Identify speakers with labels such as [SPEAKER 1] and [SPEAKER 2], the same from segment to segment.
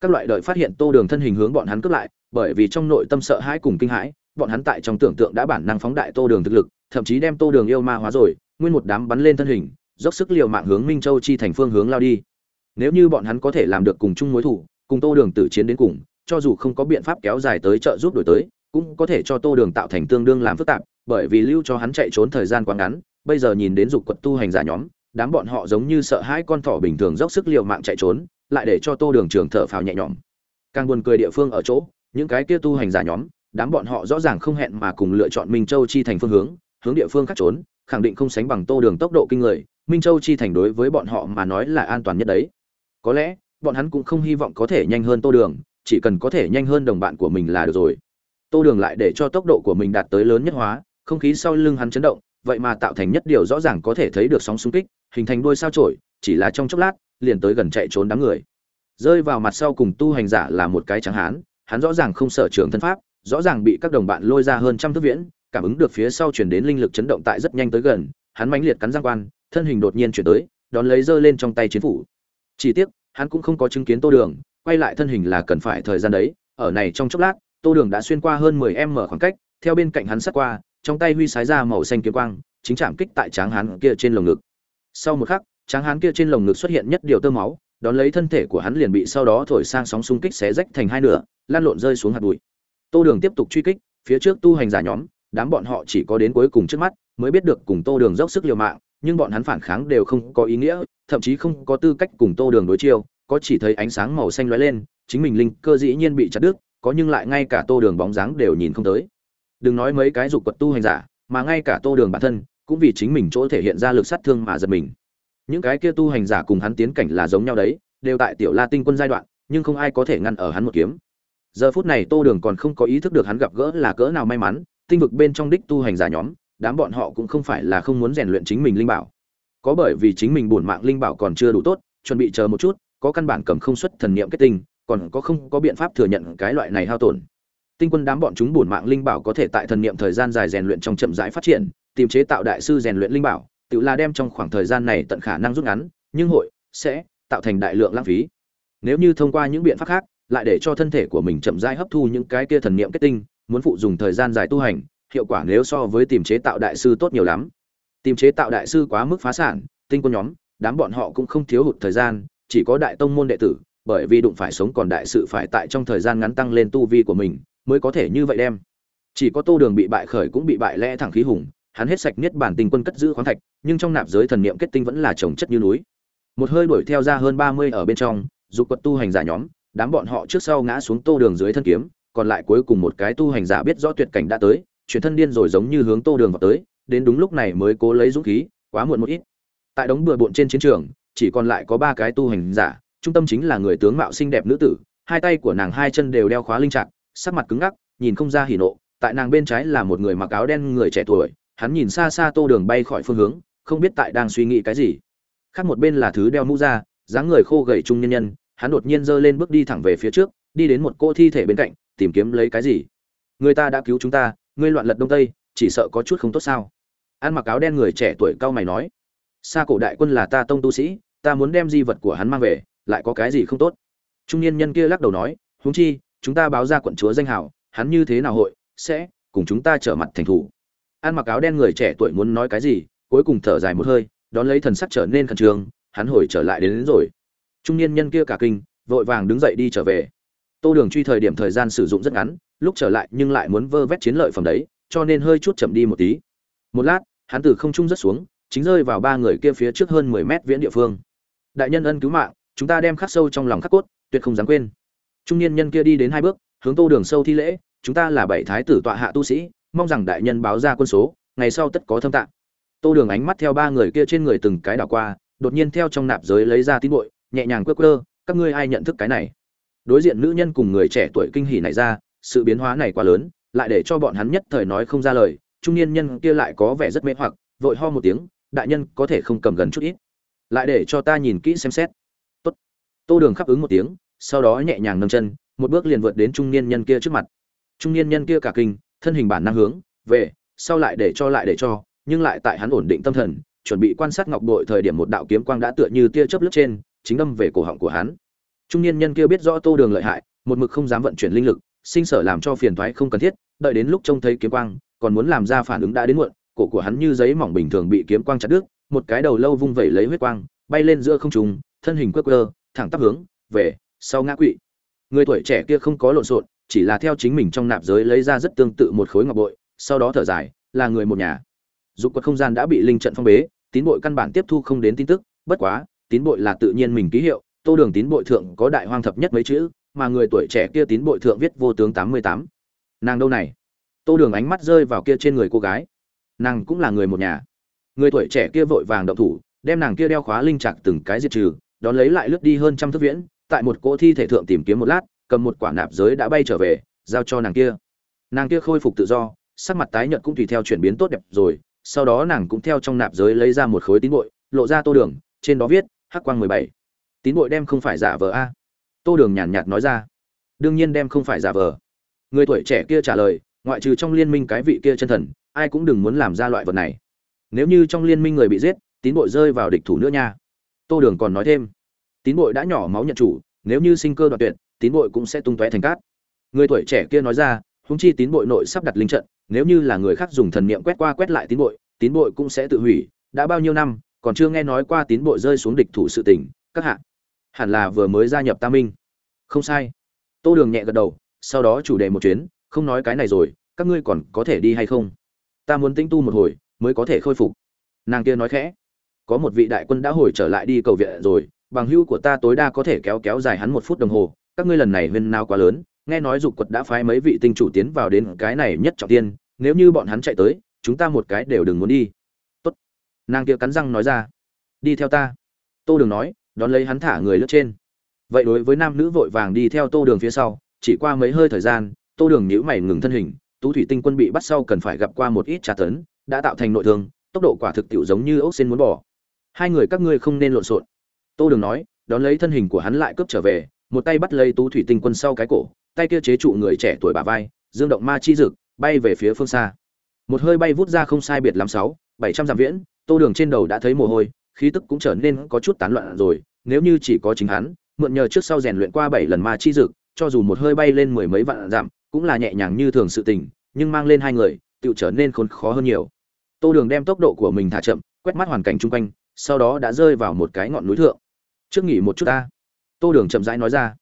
[SPEAKER 1] các loại đợi phát hiện tô đường thân hình hướng bọn hắn cướp lại, bởi vì trong nội tâm sợ hãi cùng kinh hãi, bọn hắn tại trong tưởng tượng đã bản năng phóng đại tô đường thực lực, thậm chí đem tô đường yêu ma hóa rồi, nguyên một đám bắn lên thân hình, dốc sức liều mạng hướng minh châu chi thành phương hướng lao đi. Nếu như bọn hắn có thể làm được cùng chung mối thủ, cùng tô đường tử chiến đến cùng, cho dù không có biện pháp kéo dài tới trợ giúp đổi tới, cũng có thể cho tô đường tạo thành tương đương làm phức tạp, bởi vì lưu cho hắn chạy trốn thời gian quá ngắn, bây giờ nhìn đến dục quật tu hành giả nhóm, đám bọn họ giống như sợ hãi con thỏ bình thường dốc sức liều mạng chạy trốn lại để cho tô đường trường thở phào nhẹ nhõm. Càng buồn cười địa phương ở chỗ, những cái kia tu hành giả nhóm, đám bọn họ rõ ràng không hẹn mà cùng lựa chọn minh châu chi thành phương hướng hướng địa phương khác trốn, khẳng định không sánh bằng tô đường tốc độ kinh người, minh châu chi thành đối với bọn họ mà nói là an toàn nhất đấy. Có lẽ, bọn hắn cũng không hy vọng có thể nhanh hơn tô đường, chỉ cần có thể nhanh hơn đồng bạn của mình là được rồi. Tô đường lại để cho tốc độ của mình đạt tới lớn nhất hóa, không khí sau lưng hắn chấn động, vậy mà tạo thành nhất điều rõ ràng có thể thấy được sóng xung kích, hình thành đuôi sao trổi chỉ là trong chốc lát liền tới gần chạy trốn đám người. Rơi vào mặt sau cùng tu hành giả là một cái trắng hán, hắn rõ ràng không sợ trường thân pháp, rõ ràng bị các đồng bạn lôi ra hơn trăm thước viễn, cảm ứng được phía sau chuyển đến linh lực chấn động tại rất nhanh tới gần, hắn mãnh liệt cắn răng quan, thân hình đột nhiên chuyển tới, đón lấy giơ lên trong tay chiến phủ. Chỉ tiếc, hắn cũng không có chứng kiến tô đường, quay lại thân hình là cần phải thời gian đấy, ở này trong chốc lát, tô đường đã xuyên qua hơn mười m khoảng cách, theo bên cạnh hắn sát qua, trong tay huy sái ra màu xanh kiếm quang, chính chạm kích tại tráng hán kia trên lồng ngực. Sau một khắc tráng hán kia trên lồng ngực xuất hiện nhất điều tơ máu, đón lấy thân thể của hắn liền bị sau đó thổi sang sóng xung kích xé rách thành hai nửa, lan lộn rơi xuống hạt bụi. Tô đường tiếp tục truy kích, phía trước tu hành giả nhóm, đám bọn họ chỉ có đến cuối cùng trước mắt, mới biết được cùng tô đường dốc sức liều mạng, nhưng bọn hắn phản kháng đều không có ý nghĩa, thậm chí không có tư cách cùng tô đường đối chiêu, có chỉ thấy ánh sáng màu xanh lóe lên, chính mình linh cơ dĩ nhiên bị chặt đứt, có nhưng lại ngay cả tô đường bóng dáng đều nhìn không tới. Đừng nói mấy cái dục quật tu hành giả, mà ngay cả tô đường bản thân, cũng vì chính mình chỗ thể hiện ra lực sát thương mà giật mình những cái kia tu hành giả cùng hắn tiến cảnh là giống nhau đấy, đều tại tiểu la tinh quân giai đoạn, nhưng không ai có thể ngăn ở hắn một kiếm. Giờ phút này tô đường còn không có ý thức được hắn gặp gỡ là cỡ nào may mắn, tinh vực bên trong đích tu hành giả nhóm, đám bọn họ cũng không phải là không muốn rèn luyện chính mình linh bảo. Có bởi vì chính mình bổn mạng linh bảo còn chưa đủ tốt, chuẩn bị chờ một chút, có căn bản cầm không xuất thần niệm kết tinh, còn có không có biện pháp thừa nhận cái loại này hao tổn. Tinh quân đám bọn chúng bổn mạng linh bảo có thể tại thần niệm thời gian dài rèn luyện trong chậm rãi phát triển, tìm chế tạo đại sư rèn luyện linh bảo tự là đem trong khoảng thời gian này tận khả năng rút ngắn, nhưng hội sẽ tạo thành đại lượng lãng phí. Nếu như thông qua những biện pháp khác, lại để cho thân thể của mình chậm rãi hấp thu những cái kia thần niệm kết tinh, muốn phụ dùng thời gian dài tu hành, hiệu quả nếu so với tìm chế tạo đại sư tốt nhiều lắm. Tìm chế tạo đại sư quá mức phá sản, tinh quân nhóm, đám bọn họ cũng không thiếu hụt thời gian, chỉ có đại tông môn đệ tử, bởi vì đụng phải sống còn đại sự phải tại trong thời gian ngắn tăng lên tu vi của mình, mới có thể như vậy đem. Chỉ có tô đường bị bại khởi cũng bị bại lẽ thẳng khí hùng hắn hết sạch nhất bản tinh quân cất giữ khoáng thạch, nhưng trong nạp giới thần niệm kết tinh vẫn là chồng chất như núi. Một hơi đuổi theo ra hơn ba mươi ở bên trong, dục quật tu hành giả nhóm, đám bọn họ trước sau ngã xuống tô đường dưới thân kiếm, còn lại cuối cùng một cái tu hành giả biết rõ tuyệt cảnh đã tới, chuyển thân điên rồi giống như hướng tô đường vào tới, đến đúng lúc này mới cố lấy dũng khí, quá muộn một ít. Tại đống bừa bộn trên chiến trường, chỉ còn lại có ba cái tu hành giả, trung tâm chính là người tướng mạo xinh đẹp nữ tử, hai tay của nàng hai chân đều đeo khóa linh trạng, sắc mặt cứng ngắc, nhìn không ra hỉ nộ, tại nàng bên trái là một người mặc áo đen người trẻ tuổi hắn nhìn xa xa tô đường bay khỏi phương hướng, không biết tại đang suy nghĩ cái gì. Khác một bên là thứ đeo mũ ra, dáng người khô gầy trung nhân nhân, hắn đột nhiên giơ lên bước đi thẳng về phía trước, đi đến một cô thi thể bên cạnh, tìm kiếm lấy cái gì. Người ta đã cứu chúng ta, ngươi loạn lật đông tây, chỉ sợ có chút không tốt sao. Ăn mặc áo đen người trẻ tuổi cao mày nói. Xa cổ đại quân là ta tông tu sĩ, ta muốn đem di vật của hắn mang về, lại có cái gì không tốt? Trung niên nhân kia lắc đầu nói, huống chi, chúng ta báo ra quận chúa danh hào hắn như thế nào hội, sẽ cùng chúng ta trở mặt thành thủ ăn mặc áo đen người trẻ tuổi muốn nói cái gì cuối cùng thở dài một hơi đón lấy thần sắc trở nên khẩn trương hắn hồi trở lại đến, đến rồi. Trung niên nhân kia cả kinh vội vàng đứng dậy đi trở về. Tô đường truy thời điểm thời gian sử dụng rất ngắn lúc trở lại nhưng lại muốn vơ vét chiến lợi phẩm đấy cho nên hơi chút chậm đi một tí. Một lát hắn từ không trung rất xuống chính rơi vào ba người kia phía trước hơn mười mét viễn địa phương. Đại nhân ân cứu mạng chúng ta đem khắc sâu trong lòng khắc cốt tuyệt không dám quên. Trung niên nhân kia đi đến hai bước hướng tô đường sâu thi lễ chúng ta là bảy thái tử tọa hạ tu sĩ mong rằng đại nhân báo ra quân số, ngày sau tất có thâm tạng. Tô đường ánh mắt theo ba người kia trên người từng cái đảo qua, đột nhiên theo trong nạp giới lấy ra tín bội, nhẹ nhàng quơ quơ, các ngươi ai nhận thức cái này? Đối diện nữ nhân cùng người trẻ tuổi kinh hỉ này ra, sự biến hóa này quá lớn, lại để cho bọn hắn nhất thời nói không ra lời, trung niên nhân kia lại có vẻ rất mê hoặc, vội ho một tiếng, đại nhân có thể không cầm gần chút ít. Lại để cho ta nhìn kỹ xem xét. Tốt. Tô đường khắp ứng một tiếng, sau đó nhẹ nhàng nâng chân, một bước liền vượt đến trung niên nhân kia trước mặt. Trung niên nhân kia cả kinh thân hình bản năng hướng về, sau lại để cho lại để cho, nhưng lại tại hắn ổn định tâm thần, chuẩn bị quan sát ngọc bội thời điểm một đạo kiếm quang đã tựa như tia chớp lướt trên, chính đâm về cổ họng của hắn. Trung niên nhân kia biết rõ tô đường lợi hại, một mực không dám vận chuyển linh lực, sinh sở làm cho phiền thoái không cần thiết, đợi đến lúc trông thấy kiếm quang, còn muốn làm ra phản ứng đã đến muộn, cổ của hắn như giấy mỏng bình thường bị kiếm quang chặt đứt, một cái đầu lâu vung vẩy lấy huyết quang, bay lên giữa không trung, thân hình quơ quơ, thẳng tắp hướng về sau ngã quỵ. Người tuổi trẻ kia không có lộn xộn chỉ là theo chính mình trong nạp giới lấy ra rất tương tự một khối ngọc bội, sau đó thở dài, là người một nhà. Dục quật không gian đã bị linh trận phong bế, tín bội căn bản tiếp thu không đến tin tức, bất quá, tín bội là tự nhiên mình ký hiệu, tô đường tín bội thượng có đại hoang thập nhất mấy chữ, mà người tuổi trẻ kia tín bội thượng viết vô tướng tám mươi tám. Nàng đâu này? Tô đường ánh mắt rơi vào kia trên người cô gái. Nàng cũng là người một nhà. Người tuổi trẻ kia vội vàng động thủ, đem nàng kia đeo khóa linh trạc từng cái diệt trừ, đón lấy lại lướt đi hơn trăm thước viễn, tại một cỗ thi thể thượng tìm kiếm một lát cầm một quả nạp giới đã bay trở về, giao cho nàng kia. Nàng kia khôi phục tự do, sắc mặt tái nhợt cũng tùy theo chuyển biến tốt đẹp rồi, sau đó nàng cũng theo trong nạp giới lấy ra một khối tín bội, lộ ra tô đường, trên đó viết, hắc quang mười bảy. Tín bội đem không phải giả vờ a. Tô đường nhàn nhạt nói ra. Đương nhiên đem không phải giả vờ. Người tuổi trẻ kia trả lời, ngoại trừ trong liên minh cái vị kia chân thần, ai cũng đừng muốn làm ra loại vật này. Nếu như trong liên minh người bị giết, tín bội rơi vào địch thủ nữa nha. Tô đường còn nói thêm. Tín bội đã nhỏ máu nhận chủ, nếu như sinh cơ đoạt tuyệt tín bội cũng sẽ tung tóe thành cát. Người tuổi trẻ kia nói ra húng chi tín bội nội sắp đặt linh trận, nếu như là người khác dùng thần niệm quét qua quét lại tín bội tín bội cũng sẽ tự hủy. Đã bao nhiêu năm, còn chưa nghe nói qua tín bội rơi xuống địch thủ sự tình, các hạ. Hẳn là vừa mới gia nhập tam minh. Không sai. Tô đường nhẹ gật đầu, sau đó chủ đề một chuyến, không nói cái này rồi, các ngươi còn có thể đi hay không? Ta muốn tính tu một hồi, mới có thể khôi phục. Nàng kia nói khẽ, có một vị đại quân đã hồi trở lại đi cầu viện rồi, bằng hữu của ta tối đa có thể kéo kéo dài hắn một phút đồng hồ các ngươi lần này huyên nao quá lớn, nghe nói dục quật đã phái mấy vị tinh chủ tiến vào đến cái này nhất trọng tiên, nếu như bọn hắn chạy tới, chúng ta một cái đều đừng muốn đi. Tốt. Nàng kia cắn răng nói ra. Đi theo ta. Tô đường nói, đón lấy hắn thả người lướt trên. Vậy đối với nam nữ vội vàng đi theo tô đường phía sau, chỉ qua mấy hơi thời gian, tô đường nhíu mày ngừng thân hình, tú thủy tinh quân bị bắt sau cần phải gặp qua một ít trà tấn, đã tạo thành nội thương, tốc độ quả thực tiệu giống như ốc xin muốn bỏ hai người các ngươi không nên lộn xộn. Tô đường nói, đón lấy thân hình của hắn lại cướp trở về một tay bắt lấy tú thủy tinh quân sau cái cổ, tay kia chế trụ người trẻ tuổi bà vai, dương động ma chi dực, bay về phía phương xa. Một hơi bay vút ra không sai biệt lắm sáu, bảy trăm dặm viễn, tô đường trên đầu đã thấy mồ hôi, khí tức cũng trở nên có chút tán loạn rồi, nếu như chỉ có chính hắn, mượn nhờ trước sau rèn luyện qua bảy lần ma chi dực, cho dù một hơi bay lên mười mấy vạn dặm, cũng là nhẹ nhàng như thường sự tình, nhưng mang lên hai người tự trở nên khốn khó hơn nhiều. Tô đường đem tốc độ của mình thả chậm, quét mắt hoàn cảnh chung quanh, sau đó đã rơi vào một cái ngọn núi thượng. Trước nghỉ một chút ta tô đường chậm rãi nói ra.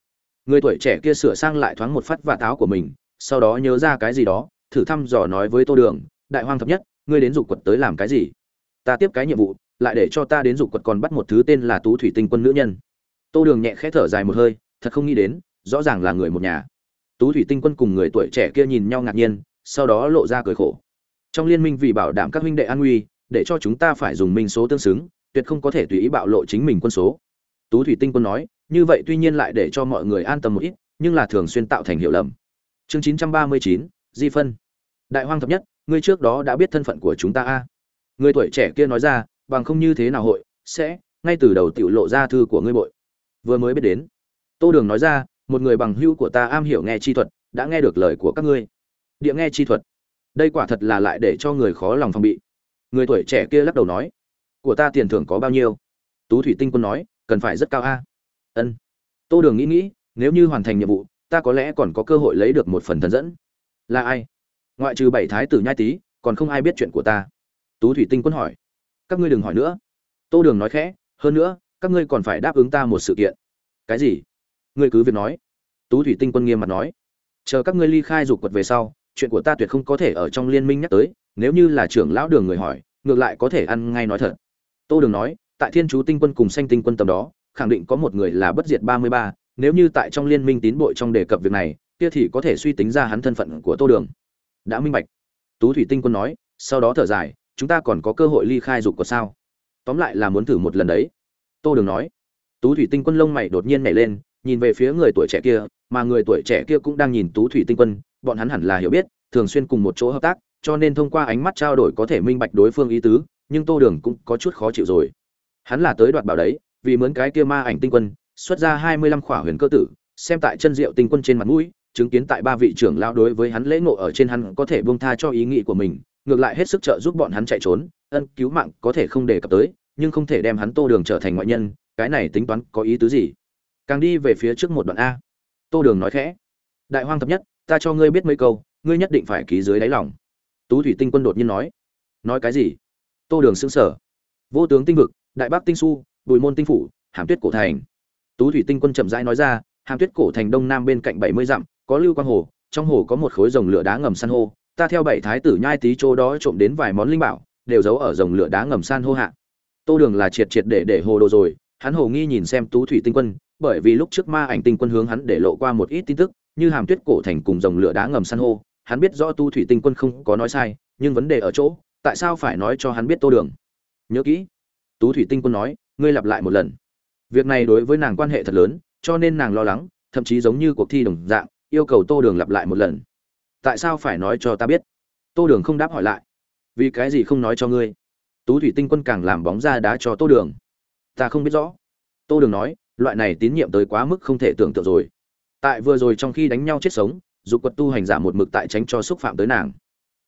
[SPEAKER 1] Người tuổi trẻ kia sửa sang lại thoáng một phát vạt áo của mình, sau đó nhớ ra cái gì đó, thử thăm dò nói với tô đường, đại hoang thập nhất, ngươi đến dục quật tới làm cái gì? Ta tiếp cái nhiệm vụ, lại để cho ta đến dục quật còn bắt một thứ tên là tú thủy tinh quân nữ nhân. Tô đường nhẹ khẽ thở dài một hơi, thật không nghĩ đến, rõ ràng là người một nhà. Tú thủy tinh quân cùng người tuổi trẻ kia nhìn nhau ngạc nhiên, sau đó lộ ra cười khổ. Trong liên minh vì bảo đảm các huynh đệ an nguy, để cho chúng ta phải dùng minh số tương xứng, tuyệt không có thể tùy ý bạo lộ chính mình quân số. Tú thủy tinh quân nói như vậy tuy nhiên lại để cho mọi người an tâm một ít, nhưng là thường xuyên tạo thành hiểu lầm. Chương chín trăm ba mươi chín, di phân. Đại hoang thập nhất, ngươi trước đó đã biết thân phận của chúng ta a? Người tuổi trẻ kia nói ra, bằng không như thế nào hội, sẽ, ngay từ đầu tiểu lộ ra thư của ngươi bội. Vừa mới biết đến. Tô đường nói ra, một người bằng hữu của ta am hiểu nghe chi thuật, đã nghe được lời của các ngươi. Địa nghe chi thuật. Đây quả thật là lại để cho người khó lòng phòng bị. Người tuổi trẻ kia lắc đầu nói, của ta tiền thưởng có bao nhiêu? Tú thủy tinh quân nói, cần phải rất cao a ân. Tô đường nghĩ nghĩ, nếu như hoàn thành nhiệm vụ, ta có lẽ còn có cơ hội lấy được một phần thần dẫn. Là ai? Ngoại trừ bảy thái tử nhai tý, còn không ai biết chuyện của ta. Tú thủy tinh quân hỏi. Các ngươi đừng hỏi nữa. Tô đường nói khẽ, hơn nữa, các ngươi còn phải đáp ứng ta một sự kiện. Cái gì? Ngươi cứ việc nói. Tú thủy tinh quân nghiêm mặt nói. Chờ các ngươi ly khai dục quật về sau, chuyện của ta tuyệt không có thể ở trong liên minh nhắc tới, nếu như là trưởng lão đường người hỏi, ngược lại có thể ăn ngay nói thật. Tô đường nói, tại thiên chú tinh quân cùng sanh tinh quân tầm đó khẳng định có một người là bất diệt ba mươi ba, nếu như tại trong liên minh tín bội trong đề cập việc này, kia thì có thể suy tính ra hắn thân phận của tô đường. Đã minh bạch. Tú thủy tinh quân nói, sau đó thở dài, chúng ta còn có cơ hội ly khai dục của sao? Tóm lại là muốn thử một lần đấy. Tô đường nói. Tú thủy tinh quân lông mày đột nhiên nhảy lên, nhìn về phía người tuổi trẻ kia, mà người tuổi trẻ kia cũng đang nhìn tú thủy tinh quân, bọn hắn hẳn là hiểu biết, thường xuyên cùng một chỗ hợp tác, cho nên thông qua ánh mắt trao đổi có thể minh bạch đối phương ý tứ, nhưng tô đường cũng có chút khó chịu rồi. Hắn là tới đoạt bảo đấy vì mướn cái kia ma ảnh tinh quân, xuất ra hai mươi lăm khỏa huyền cơ tử, xem tại chân diệu tinh quân trên mặt mũi, chứng kiến tại ba vị trưởng lao đối với hắn lễ ngộ ở trên hắn có thể buông tha cho ý nghĩ của mình, ngược lại hết sức trợ giúp bọn hắn chạy trốn, ân cứu mạng có thể không đề cập tới, nhưng không thể đem hắn tô đường trở thành ngoại nhân, cái này tính toán có ý tứ gì? Càng đi về phía trước một đoạn a. Tô đường nói khẽ, đại hoang thập nhất, ta cho ngươi biết mấy câu, ngươi nhất định phải ký dưới đáy lòng. Tú thủy tinh quân đột nhiên nói nói cái gì? Tô đường xứng sở vô tướng tinh vực, đại bắc tinh su bùi môn tinh phủ, hàm tuyết cổ thành. Tú thủy tinh quân chậm rãi nói ra, hàm tuyết cổ thành đông nam bên cạnh bảy mươi dặm, có lưu quang hồ, trong hồ có một khối rồng lửa đá ngầm san hô. Ta theo bảy thái tử nhai tí chỗ đó trộm đến vài món linh bảo, đều giấu ở rồng lửa đá ngầm san hô hạ. Tô đường là triệt triệt để để hồ đồ rồi, hắn hồ nghi nhìn xem tú thủy tinh quân, bởi vì lúc trước ma ảnh tinh quân hướng hắn để lộ qua một ít tin tức, như hàm tuyết cổ thành cùng rồng lửa đá ngầm san hô, hắn biết rõ tu thủy tinh quân không có nói sai, nhưng vấn đề ở chỗ, tại sao phải nói cho hắn biết tô đường? Nhớ kỹ, tú thủy tinh quân nói ngươi lặp lại một lần. Việc này đối với nàng quan hệ thật lớn, cho nên nàng lo lắng, thậm chí giống như cuộc thi đồng dạng, yêu cầu tô đường lặp lại một lần. Tại sao phải nói cho ta biết? Tô đường không đáp hỏi lại. Vì cái gì không nói cho ngươi? Tú thủy tinh quân càng làm bóng ra đá cho tô đường. Ta không biết rõ. Tô đường nói, loại này tín nhiệm tới quá mức không thể tưởng tượng rồi. Tại vừa rồi trong khi đánh nhau chết sống dục quật tu hành giả một mực tại tránh cho xúc phạm tới nàng.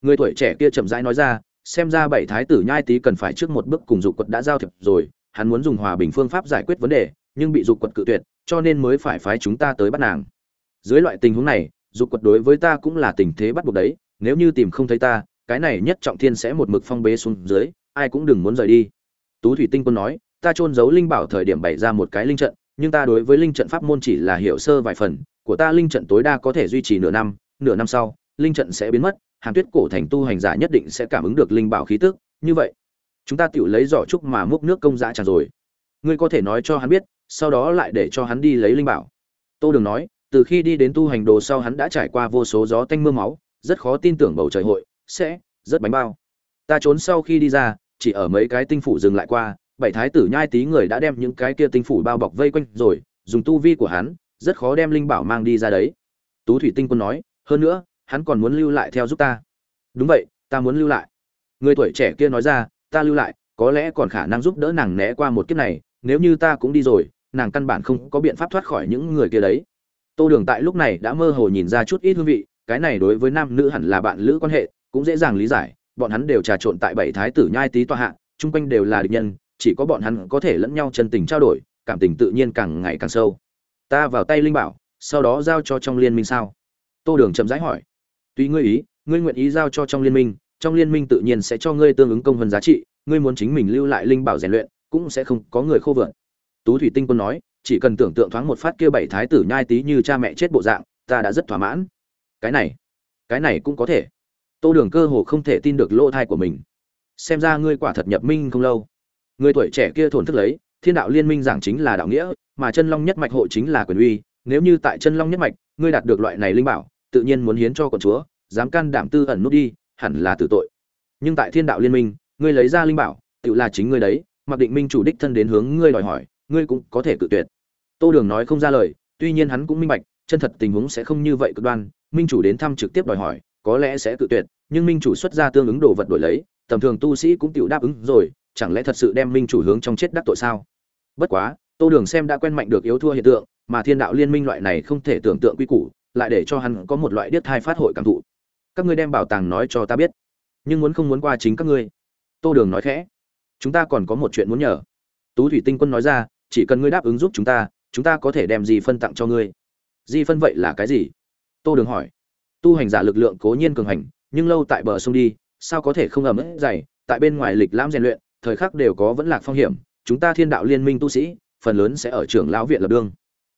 [SPEAKER 1] Người tuổi trẻ kia chậm rãi nói ra, xem ra bảy thái tử nhai tý cần phải trước một bước cùng dục quật đã giao thiệp rồi hắn muốn dùng hòa bình phương pháp giải quyết vấn đề, nhưng bị dục quật cự tuyệt, cho nên mới phải phái chúng ta tới bắt nàng. Dưới loại tình huống này, dục quật đối với ta cũng là tình thế bắt buộc đấy, nếu như tìm không thấy ta, cái này nhất trọng thiên sẽ một mực phong bế xuống dưới, ai cũng đừng muốn rời đi. Tú thủy tinh quân nói, ta trôn giấu linh bảo thời điểm bày ra một cái linh trận, nhưng ta đối với linh trận pháp môn chỉ là hiểu sơ vài phần, của ta linh trận tối đa có thể duy trì nửa năm nửa năm sau, linh trận sẽ biến mất hàn tuyết cổ thành tu hành giả nhất định sẽ cảm ứng được linh bảo khí tức, như vậy chúng ta tự lấy giỏ trúc mà múc nước công dã tràn rồi. Ngươi có thể nói cho hắn biết, sau đó lại để cho hắn đi lấy linh bảo. Tô đường nói, từ khi đi đến tu hành đồ sau hắn đã trải qua vô số gió tanh mưa máu, rất khó tin tưởng bầu trời hội sẽ rất bánh bao. Ta trốn sau khi đi ra, chỉ ở mấy cái tinh phủ dừng lại qua, bảy thái tử nhai tí người đã đem những cái kia tinh phủ bao bọc vây quanh rồi, dùng tu vi của hắn, rất khó đem linh bảo mang đi ra đấy. Tú thủy tinh quân nói, hơn nữa, hắn còn muốn lưu lại theo giúp ta. Đúng vậy, ta muốn lưu lại. Người tuổi trẻ kia nói ra ta lưu lại, có lẽ còn khả năng giúp đỡ nàng né qua một kiếp này, nếu như ta cũng đi rồi, nàng căn bản không có biện pháp thoát khỏi những người kia đấy. Tô đường tại lúc này đã mơ hồ nhìn ra chút ít hương vị, cái này đối với nam nữ hẳn là bạn lữ quan hệ, cũng dễ dàng lý giải, bọn hắn đều trà trộn tại bảy thái tử nhai tý tọa hạ, chung quanh đều là địch nhân, chỉ có bọn hắn có thể lẫn nhau chân tình trao đổi, cảm tình tự nhiên càng ngày càng sâu. Ta vào tay linh bảo, sau đó giao cho trong liên minh sao? Tô đường chậm rãi hỏi. Tuy ngươi ý, ngươi nguyện ý giao cho trong liên minh trong liên minh tự nhiên sẽ cho ngươi tương ứng công hơn giá trị, ngươi muốn chính mình lưu lại linh bảo rèn luyện, cũng sẽ không có người khô vượn. Tú thủy tinh quân nói, chỉ cần tưởng tượng thoáng một phát kia bảy thái tử nhai tí như cha mẹ chết bộ dạng, ta đã rất thỏa mãn. Cái này cái này cũng có thể. Tô đường cơ hồ không thể tin được lỗ thai của mình. Xem ra ngươi quả thật nhập minh không lâu. Người tuổi trẻ kia thổn thức lấy, thiên đạo liên minh giảng chính là đạo nghĩa, mà chân long nhất mạch hộ chính là quyền uy. Nếu như tại chân long nhất mạch, ngươi đạt được loại này linh bảo, tự nhiên muốn hiến cho quận chúa, dám can đảm tư ẩn nút đi hẳn là tử tội. Nhưng tại thiên đạo liên minh, ngươi lấy ra linh bảo, tự là chính ngươi đấy, mặc định minh chủ đích thân đến hướng ngươi đòi hỏi, ngươi cũng có thể cự tuyệt. Tô đường nói không ra lời, tuy nhiên hắn cũng minh bạch, chân thật tình huống sẽ không như vậy cực đoan, minh chủ đến thăm trực tiếp đòi hỏi, có lẽ sẽ cự tuyệt, nhưng minh chủ xuất ra tương ứng đồ vật đổi lấy, tầm thường tu sĩ cũng tự đáp ứng rồi, chẳng lẽ thật sự đem minh chủ hướng trong chết đắc tội sao? Bất quá, tô đường xem đã quen mạnh được yếu thua hiện tượng, mà thiên đạo liên minh loại này không thể tưởng tượng quy củ, lại để cho hắn có một loại điếc thai phát hội cảm thụ các ngươi đem bảo tàng nói cho ta biết. Nhưng muốn không muốn qua chính các ngươi. Tô đường nói khẽ. Chúng ta còn có một chuyện muốn nhờ. Tú thủy tinh quân nói ra, chỉ cần ngươi đáp ứng giúp chúng ta chúng ta có thể đem gì phân tặng cho ngươi. Di phân vậy là cái gì? Tô đường hỏi. Tu hành giả lực lượng cố nhiên cường hành, nhưng lâu tại bờ sông đi, sao có thể không ẩm ướt dày? Tại bên ngoài lịch lãm rèn luyện, thời khắc đều có vẫn lạc phong hiểm. Chúng ta thiên đạo liên minh tu sĩ, phần lớn sẽ ở trưởng lão viện lập đương.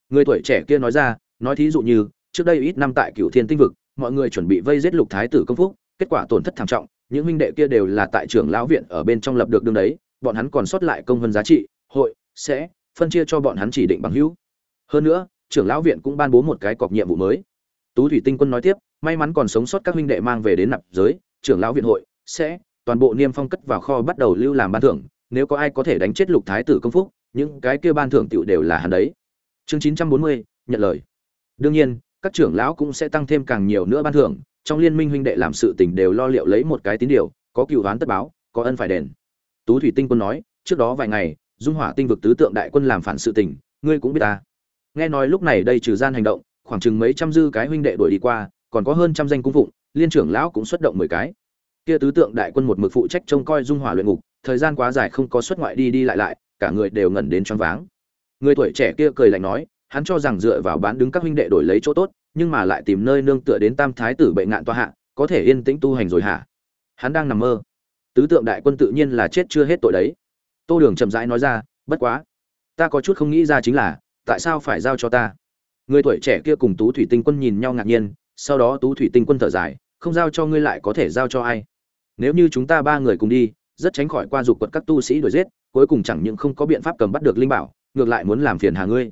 [SPEAKER 1] Người tuổi trẻ kia nói ra, nói thí dụ như, trước đây ít năm tại cửu thiên tinh vực mọi người chuẩn bị vây giết lục thái tử công phúc, kết quả tổn thất thảm trọng, những huynh đệ kia đều là tại trưởng lão viện ở bên trong lập được đương đấy, bọn hắn còn sót lại công vân giá trị, hội, sẽ, phân chia cho bọn hắn chỉ định bằng hữu. Hơn nữa, trưởng lão viện cũng ban bố một cái cọc nhiệm vụ mới. Tú thủy tinh quân nói tiếp, may mắn còn sống sót các huynh đệ mang về đến nạp giới, trưởng lão viện hội, sẽ, toàn bộ niêm phong cất vào kho bắt đầu lưu làm ban thưởng, nếu có ai có thể đánh chết lục thái tử công phúc, những cái kia ban thưởng tiểu đều là hắn đấy. Chương chín trăm bốn mươi, nhận lời. Đương nhiên các trưởng lão cũng sẽ tăng thêm càng nhiều nữa ban thưởng, trong liên minh huynh đệ làm sự tình đều lo liệu lấy một cái tín điều, có cựu đoán tất báo, có ân phải đền. Tú thủy tinh quân nói, trước đó vài ngày, dung hỏa tinh vực tứ tượng đại quân làm phản sự tình, ngươi cũng biết ta. Nghe nói lúc này đây trừ gian hành động, khoảng chừng mấy trăm dư cái huynh đệ đuổi đi qua, còn có hơn trăm danh cung phụng, liên trưởng lão cũng xuất động mười cái. Kia tứ tượng đại quân một mực phụ trách trông coi dung hỏa luyện ngục, thời gian quá dài không có xuất ngoại đi đi lại lại, cả người đều ngẩn đến choáng váng. Người tuổi trẻ kia cười lạnh nói hắn cho rằng dựa vào bán đứng các huynh đệ đổi lấy chỗ tốt, nhưng mà lại tìm nơi nương tựa đến tam thái tử bệnh ngạn toa hạ, có thể yên tĩnh tu hành rồi hả? Hắn đang nằm mơ. Tứ tượng đại quân tự nhiên là chết chưa hết tội đấy. Tô đường chậm rãi nói ra, bất quá, ta có chút không nghĩ ra chính là, tại sao phải giao cho ta? Người tuổi trẻ kia cùng tú thủy tinh quân nhìn nhau ngạc nhiên, sau đó tú thủy tinh quân thở dài, không giao cho ngươi lại có thể giao cho ai? Nếu như chúng ta ba người cùng đi, rất tránh khỏi qua dục quật các tu sĩ đuổi giết, cuối cùng chẳng những không có biện pháp cầm bắt được linh bảo, ngược lại muốn làm phiền hà ngươi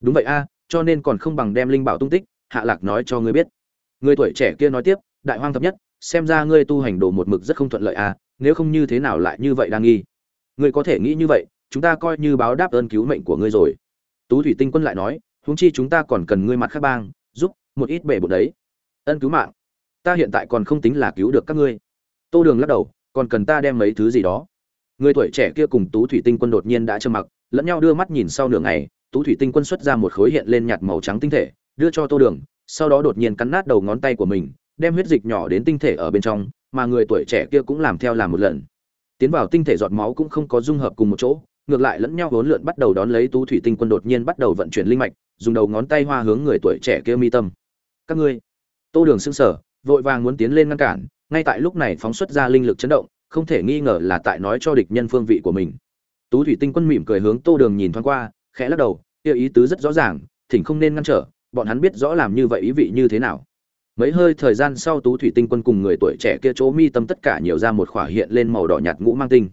[SPEAKER 1] đúng vậy a, cho nên còn không bằng đem linh bảo tung tích, hạ lạc nói cho ngươi biết. Người tuổi trẻ kia nói tiếp, đại hoang thập nhất, xem ra ngươi tu hành đồ một mực rất không thuận lợi a, nếu không như thế nào lại như vậy đang nghi. Ngươi có thể nghĩ như vậy, chúng ta coi như báo đáp ơn cứu mệnh của ngươi rồi. Tú thủy tinh quân lại nói, huống chi chúng ta còn cần ngươi mặt khác bang, giúp, một ít bể bột đấy. Ân cứu mạng. Ta hiện tại còn không tính là cứu được các ngươi. Tô đường lắc đầu, còn cần ta đem mấy thứ gì đó người tuổi trẻ kia cùng tú thủy tinh quân đột nhiên đã trơ mặc, lẫn nhau đưa mắt nhìn sau nửa ngày, tú thủy tinh quân xuất ra một khối hiện lên nhạt màu trắng tinh thể, đưa cho tô đường, sau đó đột nhiên cắn nát đầu ngón tay của mình, đem huyết dịch nhỏ đến tinh thể ở bên trong, mà người tuổi trẻ kia cũng làm theo làm một lần. Tiến vào tinh thể giọt máu cũng không có dung hợp cùng một chỗ, ngược lại lẫn nhau hỗn lượn bắt đầu đón lấy tú thủy tinh quân đột nhiên bắt đầu vận chuyển linh mạch, dùng đầu ngón tay hoa hướng người tuổi trẻ kia mi tâm. Các ngươi. Tô đường sững sờ, vội vàng muốn tiến lên ngăn cản, ngay tại lúc này phóng xuất ra linh lực chấn động không thể nghi ngờ là tại nói cho địch nhân phương vị của mình. Tú thủy tinh quân mỉm cười hướng tô đường nhìn thoáng qua, khẽ lắc đầu, kia ý tứ rất rõ ràng, thỉnh không nên ngăn trở, bọn hắn biết rõ làm như vậy ý vị như thế nào. Mấy hơi thời gian sau tú thủy tinh quân cùng người tuổi trẻ kia chỗ mi tâm tất cả nhiều ra một khỏa hiện lên màu đỏ nhạt ngũ mang tinh.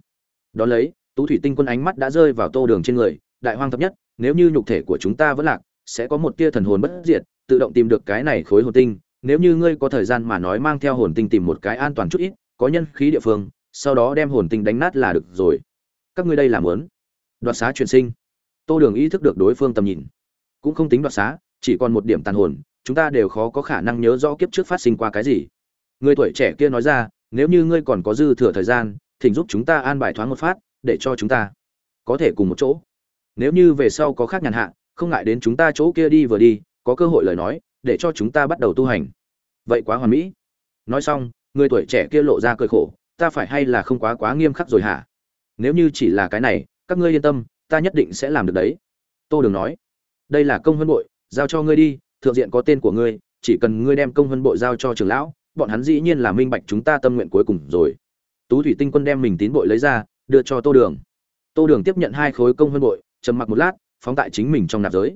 [SPEAKER 1] Đón lấy, tú thủy tinh quân ánh mắt đã rơi vào tô đường trên người, đại hoang thấp nhất, nếu như nhục thể của chúng ta vẫn lạc, sẽ có một tia thần hồn bất diệt, tự động tìm được cái này khối hồn tinh, nếu như ngươi có thời gian mà nói mang theo hồn tinh tìm một cái an toàn chút ít, có nhân khí địa phương sau đó đem hồn tinh đánh nát là được rồi. Các ngươi đây làm lớn đoạt xá truyền sinh. Tô đường ý thức được đối phương tầm nhìn. Cũng không tính đoạt xá, chỉ còn một điểm tàn hồn, chúng ta đều khó có khả năng nhớ rõ kiếp trước phát sinh qua cái gì. Người tuổi trẻ kia nói ra, nếu như ngươi còn có dư thừa thời gian, thỉnh giúp chúng ta an bài thoáng một phát, để cho chúng ta có thể cùng một chỗ. Nếu như về sau có khác nhàn hạ, không ngại đến chúng ta chỗ kia đi vừa đi, có cơ hội lời nói, để cho chúng ta bắt đầu tu hành. Vậy quá hoàn mỹ. Nói xong, người tuổi trẻ kia lộ ra cười khổ ta phải hay là không quá quá nghiêm khắc rồi hả? Nếu như chỉ là cái này, các ngươi yên tâm, ta nhất định sẽ làm được đấy. Tô đường nói. Đây là công huân bội, giao cho ngươi đi, thượng diện có tên của ngươi, chỉ cần ngươi đem công huân bội giao cho trường lão, bọn hắn dĩ nhiên là minh bạch chúng ta tâm nguyện cuối cùng rồi. Tú thủy tinh quân đem mình tín bội lấy ra, đưa cho tô đường. Tô đường tiếp nhận hai khối công huân bội, trầm mặc một lát, phóng tại chính mình trong nạp giới.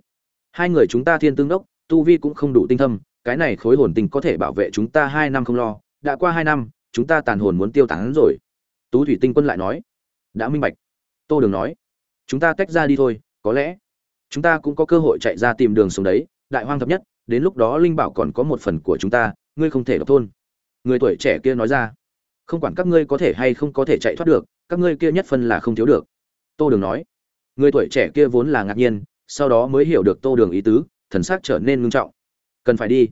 [SPEAKER 1] Hai người chúng ta thiên tương đốc, tu vi cũng không đủ tinh thâm, cái này khối hồn tinh có thể bảo vệ chúng ta hai năm không lo, đã qua hai năm chúng ta tàn hồn muốn tiêu tán rồi. Tú thủy tinh quân lại nói. Đã minh bạch. Tô đường nói. Chúng ta tách ra đi thôi, có lẽ. Chúng ta cũng có cơ hội chạy ra tìm đường sống đấy, đại hoang thập nhất, đến lúc đó linh bảo còn có một phần của chúng ta, ngươi không thể độc thôn. Người tuổi trẻ kia nói ra. Không quản các ngươi có thể hay không có thể chạy thoát được, các ngươi kia nhất phân là không thiếu được. Tô đường nói. Người tuổi trẻ kia vốn là ngạc nhiên, sau đó mới hiểu được tô đường ý tứ, thần sắc trở nên ngưng trọng. Cần phải đi.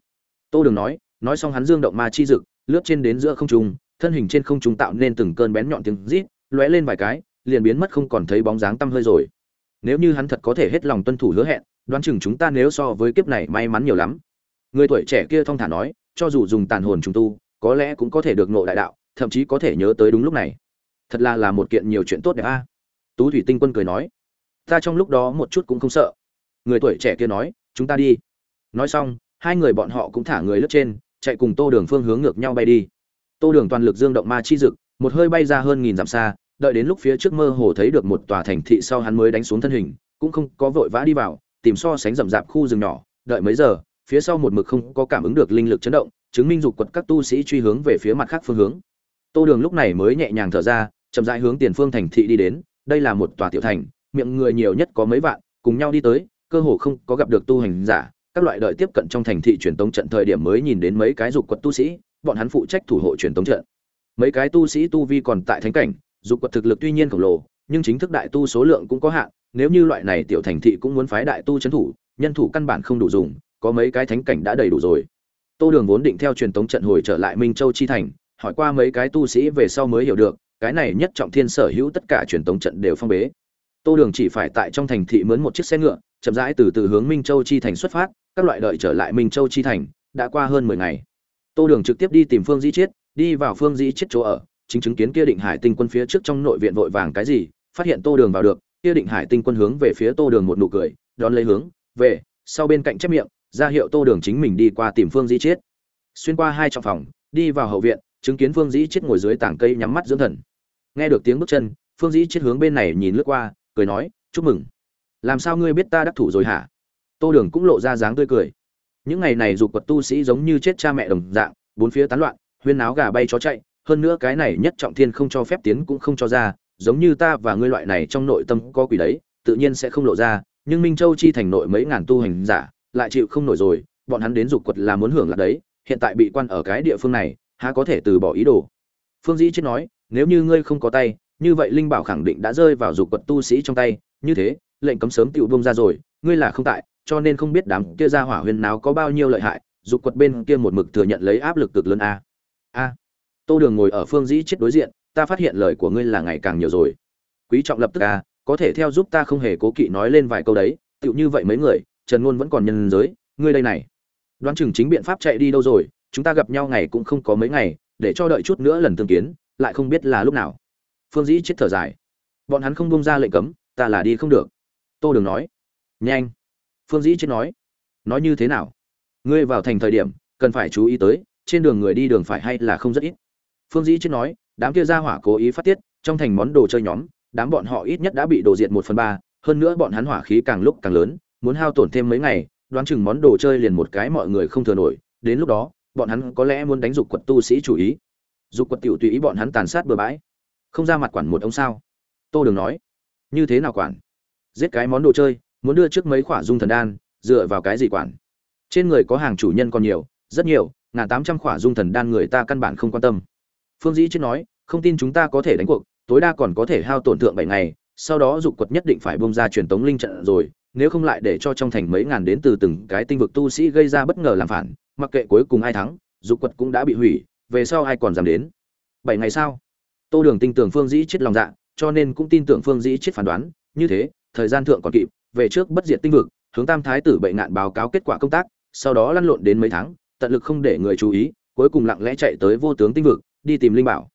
[SPEAKER 1] Tô đường nói nói xong hắn dương động ma chi dực lướt trên đến giữa không trung, thân hình trên không trung tạo nên từng cơn bén nhọn tiếng rít, lóe lên vài cái, liền biến mất không còn thấy bóng dáng tăm hơi rồi. Nếu như hắn thật có thể hết lòng tuân thủ hứa hẹn, đoán chừng chúng ta nếu so với kiếp này may mắn nhiều lắm. Người tuổi trẻ kia thong thả nói, cho dù dùng tàn hồn trùng tu, có lẽ cũng có thể được ngộ đại đạo, thậm chí có thể nhớ tới đúng lúc này. Thật là là một kiện nhiều chuyện tốt đẹp a. Tú thủy tinh quân cười nói, ta trong lúc đó một chút cũng không sợ. Người tuổi trẻ kia nói, chúng ta đi. Nói xong, hai người bọn họ cũng thả người lướt trên chạy cùng tô đường phương hướng ngược nhau bay đi. Tô đường toàn lực dương động ma chi dực, một hơi bay ra hơn nghìn dặm xa, đợi đến lúc phía trước mơ hồ thấy được một tòa thành thị sau hắn mới đánh xuống thân hình, cũng không có vội vã đi vào, tìm so sánh rậm rạp khu rừng nhỏ, đợi mấy giờ, phía sau một mực không có cảm ứng được linh lực chấn động, chứng minh dục quật các tu sĩ truy hướng về phía mặt khác phương hướng. Tô đường lúc này mới nhẹ nhàng thở ra, chậm rãi hướng tiền phương thành thị đi đến, đây là một tòa tiểu thành, miệng người nhiều nhất có mấy vạn, cùng nhau đi tới, cơ hồ không có gặp được tu hành giả các loại đợi tiếp cận trong thành thị truyền tống trận thời điểm mới nhìn đến mấy cái dục quật tu sĩ, bọn hắn phụ trách thủ hộ truyền tống trận. Mấy cái tu sĩ tu vi còn tại thánh cảnh, dục quật thực lực tuy nhiên khổng lồ, nhưng chính thức đại tu số lượng cũng có hạn, nếu như loại này tiểu thành thị cũng muốn phái đại tu trấn thủ, nhân thủ căn bản không đủ dùng, có mấy cái thánh cảnh đã đầy đủ rồi. Tô đường vốn định theo truyền tống trận hồi trở lại minh châu chi thành, hỏi qua mấy cái tu sĩ về sau mới hiểu được, cái này nhất trọng thiên sở hữu tất cả truyền tống trận đều phong bế. Tô đường chỉ phải tại trong thành thị mướn một chiếc xe ngựa, chậm rãi từ từ hướng minh châu chi thành xuất phát các loại đợi trở lại minh châu chi thành, đã qua hơn mười ngày. Tô đường trực tiếp đi tìm phương dĩ chiết, đi vào phương dĩ chiết chỗ ở, chính chứng kiến kia định hải tinh quân phía trước trong nội viện vội vàng cái gì, phát hiện tô đường vào được, kia định hải tinh quân hướng về phía tô đường một nụ cười, đón lấy hướng, về, sau bên cạnh chép miệng, ra hiệu tô đường chính mình đi qua tìm phương dĩ chết xuyên qua hai trong phòng, đi vào hậu viện, chứng kiến phương dĩ chết ngồi dưới tảng cây nhắm mắt dưỡng thần. Nghe được tiếng bước chân, phương dĩ chết hướng bên này nhìn lướt qua, cười nói, chúc mừng. Làm sao ngươi biết ta đắc thủ rồi hả? Tô đường cũng lộ ra dáng tươi cười. Những ngày này dục quật tu sĩ giống như chết cha mẹ đồng dạng, bốn phía tán loạn, huyên náo gà bay chó chạy, hơn nữa cái này nhất trọng thiên không cho phép tiến cũng không cho ra, giống như ta và ngươi loại này trong nội tâm có quỷ đấy, tự nhiên sẽ không lộ ra, nhưng minh châu chi thành nội mấy ngàn tu hành giả, lại chịu không nổi rồi, bọn hắn đến dục quật là muốn hưởng lạc đấy, hiện tại bị quan ở cái địa phương này, há có thể từ bỏ ý đồ. Phương dĩ chết nói, nếu như ngươi không có tay, như vậy linh bảo khẳng định đã rơi vào dục quật tu sĩ trong tay, như thế, lệnh cấm sớm tựu bông ra rồi, ngươi là không tại cho nên không biết đám kia ra hỏa huyền nào có bao nhiêu lợi hại, dục quật bên kia một mực thừa nhận lấy áp lực cực lớn a. A. Tô đường ngồi ở phương dĩ chết đối diện, ta phát hiện lời của ngươi là ngày càng nhiều rồi. Quý trọng lập tức a, có thể theo giúp ta không hề cố kỵ nói lên vài câu đấy, tựu như vậy mấy người, trần ngôn vẫn còn nhân giới, ngươi đây này. Đoán chừng chính biện pháp chạy đi đâu rồi, chúng ta gặp nhau ngày cũng không có mấy ngày, để cho đợi chút nữa lần tương kiến, lại không biết là lúc nào. Phương dĩ chết thở dài. Bọn hắn không bông ra lệnh cấm, ta là đi không được. Tô đường nói. Nhanh phương dĩ chết nói. Nói như thế nào? Ngươi vào thành thời điểm, cần phải chú ý tới, trên đường người đi đường phải hay là không rất ít. Phương dĩ chết nói, đám kia ra hỏa cố ý phát tiết, trong thành món đồ chơi nhóm, đám bọn họ ít nhất đã bị đổ diệt một phần ba, hơn nữa bọn hắn hỏa khí càng lúc càng lớn, muốn hao tổn thêm mấy ngày, đoán chừng món đồ chơi liền một cái mọi người không thừa nổi, đến lúc đó, bọn hắn có lẽ muốn đánh dục quật tu sĩ chủ ý. Dục quật tiểu tùy ý bọn hắn tàn sát bừa bãi. Không ra mặt quản một ông sao? Tô đường nói. Như thế nào quản? Giết cái món đồ chơi muốn đưa trước mấy khỏa dung thần đan, dựa vào cái gì quản? Trên người có hàng chủ nhân còn nhiều, rất nhiều, ngàn tám trăm khỏa dung thần đan người ta căn bản không quan tâm. Phương dĩ chết nói, không tin chúng ta có thể đánh cuộc, tối đa còn có thể hao tổn thượng bảy ngày, sau đó dục quật nhất định phải bông ra truyền tống linh trận rồi, nếu không lại để cho trong thành mấy ngàn đến từ từng cái tinh vực tu sĩ gây ra bất ngờ làm phản, mặc kệ cuối cùng ai thắng, dục quật cũng đã bị hủy, về sau ai còn dám đến? Bảy ngày sau, tô đường tin tưởng phương dĩ chết lòng dạ cho nên cũng tin tưởng phương dĩ chết phán đoán, như thế, thời gian thượng còn kịp về trước bất diệt tinh vực, hướng tam thái tử bệnh nạn báo cáo kết quả công tác, sau đó lăn lộn đến mấy tháng, tận lực không để người chú ý, cuối cùng lặng lẽ chạy tới vô tướng tinh vực, đi tìm linh bảo.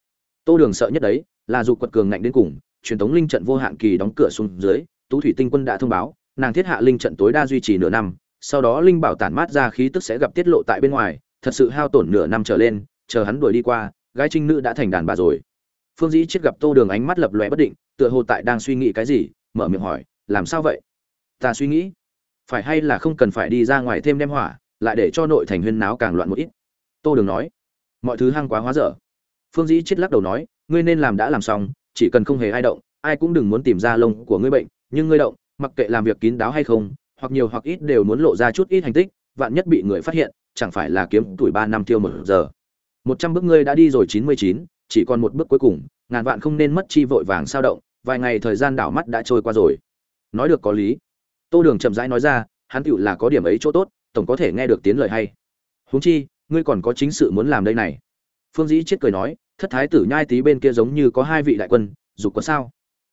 [SPEAKER 1] Tô đường sợ nhất đấy, là dục quật cường ngạnh đến cùng, truyền thống linh trận vô hạn kỳ đóng cửa xuống dưới, tú thủy tinh quân đã thông báo, nàng thiết hạ linh trận tối đa duy trì nửa năm, sau đó linh bảo tản mát ra khí tức sẽ gặp tiết lộ tại bên ngoài, thật sự hao tổn nửa năm trở lên, chờ hắn đuổi đi qua, gái trinh nữ đã thành đàn bà rồi. Phương dĩ chết gặp tô đường ánh mắt lập lòe bất định, tựa hồ tại đang suy nghĩ cái gì, mở miệng hỏi, làm sao vậy? Ta suy nghĩ. Phải hay là không cần phải đi ra ngoài thêm đem hỏa, lại để cho nội thành huyên náo càng loạn một ít. Tô đường nói. Mọi thứ hăng quá hóa dở. Phương dĩ chết lắc đầu nói, ngươi nên làm đã làm xong, chỉ cần không hề ai động, ai cũng đừng muốn tìm ra lông của ngươi bệnh, nhưng ngươi động, mặc kệ làm việc kín đáo hay không, hoặc nhiều hoặc ít đều muốn lộ ra chút ít hành tích, vạn nhất bị người phát hiện, chẳng phải là kiếm tuổi ba năm tiêu một giờ. Một trăm bước ngươi đã đi rồi chín mươi chín, chỉ còn một bước cuối cùng, ngàn vạn không nên mất chi vội vàng sao động, vài ngày thời gian đảo mắt đã trôi qua rồi. Nói được có lý tô đường chậm rãi nói ra hắn tựu là có điểm ấy chỗ tốt tổng có thể nghe được tiếng lời hay. Huống chi ngươi còn có chính sự muốn làm đây này. Phương dĩ chết cười nói thất thái tử nhai tí bên kia giống như có hai vị đại quân dục có sao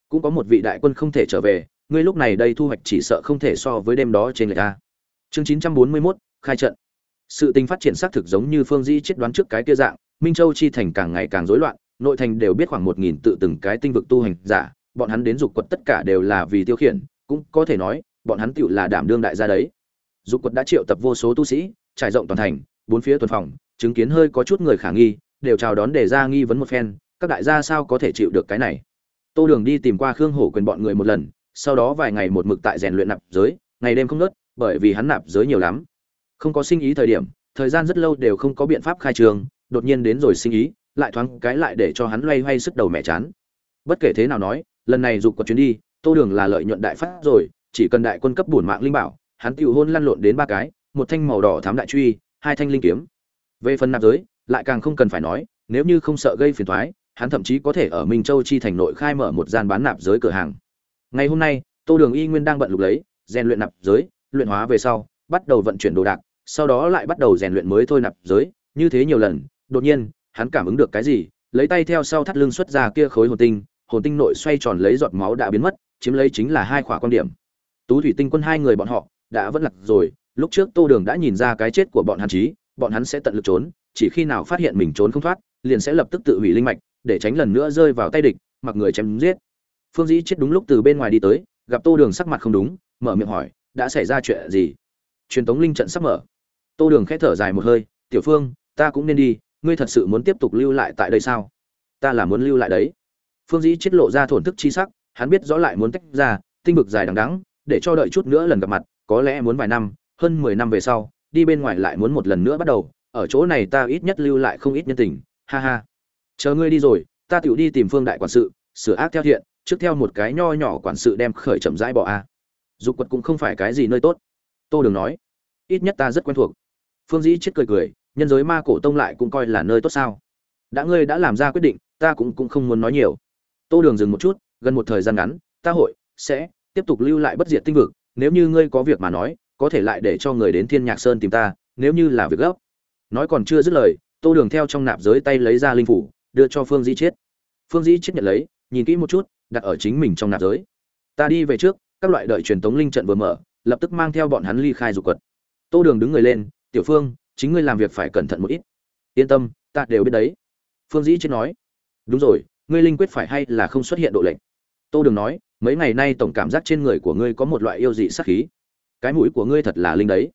[SPEAKER 1] cũng có một vị đại quân không thể trở về ngươi lúc này đây thu hoạch chỉ sợ không thể so với đêm đó trên người ta. Chương chín trăm bốn mươi 941, khai trận. Sự tình phát triển xác thực giống như phương dĩ chết đoán trước cái kia dạng minh châu chi thành càng ngày càng rối loạn nội thành đều biết khoảng một nghìn tự từng cái tinh vực tu hành giả bọn hắn đến dục quật tất cả đều là vì tiêu khiển cũng có thể nói bọn hắn tựu là đảm đương đại gia đấy. Dục quật đã triệu tập vô số tu sĩ, trải rộng toàn thành, bốn phía tuần phòng, chứng kiến hơi có chút người khả nghi, đều chào đón để ra nghi vấn một phen, các đại gia sao có thể chịu được cái này? Tô đường đi tìm qua khương hổ quyền bọn người một lần, sau đó vài ngày một mực tại rèn luyện nạp giới, ngày đêm không nớt bởi vì hắn nạp giới nhiều lắm. Không có sinh ý thời điểm, thời gian rất lâu đều không có biện pháp khai trường, đột nhiên đến rồi sinh ý, lại thoáng cái lại để cho hắn loay hoay sức đầu mẹ chán. Bất kể thế nào nói, lần này dục có chuyến đi, tô đường là lợi nhuận đại phát rồi chỉ cần đại quân cấp bổn mạng linh bảo hắn tiểu hôn lăn lộn đến ba cái một thanh màu đỏ thám đại truy hai thanh linh kiếm. Về phần nạp giới lại càng không cần phải nói nếu như không sợ gây phiền toái, hắn thậm chí có thể ở minh châu chi thành nội khai mở một gian bán nạp giới cửa hàng. Ngày hôm nay tô đường y nguyên đang bận lục lấy rèn luyện nạp giới luyện hóa về sau bắt đầu vận chuyển đồ đạc sau đó lại bắt đầu rèn luyện mới thôi nạp giới như thế nhiều lần đột nhiên hắn cảm ứng được cái gì lấy tay theo sau thắt lưng xuất ra kia khối hồn tinh hồn tinh nội xoay tròn lấy giọt máu đã biến mất chiếm lấy chính là hai khỏa quan điểm tú thủy tinh quân hai người bọn họ đã vẫn lặc rồi. Lúc trước tô đường đã nhìn ra cái chết của bọn hắn chí, bọn hắn sẽ tận lực trốn, chỉ khi nào phát hiện mình trốn không thoát, liền sẽ lập tức tự hủy linh mạch, để tránh lần nữa rơi vào tay địch, mặc người chém giết. Phương dĩ chết đúng lúc từ bên ngoài đi tới, gặp tô đường sắc mặt không đúng, mở miệng hỏi, đã xảy ra chuyện gì? Truyền tống linh trận sắp mở. Tô đường khẽ thở dài một hơi, tiểu phương, ta cũng nên đi, ngươi thật sự muốn tiếp tục lưu lại tại đây sao? Ta là muốn lưu lại đấy. Phương dĩ chết lộ ra thổn thức chi sắc, hắn biết rõ lại muốn tách ra, tinh vực dài đằng đắng để cho đợi chút nữa lần gặp mặt, có lẽ muốn vài năm, hơn mười năm về sau, đi bên ngoài lại muốn một lần nữa bắt đầu, ở chỗ này ta ít nhất lưu lại không ít nhân tình, ha ha. Chờ ngươi đi rồi, ta tựu đi tìm phương đại quản sự, sửa ác theo thiện, trước theo một cái nho nhỏ quản sự đem khởi chậm rãi bỏ a. Dục quật cũng không phải cái gì nơi tốt. Tô đường nói, ít nhất ta rất quen thuộc. Phương dĩ chết cười cười, nhân giới ma cổ tông lại cũng coi là nơi tốt sao. Đã ngươi đã làm ra quyết định, ta cũng cũng không muốn nói nhiều. Tô đường dừng một chút, gần một thời gian ngắn, ta hội, sẽ tiếp tục lưu lại bất diệt tinh vực, nếu như ngươi có việc mà nói, có thể lại để cho người đến thiên nhạc sơn tìm ta, nếu như là việc gấp. Nói còn chưa dứt lời, tô đường theo trong nạp giới tay lấy ra linh phủ, đưa cho phương dĩ chết phương dĩ chết nhận lấy, nhìn kỹ một chút, đặt ở chính mình trong nạp giới. Ta đi về trước, các loại đợi truyền tống linh trận vừa mở, lập tức mang theo bọn hắn ly khai dục quật. Tô đường đứng người lên, tiểu phương, chính ngươi làm việc phải cẩn thận một ít. Yên tâm, ta đều biết đấy. Phương dĩ chết nói, đúng rồi, ngươi linh quyết phải hay là không xuất hiện độ lệnh? Tô đường nói mấy ngày nay tổng cảm giác trên người của ngươi có một loại yêu dị sắc khí. Cái mũi của ngươi thật là linh đấy.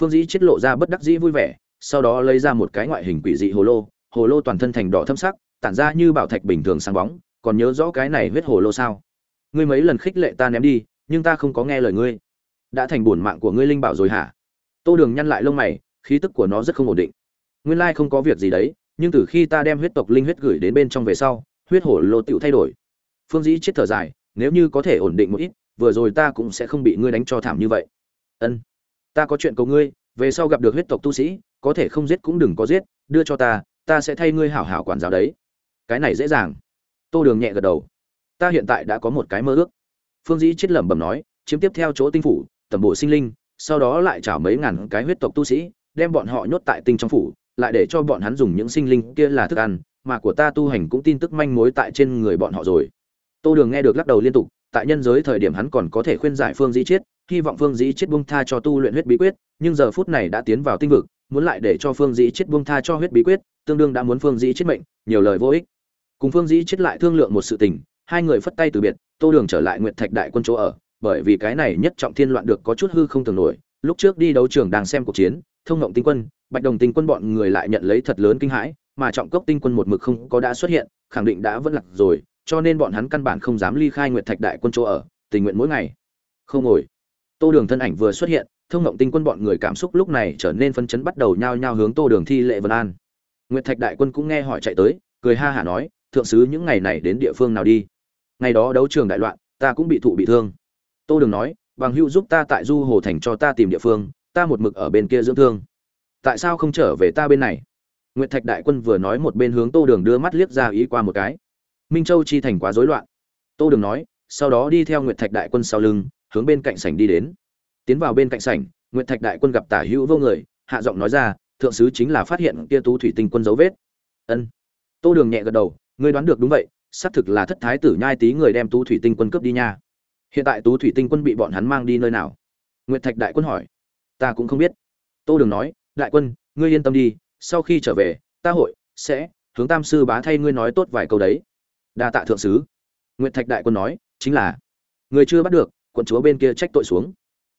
[SPEAKER 1] Phương dĩ chết lộ ra bất đắc dĩ vui vẻ, sau đó lấy ra một cái ngoại hình quỷ dị hồ lô hồ lô toàn thân thành đỏ thâm sắc, tản ra như bảo thạch bình thường sáng bóng, còn nhớ rõ cái này huyết hồ lô sao? Ngươi mấy lần khích lệ ta ném đi, nhưng ta không có nghe lời ngươi. Đã thành bổn mạng của ngươi linh bảo rồi hả? Tô đường nhăn lại lông mày, khí tức của nó rất không ổn định. Nguyên lai không có việc gì đấy, nhưng từ khi ta đem huyết tộc linh huyết gửi đến bên trong về sau, huyết hổ lô tựu thay đổi. Phương dĩ chết thở dài nếu như có thể ổn định một ít, vừa rồi ta cũng sẽ không bị ngươi đánh cho thảm như vậy. Ân, ta có chuyện cầu ngươi, về sau gặp được huyết tộc tu sĩ, có thể không giết cũng đừng có giết, đưa cho ta ta sẽ thay ngươi hảo hảo quản giáo đấy. Cái này dễ dàng. Tô đường nhẹ gật đầu. Ta hiện tại đã có một cái mơ ước. Phương dĩ chết lẩm bẩm nói, chiếm tiếp theo chỗ tinh phủ, tẩm bộ sinh linh, sau đó lại trả mấy ngàn cái huyết tộc tu sĩ, đem bọn họ nhốt tại tinh trong phủ, lại để cho bọn hắn dùng những sinh linh kia là thức ăn, mà của ta tu hành cũng tin tức manh mối tại trên người bọn họ rồi tô đường nghe được lắc đầu liên tục, tại nhân giới thời điểm hắn còn có thể khuyên giải phương dĩ chết hy vọng phương dĩ chết buông tha cho tu luyện huyết bí quyết, nhưng giờ phút này đã tiến vào tinh vực, muốn lại để cho phương dĩ chết buông tha cho huyết bí quyết, tương đương đã muốn phương dĩ chết mệnh, nhiều lời vô ích. Cùng phương dĩ chết lại thương lượng một sự tình, hai người phất tay từ biệt, tô đường trở lại nguyện thạch đại quân chỗ ở, bởi vì cái này nhất trọng thiên loạn được có chút hư không tưởng nổi, lúc trước đi đấu trường đang xem cuộc chiến, thông ngộng tinh quân, bạch đồng tinh quân bọn người lại nhận lấy thật lớn kinh hãi, mà trọng cốc tinh quân một mực không có đã xuất hiện, khẳng định đã vẫn lạc rồi cho nên bọn hắn căn bản không dám ly khai nguyệt thạch đại quân chỗ ở, tình nguyện mỗi ngày. Không ngồi. Tô đường thân ảnh vừa xuất hiện, thông ngộng tinh quân bọn người cảm xúc lúc này trở nên phân chấn bắt đầu nhao nhao hướng tô đường thi lệ vân an. Nguyệt thạch đại quân cũng nghe hỏi chạy tới, cười ha hả nói, thượng sứ, những ngày này đến địa phương nào đi? Ngày đó đấu trường đại loạn, ta cũng bị thụ bị thương. Tô đường nói, bằng hữu giúp ta tại du hồ thành cho ta tìm địa phương, ta một mực ở bên kia dưỡng thương. Tại sao không trở về ta bên này? Nguyệt thạch đại quân vừa nói một bên hướng tô đường đưa mắt liếc ra ý qua một cái minh châu chi thành quá rối loạn. Tô đường nói, sau đó đi theo nguyệt thạch đại quân sau lưng, hướng bên cạnh sảnh đi đến. Tiến vào bên cạnh sảnh, nguyệt thạch đại quân gặp tả hữu vô người, hạ giọng nói ra, thượng sứ chính là phát hiện kia tú thủy tinh quân dấu vết. Ân. Tô đường nhẹ gật đầu, ngươi đoán được đúng vậy, xác thực là thất thái tử nhai tí người đem tú thủy tinh quân cướp đi nha. Hiện tại tú thủy tinh quân bị bọn hắn mang đi nơi nào? Nguyệt thạch đại quân hỏi. Ta cũng không biết. Tô đường nói, đại quân, ngươi yên tâm đi, sau khi trở về, ta hội sẽ hướng tam sư bá thay ngươi nói tốt vài câu đấy đa tạ thượng sứ. Nguyệt thạch đại quân nói, chính là, người chưa bắt được, quận chúa bên kia trách tội xuống.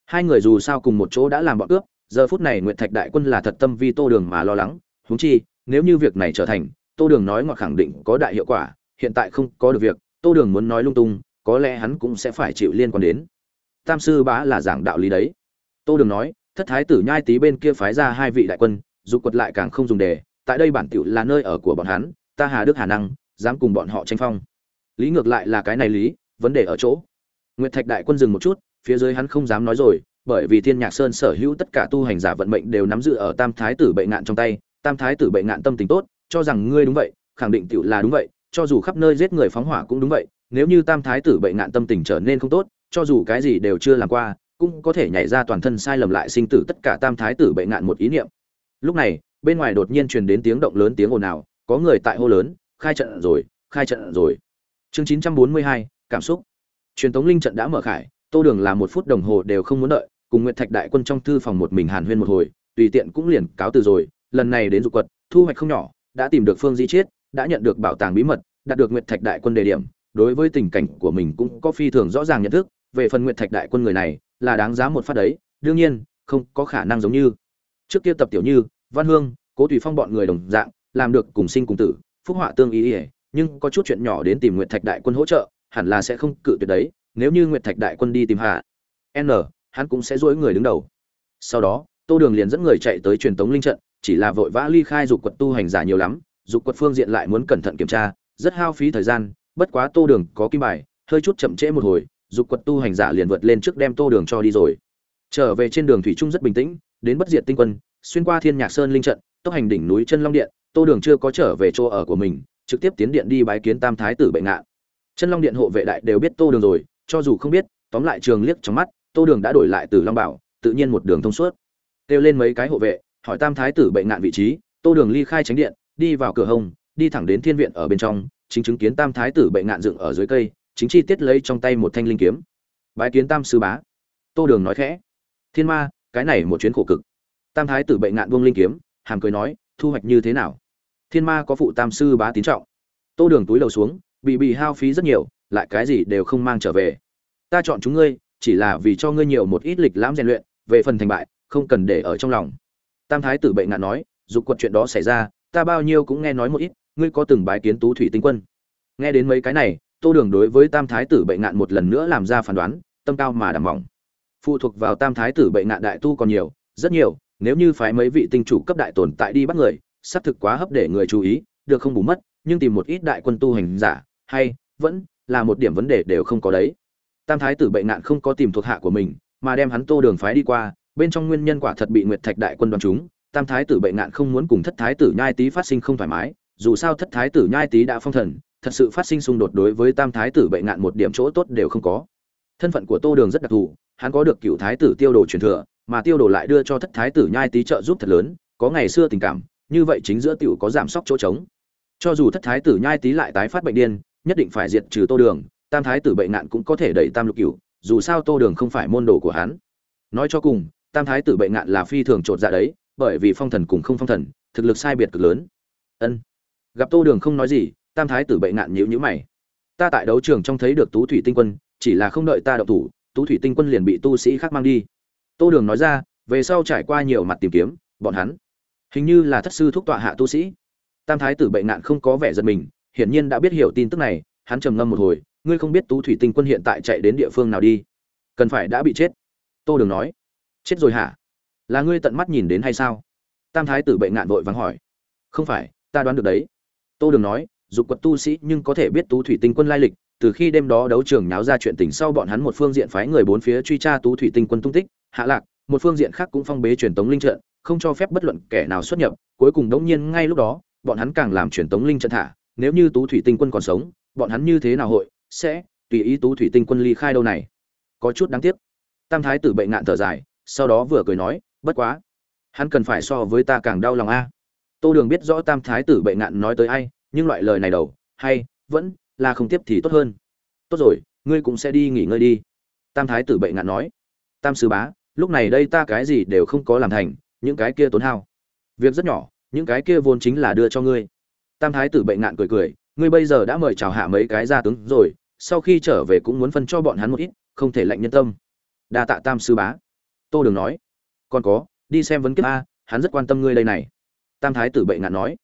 [SPEAKER 1] Hai người dù sao cùng một chỗ đã làm bọn cướp, giờ phút này nguyệt thạch đại quân là thật tâm vì tô đường mà lo lắng. Huống chi, nếu như việc này trở thành, tô đường nói ngọt khẳng định có đại hiệu quả, hiện tại không có được việc, tô đường muốn nói lung tung, có lẽ hắn cũng sẽ phải chịu liên quan đến. Tam sư bá là giảng đạo lý đấy. Tô đường nói, thất thái tử nhai tý bên kia phái ra hai vị đại quân dù quật lại càng không dùng đề, tại đây bản tiểu là nơi ở của bọn hắn, ta hà đức hà năng dám cùng bọn họ tranh phong. Lý ngược lại là cái này lý, vấn đề ở chỗ. Nguyệt thạch đại quân dừng một chút, phía dưới hắn không dám nói rồi, bởi vì thiên nhạc sơn sở hữu tất cả tu hành giả vận mệnh đều nắm giữ ở tam thái tử bệnh ngạn trong tay, tam thái tử bệnh ngạn tâm tình tốt, cho rằng ngươi đúng vậy, khẳng định tiểu là đúng vậy, cho dù khắp nơi giết người phóng hỏa cũng đúng vậy, nếu như tam thái tử bệnh ngạn tâm tình trở nên không tốt, cho dù cái gì đều chưa làm qua, cũng có thể nhảy ra toàn thân sai lầm lại sinh tử tất cả tam thái tử bệnh ngạn một ý niệm. Lúc này, bên ngoài đột nhiên truyền đến tiếng động lớn tiếng ồn ào, có người tại hô lớn khai trận rồi, khai trận rồi. Chương chín trăm bốn mươi hai, cảm xúc. Truyền tống linh trận đã mở khải, tô đường là một phút đồng hồ đều không muốn đợi, cùng nguyệt thạch đại quân trong thư phòng một mình hàn huyên một hồi, tùy tiện cũng liền cáo từ rồi. Lần này đến dục quật, thu hoạch không nhỏ, đã tìm được phương di chiết, đã nhận được bảo tàng bí mật, đạt được nguyệt thạch đại quân đề điểm, đối với tình cảnh của mình cũng có phi thường rõ ràng nhận thức, về phần nguyệt thạch đại quân người này, là đáng giá một phát đấy, đương nhiên, không có khả năng giống như. Trước kia tập tiểu như, văn hương, cố tùy phong bọn người đồng dạng, làm được cùng sinh cùng tử phúc họa tương ý ỉa nhưng có chút chuyện nhỏ đến tìm nguyệt thạch đại quân hỗ trợ, hẳn là sẽ không cự tuyệt đấy, nếu như nguyệt thạch đại quân đi tìm hạ n, hắn cũng sẽ dỗi người đứng đầu. Sau đó, tô đường liền dẫn người chạy tới truyền tống linh trận, chỉ là vội vã ly khai dục quật tu hành giả nhiều lắm, dục quật phương diện lại muốn cẩn thận kiểm tra, rất hao phí thời gian, bất quá tô đường có kim bài, hơi chút chậm trễ một hồi, dục quật tu hành giả liền vượt lên trước đem tô đường cho đi rồi. Trở về trên đường thủy trung rất bình tĩnh, đến bất diệt tinh quân, xuyên qua thiên nhạc sơn linh trận, tốc hành đỉnh núi chân long điện tô đường chưa có trở về chỗ ở của mình, trực tiếp tiến điện đi bái kiến tam thái tử bệnh ngạn. Chân long điện hộ vệ đại đều biết tô đường rồi, cho dù không biết, tóm lại trường liếc trong mắt, tô đường đã đổi lại từ long bảo, tự nhiên một đường thông suốt. Kêu lên mấy cái hộ vệ, hỏi tam thái tử bệnh ngạn vị trí, tô đường ly khai tránh điện, đi vào cửa hông đi thẳng đến thiên viện ở bên trong, chính chứng kiến tam thái tử bệnh ngạn dựng ở dưới cây, chính chi tiết lấy trong tay một thanh linh kiếm. Bái kiến tam sư bá. Tô đường nói khẽ. Thiên ma, cái này một chuyến khổ cực. Tam thái tử bệnh ngạn buông linh kiếm, hàm cười nói thu hoạch như thế nào? Thiên ma có phụ tam sư bá tín trọng. Tô đường túi đầu xuống, bị bị hao phí rất nhiều, lại cái gì đều không mang trở về. Ta chọn chúng ngươi, chỉ là vì cho ngươi nhiều một ít lịch lãm rèn luyện, về phần thành bại, không cần để ở trong lòng. Tam thái tử bệnh ngạn nói, dục quật chuyện đó xảy ra, ta bao nhiêu cũng nghe nói một ít, ngươi có từng bái kiến tú thủy tinh quân. Nghe đến mấy cái này, tô đường đối với tam thái tử bệnh ngạn một lần nữa làm ra phán đoán, tâm cao mà đảm mỏng. Phụ thuộc vào tam thái tử bệnh ngạn đại tu còn nhiều, rất nhiều nếu như phái mấy vị tinh chủ cấp đại tồn tại đi bắt người, xác thực quá hấp để người chú ý, được không bù mất, nhưng tìm một ít đại quân tu hành giả, hay, vẫn là một điểm vấn đề đều không có đấy. Tam thái tử bệnh nạn không có tìm thuộc hạ của mình, mà đem hắn tô đường phái đi qua, bên trong nguyên nhân quả thật bị nguyệt thạch đại quân đoàn chúng tam thái tử bệnh nạn không muốn cùng thất thái tử nhai tý phát sinh không thoải mái, dù sao thất thái tử nhai tý đã phong thần, thật sự phát sinh xung đột đối với tam thái tử bệnh nạn một điểm chỗ tốt đều không có. Thân phận của tô đường rất đặc thù, hắn có được cựu thái tử tiêu đồ truyền thừa mà tiêu đồ lại đưa cho thất thái tử nhai tí trợ giúp thật lớn, có ngày xưa tình cảm, như vậy chính giữa tiểu có giảm sóc chỗ trống. Cho dù thất thái tử nhai tí lại tái phát bệnh điên, nhất định phải diệt trừ tô đường, tam thái tử bệnh nạn cũng có thể đẩy tam lục cửu, dù sao tô đường không phải môn đồ của hắn. Nói cho cùng, tam thái tử bệnh nạn là phi thường trột dạ đấy, bởi vì phong thần cùng không phong thần, thực lực sai biệt cực lớn. Ân. Gặp tô đường không nói gì, tam thái tử bệnh nạn nhữ nhữ mày. Ta tại đấu trường trong thấy được tú thủy tinh quân, chỉ là không đợi ta đậu thủ, tú thủy tinh quân liền bị tu sĩ khác mang đi tô đường nói ra, về sau trải qua nhiều mặt tìm kiếm, bọn hắn hình như là thất sư thúc tọa hạ tu sĩ. Tam thái tử bệnh nạn không có vẻ giật mình, hiển nhiên đã biết hiểu tin tức này, hắn trầm ngâm một hồi, ngươi không biết tú thủy tinh quân hiện tại chạy đến địa phương nào đi. Cần phải đã bị chết. Tô đường nói. Chết rồi hả? Là ngươi tận mắt nhìn đến hay sao? Tam thái tử bệnh nạn vội vàng hỏi. Không phải, ta đoán được đấy. Tô đường nói, dục quật tu sĩ nhưng có thể biết tú thủy tinh quân lai lịch, từ khi đêm đó đấu trường náo ra chuyện tình sau bọn hắn một phương diện phái người bốn phía truy tra tú thủy tinh quân tung tích hạ lạc, một phương diện khác cũng phong bế truyền tống linh trận, không cho phép bất luận kẻ nào xuất nhập, cuối cùng đống nhiên ngay lúc đó, bọn hắn càng làm truyền tống linh trận thả, nếu như tú thủy tinh quân còn sống, bọn hắn như thế nào hội, sẽ, tùy ý tú thủy tinh quân ly khai đâu này. Có chút đáng tiếc. Tam thái tử bệnh ngạn thở dài, sau đó vừa cười nói, bất quá, hắn cần phải so với ta càng đau lòng a. Tô đường biết rõ tam thái tử bệnh ngạn nói tới ai, nhưng loại lời này đầu, hay, vẫn là không tiếp thì tốt hơn. Tốt rồi, ngươi cũng sẽ đi nghỉ ngơi đi. Tam thái tử bệnh ngạn nói. Tam sư bá lúc này đây ta cái gì đều không có làm thành, những cái kia tốn hao. Việc rất nhỏ, những cái kia vốn chính là đưa cho ngươi. Tam thái tử bệnh ngạn cười cười, ngươi bây giờ đã mời chào hạ mấy cái gia tướng rồi, sau khi trở về cũng muốn phân cho bọn hắn một ít, không thể lạnh nhân tâm. Đa tạ tam sư bá. Tô đường nói, còn có, đi xem vấn kiếp a, hắn rất quan tâm ngươi đây này. Tam thái tử bệnh ngạn nói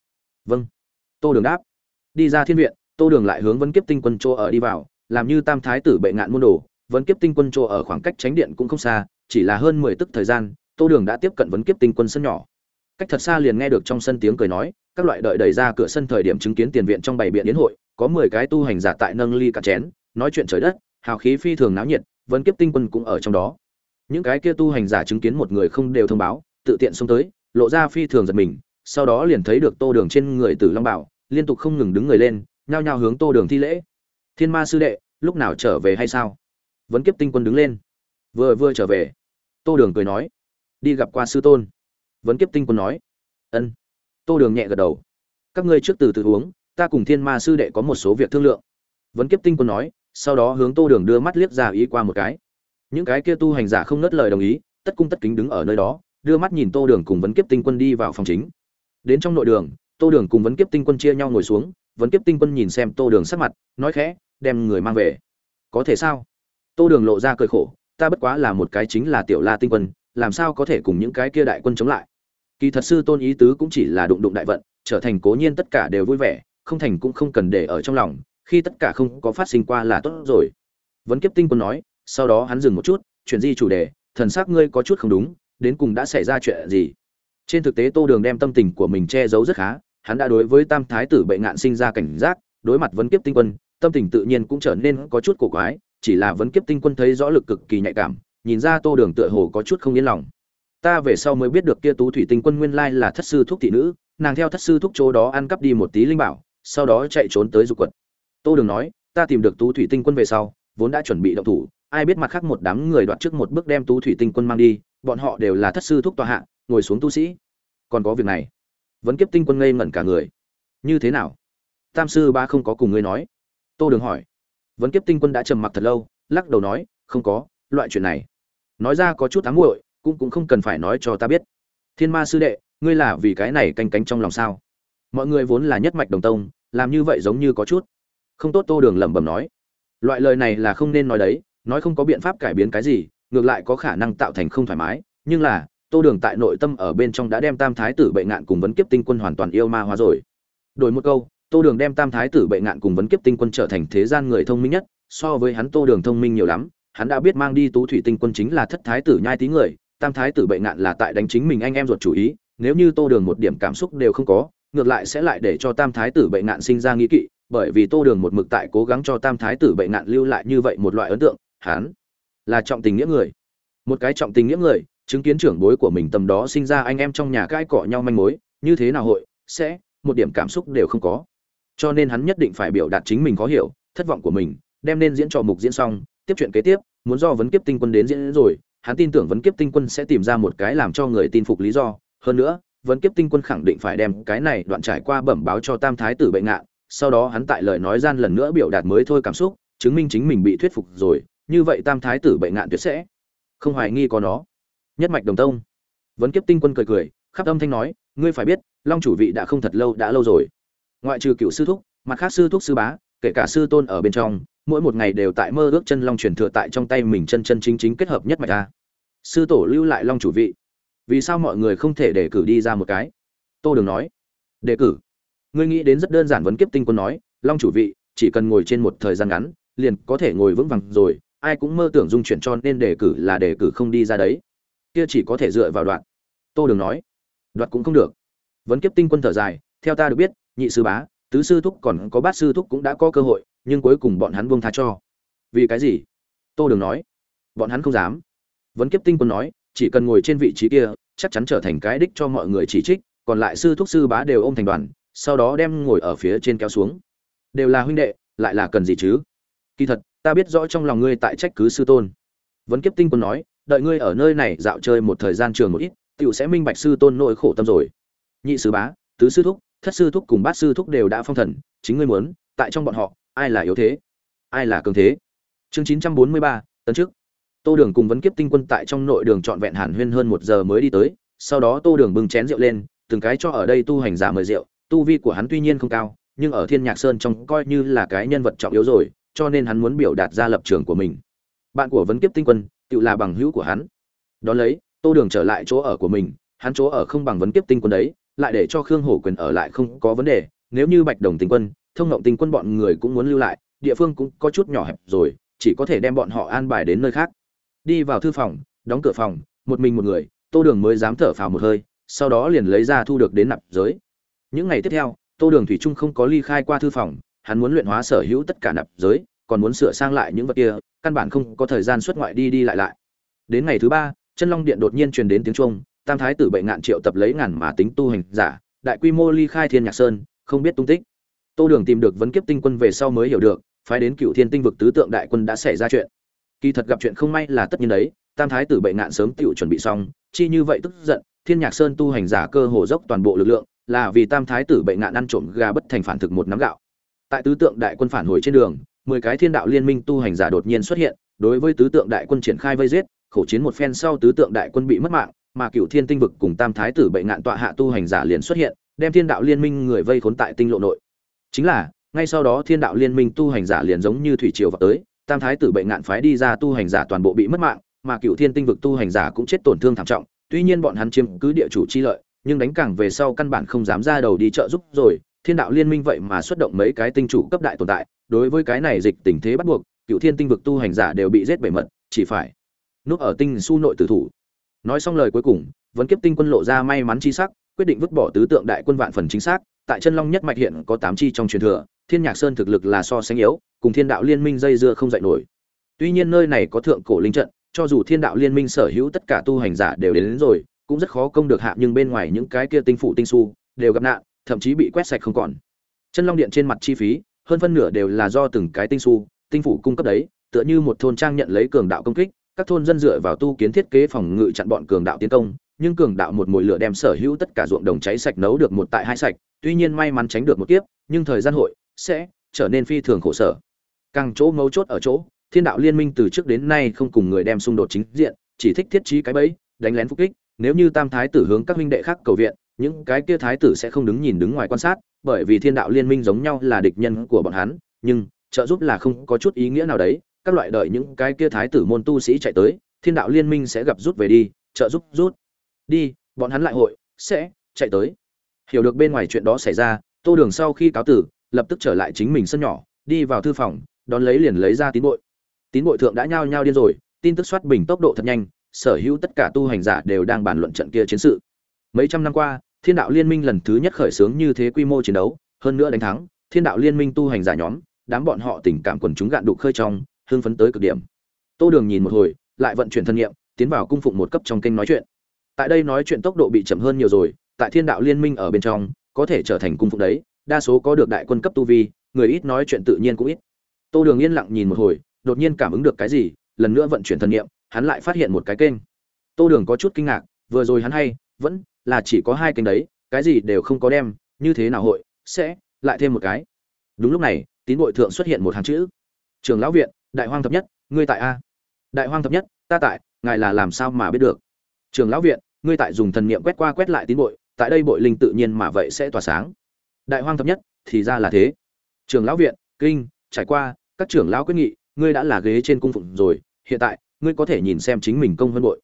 [SPEAKER 1] vâng. Tô đường đáp, đi ra thiên viện, tô đường lại hướng vấn kiếp tinh quân chỗ ở đi vào, làm như tam thái tử bệnh ngạn môn đồ, vấn kiếp tinh quân chỗ ở khoảng cách tránh điện cũng không xa chỉ là hơn mười tức thời gian, tô đường đã tiếp cận vấn kiếp tinh quân sân nhỏ. Cách thật xa liền nghe được trong sân tiếng cười nói, các loại đợi đẩy ra cửa sân thời điểm chứng kiến tiền viện trong bảy biện yến hội, có mười cái tu hành giả tại nâng ly cả chén, nói chuyện trời đất, hào khí phi thường náo nhiệt, vấn kiếp tinh quân cũng ở trong đó. Những cái kia tu hành giả chứng kiến một người không đều thông báo, tự tiện xông tới, lộ ra phi thường giật mình, sau đó liền thấy được tô đường trên người tử long bảo, liên tục không ngừng đứng người lên, nhao nhao hướng tô đường thi lễ. Thiên ma sư đệ, lúc nào trở về hay sao? Vấn kiếp tinh quân đứng lên vừa vừa trở về. Tô đường cười nói, đi gặp qua sư tôn. Vấn kiếp tinh quân nói, ân. Tô đường nhẹ gật đầu, các ngươi trước từ từ uống, ta cùng thiên ma sư đệ có một số việc thương lượng. Vấn kiếp tinh quân nói, sau đó hướng tô đường đưa mắt liếc ra ý qua một cái. Những cái kia tu hành giả không nớt lời đồng ý, tất cung tất kính đứng ở nơi đó, đưa mắt nhìn tô đường cùng vấn kiếp tinh quân đi vào phòng chính. Đến trong nội đường, tô đường cùng vấn kiếp tinh quân chia nhau ngồi xuống, vấn kiếp tinh quân nhìn xem tô đường sắc mặt, nói khẽ, đem người mang về. Có thể sao? Tô đường lộ ra cười khổ ta bất quá là một cái chính là tiểu la tinh quân, làm sao có thể cùng những cái kia đại quân chống lại? Kỳ thật sư tôn ý tứ cũng chỉ là đụng đụng đại vận, trở thành cố nhiên tất cả đều vui vẻ, không thành cũng không cần để ở trong lòng, khi tất cả không có phát sinh qua là tốt rồi. Vấn kiếp tinh quân nói, sau đó hắn dừng một chút, chuyển di chủ đề, thần sắc ngươi có chút không đúng, đến cùng đã xảy ra chuyện gì? Trên thực tế tô đường đem tâm tình của mình che giấu rất khá, hắn đã đối với tam thái tử bệ ngạn sinh ra cảnh giác, đối mặt vấn kiếp tinh quân, tâm tình tự nhiên cũng trở nên có chút cổ quái chỉ là vấn kiếp tinh quân thấy rõ lực cực kỳ nhạy cảm, nhìn ra tô đường tựa hồ có chút không yên lòng. Ta về sau mới biết được kia tú thủy tinh quân nguyên lai là thất sư thúc thị nữ, nàng theo thất sư thúc chỗ đó ăn cắp đi một tí linh bảo, sau đó chạy trốn tới dục quật. Tô đường nói, ta tìm được tú thủy tinh quân về sau, vốn đã chuẩn bị động thủ, ai biết mặt khác một đám người đoạt trước một bước đem tú thủy tinh quân mang đi, bọn họ đều là thất sư thúc tòa hạ, ngồi xuống tu sĩ. Còn có việc này. Vẫn kiếp tinh quân ngây ngẩn cả người. Như thế nào? Tam sư ba không có cùng ngươi nói. Tô đường hỏi. Vấn kiếp tinh quân đã trầm mặc thật lâu, lắc đầu nói, không có, loại chuyện này. Nói ra có chút ám muội, cũng cũng không cần phải nói cho ta biết. Thiên ma sư đệ, ngươi là vì cái này canh cánh trong lòng sao? Mọi người vốn là nhất mạch đồng tông, làm như vậy giống như có chút không tốt, tô đường lẩm bẩm nói. Loại lời này là không nên nói đấy, nói không có biện pháp cải biến cái gì, ngược lại có khả năng tạo thành không thoải mái. Nhưng là, tô đường tại nội tâm ở bên trong đã đem tam thái tử bệnh nạn cùng vấn kiếp tinh quân hoàn toàn yêu ma hóa rồi. Đổi một câu tô đường đem tam thái tử bệ ngạn cùng vấn kiếp tinh quân trở thành thế gian người thông minh nhất, so với hắn tô đường thông minh nhiều lắm, hắn đã biết mang đi tú thủy tinh quân chính là thất thái tử nhai tí người, tam thái tử bệ ngạn là tại đánh chính mình anh em ruột chủ ý, nếu như tô đường một điểm cảm xúc đều không có, ngược lại sẽ lại để cho tam thái tử bệ ngạn sinh ra nghĩ kỵ, bởi vì tô đường một mực tại cố gắng cho tam thái tử bệ ngạn lưu lại như vậy một loại ấn tượng, hắn là trọng tình nghĩa người. Một cái trọng tình nghĩa người, chứng kiến trưởng bối của mình tầm đó sinh ra anh em trong nhà cãi cọ nhau manh mối, như thế nào hội, sẽ, một điểm cảm xúc đều không có cho nên hắn nhất định phải biểu đạt chính mình có hiểu, thất vọng của mình, đem nên diễn trò mục diễn xong, tiếp chuyện kế tiếp, muốn do vấn kiếp tinh quân đến diễn rồi, hắn tin tưởng vấn kiếp tinh quân sẽ tìm ra một cái làm cho người tin phục lý do. Hơn nữa, vấn kiếp tinh quân khẳng định phải đem cái này đoạn trải qua bẩm báo cho tam thái tử bệnh ngạn, sau đó hắn tại lời nói gian lần nữa biểu đạt mới thôi cảm xúc, chứng minh chính mình bị thuyết phục rồi, như vậy tam thái tử bệnh ngạn tuyệt sẽ không hoài nghi có nó. Nhất mạch đồng tông. Vấn kiếp tinh quân cười cười, khắp âm thanh nói, ngươi phải biết, long chủ vị đã không thật lâu, đã lâu rồi ngoại trừ cựu sư thúc, mặt khác sư thúc sư bá, kể cả sư tôn ở bên trong, mỗi một ngày đều tại mơ ước chân long truyền thừa tại trong tay mình chân chân chính chính kết hợp nhất mạch a. Sư tổ lưu lại long chủ vị. Vì sao mọi người không thể đề cử đi ra một cái? Tô đường nói. Đề cử? Ngươi nghĩ đến rất đơn giản vấn kiếp tinh quân nói, long chủ vị, chỉ cần ngồi trên một thời gian ngắn, liền có thể ngồi vững vàng rồi, ai cũng mơ tưởng dung chuyển cho nên đề cử là đề cử không đi ra đấy. Kia chỉ có thể dựa vào đoạn. Tô đường nói. Đoạt cũng không được. Vấn kiếp tinh quân thở dài, theo ta được biết nhị sư bá, tứ sư thúc còn có bát sư thúc cũng đã có cơ hội, nhưng cuối cùng bọn hắn buông tha cho. Vì cái gì? Tô đường nói. Bọn hắn không dám. Vấn kiếp tinh quân nói, chỉ cần ngồi trên vị trí kia, chắc chắn trở thành cái đích cho mọi người chỉ trích, còn lại sư thúc sư bá đều ôm thành đoàn, sau đó đem ngồi ở phía trên kéo xuống. Đều là huynh đệ, lại là cần gì chứ? Kỳ thật, ta biết rõ trong lòng ngươi tại trách cứ sư tôn. Vấn kiếp tinh quân nói, đợi ngươi ở nơi này dạo chơi một thời gian trường một ít, tiểu sẽ minh bạch sư tôn nỗi khổ tâm rồi. Nhị sư bá, tứ sư thúc thất sư thúc cùng bát sư thúc đều đã phong thần, chính ngươi muốn, tại trong bọn họ, ai là yếu thế? Ai là cường thế? Chương chín trăm bốn mươi ba, tấn trước tô đường cùng vấn kiếp tinh quân tại trong nội đường trọn vẹn hàn huyên hơn một giờ mới đi tới, sau đó tô đường bưng chén rượu lên, từng cái cho ở đây tu hành giả mời rượu, tu vi của hắn tuy nhiên không cao, nhưng ở thiên nhạc sơn trong coi như là cái nhân vật trọng yếu rồi, cho nên hắn muốn biểu đạt ra lập trường của mình. Bạn của vấn kiếp tinh quân, tự là bằng hữu của hắn. Đón lấy, tô đường trở lại chỗ ở của mình, hắn chỗ ở không bằng vấn kiếp tinh quân đấy lại để cho khương hổ quyền ở lại không có vấn đề, nếu như bạch đồng tinh quân, thông ngộng tinh quân bọn người cũng muốn lưu lại, địa phương cũng có chút nhỏ hẹp rồi, chỉ có thể đem bọn họ an bài đến nơi khác. Đi vào thư phòng, đóng cửa phòng, một mình một người, tô đường mới dám thở phào một hơi, sau đó liền lấy ra thu được đến nạp giới. Những ngày tiếp theo, tô đường thủy trung không có ly khai qua thư phòng, hắn muốn luyện hóa sở hữu tất cả nạp giới, còn muốn sửa sang lại những vật kia, căn bản không có thời gian xuất ngoại đi đi lại lại. Đến ngày thứ ba, chân long điện đột nhiên truyền đến tiếng trung tam thái tử bệnh ngạn triệu tập lấy ngàn mà tính tu hành giả, đại quy mô ly khai thiên nhạc sơn, không biết tung tích. Tô đường tìm được vấn kiếp tinh quân về sau mới hiểu được, phái đến cựu thiên tinh vực tứ tượng đại quân đã xảy ra chuyện. Kỳ thật gặp chuyện không may là tất nhiên đấy, tam thái tử bệnh ngạn sớm tựu chuẩn bị xong, chi như vậy tức giận, thiên nhạc sơn tu hành giả cơ hồ dốc toàn bộ lực lượng, là vì tam thái tử bệnh ngạn ăn trộm gà bất thành phản thực một nắm gạo. Tại tứ tượng đại quân phản hồi trên đường, mười cái thiên đạo liên minh tu hành giả đột nhiên xuất hiện, đối với tứ tượng đại quân triển khai vây giết, khổ chiến một phen sau tứ tượng đại quân bị mất mạng mà cựu thiên tinh vực cùng tam thái tử bệnh ngạn tọa hạ tu hành giả liền xuất hiện, đem thiên đạo liên minh người vây khốn tại tinh lộ nội. Chính là, ngay sau đó thiên đạo liên minh tu hành giả liền giống như thủy triều vào tới, tam thái tử bệnh ngạn phái đi ra tu hành giả toàn bộ bị mất mạng, mà cựu thiên tinh vực tu hành giả cũng chết tổn thương thảm trọng, tuy nhiên bọn hắn chiếm cứ địa chủ chi lợi, nhưng đánh càng về sau căn bản không dám ra đầu đi trợ giúp rồi, thiên đạo liên minh vậy mà xuất động mấy cái tinh chủ cấp đại tồn tại, đối với cái này dịch tình thế bắt buộc, cựu thiên tinh vực tu hành giả đều bị giết bể mật, chỉ phải núp ở tinh su nội tử thủ nói xong lời cuối cùng vẫn kiếp tinh quân lộ ra may mắn chi sắc quyết định vứt bỏ tứ tượng đại quân vạn phần chính xác. Tại chân long nhất mạch hiện có tám chi trong truyền thừa thiên nhạc sơn thực lực là so sánh yếu cùng thiên đạo liên minh dây dưa không dạy nổi. Tuy nhiên nơi này có thượng cổ linh trận cho dù thiên đạo liên minh sở hữu tất cả tu hành giả đều đến, đến rồi cũng rất khó công được hạ nhưng bên ngoài những cái kia tinh phụ tinh su đều gặp nạn thậm chí bị quét sạch không còn. Chân long điện trên mặt chi phí hơn phân nửa đều là do từng cái tinh su tinh phủ cung cấp đấy tựa như một thôn trang nhận lấy cường đạo công kích các thôn dân dựa vào tu kiến thiết kế phòng ngự chặn bọn cường đạo tiến công, nhưng cường đạo một mồi lửa đem sở hữu tất cả ruộng đồng cháy sạch nấu được một tại hai sạch, tuy nhiên may mắn tránh được một kiếp, nhưng thời gian hội sẽ trở nên phi thường khổ sở. Càng chỗ mấu chốt ở chỗ, thiên đạo liên minh từ trước đến nay không cùng người đem xung đột chính diện, chỉ thích thiết trí cái bẫy, đánh lén phục kích, nếu như tam thái tử hướng các huynh đệ khác cầu viện, những cái kia thái tử sẽ không đứng nhìn đứng ngoài quan sát, bởi vì thiên đạo liên minh giống nhau là địch nhân của bọn hắn, nhưng trợ giúp là không có chút ý nghĩa nào đấy các loại đợi những cái kia thái tử môn tu sĩ chạy tới, thiên đạo liên minh sẽ gặp rút về đi, trợ giúp rút. Đi, bọn hắn lại hội, sẽ chạy tới. Hiểu được bên ngoài chuyện đó xảy ra, tô đường sau khi cáo tử, lập tức trở lại chính mình sân nhỏ, đi vào thư phòng, đón lấy liền lấy ra tín bội. Tín bội thượng đã nhao nhao điên rồi, tin tức soát bình tốc độ thật nhanh, sở hữu tất cả tu hành giả đều đang bàn luận trận kia chiến sự. Mấy trăm năm qua, thiên đạo liên minh lần thứ nhất khởi xướng như thế quy mô chiến đấu, hơn nữa đánh thắng, thiên đạo liên minh tu hành giả nhóm, đám bọn họ tình cảm quần chúng gạn đục khơi trong hưng phấn tới cực điểm. Tô đường nhìn một hồi, lại vận chuyển thân nhiệm tiến vào cung phụng một cấp trong kênh nói chuyện. Tại đây nói chuyện tốc độ bị chậm hơn nhiều rồi, tại thiên đạo liên minh ở bên trong, có thể trở thành cung phụng đấy, đa số có được đại quân cấp tu vi, người ít nói chuyện tự nhiên cũng ít. Tô đường yên lặng nhìn một hồi, đột nhiên cảm ứng được cái gì, lần nữa vận chuyển thân nhiệm hắn lại phát hiện một cái kênh. Tô đường có chút kinh ngạc, vừa rồi hắn hay, vẫn là chỉ có hai kênh đấy, cái gì đều không có đem, như thế nào hội, sẽ, lại thêm một cái. Đúng lúc này, tín bội thượng xuất hiện một hàng chữ. Trường lão viện đại hoang thập nhất, ngươi tại a? Đại hoang thập nhất, ta tại, ngài là làm sao mà biết được? Trường lão viện, ngươi tại dùng thần niệm quét qua quét lại tín bội, tại đây bội linh tự nhiên mà vậy sẽ tỏa sáng. Đại hoang thập nhất, thì ra là thế. Trường lão viện, kinh, trải qua, các trưởng lão quyết nghị, ngươi đã là ghế trên cung phụng rồi, hiện tại, ngươi có thể nhìn xem chính mình công vân bội.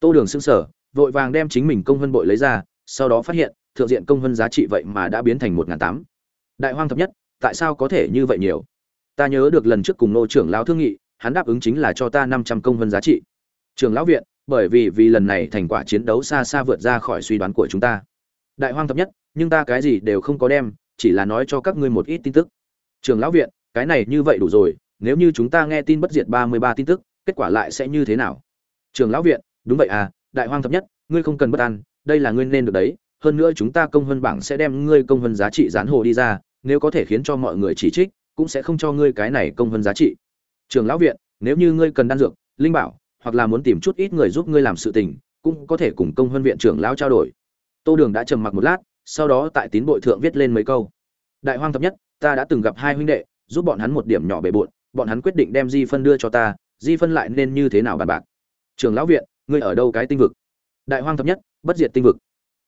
[SPEAKER 1] Tô đường xưng sở vội vàng đem chính mình công vân bội lấy ra, sau đó phát hiện, thượng diện công vân giá trị vậy mà đã biến thành một ngàn tám. Đại hoang thập nhất, tại sao có thể như vậy nhiều? Ta nhớ được lần trước cùng nô trưởng lão thương nghị, hắn đáp ứng chính là cho ta năm trăm công vân giá trị. Trường lão viện, bởi vì vì lần này thành quả chiến đấu xa xa vượt ra khỏi suy đoán của chúng ta. Đại hoang thập nhất, nhưng ta cái gì đều không có đem, chỉ là nói cho các ngươi một ít tin tức. Trường lão viện, cái này như vậy đủ rồi, nếu như chúng ta nghe tin bất diệt ba mươi ba tin tức, kết quả lại sẽ như thế nào? Trường lão viện, đúng vậy à đại hoang thập nhất, ngươi không cần bất an, đây là ngươi nên được đấy, hơn nữa chúng ta công vân bảng sẽ đem ngươi công vân giá trị gián hồ đi ra, nếu có thể khiến cho mọi người chỉ trích cũng sẽ không cho ngươi cái này công hơn giá trị. Trường lão viện, nếu như ngươi cần đan dược, linh bảo, hoặc là muốn tìm chút ít người giúp ngươi làm sự tình, cũng có thể cùng công hơn viện trưởng lão trao đổi. Tô đường đã trầm mặc một lát, sau đó tại tín bội thượng viết lên mấy câu. Đại hoang thập nhất, ta đã từng gặp hai huynh đệ, giúp bọn hắn một điểm nhỏ bề bộn, bọn hắn quyết định đem di phân đưa cho ta, di phân lại nên như thế nào bàn bạc? Trường lão viện, ngươi ở đâu cái tinh vực? Đại hoang thập nhất, bất diệt tinh vực.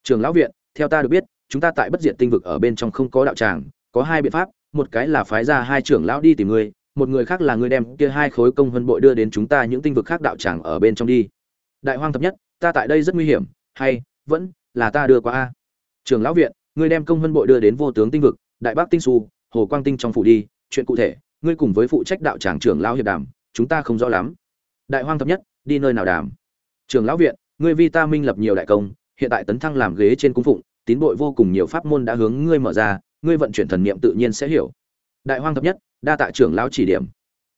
[SPEAKER 1] Trường lão viện, theo ta được biết, chúng ta tại bất diệt tinh vực ở bên trong không có đạo tràng có hai biện pháp, một cái là phái ra hai trưởng lão đi tìm ngươi, một người khác là ngươi đem kia hai khối công vân bội đưa đến chúng ta những tinh vực khác đạo tràng ở bên trong đi. Đại hoang thập nhất, ta tại đây rất nguy hiểm, hay, vẫn, là ta đưa qua a. Trường lão viện, ngươi đem công vân bội đưa đến vô tướng tinh vực, đại bác tinh su hồ quang tinh trong phủ đi, chuyện cụ thể, ngươi cùng với phụ trách đạo tràng trưởng lão hiệp đàm, chúng ta không rõ lắm. Đại hoang thập nhất, đi nơi nào đàm? Trường lão viện, ngươi vi ta minh lập nhiều đại công, hiện tại tấn thăng làm ghế trên cung phụng, tín bội vô cùng nhiều pháp môn đã hướng ngươi mở ra ngươi vận chuyển thần niệm tự nhiên sẽ hiểu. Đại hoang thập nhất, đa tạ trưởng lão chỉ điểm.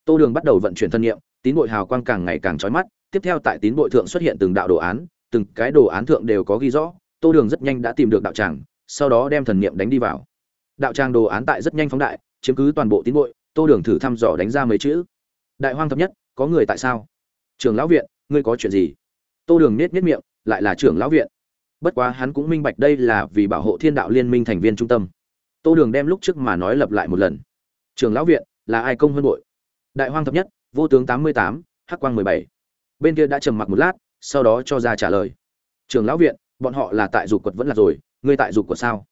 [SPEAKER 1] Tô đường bắt đầu vận chuyển thần niệm, tín bội hào quang càng ngày càng chói mắt, tiếp theo tại tín bội thượng xuất hiện từng đạo đồ án, từng cái đồ án thượng đều có ghi rõ, tô đường rất nhanh đã tìm được đạo tràng, sau đó đem thần niệm đánh đi vào. Đạo tràng đồ án tại rất nhanh phóng đại, chiếm cứ toàn bộ tín bội, tô đường thử thăm dò đánh ra mấy chữ. Đại hoang thập nhất, có người tại sao? Trưởng lão viện, ngươi có chuyện gì? Tô đường nhếch nết miệng, lại là trưởng lão viện. Bất quá hắn cũng minh bạch đây là vì bảo hộ thiên đạo liên minh thành viên trung tâm tô đường đem lúc trước mà nói lặp lại một lần. Trường lão viện, là ai công hơn bội? Đại hoang thập nhất, vô tướng tám mươi tám, hắc quang mười bảy. Bên kia đã trầm mặc một lát, sau đó cho ra trả lời. Trường lão viện, bọn họ là tại dục quật vẫn là rồi, ngươi tại dục quật sao?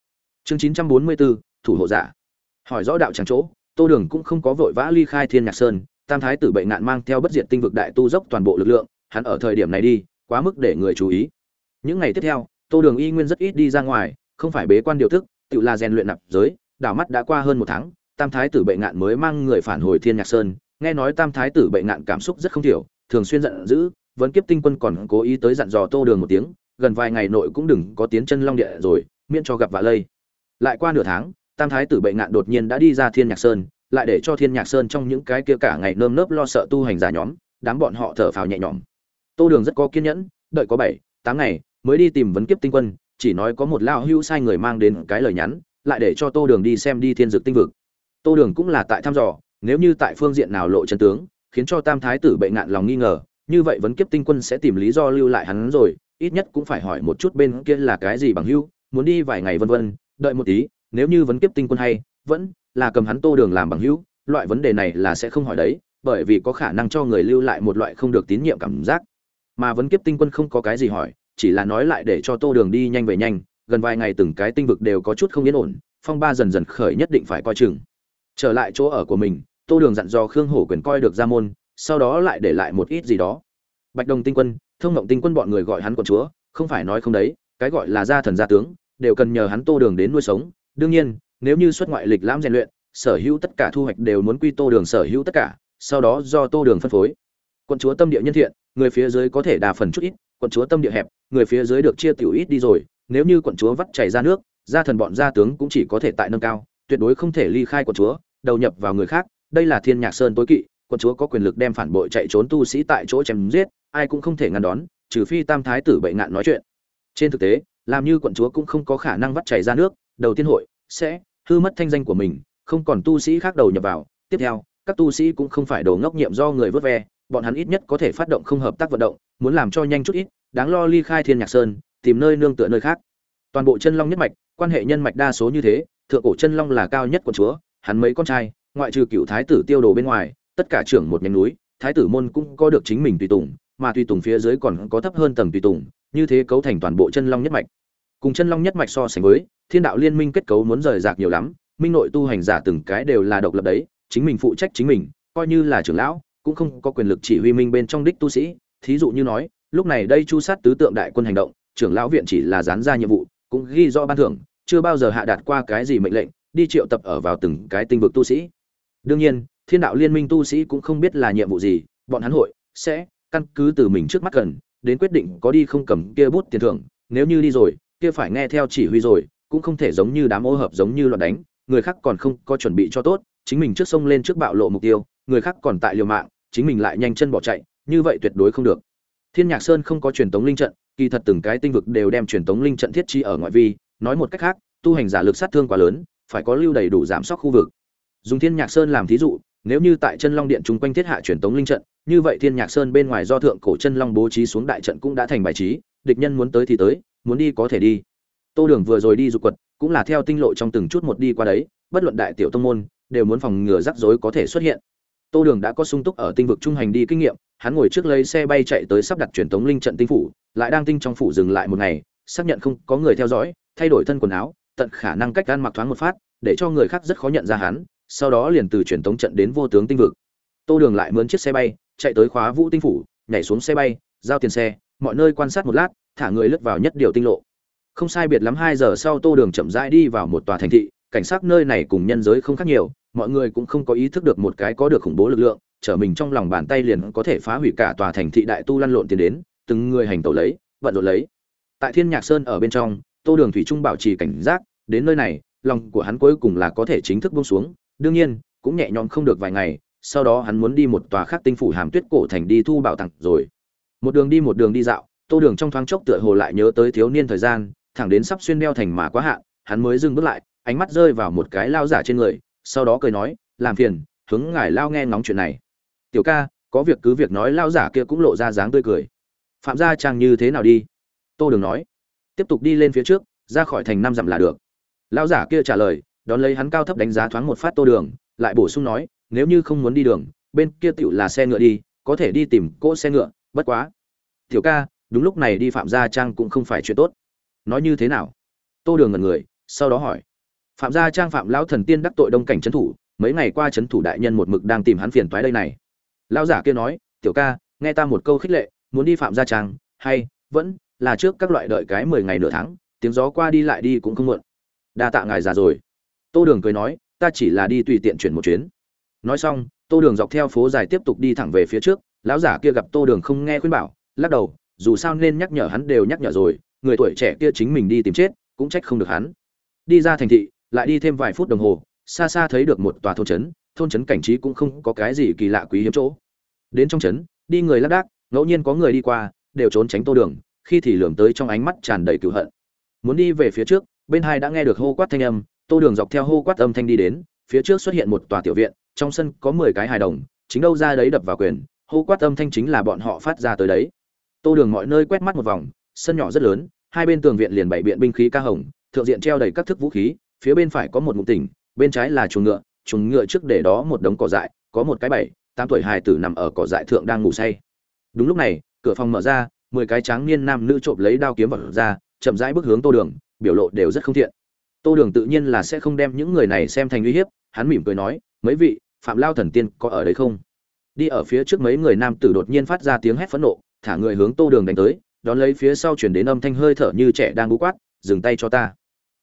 [SPEAKER 1] Chương chín trăm bốn mươi bốn, thủ hộ giả. Hỏi rõ đạo tràng chỗ, tô đường cũng không có vội vã ly khai thiên nhạc sơn, tam thái tử bệnh nạn mang theo bất diệt tinh vực đại tu dốc toàn bộ lực lượng, hắn ở thời điểm này đi, quá mức để người chú ý. Những ngày tiếp theo, tô đường y nguyên rất ít đi ra ngoài, không phải bế quan điều thức tự là rèn luyện nạp giới, đảo mắt đã qua hơn một tháng, tam thái tử bệ ngạn mới mang người phản hồi thiên nhạc sơn. Nghe nói tam thái tử bệ ngạn cảm xúc rất không thiểu, thường xuyên giận dữ, vẫn kiếp tinh quân còn cố ý tới dặn dò tô đường một tiếng, gần vài ngày nội cũng đừng có tiến chân long địa rồi, miễn cho gặp vạ lây. Lại qua nửa tháng, tam thái tử bệ ngạn đột nhiên đã đi ra thiên nhạc sơn, lại để cho thiên nhạc sơn trong những cái kia cả ngày nơm nớp lo sợ tu hành giả nhóm, đám bọn họ thở phào nhẹ nhõm. Tô đường rất có kiên nhẫn, đợi có bảy, tám ngày, mới đi tìm vấn kiếp tinh quân chỉ nói có một lao hưu sai người mang đến cái lời nhắn, lại để cho tô đường đi xem đi thiên dược tinh vực. Tô đường cũng là tại thăm dò, nếu như tại phương diện nào lộ chân tướng, khiến cho tam thái tử bệ ngạn lòng nghi ngờ, như vậy vấn kiếp tinh quân sẽ tìm lý do lưu lại hắn rồi, ít nhất cũng phải hỏi một chút bên kia là cái gì bằng hưu, muốn đi vài ngày vân vân, đợi một tí, nếu như vấn kiếp tinh quân hay, vẫn là cầm hắn tô đường làm bằng hữu loại vấn đề này là sẽ không hỏi đấy, bởi vì có khả năng cho người lưu lại một loại không được tín nhiệm cảm giác. Mà vấn kiếp tinh quân không có cái gì hỏi chỉ là nói lại để cho tô đường đi nhanh về nhanh, gần vài ngày từng cái tinh vực đều có chút không yên ổn, phong ba dần dần khởi nhất định phải coi chừng. Trở lại chỗ ở của mình, tô đường dặn dò khương hổ quyền coi được ra môn, sau đó lại để lại một ít gì đó. Bạch đồng tinh quân, thông ngộng tinh quân bọn người gọi hắn quận chúa, không phải nói không đấy, cái gọi là gia thần gia tướng, đều cần nhờ hắn tô đường đến nuôi sống. Đương nhiên, nếu như xuất ngoại lịch lãm rèn luyện, sở hữu tất cả thu hoạch đều muốn quy tô đường sở hữu tất cả, sau đó do tô đường phân phối. Quận chúa tâm địa nhân thiện, người phía dưới có thể đà phần chút ít quận chúa tâm địa hẹp, người phía dưới được chia tiểu ít đi rồi, nếu như quận chúa vắt chảy ra nước, gia thần bọn gia tướng cũng chỉ có thể tại nâng cao, tuyệt đối không thể ly khai quận chúa, đầu nhập vào người khác, đây là thiên nhạc sơn tối kỵ, quận chúa có quyền lực đem phản bội chạy trốn tu sĩ tại chỗ chém giết, ai cũng không thể ngăn đón, trừ phi tam thái tử bệ ngạn nói chuyện. Trên thực tế, làm như quận chúa cũng không có khả năng vắt chảy ra nước, đầu tiên hội sẽ hư mất thanh danh của mình, không còn tu sĩ khác đầu nhập vào, tiếp theo, các tu sĩ cũng không phải đồ ngốc nhiệm do người vớt ve bọn hắn ít nhất có thể phát động không hợp tác vận động, muốn làm cho nhanh chút ít, đáng lo ly khai thiên nhạc sơn, tìm nơi nương tựa nơi khác. Toàn bộ chân long nhất mạch, quan hệ nhân mạch đa số như thế, thượng cổ chân long là cao nhất của chúa, hắn mấy con trai, ngoại trừ cựu thái tử tiêu đồ bên ngoài, tất cả trưởng một nhánh núi, thái tử môn cũng có được chính mình tùy tùng, mà tùy tùng phía dưới còn có thấp hơn tầng tùy tùng, như thế cấu thành toàn bộ chân long nhất mạch. Cùng chân long nhất mạch so sánh với, thiên đạo liên minh kết cấu muốn rời rạc nhiều lắm, minh nội tu hành giả từng cái đều là độc lập đấy, chính mình phụ trách chính mình, coi như là trưởng lão cũng không có quyền lực chỉ huy minh bên trong đích tu sĩ. Thí dụ như nói, lúc này đây chu sát tứ tượng đại quân hành động, trưởng lão viện chỉ là dán ra nhiệm vụ, cũng ghi rõ ban thưởng, chưa bao giờ hạ đạt qua cái gì mệnh lệnh, đi triệu tập ở vào từng cái tinh vực tu sĩ. Đương nhiên, thiên đạo liên minh tu sĩ cũng không biết là nhiệm vụ gì, bọn hắn hội sẽ căn cứ từ mình trước mắt cần, đến quyết định có đi không cầm kia bút tiền thưởng. Nếu như đi rồi, kia phải nghe theo chỉ huy rồi, cũng không thể giống như đám ô hợp giống như loạn đánh, người khác còn không có chuẩn bị cho tốt, chính mình trước sông lên trước bạo lộ mục tiêu, người khác còn tại liều mạng chính mình lại nhanh chân bỏ chạy, như vậy tuyệt đối không được. Thiên nhạc sơn không có truyền tống linh trận, kỳ thật từng cái tinh vực đều đem truyền tống linh trận thiết trí ở ngoại vi, nói một cách khác, tu hành giả lực sát thương quá lớn, phải có lưu đầy đủ giảm sóc khu vực. Dùng thiên nhạc sơn làm thí dụ, nếu như tại chân long điện chúng quanh thiết hạ truyền tống linh trận, như vậy thiên nhạc sơn bên ngoài do thượng cổ chân long bố trí xuống đại trận cũng đã thành bài trí, địch nhân muốn tới thì tới, muốn đi có thể đi. Tô đường vừa rồi đi dục quật, cũng là theo tinh lộ trong từng chút một đi qua đấy, bất luận đại tiểu tông môn, đều muốn phòng ngừa rắc rối có thể xuất hiện tô đường đã có sung túc ở tinh vực trung hành đi kinh nghiệm, hắn ngồi trước lấy xe bay chạy tới sắp đặt truyền tống linh trận tinh phủ, lại đang tinh trong phủ dừng lại một ngày, xác nhận không có người theo dõi, thay đổi thân quần áo, tận khả năng cách gan mặc thoáng một phát, để cho người khác rất khó nhận ra hắn, sau đó liền từ truyền tống trận đến vô tướng tinh vực. Tô đường lại mướn chiếc xe bay, chạy tới khóa vũ tinh phủ, nhảy xuống xe bay, giao tiền xe, mọi nơi quan sát một lát, thả người lướt vào nhất điều tinh lộ. Không sai biệt lắm hai giờ sau tô đường chậm rãi đi vào một tòa thành thị, cảnh sắc nơi này cùng nhân giới không khác nhiều mọi người cũng không có ý thức được một cái có được khủng bố lực lượng, trở mình trong lòng bàn tay liền có thể phá hủy cả tòa thành thị đại tu lăn lộn tiến đến, từng người hành tẩu lấy, vận rộn lấy. Tại thiên nhạc sơn ở bên trong, tô đường thủy trung bảo trì cảnh giác, đến nơi này, lòng của hắn cuối cùng là có thể chính thức buông xuống, đương nhiên, cũng nhẹ nhõm không được vài ngày, sau đó hắn muốn đi một tòa khác tinh phủ hàm tuyết cổ thành đi thu bảo tặng rồi. Một đường đi một đường đi dạo, tô đường trong thoáng chốc tựa hồ lại nhớ tới thiếu niên thời gian, thẳng đến sắp xuyên đeo thành mà quá hạn, hắn mới dừng bước lại, ánh mắt rơi vào một cái lao giả trên người sau đó cười nói, làm phiền, hướng ngài lao nghe ngóng chuyện này. Tiểu ca, có việc cứ việc nói lao giả kia cũng lộ ra dáng tươi cười. Phạm gia trang như thế nào đi? Tô đường nói. Tiếp tục đi lên phía trước, ra khỏi thành năm dặm là được. Lao giả kia trả lời, đón lấy hắn cao thấp đánh giá thoáng một phát tô đường, lại bổ sung nói, nếu như không muốn đi đường, bên kia tựu là xe ngựa đi, có thể đi tìm cỗ xe ngựa, bất quá. Tiểu ca, đúng lúc này đi phạm gia trang cũng không phải chuyện tốt. Nói như thế nào? Tô đường ngần người, sau đó hỏi phạm gia trang phạm lão thần tiên đắc tội đông cảnh trấn thủ, mấy ngày qua trấn thủ đại nhân một mực đang tìm hắn phiền toái đây này. Lão giả kia nói, tiểu ca, nghe ta một câu khích lệ, muốn đi phạm gia trang, hay vẫn là trước các loại đợi cái mười ngày nửa tháng, tiếng gió qua đi lại đi cũng không muộn. Đa tạ ngài già rồi. Tô đường cười nói, ta chỉ là đi tùy tiện chuyển một chuyến. Nói xong, tô đường dọc theo phố dài tiếp tục đi thẳng về phía trước, lão giả kia gặp tô đường không nghe khuyên bảo, lắc đầu, dù sao nên nhắc nhở hắn đều nhắc nhở rồi, người tuổi trẻ kia chính mình đi tìm chết, cũng trách không được hắn. Đi ra thành thị lại đi thêm vài phút đồng hồ, xa xa thấy được một tòa thôn trấn thôn trấn cảnh trí cũng không có cái gì kỳ lạ quý hiếm chỗ. Đến trong trấn, đi người lác đác, ngẫu nhiên có người đi qua, đều trốn tránh tô đường, khi thì lườm tới trong ánh mắt tràn đầy cựu hận. Muốn đi về phía trước, bên hai đã nghe được hô quát thanh âm, tô đường dọc theo hô quát âm thanh đi đến, phía trước xuất hiện một tòa tiểu viện, trong sân có mười cái hài đồng, chính đâu ra đấy đập vào quyền, hô quát âm thanh chính là bọn họ phát ra tới đấy. Tô đường mọi nơi quét mắt một vòng, sân nhỏ rất lớn, hai bên tường viện liền bảy biện binh khí ca hồng, thượng diện treo đầy các thức vũ khí phía bên phải có một ngụm tỉnh, bên trái là chuồng ngựa chuồng ngựa trước để đó một đống cỏ dại, có một cái bảy, tám tuổi hài tử nằm ở cỏ dại thượng đang ngủ say. Đúng lúc này, cửa phòng mở ra, mười cái tráng niên nam nữ trộm lấy đao kiếm vật ra, chậm rãi bước hướng tô đường, biểu lộ đều rất không thiện. Tô đường tự nhiên là sẽ không đem những người này xem thành uy hiếp, hắn mỉm cười nói, mấy vị, phạm lao thần tiên có ở đấy không? Đi ở phía trước mấy người nam tử đột nhiên phát ra tiếng hét phẫn nộ, thả người hướng tô đường đánh tới, đón lấy phía sau chuyển đến âm thanh hơi thở như trẻ đang bú quát, dừng tay cho ta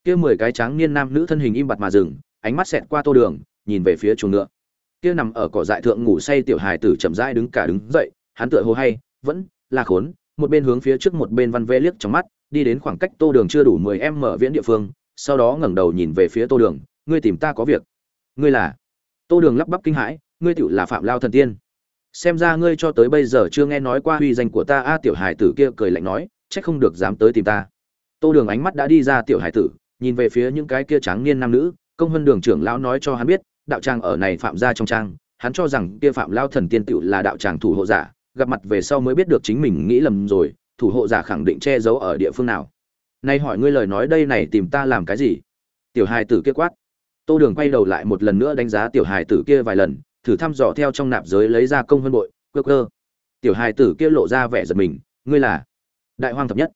[SPEAKER 1] kia mười cái tráng niên nam nữ thân hình im bặt mà dừng, ánh mắt xẹt qua tô đường, nhìn về phía chuồng ngựa. Kia nằm ở cỏ dại thượng ngủ say tiểu hài tử chậm rãi đứng cả đứng dậy, hắn tựa hồ hay, vẫn là khốn, một bên hướng phía trước một bên văn vê liếc trong mắt, đi đến khoảng cách tô đường chưa đủ mười em mở viễn địa phương, sau đó ngẩng đầu nhìn về phía tô đường, ngươi tìm ta có việc. Ngươi là? Tô đường lắp bắp kinh hãi, ngươi tựu là phạm lao thần tiên. Xem ra ngươi cho tới bây giờ chưa nghe nói qua uy danh của ta. A tiểu hải tử kia cười lạnh nói c h ắ c không được dám tới tìm ta. Tô đường ánh mắt đã đi ra tiểu hải tử nhìn về phía những cái kia tráng niên nam nữ, công hơn đường trưởng lão nói cho hắn biết, đạo tràng ở này phạm ra trong trang, hắn cho rằng kia phạm lao thần tiên tựu là đạo tràng thủ hộ giả, gặp mặt về sau mới biết được chính mình nghĩ lầm rồi, thủ hộ giả khẳng định che giấu ở địa phương nào. Nay hỏi ngươi lời nói đây này tìm ta làm cái gì? Tiểu hài tử kia quát. Tô đường quay đầu lại một lần nữa đánh giá tiểu hài tử kia vài lần, thử thăm dò theo trong nạp giới lấy ra công hơn bội cơ cơ tiểu hài tử kia lộ ra vẻ giật mình, ngươi là đại hoang thập nhất.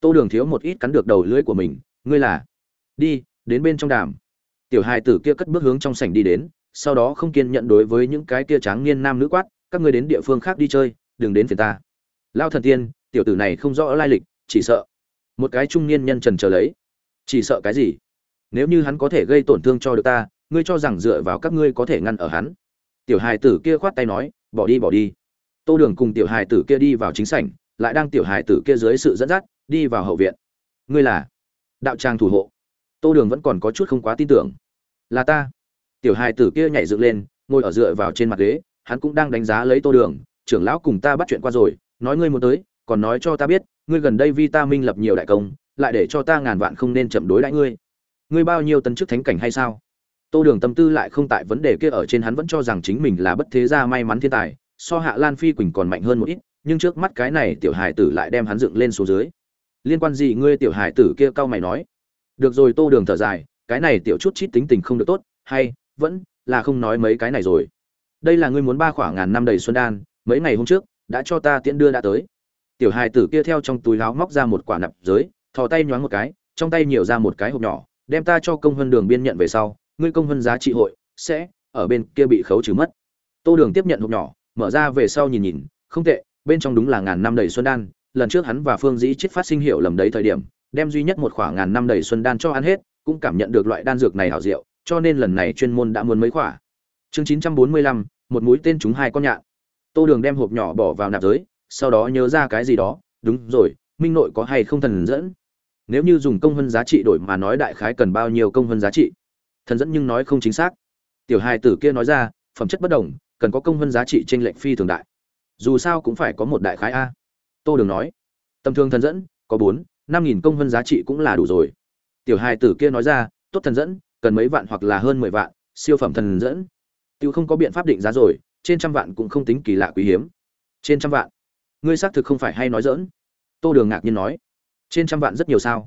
[SPEAKER 1] Tô đường thiếu một ít cắn được đầu lưỡi của mình, ngươi là đi, đến bên trong đàm. Tiểu hài tử kia cất bước hướng trong sảnh đi đến, sau đó không kiên nhận đối với những cái kia tráng niên nam nữ quát, các ngươi đến địa phương khác đi chơi, đừng đến phiền ta. Lao thần tiên, tiểu tử này không rõ lai lịch, chỉ sợ một cái trung niên nhân trần chờ lấy. Chỉ sợ cái gì? Nếu như hắn có thể gây tổn thương cho được ta, ngươi cho rằng dựa vào các ngươi có thể ngăn ở hắn? Tiểu hài tử kia khoát tay nói, bỏ đi bỏ đi. Tô đường cùng tiểu hài tử kia đi vào chính sảnh, lại đang tiểu hài tử kia dưới sự dẫn dắt, đi vào hậu viện. Ngươi là đạo tràng thủ hộ tô đường vẫn còn có chút không quá tin tưởng. Là ta. Tiểu hài tử kia nhảy dựng lên, ngồi ở dựa vào trên mặt ghế, hắn cũng đang đánh giá lấy tô đường. Trưởng lão cùng ta bắt chuyện qua rồi, nói ngươi muốn tới, còn nói cho ta biết, ngươi gần đây vi ta minh lập nhiều đại công, lại để cho ta ngàn vạn không nên chậm đối đãi ngươi. Ngươi bao nhiêu tấn chức thánh cảnh hay sao? Tô đường tâm tư lại không tại vấn đề kia, ở trên hắn vẫn cho rằng chính mình là bất thế gia may mắn thiên tài, so hạ lan phi quỳnh còn mạnh hơn một ít, nhưng trước mắt cái này tiểu hài tử lại đem hắn dựng lên số dưới. Liên quan gì ngươi? Tiểu hài tử kia cau mày nói được rồi, tô đường thở dài, cái này tiểu chút chít tính tình không được tốt, hay, vẫn là không nói mấy cái này rồi. Đây là ngươi muốn ba khoảng ngàn năm đầy xuân đan, mấy ngày hôm trước, đã cho ta tiễn đưa đã tới. Tiểu hài tử kia theo trong túi láo móc ra một quả nạp giới, thò tay nhoáng một cái, trong tay nhiều ra một cái hộp nhỏ, đem ta cho công hơn đường biên nhận về sau, ngươi công hơn giá trị hội sẽ ở bên kia bị khấu trừ mất. Tô đường tiếp nhận hộp nhỏ, mở ra về sau nhìn nhìn, không tệ, bên trong đúng là ngàn năm đầy xuân đan, lần trước hắn và phương dĩ chết phát sinh hiệu lầm đấy thời điểm đem duy nhất một khoảng ngàn năm đầy xuân đan cho ăn hết, cũng cảm nhận được loại đan dược này hảo diệu, cho nên lần này chuyên môn đã muốn mấy khỏa. Chương chín trăm bốn mươi lăm, một mũi tên trúng hai con nhạn. Tô đường đem hộp nhỏ bỏ vào nạp giới, sau đó nhớ ra cái gì đó, đúng rồi, minh nội có hay không thần dẫn? Nếu như dùng công hơn giá trị đổi mà nói đại khái cần bao nhiêu công hơn giá trị? Thần dẫn nhưng nói không chính xác. Tiểu hai tử kia nói ra, phẩm chất bất đồng, cần có công hơn giá trị trên lệnh phi thường đại. Dù sao cũng phải có một đại khái a. Tô đường nói, tầm thường thần dẫn có bốn năm nghìn công hơn giá trị cũng là đủ rồi. Tiểu hai tử kia nói ra, tốt thần dẫn, cần mấy vạn hoặc là hơn mười vạn, siêu phẩm thần dẫn. Tiêu không có biện pháp định giá rồi, trên trăm vạn cũng không tính kỳ lạ quý hiếm. Trên trăm vạn? Ngươi xác thực không phải hay nói dỡn tô đường ngạc nhiên nói. Trên trăm vạn rất nhiều sao?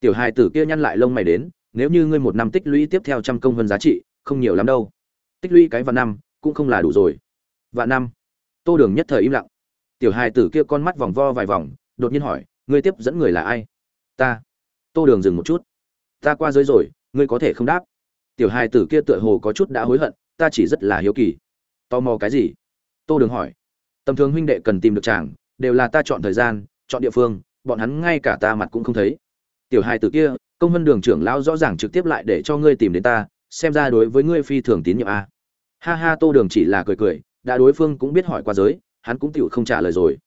[SPEAKER 1] Tiểu hài tử kia nhăn lại lông mày đến, nếu như ngươi một năm tích lũy tiếp theo trăm công hơn giá trị, không nhiều lắm đâu. Tích lũy cái vạn năm, cũng không là đủ rồi. Vạn năm? Tô đường nhất thời im lặng. Tiểu hài tử kia con mắt vòng vo vài vòng, đột nhiên hỏi ngươi tiếp dẫn người là ai? Ta. Tô đường dừng một chút. Ta qua giới rồi, ngươi có thể không đáp. Tiểu hài tử kia tựa hồ có chút đã hối hận, ta chỉ rất là hiếu kỳ. Tò mò cái gì? Tô đường hỏi. Tầm thường huynh đệ cần tìm được chàng, đều là ta chọn thời gian, chọn địa phương, bọn hắn ngay cả ta mặt cũng không thấy. Tiểu hai tử kia, công vân đường trưởng lão rõ ràng trực tiếp lại để cho ngươi tìm đến ta, xem ra đối với ngươi phi thường tín nhiệm a. Ha ha, tô đường chỉ là cười cười, đã đối phương cũng biết hỏi qua giới, hắn cũng tựu không trả lời rồi.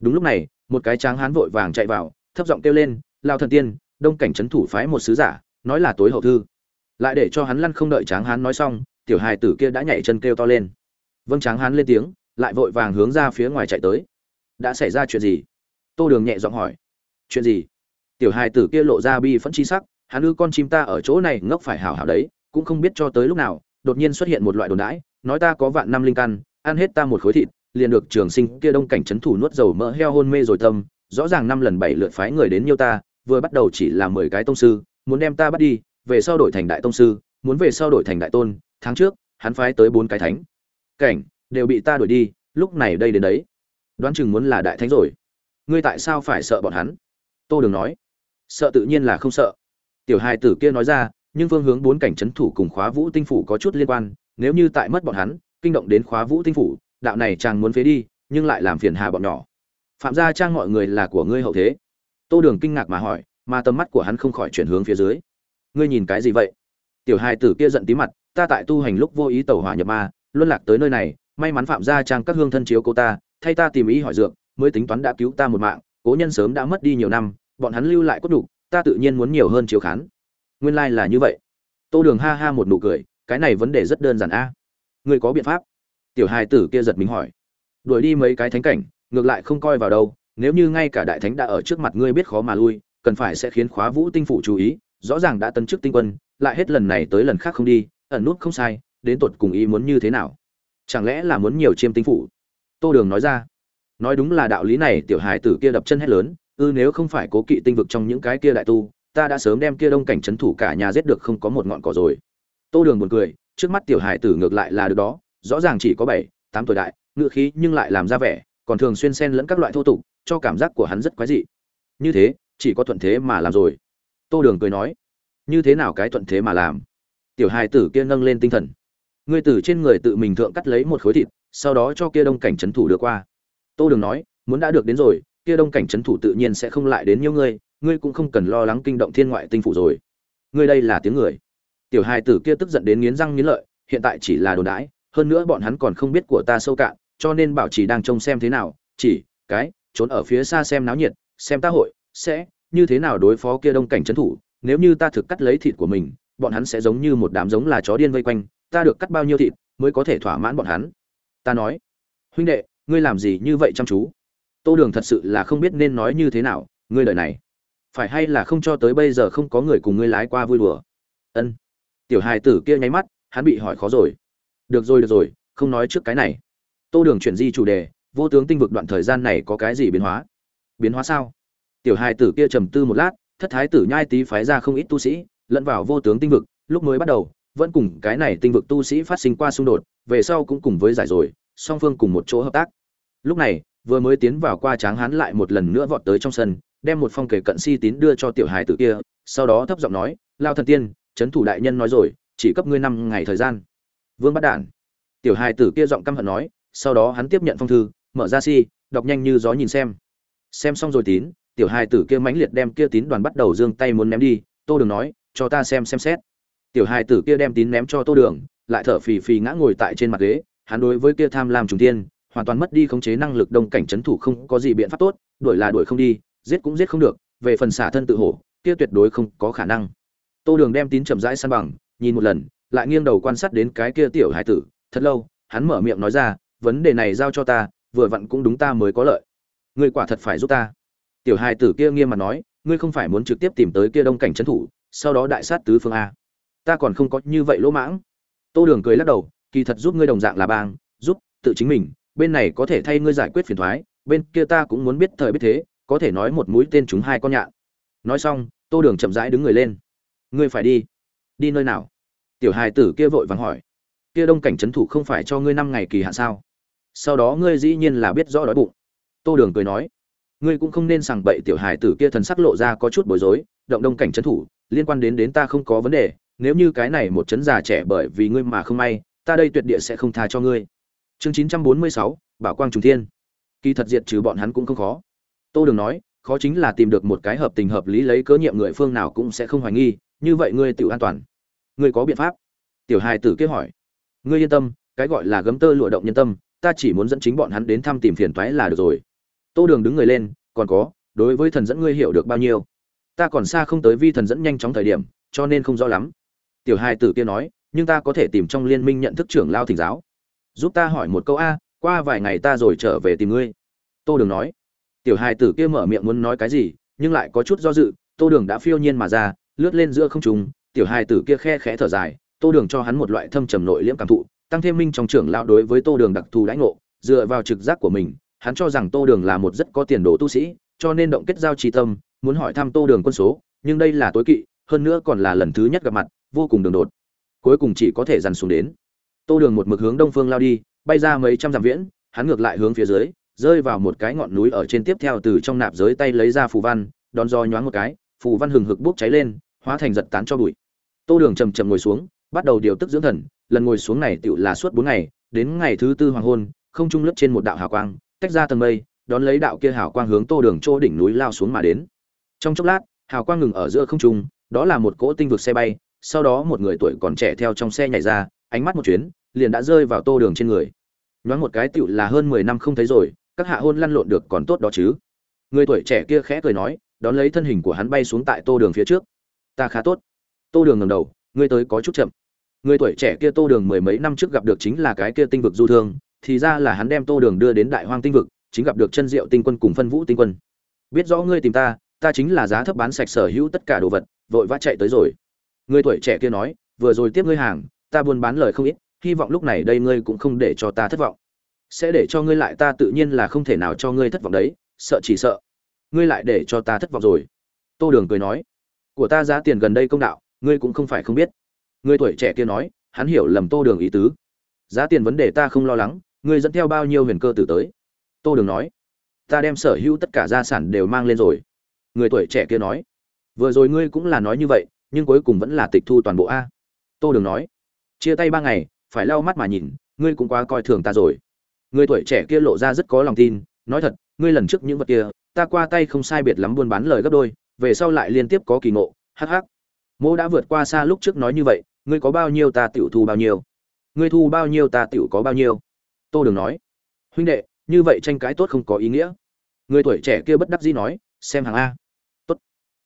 [SPEAKER 1] Đúng lúc này một cái tráng hán vội vàng chạy vào, thấp giọng kêu lên, lao thần tiên, đông cảnh trấn thủ phái một sứ giả, nói là tối hậu thư. Lại để cho hắn lăn không đợi tráng hán nói xong, tiểu hài tử kia đã nhảy chân kêu to lên. Vâng tráng hán lên tiếng, lại vội vàng hướng ra phía ngoài chạy tới. Đã xảy ra chuyện gì? Tô đường nhẹ giọng hỏi. Chuyện gì? Tiểu hài tử kia lộ ra bi phẫn chi sắc, hắn ư con chim ta ở chỗ này ngốc phải hảo hảo đấy, cũng không biết cho tới lúc nào, đột nhiên xuất hiện một loại đồn đãi, nói ta có vạn năm linh căn, ăn hết ta một khối thịt liền được trường sinh kia đông cảnh trấn thủ nuốt dầu mỡ heo hôn mê rồi tâm, rõ ràng năm lần bảy lượt phái người đến nhiêu ta, vừa bắt đầu chỉ là mười cái tông sư, muốn đem ta bắt đi, về sau đổi thành đại tông sư, muốn về sau đổi thành đại tôn, tháng trước, hắn phái tới bốn cái thánh. Cảnh, đều bị ta đuổi đi, lúc này đây đến đấy. Đoán chừng muốn là đại thánh rồi. Ngươi tại sao phải sợ bọn hắn? Tô đường nói. Sợ tự nhiên là không sợ. Tiểu hai tử kia nói ra, nhưng phương hướng bốn cảnh trấn thủ cùng khóa vũ tinh phủ có chút liên quan, nếu như tại mất bọn hắn, kinh động đến khóa vũ tinh phủ đạo này chàng muốn phế đi, nhưng lại làm phiền hà bọn nhỏ. Phạm gia trang mọi người là của ngươi hậu thế. Tô đường kinh ngạc mà hỏi, mà tầm mắt của hắn không khỏi chuyển hướng phía dưới. Ngươi nhìn cái gì vậy? Tiểu hai tử kia giận tí mặt, ta tại tu hành lúc vô ý tẩu hỏa nhập ma, luân lạc tới nơi này, may mắn phạm gia trang các hương thân chiếu cô ta, thay ta tìm ý hỏi dược, mới tính toán đã cứu ta một mạng, cố nhân sớm đã mất đi nhiều năm, bọn hắn lưu lại cốt đủ ta tự nhiên muốn nhiều hơn chiếu khán. Nguyên lai là như vậy. Tô đường ha ha một nụ cười, cái này vấn đề rất đơn giản a. Ngươi có biện pháp tiểu hài tử kia giật mình hỏi. Đuổi đi mấy cái thánh cảnh, ngược lại không coi vào đâu, nếu như ngay cả đại thánh đã ở trước mặt ngươi biết khó mà lui, cần phải sẽ khiến khóa vũ tinh phủ chú ý, rõ ràng đã tấn chức tinh quân, lại hết lần này tới lần khác không đi, ẩn nút không sai, đến tột cùng ý muốn như thế nào? Chẳng lẽ là muốn nhiều chiêm tinh phủ? Tô đường nói ra. Nói đúng là đạo lý này, tiểu hài tử kia đập chân hết lớn ư nếu không phải cố kỵ tinh vực trong những cái kia đại tu, ta đã sớm đem kia đông cảnh trấn thủ cả nhà giết được không có một ngọn cỏ rồi. Tô đường buồn cười, trước mắt tiểu hài tử ngược lại là được đó rõ ràng chỉ có bảy, tám tuổi đại, ngựa khí nhưng lại làm ra vẻ, còn thường xuyên xen lẫn các loại thô tục, cho cảm giác của hắn rất quái dị. Như thế, chỉ có thuận thế mà làm rồi. Tô đường cười nói, như thế nào cái thuận thế mà làm? Tiểu hài tử kia nâng lên tinh thần. Ngươi từ trên người tự mình thượng cắt lấy một khối thịt, sau đó cho kia đông cảnh trấn thủ đưa qua. Tô đường nói, muốn đã được đến rồi, kia đông cảnh trấn thủ tự nhiên sẽ không lại đến nhiều ngươi ngươi cũng không cần lo lắng kinh động thiên ngoại tinh phủ rồi. Ngươi đây là tiếng người. Tiểu hài tử kia tức giận đến nghiến răng nghiến lợi, hiện tại chỉ là đồn đãi hơn nữa bọn hắn còn không biết của ta sâu cạn, cho nên bảo chỉ đang trông xem thế nào, chỉ, cái, trốn ở phía xa xem náo nhiệt, xem ta hội, sẽ, như thế nào đối phó kia đông cảnh trấn thủ, nếu như ta thực cắt lấy thịt của mình, bọn hắn sẽ giống như một đám giống là chó điên vây quanh, ta được cắt bao nhiêu thịt mới có thể thỏa mãn bọn hắn. Ta nói, huynh đệ, ngươi làm gì như vậy chăm chú? Tô đường thật sự là không biết nên nói như thế nào, ngươi lời này, phải hay là không cho tới bây giờ không có người cùng ngươi lái qua vui đùa? Ân. Tiểu hài tử kia nháy mắt, hắn bị hỏi khó rồi được rồi được rồi, không nói trước cái này. Tô đường chuyển di chủ đề, vô tướng tinh vực đoạn thời gian này có cái gì biến hóa? Biến hóa sao? Tiểu hai tử kia trầm tư một lát, thất thái tử nhai tý phái ra không ít tu sĩ, lẫn vào vô tướng tinh vực, lúc mới bắt đầu, vẫn cùng cái này tinh vực tu sĩ phát sinh qua xung đột, về sau cũng cùng với giải rồi, song phương cùng một chỗ hợp tác. Lúc này, vừa mới tiến vào qua tráng hán lại một lần nữa vọt tới trong sân, đem một phong kể cận si tín đưa cho tiểu hài tử kia, sau đó thấp giọng nói, lao thần tiên, trấn thủ đại nhân nói rồi, chỉ cấp ngươi năm ngày thời gian vương bắt đản. Tiểu hài tử kia giọng căm hận nói, sau đó hắn tiếp nhận phong thư, mở ra si, đọc nhanh như gió nhìn xem. Xem xong rồi tín, tiểu hài tử kia mãnh liệt đem kia tín đoàn bắt đầu giương tay muốn ném đi, tô đường nói, cho ta xem xem xét. Tiểu hài tử kia đem tín ném cho tô đường, lại thở phì phì ngã ngồi tại trên mặt ghế, hắn đối với kia tham lam trùng tiên, hoàn toàn mất đi khống chế năng lực đông cảnh trấn thủ không có gì biện pháp tốt, đuổi là đuổi không đi, giết cũng giết không được, về phần xả thân tự hổ, kia tuyệt đối không có khả năng. Tô đường đem tín chậm rãi san bằng, nhìn một lần lại nghiêng đầu quan sát đến cái kia tiểu hải tử, thật lâu, hắn mở miệng nói ra, vấn đề này giao cho ta, vừa vặn cũng đúng ta mới có lợi. Ngươi quả thật phải giúp ta. Tiểu hải tử kia nghiêm mặt nói, ngươi không phải muốn trực tiếp tìm tới kia đông cảnh trấn thủ, sau đó đại sát tứ phương a. Ta còn không có như vậy lỗ mãng. Tô đường cười lắc đầu, kỳ thật giúp ngươi đồng dạng là bang, giúp tự chính mình, bên này có thể thay ngươi giải quyết phiền thoái, bên kia ta cũng muốn biết thời biết thế, có thể nói một mũi tên chúng hai con nhạn. Nói xong, tô đường chậm rãi đứng người lên. Ngươi phải đi. Đi nơi nào? Tiểu hài tử kia vội vàng hỏi, kia đông cảnh trấn thủ không phải cho ngươi năm ngày kỳ hạn sao? Sau đó ngươi dĩ nhiên là biết rõ đói bụng. Tô đường cười nói, ngươi cũng không nên sằng bậy tiểu hài tử kia thần sắc lộ ra có chút bối rối, động đông cảnh trấn thủ, liên quan đến đến ta không có vấn đề, nếu như cái này một chấn già trẻ bởi vì ngươi mà không may, ta đây tuyệt địa sẽ không tha cho ngươi. Chương chín trăm bốn mươi sáu, bảo quang trung thiên. Kỳ thật diệt trừ bọn hắn cũng không khó. Tô đường nói, khó chính là tìm được một cái hợp tình hợp lý lấy cớ nhiệm người phương nào cũng sẽ không hoài nghi, như vậy ngươi tự an toàn ngươi có biện pháp? Tiểu hài tử kế hỏi. Ngươi yên tâm, cái gọi là gấm tơ lụa động nhân tâm, ta chỉ muốn dẫn chính bọn hắn đến thăm tìm phiền toái là được rồi. Tô đường đứng người lên, còn có, đối với thần dẫn ngươi hiểu được bao nhiêu? Ta còn xa không tới vi thần dẫn nhanh chóng thời điểm, cho nên không rõ lắm. Tiểu hài tử kia nói, nhưng ta có thể tìm trong liên minh nhận thức trưởng lao thỉnh giáo. Giúp ta hỏi một câu a, qua vài ngày ta rồi trở về tìm ngươi. Tô đường nói. Tiểu hài tử kia mở miệng muốn nói cái gì, nhưng lại có chút do dự, tô đường đã phiêu nhiên mà ra, lướt lên giữa không trùng tiểu hài tử kia khe khẽ thở dài, tô đường cho hắn một loại thâm trầm nội liễm cảm thụ, tăng thêm minh trong trưởng lão đối với tô đường đặc thù đãi ngộ, dựa vào trực giác của mình, hắn cho rằng tô đường là một rất có tiền đồ tu sĩ, cho nên động kết giao tri tâm, muốn hỏi thăm tô đường quân số, nhưng đây là tối kỵ, hơn nữa còn là lần thứ nhất gặp mặt, vô cùng đường đột. Cuối cùng chỉ có thể dằn xuống đến. Tô đường một mực hướng đông phương lao đi, bay ra mấy trăm dặm viễn, hắn ngược lại hướng phía dưới, rơi vào một cái ngọn núi ở trên tiếp theo từ trong nạp giới tay lấy ra phù văn, đón do nhoáng một cái, phù văn hừng hực bốc cháy lên, hóa thành giật tán cho bụi tô đường chầm chầm ngồi xuống, bắt đầu điều tức dưỡng thần, lần ngồi xuống này tựu là suốt bốn ngày, đến ngày thứ tư hoàng hôn, không trung lớp trên một đạo hào quang, tách ra tầng mây, đón lấy đạo kia hào quang hướng tô đường chỗ đỉnh núi lao xuống mà đến. Trong chốc lát, hào quang ngừng ở giữa không trung, đó là một cỗ tinh vực xe bay, sau đó một người tuổi còn trẻ theo trong xe nhảy ra, ánh mắt một chuyến, liền đã rơi vào tô đường trên người. Nhoáng một cái tựu là hơn mười năm không thấy rồi, các hạ hôn lăn lộn được còn tốt đó chứ. Người tuổi trẻ kia khẽ cười nói, đón lấy thân hình của hắn bay xuống tại tô đường phía trước. Ta khá tốt tô đường ngầm đầu, ngươi tới có chút chậm. Người tuổi trẻ kia tô đường mười mấy năm trước gặp được chính là cái kia tinh vực du thương, thì ra là hắn đem tô đường đưa đến đại hoang tinh vực, chính gặp được chân diệu tinh quân cùng phân vũ tinh quân. Biết rõ ngươi tìm ta ta chính là giá thấp bán sạch sở hữu tất cả đồ vật, vội vã chạy tới rồi. Người tuổi trẻ kia nói, vừa rồi tiếp ngươi hàng, ta buôn bán lời không ít, hy vọng lúc này đây ngươi cũng không để cho ta thất vọng. Sẽ để cho ngươi lại ta tự nhiên là không thể nào cho ngươi thất vọng đấy, sợ chỉ sợ. Ngươi lại để cho ta thất vọng rồi. Tô đường cười nói, của ta giá tiền gần đây công đạo ngươi cũng không phải không biết. Người tuổi trẻ kia nói, hắn hiểu lầm tô đường ý tứ. Giá tiền vấn đề ta không lo lắng, ngươi dẫn theo bao nhiêu huyền cơ tử tới? Tô đường nói, ta đem sở hữu tất cả gia sản đều mang lên rồi. Người tuổi trẻ kia nói, vừa rồi ngươi cũng là nói như vậy, nhưng cuối cùng vẫn là tịch thu toàn bộ a. Tô đường nói, chia tay ba ngày, phải lau mắt mà nhìn, ngươi cũng quá coi thường ta rồi. Người tuổi trẻ kia lộ ra rất có lòng tin, nói thật, ngươi lần trước những vật kia, ta qua tay không sai biệt lắm buôn bán lời gấp đôi, về sau lại liên tiếp có kỳ ngộ, hắc hắc mô đã vượt qua xa lúc trước nói như vậy, ngươi có bao nhiêu ta tiểu thu bao nhiêu? Ngươi thu bao nhiêu ta tiểu có bao nhiêu? Tô đường nói. Huynh đệ, như vậy tranh cãi tốt không có ý nghĩa. Người tuổi trẻ kia bất đắc dĩ nói, xem hàng a. Tốt.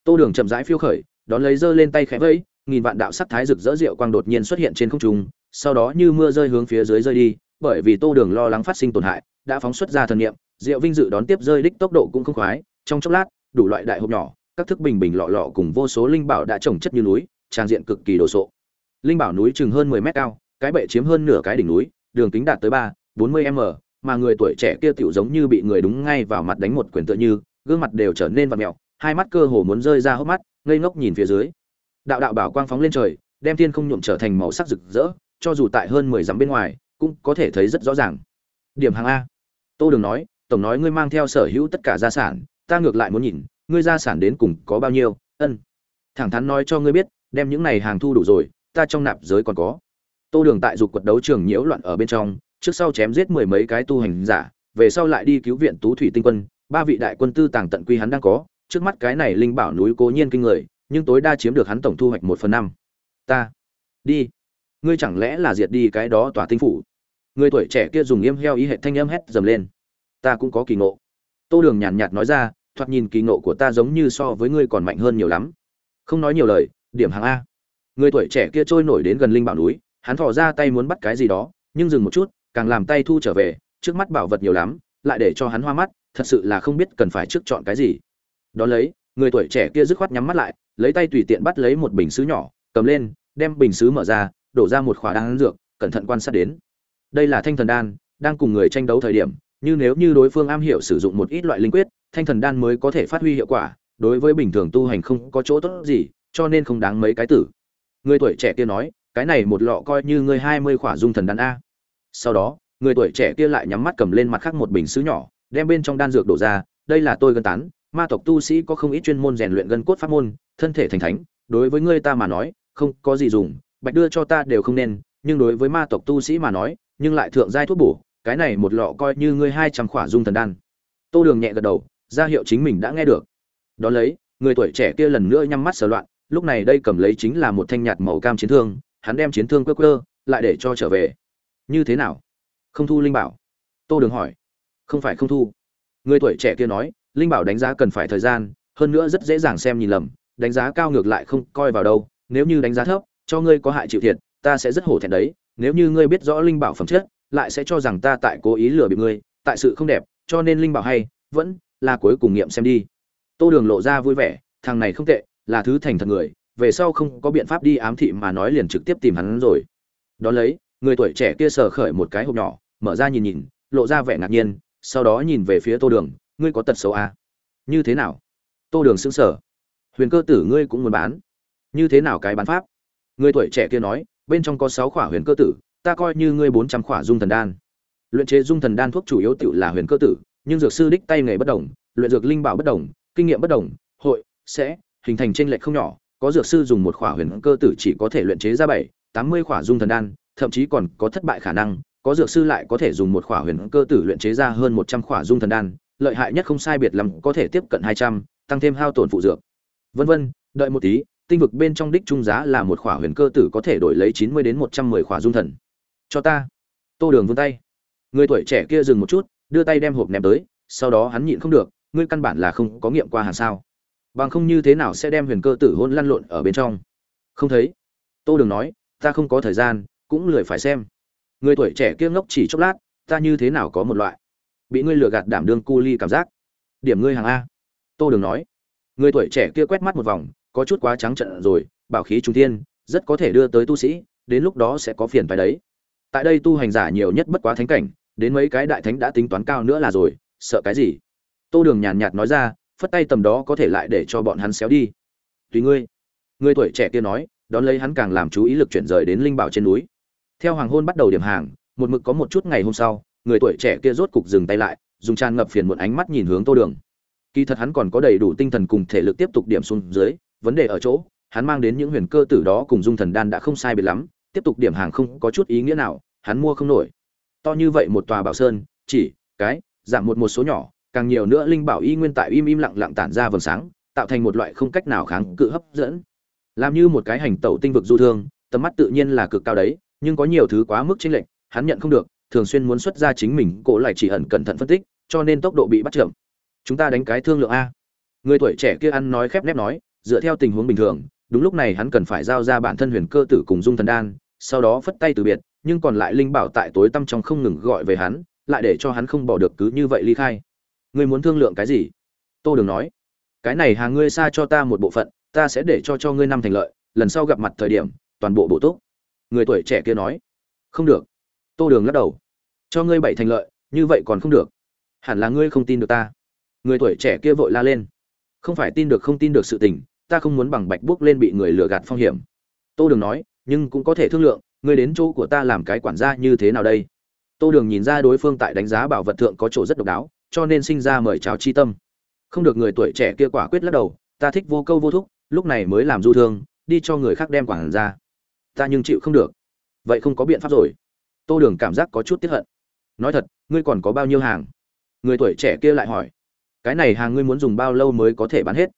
[SPEAKER 1] Tô đường chậm rãi phiêu khởi, đón lấy giơ lên tay khẽ vẫy, nghìn vạn đạo sắc thái rực rỡ rượu quang đột nhiên xuất hiện trên không trung, sau đó như mưa rơi hướng phía dưới rơi đi, bởi vì tô đường lo lắng phát sinh tổn hại, đã phóng xuất ra thần niệm, rượu vinh dự đón tiếp rơi đích tốc độ cũng không khoái, trong chốc lát, đủ loại đại hộp nhỏ các thức bình bình lọ lọ cùng vô số linh bảo đã trồng chất như núi trang diện cực kỳ đồ sộ. Linh bảo núi chừng hơn mười mét cao cái bệ chiếm hơn nửa cái đỉnh núi đường kính đạt tới ba bốn mươi m mà người tuổi trẻ kia tiểu giống như bị người đúng ngay vào mặt đánh một quyền tựa như gương mặt đều trở nên vặn mèo, hai mắt cơ hồ muốn rơi ra hốc mắt ngây ngốc nhìn phía dưới. Đạo đạo bảo quang phóng lên trời đem thiên không nhuộm trở thành màu sắc rực rỡ cho dù tại hơn mười dặm bên ngoài cũng có thể thấy rất rõ ràng. Điểm hàng a. Tô đường nói tổng nói ngươi mang theo sở hữu tất cả gia sản ta ngược lại muốn nhìn ngươi gia sản đến cùng có bao nhiêu? Ân. Thẳng thắn nói cho ngươi biết, đem những này hàng thu đủ rồi, ta trong nạp giới còn có. Tô đường tại dục quật đấu trường nhiễu loạn ở bên trong, trước sau chém giết mười mấy cái tu hành giả, về sau lại đi cứu viện tú thủy tinh quân, ba vị đại quân tư tàng tận quy hắn đang có, trước mắt cái này linh bảo núi cố nhiên kinh người, nhưng tối đa chiếm được hắn tổng thu hoạch một phần năm. Ta. Đi. Ngươi chẳng lẽ là diệt đi cái đó tòa tinh phủ? Người tuổi trẻ kia dùng im heo ý hệ thanh âm hét dầm lên. Ta cũng có kỳ ngộ. Tô đường nhàn nhạt nói ra thoạt nhìn kỳ ngộ của ta giống như so với ngươi còn mạnh hơn nhiều lắm. Không nói nhiều lời, điểm hàng a. Người tuổi trẻ kia trôi nổi đến gần linh bảo núi, hắn thò ra tay muốn bắt cái gì đó, nhưng dừng một chút, càng làm tay thu trở về, trước mắt bảo vật nhiều lắm, lại để cho hắn hoa mắt, thật sự là không biết cần phải trước chọn cái gì. Đón lấy, người tuổi trẻ kia dứt khoát nhắm mắt lại, lấy tay tùy tiện bắt lấy một bình xứ nhỏ, cầm lên, đem bình xứ mở ra, đổ ra một khỏa đan dược, cẩn thận quan sát đến. Đây là thanh thần đan, đang cùng người tranh đấu thời điểm như nếu như đối phương am hiểu sử dụng một ít loại linh quyết, thanh thần đan mới có thể phát huy hiệu quả, đối với bình thường tu hành không có chỗ tốt gì, cho nên không đáng mấy cái tử. Người tuổi trẻ kia nói, cái này một lọ coi như ngươi hai mươi khỏa dung thần đan a. Sau đó, người tuổi trẻ kia lại nhắm mắt cầm lên mặt khác một bình sứ nhỏ, đem bên trong đan dược đổ ra, đây là tôi gân tán, ma tộc tu sĩ có không ít chuyên môn rèn luyện gân cốt pháp môn, thân thể thành thánh, đối với ngươi ta mà nói, không có gì dùng, bạch đưa cho ta đều không nên, nhưng đối với ma tộc tu sĩ mà nói, nhưng lại thượng giai thuốc bổ cái này một lọ coi như ngươi hai trăm khỏa dung thần đan. Tô đường nhẹ gật đầu, ra hiệu chính mình đã nghe được. Đón lấy, người tuổi trẻ kia lần nữa nhắm mắt sờ loạn, lúc này đây cầm lấy chính là một thanh nhạt màu cam chiến thương, hắn đem chiến thương quơ quơ, lại để cho trở về. Như thế nào? Không thu linh bảo? Tô đường hỏi. Không phải không thu. Người tuổi trẻ kia nói, linh bảo đánh giá cần phải thời gian, hơn nữa rất dễ dàng xem nhìn lầm, đánh giá cao ngược lại không coi vào đâu, nếu như đánh giá thấp, cho ngươi có hại chịu thiệt, ta sẽ rất hổ thẹn đấy, nếu như ngươi biết rõ linh bảo phẩm chất lại sẽ cho rằng ta tại cố ý lừa bịp ngươi, tại sự không đẹp, cho nên linh bảo hay, vẫn là cuối cùng nghiệm xem đi. Tô đường lộ ra vui vẻ, thằng này không tệ, là thứ thành thật người, về sau không có biện pháp đi ám thị mà nói liền trực tiếp tìm hắn rồi. Đón lấy, người tuổi trẻ kia sờ khởi một cái hộp nhỏ, mở ra nhìn nhìn, lộ ra vẻ ngạc nhiên, sau đó nhìn về phía tô đường, ngươi có tật xấu à? như thế nào? Tô đường xứng sở huyền cơ tử ngươi cũng muốn bán. Như thế nào cái bán pháp? Người tuổi trẻ kia nói, bên trong có sáu khỏa huyền cơ tử ta coi như ngươi bốn trăm khỏa dung thần đan. Luyện chế dung thần đan thuốc chủ yếu tự là huyền cơ tử, nhưng dược sư đích tay nghề bất đồng, luyện dược linh bảo bất đồng, kinh nghiệm bất đồng, hội, sẽ, hình thành tranh lệch không nhỏ, có dược sư dùng một khỏa huyền cơ tử chỉ có thể luyện chế ra bảy, tám mươi khỏa dung thần đan, thậm chí còn có thất bại khả năng, có dược sư lại có thể dùng một khỏa huyền cơ tử luyện chế ra hơn một trăm khỏa dung thần đan, lợi hại nhất không sai biệt lắm có thể tiếp cận hai trăm, tăng thêm hao tổn phụ dược. Vân vân, đợi một tí, tinh vực bên trong đích trung giá là một khỏa huyền cơ tử có thể đổi lấy chín mươi đến một trăm mười khỏa dung thần cho ta. Tô đường vươn tay. Người tuổi trẻ kia dừng một chút, đưa tay đem hộp ném tới, sau đó hắn nhịn không được, ngươi căn bản là không có nghiệm qua hàng sao. Bằng không như thế nào sẽ đem huyền cơ tử hôn lăn lộn ở bên trong? Không thấy. Tô đường nói, ta không có thời gian, cũng lười phải xem. Người tuổi trẻ kia ngốc chỉ chốc lát, ta như thế nào có một loại? Bị ngươi lừa gạt đảm đương cu ly cảm giác. Điểm ngươi hàng a. Tô đường nói. Người tuổi trẻ kia quét mắt một vòng, có chút quá trắng trận rồi, bảo khí trung thiên, rất có thể đưa tới tu sĩ, đến lúc đó sẽ có phiền phải đấy tại đây tu hành giả nhiều nhất bất quá thánh cảnh, đến mấy cái đại thánh đã tính toán cao nữa là rồi, sợ cái gì? Tô đường nhàn nhạt nói ra, phất tay tầm đó có thể lại để cho bọn hắn xéo đi. Tùy ngươi. Người tuổi trẻ kia nói, đón lấy hắn càng làm chú ý lực chuyển rời đến linh bảo trên núi. Theo hoàng hôn bắt đầu điểm hàng, một mực có một chút ngày hôm sau, người tuổi trẻ kia rốt cục dừng tay lại, dùng tràn ngập phiền một ánh mắt nhìn hướng tô đường. Kỳ thật hắn còn có đầy đủ tinh thần cùng thể lực tiếp tục điểm xuống dưới, vấn đề ở chỗ, hắn mang đến những huyền cơ tử đó cùng dung thần đan đã không sai biệt lắm tiếp tục điểm hàng không có chút ý nghĩa nào, hắn mua không nổi. To như vậy một tòa bảo sơn, chỉ, cái, giảm một một số nhỏ, càng nhiều nữa linh bảo y nguyên tại im im lặng lặng tản ra vầng sáng, tạo thành một loại không cách nào kháng cự hấp dẫn. Làm như một cái hành tẩu tinh vực du thương, tầm mắt tự nhiên là cực cao đấy, nhưng có nhiều thứ quá mức chênh lệch, hắn nhận không được, thường xuyên muốn xuất ra chính mình, cổ lại chỉ ẩn cẩn thận phân tích, cho nên tốc độ bị bắt chậm. Chúng ta đánh cái thương lượng a. Người tuổi trẻ kia ăn nói khép nép nói, dựa theo tình huống bình thường, đúng lúc này hắn cần phải giao ra bản thân huyền cơ tử cùng dung thần đan sau đó phất tay từ biệt, nhưng còn lại linh bảo tại tối tăm trong không ngừng gọi về hắn, lại để cho hắn không bỏ được cứ như vậy ly khai. Ngươi muốn thương lượng cái gì? Tô đường nói. Cái này hàng ngươi xa cho ta một bộ phận, ta sẽ để cho cho ngươi năm thành lợi, lần sau gặp mặt thời điểm, toàn bộ bộ tốt người tuổi trẻ kia nói. Không được. Tô đường lắc đầu. Cho ngươi bảy thành lợi, như vậy còn không được. Hẳn là ngươi không tin được ta. Người tuổi trẻ kia vội la lên. Không phải tin được không tin được sự tình, ta không muốn bằng bạch bước lên bị người lừa gạt phong hiểm. Tô đường nói nhưng cũng có thể thương lượng, ngươi đến chỗ của ta làm cái quản gia như thế nào đây? Tô đường nhìn ra đối phương tại đánh giá bảo vật thượng có chỗ rất độc đáo, cho nên sinh ra mời chào chi tâm. Không được người tuổi trẻ kia quả quyết lắc đầu, ta thích vô câu vô thúc, lúc này mới làm du thương, đi cho người khác đem quản ra ta nhưng chịu không được. Vậy không có biện pháp rồi. Tô đường cảm giác có chút tiếp hận. Nói thật, ngươi còn có bao nhiêu hàng? Người tuổi trẻ kia lại hỏi. Cái này hàng ngươi muốn dùng bao lâu mới có thể bán hết?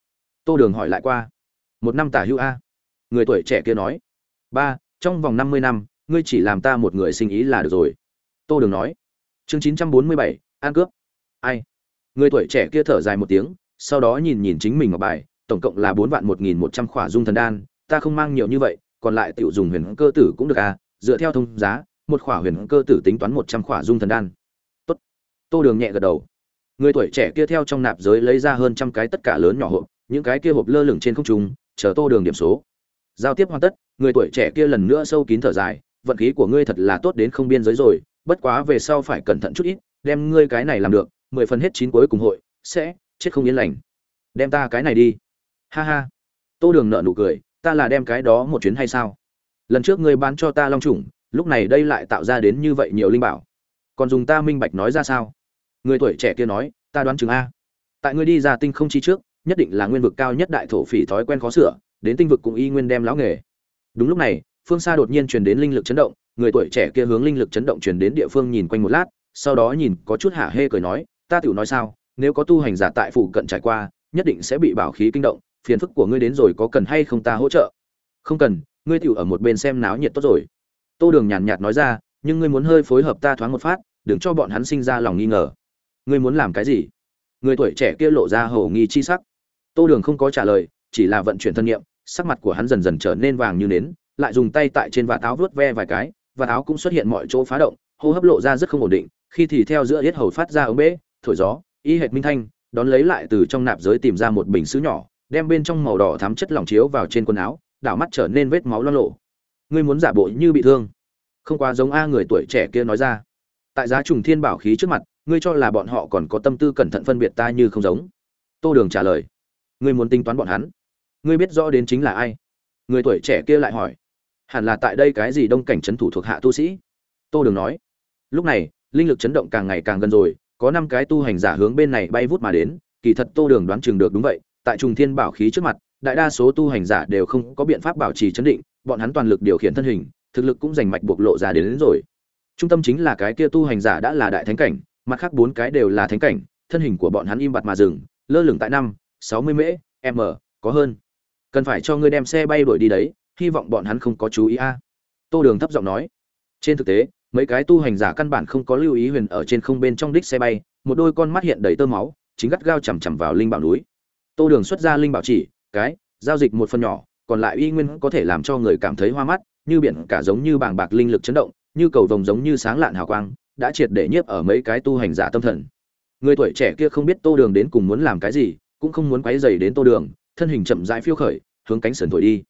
[SPEAKER 1] Tô đường hỏi lại qua. Một năm tả hữu a. Người tuổi trẻ kia nói ba, trong vòng năm mươi năm, ngươi chỉ làm ta một người sinh ý là được rồi. Tô đường nói. Chương chín trăm bốn mươi bảy an cướp. Ai? Người tuổi trẻ kia thở dài một tiếng, sau đó nhìn nhìn chính mình ngọc bài, tổng cộng là bốn vạn một nghìn một trăm khỏa dung thần đan, ta không mang nhiều như vậy, còn lại tự dùng huyền cơ tử cũng được à dựa theo thông giá, một khỏa huyền cơ tử tính toán một trăm khỏa dung thần đan. Tốt. Tô đường nhẹ gật đầu. Người tuổi trẻ kia theo trong nạp giới lấy ra hơn trăm cái tất cả lớn nhỏ hộp, những cái kia hộp lơ lửng trên không trung, chờ tô đường điểm số. Giao tiếp hoàn tất người tuổi trẻ kia lần nữa sâu kín thở dài, vận khí của ngươi thật là tốt đến không biên giới rồi, bất quá về sau phải cẩn thận chút ít, đem ngươi cái này làm được, mười phần hết chín cuối cùng hội, sẽ chết không yên lành. Đem ta cái này đi. Ha ha. Tô đường nợ nụ cười, ta là đem cái đó một chuyến hay sao? Lần trước ngươi bán cho ta long trùng lúc này đây lại tạo ra đến như vậy nhiều linh bảo. Còn dùng ta minh bạch nói ra sao? Người tuổi trẻ kia nói, ta đoán chừng a. Tại ngươi đi ra tinh không chi trước, nhất định là nguyên vực cao nhất đại thổ phỉ thói quen khó sửa, đến tinh vực cũng y nguyên đem lão nghề đúng lúc này, phương xa đột nhiên truyền đến linh lực chấn động, người tuổi trẻ kia hướng linh lực chấn động truyền đến địa phương nhìn quanh một lát, sau đó nhìn, có chút hả hê cười nói, ta tiểu nói sao, nếu có tu hành giả tại phụ cận trải qua, nhất định sẽ bị bảo khí kinh động, phiền phức của ngươi đến rồi có cần hay không ta hỗ trợ? Không cần, ngươi tiểu ở một bên xem náo nhiệt tốt rồi. Tô đường nhàn nhạt nói ra, nhưng ngươi muốn hơi phối hợp ta thoáng một phát, đừng cho bọn hắn sinh ra lòng nghi ngờ. Ngươi muốn làm cái gì? Người tuổi trẻ kia lộ ra hầu nghi chi sắc. Tô đường không có trả lời, chỉ là vận chuyển thân nhiệm sắc mặt của hắn dần dần trở nên vàng như nến lại dùng tay tại trên vạt áo vuốt ve vài cái vạt áo cũng xuất hiện mọi chỗ phá động hô hấp lộ ra rất không ổn định khi thì theo giữa hết hầu phát ra ống bế, thổi gió y hệt minh thanh đón lấy lại từ trong nạp giới tìm ra một bình sứ nhỏ đem bên trong màu đỏ thắm chất lỏng chiếu vào trên quần áo đảo mắt trở nên vết máu loang lộ. Ngươi muốn giả bộ như bị thương. Không quá giống a người tuổi trẻ kia nói ra. Tại giá trùng thiên bảo khí trước mặt ngươi cho là bọn họ còn có tâm tư cẩn thận phân biệt ta như không giống. Tô đường trả lời. Ngươi muốn tính toán bọn hắn ngươi biết rõ đến chính là ai? Người tuổi trẻ kia lại hỏi. Hẳn là tại đây cái gì đông cảnh trấn thủ thuộc hạ tu sĩ? Tô đường nói. Lúc này linh lực chấn động càng ngày càng gần rồi có năm cái tu hành giả hướng bên này bay vút mà đến kỳ thật tô đường đoán chừng được đúng vậy tại trùng thiên bảo khí trước mặt đại đa số tu hành giả đều không có biện pháp bảo trì chấn định bọn hắn toàn lực điều khiển thân hình thực lực cũng giành mạch bộc lộ ra đến, đến rồi. Trung tâm chính là cái kia tu hành giả đã là đại thánh cảnh mặt khác bốn cái đều là thánh cảnh thân hình của bọn hắn im bặt mà dừng lơ lửng tại năm sáu mươi mễ m có hơn cần phải cho ngươi đem xe bay đuổi đi đấy, hy vọng bọn hắn không có chú ý a. Tô đường thấp giọng nói. Trên thực tế, mấy cái tu hành giả căn bản không có lưu ý huyền ở trên không bên trong đích xe bay, một đôi con mắt hiện đầy tơ máu, chính gắt gao chằm chằm vào linh bảo núi. Tô đường xuất ra linh bảo chỉ, cái, giao dịch một phần nhỏ, còn lại y nguyên có thể làm cho người cảm thấy hoa mắt, như biển cả giống như bàng bạc linh lực chấn động, như cầu vồng giống như sáng lạn hào quang, đã triệt để nhiếp ở mấy cái tu hành giả tâm thần. Người tuổi trẻ kia không biết tô đường đến cùng muốn làm cái gì, cũng không muốn quấy dày đến tô đường thân hình chậm rãi phiêu khởi, hướng cánh sườn thổi đi.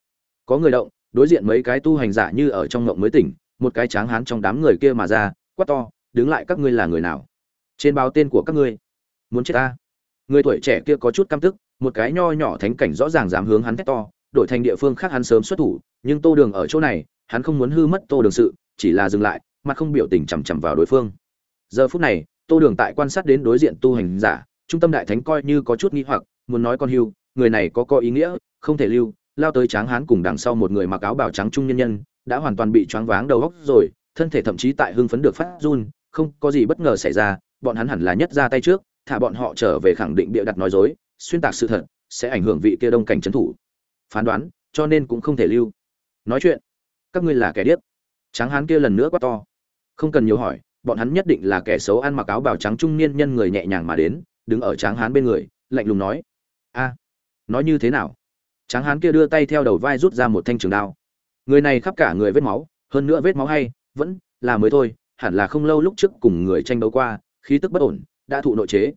[SPEAKER 1] Có người động, đối diện mấy cái tu hành giả như ở trong ngộng mới tỉnh, một cái tráng hán trong đám người kia mà ra, quát to, đứng lại, các ngươi là người nào? Trên báo tên của các ngươi. Muốn chết ta? Người tuổi trẻ kia có chút căm tức, một cái nho nhỏ thánh cảnh rõ ràng dám hướng hắn thét to, đổi thành địa phương khác hắn sớm xuất thủ, nhưng tô đường ở chỗ này, hắn không muốn hư mất tô đường sự, chỉ là dừng lại mặt không biểu tình chằm chằm vào đối phương. Giờ phút này, tô đường tại quan sát đến đối diện tu hành giả, trung tâm đại thánh coi như có chút nghi hoặc, muốn nói con hưu người này có có ý nghĩa, không thể lưu, lao tới tráng hán cùng đằng sau một người mặc áo bào trắng trung nhân nhân, đã hoàn toàn bị choáng váng đầu óc rồi, thân thể thậm chí tại hưng phấn được phát run, không có gì bất ngờ xảy ra, bọn hắn hẳn là nhất ra tay trước, thả bọn họ trở về khẳng định bịa đặt nói dối, xuyên tạc sự thật, sẽ ảnh hưởng vị kia đông cảnh trấn thủ. Phán đoán, cho nên cũng không thể lưu. Nói chuyện, các ngươi là kẻ điếc. Tráng hán kia lần nữa quát to. Không cần nhiều hỏi, bọn hắn nhất định là kẻ xấu ăn mặc áo bào trắng trung niên nhân người nhẹ nhàng mà đến, đứng ở tráng hán bên người, lạnh lùng nói. A nói như thế nào? Tráng hán kia đưa tay theo đầu vai rút ra một thanh trường đao. Người này khắp cả người vết máu, hơn nữa vết máu hay, vẫn là mới thôi, hẳn là không lâu lúc trước cùng người tranh đấu qua, khí tức bất ổn, đã thụ nội chế.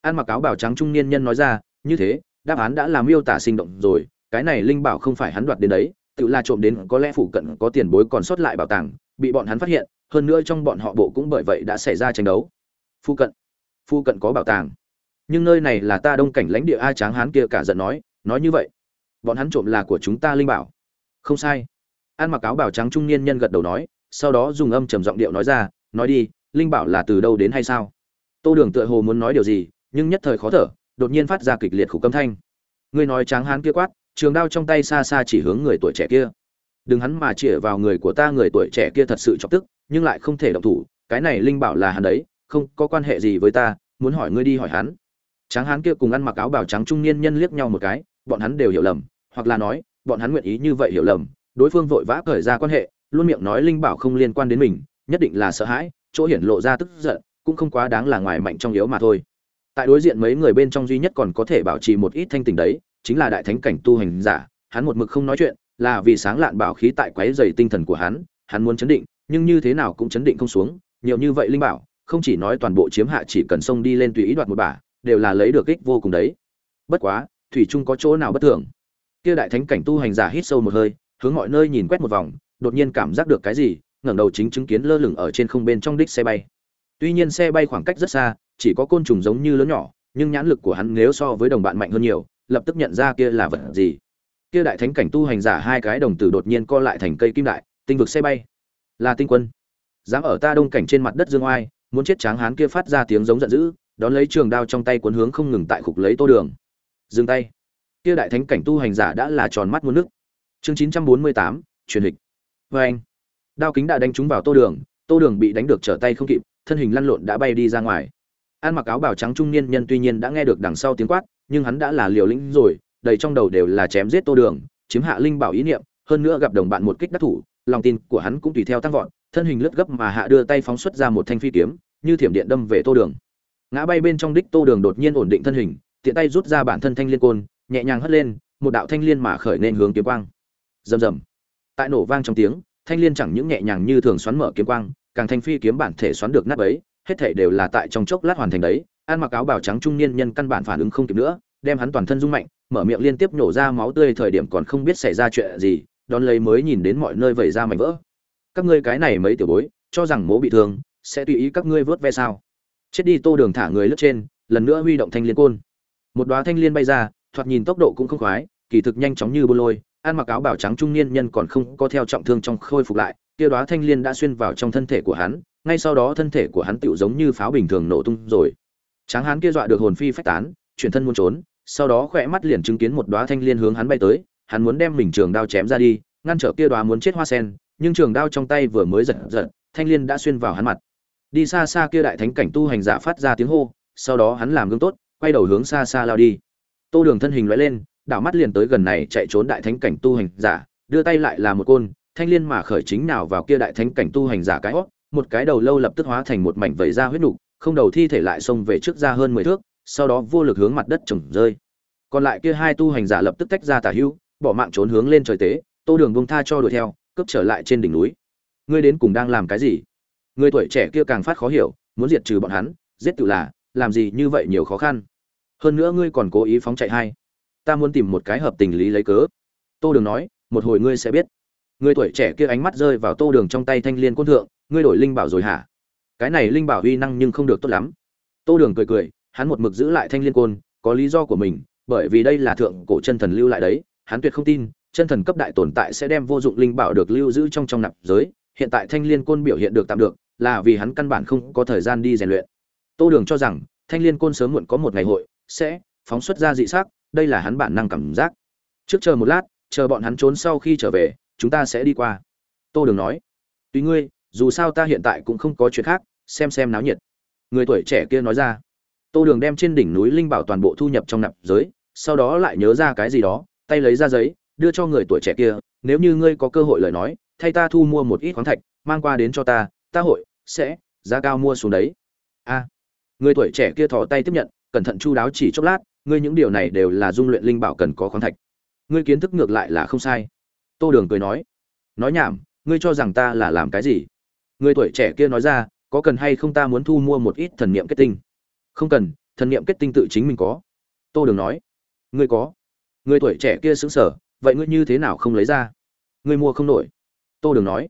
[SPEAKER 1] Ăn mặc áo bảo trắng trung niên nhân nói ra, như thế, đáp án đã làm miêu tả sinh động rồi, cái này linh bảo không phải hắn đoạt đến đấy, tự là trộm đến, có lẽ phụ cận có tiền bối còn sót lại bảo tàng, bị bọn hắn phát hiện, hơn nữa trong bọn họ bộ cũng bởi vậy đã xảy ra tranh đấu. Phụ cận phụ cận có bảo tàng nhưng nơi này là ta đông cảnh lãnh địa a tráng hán kia cả giận nói nói như vậy. Bọn hắn trộm là của chúng ta linh bảo. Không sai. Ăn mặc áo bảo trắng trung niên nhân gật đầu nói, sau đó dùng âm trầm giọng điệu nói ra, nói đi, linh bảo là từ đâu đến hay sao? Tô đường tựa hồ muốn nói điều gì, nhưng nhất thời khó thở, đột nhiên phát ra kịch liệt khủ câm thanh. Ngươi nói tráng hán kia quát, trường đao trong tay xa xa chỉ hướng người tuổi trẻ kia. Đừng hắn mà chĩa vào người của ta người tuổi trẻ kia thật sự chọc tức, nhưng lại không thể động thủ, cái này linh bảo là hắn đấy, không có quan hệ gì với ta, muốn hỏi ngươi đi hỏi hắn tráng hán kia cùng ăn mặc áo bào trắng trung niên nhân liếc nhau một cái, bọn hắn đều hiểu lầm, hoặc là nói, bọn hắn nguyện ý như vậy hiểu lầm. Đối phương vội vã cởi ra quan hệ, luôn miệng nói linh bảo không liên quan đến mình, nhất định là sợ hãi, chỗ hiển lộ ra tức giận, cũng không quá đáng là ngoài mạnh trong yếu mà thôi. Tại đối diện mấy người bên trong duy nhất còn có thể bảo trì một ít thanh tỉnh đấy, chính là đại thánh cảnh tu hành giả, hắn một mực không nói chuyện, là vì sáng lạn bảo khí tại quấy rầy tinh thần của hắn hắn muốn chấn định, nhưng như thế nào cũng chấn định không xuống, nhiều như vậy linh bảo, không chỉ nói toàn bộ chiếm hạ chỉ cần xông đi lên tùy ý đoạt một bả đều là lấy được ích vô cùng đấy. Bất quá, thủy trung có chỗ nào bất thường? Kia đại thánh cảnh tu hành giả hít sâu một hơi, hướng mọi nơi nhìn quét một vòng, đột nhiên cảm giác được cái gì, ngẩng đầu chính chứng kiến lơ lửng ở trên không bên trong đích xe bay. Tuy nhiên xe bay khoảng cách rất xa, chỉ có côn trùng giống như lớn nhỏ, nhưng nhãn lực của hắn nếu so với đồng bạn mạnh hơn nhiều, lập tức nhận ra kia là vật gì. Kia đại thánh cảnh tu hành giả hai cái đồng tử đột nhiên co lại thành cây kim đại, tinh vực xe bay. Là tinh quân. Dám ở ta đông cảnh trên mặt đất dương oai, muốn chết tráng hán kia phát ra tiếng giống giận dữ đón lấy trường đao trong tay cuốn hướng không ngừng tại khục lấy tô đường. Dừng tay. Kia đại thánh cảnh tu hành giả đã là tròn mắt muôn nước. Chương chín trăm bốn mươi tám, truyền hình. Vê anh, đao kính đã đánh trúng vào tô đường tô đường bị đánh được trở tay không kịp, thân hình lăn lộn đã bay đi ra ngoài. Ăn mặc áo bào trắng trung niên nhân tuy nhiên đã nghe được đằng sau tiếng quát, nhưng hắn đã là liều lĩnh rồi, đầy trong đầu đều là chém giết tô đường, chiếm hạ linh bảo ý niệm, hơn nữa gặp đồng bạn một kích đắc thủ, lòng tin của hắn cũng tùy theo tăng vọt, thân hình lướt gấp mà hạ đưa tay phóng xuất ra một thanh phi kiếm, như thiểm điện đâm về tô đường ngã bay bên trong đích tô đường đột nhiên ổn định thân hình, tiện tay rút ra bản thân thanh liên côn, nhẹ nhàng hất lên, một đạo thanh liên mà khởi nên hướng kiếm quang. Rầm rầm. Tại nổ vang trong tiếng, thanh liên chẳng những nhẹ nhàng như thường xoắn mở kiếm quang, càng thanh phi kiếm bản thể xoắn được nát ấy hết thể đều là tại trong chốc lát hoàn thành đấy. Ăn mặc áo bào trắng trung niên nhân căn bản phản ứng không kịp nữa, đem hắn toàn thân rung mạnh, mở miệng liên tiếp nổ ra máu tươi thời điểm còn không biết xảy ra chuyện gì, đón lấy mới nhìn đến mọi nơi vẩy ra mảnh vỡ. Các ngươi cái này mấy tiểu bối, cho rằng mố bị thương, sẽ tùy ý các ngươi vớt ve sao? Chết đi tô đường thả người lướt trên, lần nữa huy động thanh liên côn. Một đoá thanh liên bay ra, thoạt nhìn tốc độ cũng không khoái, kỳ thực nhanh chóng như bô lôi, ăn mặc áo bảo trắng trung niên nhân còn không có theo trọng thương trong khôi phục lại, kia đoá thanh liên đã xuyên vào trong thân thể của hắn, ngay sau đó thân thể của hắn tựu giống như pháo bình thường nổ tung rồi. Tráng hắn kia dọa được hồn phi phách tán, chuyển thân muốn trốn, sau đó khỏe mắt liền chứng kiến một đoá thanh liên hướng hắn bay tới, hắn muốn đem mình trường đao chém ra đi, ngăn trở kia đoá muốn chết hoa sen, nhưng trường đao trong tay vừa mới giật giật, thanh liên đã xuyên vào hắn mặt đi xa xa kia đại thánh cảnh tu hành giả phát ra tiếng hô, sau đó hắn làm gương tốt, quay đầu hướng xa xa lao đi. Tô đường thân hình lóe lên, đảo mắt liền tới gần này chạy trốn đại thánh cảnh tu hành giả, đưa tay lại là một côn, thanh liên mà khởi chính nào vào kia đại thánh cảnh tu hành giả cái hót một cái đầu lâu lập tức hóa thành một mảnh vẩy ra huyết nục, không đầu thi thể lại xông về trước ra hơn mười thước, sau đó vô lực hướng mặt đất trồng rơi. Còn lại kia hai tu hành giả lập tức tách ra tả hữu bỏ mạng trốn hướng lên trời tế, tô đường bông tha cho đuổi theo, cướp trở lại trên đỉnh núi. Ngươi đến cùng đang làm cái gì? Người tuổi trẻ kia càng phát khó hiểu, muốn diệt trừ bọn hắn, giết tự là, làm gì như vậy nhiều khó khăn. Hơn nữa ngươi còn cố ý phóng chạy hay ta muốn tìm một cái hợp tình lý lấy cớ. Tô đường nói, một hồi ngươi sẽ biết. Người tuổi trẻ kia ánh mắt rơi vào tô đường trong tay thanh liên quân thượng, ngươi đổi linh bảo rồi hả? Cái này linh bảo uy năng nhưng không được tốt lắm. Tô đường cười cười, hắn một mực giữ lại thanh liên côn có lý do của mình, bởi vì đây là thượng cổ chân thần lưu lại đấy, hắn tuyệt không tin, chân thần cấp đại tồn tại sẽ đem vô dụng linh bảo được lưu giữ trong trong nạp giới, hiện tại thanh liên côn biểu hiện được tạm được là vì hắn căn bản không có thời gian đi rèn luyện. Tô đường cho rằng thanh liên côn sớm muộn có một ngày hội sẽ phóng xuất ra dị sắc, đây là hắn bản năng cảm giác. Trước chờ một lát chờ bọn hắn trốn sau khi trở về chúng ta sẽ đi qua. Tô đường nói tùy ngươi dù sao ta hiện tại cũng không có chuyện khác xem xem náo nhiệt. Người tuổi trẻ kia nói ra. Tô đường đem trên đỉnh núi linh bảo toàn bộ thu nhập trong nạp giới sau đó lại nhớ ra cái gì đó tay lấy ra giấy đưa cho người tuổi trẻ kia nếu như ngươi có cơ hội lời nói thay ta thu mua một ít khoáng thạch mang qua đến cho ta ta hội, sẽ, giá cao mua xuống đấy. A, người tuổi trẻ kia thò tay tiếp nhận, cẩn thận chu đáo chỉ chốc lát, ngươi những điều này đều là dung luyện linh bảo cần có khoáng thạch. Ngươi kiến thức ngược lại là không sai. Tô đường cười nói nói nhảm, ngươi cho rằng ta là làm cái gì? Người tuổi trẻ kia nói ra, có cần hay không ta muốn thu mua một ít thần niệm kết tinh? Không cần, thần niệm kết tinh tự chính mình có. Tô đường nói, ngươi có. Người tuổi trẻ kia xứng sở vậy ngươi như thế nào không lấy ra? Ngươi mua không nổi. Tô đường nói,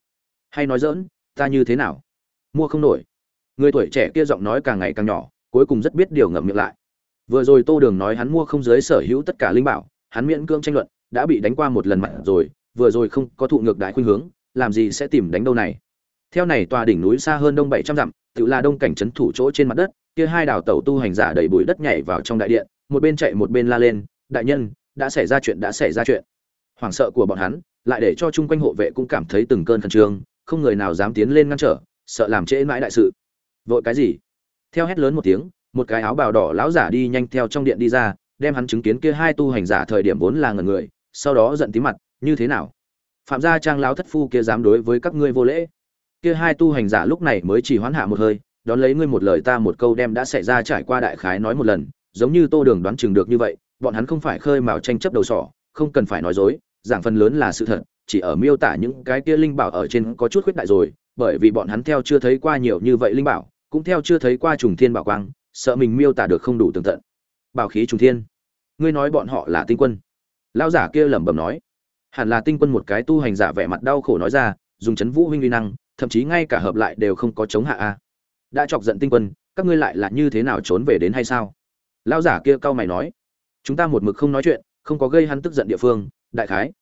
[SPEAKER 1] hay nói dỡn ta như thế nào? Mua không nổi. Người tuổi trẻ kia giọng nói càng ngày càng nhỏ, cuối cùng rất biết điều ngậm miệng lại. Vừa rồi tô đường nói hắn mua không giới sở hữu tất cả linh bảo, hắn miễn cưỡng tranh luận, đã bị đánh qua một lần mặt rồi, vừa rồi không có thụ ngược đại khuynh hướng, làm gì sẽ tìm đánh đâu này? Theo này tòa đỉnh núi xa hơn đông bảy trăm dặm, tự là đông cảnh trấn thủ chỗ trên mặt đất, kia hai đào tẩu tu hành giả đầy bụi đất nhảy vào trong đại điện, một bên chạy một bên la lên, đại nhân, đã xảy ra chuyện, đã xảy ra chuyện. Hoảng sợ của bọn hắn, lại để cho chung quanh hộ vệ cũng cảm thấy từng cơn khẩn trương không người nào dám tiến lên ngăn trở, sợ làm trễ mãi đại sự. Vội cái gì? Theo hét lớn một tiếng, một cái áo bào đỏ lão giả đi nhanh theo trong điện đi ra, đem hắn chứng kiến kia hai tu hành giả thời điểm vốn là ngần người, sau đó giận tí mặt, như thế nào? Phạm gia trang lão thất phu kia dám đối với các ngươi vô lễ? Kia hai tu hành giả lúc này mới chỉ hoán hạ một hơi, đón lấy ngươi một lời ta một câu đem đã xảy ra trải qua đại khái nói một lần, giống như tô đường đoán chừng được như vậy, bọn hắn không phải khơi mào tranh chấp đầu sỏ, không cần phải nói dối, giảng phần lớn là sự thật chỉ ở miêu tả những cái kia linh bảo ở trên có chút khuyết đại rồi, bởi vì bọn hắn theo chưa thấy qua nhiều như vậy linh bảo, cũng theo chưa thấy qua trùng thiên bảo quang, sợ mình miêu tả được không đủ tường tận. Bảo khí trùng thiên. Ngươi nói bọn họ là tinh quân. Lão giả kia lẩm bẩm nói. Hẳn là tinh quân một cái tu hành giả vẻ mặt đau khổ nói ra, dùng chấn vũ huynh uy năng, thậm chí ngay cả hợp lại đều không có chống hạ a. Đã chọc giận tinh quân, các ngươi lại là như thế nào trốn về đến hay sao? Lão giả kia cau mày nói. Chúng ta một mực không nói chuyện, không có gây hắn tức giận địa phương, đại khái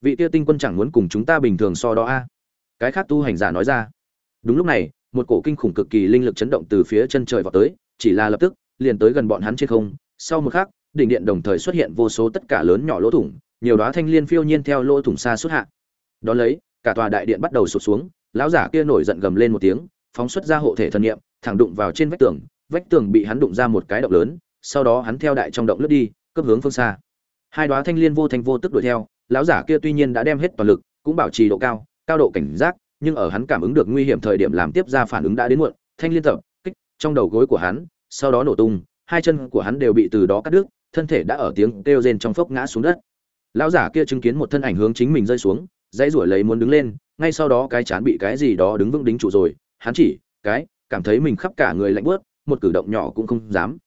[SPEAKER 1] vị kia tinh quân chẳng muốn cùng chúng ta bình thường so đó a. Cái khác tu hành giả nói ra. Đúng lúc này, một cổ kinh khủng cực kỳ linh lực chấn động từ phía chân trời vào tới, chỉ là lập tức, liền tới gần bọn hắn trên không. Sau một khắc, đỉnh điện đồng thời xuất hiện vô số tất cả lớn nhỏ lỗ thủng, nhiều đóa thanh liên phiêu nhiên theo lỗ thủng xa xuất hạ. Đón lấy, cả tòa đại điện bắt đầu sụp xuống, lão giả kia nổi giận gầm lên một tiếng, phóng xuất ra hộ thể thần niệm, thẳng đụng vào trên vách tường vách tường bị hắn đụng ra một cái động lớn, sau đó hắn theo đại trong động lướt đi, cấp hướng phương xa. Hai đoá thanh liên vô thanh vô tức đuổi theo lão giả kia tuy nhiên đã đem hết toàn lực, cũng bảo trì độ cao cao độ cảnh giác, nhưng ở hắn cảm ứng được nguy hiểm thời điểm làm tiếp ra phản ứng đã đến muộn, thanh liên tập, kích, trong đầu gối của hắn, sau đó nổ tung, hai chân của hắn đều bị từ đó cắt đứt, thân thể đã ở tiếng kêu rên trong phốc ngã xuống đất. Lão giả kia chứng kiến một thân ảnh hướng chính mình rơi xuống, dãy ruổi lấy muốn đứng lên, ngay sau đó cái chán bị cái gì đó đứng vững đính trụ rồi, hắn chỉ, cái, cảm thấy mình khắp cả người lạnh bớt một cử động nhỏ cũng không dám.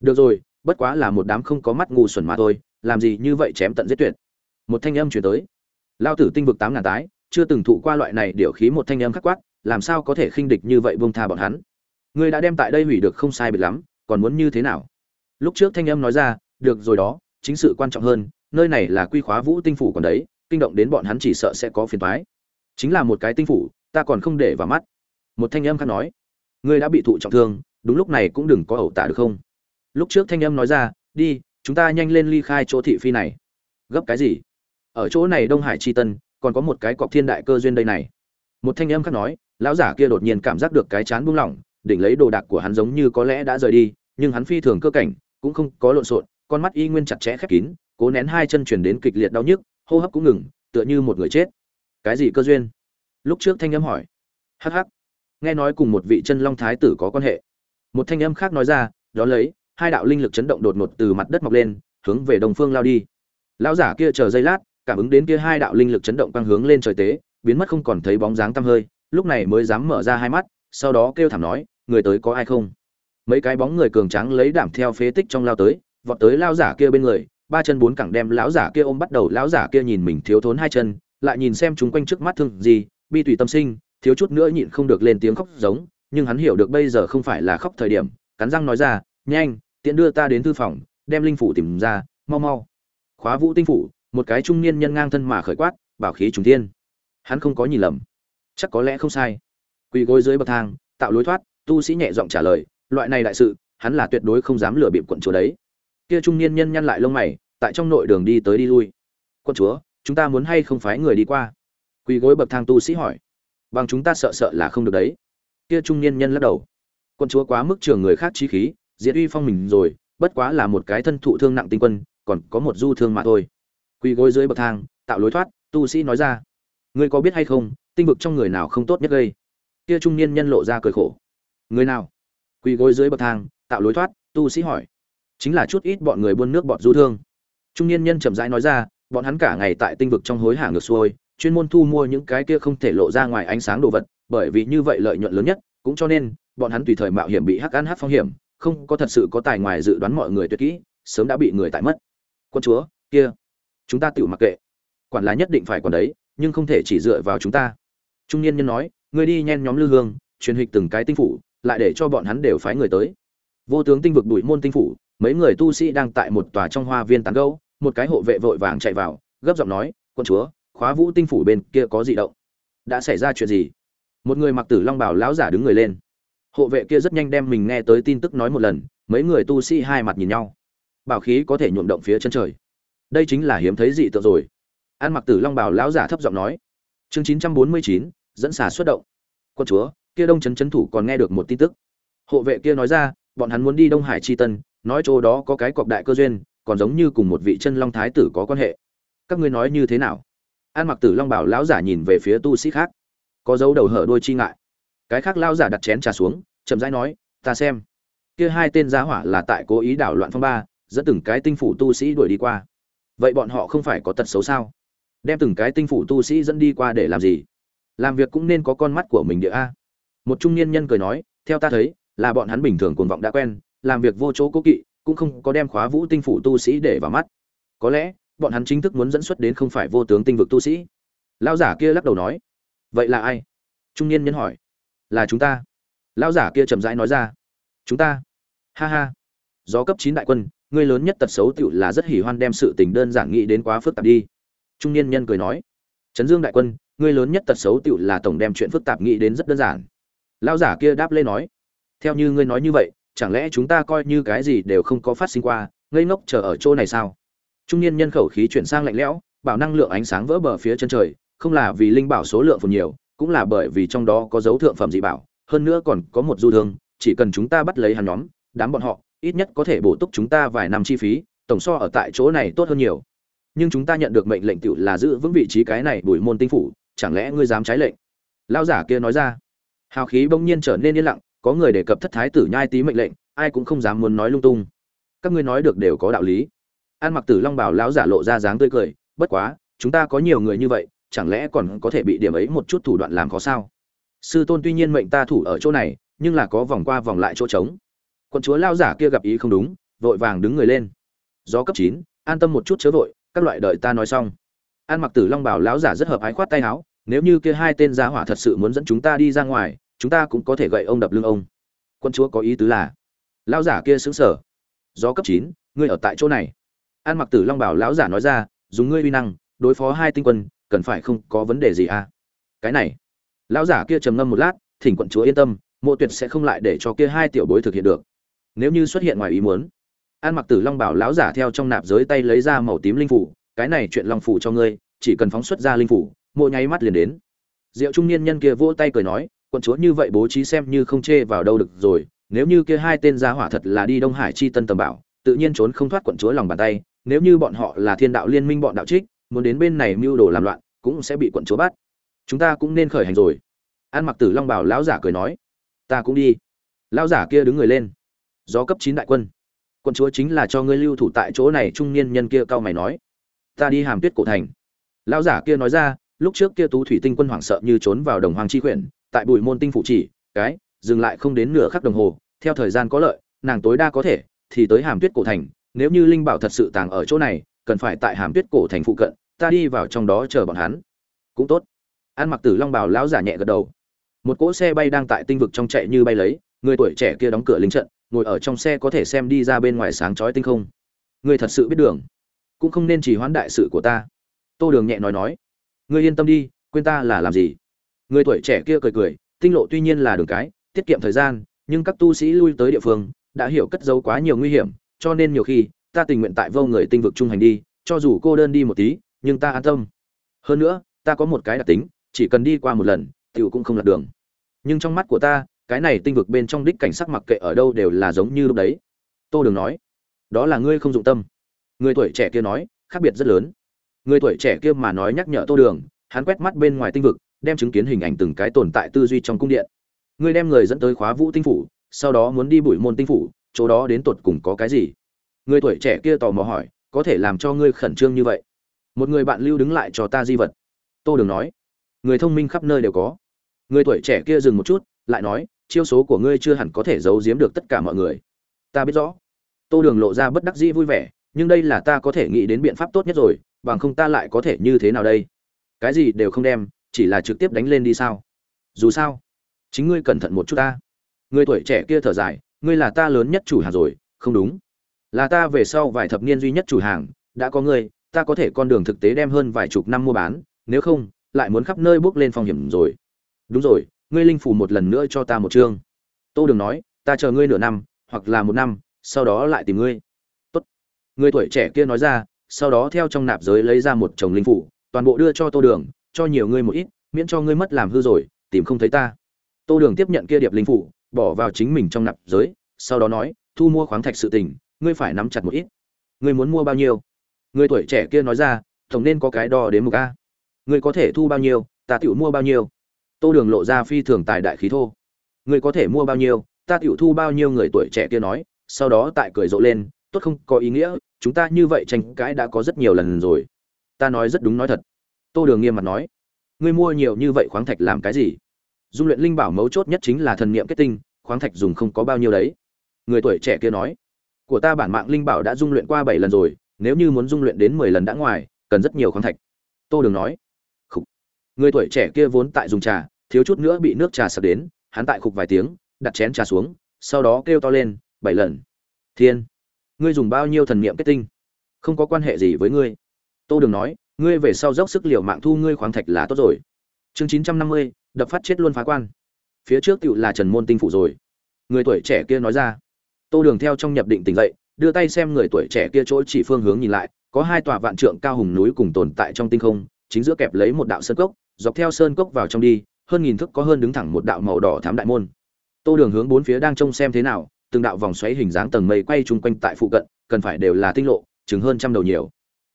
[SPEAKER 1] Được rồi, bất quá là một đám không có mắt ngu xuẩn mà thôi, làm gì như vậy chém tận giết tuyệt một thanh âm chuyển tới. Lao tử tinh vực tám ngàn tái, chưa từng thụ qua loại này điều khí một thanh âm khắc quát, làm sao có thể khinh địch như vậy buông tha bọn hắn? Ngươi đã đem tại đây hủy được không sai biệt lắm, còn muốn như thế nào? Lúc trước thanh âm nói ra, được rồi đó, chính sự quan trọng hơn, nơi này là quy khóa vũ tinh phủ còn đấy, kinh động đến bọn hắn chỉ sợ sẽ có phiền toái. Chính là một cái tinh phủ, ta còn không để vào mắt. Một thanh âm khác nói, ngươi đã bị thụ trọng thương, đúng lúc này cũng đừng có ẩu tả được không? Lúc trước thanh âm nói ra, đi, chúng ta nhanh lên ly khai chỗ thị phi này. Gấp cái gì? Ở chỗ này đông hải chi tân, còn có một cái cọc thiên đại cơ duyên đây này. Một thanh âm khác nói, lão giả kia đột nhiên cảm giác được cái chán buông lỏng, đỉnh lấy đồ đạc của hắn giống như có lẽ đã rời đi, nhưng hắn phi thường cơ cảnh, cũng không có lộn xộn, con mắt y nguyên chặt chẽ khép kín, cố nén hai chân chuyển đến kịch liệt đau nhức, hô hấp cũng ngừng, tựa như một người chết. Cái gì cơ duyên? Lúc trước thanh âm hỏi. Hắc hắc. Nghe nói cùng một vị chân long thái tử có quan hệ. Một thanh âm khác nói ra, đó lấy, hai đạo linh lực chấn động đột ngột từ mặt đất mọc lên, hướng về đồng phương lao đi. Lão giả kia chờ giây lát cảm ứng đến kia hai đạo linh lực chấn động quang hướng lên trời tế, biến mất không còn thấy bóng dáng tăm hơi, lúc này mới dám mở ra hai mắt, sau đó kêu thảm nói, người tới có ai không? Mấy cái bóng người cường tráng lấy đảm theo phế tích trong lao tới, vọt tới lao giả kia bên người, ba chân bốn cẳng đem lão giả kia ôm bắt đầu, lão giả kia nhìn mình thiếu thốn hai chân, lại nhìn xem chúng quanh trước mắt thương gì, bi tùy tâm sinh, thiếu chút nữa nhịn không được lên tiếng khóc giống, nhưng hắn hiểu được bây giờ không phải là khóc thời điểm, cắn răng nói ra, nhanh, tiện đưa ta đến thư phòng, đem linh phủ tìm ra, mau mau. Khóa vũ tinh phủ một cái trung niên nhân ngang thân mà khởi quát, bảo khí trùng thiên. Hắn không có nhìn lầm. Chắc có lẽ không sai. Quỳ gối dưới bậc thang, tạo lối thoát, tu sĩ nhẹ giọng trả lời, loại này đại sự, hắn là tuyệt đối không dám lừa bịp quận chúa đấy. Kia trung niên nhân nhăn lại lông mày, tại trong nội đường đi tới đi lui. Quận chúa, chúng ta muốn hay không phái người đi qua? Quỳ gối bậc thang tu sĩ hỏi. Bằng chúng ta sợ sợ là không được đấy. Kia trung niên nhân lắc đầu. Quân chúa quá mức trường người khác trí khí, diệt uy phong mình rồi, bất quá là một cái thân thụ thương nặng tinh quân, còn có một du thương mà thôi quỳ gối dưới bậc thang, tạo lối thoát, tu sĩ nói ra. Ngươi có biết hay không, tinh vực trong người nào không tốt nhất gây? Kia trung niên nhân lộ ra cười khổ. Người nào? Quỳ gối dưới bậc thang, tạo lối thoát, tu sĩ hỏi. Chính là chút ít bọn người buôn nước bọn du thương. Trung niên nhân chậm rãi nói ra, bọn hắn cả ngày tại tinh vực trong hối hả ngược xuôi, chuyên môn thu mua những cái kia không thể lộ ra ngoài ánh sáng đồ vật, bởi vì như vậy lợi nhuận lớn nhất, cũng cho nên, bọn hắn tùy thời mạo hiểm bị hắc ăn hắc phong hiểm, không có thật sự có tài ngoài dự đoán mọi người tuyệt kỹ, sớm đã bị người tại mất. Quân chúa, kia chúng ta tự mặc kệ. Quản là nhất định phải còn đấy, nhưng không thể chỉ dựa vào chúng ta. Trung niên nhân nói, người đi nhen nhóm lư hương, truyền hịch từng cái tinh phủ, lại để cho bọn hắn đều phái người tới. Vô tướng tinh vực đuổi môn tinh phủ, mấy người tu sĩ đang tại một tòa trong hoa viên tán gẫu, một cái hộ vệ vội vàng chạy vào, gấp giọng nói, quân chúa, khóa vũ tinh phủ bên kia có gì động? Đã xảy ra chuyện gì? Một người mặc tử long bảo lão giả đứng người lên. Hộ vệ kia rất nhanh đem mình nghe tới tin tức nói một lần, mấy người tu sĩ hai mặt nhìn nhau. Bảo khí có thể nhuộm động phía chân trời đây chính là hiếm thấy dị tượng rồi. An mặc tử long bảo lão giả thấp giọng nói. Chương chín trăm bốn mươi chín, dẫn xả xuất động. Quân chúa, kia đông trấn trấn thủ còn nghe được một tin tức. Hộ vệ kia nói ra, bọn hắn muốn đi đông hải chi tân, nói chỗ đó có cái cọc đại cơ duyên, còn giống như cùng một vị chân long thái tử có quan hệ. Các ngươi nói như thế nào? An mặc tử long bảo lão giả nhìn về phía tu sĩ khác. Có dấu đầu hở đôi chi ngại. Cái khác lão giả đặt chén trà xuống, chậm rãi nói, ta xem. Kia hai tên giá hỏa là tại cố ý đảo loạn phong ba, dẫn từng cái tinh phủ tu sĩ đuổi đi qua vậy bọn họ không phải có tật xấu sao? Đem từng cái tinh phủ tu sĩ dẫn đi qua để làm gì? Làm việc cũng nên có con mắt của mình địa a. Một trung niên nhân cười nói, theo ta thấy, là bọn hắn bình thường cuồng vọng đã quen, làm việc vô chỗ cố kỵ, cũng không có đem khóa vũ tinh phủ tu sĩ để vào mắt. Có lẽ, bọn hắn chính thức muốn dẫn xuất đến không phải vô tướng tinh vực tu sĩ. Lao giả kia lắc đầu nói, vậy là ai? Trung niên nhân hỏi, là chúng ta. Lao giả kia chậm rãi nói ra, chúng ta. Ha ha. Do cấp chín đại quân ngươi lớn nhất tật xấu tựu là rất hỉ hoan đem sự tình đơn giản nghĩ đến quá phức tạp đi. Trung niên nhân cười nói, trấn dương đại quân, ngươi lớn nhất tật xấu tựu là tổng đem chuyện phức tạp nghĩ đến rất đơn giản. Lão giả kia đáp lên nói, theo như ngươi nói như vậy, chẳng lẽ chúng ta coi như cái gì đều không có phát sinh qua, ngây ngốc chờ ở chỗ này sao? Trung niên nhân khẩu khí chuyển sang lạnh lẽo, bảo năng lượng ánh sáng vỡ bờ phía chân trời, không là vì linh bảo số lượng phù nhiều, cũng là bởi vì trong đó có dấu thượng phẩm dị bảo, hơn nữa còn có một du thương, chỉ cần chúng ta bắt lấy hắn nhóm, đám bọn họ ít nhất có thể bổ túc chúng ta vài năm chi phí, tổng so ở tại chỗ này tốt hơn nhiều. Nhưng chúng ta nhận được mệnh lệnh tự là giữ vững vị trí cái này bùi môn tinh phủ, chẳng lẽ ngươi dám trái lệnh? Lao giả kia nói ra. Hào khí bỗng nhiên trở nên yên lặng, có người đề cập thất thái tử nhai tí mệnh lệnh, ai cũng không dám muốn nói lung tung. Các ngươi nói được đều có đạo lý. An mặc tử long bảo lão giả lộ ra dáng tươi cười, bất quá, chúng ta có nhiều người như vậy, chẳng lẽ còn có thể bị điểm ấy một chút thủ đoạn làm khó sao? Sư tôn tuy nhiên mệnh ta thủ ở chỗ này, nhưng là có vòng qua vòng lại chỗ trống quận chúa lao giả kia gặp ý không đúng, vội vàng đứng người lên. Gió cấp chín, an tâm một chút chớ vội, các loại đợi ta nói xong. An mặc tử long bảo lão giả rất hợp ái khoát tay áo, nếu như kia hai tên giá hỏa thật sự muốn dẫn chúng ta đi ra ngoài, chúng ta cũng có thể gậy ông đập lưng ông. Quân chúa có ý tứ là, lão giả kia xứng sở gió cấp chín, ngươi ở tại chỗ này. An mặc tử long bảo lão giả nói ra, dùng ngươi uy năng, đối phó hai tinh quân, cần phải không có vấn đề gì à? Cái này, lão giả kia trầm ngâm một lát, thỉnh quận chúa yên tâm, mộ tuyệt sẽ không lại để cho kia hai tiểu bối thực hiện được nếu như xuất hiện ngoài ý muốn. An mặc tử long bảo lão giả theo trong nạp giới tay lấy ra màu tím linh phủ, cái này chuyện long phủ cho ngươi, chỉ cần phóng xuất ra linh phủ mộ nháy mắt liền đến. Diệu trung niên nhân kia vỗ tay cười nói, quận chúa như vậy bố trí xem như không chê vào đâu được rồi, nếu như kia hai tên gia hỏa thật là đi đông hải chi tân tầm bảo, tự nhiên trốn không thoát quận chúa lòng bàn tay, nếu như bọn họ là thiên đạo liên minh bọn đạo trích, muốn đến bên này mưu đồ làm loạn, cũng sẽ bị quận chúa bắt. Chúng ta cũng nên khởi hành rồi. An mặc tử long bảo lão giả cười nói, ta cũng đi. Lão giả kia đứng người lên gió cấp chín đại quân. Quân chúa chính là cho ngươi lưu thủ tại chỗ này, trung niên nhân kia cao mày nói. Ta đi hàm tuyết cổ thành. Lão giả kia nói ra, lúc trước kia tú thủy tinh quân hoảng sợ như trốn vào đồng hoàng chi quyển, tại bùi môn tinh phủ chỉ, cái, dừng lại không đến nửa khắc đồng hồ, theo thời gian có lợi, nàng tối đa có thể, thì tới hàm tuyết cổ thành, nếu như linh bảo thật sự tàng ở chỗ này, cần phải tại hàm tuyết cổ thành phụ cận, ta đi vào trong đó chờ bọn hắn. Cũng tốt. An mặc tử long bảo lão giả nhẹ gật đầu. Một cỗ xe bay đang tại tinh vực trong chạy như bay lấy, người tuổi trẻ kia đóng cửa lính trận ngồi ở trong xe có thể xem đi ra bên ngoài sáng chói tinh không. Ngươi thật sự biết đường, cũng không nên chỉ hoãn đại sự của ta. Tô đường nhẹ nói nói, ngươi yên tâm đi, quên ta là làm gì. Người tuổi trẻ kia cười cười, tinh lộ tuy nhiên là đường cái, tiết kiệm thời gian, nhưng các tu sĩ lui tới địa phương, đã hiểu cất giấu quá nhiều nguy hiểm, cho nên nhiều khi, ta tình nguyện tại vô người tinh vực trung hành đi, cho dù cô đơn đi một tí, nhưng ta an tâm. Hơn nữa, ta có một cái đặc tính, chỉ cần đi qua một lần, tiểu cũng không lạc đường. Nhưng trong mắt của ta cái này tinh vực bên trong đích cảnh sắc mặc kệ ở đâu đều là giống như lúc đấy. Tô đường nói, đó là ngươi không dụng tâm. Người tuổi trẻ kia nói, khác biệt rất lớn. Người tuổi trẻ kia mà nói nhắc nhở tô đường, hắn quét mắt bên ngoài tinh vực, đem chứng kiến hình ảnh từng cái tồn tại tư duy trong cung điện. Ngươi đem người dẫn tới khóa vũ tinh phủ, sau đó muốn đi bụi môn tinh phủ, chỗ đó đến tột cùng có cái gì? Người tuổi trẻ kia tò mò hỏi, có thể làm cho ngươi khẩn trương như vậy? Một người bạn lưu đứng lại cho ta di vật. Tô đường nói, người thông minh khắp nơi đều có. Người tuổi trẻ kia dừng một chút, lại nói chiêu số của ngươi chưa hẳn có thể giấu giếm được tất cả mọi người. Ta biết rõ. Tô đường lộ ra bất đắc dĩ vui vẻ, nhưng đây là ta có thể nghĩ đến biện pháp tốt nhất rồi, bằng không ta lại có thể như thế nào đây? Cái gì đều không đem, chỉ là trực tiếp đánh lên đi sao? Dù sao, chính ngươi cẩn thận một chút ta. Người tuổi trẻ kia thở dài, ngươi là ta lớn nhất chủ hàng rồi, không đúng. Là ta về sau vài thập niên duy nhất chủ hàng, đã có ngươi, ta có thể con đường thực tế đem hơn vài chục năm mua bán, nếu không, lại muốn khắp nơi bước lên phong hiểm rồi. Đúng rồi ngươi linh phủ một lần nữa cho ta một chương. Tô đường nói, ta chờ ngươi nửa năm, hoặc là một năm, sau đó lại tìm ngươi. Tốt. Người tuổi trẻ kia nói ra, sau đó theo trong nạp giới lấy ra một chồng linh phủ, toàn bộ đưa cho tô đường, cho nhiều ngươi một ít, miễn cho ngươi mất làm hư rồi, tìm không thấy ta. Tô đường tiếp nhận kia điệp linh phủ, bỏ vào chính mình trong nạp giới, sau đó nói, thu mua khoáng thạch sự tình, ngươi phải nắm chặt một ít. Ngươi muốn mua bao nhiêu? Người tuổi trẻ kia nói ra, tổng nên có cái đo đến một a. Ngươi có thể thu bao nhiêu, ta tiểu mua bao nhiêu? Tô đường lộ ra phi thường tài đại khí thô. Ngươi có thể mua bao nhiêu, ta tiểu thu bao nhiêu người tuổi trẻ kia nói, sau đó tại cười rộ lên, tốt không có ý nghĩa, chúng ta như vậy tranh cãi đã có rất nhiều lần rồi. Ta nói rất đúng nói thật. Tô đường nghiêm mặt nói, ngươi mua nhiều như vậy khoáng thạch làm cái gì? Dung luyện linh bảo mấu chốt nhất chính là thần niệm kết tinh, khoáng thạch dùng không có bao nhiêu đấy. Người tuổi trẻ kia nói, của ta bản mạng linh bảo đã dung luyện qua bảy lần rồi, nếu như muốn dung luyện đến mười lần đã ngoài, cần rất nhiều khoáng thạch. Tô đường nói người tuổi trẻ kia vốn tại dùng trà, thiếu chút nữa bị nước trà sập đến, hắn tại khục vài tiếng, đặt chén trà xuống, sau đó kêu to lên, bảy lần. Thiên, ngươi dùng bao nhiêu thần niệm kết tinh? Không có quan hệ gì với ngươi. Tô đường nói, ngươi về sau dốc sức liệu mạng thu ngươi khoáng thạch là tốt rồi. Chương chín trăm năm mươi, đập phát chết luôn phá quan. Phía trước tựu là trần môn tinh phủ rồi. Người tuổi trẻ kia nói ra. Tô đường theo trong nhập định tỉnh dậy, đưa tay xem người tuổi trẻ kia chỗ chỉ phương hướng nhìn lại, có hai tòa vạn trượng cao hùng núi cùng tồn tại trong tinh không, chính giữa kẹp lấy một đạo sơn cốc dọc theo sơn cốc vào trong đi, hơn nghìn thước có hơn đứng thẳng một đạo màu đỏ thám đại môn. Tô đường hướng bốn phía đang trông xem thế nào, từng đạo vòng xoáy hình dáng tầng mây quay chung quanh tại phụ cận, cần phải đều là tinh lộ chứng hơn trăm đầu nhiều.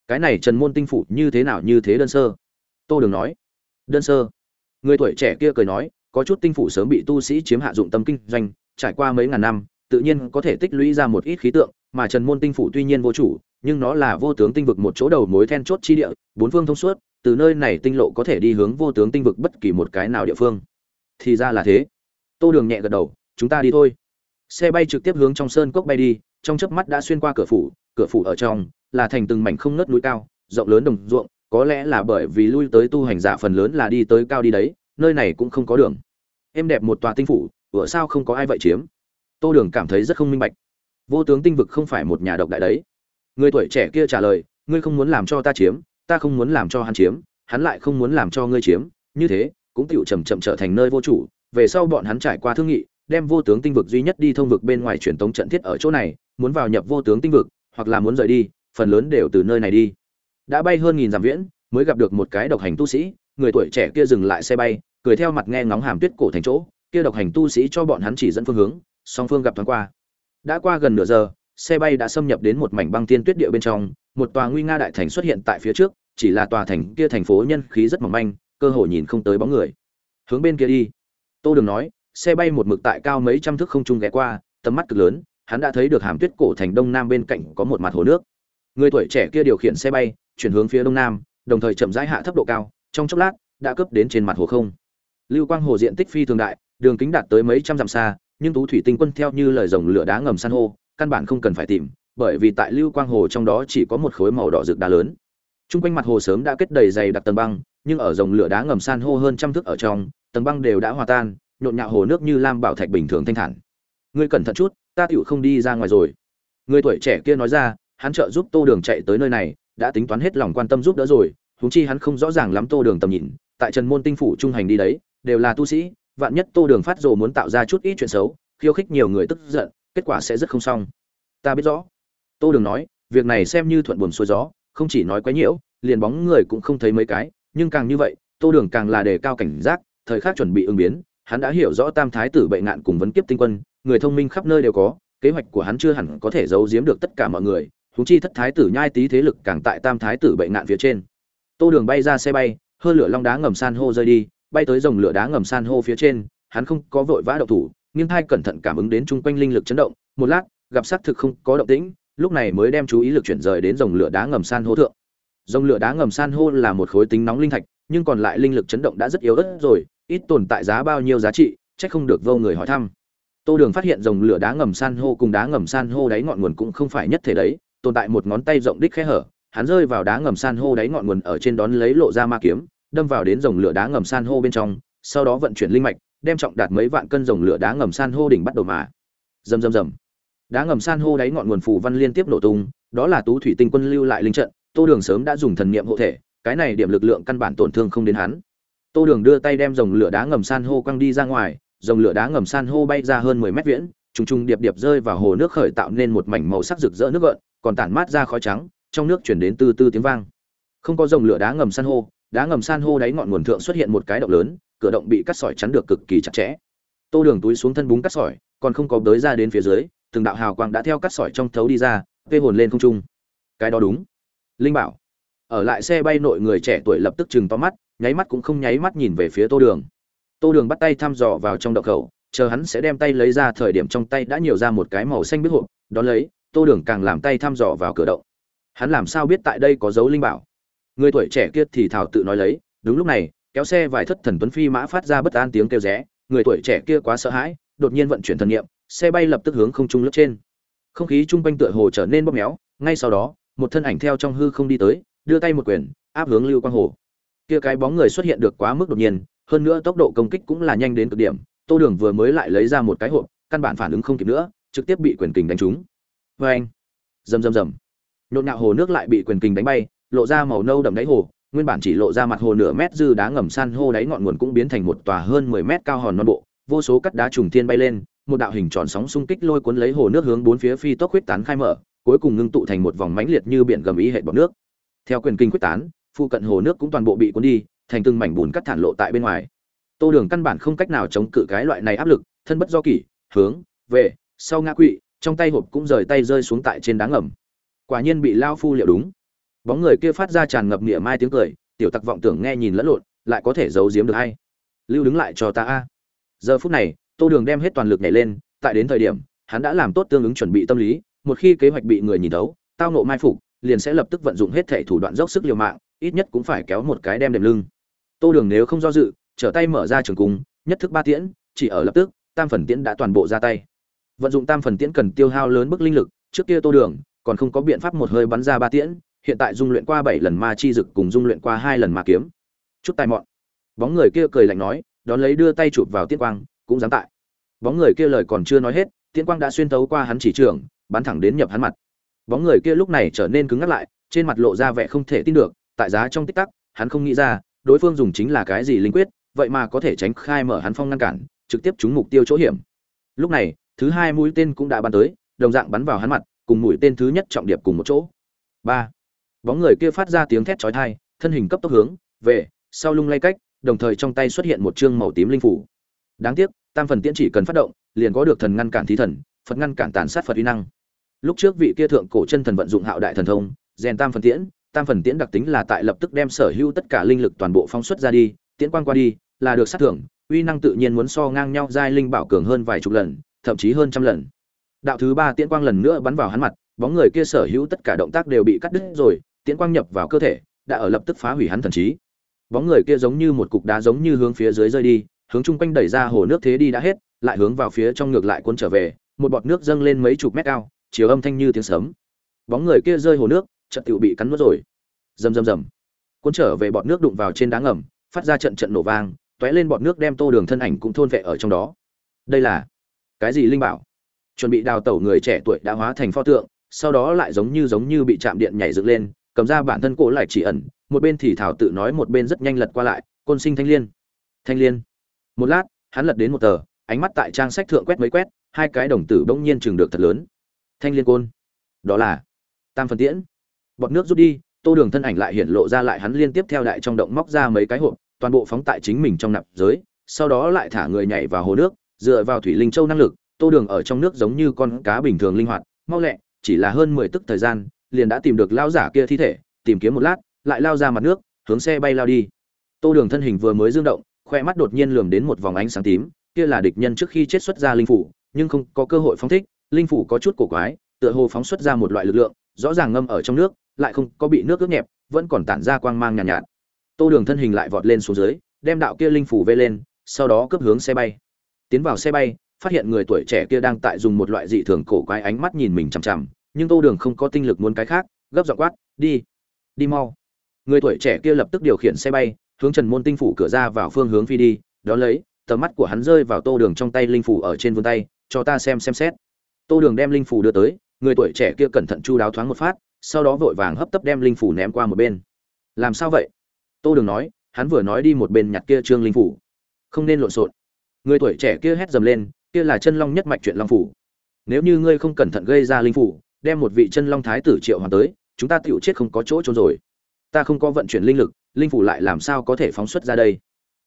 [SPEAKER 1] Cái này trần môn tinh phủ như thế nào như thế đơn sơ? Tô đường nói. Đơn sơ. Người tuổi trẻ kia cười nói, có chút tinh phủ sớm bị tu sĩ chiếm hạ dụng tâm kinh doanh, trải qua mấy ngàn năm, tự nhiên có thể tích lũy ra một ít khí tượng mà trần môn tinh phủ tuy nhiên vô chủ, nhưng nó là vô tướng tinh vực một chỗ đầu mối then chốt chi địa, bốn phương thông suốt, từ nơi này tinh lộ có thể đi hướng vô tướng tinh vực bất kỳ một cái nào địa phương. Thì ra là thế. Tô đường nhẹ gật đầu, chúng ta đi thôi. Xe bay trực tiếp hướng trong sơn cốc bay đi, trong chớp mắt đã xuyên qua cửa phủ cửa phủ ở trong là thành từng mảnh không ngớt núi cao, rộng lớn đồng ruộng, có lẽ là bởi vì lui tới tu hành giả phần lớn là đi tới cao đi đấy, nơi này cũng không có đường. Em đẹp một tòa tinh phủ, ủa sao không có ai vậy chiếm? Tô đường cảm thấy rất không minh bạch vô tướng tinh vực không phải một nhà độc đại đấy. Người tuổi trẻ kia trả lời, ngươi không muốn làm cho ta chiếm, ta không muốn làm cho hắn chiếm, hắn lại không muốn làm cho ngươi chiếm. Như thế, cũng tựu chầm chậm trở thành nơi vô chủ. Về sau bọn hắn trải qua thương nghị, đem vô tướng tinh vực duy nhất đi thông vực bên ngoài truyền tống trận thiết ở chỗ này, muốn vào nhập vô tướng tinh vực, hoặc là muốn rời đi, phần lớn đều từ nơi này đi. Đã bay hơn nghìn dặm viễn, mới gặp được một cái độc hành tu sĩ, người tuổi trẻ kia dừng lại xe bay, cười theo mặt nghe ngóng hàm tuyết cổ thành chỗ, kia độc hành tu sĩ cho bọn hắn chỉ dẫn phương hướng, song phương gặp thoáng qua đã qua gần nửa giờ, xe bay đã xâm nhập đến một mảnh băng tiên tuyết địa bên trong, một tòa nguy nga đại thành xuất hiện tại phía trước, chỉ là tòa thành kia thành phố nhân khí rất mỏng manh, cơ hội nhìn không tới bóng người. Hướng bên kia đi. Tô đường nói, xe bay một mực tại cao mấy trăm thước không trung ghé qua, tầm mắt cực lớn, hắn đã thấy được hàm tuyết cổ thành đông nam bên cạnh có một mặt hồ nước. Người tuổi trẻ kia điều khiển xe bay, chuyển hướng phía đông nam, đồng thời chậm rãi hạ thấp độ cao, trong chốc lát, đã cấp đến trên mặt hồ không. Lưu quang hồ diện tích phi thường đại, đường kính đạt tới mấy trăm dặm xa nhưng tú thủy tinh quân theo như lời rồng lửa đá ngầm san hô căn bản không cần phải tìm bởi vì tại lưu quang hồ trong đó chỉ có một khối màu đỏ rực đá lớn Trung quanh mặt hồ sớm đã kết đầy dày đặc tầng băng, nhưng ở dòng lửa đá ngầm san hô hơn trăm thước ở trong, tầng băng đều đã hòa tan, nhộn nhạo hồ nước như lam bảo thạch bình thường thanh thản. Ngươi cẩn thận chút, ta tựu không đi ra ngoài rồi. Người tuổi trẻ kia nói ra, hắn trợ giúp Tô Đường chạy tới nơi này, đã tính toán hết lòng quan tâm giúp đỡ rồi, huống chi hắn không rõ ràng lắm Tô Đường tầm nhìn, tại Trần Môn Tinh phủ trung hành đi đấy, đều là tu sĩ, vạn nhất Tô Đường phát rồ muốn tạo ra chút ít chuyện xấu, khiêu khích nhiều người tức giận, kết quả sẽ rất không xong. Ta biết rõ. Tô Đường nói, việc này xem như thuận buồm xuôi gió, không chỉ nói quấy nhiễu, liền bóng người cũng không thấy mấy cái, nhưng càng như vậy, Tô Đường càng là đề cao cảnh giác, thời khắc chuẩn bị ứng biến, hắn đã hiểu rõ Tam thái tử bệnh nạn cùng vấn kiếp tinh quân, người thông minh khắp nơi đều có, kế hoạch của hắn chưa hẳn có thể giấu giếm được tất cả mọi người, húng chi thất thái tử nhai tí thế lực càng tại Tam thái tử bệnh nạn phía trên. Tô Đường bay ra xe bay, hơi lửa long đá ngầm san hô rơi đi, bay tới dòng lửa đá ngầm san hô phía trên, hắn không có vội vã đậu thủ, nghiêng thai cẩn thận cảm ứng đến chung quanh linh lực chấn động, một lát, gặp xác thực không có động tĩnh, lúc này mới đem chú ý lực chuyển rời đến dòng lửa đá ngầm san hô thượng. Dòng lửa đá ngầm san hô là một khối tính nóng linh thạch, nhưng còn lại linh lực chấn động đã rất yếu ớt rồi, ít tồn tại giá bao nhiêu giá trị, chắc không được vô người hỏi thăm. Tô Đường phát hiện dòng lửa đá ngầm san hô cùng đá ngầm san hô đáy ngọn nguồn cũng không phải nhất thể đấy, tồn tại một ngón tay rộng đích khe hở, hắn rơi vào đá ngầm san hô đáy ngọn nguồn ở trên đón lấy lộ ra ma kiếm, đâm vào đến dòng lửa đá ngầm san hô bên trong, sau đó vận chuyển linh mạch, đem trọng đạt mấy vạn cân dòng lửa đá ngầm san hô đỉnh bắt đầu mà. Rầm rầm rầm. Đá ngầm san hô đáy ngọn nguồn phù văn liên tiếp nổ tung, đó là tú thủy tinh quân lưu lại linh trận, Tô Đường sớm đã dùng thần niệm hộ thể, cái này điểm lực lượng căn bản tổn thương không đến hắn. Tô Đường đưa tay đem dòng lửa đá ngầm san hô quăng đi ra ngoài, dòng lửa đá ngầm san hô bay ra hơn 10 mét viễn, trùng trùng điệp điệp rơi vào hồ nước khởi tạo nên một mảnh màu sắc rực rỡ nước gợn, còn tản mát ra khói trắng, trong nước truyền đến từ từ tiếng vang. Không có dòng lửa đá ngầm san hô, đá ngầm san hô đáy ngọn nguồn thượng xuất hiện một cái động lớn, cửa động bị cắt sỏi chắn được cực kỳ chặt chẽ. Tô Đường túi xuống thân búng cắt sỏi, còn không có đới ra đến phía dưới, từng đạo hào quang đã theo cắt sỏi trong thấu đi ra, vê hồn lên không trung. Cái đó đúng. Linh bảo. Ở lại xe bay nội người trẻ tuổi lập tức chừng to mắt, nháy mắt cũng không nháy mắt nhìn về phía Tô Đường. Tô Đường bắt tay thăm dò vào trong động khẩu, chờ hắn sẽ đem tay lấy ra thời điểm trong tay đã nhiều ra một cái màu xanh biết hộp, Đón lấy, Tô Đường càng làm tay thăm dò vào cửa động. Hắn làm sao biết tại đây có dấu linh bảo? Người tuổi trẻ kia thì thảo tự nói lấy, đúng lúc này, kéo xe vài thất thần tuấn phi mã phát ra bất an tiếng kêu rẽ, người tuổi trẻ kia quá sợ hãi, đột nhiên vận chuyển thần niệm, xe bay lập tức hướng không trung lướt trên. Không khí trung quanh tựa hồ trở nên bóp méo, ngay sau đó, một thân ảnh theo trong hư không đi tới, đưa tay một quyền, áp hướng Lưu Quang Hồ. Kia cái bóng người xuất hiện được quá mức đột nhiên, hơn nữa tốc độ công kích cũng là nhanh đến cực điểm, Tô Đường vừa mới lại lấy ra một cái hộp, căn bản phản ứng không kịp nữa, trực tiếp bị quyền kình đánh trúng. Oeng! Rầm rầm rầm. Nhộn nhạo hồ nước lại bị quyền kình đánh bay, lộ ra màu nâu đậm đáy hồ, nguyên bản chỉ lộ ra mặt hồ nửa mét dư đá ngầm san hô đáy ngọn nguồn cũng biến thành một tòa hơn 10 mét cao hòn non bộ, vô số cắt đá trùng thiên bay lên, một đạo hình tròn sóng xung kích lôi cuốn lấy hồ nước hướng bốn phía phi tốc huyết tán khai mở, cuối cùng ngưng tụ thành một vòng mãnh liệt như biển gầm ý hệ bọt nước. Theo quyền kinh huyết tán, phụ cận hồ nước cũng toàn bộ bị cuốn đi, thành từng mảnh bùn cắt thản lộ tại bên ngoài. Tô Đường căn bản không cách nào chống cự cái loại này áp lực, thân bất do kỷ hướng về sau ngã quỵ trong tay hộp cũng rời tay rơi xuống tại trên đá ngầm quả nhiên bị lao phu liệu đúng bóng người kia phát ra tràn ngập nghĩa mai tiếng cười, tiểu tặc vọng tưởng nghe nhìn lẫn lộn, lại có thể giấu giếm được hay lưu đứng lại cho ta a. Giờ phút này, tô đường đem hết toàn lực nhảy lên, tại đến thời điểm, hắn đã làm tốt tương ứng chuẩn bị tâm lý, một khi kế hoạch bị người nhìn thấu, tao nộ mai phục, liền sẽ lập tức vận dụng hết thể thủ đoạn dốc sức liều mạng, ít nhất cũng phải kéo một cái đem đệm lưng. Tô đường nếu không do dự, trở tay mở ra trường cung, nhất thức ba tiễn, chỉ ở lập tức, tam phần tiễn đã toàn bộ ra tay. Vận dụng tam phần tiễn cần tiêu hao lớn bức linh lực, trước kia tô đường còn không có biện pháp một hơi bắn ra ba tiễn hiện tại dung luyện qua bảy lần ma chi dực cùng dung luyện qua hai lần ma kiếm. Chút tài mọn. Bóng người kia cười lạnh nói, đón lấy đưa tay chụp vào tiễn quang, cũng dám tại. Bóng người kia lời còn chưa nói hết, tiễn quang đã xuyên tấu qua hắn chỉ trường, bắn thẳng đến nhập hắn mặt. Bóng người kia lúc này trở nên cứng ngắt lại, trên mặt lộ ra vẻ không thể tin được, tại giá trong tích tắc, hắn không nghĩ ra, đối phương dùng chính là cái gì linh quyết, vậy mà có thể tránh khai mở hắn phong ngăn cản, trực tiếp trúng mục tiêu chỗ hiểm. Lúc này, thứ hai mũi tên cũng đã bắn tới, đồng dạng bắn vào hắn mặt, cùng mũi tên thứ nhất trọng điệp cùng một chỗ. Ba bóng người kia phát ra tiếng thét chói tai, thân hình cấp tốc hướng về sau lung lay cách, đồng thời trong tay xuất hiện một chương màu tím linh phủ. Đáng tiếc, tam phần tiễn chỉ cần phát động, liền có được thần ngăn cản thí thần, phật ngăn cản tàn sát phật uy năng. Lúc trước vị kia thượng cổ chân thần vận dụng hạo đại thần thông, rèn tam phần tiễn, tam phần tiễn đặc tính là tại lập tức đem sở hữu tất cả linh lực toàn bộ phóng xuất ra đi, tiễn quang qua đi, là được sát thưởng, uy năng tự nhiên muốn so ngang nhau giai linh bảo cường hơn vài chục lần, thậm chí hơn trăm lần. Đạo thứ ba tiễn quang lần nữa bắn vào hắn mặt, bóng người kia sở hữu tất cả động tác đều bị cắt đứt rồi tiễn quang nhập vào cơ thể, đã ở lập tức phá hủy hắn thần trí. Bóng người kia giống như một cục đá giống như hướng phía dưới rơi đi, hướng chung quanh đẩy ra hồ nước thế đi đã hết, lại hướng vào phía trong ngược lại cuốn trở về, một bọt nước dâng lên mấy chục mét cao, chiều âm thanh như tiếng sấm. Bóng người kia rơi hồ nước trận tựu bị cắn nuốt rồi. Rầm rầm rầm. Cuốn trở về bọt nước đụng vào trên đá ngầm, phát ra trận trận nổ vang, tóe lên bọt nước đem tô đường thân ảnh cũng thôn vệ ở trong đó. Đây là cái gì linh bảo? Chuẩn bị đào tẩu người trẻ tuổi đã hóa thành pho tượng, sau đó lại giống như giống như bị chạm điện nhảy dựng lên cầm ra bản thân cổ lại chỉ ẩn, một bên thì thảo tự nói một bên rất nhanh lật qua lại, côn sinh thanh liên. Thanh liên? Một lát, hắn lật đến một tờ, ánh mắt tại trang sách thượng quét mấy quét, hai cái đồng tử bỗng nhiên chừng được thật lớn. Thanh liên côn. Đó là tam phần tiễn. Bọt nước rút đi, tô đường thân ảnh lại hiện lộ ra lại hắn liên tiếp theo đại trong động móc ra mấy cái hộp, toàn bộ phóng tại chính mình trong nạp giới, sau đó lại thả người nhảy vào hồ nước, dựa vào thủy linh châu năng lực, tô đường ở trong nước giống như con cá bình thường linh hoạt, mau lẹ, chỉ là hơn mười tức thời gian liền đã tìm được lao giả kia thi thể tìm kiếm một lát lại lao ra mặt nước hướng xe bay lao đi. Tô đường thân hình vừa mới dương động khoe mắt đột nhiên lườm đến một vòng ánh sáng tím kia là địch nhân trước khi chết xuất ra linh phủ nhưng không có cơ hội phóng thích linh phủ có chút cổ quái tựa hồ phóng xuất ra một loại lực lượng rõ ràng ngâm ở trong nước lại không có bị nước ướt nhẹp vẫn còn tản ra quang mang nhàn nhạt, nhạt. Tô đường thân hình lại vọt lên xuống dưới đem đạo kia linh phủ vê lên sau đó cấp hướng xe bay. Tiến vào xe bay phát hiện người tuổi trẻ kia đang tại dùng một loại dị thường cổ quái ánh mắt nhìn mình chằm chằm nhưng tô đường không có tinh lực muốn cái khác, gấp giọng quát, đi đi mau. Người tuổi trẻ kia lập tức điều khiển xe bay, hướng trần môn tinh phủ cửa ra vào phương hướng phi đi, đón lấy, tầm mắt của hắn rơi vào tô đường trong tay linh phủ ở trên vươn tay, cho ta xem xem xét. Tô đường đem linh phủ đưa tới, người tuổi trẻ kia cẩn thận chu đáo thoáng một phát, sau đó vội vàng hấp tấp đem linh phủ ném qua một bên. Làm sao vậy? Tô đường nói, hắn vừa nói đi một bên nhặt kia trương linh phủ. Không nên lộn xộn. Người tuổi trẻ kia hét dầm lên, kia là chân long nhất mạch chuyện long phủ. Nếu như ngươi không cẩn thận gây ra linh phủ đem một vị chân long thái tử triệu hoàn tới, chúng ta tựu chết không có chỗ trốn rồi. Ta không có vận chuyển linh lực, linh phủ lại làm sao có thể phóng xuất ra đây?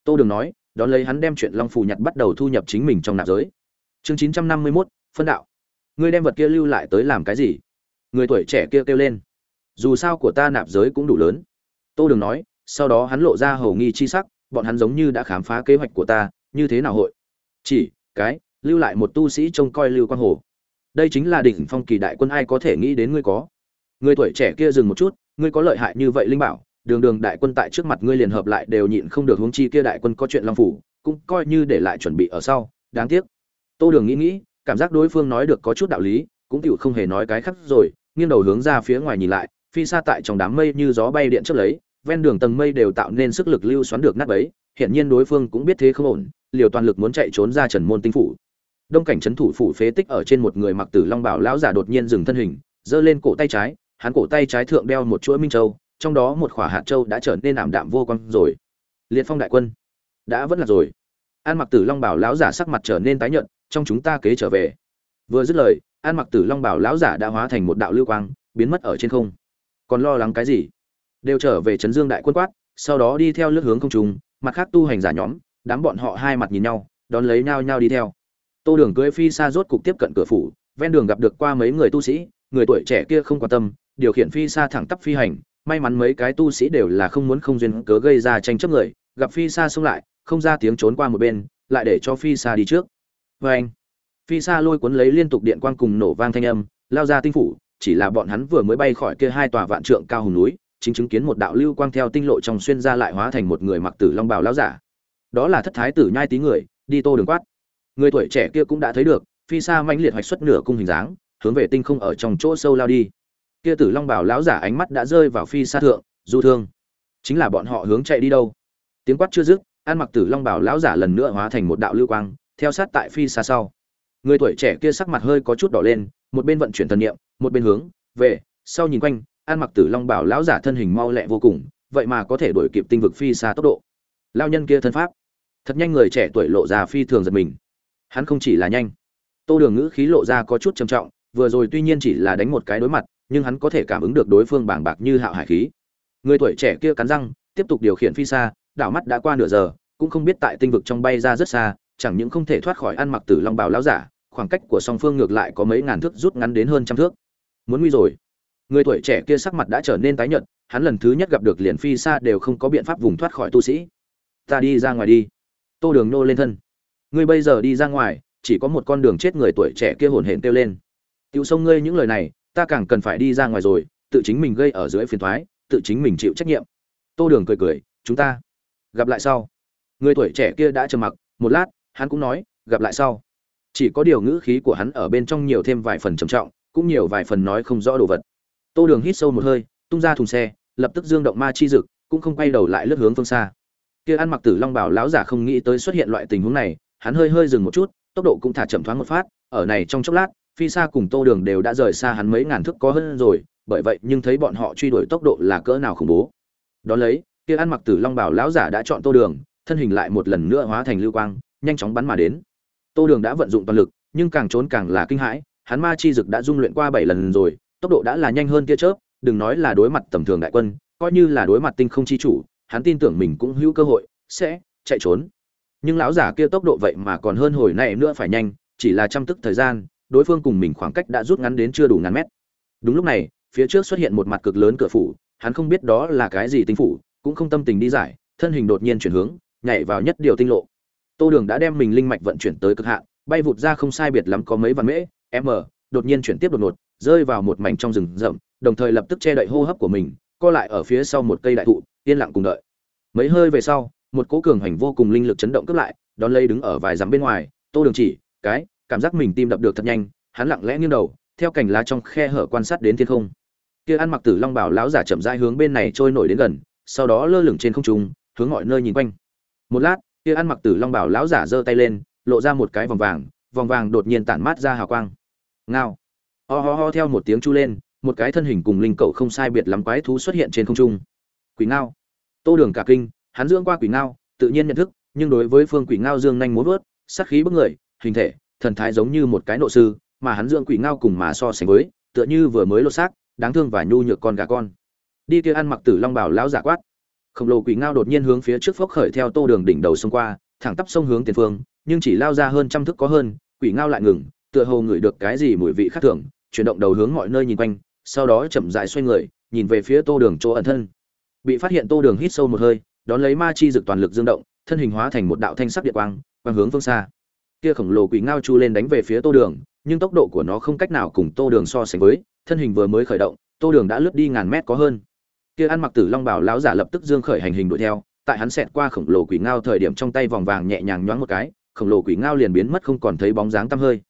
[SPEAKER 1] Tô đường nói, đón lấy hắn đem chuyện long phủ nhặt bắt đầu thu nhập chính mình trong nạp giới. Chương chín trăm năm mươi mốt, phân đạo. Ngươi đem vật kia lưu lại tới làm cái gì? Người tuổi trẻ kia kêu lên. Dù sao của ta nạp giới cũng đủ lớn. Tô đường nói, sau đó hắn lộ ra hầu nghi chi sắc, bọn hắn giống như đã khám phá kế hoạch của ta, như thế nào hội? Chỉ, cái, lưu lại một tu sĩ trông coi lưu quang hồ đây chính là đỉnh phong kỳ đại quân ai có thể nghĩ đến ngươi có. Người tuổi trẻ kia dừng một chút ngươi có lợi hại như vậy linh bảo đường đường đại quân tại trước mặt ngươi liền hợp lại đều nhịn không được hướng chi kia đại quân có chuyện long phủ cũng coi như để lại chuẩn bị ở sau đáng tiếc. Tô đường nghĩ nghĩ cảm giác đối phương nói được có chút đạo lý cũng tựu không hề nói cái khác rồi nghiêng đầu hướng ra phía ngoài nhìn lại phi xa tại trong đám mây như gió bay điện trước lấy ven đường tầng mây đều tạo nên sức lực lưu xoắn được nát ấy, hiện nhiên đối phương cũng biết thế không ổn liều toàn lực muốn chạy trốn ra trần môn tinh phủ đông cảnh trấn thủ phủ phế tích ở trên một người mặc tử long bảo lão giả đột nhiên dừng thân hình, giơ lên cổ tay trái, hắn cổ tay trái thượng đeo một chuỗi minh châu, trong đó một khỏa hạt châu đã trở nên ảm đạm vô quang rồi. Liệt phong đại quân, đã vẫn là rồi. An mặc tử long bảo lão giả sắc mặt trở nên tái nhợt, trong chúng ta kế trở về. Vừa dứt lời, an mặc tử long bảo lão giả đã hóa thành một đạo lưu quang, biến mất ở trên không. Còn lo lắng cái gì? Đều trở về trấn dương đại quân quát, sau đó đi theo lướt hướng không trung, mặt khác tu hành giả nhóm, đám bọn họ hai mặt nhìn nhau, đón lấy nhau nhau đi theo tô đường cưỡi phi xa rốt cục tiếp cận cửa phủ, ven đường gặp được qua mấy người tu sĩ, người tuổi trẻ kia không quan tâm, điều khiển phi xa thẳng tắp phi hành, may mắn mấy cái tu sĩ đều là không muốn không duyên cớ gây ra tranh chấp người, gặp phi xa xông lại, không ra tiếng trốn qua một bên, lại để cho phi xa đi trước. Vê anh, phi xa lôi cuốn lấy liên tục điện quang cùng nổ vang thanh âm, lao ra tinh phủ, chỉ là bọn hắn vừa mới bay khỏi kia hai tòa vạn trượng cao hùng núi, chính chứng kiến một đạo lưu quang theo tinh lộ trong xuyên ra lại hóa thành một người mặc tử long bào lão giả. Đó là thất thái tử nhai tí người, đi tô đường quát người tuổi trẻ kia cũng đã thấy được, phi xa mãnh liệt hoạch xuất nửa cung hình dáng, hướng về tinh không ở trong chỗ sâu lao đi. Kia tử long bảo lão giả ánh mắt đã rơi vào phi xa thượng, du thương. Chính là bọn họ hướng chạy đi đâu? Tiếng quát chưa dứt, an mặc tử long bảo lão giả lần nữa hóa thành một đạo lưu quang, theo sát tại phi xa sau. Người tuổi trẻ kia sắc mặt hơi có chút đỏ lên, một bên vận chuyển thần niệm, một bên hướng về, sau nhìn quanh, an mặc tử long bảo lão giả thân hình mau lẹ vô cùng, vậy mà có thể đuổi kịp tinh vực phi xa tốc độ. Lao nhân kia thân pháp. Thật nhanh người trẻ tuổi lộ ra phi thường giật mình hắn không chỉ là nhanh. Tô đường ngữ khí lộ ra có chút trầm trọng, vừa rồi tuy nhiên chỉ là đánh một cái đối mặt, nhưng hắn có thể cảm ứng được đối phương bàng bạc như hạo hải khí. Người tuổi trẻ kia cắn răng, tiếp tục điều khiển phi xa, đảo mắt đã qua nửa giờ, cũng không biết tại tinh vực trong bay ra rất xa, chẳng những không thể thoát khỏi ăn mặc tử long bào lão giả, khoảng cách của song phương ngược lại có mấy ngàn thước rút ngắn đến hơn trăm thước. Muốn nguy rồi. Người tuổi trẻ kia sắc mặt đã trở nên tái nhợt, hắn lần thứ nhất gặp được liền phi xa đều không có biện pháp vùng thoát khỏi tu sĩ. Ta đi ra ngoài đi. Tô đường nô lên thân ngươi bây giờ đi ra ngoài, chỉ có một con đường chết người tuổi trẻ kia hồn hển kêu lên. Tiêu sông ngươi những lời này, ta càng cần phải đi ra ngoài rồi, tự chính mình gây ở dưới phiền thoái, tự chính mình chịu trách nhiệm. Tô đường cười cười, chúng ta gặp lại sau. Người tuổi trẻ kia đã trầm mặc, một lát, hắn cũng nói, gặp lại sau. Chỉ có điều ngữ khí của hắn ở bên trong nhiều thêm vài phần trầm trọng, cũng nhiều vài phần nói không rõ đồ vật. Tô đường hít sâu một hơi, tung ra thùng xe, lập tức dương động ma chi dực, cũng không quay đầu lại lướt hướng phương xa. Kia ăn mặc tử long bảo lão giả không nghĩ tới xuất hiện loại tình huống này hắn hơi hơi dừng một chút, tốc độ cũng thả chậm thoáng một phát, ở này trong chốc lát, phi xa cùng tô đường đều đã rời xa hắn mấy ngàn thước có hơn rồi, bởi vậy nhưng thấy bọn họ truy đuổi tốc độ là cỡ nào khủng bố. Đón lấy, kia ăn mặc tử long bảo lão giả đã chọn tô đường, thân hình lại một lần nữa hóa thành lưu quang, nhanh chóng bắn mà đến. Tô đường đã vận dụng toàn lực, nhưng càng trốn càng là kinh hãi, hắn ma chi dực đã dung luyện qua bảy lần rồi, tốc độ đã là nhanh hơn tia chớp, đừng nói là đối mặt tầm thường đại quân, coi như là đối mặt tinh không chi chủ, hắn tin tưởng mình cũng hữu cơ hội, sẽ chạy trốn nhưng lão giả kia tốc độ vậy mà còn hơn hồi này nữa phải nhanh, chỉ là trăm tức thời gian, đối phương cùng mình khoảng cách đã rút ngắn đến chưa đủ ngàn mét. Đúng lúc này, phía trước xuất hiện một mặt cực lớn cửa phủ, hắn không biết đó là cái gì tinh phủ, cũng không tâm tình đi giải, thân hình đột nhiên chuyển hướng, nhảy vào nhất điều tinh lộ. Tô đường đã đem mình linh mạch vận chuyển tới cực hạn, bay vụt ra không sai biệt lắm có mấy vạn mễ, m, đột nhiên chuyển tiếp đột ngột, rơi vào một mảnh trong rừng rậm, đồng thời lập tức che đậy hô hấp của mình, co lại ở phía sau một cây đại thụ, yên lặng cùng đợi. Mấy hơi về sau một cỗ cường hành vô cùng linh lực chấn động cướp lại, đón lấy đứng ở vài dặm bên ngoài, tô đường chỉ, cái, cảm giác mình tim đập được thật nhanh, hắn lặng lẽ nghiêng đầu, theo cành lá trong khe hở quan sát đến thiên không. Kia ăn mặc tử long bảo lão giả chậm rãi hướng bên này trôi nổi đến gần, sau đó lơ lửng trên không trung, hướng mọi nơi nhìn quanh. Một lát, kia ăn mặc tử long bảo lão giả giơ tay lên, lộ ra một cái vòng vàng vòng vàng đột nhiên tản mát ra hào quang. Ngao. Ho ho ho theo một tiếng chu lên, một cái thân hình cùng linh cậu không sai biệt lắm quái thú xuất hiện trên không trung. Quỷ ngao. Tô đường cả kinh hắn dưỡng qua quỷ ngao, tự nhiên nhận thức, nhưng đối với phương quỷ ngao dương nhanh muốn vớt sắc khí bức người, hình thể, thần thái giống như một cái nộ sư, mà hắn dưỡng quỷ ngao cùng mà so sánh với, tựa như vừa mới lột xác, đáng thương và nhu nhược con gà con. Đi kia ăn mặc tử long bảo lão giả quát. Khổng lồ quỷ ngao đột nhiên hướng phía trước phốc khởi theo tô đường đỉnh đầu xông qua, thẳng tắp sông hướng tiền phương, nhưng chỉ lao ra hơn trăm thước có hơn, quỷ ngao lại ngừng, tựa hồ ngửi được cái gì mùi vị khác thường, chuyển động đầu hướng mọi nơi nhìn quanh, sau đó chậm rãi xoay người, nhìn về phía tô đường chỗ ẩn thân. Bị phát hiện tô đường hít sâu một hơi đón lấy ma chi dực toàn lực dương động, thân hình hóa thành một đạo thanh sắc địa quang quang hướng phương xa. Kia khổng lồ quỷ ngao chu lên đánh về phía tô đường, nhưng tốc độ của nó không cách nào cùng tô đường so sánh với, thân hình vừa mới khởi động, tô đường đã lướt đi ngàn mét có hơn. Kia ăn mặc tử long bảo lão giả lập tức dương khởi hành hình đuổi theo, tại hắn xẹt qua khổng lồ quỷ ngao thời điểm trong tay vòng vàng nhẹ nhàng nhoáng một cái, khổng lồ quỷ ngao liền biến mất không còn thấy bóng dáng tăm hơi.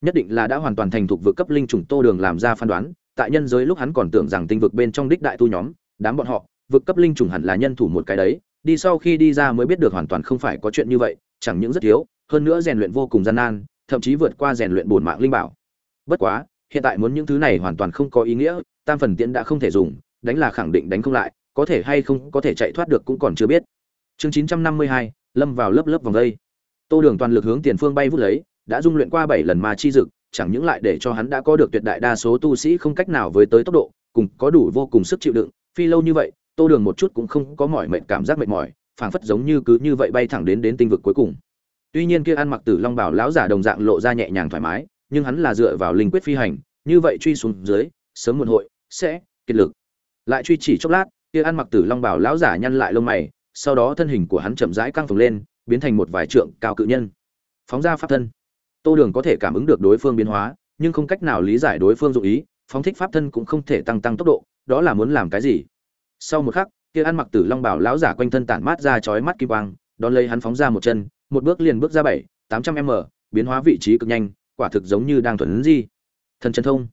[SPEAKER 1] Nhất định là đã hoàn toàn thành thục vực cấp linh trùng tô đường làm ra phán đoán, tại nhân giới lúc hắn còn tưởng rằng tinh vực bên trong đích đại tu nhóm, đám bọn họ vực cấp linh trùng hẳn là nhân thủ một cái đấy, đi sau khi đi ra mới biết được hoàn toàn không phải có chuyện như vậy, chẳng những rất thiếu, hơn nữa rèn luyện vô cùng gian nan, thậm chí vượt qua rèn luyện bổn mạng linh bảo bất quá, hiện tại muốn những thứ này hoàn toàn không có ý nghĩa, tam phần tiễn đã không thể dùng, đánh là khẳng định đánh không lại, có thể hay không có thể chạy thoát được cũng còn chưa biết chương chín trăm năm mươi hai, lâm vào lớp lớp vòng dây. tô đường toàn lực hướng tiền phương bay vút lấy, đã dung luyện qua bảy lần mà chi dực, chẳng những lại để cho hắn đã có được tuyệt đại đa số tu sĩ không cách nào với tới tốc độ, cùng có đủ vô cùng sức chịu đựng, phi lâu như vậy tô đường một chút cũng không có mỏi mệt, cảm giác mệt mỏi, phảng phất giống như cứ như vậy bay thẳng đến đến tinh vực cuối cùng. Tuy nhiên kia ăn mặc tử long bảo lão giả đồng dạng lộ ra nhẹ nhàng thoải mái, nhưng hắn là dựa vào linh quyết phi hành, như vậy truy xuống dưới, sớm muộn hội sẽ kiệt lực. Lại truy chỉ chốc lát, kia ăn mặc tử long bảo lão giả nhăn lại lông mày, sau đó thân hình của hắn chậm rãi căng phồng lên, biến thành một vài trượng cao cự nhân. Phóng ra pháp thân. Tô đường có thể cảm ứng được đối phương biến hóa, nhưng không cách nào lý giải đối phương dụng ý, phóng thích pháp thân cũng không thể tăng tăng tốc độ, đó là muốn làm cái gì? Sau một khắc, kia ăn mặc tử long bảo lão giả quanh thân tản mát ra chói mắt kim quang, đón lấy hắn phóng ra một chân, một bước liền bước ra bảy, tám trăm m, biến hóa vị trí cực nhanh, quả thực giống như đang thuần di. Thần chân thông.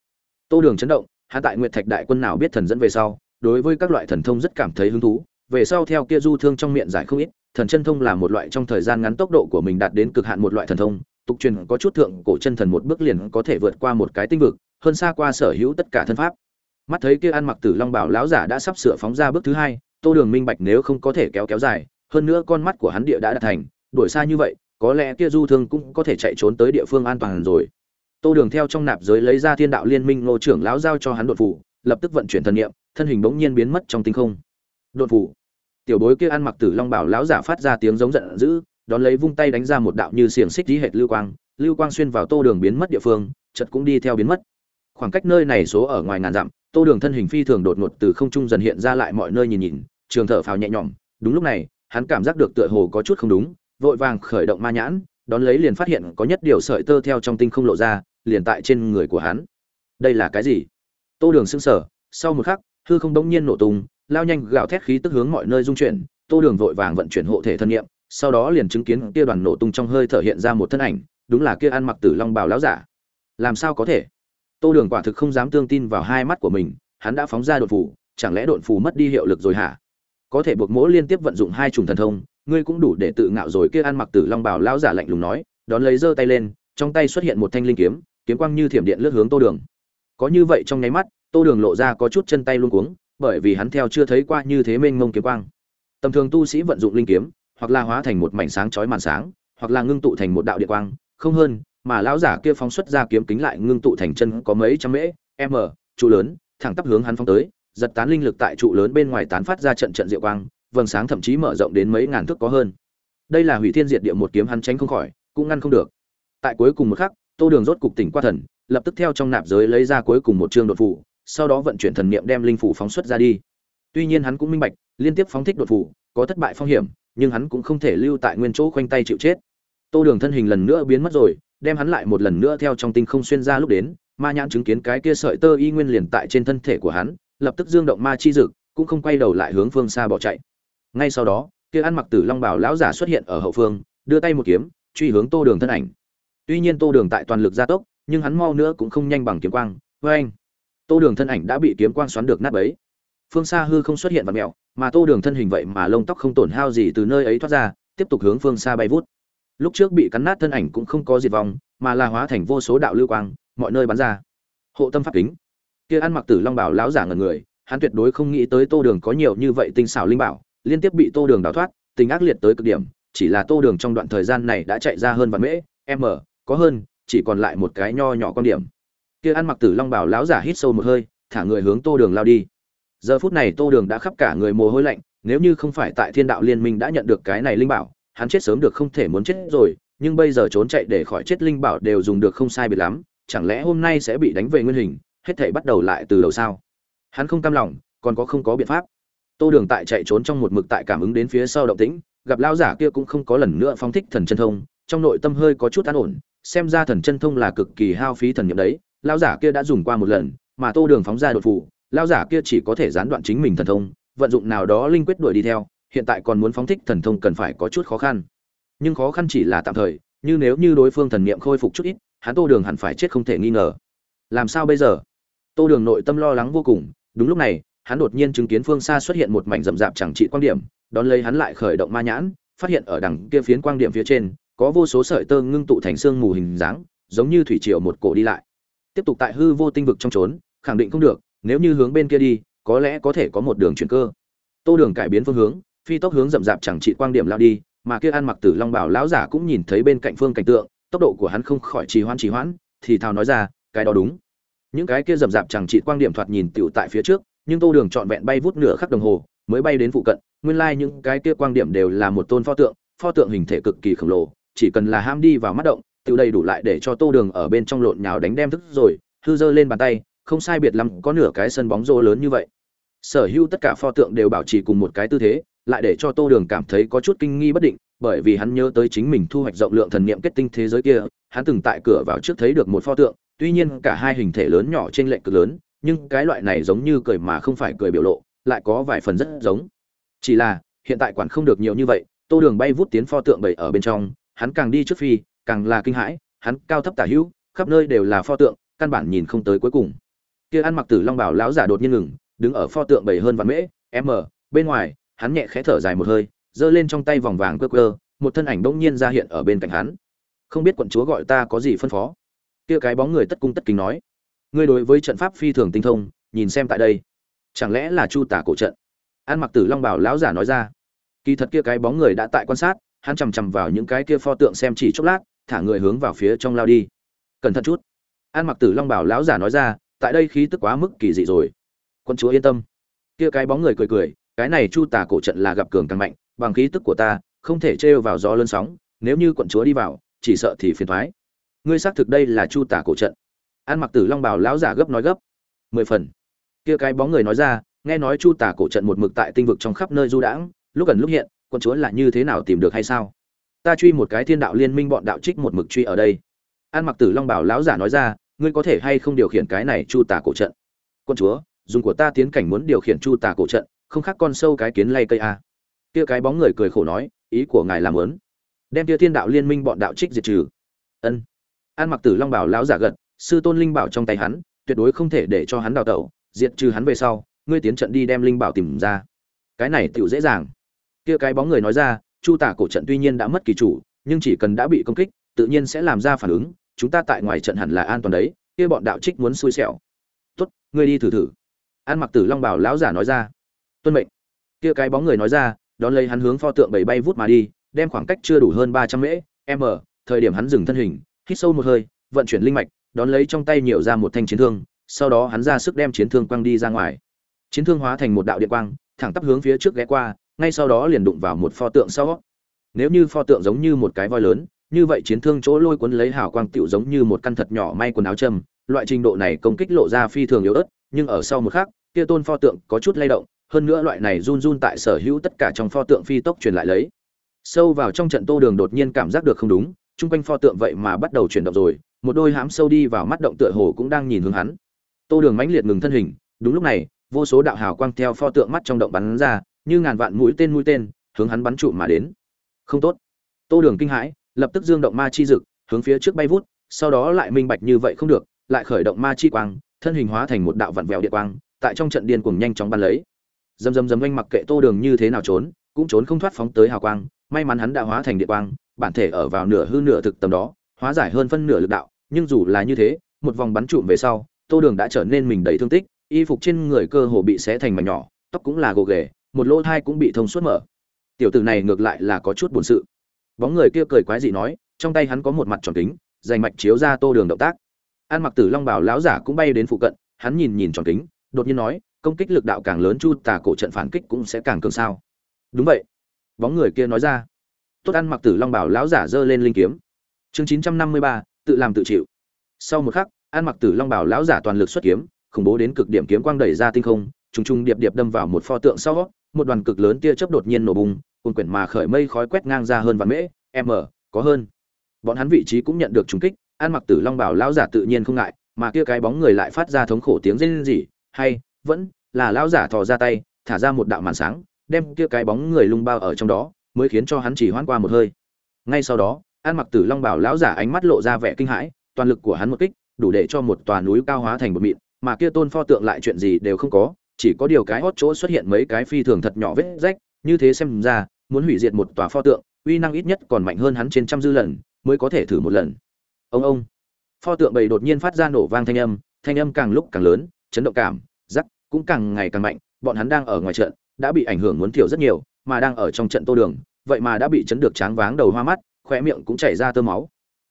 [SPEAKER 1] Tô đường chấn động hạ tại nguyệt thạch đại quân nào biết thần dẫn về sau, đối với các loại thần thông rất cảm thấy hứng thú, về sau theo kia du thương trong miệng giải không ít, thần chân thông là một loại trong thời gian ngắn tốc độ của mình đạt đến cực hạn một loại thần thông, tục truyền có chút thượng cổ chân thần một bước liền có thể vượt qua một cái tinh vực, hơn xa qua sở hữu tất cả thân pháp mắt thấy kia ăn mặc tử long bảo lão giả đã sắp sửa phóng ra bước thứ hai, tô đường minh bạch nếu không có thể kéo kéo dài, hơn nữa con mắt của hắn địa đã đạt thành, đuổi xa như vậy, có lẽ kia du thương cũng có thể chạy trốn tới địa phương an toàn rồi. Tô đường theo trong nạp giới lấy ra thiên đạo liên minh ngô trưởng lão giao cho hắn đột phủ, lập tức vận chuyển thần niệm, thân hình bỗng nhiên biến mất trong tinh không. Đột phủ. Tiểu bối kia ăn mặc tử long bảo lão giả phát ra tiếng giống giận dữ, đón lấy vung tay đánh ra một đạo như xiềng xích dí hệt lưu quang lưu quang xuyên vào tô đường biến mất địa phương chật cũng đi theo biến mất khoảng cách nơi này số ở ngoài ngàn dặm, tô đường thân hình phi thường đột ngột từ không trung dần hiện ra lại mọi nơi nhìn nhìn, trường thở phào nhẹ nhõm. Đúng lúc này, hắn cảm giác được tựa hồ có chút không đúng, vội vàng khởi động ma nhãn, đón lấy liền phát hiện có nhất điều sợi tơ theo trong tinh không lộ ra, liền tại trên người của hắn. Đây là cái gì? Tô đường sững sờ, sau một khắc, hư không bỗng nhiên nổ tung, lao nhanh gào thét khí tức hướng mọi nơi dung chuyển, tô đường vội vàng vận chuyển hộ thể thân nhiệm sau đó liền chứng kiến kia đoàn nổ tung trong hơi thở hiện ra một thân ảnh, đúng là kia ăn mặc tử long bào láo giả. Làm sao có thể? Tô đường quả thực không dám tương tin vào hai mắt của mình, hắn đã phóng ra đột phủ chẳng lẽ đột phủ mất đi hiệu lực rồi hả? Có thể buộc mỗi liên tiếp vận dụng hai chủng thần thông, ngươi cũng đủ để tự ngạo rồi, kia ăn mặc tử long bào lão giả lạnh lùng nói, đón lấy giơ tay lên, trong tay xuất hiện một thanh linh kiếm kiếm quang như thiểm điện lướt hướng tô đường. Có như vậy trong nháy mắt, tô đường lộ ra có chút chân tay luôn cuống, bởi vì hắn theo chưa thấy qua như thế mênh mông kiếm quang. Tầm thường tu sĩ vận dụng linh kiếm, hoặc là hóa thành một mảnh sáng chói màn sáng, hoặc là ngưng tụ thành một đạo địa quang, không hơn mà lão giả kia phóng xuất ra kiếm kính lại ngưng tụ thành chân có mấy trăm mễ m trụ lớn thẳng tắp hướng hắn phóng tới giật tán linh lực tại trụ lớn bên ngoài tán phát ra trận trận diệu quang vầng sáng thậm chí mở rộng đến mấy ngàn thước có hơn. Đây là hủy thiên diệt địa một kiếm hắn tránh không khỏi cũng ngăn không được. Tại cuối cùng một khắc tô đường rốt cục tỉnh qua thần lập tức theo trong nạp giới lấy ra cuối cùng một chương đột phù, sau đó vận chuyển thần niệm đem linh phủ phóng xuất ra đi. Tuy nhiên hắn cũng minh bạch liên tiếp phóng thích đột phù, có thất bại phong hiểm nhưng hắn cũng không thể lưu tại nguyên chỗ khoanh tay chịu chết. Tô đường thân hình lần nữa biến mất rồi đem hắn lại một lần nữa theo trong tinh không xuyên ra lúc đến, ma nhãn chứng kiến cái kia sợi tơ y nguyên liền tại trên thân thể của hắn, lập tức dương động ma chi dực, cũng không quay đầu lại hướng phương xa bỏ chạy. Ngay sau đó, kia ăn mặc tử long bảo lão giả xuất hiện ở hậu phương, đưa tay một kiếm, truy hướng tô đường thân ảnh. Tuy nhiên tô đường tại toàn lực gia tốc, nhưng hắn mau nữa cũng không nhanh bằng kiếm quang. Vê anh tô đường thân ảnh đã bị kiếm quang xoắn được nát bấy. Phương xa hư không xuất hiện vật mẹo, mà tô đường thân hình vậy mà lông tóc không tổn hao gì từ nơi ấy thoát ra, tiếp tục hướng phương xa bay vút lúc trước bị cắn nát thân ảnh cũng không có diệt vong, mà là hóa thành vô số đạo lưu quang, mọi nơi bắn ra. Hộ tâm pháp kính. Kia ăn mặc tử long bảo lão giả ngần người, hắn tuyệt đối không nghĩ tới tô đường có nhiều như vậy tinh xảo linh bảo, liên tiếp bị tô đường đào thoát, tình ác liệt tới cực điểm, chỉ là tô đường trong đoạn thời gian này đã chạy ra hơn vạn mễ m có hơn, chỉ còn lại một cái nho nhỏ con điểm. Kia ăn mặc tử long bảo lão giả hít sâu một hơi, thả người hướng tô đường lao đi. Giờ phút này tô đường đã khắp cả người mồ hôi lạnh, nếu như không phải tại thiên đạo liên minh đã nhận được cái này linh bảo hắn chết sớm được không thể muốn chết rồi, nhưng bây giờ trốn chạy để khỏi chết linh bảo đều dùng được không sai biệt lắm, chẳng lẽ hôm nay sẽ bị đánh về nguyên hình, hết thể bắt đầu lại từ đầu sao? Hắn không cam lòng, còn có không có biện pháp. Tô đường tại chạy trốn trong một mực tại cảm ứng đến phía sau động tĩnh, gặp lão giả kia cũng không có lần nữa phóng thích thần chân thông, trong nội tâm hơi có chút an ổn, xem ra thần chân thông là cực kỳ hao phí thần nhiệm đấy, lão giả kia đã dùng qua một lần, mà tô đường phóng ra đột phụ lão giả kia chỉ có thể gián đoạn chính mình thần thông, vận dụng nào đó linh quyết đuổi đi theo hiện tại còn muốn phóng thích thần thông cần phải có chút khó khăn. Nhưng khó khăn chỉ là tạm thời, như nếu như đối phương thần niệm khôi phục chút ít, hắn tô đường hẳn phải chết không thể nghi ngờ. Làm sao bây giờ? Tô đường nội tâm lo lắng vô cùng, đúng lúc này, hắn đột nhiên chứng kiến phương xa xuất hiện một mảnh rậm rạp chẳng trị quan điểm, đón lấy hắn lại khởi động ma nhãn, phát hiện ở đằng kia phiến quang điểm phía trên, có vô số sợi tơ ngưng tụ thành xương mù hình dáng, giống như thủy triều một cổ đi lại. Tiếp tục tại hư vô tinh vực trong trốn, khẳng định không được, nếu như hướng bên kia đi, có lẽ có thể có một đường chuyển cơ. Tô đường cải biến phương hướng phi tốc hướng rậm rạp chẳng trị quang điểm lao đi, mà kia ăn mặc tử long bảo lão giả cũng nhìn thấy bên cạnh phương cảnh tượng, tốc độ của hắn không khỏi trì hoãn trì hoãn, thì thào nói ra, cái đó đúng. Những cái kia rậm rạp chẳng trị quang điểm thoạt nhìn tựu tại phía trước, nhưng tô đường trọn vẹn bay vút nửa khắc đồng hồ, mới bay đến phụ cận, nguyên lai những cái kia quang điểm đều là một tôn pho tượng pho tượng hình thể cực kỳ khổng lồ, chỉ cần là ham đi vào mắt động tiểu đầy đủ lại để cho tô đường ở bên trong lộn nhào đánh đem thức rồi, hư dơ lên bàn tay, không sai biệt lắm có nửa cái sân bóng rô lớn như vậy. Sở hữu tất cả pho tượng đều bảo trì cùng một cái tư thế lại để cho tô đường cảm thấy có chút kinh nghi bất định, bởi vì hắn nhớ tới chính mình thu hoạch rộng lượng thần niệm kết tinh thế giới kia, hắn từng tại cửa vào trước thấy được một pho tượng, tuy nhiên cả hai hình thể lớn nhỏ trên lệch cực lớn, nhưng cái loại này giống như cười mà không phải cười biểu lộ, lại có vài phần rất giống. Chỉ là, hiện tại quản không được nhiều như vậy, tô đường bay vút tiến pho tượng bảy ở bên trong, hắn càng đi trước phi, càng là kinh hãi, hắn cao thấp tả hữu, khắp nơi đều là pho tượng, căn bản nhìn không tới cuối cùng. Kia ăn mặc tử long bảo lão giả đột nhiên ngừng, đứng ở pho tượng bảy hơn vạn mễ, m, bên ngoài hắn nhẹ khẽ thở dài một hơi, giơ lên trong tay vòng vàng cơ cơ một thân ảnh bỗng nhiên ra hiện ở bên cạnh hắn. Không biết quận chúa gọi ta có gì phân phó? Kia cái bóng người tất cung tất kính nói. Ngươi đối với trận pháp phi thường tinh thông, nhìn xem tại đây. Chẳng lẽ là chu tả cổ trận? An mặc tử long bảo lão giả nói ra. Kỳ thật kia cái bóng người đã tại quan sát, hắn chằm chằm vào những cái kia pho tượng xem chỉ chốc lát, thả người hướng vào phía trong lao đi. Cẩn thận chút. An mặc tử long bảo lão giả nói ra, tại đây khí tức quá mức kỳ dị rồi. Quân chúa yên tâm. Kia cái bóng người cười cười cái này chu tả cổ trận là gặp cường càng mạnh, bằng khí tức của ta, không thể trêu vào gió lớn sóng, nếu như quận chúa đi vào, chỉ sợ thì phiền thoái. Ngươi xác thực đây là chu tả cổ trận. An mặc tử long bảo lão giả gấp nói gấp. Mười phần. Kia cái bóng người nói ra, nghe nói chu tả cổ trận một mực tại tinh vực trong khắp nơi du đãng, lúc gần lúc hiện, quận chúa là như thế nào tìm được hay sao? Ta truy một cái thiên đạo liên minh bọn đạo trích một mực truy ở đây. An mặc tử long bảo lão giả nói ra, ngươi có thể hay không điều khiển cái này chu tả cổ trận? Quận chúa, dùng của ta tiến cảnh muốn điều khiển chu tả cổ trận không khác con sâu cái kiến lay cây a. Kia cái bóng người cười khổ nói, ý của ngài làm lớn đem kia thiên đạo liên minh bọn đạo trích diệt trừ. Ân. An mặc tử long bảo lão giả gật, sư tôn linh bảo trong tay hắn, tuyệt đối không thể để cho hắn đào tẩu, diệt trừ hắn về sau, ngươi tiến trận đi đem linh bảo tìm ra. Cái này tựu dễ dàng. Kia cái bóng người nói ra, chu tả cổ trận tuy nhiên đã mất kỳ chủ, nhưng chỉ cần đã bị công kích, tự nhiên sẽ làm ra phản ứng, chúng ta tại ngoài trận hẳn là an toàn đấy, kia bọn đạo trích muốn xui xẻo. Tốt, ngươi đi thử thử. An mặc tử long bảo lão giả nói ra tuân mệnh. Kia cái bóng người nói ra, đón lấy hắn hướng pho tượng bảy bay vút mà đi, đem khoảng cách chưa đủ hơn ba trăm mễ, m, thời điểm hắn dừng thân hình, hít sâu một hơi, vận chuyển linh mạch, đón lấy trong tay nhiều ra một thanh chiến thương, sau đó hắn ra sức đem chiến thương quăng đi ra ngoài. Chiến thương hóa thành một đạo điện quang, thẳng tắp hướng phía trước ghé qua, ngay sau đó liền đụng vào một pho tượng sau. Nếu như pho tượng giống như một cái voi lớn, như vậy chiến thương chỗ lôi cuốn lấy hào quang tựu giống như một căn thật nhỏ may quần áo châm, loại trình độ này công kích lộ ra phi thường yếu ớt, nhưng ở sau một khắc, kia tôn pho tượng có chút lay động hơn nữa loại này run run tại sở hữu tất cả trong pho tượng phi tốc truyền lại lấy. Sâu vào trong trận tô đường đột nhiên cảm giác được không đúng, chung quanh pho tượng vậy mà bắt đầu chuyển động rồi, một đôi hãm sâu đi vào mắt động tựa hồ cũng đang nhìn hướng hắn. Tô đường mãnh liệt ngừng thân hình, đúng lúc này, vô số đạo hào quang theo pho tượng mắt trong động bắn ra, như ngàn vạn mũi tên mũi tên, hướng hắn bắn trụ mà đến. Không tốt. Tô đường kinh hãi, lập tức dương động ma chi dực, hướng phía trước bay vút, sau đó lại minh bạch như vậy không được, lại khởi động ma chi quang, thân hình hóa thành một đạo vặn vẹo địa quang, tại trong trận điên cuồng nhanh chóng bắn lấy dầm dầm dầm anh mặc kệ tô đường như thế nào trốn, cũng trốn không thoát phóng tới hào quang, may mắn hắn đã hóa thành địa quang, bản thể ở vào nửa hư nửa thực tầm đó, hóa giải hơn phân nửa lực đạo, nhưng dù là như thế, một vòng bắn trụm về sau, tô đường đã trở nên mình đầy thương tích, y phục trên người cơ hồ bị xé thành mảnh nhỏ, tóc cũng là gồ ghề, một lỗ thai cũng bị thông suốt mở. Tiểu tử này ngược lại là có chút buồn sự. Bóng người kia cười quái dị nói, trong tay hắn có một mặt tròn kính, dành mạch chiếu ra tô đường động tác. An mặc tử long bảo lão giả cũng bay đến phụ cận, hắn nhìn nhìn tròn kính, đột nhiên nói công kích lực đạo càng lớn chu tà cổ trận phản kích cũng sẽ càng cường sao. Đúng vậy. Bóng người kia nói ra. Tốt ăn mặc tử long bảo lão giả giơ lên linh kiếm. Chương chín trăm năm mươi ba, tự làm tự chịu. Sau một khắc, ăn mặc tử long bảo lão giả toàn lực xuất kiếm, khủng bố đến cực điểm kiếm quang đẩy ra tinh không, trùng trùng điệp điệp đâm vào một pho tượng sau, một đoàn cực lớn tia chớp đột nhiên nổ bùng, cuồn quyển mà khởi mây khói quét ngang ra hơn vạn mễ m có hơn. Bọn hắn vị trí cũng nhận được trùng kích, ăn mặc tử long bảo lão giả tự nhiên không ngại, mà kia cái bóng người lại phát ra thống khổ tiếng rên rỉ, hay vẫn là lão giả thò ra tay, thả ra một đạo màn sáng, đem kia cái bóng người lung bao ở trong đó, mới khiến cho hắn chỉ hoãn qua một hơi. Ngay sau đó, an mặc tử long bảo lão giả ánh mắt lộ ra vẻ kinh hãi, toàn lực của hắn một kích, đủ để cho một tòa núi cao hóa thành một mịn, mà kia tôn pho tượng lại chuyện gì đều không có, chỉ có điều cái hót chỗ xuất hiện mấy cái phi thường thật nhỏ vết rách, như thế xem ra, muốn hủy diệt một tòa pho tượng, uy năng ít nhất còn mạnh hơn hắn trên trăm dư lần, mới có thể thử một lần. Ông ông. Pho tượng bầy đột nhiên phát ra nổ vang thanh âm thanh âm càng lúc càng lớn, chấn động cảm rắc, cũng càng ngày càng mạnh, bọn hắn đang ở ngoài trận, đã bị ảnh hưởng muốn thiểu rất nhiều, mà đang ở trong trận tô đường, vậy mà đã bị chấn được tráng váng đầu hoa mắt khoe miệng cũng chảy ra tơ máu.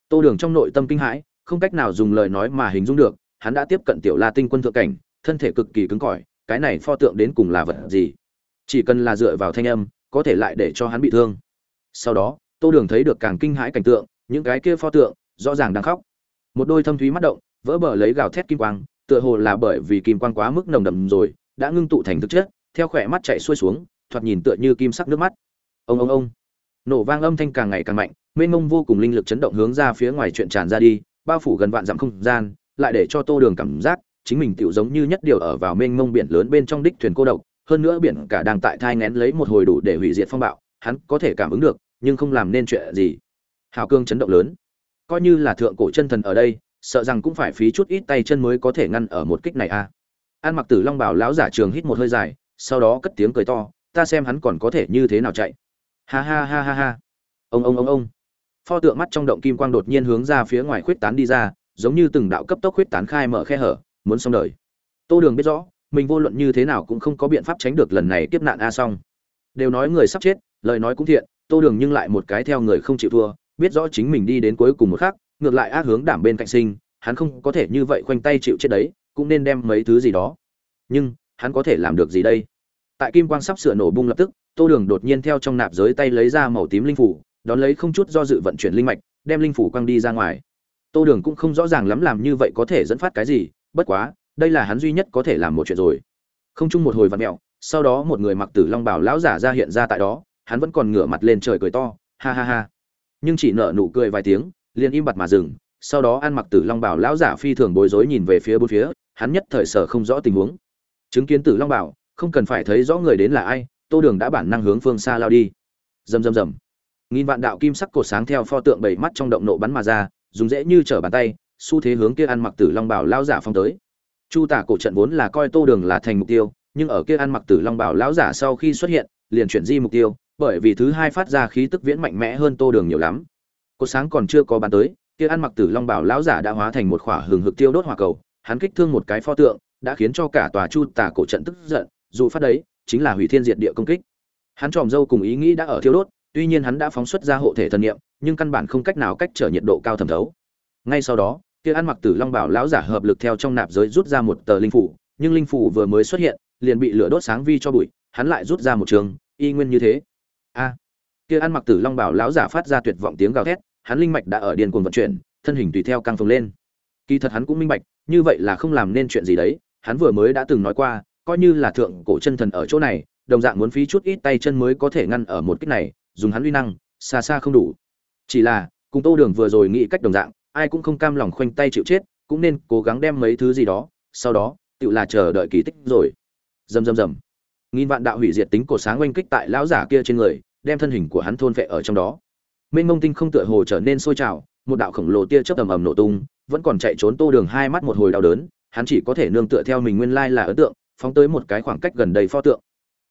[SPEAKER 1] Tô đường trong nội tâm kinh hãi, không cách nào dùng lời nói mà hình dung được, hắn đã tiếp cận tiểu la tinh quân thượng cảnh, thân thể cực kỳ cứng cỏi, cái này pho tượng đến cùng là vật gì? Chỉ cần là dựa vào thanh âm, có thể lại để cho hắn bị thương. Sau đó, tô đường thấy được càng kinh hãi cảnh tượng, những cái kia pho tượng, rõ ràng đang khóc. Một đôi thâm thúy mắt động, vỡ bờ lấy gào thét kim quang tựa hồ là bởi vì kim quang quá mức nồng đậm rồi, đã ngưng tụ thành thực chất, theo khỏe mắt chạy xuôi xuống, thoạt nhìn tựa như kim sắc nước mắt. Ông ông ông. Nổ vang âm thanh càng ngày càng mạnh, mênh mông vô cùng linh lực chấn động hướng ra phía ngoài chuyện tràn ra đi, bao phủ gần vạn dặm không gian, lại để cho tô đường cảm giác chính mình tựu giống như nhất điều ở vào mênh mông biển lớn bên trong đích thuyền cô độc, hơn nữa biển cả đang tại thai ngén lấy một hồi đủ để hủy diệt phong bạo, hắn có thể cảm ứng được, nhưng không làm nên chuyện gì. Hào cương chấn động lớn. Coi như là thượng cổ chân thần ở đây sợ rằng cũng phải phí chút ít tay chân mới có thể ngăn ở một kích này a à. an mặc tử long bảo lão giả trường hít một hơi dài, sau đó cất tiếng cười to, ta xem hắn còn có thể như thế nào chạy. Ha ha ha ha ha. Ông ông ông ông. Pho tượng mắt trong động kim quang đột nhiên hướng ra phía ngoài khuyết tán đi ra, giống như từng đạo cấp tốc khuyết tán khai mở khe hở, muốn xong đời. Tô đường biết rõ, mình vô luận như thế nào cũng không có biện pháp tránh được lần này kiếp nạn a xong. Đều nói người sắp chết, lời nói cũng thiện, tô đường nhưng lại một cái theo người không chịu thua, biết rõ chính mình đi đến cuối cùng một khắc ngược lại ác hướng đảm bên cạnh sinh, hắn không có thể như vậy khoanh tay chịu chết đấy, cũng nên đem mấy thứ gì đó. Nhưng, hắn có thể làm được gì đây? Tại kim quang sắp sửa nổ bung lập tức, tô đường đột nhiên theo trong nạp giới tay lấy ra màu tím linh phủ, đón lấy không chút do dự vận chuyển linh mạch, đem linh phủ quang đi ra ngoài. Tô đường cũng không rõ ràng lắm làm như vậy có thể dẫn phát cái gì, bất quá, đây là hắn duy nhất có thể làm một chuyện rồi. Không chung một hồi vặn mẹo, sau đó một người mặc tử long bảo lão giả ra hiện ra tại đó, hắn vẫn còn ngửa mặt lên trời cười to, ha ha ha. Nhưng chỉ nở nụ cười vài tiếng liền im bặt mà dừng, sau đó ăn mặc tử long bảo lão giả phi thường bối rối nhìn về phía bốn phía, hắn nhất thời sở không rõ tình huống. Chứng kiến tử long bảo, không cần phải thấy rõ người đến là ai, tô đường đã bản năng hướng phương xa lao đi. Rầm rầm rầm. Nghìn vạn đạo kim sắc cột sáng theo pho tượng bảy mắt trong động nộ bắn mà ra, dùng dễ như trở bàn tay, xu thế hướng kia ăn mặc tử long bảo lão giả phong tới. Chu tả cổ trận vốn là coi tô đường là thành mục tiêu, nhưng ở kia ăn mặc tử long bảo lão giả sau khi xuất hiện, liền chuyển di mục tiêu, bởi vì thứ hai phát ra khí tức viễn mạnh mẽ hơn tô đường nhiều lắm. Cô sáng còn chưa có bán tới, kia ăn mặc tử long bảo lão giả đã hóa thành một khỏa hừng hực tiêu đốt hỏa cầu, hắn kích thương một cái pho tượng, đã khiến cho cả tòa chu tả cổ trận tức giận, dù phát đấy, chính là hủy thiên diệt địa công kích. Hắn tròm dâu cùng ý nghĩ đã ở thiêu đốt, tuy nhiên hắn đã phóng xuất ra hộ thể thần niệm, nhưng căn bản không cách nào cách trở nhiệt độ cao thẩm thấu. Ngay sau đó, kia ăn mặc tử long bảo lão giả hợp lực theo trong nạp giới rút ra một tờ linh phủ, nhưng linh phủ vừa mới xuất hiện, liền bị lửa đốt sáng vi cho bụi, hắn lại rút ra một trường, y nguyên như thế. A! Kia ăn mặc tử long bảo lão giả phát ra tuyệt vọng tiếng gào thét hắn linh mạch đã ở điên cuồng vận chuyển, thân hình tùy theo căng phồng lên. Kỳ thật hắn cũng minh bạch, như vậy là không làm nên chuyện gì đấy, hắn vừa mới đã từng nói qua, coi như là thượng cổ chân thần ở chỗ này, đồng dạng muốn phí chút ít tay chân mới có thể ngăn ở một kích này, dùng hắn uy năng, xa xa không đủ. Chỉ là, cùng tô đường vừa rồi nghĩ cách đồng dạng, ai cũng không cam lòng khoanh tay chịu chết, cũng nên cố gắng đem mấy thứ gì đó, sau đó, tự là chờ đợi kỳ tích rồi. Rầm rầm rầm nghìn vạn đạo hủy diệt tính cổ sáng oanh kích tại lão giả kia trên người, đem thân hình của hắn thôn vệ ở trong đó mênh mông tinh không tựa hồ trở nên sôi trào, một đạo khổng lồ tia chớp ầm ầm nổ tung, vẫn còn chạy trốn tô đường hai mắt một hồi đau đớn, hắn chỉ có thể nương tựa theo mình nguyên lai là ấn tượng, phóng tới một cái khoảng cách gần đầy pho tượng.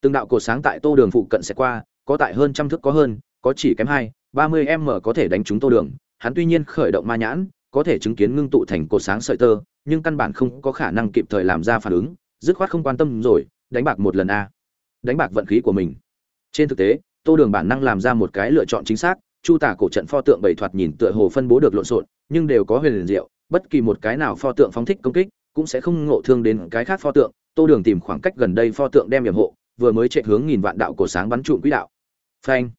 [SPEAKER 1] Từng đạo cột sáng tại tô đường phụ cận sẽ qua, có tại hơn trăm thước có hơn, có chỉ kém hai, ba mươi m có thể đánh trúng tô đường, hắn tuy nhiên khởi động ma nhãn, có thể chứng kiến ngưng tụ thành cột sáng sợi tơ, nhưng căn bản không có khả năng kịp thời làm ra phản ứng, dứt khoát không quan tâm rồi, đánh bạc một lần a. Đánh bạc vận khí của mình. Trên thực tế, tô đường bản năng làm ra một cái lựa chọn chính xác chu tả cổ trận pho tượng bảy thoạt nhìn tựa hồ phân bố được lộn xộn, nhưng đều có huyền liền diệu, bất kỳ một cái nào pho tượng phóng thích công kích, cũng sẽ không ngộ thương đến cái khác pho tượng. Tô đường tìm khoảng cách gần đây pho tượng đem hiểm hộ, vừa mới chạy hướng nghìn vạn đạo cổ sáng bắn trụm quỹ đạo. Phanh.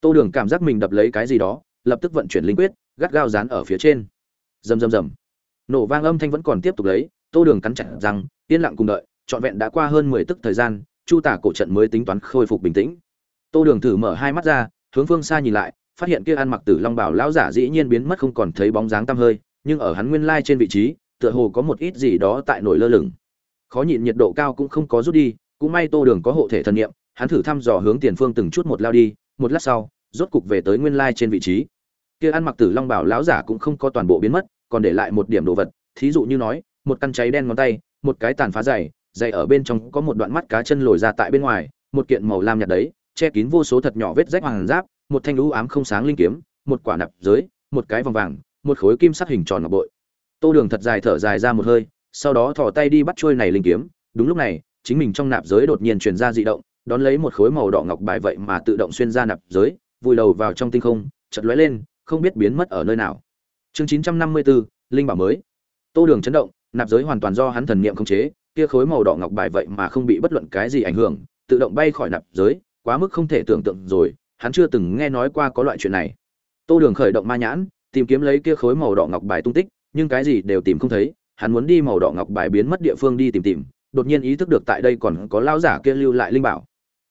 [SPEAKER 1] Tô đường cảm giác mình đập lấy cái gì đó, lập tức vận chuyển linh quyết, gắt gao dán ở phía trên. Rầm rầm rầm. Nổ vang âm thanh vẫn còn tiếp tục lấy, tô đường cắn chặt rằng yên lặng cùng đợi, trọn vẹn đã qua hơn mười tức thời gian, chu tả cổ trận mới tính toán khôi phục bình tĩnh. Tô đường thử mở hai mắt ra, hướng phương xa nhìn lại phát hiện kia ăn mặc tử long bảo lão giả dĩ nhiên biến mất không còn thấy bóng dáng tăm hơi, nhưng ở hắn nguyên lai trên vị trí, tựa hồ có một ít gì đó tại nổi lơ lửng. Khó nhịn nhiệt độ cao cũng không có rút đi, cũng may tô đường có hộ thể thần niệm, hắn thử thăm dò hướng tiền phương từng chút một lao đi, một lát sau, rốt cục về tới nguyên lai trên vị trí. Kia ăn mặc tử long bảo lão giả cũng không có toàn bộ biến mất, còn để lại một điểm đồ vật, thí dụ như nói, một căn cháy đen ngón tay, một cái tàn phá dày dày ở bên trong có một đoạn mắt cá chân lồi ra tại bên ngoài, một kiện màu lam nhạt đấy, che kín vô số thật nhỏ vết rách hoàng giáp một thanh lũ ám không sáng linh kiếm, một quả nạp giới, một cái vòng vàng, một khối kim sắc hình tròn ngọc bội. Tô đường thật dài thở dài ra một hơi, sau đó thò tay đi bắt trôi này linh kiếm. Đúng lúc này, chính mình trong nạp giới đột nhiên truyền ra dị động, đón lấy một khối màu đỏ ngọc bài vậy mà tự động xuyên ra nạp giới, vùi đầu vào trong tinh không chật lóe lên, không biết biến mất ở nơi nào. Chương chín trăm năm mươi bốn linh bảo mới. Tô đường chấn động, nạp giới hoàn toàn do hắn thần niệm khống chế, kia khối màu đỏ ngọc bài vậy mà không bị bất luận cái gì ảnh hưởng, tự động bay khỏi nạp giới, quá mức không thể tưởng tượng rồi hắn chưa từng nghe nói qua có loại chuyện này. Tô đường khởi động ma nhãn, tìm kiếm lấy kia khối màu đỏ ngọc bài tung tích, nhưng cái gì đều tìm không thấy, hắn muốn đi màu đỏ ngọc bài biến mất địa phương đi tìm tìm, đột nhiên ý thức được tại đây còn có lão giả kia lưu lại linh bảo.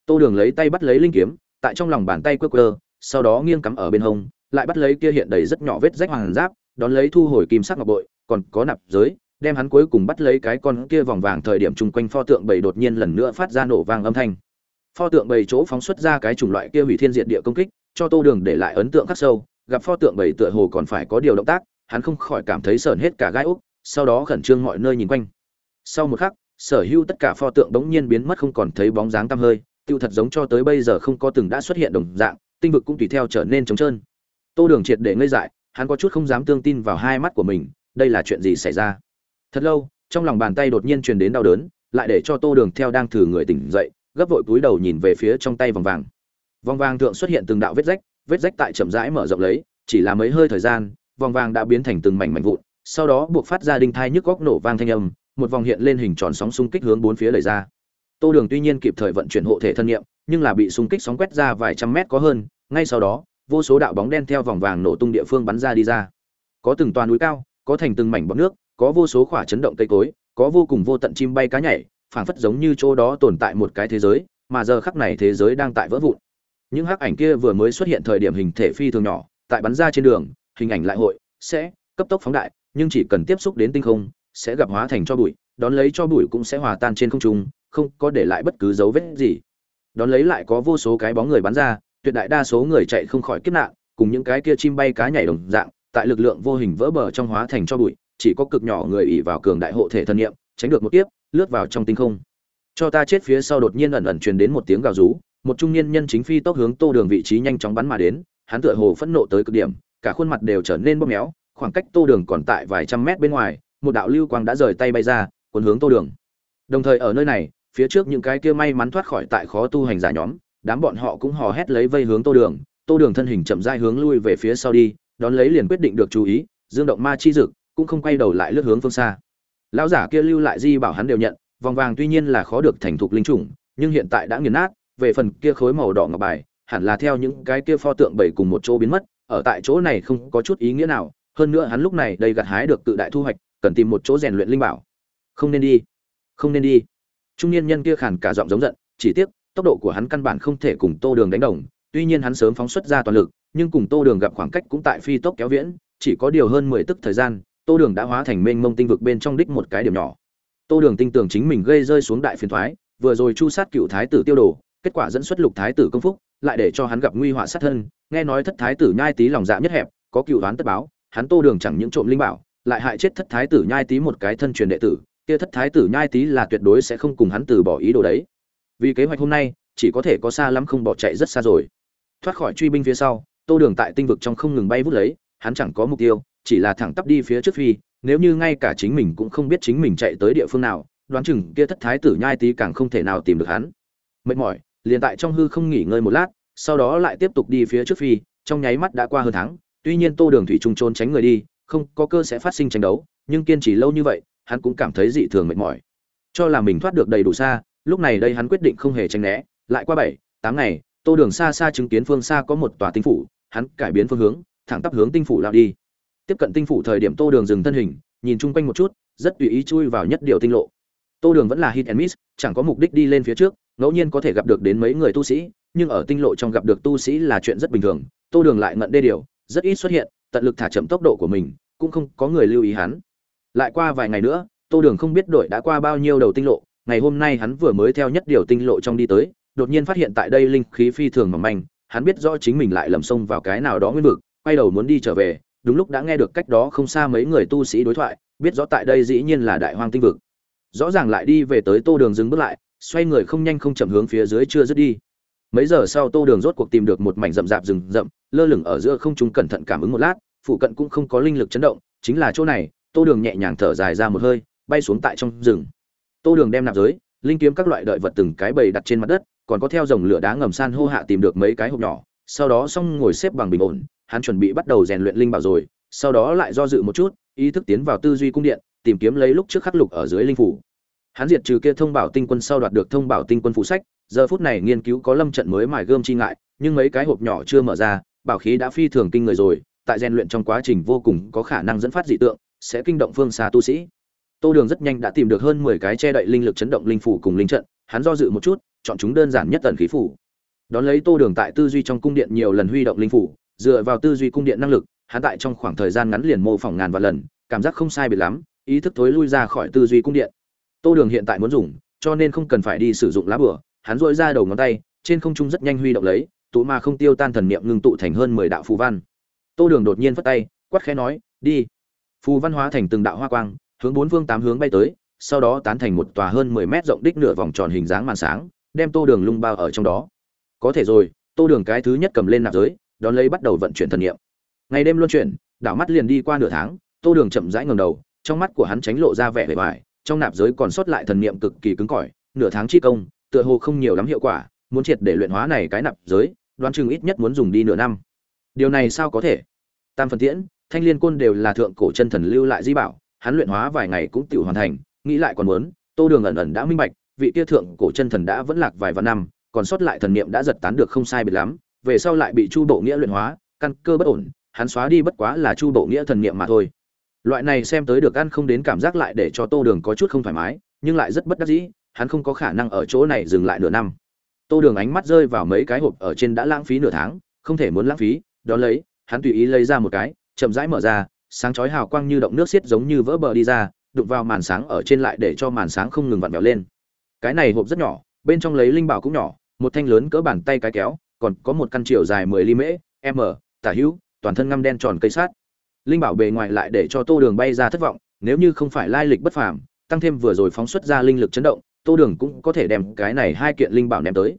[SPEAKER 1] Tô đường lấy tay bắt lấy linh kiếm, tại trong lòng bàn tay quơ quơ, sau đó nghiêng cắm ở bên hông, lại bắt lấy kia hiện đầy rất nhỏ vết rách hoàng giáp, đón lấy thu hồi kim sắc ngọc bội, còn có nạp giới, đem hắn cuối cùng bắt lấy cái con kia vòng vàng thời điểm chung quanh pho tượng bảy đột nhiên lần nữa phát ra nổ vang âm thanh pho tượng bầy chỗ phóng xuất ra cái chủng loại kia hủy thiên diệt địa công kích, cho tô đường để lại ấn tượng khắc sâu. Gặp pho tượng bầy tựa hồ còn phải có điều động tác, hắn không khỏi cảm thấy sởn hết cả gai úc, sau đó khẩn trương mọi nơi nhìn quanh. Sau một khắc, sở hữu tất cả pho tượng bỗng nhiên biến mất không còn thấy bóng dáng tăm hơi, tiêu thật giống cho tới bây giờ không có từng đã xuất hiện đồng dạng, tinh vực cũng tùy theo trở nên trống trơn. Tô đường triệt để ngây dại, hắn có chút không dám tương tin vào hai mắt của mình, đây là chuyện gì xảy ra? Thật lâu, trong lòng bàn tay đột nhiên truyền đến đau đớn, lại để cho tô đường theo đang thử người tỉnh dậy gấp vội cúi đầu nhìn về phía trong tay vòng vàng. Vòng vàng thượng xuất hiện từng đạo vết rách vết rách tại chậm rãi mở rộng lấy, chỉ là mấy hơi thời gian, vòng vàng đã biến thành từng mảnh mảnh vụn, sau đó buộc phát ra đinh thai nhức góc nổ vang thanh âm, một vòng hiện lên hình tròn sóng xung kích hướng bốn phía đẩy ra. Tô đường tuy nhiên kịp thời vận chuyển hộ thể thân nhiệm nhưng là bị xung kích sóng quét ra vài trăm mét có hơn, ngay sau đó, vô số đạo bóng đen theo vòng vàng nổ tung địa phương bắn ra đi ra. Có từng toàn núi cao, có thành từng mảnh bọt nước, có vô số khỏa chấn động cây cối, có vô cùng vô tận chim bay cá nhảy phảng phất giống như chỗ đó tồn tại một cái thế giới, mà giờ khắc này thế giới đang tại vỡ vụn. Những hắc ảnh kia vừa mới xuất hiện thời điểm hình thể phi thường nhỏ, tại bắn ra trên đường, hình ảnh lại hội, sẽ cấp tốc phóng đại, nhưng chỉ cần tiếp xúc đến tinh không, sẽ gặp hóa thành cho bụi, đón lấy cho bụi cũng sẽ hòa tan trên không trung, không có để lại bất cứ dấu vết gì. Đón lấy lại có vô số cái bóng người bắn ra, tuyệt đại đa số người chạy không khỏi kiếp nạn, cùng những cái kia chim bay cá nhảy đồng dạng, tại lực lượng vô hình vỡ bờ trong hóa thành cho bụi, chỉ có cực nhỏ người ỷ vào cường đại hộ thể thân niệm tránh được một kiếp lướt vào trong tinh không. Cho ta chết phía sau đột nhiên ẩn ẩn truyền đến một tiếng gào rú, một trung niên nhân chính phi tốc hướng tô đường vị trí nhanh chóng bắn mà đến, hắn tựa hồ phẫn nộ tới cực điểm, cả khuôn mặt đều trở nên bóp méo, khoảng cách tô đường còn tại vài trăm mét bên ngoài, một đạo lưu quang đã rời tay bay ra, cuốn hướng tô đường. Đồng thời ở nơi này, phía trước những cái kia may mắn thoát khỏi tại khó tu hành giả nhóm, đám bọn họ cũng hò hét lấy vây hướng tô đường tô đường thân hình chậm rãi hướng lui về phía sau đi, đón lấy liền quyết định được chú ý, dương động ma chi dực, cũng không quay đầu lại lướt hướng phương xa lão giả kia lưu lại di bảo hắn đều nhận, vòng vàng tuy nhiên là khó được thành thục linh chủng, nhưng hiện tại đã nghiền nát, về phần kia khối màu đỏ ngọc bài, hẳn là theo những cái kia pho tượng bảy cùng một chỗ biến mất, ở tại chỗ này không có chút ý nghĩa nào, hơn nữa hắn lúc này đây gặt hái được tự đại thu hoạch, cần tìm một chỗ rèn luyện linh bảo. Không nên đi, không nên đi. Trung niên nhân kia khàn cả giọng giống giận, chỉ tiếc, tốc độ của hắn căn bản không thể cùng tô đường đánh đồng, tuy nhiên hắn sớm phóng xuất ra toàn lực, nhưng cùng tô đường gặp khoảng cách cũng tại phi tốc kéo viễn, chỉ có điều hơn mười tức thời gian tô đường đã hóa thành mênh mông tinh vực bên trong đích một cái điểm nhỏ. Tô đường tin tưởng chính mình gây rơi xuống đại phiền thoái, vừa rồi chu sát cựu thái tử tiêu đồ, kết quả dẫn xuất lục thái tử công phúc, lại để cho hắn gặp nguy họa sát thân, nghe nói thất thái tử nhai tý lòng dạ nhất hẹp, có cựu đoán tất báo, hắn tô đường chẳng những trộm linh bảo, lại hại chết thất thái tử nhai tý một cái thân truyền đệ tử, kia thất thái tử nhai tý là tuyệt đối sẽ không cùng hắn từ bỏ ý đồ đấy. Vì kế hoạch hôm nay, chỉ có thể có xa lắm không bỏ chạy rất xa rồi. Thoát khỏi truy binh phía sau, tô đường tại tinh vực trong không ngừng bay vút lấy, hắn chẳng có mục tiêu chỉ là thẳng tắp đi phía trước phi, nếu như ngay cả chính mình cũng không biết chính mình chạy tới địa phương nào, đoán chừng kia thất thái tử nhai tý càng không thể nào tìm được hắn. Mệt mỏi, liền tại trong hư không nghỉ ngơi một lát, sau đó lại tiếp tục đi phía trước phi, trong nháy mắt đã qua hơn tháng, tuy nhiên tô đường thủy trung trốn tránh người đi, không có cơ sẽ phát sinh tranh đấu, nhưng kiên trì lâu như vậy, hắn cũng cảm thấy dị thường mệt mỏi. Cho là mình thoát được đầy đủ xa, lúc này đây hắn quyết định không hề tránh né, lại qua bảy, tám ngày, tô đường xa xa chứng kiến phương xa có một tòa tinh phủ, hắn cải biến phương hướng, thẳng tắp hướng tinh phủ lao đi tiếp cận tinh phủ thời điểm tô đường dừng thân hình, nhìn chung quanh một chút, rất tùy ý chui vào nhất điều tinh lộ. Tô đường vẫn là hit and miss, chẳng có mục đích đi lên phía trước, ngẫu nhiên có thể gặp được đến mấy người tu sĩ, nhưng ở tinh lộ trong gặp được tu sĩ là chuyện rất bình thường, tô đường lại ngận đê điều, rất ít xuất hiện, tận lực thả chậm tốc độ của mình, cũng không có người lưu ý hắn. Lại qua vài ngày nữa, tô đường không biết đội đã qua bao nhiêu đầu tinh lộ, ngày hôm nay hắn vừa mới theo nhất điều tinh lộ trong đi tới, đột nhiên phát hiện tại đây linh khí phi thường mỏng manh, hắn biết rõ chính mình lại lầm sông vào cái nào đó nguyên vực, quay đầu muốn đi trở về đúng lúc đã nghe được cách đó không xa mấy người tu sĩ đối thoại, biết rõ tại đây dĩ nhiên là đại hoang tinh vực. Rõ ràng lại đi về tới tô đường dừng bước lại, xoay người không nhanh không chậm hướng phía dưới chưa dứt đi. Mấy giờ sau tô đường rốt cuộc tìm được một mảnh rậm rạp rừng rậm, lơ lửng ở giữa không trung cẩn thận cảm ứng một lát, phụ cận cũng không có linh lực chấn động, chính là chỗ này, tô đường nhẹ nhàng thở dài ra một hơi, bay xuống tại trong rừng. Tô đường đem nạp giới, linh kiếm các loại đợi vật từng cái bầy đặt trên mặt đất, còn có theo dòng lửa đá ngầm san hô hạ tìm được mấy cái hộp nhỏ, sau đó xong ngồi xếp bằng bình ổn hắn chuẩn bị bắt đầu rèn luyện linh bảo rồi, sau đó lại do dự một chút, ý thức tiến vào tư duy cung điện, tìm kiếm lấy lúc trước khắc lục ở dưới linh phủ. Hắn diệt trừ kia thông bảo tinh quân sau đoạt được thông bảo tinh quân phụ sách, giờ phút này nghiên cứu có lâm trận mới mài gươm chi ngại, nhưng mấy cái hộp nhỏ chưa mở ra, bảo khí đã phi thường kinh người rồi, tại rèn luyện trong quá trình vô cùng có khả năng dẫn phát dị tượng, sẽ kinh động phương xa tu sĩ. Tô đường rất nhanh đã tìm được hơn mười cái che đậy linh lực chấn động linh phủ cùng linh trận, hắn do dự một chút, chọn chúng đơn giản nhất tần khí phủ. Đón lấy tô đường tại tư duy trong cung điện nhiều lần huy động linh phủ dựa vào tư duy cung điện năng lực, hắn tại trong khoảng thời gian ngắn liền mô phỏng ngàn vạn lần, cảm giác không sai biệt lắm, ý thức thối lui ra khỏi tư duy cung điện. Tô đường hiện tại muốn dùng, cho nên không cần phải đi sử dụng lá bửa hắn dội ra đầu ngón tay, trên không trung rất nhanh huy động lấy, tụ ma không tiêu tan thần niệm ngưng tụ thành hơn mười đạo phù văn. Tô đường đột nhiên phất tay, quát khẽ nói, đi. Phù văn hóa thành từng đạo hoa quang, hướng bốn phương tám hướng bay tới, sau đó tán thành một tòa hơn mười mét rộng đích nửa vòng tròn hình dáng màn sáng, đem tô đường lung bao ở trong đó. Có thể rồi, tô đường cái thứ nhất cầm lên nạp giới đón lấy bắt đầu vận chuyển thần niệm. Ngày đêm luân chuyển, đảo mắt liền đi qua nửa tháng, tô đường chậm rãi ngẩng đầu, trong mắt của hắn tránh lộ ra vẻ vẻ vải trong nạp giới còn sót lại thần niệm cực kỳ cứng cỏi, nửa tháng chi công, tựa hồ không nhiều lắm hiệu quả, muốn triệt để luyện hóa này cái nạp giới, đoán chừng ít nhất muốn dùng đi nửa năm. Điều này sao có thể? Tam phần tiễn, thanh liên côn đều là thượng cổ chân thần lưu lại di bảo, hắn luyện hóa vài ngày cũng tiểu hoàn thành, nghĩ lại còn muốn, tô đường ẩn ẩn đã minh bạch, vị kia thượng cổ chân thần đã vẫn lạc vài vạn năm, còn sót lại thần niệm đã giật tán được không sai biệt lắm về sau lại bị chu bộ nghĩa luyện hóa, căn cơ bất ổn, hắn xóa đi bất quá là chu bộ nghĩa thần niệm mà thôi. Loại này xem tới được ăn không đến cảm giác lại để cho tô đường có chút không thoải mái, nhưng lại rất bất đắc dĩ, hắn không có khả năng ở chỗ này dừng lại nửa năm. Tô đường ánh mắt rơi vào mấy cái hộp ở trên đã lãng phí nửa tháng, không thể muốn lãng phí, đó lấy, hắn tùy ý lấy ra một cái, chậm rãi mở ra, sáng chói hào quang như động nước xiết giống như vỡ bờ đi ra, đụng vào màn sáng ở trên lại để cho màn sáng không ngừng vặn vẹo lên. Cái này hộp rất nhỏ, bên trong lấy linh bảo cũng nhỏ, một thanh lớn cỡ bàn tay cái kéo còn có một căn chiều dài mười ly mễ, m, tả hữu, toàn thân ngăm đen tròn cây sát linh bảo bề ngoài lại để cho tô đường bay ra thất vọng, nếu như không phải lai lịch bất phàm, tăng thêm vừa rồi phóng xuất ra linh lực chấn động, tô đường cũng có thể đem cái này hai kiện linh bảo ném tới.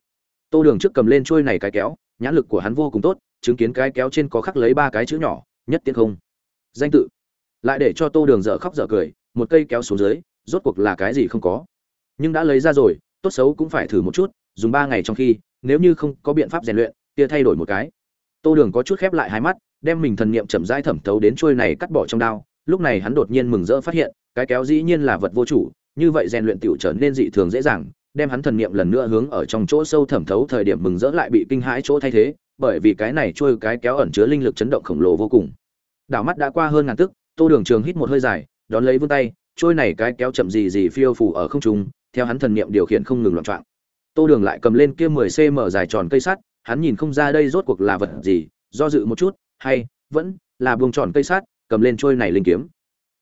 [SPEAKER 1] Tô đường trước cầm lên chuôi này cái kéo, nhãn lực của hắn vô cùng tốt, chứng kiến cái kéo trên có khắc lấy ba cái chữ nhỏ, nhất tiết không. Danh tự. Lại để cho tô đường dở khóc dở cười, một cây kéo xuống dưới, rốt cuộc là cái gì không có. Nhưng đã lấy ra rồi, tốt xấu cũng phải thử một chút, dùng ba ngày trong khi nếu như không có biện pháp rèn luyện, kia thay đổi một cái. Tô đường có chút khép lại hai mắt, đem mình thần niệm chậm rãi thẩm thấu đến trôi này cắt bỏ trong đao. Lúc này hắn đột nhiên mừng rỡ phát hiện, cái kéo dĩ nhiên là vật vô chủ, như vậy rèn luyện tiểu trở nên dị thường dễ dàng, đem hắn thần niệm lần nữa hướng ở trong chỗ sâu thẩm thấu thời điểm mừng rỡ lại bị kinh hãi chỗ thay thế, bởi vì cái này trôi cái kéo ẩn chứa linh lực chấn động khổng lồ vô cùng. Đảo mắt đã qua hơn ngàn tức, tô đường trường hít một hơi dài, đón lấy vươn tay, trôi này cái kéo chậm gì gì phiêu phù ở không trung, theo hắn thần niệm điều khiển không ngừng loạn trọng tô đường lại cầm lên kia mười cm dài tròn cây sắt, hắn nhìn không ra đây rốt cuộc là vật gì, do dự một chút, hay, vẫn là buông tròn cây sắt, cầm lên trôi này linh kiếm.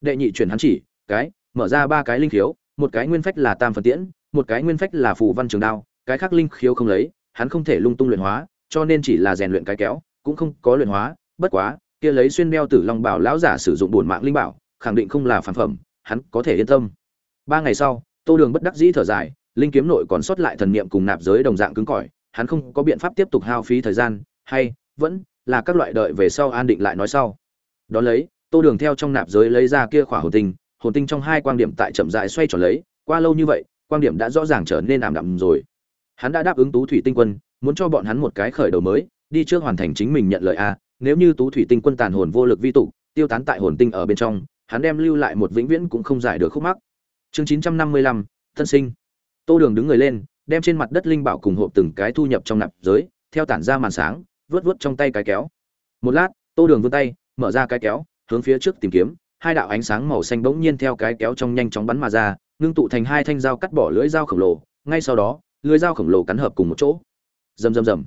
[SPEAKER 1] Đệ nhị chuyển hắn chỉ, cái, mở ra ba cái linh khiếu, một cái nguyên phách là tam phần tiễn, một cái nguyên phách là phù văn trường đao, cái khác linh khiếu không lấy, hắn không thể lung tung luyện hóa, cho nên chỉ là rèn luyện cái kéo, cũng không có luyện hóa, bất quá, kia lấy xuyên đeo tử long bảo lão giả sử dụng bổn mạng linh bảo, khẳng định không là phản phẩm, hắn có thể yên tâm. Ba ngày sau, tô đường bất đắc dĩ thở dài linh kiếm nội còn sót lại thần niệm cùng nạp giới đồng dạng cứng cỏi, hắn không có biện pháp tiếp tục hao phí thời gian, hay vẫn là các loại đợi về sau an định lại nói sau. Đó lấy, tô đường theo trong nạp giới lấy ra kia khỏa hồn tinh hồn tinh trong hai quan điểm tại chậm dại xoay tròn lấy, qua lâu như vậy quan điểm đã rõ ràng trở nên ảm đạm rồi. Hắn đã đáp ứng tú thủy tinh quân, muốn cho bọn hắn một cái khởi đầu mới, đi trước hoàn thành chính mình nhận lời a, nếu như tú thủy tinh quân tàn hồn vô lực vi tụ, tiêu tán tại hồn tinh ở bên trong, hắn đem lưu lại một vĩnh viễn cũng không giải được khúc mắc. Chương chín trăm năm mươi lăm, thân sinh tô đường đứng người lên, đem trên mặt đất linh bảo cùng hộp từng cái thu nhập trong nạp giới, theo tản ra màn sáng, vớt vớt trong tay cái kéo. Một lát, tô đường vươn tay, mở ra cái kéo, hướng phía trước tìm kiếm, hai đạo ánh sáng màu xanh bỗng nhiên theo cái kéo trong nhanh chóng bắn mà ra, ngưng tụ thành hai thanh dao cắt bỏ lưỡi dao khổng lồ, ngay sau đó, lưỡi dao khổng lồ cắn hợp cùng một chỗ. Rầm rầm rầm.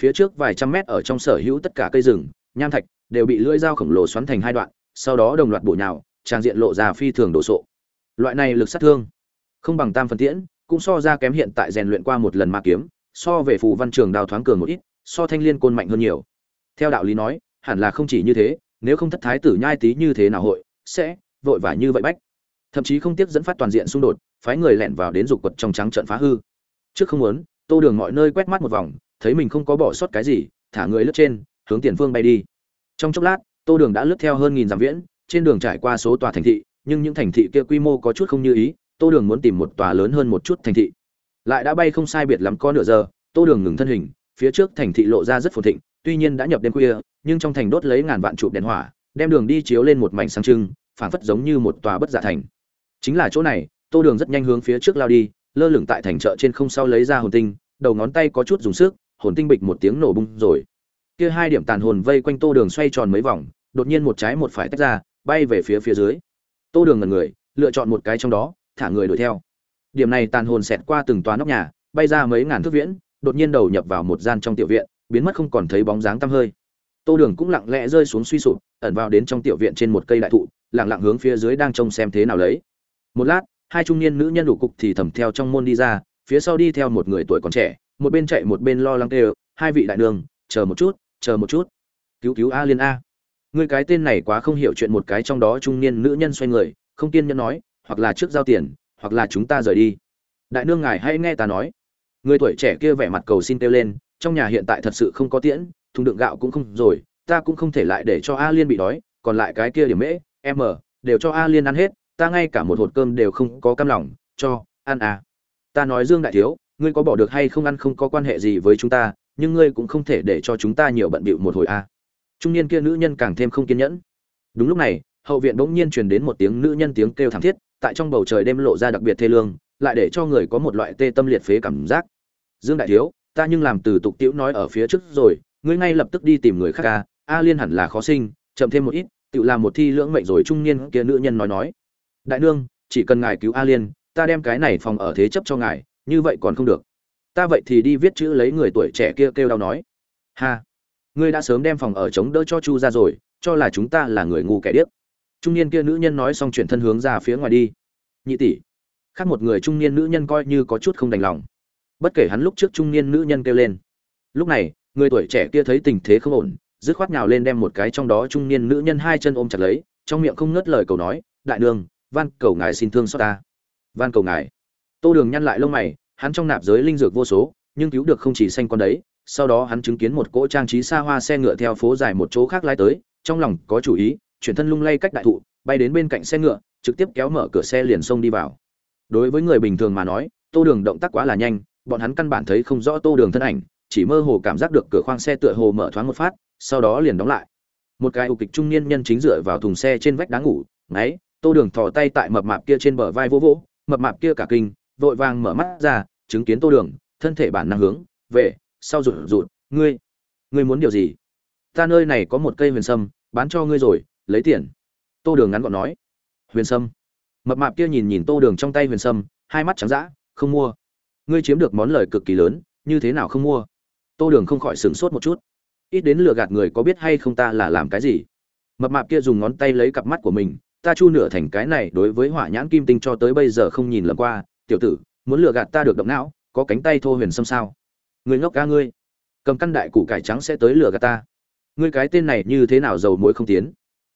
[SPEAKER 1] Phía trước vài trăm mét ở trong sở hữu tất cả cây rừng, nham thạch đều bị lưỡi dao khổng lồ xoắn thành hai đoạn, sau đó đồng loạt bổ nhào, trang diện lộ ra phi thường đồ sộ. Loại này lực sát thương, không bằng tam phần tiễn cũng so ra kém hiện tại rèn luyện qua một lần ma kiếm, so về phù văn trường đào thoáng cường một ít, so thanh liên côn mạnh hơn nhiều. Theo đạo lý nói, hẳn là không chỉ như thế, nếu không thất thái tử nhai tí như thế nào hội, sẽ vội vã như vậy bách. Thậm chí không tiếc dẫn phát toàn diện xung đột, phái người lẻn vào đến dục quật trong trắng trận phá hư. Trước không muốn, tô đường mọi nơi quét mắt một vòng, thấy mình không có bỏ sót cái gì, thả người lướt trên, hướng tiền phương bay đi. Trong chốc lát, tô đường đã lướt theo hơn nghìn dặm viễn, trên đường trải qua số tòa thành thị, nhưng những thành thị kia quy mô có chút không như ý tô đường muốn tìm một tòa lớn hơn một chút thành thị. Lại đã bay không sai biệt lắm có nửa giờ, tô đường ngừng thân hình, phía trước thành thị lộ ra rất phồn thịnh, tuy nhiên đã nhập đêm khuya, nhưng trong thành đốt lấy ngàn vạn chụp đèn hỏa, đem đường đi chiếu lên một mảnh sáng trưng, phảng phất giống như một tòa bất giả thành. Chính là chỗ này, tô đường rất nhanh hướng phía trước lao đi, lơ lửng tại thành chợ trên không sau lấy ra hồn tinh, đầu ngón tay có chút dùng sức, hồn tinh bịch một tiếng nổ bung rồi. Kia hai điểm tàn hồn vây quanh tô đường xoay tròn mấy vòng, đột nhiên một trái một phải tách ra, bay về phía phía dưới. Tô đường ngần người, lựa chọn một cái trong đó thả người đuổi theo. Điểm này tàn hồn xẹt qua từng tòa nóc nhà, bay ra mấy ngàn thước viễn, đột nhiên đầu nhập vào một gian trong tiểu viện, biến mất không còn thấy bóng dáng tăm hơi. Tô đường cũng lặng lẽ rơi xuống suy sụp, ẩn vào đến trong tiểu viện trên một cây đại thụ, lặng lặng hướng phía dưới đang trông xem thế nào lấy. Một lát, hai trung niên nữ nhân đủ cục thì thầm theo trong môn đi ra, phía sau đi theo một người tuổi còn trẻ, một bên chạy một bên lo lắng kêu, hai vị đại đường, chờ một chút, chờ một chút. Cứu cứu a liên a. Người cái tên này quá không hiểu chuyện một cái trong đó trung niên nữ nhân xoay người, không kiên nhẫn nói hoặc là trước giao tiền, hoặc là chúng ta rời đi. Đại nương ngài hãy nghe ta nói. Người tuổi trẻ kia vẻ mặt cầu xin kêu lên, trong nhà hiện tại thật sự không có tiễn, thùng đựng gạo cũng không rồi, ta cũng không thể lại để cho a liên bị đói, còn lại cái kia điểm mễ, em ở, đều cho a liên ăn hết, ta ngay cả một hột cơm đều không có cam lòng, cho, ăn à. Ta nói dương đại thiếu, ngươi có bỏ được hay không ăn không có quan hệ gì với chúng ta, nhưng ngươi cũng không thể để cho chúng ta nhiều bận bịu một hồi a à. trung niên kia nữ nhân càng thêm không kiên nhẫn. Đúng lúc này, hậu viện bỗng nhiên truyền đến một tiếng nữ nhân tiếng kêu thảm thiết tại trong bầu trời đêm lộ ra đặc biệt thê lương, lại để cho người có một loại tê tâm liệt phế cảm giác. Dương đại thiếu, ta nhưng làm từ tục tiễu nói ở phía trước rồi, ngươi ngay lập tức đi tìm người khác ca a liên hẳn là khó sinh, chậm thêm một ít tự làm một thi lưỡng mệnh rồi trung niên kia nữ nhân nói nói. Đại nương, chỉ cần ngài cứu a liên, ta đem cái này phòng ở thế chấp cho ngài, như vậy còn không được. Ta vậy thì đi viết chữ lấy người tuổi trẻ kia kêu đau nói. Ha, ngươi đã sớm đem phòng ở chống đỡ cho chu ra rồi, cho là chúng ta là người ngu kẻ điếc trung niên kia nữ nhân nói xong chuyển thân hướng ra phía ngoài đi. Nhị tỷ. Khác một người trung niên nữ nhân coi như có chút không đành lòng. Bất kể hắn lúc trước trung niên nữ nhân kêu lên. Lúc này, người tuổi trẻ kia thấy tình thế không ổn, dứt khoát nhào lên đem một cái trong đó trung niên nữ nhân hai chân ôm chặt lấy, trong miệng không ngớt lời cầu nói, đại đường, van cầu ngài xin thương xót ta. Van cầu ngài. Tô đường nhăn lại lông mày, hắn trong nạp giới linh dược vô số, nhưng cứu được không chỉ xanh con đấy, sau đó hắn chứng kiến một cỗ trang trí xa hoa xe ngựa theo phố dài một chỗ khác lái tới, trong lòng có chủ ý chuyển thân lung lay cách đại thụ, bay đến bên cạnh xe ngựa, trực tiếp kéo mở cửa xe liền xông đi vào. Đối với người bình thường mà nói, tô đường động tác quá là nhanh, bọn hắn căn bản thấy không rõ tô đường thân ảnh, chỉ mơ hồ cảm giác được cửa khoang xe tựa hồ mở thoáng một phát, sau đó liền đóng lại. Một cái ục kịch trung niên nhân chính dựa vào thùng xe trên vách đá ngủ, ngáy, tô đường thò tay tại mập mạp kia trên bờ vai vỗ vỗ, mập mạp kia cả kinh, vội vàng mở mắt ra, chứng kiến tô đường, thân thể bản năng hướng về sau rụt rụt, ngươi ngươi muốn điều gì? Ta nơi này có một cây huyền sâm, bán cho ngươi rồi lấy tiền. Tô đường ngắn gọn nói. Huyền sâm. Mập mạp kia nhìn nhìn tô đường trong tay huyền sâm, hai mắt trắng d không mua. Ngươi chiếm được món lời cực kỳ lớn, như thế nào không mua? Tô đường không khỏi sửng sốt một chút. Ít đến lừa gạt người có biết hay không ta là làm cái gì? Mập mạp kia dùng ngón tay lấy cặp mắt của mình, ta chu nửa thành cái này đối với hỏa nhãn kim tinh cho tới bây giờ không nhìn lầm qua. Tiểu tử, muốn lừa gạt ta được động não, có cánh tay thô huyền sâm sao? Người ngốc ca ngươi. Cầm căn đại củ cải trắng sẽ tới lừa gạt ta. Ngươi cái tên này như thế nào dầu mũi không tiến?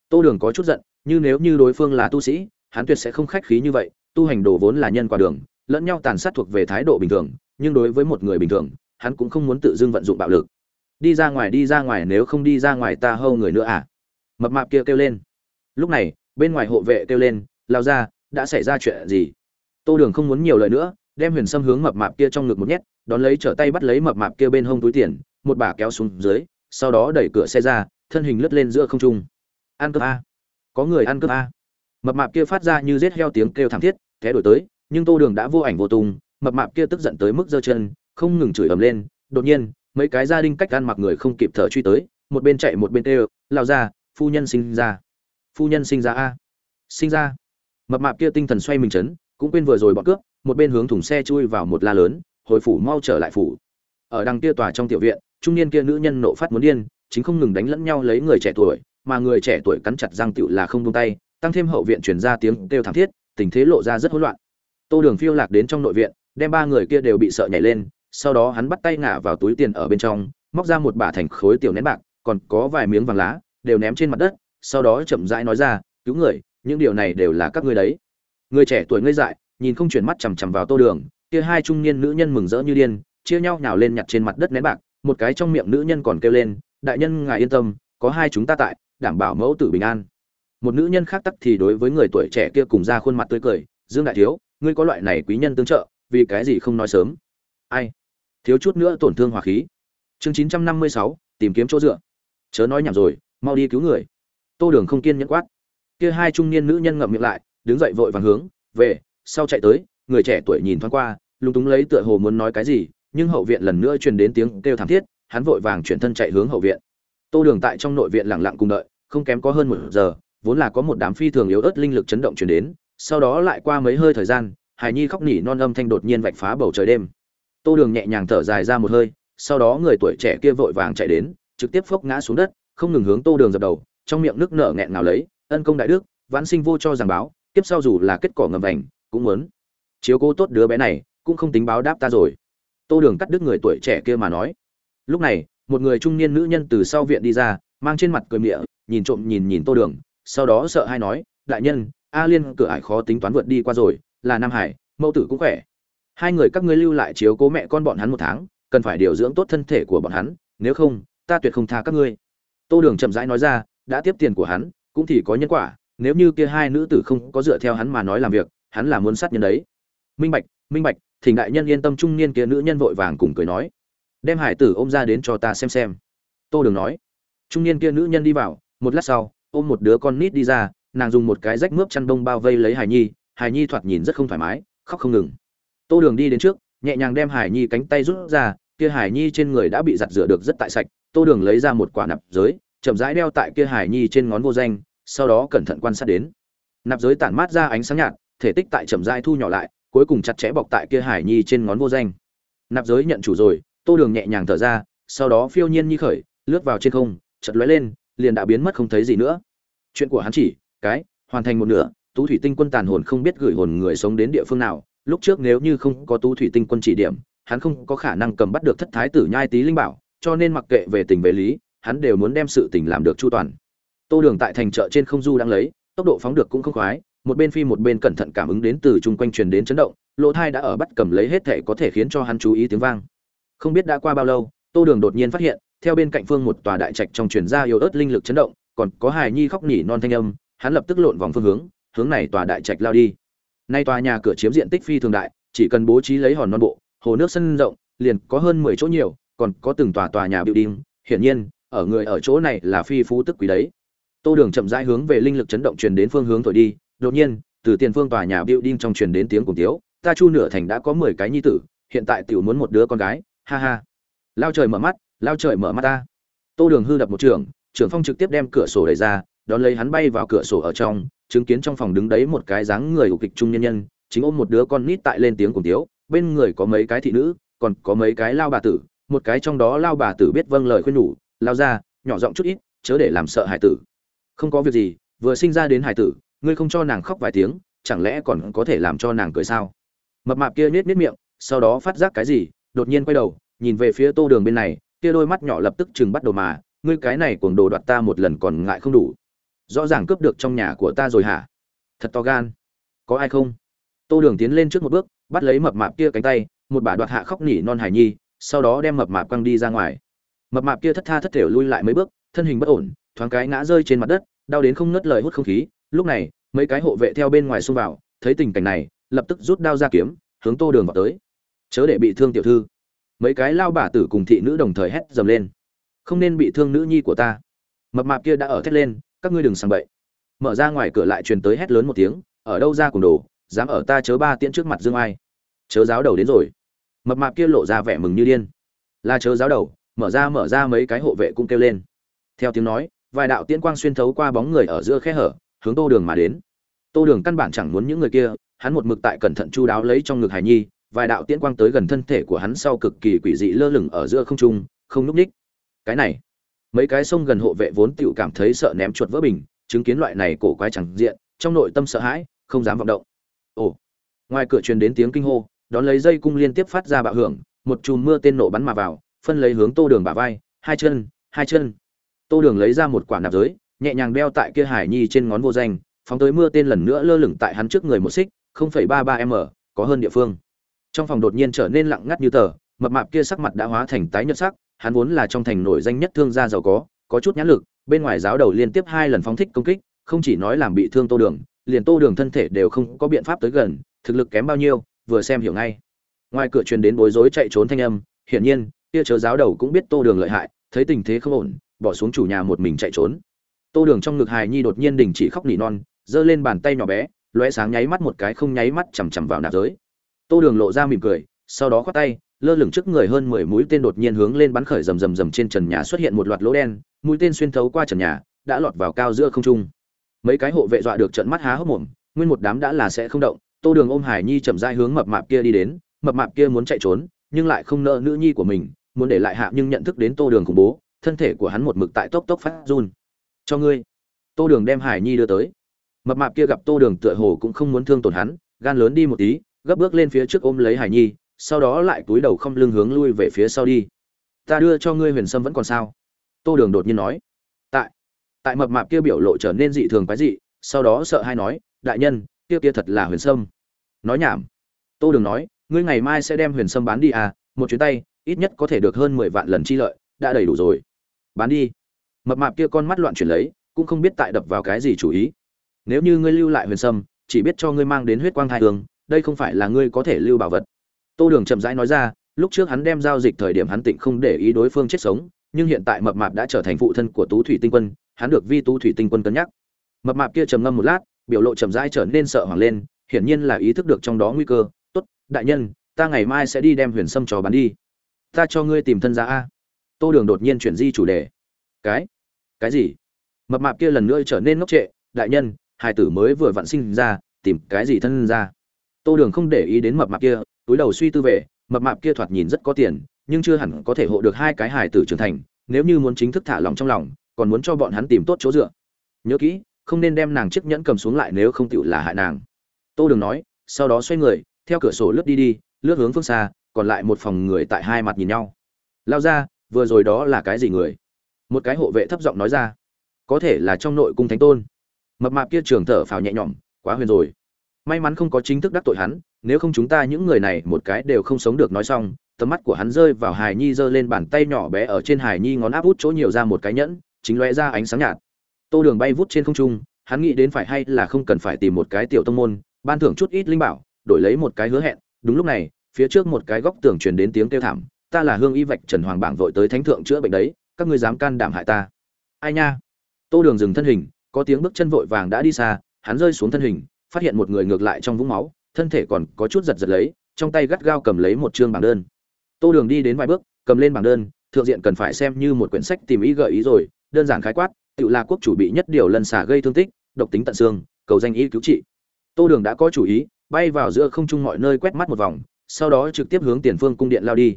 [SPEAKER 1] Tô đường có chút giận, như nếu như đối phương là tu sĩ, hắn tuyệt sẽ không khách khí như vậy, tu hành đồ vốn là nhân quả đường, lẫn nhau tàn sát thuộc về thái độ bình thường, nhưng đối với một người bình thường, hắn cũng không muốn tự dưng vận dụng bạo lực. Đi ra ngoài, đi ra ngoài, nếu không đi ra ngoài ta hâu người nữa à? Mập mạp kia kêu lên. Lúc này, bên ngoài hộ vệ kêu lên, lao ra, đã xảy ra chuyện gì? Tô đường không muốn nhiều lời nữa, đem huyền sâm hướng mập mạp kia trong ngực một nhét, đón lấy trở tay bắt lấy mập mạp kia bên hông túi tiền, một bà kéo xuống dưới, sau đó đẩy cửa xe ra, thân hình lướt lên giữa không trung ăn cướp a. Có người ăn cướp a. Mập mạp kia phát ra như rết heo tiếng kêu thảm thiết, té đổi tới, nhưng tô đường đã vô ảnh vô tung, mập mạp kia tức giận tới mức giơ chân, không ngừng chửi ầm lên. Đột nhiên, mấy cái gia đình cách ăn mặc người không kịp thở truy tới, một bên chạy một bên tê lao ra phu nhân sinh ra. Phu nhân sinh ra a. Sinh ra. Mập mạp kia tinh thần xoay mình chấn, cũng quên vừa rồi bọn cướp, một bên hướng thùng xe chui vào một la lớn, hồi phủ mau trở lại phủ. Ở đằng kia tòa trong tiểu viện, trung niên kia nữ nhân nộ phát muốn điên, chính không ngừng đánh lẫn nhau lấy người trẻ tuổi mà người trẻ tuổi cắn chặt răng tựu là không buông tay, tăng thêm hậu viện truyền ra tiếng kêu thảm thiết, tình thế lộ ra rất hỗn loạn. Tô đường phiêu lạc đến trong nội viện, đem ba người kia đều bị sợ nhảy lên, sau đó hắn bắt tay ngả vào túi tiền ở bên trong, móc ra một bả thành khối tiểu nén bạc, còn có vài miếng vàng lá, đều ném trên mặt đất, sau đó chậm rãi nói ra, cứu người, những điều này đều là các ngươi đấy. Người trẻ tuổi ngây dại, nhìn không chuyển mắt chằm chằm vào tô đường, kia hai trung niên nữ nhân mừng rỡ như điên, chia nhau nhào lên nhặt trên mặt đất nén bạc, một cái trong miệng nữ nhân còn kêu lên, đại nhân ngài yên tâm, có hai chúng ta tại đảm bảo mẫu tử bình an. Một nữ nhân khác tắc thì đối với người tuổi trẻ kia cùng ra khuôn mặt tươi cười, dương đại thiếu, ngươi có loại này quý nhân tương trợ, vì cái gì không nói sớm? Ai? Thiếu chút nữa tổn thương hòa khí. Chương chín trăm năm mươi sáu, tìm kiếm chỗ dựa. Chớ nói nhảm rồi, mau đi cứu người. Tô đường không kiên nhẫn quát. Kia hai trung niên nữ nhân ngậm miệng lại, đứng dậy vội vàng hướng, về, sau chạy tới. Người trẻ tuổi nhìn thoáng qua, lúng túng lấy tựa hồ muốn nói cái gì, nhưng hậu viện lần nữa truyền đến tiếng kêu thảm thiết, hắn vội vàng chuyển thân chạy hướng hậu viện tô đường tại trong nội viện lặng lặng cùng đợi, không kém có hơn một giờ, vốn là có một đám phi thường yếu ớt linh lực chấn động truyền đến, sau đó lại qua mấy hơi thời gian hài nhi khóc nỉ non âm thanh đột nhiên vạch phá bầu trời đêm. Tô đường nhẹ nhàng thở dài ra một hơi, sau đó người tuổi trẻ kia vội vàng chạy đến, trực tiếp phốc ngã xuống đất, không ngừng hướng tô đường dập đầu, trong miệng nước nở nghẹn nào lấy, ân công đại đức, vãn sinh vô cho giảng báo tiếp sau dù là kết cỏ ngầm vành, cũng muốn chiếu cố tốt đứa bé này, cũng không tính báo đáp ta rồi. Tô đường cắt đứt người tuổi trẻ kia mà nói. Lúc này một người trung niên nữ nhân từ sau viện đi ra, mang trên mặt cười mịa nhìn trộm nhìn nhìn tô đường, sau đó sợ hay nói, đại nhân, a liên cửa ải khó tính toán vượt đi qua rồi, là nam hải, mẫu tử cũng khỏe. Hai người các ngươi lưu lại chiếu cố mẹ con bọn hắn một tháng, cần phải điều dưỡng tốt thân thể của bọn hắn, nếu không, ta tuyệt không tha các ngươi. Tô đường chậm rãi nói ra, đã tiếp tiền của hắn, cũng thì có nhân quả, nếu như kia hai nữ tử không có dựa theo hắn mà nói làm việc, hắn là muốn sát nhân đấy. Minh bạch minh bạch, thỉnh đại nhân yên tâm trung niên kia nữ nhân vội vàng cùng cười nói đem hải tử ôm ra đến cho ta xem xem. Tô đường nói. Trung niên kia nữ nhân đi vào, một lát sau, ôm một đứa con nít đi ra, nàng dùng một cái rách mướp chăn đông bao vây lấy hải nhi hải nhi thoạt nhìn rất không thoải mái, khóc không ngừng. Tô đường đi đến trước, nhẹ nhàng đem hải nhi cánh tay rút ra, kia hải nhi trên người đã bị giặt rửa được rất tại sạch, tô đường lấy ra một quả nạp giới, chậm rãi đeo tại kia hải nhi trên ngón vô danh, sau đó cẩn thận quan sát đến. Nạp giới tản mát ra ánh sáng nhạt, thể tích tại chậm rãi thu nhỏ lại, cuối cùng chặt chẽ bọc tại kia hải nhi trên ngón vô danh. Nạp giới nhận chủ rồi tô đường nhẹ nhàng thở ra, sau đó phiêu nhiên như khởi, lướt vào trên không chật lóe lên, liền đã biến mất không thấy gì nữa. Chuyện của hắn chỉ, cái, hoàn thành một nửa, tú thủy tinh quân tàn hồn không biết gửi hồn người sống đến địa phương nào, lúc trước nếu như không có tú thủy tinh quân chỉ điểm, hắn không có khả năng cầm bắt được thất thái tử nhai tý linh bảo, cho nên mặc kệ về tình về lý, hắn đều muốn đem sự tình làm được chu toàn. Tô đường tại thành chợ trên không du đang lấy, tốc độ phóng được cũng không khoái, một bên phi một bên cẩn thận cảm ứng đến từ chung quanh truyền đến chấn động, lỗ thai đã ở bắt cầm lấy hết thể có thể khiến cho hắn chú ý tiếng vang không biết đã qua bao lâu, tô đường đột nhiên phát hiện, theo bên cạnh phương một tòa đại trạch trong truyền ra yếu ớt linh lực chấn động, còn có hài nhi khóc nhỉ non thanh âm, hắn lập tức lộn vòng phương hướng hướng này tòa đại trạch lao đi. Nay tòa nhà cửa chiếm diện tích phi thường đại, chỉ cần bố trí lấy hòn non bộ, hồ nước sân rộng, liền có hơn mười chỗ nhiều, còn có từng tòa tòa nhà building, hiển nhiên, ở người ở chỗ này là phi phú tức quý đấy. Tô đường chậm rãi hướng về linh lực chấn động truyền đến phương hướng thổi đi, đột nhiên, từ tiền phương tòa nhà building trong truyền đến tiếng cùng tiếu, ta chu nửa thành đã có mười cái nhi tử, hiện tại tiểu muốn một đứa con gái ha ha. Lao trời mở mắt, lao trời mở mắt ta. Tô đường hư đập một trường, trưởng phong trực tiếp đem cửa sổ đẩy ra, đón lấy hắn bay vào cửa sổ ở trong, chứng kiến trong phòng đứng đấy một cái dáng người của kịch trung nhân nhân, chính ôm một đứa con nít tại lên tiếng cùng tiếu, bên người có mấy cái thị nữ, còn có mấy cái lao bà tử, một cái trong đó lao bà tử biết vâng lời khuyên nhủ, lao ra, nhỏ giọng chút ít, chớ để làm sợ hải tử. Không có việc gì, vừa sinh ra đến hải tử, ngươi không cho nàng khóc vài tiếng, chẳng lẽ còn có thể làm cho nàng cười sao? Mập mạp kia nết nết miệng, sau đó phát giác cái gì đột nhiên quay đầu, nhìn về phía tô đường bên này, kia đôi mắt nhỏ lập tức chừng bắt đầu mà, ngươi cái này cuồng đồ đoạt ta một lần còn ngại không đủ. Rõ ràng cướp được trong nhà của ta rồi hả? Thật to gan. Có ai không? Tô đường tiến lên trước một bước, bắt lấy mập mạp kia cánh tay, một bà đoạt hạ khóc nỉ non hải nhi, sau đó đem mập mạp quăng đi ra ngoài. Mập mạp kia thất tha thất thểu lui lại mấy bước, thân hình bất ổn, thoáng cái ngã rơi trên mặt đất, đau đến không ngớt lời hút không khí. Lúc này, mấy cái hộ vệ theo bên ngoài xông vào, thấy tình cảnh này, lập tức rút đao ra kiếm, hướng tô đường vào tới chớ để bị thương tiểu thư. Mấy cái lao bà tử cùng thị nữ đồng thời hét dầm lên. Không nên bị thương nữ nhi của ta. Mập mạp kia đã ở thét lên, các ngươi đừng sang bậy. Mở ra ngoài cửa lại truyền tới hét lớn một tiếng, ở đâu ra cùng đồ, dám ở ta chớ ba tiễn trước mặt dương ai. Chớ giáo đầu đến rồi. Mập mạp kia lộ ra vẻ mừng như điên. Là chớ giáo đầu, mở ra mở ra mấy cái hộ vệ cũng kêu lên. Theo tiếng nói, vài đạo tiễn quang xuyên thấu qua bóng người ở giữa khe hở, hướng tô đường mà đến. Tô đường căn bản chẳng muốn những người kia, hắn một mực tại cẩn thận chu đáo lấy trong ngực hải nhi vài đạo tiễn quang tới gần thân thể của hắn sau cực kỳ quỷ dị lơ lửng ở giữa không trung, không núp ních cái này, mấy cái sông gần hộ vệ vốn tựu cảm thấy sợ ném chuột vỡ bình, chứng kiến loại này cổ quái chẳng diện, trong nội tâm sợ hãi, không dám vọng động. Ồ, ngoài cửa truyền đến tiếng kinh hô, đón lấy dây cung liên tiếp phát ra bạo hưởng, một chùm mưa tên nổ bắn mà vào, phân lấy hướng tô đường bả vai, hai chân hai chân. Tô đường lấy ra một quả nạp giới, nhẹ nhàng đeo tại kia hải nhi trên ngón vô danh, phóng tới mưa tên lần nữa lơ lửng tại hắn trước người một xích, không phẩy ba ba m, có hơn địa phương trong phòng đột nhiên trở nên lặng ngắt như tờ, mập mạp kia sắc mặt đã hóa thành tái nhợt sắc, hắn vốn là trong thành nổi danh nhất thương gia giàu có có chút nhãn lực, bên ngoài giáo đầu liên tiếp hai lần phóng thích công kích, không chỉ nói làm bị thương tô đường, liền tô đường thân thể đều không có biện pháp tới gần, thực lực kém bao nhiêu, vừa xem hiểu ngay. Ngoài cửa truyền đến bối rối chạy trốn thanh âm, hiển nhiên, kia chớ giáo đầu cũng biết tô đường lợi hại, thấy tình thế không ổn, bỏ xuống chủ nhà một mình chạy trốn. Tô đường trong ngực hài nhi đột nhiên đình chỉ khóc nỉ non, giơ lên bàn tay nhỏ bé, lóe sáng nháy mắt một cái không nháy mắt chằm chằm vào nạp giới tô đường lộ ra mỉm cười, sau đó khoát tay, lơ lửng trước người hơn mười mũi tên đột nhiên hướng lên bắn khởi rầm rầm rầm trên trần nhà xuất hiện một loạt lỗ đen, mũi tên xuyên thấu qua trần nhà, đã lọt vào cao giữa không trung. Mấy cái hộ vệ dọa được trận mắt há hốc mồm, nguyên một đám đã là sẽ không động, tô đường ôm hải nhi chậm rãi hướng mập mạp kia đi đến, mập mạp kia muốn chạy trốn, nhưng lại không nợ nữ nhi của mình, muốn để lại hạ nhưng nhận thức đến tô đường khủng bố, thân thể của hắn một mực tại tốc tốc phát run. Cho ngươi. Tô đường đem hải nhi đưa tới. Mập mạp kia gặp tô đường tựa hồ cũng không muốn thương tổn hắn, gan lớn đi một tí gấp bước lên phía trước ôm lấy hải nhi, sau đó lại túi đầu không lưng hướng lui về phía sau đi. Ta đưa cho ngươi huyền sâm vẫn còn sao? Tô đường đột nhiên nói. Tại tại mập mạp kia biểu lộ trở nên dị thường quái dị, sau đó sợ hay nói, đại nhân, kia kia thật là huyền sâm. Nói nhảm. Tô đường nói, ngươi ngày mai sẽ đem huyền sâm bán đi à một chuyến tay, ít nhất có thể được hơn mười vạn lần chi lợi, đã đầy đủ rồi. Bán đi. Mập mạp kia con mắt loạn chuyển lấy, cũng không biết tại đập vào cái gì chủ ý. Nếu như ngươi lưu lại huyền sâm, chỉ biết cho ngươi mang đến huyết quang hai đường đây không phải là ngươi có thể lưu bảo vật. Tô đường chậm rãi nói ra, lúc trước hắn đem giao dịch thời điểm hắn tịnh không để ý đối phương chết sống, nhưng hiện tại mập mạp đã trở thành phụ thân của tú thủy tinh quân, hắn được vi tú thủy tinh quân cân nhắc. Mập mạp kia trầm ngâm một lát, biểu lộ chậm rãi trở nên sợ hoảng lên, hiển nhiên là ý thức được trong đó nguy cơ. Tốt, đại nhân, ta ngày mai sẽ đi đem huyền sâm trò bán đi. Ta cho ngươi tìm thân ra a. Tô đường đột nhiên chuyển di chủ đề. Cái? Cái gì? Mập mạp kia lần nữa trở nên ngốc trệ. Đại nhân hai tử mới vừa vặn sinh ra, tìm cái gì thân ra tô đường không để ý đến mập mạp kia, túi đầu suy tư về, mập mạp kia thoạt nhìn rất có tiền, nhưng chưa hẳn có thể hộ được hai cái hài tử trưởng thành, nếu như muốn chính thức thả lòng trong lòng, còn muốn cho bọn hắn tìm tốt chỗ dựa. Nhớ kỹ, không nên đem nàng chiếc nhẫn cầm xuống lại nếu không tựu là hại nàng. Tô đường nói, sau đó xoay người, theo cửa sổ lướt đi đi, lướt hướng phương xa, còn lại một phòng người tại hai mặt nhìn nhau. Lao ra, vừa rồi đó là cái gì người? Một cái hộ vệ thấp giọng nói ra. Có thể là trong nội cung thánh tôn. Mập mạp kia trường thở phào nhẹ nhõm, quá huyền rồi may mắn không có chính thức đắc tội hắn, nếu không chúng ta những người này một cái đều không sống được nói xong, tầm mắt của hắn rơi vào hài nhi giơ lên bàn tay nhỏ bé ở trên hài nhi ngón áp út chỗ nhiều ra một cái nhẫn, chính lóe ra ánh sáng nhạt. Tô đường bay vút trên không trung, hắn nghĩ đến phải hay là không cần phải tìm một cái tiểu tông môn, ban thưởng chút ít linh bảo, đổi lấy một cái hứa hẹn. Đúng lúc này, phía trước một cái góc tường truyền đến tiếng kêu thảm, ta là hương y vạch trần hoàng bảng vội tới thánh thượng chữa bệnh đấy, các ngươi dám can đảm hại ta. Ai nha? Tô đường dừng thân hình, có tiếng bước chân vội vàng đã đi xa, hắn rơi xuống thân hình phát hiện một người ngược lại trong vũng máu, thân thể còn có chút giật giật lấy, trong tay gắt gao cầm lấy một chương bảng đơn. Tô đường đi đến vài bước, cầm lên bảng đơn, thượng diện cần phải xem như một quyển sách tìm ý gợi ý rồi, đơn giản khái quát, tự là quốc chủ bị nhất điều lần xả gây thương tích, độc tính tận xương, cầu danh y cứu trị. Tô đường đã có chủ ý, bay vào giữa không trung mọi nơi quét mắt một vòng, sau đó trực tiếp hướng tiền phương cung điện lao đi.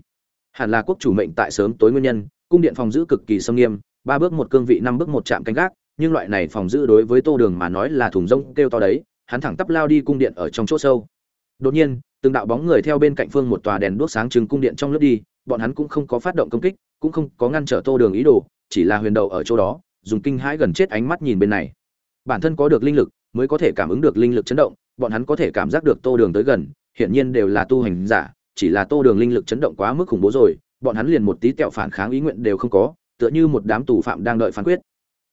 [SPEAKER 1] Hẳn là quốc chủ mệnh tại sớm tối nguyên nhân, cung điện phòng giữ cực kỳ sâm nghiêm, ba bước một cương vị, năm bước một chạm canh gác, nhưng loại này phòng giữ đối với tô đường mà nói là thùng rông kêu to đấy hắn thẳng tắp lao đi cung điện ở trong chỗ sâu. Đột nhiên, từng đạo bóng người theo bên cạnh phương một tòa đèn đuốc sáng trưng cung điện trong lướt đi, bọn hắn cũng không có phát động công kích, cũng không có ngăn trở tô đường ý đồ, chỉ là huyền đầu ở chỗ đó, dùng kinh hãi gần chết ánh mắt nhìn bên này. Bản thân có được linh lực, mới có thể cảm ứng được linh lực chấn động, bọn hắn có thể cảm giác được tô đường tới gần, hiển nhiên đều là tu hành giả, chỉ là tô đường linh lực chấn động quá mức khủng bố rồi, bọn hắn liền một tí tẹo phản kháng ý nguyện đều không có, tựa như một đám tù phạm đang đợi phán quyết.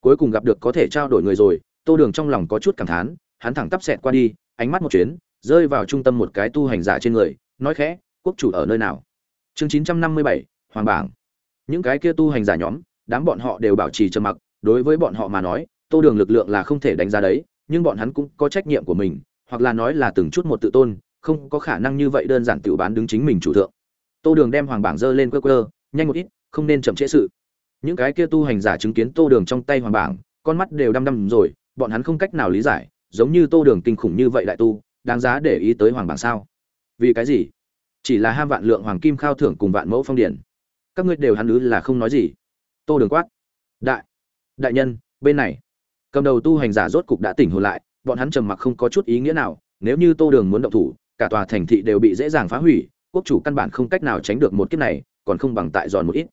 [SPEAKER 1] Cuối cùng gặp được có thể trao đổi người rồi, tô đường trong lòng có chút cảm thán hắn thẳng tắp xẹt qua đi, ánh mắt một chuyến, rơi vào trung tâm một cái tu hành giả trên người, nói khẽ, quốc chủ ở nơi nào? Chương chín trăm năm mươi bảy, hoàng bảng. Những cái kia tu hành giả nhóm, đám bọn họ đều bảo trì trầm mặc, đối với bọn họ mà nói, tô đường lực lượng là không thể đánh giá đấy, nhưng bọn hắn cũng có trách nhiệm của mình, hoặc là nói là từng chút một tự tôn, không có khả năng như vậy đơn giản tự bán đứng chính mình chủ thượng. Tô đường đem hoàng bảng dơ lên quơ quơ, nhanh một ít, không nên chậm trễ sự. Những cái kia tu hành giả chứng kiến tô đường trong tay hoàng bảng, con mắt đều đăm đăm rồi, bọn hắn không cách nào lý giải giống như tô đường kinh khủng như vậy đại tu, đáng giá để ý tới hoàng bảng sao? Vì cái gì? Chỉ là ham vạn lượng hoàng kim khao thưởng cùng vạn mẫu phong điển. Các ngươi đều hắn ứ là không nói gì. Tô đường quát. Đại đại nhân, bên này. Cầm đầu tu hành giả rốt cục đã tỉnh hồn lại, bọn hắn trầm mặc không có chút ý nghĩa nào, nếu như tô đường muốn động thủ, cả tòa thành thị đều bị dễ dàng phá hủy, quốc chủ căn bản không cách nào tránh được một kiếp này, còn không bằng tại giòn một ít.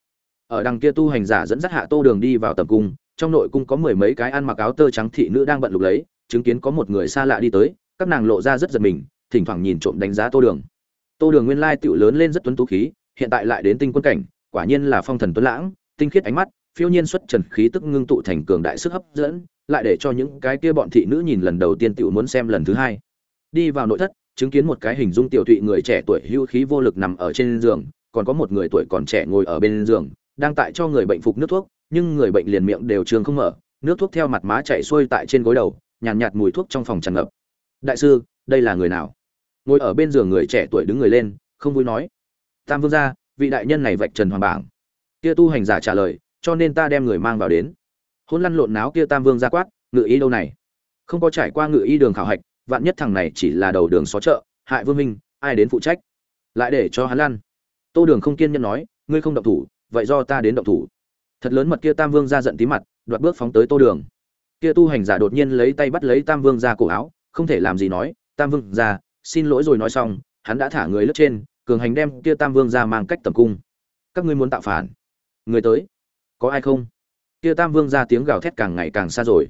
[SPEAKER 1] Ở đằng kia tu hành giả dẫn dắt hạ tô đường đi vào tầm cung trong nội cung có mười mấy cái ăn mặc áo tơ trắng thị nữ đang bận lục lấy, chứng kiến có một người xa lạ đi tới, các nàng lộ ra rất giật mình, thỉnh thoảng nhìn trộm đánh giá tô đường. Tô đường nguyên lai tựu lớn lên rất tuấn tú khí, hiện tại lại đến tinh quân cảnh, quả nhiên là phong thần tuấn lãng, tinh khiết ánh mắt, phiêu nhiên xuất trần khí tức ngưng tụ thành cường đại sức hấp dẫn, lại để cho những cái kia bọn thị nữ nhìn lần đầu tiên tựu muốn xem lần thứ hai. Đi vào nội thất, chứng kiến một cái hình dung tiểu thụy người trẻ tuổi hưu khí vô lực nằm ở trên giường, còn có một người tuổi còn trẻ ngồi ở bên giường, đang tại cho người bệnh phục nước thuốc nhưng người bệnh liền miệng đều trường không mở nước thuốc theo mặt má chạy xuôi tại trên gối đầu nhàn nhạt, nhạt mùi thuốc trong phòng tràn ngập. Đại sư đây là người nào? Ngồi ở bên giường người trẻ tuổi đứng người lên không vui nói. Tam vương gia vị đại nhân này vạch trần hoàng bảng. Kia tu hành giả trả lời cho nên ta đem người mang vào đến. Hôn lăn lộn náo kia tam vương gia quát ngự ý đâu này? Không có trải qua ngự ý đường khảo hạch vạn nhất thằng này chỉ là đầu đường xó chợ hại vương minh ai đến phụ trách? Lại để cho hắn lăn. Tô đường không kiên nhẫn nói ngươi không động thủ vậy do ta đến động thủ thật lớn mật kia tam vương ra giận tí mặt, đoạt bước phóng tới tô đường. Kia tu hành giả đột nhiên lấy tay bắt lấy tam vương ra cổ áo, không thể làm gì nói, tam vương ra, xin lỗi rồi nói xong, hắn đã thả người lướt trên, cường hành đem kia tam vương ra mang cách tầm cung. Các ngươi muốn tạo phản? Người tới. Có ai không? Kia tam vương ra tiếng gào thét càng ngày càng xa rồi.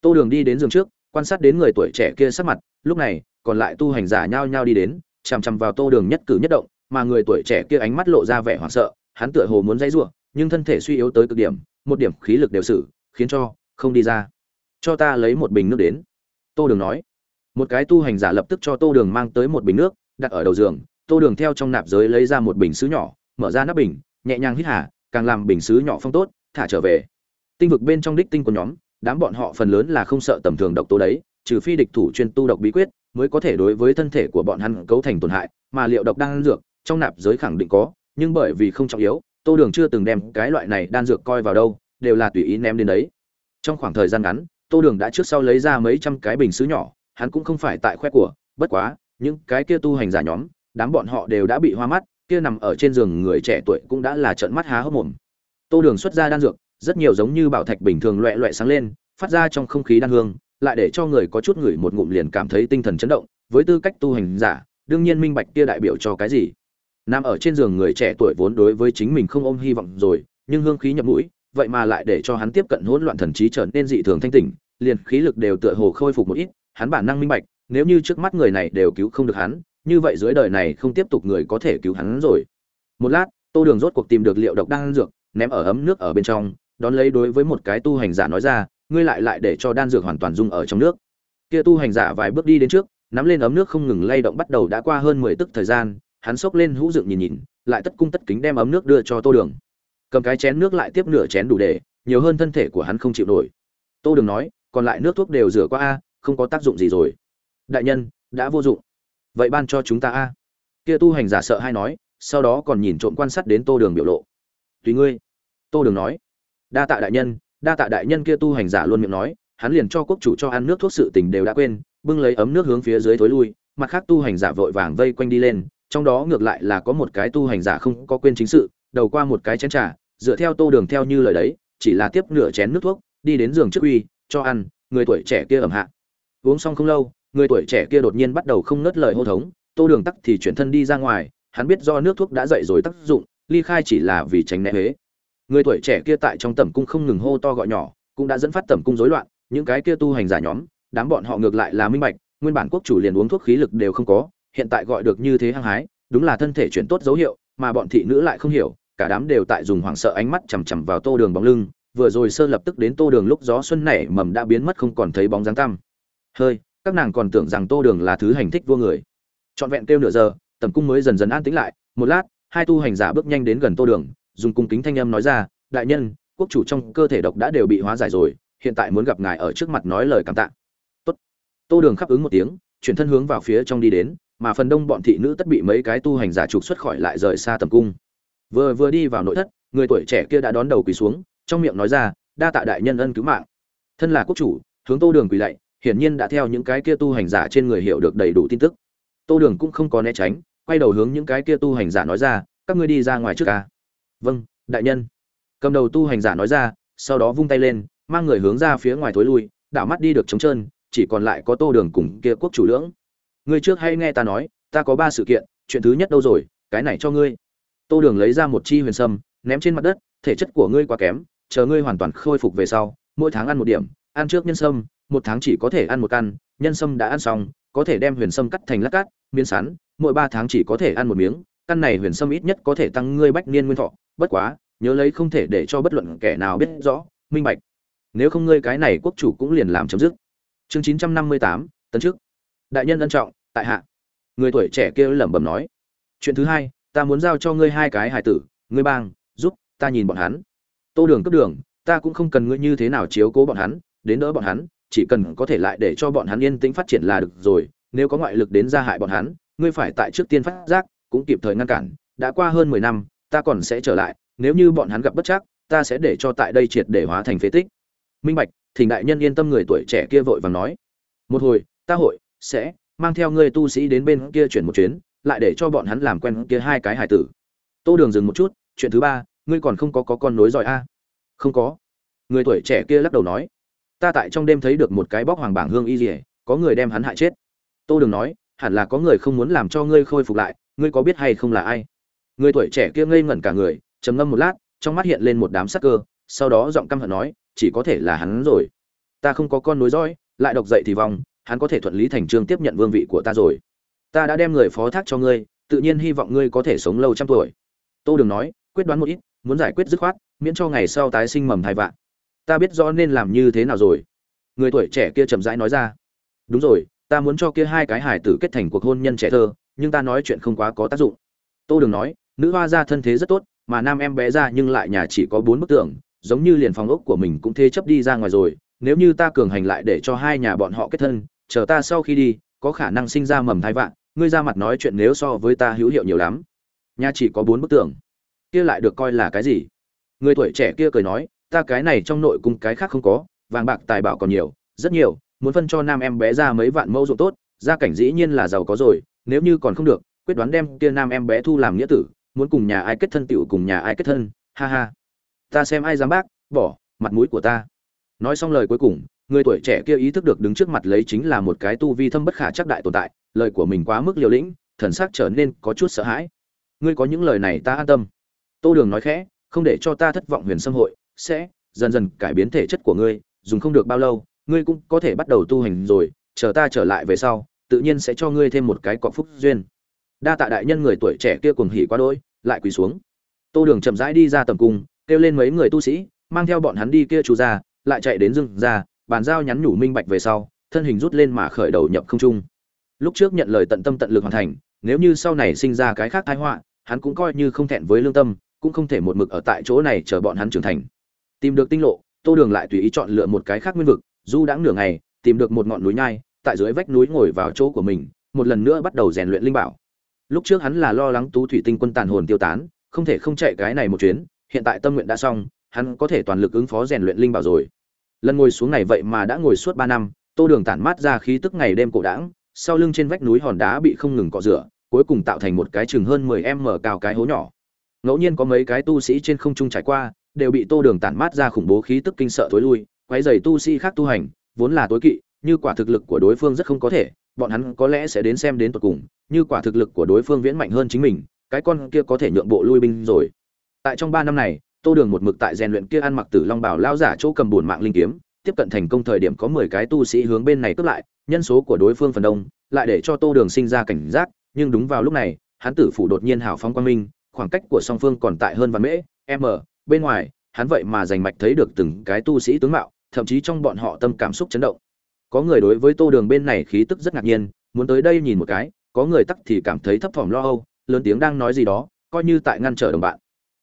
[SPEAKER 1] Tô đường đi đến giường trước, quan sát đến người tuổi trẻ kia sắc mặt, lúc này, còn lại tu hành giả nhao nhao đi đến, chằm chằm vào tô đường nhất cử nhất động, mà người tuổi trẻ kia ánh mắt lộ ra vẻ hoảng sợ, hắn tựa hồ muốn dãy giụa nhưng thân thể suy yếu tới cực điểm, một điểm khí lực đều xử, khiến cho không đi ra. Cho ta lấy một bình nước đến. Tô đường nói. Một cái tu hành giả lập tức cho tô đường mang tới một bình nước, đặt ở đầu giường. Tô đường theo trong nạp giới lấy ra một bình xứ nhỏ, mở ra nắp bình, nhẹ nhàng hít hà, càng làm bình xứ nhỏ phong tốt, thả trở về. Tinh vực bên trong đích tinh của nhóm, đám bọn họ phần lớn là không sợ tầm thường độc tố đấy, trừ phi địch thủ chuyên tu độc bí quyết, mới có thể đối với thân thể của bọn hắn cấu thành tổn hại, mà liệu độc đang dược, trong nạp giới khẳng định có, nhưng bởi vì không trọng yếu tô đường chưa từng đem cái loại này đan dược coi vào đâu, đều là tùy ý ném đến đấy. Trong khoảng thời gian ngắn, tô đường đã trước sau lấy ra mấy trăm cái bình xứ nhỏ, hắn cũng không phải tại khoe của, bất quá, những cái kia tu hành giả nhóm, đám bọn họ đều đã bị hoa mắt, kia nằm ở trên giường người trẻ tuổi cũng đã là trận mắt há hốc mồm. Tô đường xuất ra đan dược, rất nhiều giống như bảo thạch bình thường loẹ loẹ sáng lên, phát ra trong không khí đan hương, lại để cho người có chút người một ngụm liền cảm thấy tinh thần chấn động. Với tư cách tu hành giả, đương nhiên minh bạch kia đại biểu cho cái gì nằm ở trên giường người trẻ tuổi vốn đối với chính mình không ôm hy vọng rồi, nhưng hương khí nhập mũi, vậy mà lại để cho hắn tiếp cận hỗn loạn thần trí trở nên dị thường thanh tỉnh, liền khí lực đều tựa hồ khôi phục một ít, hắn bản năng minh bạch, nếu như trước mắt người này đều cứu không được hắn, như vậy dưới đời này không tiếp tục người có thể cứu hắn rồi. Một lát, tô đường rốt cuộc tìm được liệu độc đan dược, ném ở ấm nước ở bên trong, đón lấy đối với một cái tu hành giả nói ra, ngươi lại lại để cho đan dược hoàn toàn dung ở trong nước. Kia tu hành giả vài bước đi đến trước, nắm lên ấm nước không ngừng lay động bắt đầu đã qua hơn mười tức thời gian hắn xốc lên hũ dựng nhìn nhìn, lại tất cung tất kính đem ấm nước đưa cho tô đường. Cầm cái chén nước lại tiếp nửa chén đủ để, nhiều hơn thân thể của hắn không chịu nổi. Tô đường nói, còn lại nước thuốc đều rửa qua a, không có tác dụng gì rồi. Đại nhân, đã vô dụng. Vậy ban cho chúng ta a. Kia tu hành giả sợ hay nói, sau đó còn nhìn trộm quan sát đến tô đường biểu lộ. Tùy ngươi. Tô đường nói. Đa tạ đại nhân, đa tạ đại nhân kia tu hành giả luôn miệng nói, hắn liền cho quốc chủ cho ăn nước thuốc sự tình đều đã quên, bưng lấy ấm nước hướng phía dưới thối lui, mặt khác tu hành giả vội vàng vây quanh đi lên trong đó ngược lại là có một cái tu hành giả không có quên chính sự, đầu qua một cái chén trà, dựa theo tô đường theo như lời đấy, chỉ là tiếp nửa chén nước thuốc, đi đến giường trước uy, cho ăn, người tuổi trẻ kia ẩm hạ. Uống xong không lâu, người tuổi trẻ kia đột nhiên bắt đầu không ngớt lời hô thống, tô đường tắc thì chuyển thân đi ra ngoài, hắn biết do nước thuốc đã dậy rồi tác dụng, ly khai chỉ là vì tránh né huế. Người tuổi trẻ kia tại trong tẩm cung không ngừng hô to gọi nhỏ, cũng đã dẫn phát tẩm cung rối loạn, những cái kia tu hành giả nhóm, đám bọn họ ngược lại là minh bạch, nguyên bản quốc chủ liền uống thuốc khí lực đều không có hiện tại gọi được như thế hăng hái, đúng là thân thể chuyển tốt dấu hiệu, mà bọn thị nữ lại không hiểu, cả đám đều tại dùng hoảng sợ ánh mắt chằm chằm vào tô đường bóng lưng, vừa rồi sơ lập tức đến tô đường lúc gió xuân nảy mầm đã biến mất không còn thấy bóng dáng tăm. Hơi, các nàng còn tưởng rằng tô đường là thứ hành thích vô người. Trọn vẹn kêu nửa giờ, tầm cung mới dần dần an tĩnh lại, một lát, hai tu hành giả bước nhanh đến gần tô đường, dùng cung kính thanh âm nói ra, đại nhân, quốc chủ trong cơ thể độc đã đều bị hóa giải rồi, hiện tại muốn gặp ngài ở trước mặt nói lời cảm tạ. Tốt. Tô đường khắp ứng một tiếng, chuyển thân hướng vào phía trong đi đến mà phần đông bọn thị nữ tất bị mấy cái tu hành giả trục xuất khỏi lại rời xa tầm cung. Vừa vừa đi vào nội thất, người tuổi trẻ kia đã đón đầu quỳ xuống, trong miệng nói ra, đa tạ đại nhân ân cứu mạng. Thân là quốc chủ, hướng tô đường quỳ lạy, hiển nhiên đã theo những cái kia tu hành giả trên người hiểu được đầy đủ tin tức. Tô đường cũng không có né tránh, quay đầu hướng những cái kia tu hành giả nói ra, các ngươi đi ra ngoài trước ca. Vâng đại nhân. Cầm đầu tu hành giả nói ra, sau đó vung tay lên, mang người hướng ra phía ngoài thối lui, đảo mắt đi được trống trơn, chỉ còn lại có tô đường cùng kia quốc chủ lưỡng ngươi trước hay nghe ta nói, ta có ba sự kiện, chuyện thứ nhất đâu rồi, cái này cho ngươi. Tô đường lấy ra một chi huyền sâm, ném trên mặt đất, thể chất của ngươi quá kém, chờ ngươi hoàn toàn khôi phục về sau, mỗi tháng ăn một điểm, ăn trước nhân sâm, một tháng chỉ có thể ăn một căn, nhân sâm đã ăn xong, có thể đem huyền sâm cắt thành lát cát miến sắn, mỗi ba tháng chỉ có thể ăn một miếng, căn này huyền sâm ít nhất có thể tăng ngươi bách niên nguyên thọ, bất quá, nhớ lấy không thể để cho bất luận kẻ nào biết rõ, minh bạch. Nếu không ngươi cái này quốc chủ cũng liền làm chấm dứt. Chương chín trăm năm mươi tám, tấn trước đại nhân ân trọng, tại hạ. Người tuổi trẻ kia lẩm bẩm nói. Chuyện thứ hai, ta muốn giao cho ngươi hai cái hài tử, ngươi bang, giúp ta nhìn bọn hắn. Tô đường cấp đường, ta cũng không cần ngươi như thế nào chiếu cố bọn hắn, đến đỡ bọn hắn, chỉ cần có thể lại để cho bọn hắn yên tĩnh phát triển là được rồi, nếu có ngoại lực đến gia hại bọn hắn, ngươi phải tại trước tiên phát giác, cũng kịp thời ngăn cản. Đã qua hơn mười năm, ta còn sẽ trở lại, nếu như bọn hắn gặp bất chắc, ta sẽ để cho tại đây triệt để hóa thành phế tích. Minh bạch, thỉnh đại nhân yên tâm người tuổi trẻ kia vội vàng nói. Một hồi, ta hội sẽ mang theo ngươi tu sĩ đến bên kia chuyển một chuyến lại để cho bọn hắn làm quen kia hai cái hải tử. Tô đường dừng một chút chuyện thứ ba ngươi còn không có, có con nối giỏi a? Không có. Người tuổi trẻ kia lắc đầu nói ta tại trong đêm thấy được một cái bóc hoàng bảng hương y dỉa có người đem hắn hại chết. Tô đường nói hẳn là có người không muốn làm cho ngươi khôi phục lại ngươi có biết hay không là ai? Người tuổi trẻ kia ngây ngẩn cả người trầm ngâm một lát trong mắt hiện lên một đám sắc cơ sau đó giọng căm hận nói chỉ có thể là hắn rồi. Ta không có con nối dõi lại độc dậy thì vong hắn có thể thuận lý thành trương tiếp nhận vương vị của ta rồi. Ta đã đem người phó thác cho ngươi, tự nhiên hy vọng ngươi có thể sống lâu trăm tuổi. Tô đường nói, quyết đoán một ít, muốn giải quyết dứt khoát, miễn cho ngày sau tái sinh mầm thai vạn. Ta biết rõ nên làm như thế nào rồi. Người tuổi trẻ kia chậm rãi nói ra. Đúng rồi, ta muốn cho kia hai cái hải tử kết thành cuộc hôn nhân trẻ thơ, nhưng ta nói chuyện không quá có tác dụng. Tô đường nói, nữ hoa ra thân thế rất tốt, mà nam em bé ra nhưng lại nhà chỉ có bốn bức tượng giống như liền phòng ốc của mình cũng thế chấp đi ra ngoài rồi. Nếu như ta cường hành lại để cho hai nhà bọn họ kết thân chờ ta sau khi đi, có khả năng sinh ra mầm thai vạn, ngươi ra mặt nói chuyện nếu so với ta hữu hiệu nhiều lắm. Nhà chỉ có bốn bức tường. Kia lại được coi là cái gì? Người tuổi trẻ kia cười nói, ta cái này trong nội cung cái khác không có, vàng bạc tài bảo còn nhiều, rất nhiều, muốn phân cho nam em bé ra mấy vạn mẫu ruộng tốt, gia cảnh dĩ nhiên là giàu có rồi, nếu như còn không được, quyết đoán đem kia nam em bé thu làm nghĩa tử, muốn cùng nhà ai kết thân tiểu cùng nhà ai kết thân, ha ha. Ta xem ai dám bác, bỏ, mặt mũi của ta. Nói xong lời cuối cùng người tuổi trẻ kia ý thức được đứng trước mặt lấy chính là một cái tu vi thâm bất khả chắc đại tồn tại, lời của mình quá mức liều lĩnh, thần sắc trở nên có chút sợ hãi. Ngươi có những lời này ta an tâm. Tô đường nói khẽ, không để cho ta thất vọng huyền sâm hội, sẽ dần dần cải biến thể chất của ngươi, dùng không được bao lâu, ngươi cũng có thể bắt đầu tu hành rồi, chờ ta trở lại về sau, tự nhiên sẽ cho ngươi thêm một cái cọ phúc duyên. Đa tạ đại nhân người tuổi trẻ kia cuồng hỉ quá đỗi, lại quỳ xuống. Tô đường chậm rãi đi ra tầm cung, kêu lên mấy người tu sĩ, mang theo bọn hắn đi kia chú ra, lại chạy đến rừng ra bàn giao nhắn nhủ minh bạch về sau, thân hình rút lên mà khởi đầu nhập không trung. Lúc trước nhận lời tận tâm tận lực hoàn thành, nếu như sau này sinh ra cái khác tai họa, hắn cũng coi như không thẹn với lương tâm, cũng không thể một mực ở tại chỗ này chờ bọn hắn trưởng thành. Tìm được tinh lộ, tô đường lại tùy ý chọn lựa một cái khác nguyên vực du đãng nửa ngày, tìm được một ngọn núi nhai, tại dưới vách núi ngồi vào chỗ của mình, một lần nữa bắt đầu rèn luyện linh bảo. Lúc trước hắn là lo lắng tú thủy tinh quân tàn hồn tiêu tán, không thể không chạy cái này một chuyến, hiện tại tâm nguyện đã xong, hắn có thể toàn lực ứng phó rèn luyện linh bảo rồi lần ngồi xuống này vậy mà đã ngồi suốt ba năm, tô đường tản mát ra khí tức ngày đêm cổ đãng, sau lưng trên vách núi hòn đá bị không ngừng cọ rửa, cuối cùng tạo thành một cái chừng hơn mười em mở cao cái hố nhỏ. Ngẫu nhiên có mấy cái tu sĩ trên không trung trải qua, đều bị tô đường tản mát ra khủng bố khí tức kinh sợ thối lui, quấy dày tu sĩ khác tu hành, vốn là tối kỵ, như quả thực lực của đối phương rất không có thể, bọn hắn có lẽ sẽ đến xem đến tột cùng, như quả thực lực của đối phương viễn mạnh hơn chính mình, cái con kia có thể nhượng bộ lui binh rồi. Tại trong ba năm này tô đường một mực tại rèn luyện kia ăn mặc tử long bảo lao giả chỗ cầm bùn mạng linh kiếm, tiếp cận thành công thời điểm có mười cái tu sĩ hướng bên này cướp lại, nhân số của đối phương phần đông, lại để cho tô đường sinh ra cảnh giác, nhưng đúng vào lúc này, hắn tử phủ đột nhiên hào phóng quang minh, khoảng cách của song phương còn tại hơn vạn mễ, m, bên ngoài, hắn vậy mà giành mạch thấy được từng cái tu sĩ tướng mạo, thậm chí trong bọn họ tâm cảm xúc chấn động. Có người đối với tô đường bên này khí tức rất ngạc nhiên, muốn tới đây nhìn một cái, có người tắc thì cảm thấy thấp thỏm lo âu, lớn tiếng đang nói gì đó, coi như tại ngăn trở đồng bạn.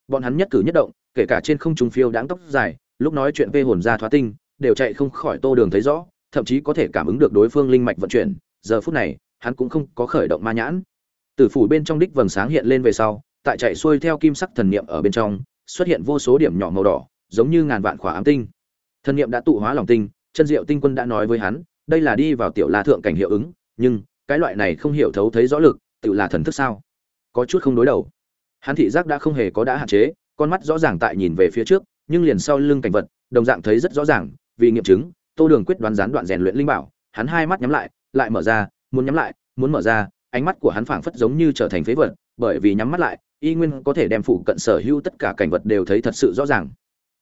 [SPEAKER 1] Bọn hắn nhất cử nhất động kể cả trên không trung phiêu đáng tóc dài, lúc nói chuyện vê hồn ra thoá tinh, đều chạy không khỏi tô đường thấy rõ, thậm chí có thể cảm ứng được đối phương linh mạch vận chuyển. Giờ phút này, hắn cũng không có khởi động ma nhãn. Tử phủ bên trong đích vầng sáng hiện lên về sau, tại chạy xuôi theo kim sắc thần niệm ở bên trong, xuất hiện vô số điểm nhỏ màu đỏ, giống như ngàn vạn khỏa ám tinh. Thần niệm đã tụ hóa lòng tinh, chân diệu tinh quân đã nói với hắn, đây là đi vào tiểu la thượng cảnh hiệu ứng, nhưng, cái loại này không hiểu thấu thấy rõ lực tự là thần thức sao? Có chút không đối đầu. Hắn thị giác đã không hề có đã hạn chế con mắt rõ ràng tại nhìn về phía trước, nhưng liền sau lưng cảnh vật, đồng dạng thấy rất rõ ràng, vì nghiệm chứng, tô đường quyết đoán gián đoạn rèn luyện linh bảo, hắn hai mắt nhắm lại lại mở ra, muốn nhắm lại, muốn mở ra, ánh mắt của hắn phảng phất giống như trở thành phế vật, bởi vì nhắm mắt lại, y nguyên có thể đem phụ cận sở hữu tất cả cảnh vật đều thấy thật sự rõ ràng.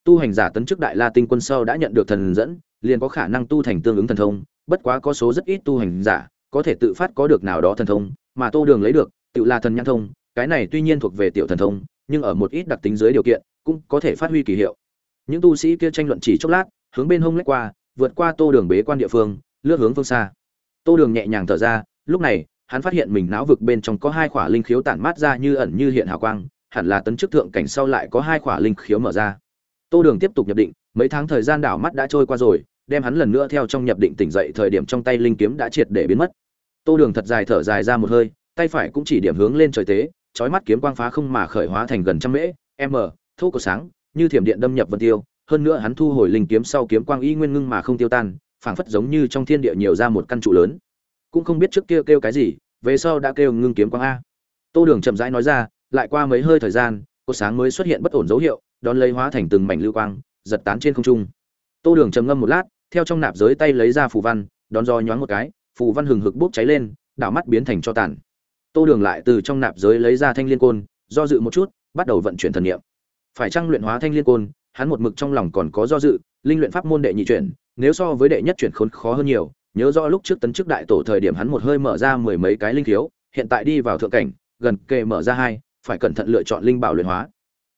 [SPEAKER 1] Tu hành giả tấn chức đại la tinh quân sau đã nhận được thần dẫn, liền có khả năng tu thành tương ứng thần thông, bất quá có số rất ít tu hành giả, có thể tự phát có được nào đó thần thông, mà tô đường lấy được, tự là thần nhãn thông, cái này tuy nhiên thuộc về tiểu thần thông nhưng ở một ít đặc tính dưới điều kiện, cũng có thể phát huy kỳ hiệu. Những tu sĩ kia tranh luận chỉ chốc lát, hướng bên hông lách qua, vượt qua tô đường bế quan địa phương, lướt hướng phương xa. Tô đường nhẹ nhàng thở ra, lúc này, hắn phát hiện mình não vực bên trong có hai khỏa linh khiếu tản mát ra như ẩn như hiện hào quang, hẳn là tấn chức thượng cảnh sau lại có hai khỏa linh khiếu mở ra. Tô đường tiếp tục nhập định, mấy tháng thời gian đảo mắt đã trôi qua rồi, đem hắn lần nữa theo trong nhập định tỉnh dậy thời điểm trong tay linh kiếm đã triệt để biến mất. Tô đường thật dài thở dài ra một hơi, tay phải cũng chỉ điểm hướng lên trời tế chói mắt kiếm quang phá không mà khởi hóa thành gần trăm mễ, m, thô của sáng, như thiểm điện đâm nhập vân tiêu, hơn nữa hắn thu hồi linh kiếm sau kiếm quang y nguyên ngưng mà không tiêu tan, phảng phất giống như trong thiên địa nhiều ra một căn trụ lớn. Cũng không biết trước kia kêu cái gì, về sau đã kêu ngưng kiếm quang a. Tô đường chậm rãi nói ra, lại qua mấy hơi thời gian cột sáng mới xuất hiện bất ổn dấu hiệu, đón lấy hóa thành từng mảnh lưu quang, giật tán trên không trung. Tô đường trầm ngâm một lát, theo trong nạp giới tay lấy ra phù văn, đón do nhoáng một cái, phù văn hừng hực bốc cháy lên, đảo mắt biến thành cho tàn tô đường lại từ trong nạp giới lấy ra thanh liên côn, do dự một chút, bắt đầu vận chuyển thần niệm. Phải chăng luyện hóa thanh liên côn, hắn một mực trong lòng còn có do dự, linh luyện pháp môn đệ nhị chuyển, nếu so với đệ nhất chuyển khốn khó hơn nhiều, nhớ rõ lúc trước tấn chức đại tổ thời điểm hắn một hơi mở ra mười mấy cái linh thiếu hiện tại đi vào thượng cảnh, gần kề mở ra hai, phải cẩn thận lựa chọn linh bảo luyện hóa.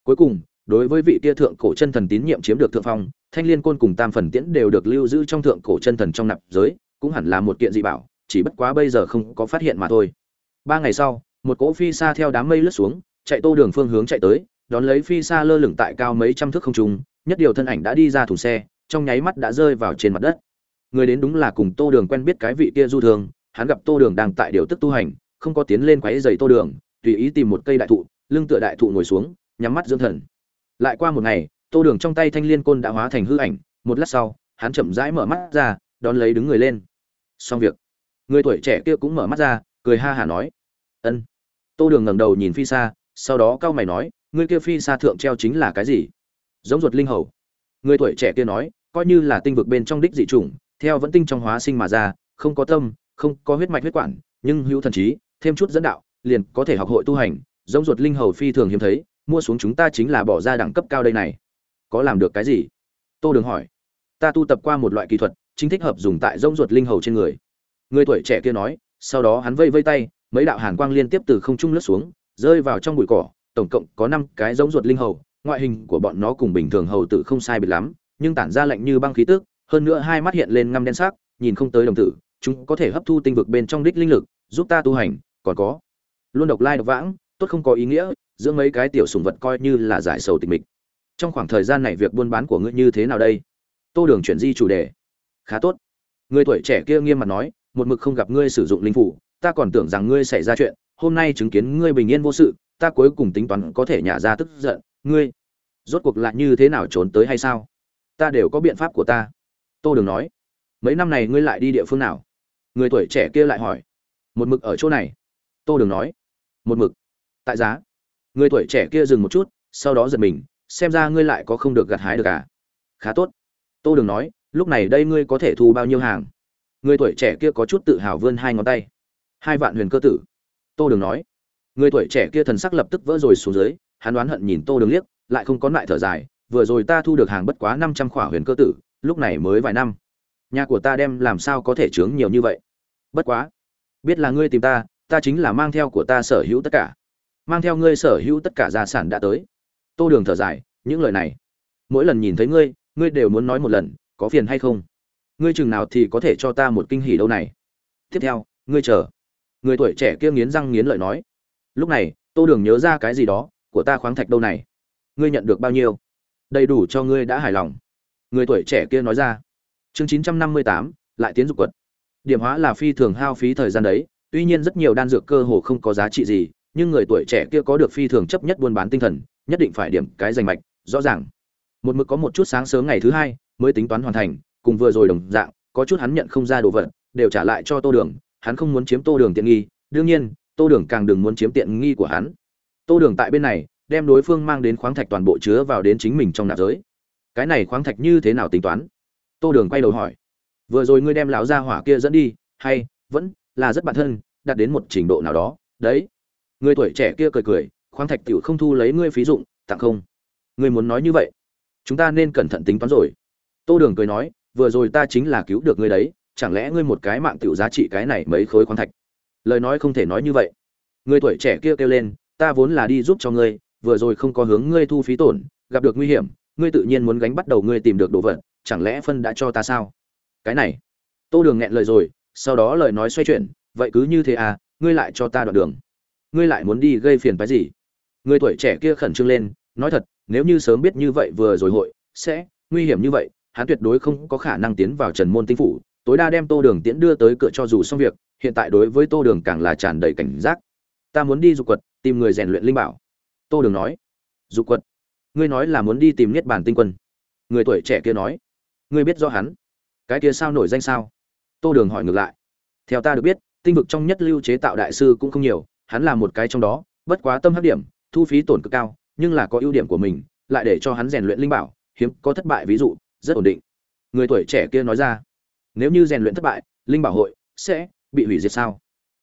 [SPEAKER 1] Cuối cùng, đối với vị kia thượng cổ chân thần tín nhiệm chiếm được thượng phong, thanh liên côn cùng tam phần tiễn đều được lưu giữ trong thượng cổ chân thần trong nạp giới, cũng hẳn là một kiện dị bảo, chỉ bất quá bây giờ không có phát hiện mà thôi ba ngày sau, một cỗ phi xa theo đám mây lướt xuống, chạy tô đường phương hướng chạy tới, đón lấy phi xa lơ lửng tại cao mấy trăm thước không trung, nhất điều thân ảnh đã đi ra thùng xe, trong nháy mắt đã rơi vào trên mặt đất. Người đến đúng là cùng tô đường quen biết cái vị kia du thường, hắn gặp tô đường đang tại điều tức tu hành, không có tiến lên quáy dày tô đường, tùy ý tìm một cây đại thụ, lưng tựa đại thụ ngồi xuống, nhắm mắt dưỡng thần. Lại qua một ngày, tô đường trong tay thanh liên côn đã hóa thành hư ảnh, một lát sau, hắn chậm rãi mở mắt ra, đón lấy đứng người lên. Xong việc. Người tuổi trẻ kia cũng mở mắt ra cười ha hả nói. Ân. Tô đường ngẩng đầu nhìn phi xa sau đó cao mày nói, ngươi kia phi xa thượng treo chính là cái gì? Giống ruột linh hầu. Người tuổi trẻ kia nói, coi như là tinh vực bên trong đích dị chủng, theo vẫn tinh trong hóa sinh mà ra, không có tâm, không có huyết mạch huyết quản, nhưng hữu thần trí, thêm chút dẫn đạo, liền có thể học hội tu hành. Giống ruột linh hầu phi thường hiếm thấy, mua xuống chúng ta chính là bỏ ra đẳng cấp cao đây này. Có làm được cái gì? Tô đường hỏi. Ta tu tập qua một loại kỹ thuật, chính thích hợp dùng tại rông ruột linh hầu trên người. Người tuổi trẻ kia nói sau đó hắn vây vây tay, mấy đạo hàn quang liên tiếp từ không trung lướt xuống, rơi vào trong bụi cỏ, tổng cộng có năm cái giống ruột linh hầu, ngoại hình của bọn nó cùng bình thường hầu tử không sai biệt lắm, nhưng tản ra lạnh như băng khí tức, hơn nữa hai mắt hiện lên ngăm đen sắc, nhìn không tới đồng tử, chúng có thể hấp thu tinh vực bên trong đích linh lực, giúp ta tu hành, còn có. Luôn độc lai độc vãng, tốt không có ý nghĩa, giữa mấy cái tiểu sùng vật coi như là giải sầu tịch mịch. Trong khoảng thời gian này việc buôn bán của ngươi như thế nào đây? Tô đường chuyển di chủ đề. Khá tốt. Người tuổi trẻ kia nghiêm mặt nói một mực không gặp ngươi sử dụng linh phủ, ta còn tưởng rằng ngươi xảy ra chuyện, hôm nay chứng kiến ngươi bình yên vô sự, ta cuối cùng tính toán có thể nhả ra tức giận, ngươi rốt cuộc lại như thế nào trốn tới hay sao? Ta đều có biện pháp của ta. Tô đường nói, mấy năm này ngươi lại đi địa phương nào? Người tuổi trẻ kia lại hỏi, một mực ở chỗ này. Tô đường nói, một mực, tại giá. Người tuổi trẻ kia dừng một chút, sau đó giật mình, xem ra ngươi lại có không được gặt hái được à? Khá tốt. Tô đường nói, lúc này đây ngươi có thể thu bao nhiêu hàng? Người tuổi trẻ kia có chút tự hào vươn hai ngón tay. Hai vạn huyền cơ tử. Tô đường nói. Người tuổi trẻ kia thần sắc lập tức vỡ rồi xuống dưới, hắn đoán hận nhìn tô đường liếc, lại không có lại thở dài, vừa rồi ta thu được hàng bất quá năm trăm khỏa huyền cơ tử, lúc này mới vài năm. Nhà của ta đem làm sao có thể chướng nhiều như vậy? Bất quá. Biết là ngươi tìm ta ta chính là mang theo của ta sở hữu tất cả. Mang theo ngươi sở hữu tất cả gia sản đã tới. Tô đường thở dài, những lời này. Mỗi lần nhìn thấy ngươi ngươi đều muốn nói một lần, có phiền hay không? Ngươi chừng nào thì có thể cho ta một kinh hỉ đâu này. Tiếp theo, ngươi chờ. Người tuổi trẻ kia nghiến răng nghiến lợi nói. Lúc này, tô đường nhớ ra cái gì đó, của ta khoáng thạch đâu này. Ngươi nhận được bao nhiêu? Đầy đủ cho ngươi đã hài lòng. Người tuổi trẻ kia nói ra. Chương chín trăm năm mươi tám, lại tiến dục quật. Điểm hóa là phi thường hao phí thời gian đấy, tuy nhiên rất nhiều đan dược cơ hồ không có giá trị gì, nhưng người tuổi trẻ kia có được phi thường chấp nhất buôn bán tinh thần, nhất định phải điểm cái danh mạch, rõ ràng. Một mực có một chút sáng sớm ngày thứ hai mới tính toán hoàn thành cùng vừa rồi đồng dạng, có chút hắn nhận không ra đồ vật, đều trả lại cho tô đường, hắn không muốn chiếm tô đường tiện nghi, đương nhiên, tô đường càng đừng muốn chiếm tiện nghi của hắn. Tô đường tại bên này, đem đối phương mang đến khoáng thạch toàn bộ chứa vào đến chính mình trong nạp giới. Cái này khoáng thạch như thế nào tính toán? Tô đường quay đầu hỏi. Vừa rồi ngươi đem lão gia hỏa kia dẫn đi, hay vẫn là rất bản thân, đạt đến một trình độ nào đó, đấy. Người tuổi trẻ kia cười cười, khoáng thạch tiểu không thu lấy ngươi phí dụng, tặng không. Ngươi muốn nói như vậy, chúng ta nên cẩn thận tính toán rồi. Tô đường cười nói vừa rồi ta chính là cứu được ngươi đấy, chẳng lẽ ngươi một cái mạng tiểu giá trị cái này mấy khối khoáng thạch? Lời nói không thể nói như vậy. Người tuổi trẻ kia kêu lên, ta vốn là đi giúp cho ngươi, vừa rồi không có hướng ngươi thu phí tổn, gặp được nguy hiểm, ngươi tự nhiên muốn gánh bắt đầu ngươi tìm được đồ vật, chẳng lẽ phân đã cho ta sao? Cái này, tô đường nghẹn lời rồi, sau đó lời nói xoay chuyển, vậy cứ như thế à ngươi lại cho ta đoạn đường. Ngươi lại muốn đi gây phiền phái gì? Người tuổi trẻ kia khẩn trương lên, nói thật, nếu như sớm biết như vậy vừa rồi hội, sẽ nguy hiểm như vậy hắn tuyệt đối không có khả năng tiến vào trần môn tinh phủ, tối đa đem tô đường tiễn đưa tới cửa cho dù xong việc, hiện tại đối với tô đường càng là tràn đầy cảnh giác. Ta muốn đi dục quật, tìm người rèn luyện linh bảo. Tô đường nói. Dục quật? Ngươi nói là muốn đi tìm niết bàn tinh quân. Người tuổi trẻ kia nói. Ngươi biết rõ hắn? Cái kia sao nổi danh sao? Tô đường hỏi ngược lại. Theo ta được biết, tinh vực trong nhất lưu chế tạo đại sư cũng không nhiều, hắn là một cái trong đó, bất quá tâm hấp điểm, thu phí tổn cực cao, nhưng là có ưu điểm của mình, lại để cho hắn rèn luyện linh bảo, hiếm có thất bại ví dụ rất ổn định. Người tuổi trẻ kia nói ra, nếu như rèn luyện thất bại, linh bảo hội sẽ bị hủy diệt sao?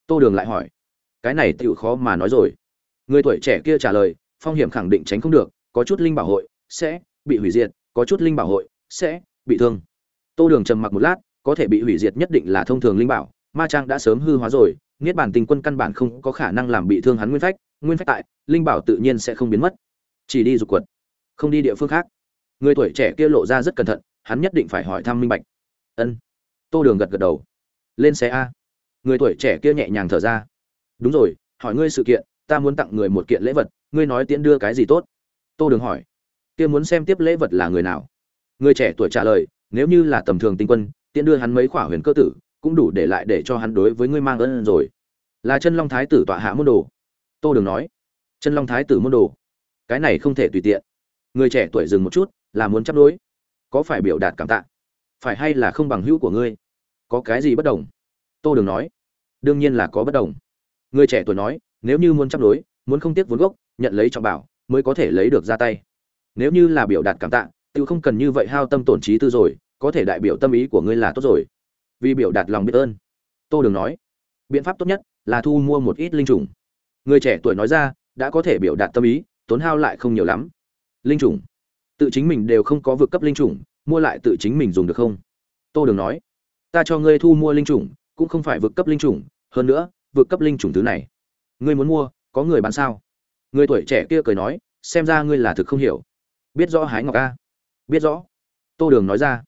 [SPEAKER 1] Tô đường lại hỏi, cái này tựu khó mà nói rồi. Người tuổi trẻ kia trả lời, phong hiểm khẳng định tránh không được, có chút linh bảo hội sẽ bị hủy diệt, có chút linh bảo hội sẽ bị thương. Tô đường trầm mặc một lát, có thể bị hủy diệt nhất định là thông thường linh bảo, ma trang đã sớm hư hóa rồi, niết bản tình quân căn bản không có khả năng làm bị thương hắn nguyên phách nguyên phách tại, linh bảo tự nhiên sẽ không biến mất. Chỉ đi dục quật, không đi địa phương khác người tuổi trẻ kia lộ ra rất cẩn thận, hắn nhất định phải hỏi thăm minh bạch. Ân. Tô đường gật gật đầu. Lên xe a. Người tuổi trẻ kia nhẹ nhàng thở ra. Đúng rồi, hỏi ngươi sự kiện, ta muốn tặng người một kiện lễ vật, ngươi nói tiễn đưa cái gì tốt? Tô đường hỏi. Kia muốn xem tiếp lễ vật là người nào? Người trẻ tuổi trả lời, nếu như là tầm thường tinh quân, tiễn đưa hắn mấy khỏa huyền cơ tử, cũng đủ để lại để cho hắn đối với ngươi mang ơn rồi. Là chân long thái tử tọa hạ môn đồ. Tô đường nói. Chân long thái tử môn đồ. Cái này không thể tùy tiện. Người trẻ tuổi dừng một chút là muốn chấp đối có phải biểu đạt cảm tạ? Phải hay là không bằng hữu của ngươi? Có cái gì bất đồng? Tô đường nói. Đương nhiên là có bất đồng. Người trẻ tuổi nói, nếu như muốn chấp đối muốn không tiếc vốn gốc, nhận lấy trọng bảo, mới có thể lấy được ra tay. Nếu như là biểu đạt cảm tạ tự không cần như vậy hao tâm tổn trí tư rồi, có thể đại biểu tâm ý của ngươi là tốt rồi. Vì biểu đạt lòng biết ơn, tô đường nói. Biện pháp tốt nhất là thu mua một ít linh trùng. Người trẻ tuổi nói ra, đã có thể biểu đạt tâm ý, tốn hao lại không nhiều lắm. Linh trùng tự chính mình đều không có vượt cấp linh trùng mua lại tự chính mình dùng được không? Tô đường nói, ta cho ngươi thu mua linh trùng cũng không phải vượt cấp linh trùng hơn nữa, vượt cấp linh trùng thứ này. Ngươi muốn mua, có người bán sao? Người tuổi trẻ kia cười nói, xem ra ngươi là thực không hiểu. Biết rõ hái ngọc a. Biết rõ. Tô đường nói ra,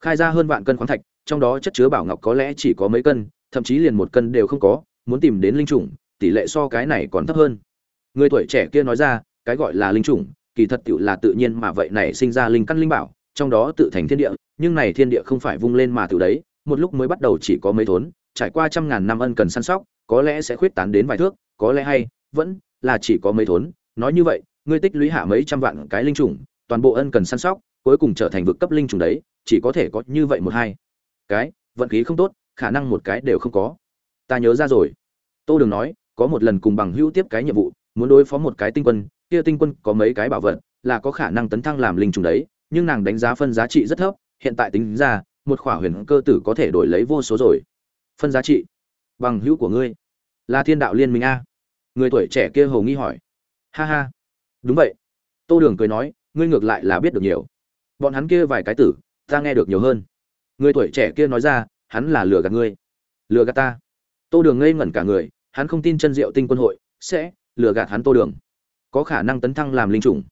[SPEAKER 1] khai ra hơn vạn cân khoáng thạch, trong đó chất chứa bảo ngọc có lẽ chỉ có mấy cân, thậm chí liền một cân đều không có, muốn tìm đến linh chủng, tỷ lệ so cái này còn thấp hơn. Người tuổi trẻ kia nói ra, cái gọi là linh chủng kỳ thật tựu là tự nhiên mà vậy này sinh ra linh căn linh bảo trong đó tự thành thiên địa nhưng này thiên địa không phải vung lên mà tự đấy một lúc mới bắt đầu chỉ có mấy thốn trải qua trăm ngàn năm ân cần săn sóc có lẽ sẽ khuyết tán đến vài thước có lẽ hay vẫn là chỉ có mấy thốn. Nói như vậy ngươi tích lũy hạ mấy trăm vạn cái linh trùng, toàn bộ ân cần săn sóc cuối cùng trở thành vực cấp linh trùng đấy chỉ có thể có như vậy một hai. Cái vận khí không tốt khả năng một cái đều không có. Ta nhớ ra rồi. Tô đường nói có một lần cùng bằng hữu tiếp cái nhiệm vụ muốn đối phó một cái tinh quân kia tinh quân có mấy cái bảo vật, là có khả năng tấn thăng làm linh trùng đấy, nhưng nàng đánh giá phân giá trị rất thấp, hiện tại tính ra, một khỏa huyền cơ tử có thể đổi lấy vô số rồi. Phân giá trị? Bằng hữu của ngươi. Là thiên đạo liên minh a. Người tuổi trẻ kia hầu nghi hỏi. Ha ha. Đúng vậy. Tô đường cười nói, ngươi ngược lại là biết được nhiều. Bọn hắn kia vài cái tử, ta nghe được nhiều hơn. Người tuổi trẻ kia nói ra, hắn là lừa gạt ngươi. Lừa gạt ta. Tô đường ngây ngẩn cả người, hắn không tin chân diệu tinh quân hội, sẽ lừa gạt hắn tô đường có khả năng tấn thăng làm linh chủng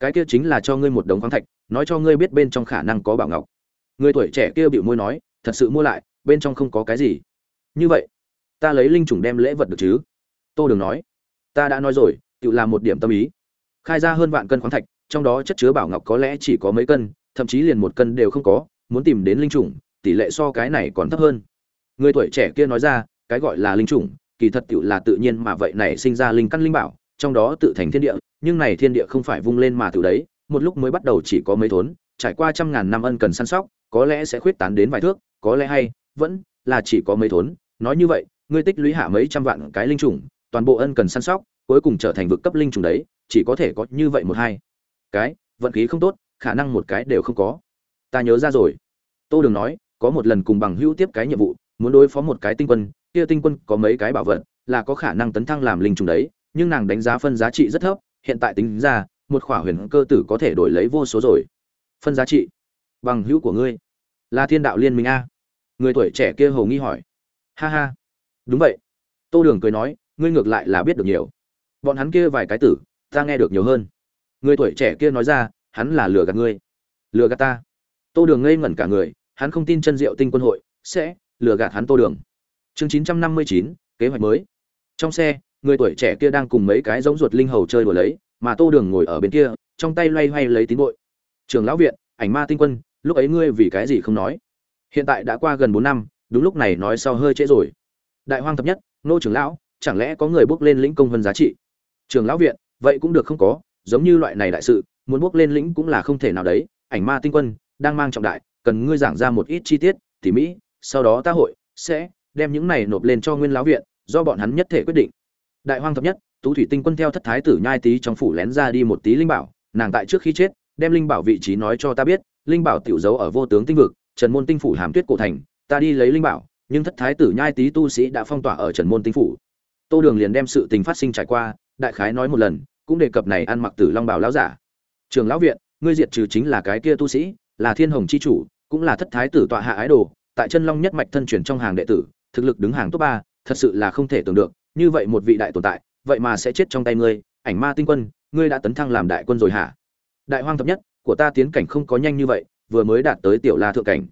[SPEAKER 1] cái kia chính là cho ngươi một đống khoáng thạch, nói cho ngươi biết bên trong khả năng có bảo ngọc. Người tuổi trẻ kia bịu môi nói, thật sự mua lại, bên trong không có cái gì. Như vậy, ta lấy linh chủng đem lễ vật được chứ? Tô đường nói, ta đã nói rồi, tự làm một điểm tâm ý. Khai ra hơn vạn cân khoáng thạch, trong đó chất chứa bảo ngọc có lẽ chỉ có mấy cân, thậm chí liền một cân đều không có, muốn tìm đến linh chủng tỷ lệ so cái này còn thấp hơn. Người tuổi trẻ kia nói ra, cái gọi là linh chủng kỳ thật tựu là tự nhiên mà vậy này sinh ra linh căn linh bảo trong đó tự thành thiên địa, nhưng này thiên địa không phải vung lên mà tự đấy, một lúc mới bắt đầu chỉ có mấy thốn, trải qua trăm ngàn năm ân cần săn sóc, có lẽ sẽ khuyết tán đến vài thước, có lẽ hay, vẫn là chỉ có mấy thốn. Nói như vậy, ngươi tích lũy hạ mấy trăm vạn cái linh trùng, toàn bộ ân cần săn sóc, cuối cùng trở thành vực cấp linh trùng đấy, chỉ có thể có như vậy một hai. Cái, vận khí không tốt, khả năng một cái đều không có. Ta nhớ ra rồi. Tô đường nói, có một lần cùng bằng hữu tiếp cái nhiệm vụ, muốn đối phó một cái tinh quân, kia tinh quân có mấy cái bảo vật, là có khả năng tấn thăng làm linh trùng đấy nhưng nàng đánh giá phân giá trị rất thấp, hiện tại tính ra, một khỏa huyền cơ tử có thể đổi lấy vô số rồi. Phân giá trị? Bằng hữu của ngươi. Là thiên đạo liên minh a. Người tuổi trẻ kia hầu nghi hỏi. Ha ha. Đúng vậy. Tô đường cười nói, ngươi ngược lại là biết được nhiều. Bọn hắn kia vài cái tử, ta nghe được nhiều hơn. Người tuổi trẻ kia nói ra, hắn là lừa gạt ngươi. Lừa gạt ta. Tô đường ngây ngẩn cả người, hắn không tin chân diệu tinh quân hội, sẽ lừa gạt hắn tô đường. Chương chín trăm năm mươi chín, kế hoạch mới. Trong xe người tuổi trẻ kia đang cùng mấy cái giống ruột linh hầu chơi đùa lấy, mà tô đường ngồi ở bên kia, trong tay loay hoay lấy tín bội. Trường lão viện, ảnh ma tinh quân, lúc ấy ngươi vì cái gì không nói? Hiện tại đã qua gần bốn năm, đúng lúc này nói sau hơi trễ rồi. Đại hoang thập nhất, nô trưởng lão, chẳng lẽ có người bước lên lĩnh công vân giá trị? Trường lão viện, vậy cũng được không có, giống như loại này đại sự, muốn bước lên lĩnh cũng là không thể nào đấy. Ảnh ma tinh quân, đang mang trọng đại, cần ngươi giảng ra một ít chi tiết, tỉ mỹ sau đó ta hội sẽ đem những này nộp lên cho nguyên lão viện, do bọn hắn nhất thể quyết định đại hoang thập nhất, tú thủy tinh quân theo thất thái tử nhai tý trong phủ lén ra đi một tí linh bảo, nàng tại trước khi chết, đem linh bảo vị trí nói cho ta biết, linh bảo tiểu giấu ở vô tướng tinh vực, trần môn tinh phủ hàm tuyết cổ thành, ta đi lấy linh bảo, nhưng thất thái tử nhai tý tu sĩ đã phong tỏa ở trần môn tinh phủ. Tô đường liền đem sự tình phát sinh trải qua, đại khái nói một lần, cũng đề cập này ăn mặc tử long bảo lão giả. Trường lão viện, ngươi diệt trừ chính là cái kia tu sĩ, là thiên hồng chi chủ, cũng là thất thái tử tọa hạ ái đồ, tại chân long nhất mạch thân truyền trong hàng đệ tử, thực lực đứng hàng top ba, thật sự là không thể tưởng được như vậy một vị đại tồn tại, vậy mà sẽ chết trong tay ngươi, ảnh ma tinh quân, ngươi đã tấn thăng làm đại quân rồi hả? Đại hoang thập nhất, của ta tiến cảnh không có nhanh như vậy, vừa mới đạt tới tiểu la thượng cảnh.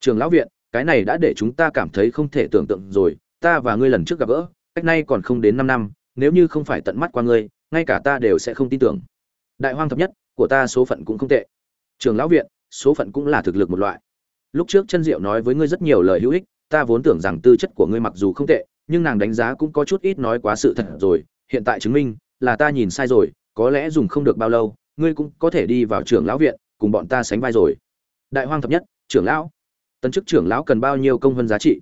[SPEAKER 1] Trường lão viện, cái này đã để chúng ta cảm thấy không thể tưởng tượng rồi, ta và ngươi lần trước gặp gỡ, cách nay còn không đến năm năm, nếu như không phải tận mắt qua ngươi, ngay cả ta đều sẽ không tin tưởng. Đại hoang thập nhất, của ta số phận cũng không tệ. Trường lão viện, số phận cũng là thực lực một loại. Lúc trước chân diệu nói với ngươi rất nhiều lời hữu ích, ta vốn tưởng rằng tư chất của ngươi mặc dù không tệ nhưng nàng đánh giá cũng có chút ít nói quá sự thật rồi, hiện tại chứng minh, là ta nhìn sai rồi, có lẽ dùng không được bao lâu, ngươi cũng có thể đi vào trưởng lão viện, cùng bọn ta sánh vai rồi. Đại hoang thập nhất, trưởng lão. Tấn chức trưởng lão cần bao nhiêu công hơn giá trị?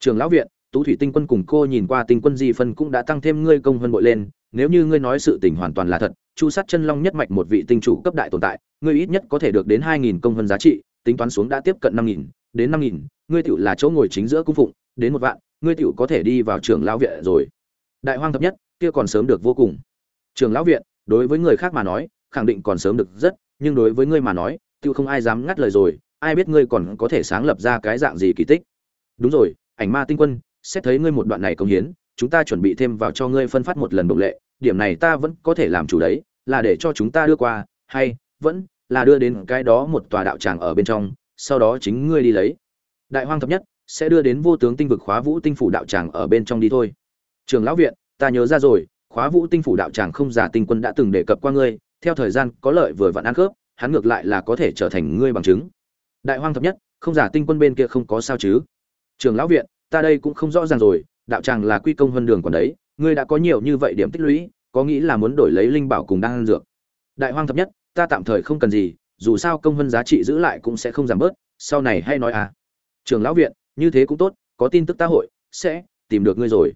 [SPEAKER 1] Trường lão viện, tú thủy tinh quân cùng cô nhìn qua tinh quân di phân cũng đã tăng thêm ngươi công hơn bội lên, nếu như ngươi nói sự tình hoàn toàn là thật, chu sát chân long nhất mạch một vị tinh chủ cấp đại tồn tại, ngươi ít nhất có thể được đến hai nghìn công hơn giá trị, tính toán xuống đã tiếp cận năm nghìn, đến năm nghìn, ngươi tựu là chỗ ngồi chính giữa cung phụng, đến một vạn ngươi tựu có thể đi vào trường lão viện rồi. Đại hoang thập nhất, kia còn sớm được vô cùng. Trường lão viện, đối với người khác mà nói, khẳng định còn sớm được rất, nhưng đối với ngươi mà nói tựu không ai dám ngắt lời rồi, ai biết ngươi còn có thể sáng lập ra cái dạng gì kỳ tích. Đúng rồi, ảnh ma tinh quân, xét thấy ngươi một đoạn này công hiến, chúng ta chuẩn bị thêm vào cho ngươi phân phát một lần đồng lệ, điểm này ta vẫn có thể làm chủ đấy, là để cho chúng ta đưa qua, hay, vẫn, là đưa đến cái đó một tòa đạo tràng ở bên trong, sau đó chính ngươi đi lấy. Đại hoang thập nhất sẽ đưa đến vô tướng tinh vực khóa vũ tinh phủ đạo tràng ở bên trong đi thôi. Trường lão viện, ta nhớ ra rồi, khóa vũ tinh phủ đạo tràng không giả tinh quân đã từng đề cập qua ngươi, theo thời gian có lợi vừa vặn ăn khớp, hắn ngược lại là có thể trở thành ngươi bằng chứng. Đại hoang thập nhất, không giả tinh quân bên kia không có sao chứ. Trường lão viện, ta đây cũng không rõ ràng rồi, đạo tràng là quy công hơn đường còn đấy, ngươi đã có nhiều như vậy điểm tích lũy, có nghĩ là muốn đổi lấy linh bảo cùng đang ăn dược. Đại hoang thập nhất, ta tạm thời không cần gì, dù sao công hơn giá trị giữ lại cũng sẽ không giảm bớt, sau này hay nói à. Trường lão viện như thế cũng tốt, có tin tức ta hội, sẽ tìm được ngươi rồi.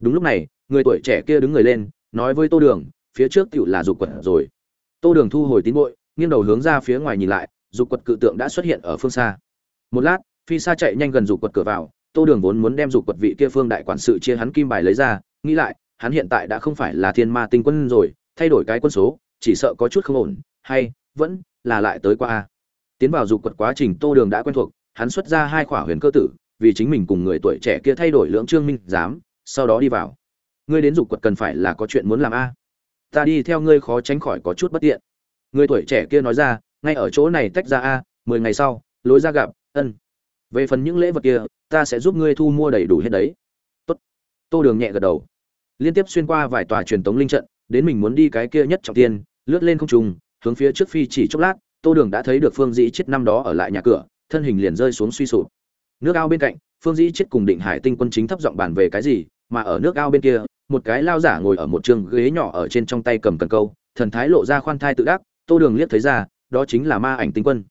[SPEAKER 1] Đúng lúc này, người tuổi trẻ kia đứng người lên, nói với tô đường, phía trước tựu là dục quật rồi. Tô đường thu hồi tín bội, nghiêng đầu hướng ra phía ngoài nhìn lại, dục quật cự tượng đã xuất hiện ở phương xa. Một lát, phi xa chạy nhanh gần dục quật cửa vào, tô đường vốn muốn đem dục quật vị kia phương đại quản sự chia hắn kim bài lấy ra, nghĩ lại, hắn hiện tại đã không phải là thiên ma tinh quân rồi, thay đổi cái quân số, chỉ sợ có chút không ổn, hay vẫn là lại tới qua tiến vào dục quật quá trình tô đường đã quen thuộc hắn xuất ra hai khỏa huyền cơ tử, vì chính mình cùng người tuổi trẻ kia thay đổi lưỡng trương minh giám, sau đó đi vào. Ngươi đến dục quật cần phải là có chuyện muốn làm a. Ta đi theo ngươi khó tránh khỏi có chút bất tiện. Người tuổi trẻ kia nói ra, ngay ở chỗ này tách ra a, mười ngày sau, lối ra gặp, ân. Về phần những lễ vật kia, ta sẽ giúp ngươi thu mua đầy đủ hết đấy. Tốt. Tô đường nhẹ gật đầu. Liên tiếp xuyên qua vài tòa truyền tống linh trận, đến mình muốn đi cái kia nhất trọng tiên, lướt lên không trùng hướng phía trước phi chỉ chốc lát, tô đường đã thấy được phương dĩ chết năm đó ở lại nhà cửa thân hình liền rơi xuống suy sụp. Nước ao bên cạnh, phương dĩ chết cùng định hải tinh quân chính thấp giọng bàn về cái gì, mà ở nước ao bên kia, một cái lao giả ngồi ở một trường ghế nhỏ ở trên trong tay cầm cần câu, thần thái lộ ra khoan thai tự đắc, tô đường liếc thấy ra, đó chính là ma ảnh tinh quân.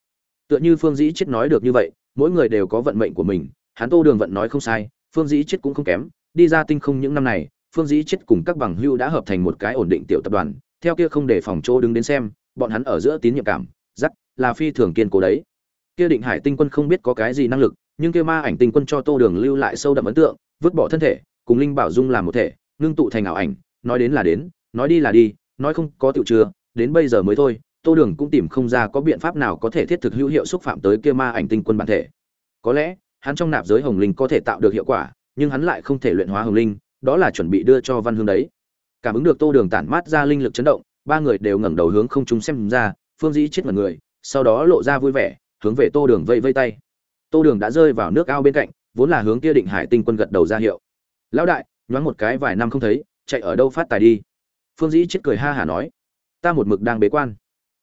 [SPEAKER 1] Tựa như phương dĩ chết nói được như vậy, mỗi người đều có vận mệnh của mình, hắn tô đường vận nói không sai, phương dĩ chết cũng không kém, đi ra tinh không những năm này, phương dĩ chết cùng các bằng hưu đã hợp thành một cái ổn định tiểu tập đoàn, theo kia không để phòng chỗ đứng đến xem, bọn hắn ở giữa tín nhiệm cảm giắc là phi thường kiên cố đấy kia định hải tinh quân không biết có cái gì năng lực, nhưng kia ma ảnh tinh quân cho tô đường lưu lại sâu đậm ấn tượng, vứt bỏ thân thể, cùng linh bảo dung làm một thể, ngưng tụ thành ảo ảnh, nói đến là đến, nói đi là đi, nói không có tựu chưa, đến bây giờ mới thôi, tô đường cũng tìm không ra có biện pháp nào có thể thiết thực hữu hiệu xúc phạm tới kia ma ảnh tinh quân bản thể. Có lẽ, hắn trong nạp giới hồng linh có thể tạo được hiệu quả, nhưng hắn lại không thể luyện hóa hồng linh, đó là chuẩn bị đưa cho văn hương đấy. Cảm ứng được tô đường tản mát ra linh lực chấn động, ba người đều ngẩng đầu hướng không chúng xem ra, phương dĩ chết mật người, sau đó lộ ra vui vẻ hướng về tô đường vây vây tay. Tô đường đã rơi vào nước ao bên cạnh, vốn là hướng kia định hải tinh quân gật đầu ra hiệu. Lão đại, nhoáng một cái vài năm không thấy, chạy ở đâu phát tài đi? Phương dĩ chết cười ha hả nói. Ta một mực đang bế quan.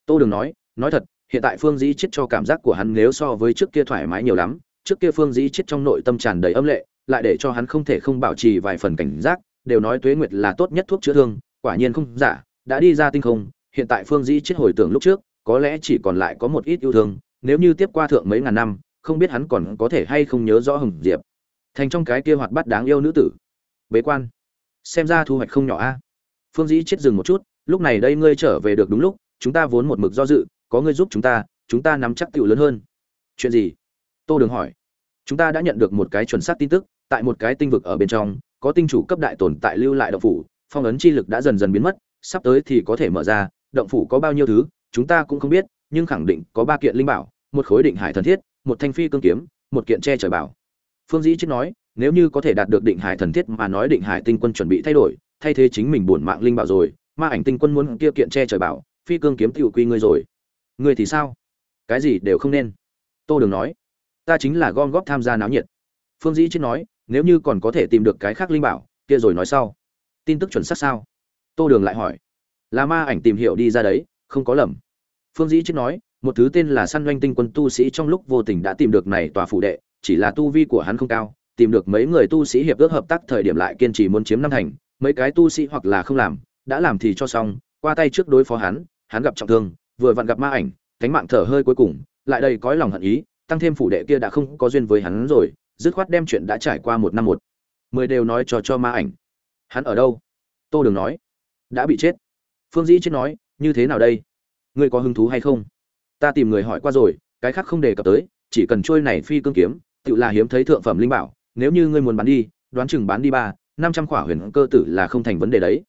[SPEAKER 1] Tô đường nói nói thật, hiện tại phương dĩ chết cho cảm giác của hắn nếu so với trước kia thoải mái nhiều lắm. Trước kia phương dĩ chết trong nội tâm tràn đầy âm lệ, lại để cho hắn không thể không bảo trì vài phần cảnh giác, đều nói tuế nguyệt là tốt nhất thuốc chữa thương, quả nhiên không giả, đã đi ra tinh không, hiện tại phương dĩ chết hồi tưởng lúc trước, có lẽ chỉ còn lại có một ít yêu thương nếu như tiếp qua thượng mấy ngàn năm, không biết hắn còn có thể hay không nhớ rõ hồng diệp. Thành trong cái kia hoạt bát đáng yêu nữ tử. Bế quan. Xem ra thu hoạch không nhỏ a. Phương dĩ chết dừng một chút, lúc này đây ngươi trở về được đúng lúc, chúng ta vốn một mực do dự, có ngươi giúp chúng ta chúng ta nắm chắc tựu lớn hơn. Chuyện gì? Tô đường hỏi. Chúng ta đã nhận được một cái chuẩn xác tin tức, tại một cái tinh vực ở bên trong, có tinh chủ cấp đại tồn tại lưu lại động phủ, phong ấn chi lực đã dần dần biến mất, sắp tới thì có thể mở ra, động phủ có bao nhiêu thứ, chúng ta cũng không biết nhưng khẳng định có ba kiện linh bảo, một khối định hải thần thiết, một thanh phi cương kiếm, một kiện che trời bảo. Phương dĩ chết nói, nếu như có thể đạt được định hải thần thiết mà nói định hải tinh quân chuẩn bị thay đổi, thay thế chính mình buồn mạng linh bảo rồi, ma ảnh tinh quân muốn kia kiện che trời bảo, phi cương kiếm tiểu quy ngươi rồi. Ngươi thì sao? Cái gì đều không nên. Tô đường nói, ta chính là gom góp tham gia náo nhiệt. Phương dĩ chết nói, nếu như còn có thể tìm được cái khác linh bảo, kia rồi nói sau. Tin tức chuẩn xác sao? Tô đường lại hỏi, là ma ảnh tìm hiểu đi ra đấy, không có lầm phương dĩ chết nói, một thứ tên là săn doanh tinh quân tu sĩ trong lúc vô tình đã tìm được này tòa phủ đệ, chỉ là tu vi của hắn không cao, tìm được mấy người tu sĩ hiệp ước hợp tác thời điểm lại kiên trì muốn chiếm năm thành, mấy cái tu sĩ hoặc là không làm, đã làm thì cho xong, qua tay trước đối phó hắn hắn gặp trọng thương, vừa vặn gặp ma ảnh, cánh mạng thở hơi cuối cùng, lại đây cõi lòng hận ý, tăng thêm phủ đệ kia đã không có duyên với hắn rồi, dứt khoát đem chuyện đã trải qua một năm một. Mười đều nói cho cho ma ảnh. Hắn ở đâu? Tô đường nói. Đã bị chết. Phương dĩ chết nói, như thế nào đây? Ngươi có hứng thú hay không? Ta tìm người hỏi qua rồi, cái khác không đề cập tới, chỉ cần trôi này phi cương kiếm, tự là hiếm thấy thượng phẩm linh bảo, nếu như ngươi muốn bán đi, đoán chừng bán đi ba, năm trăm khỏa huyền cơ tử là không thành vấn đề đấy.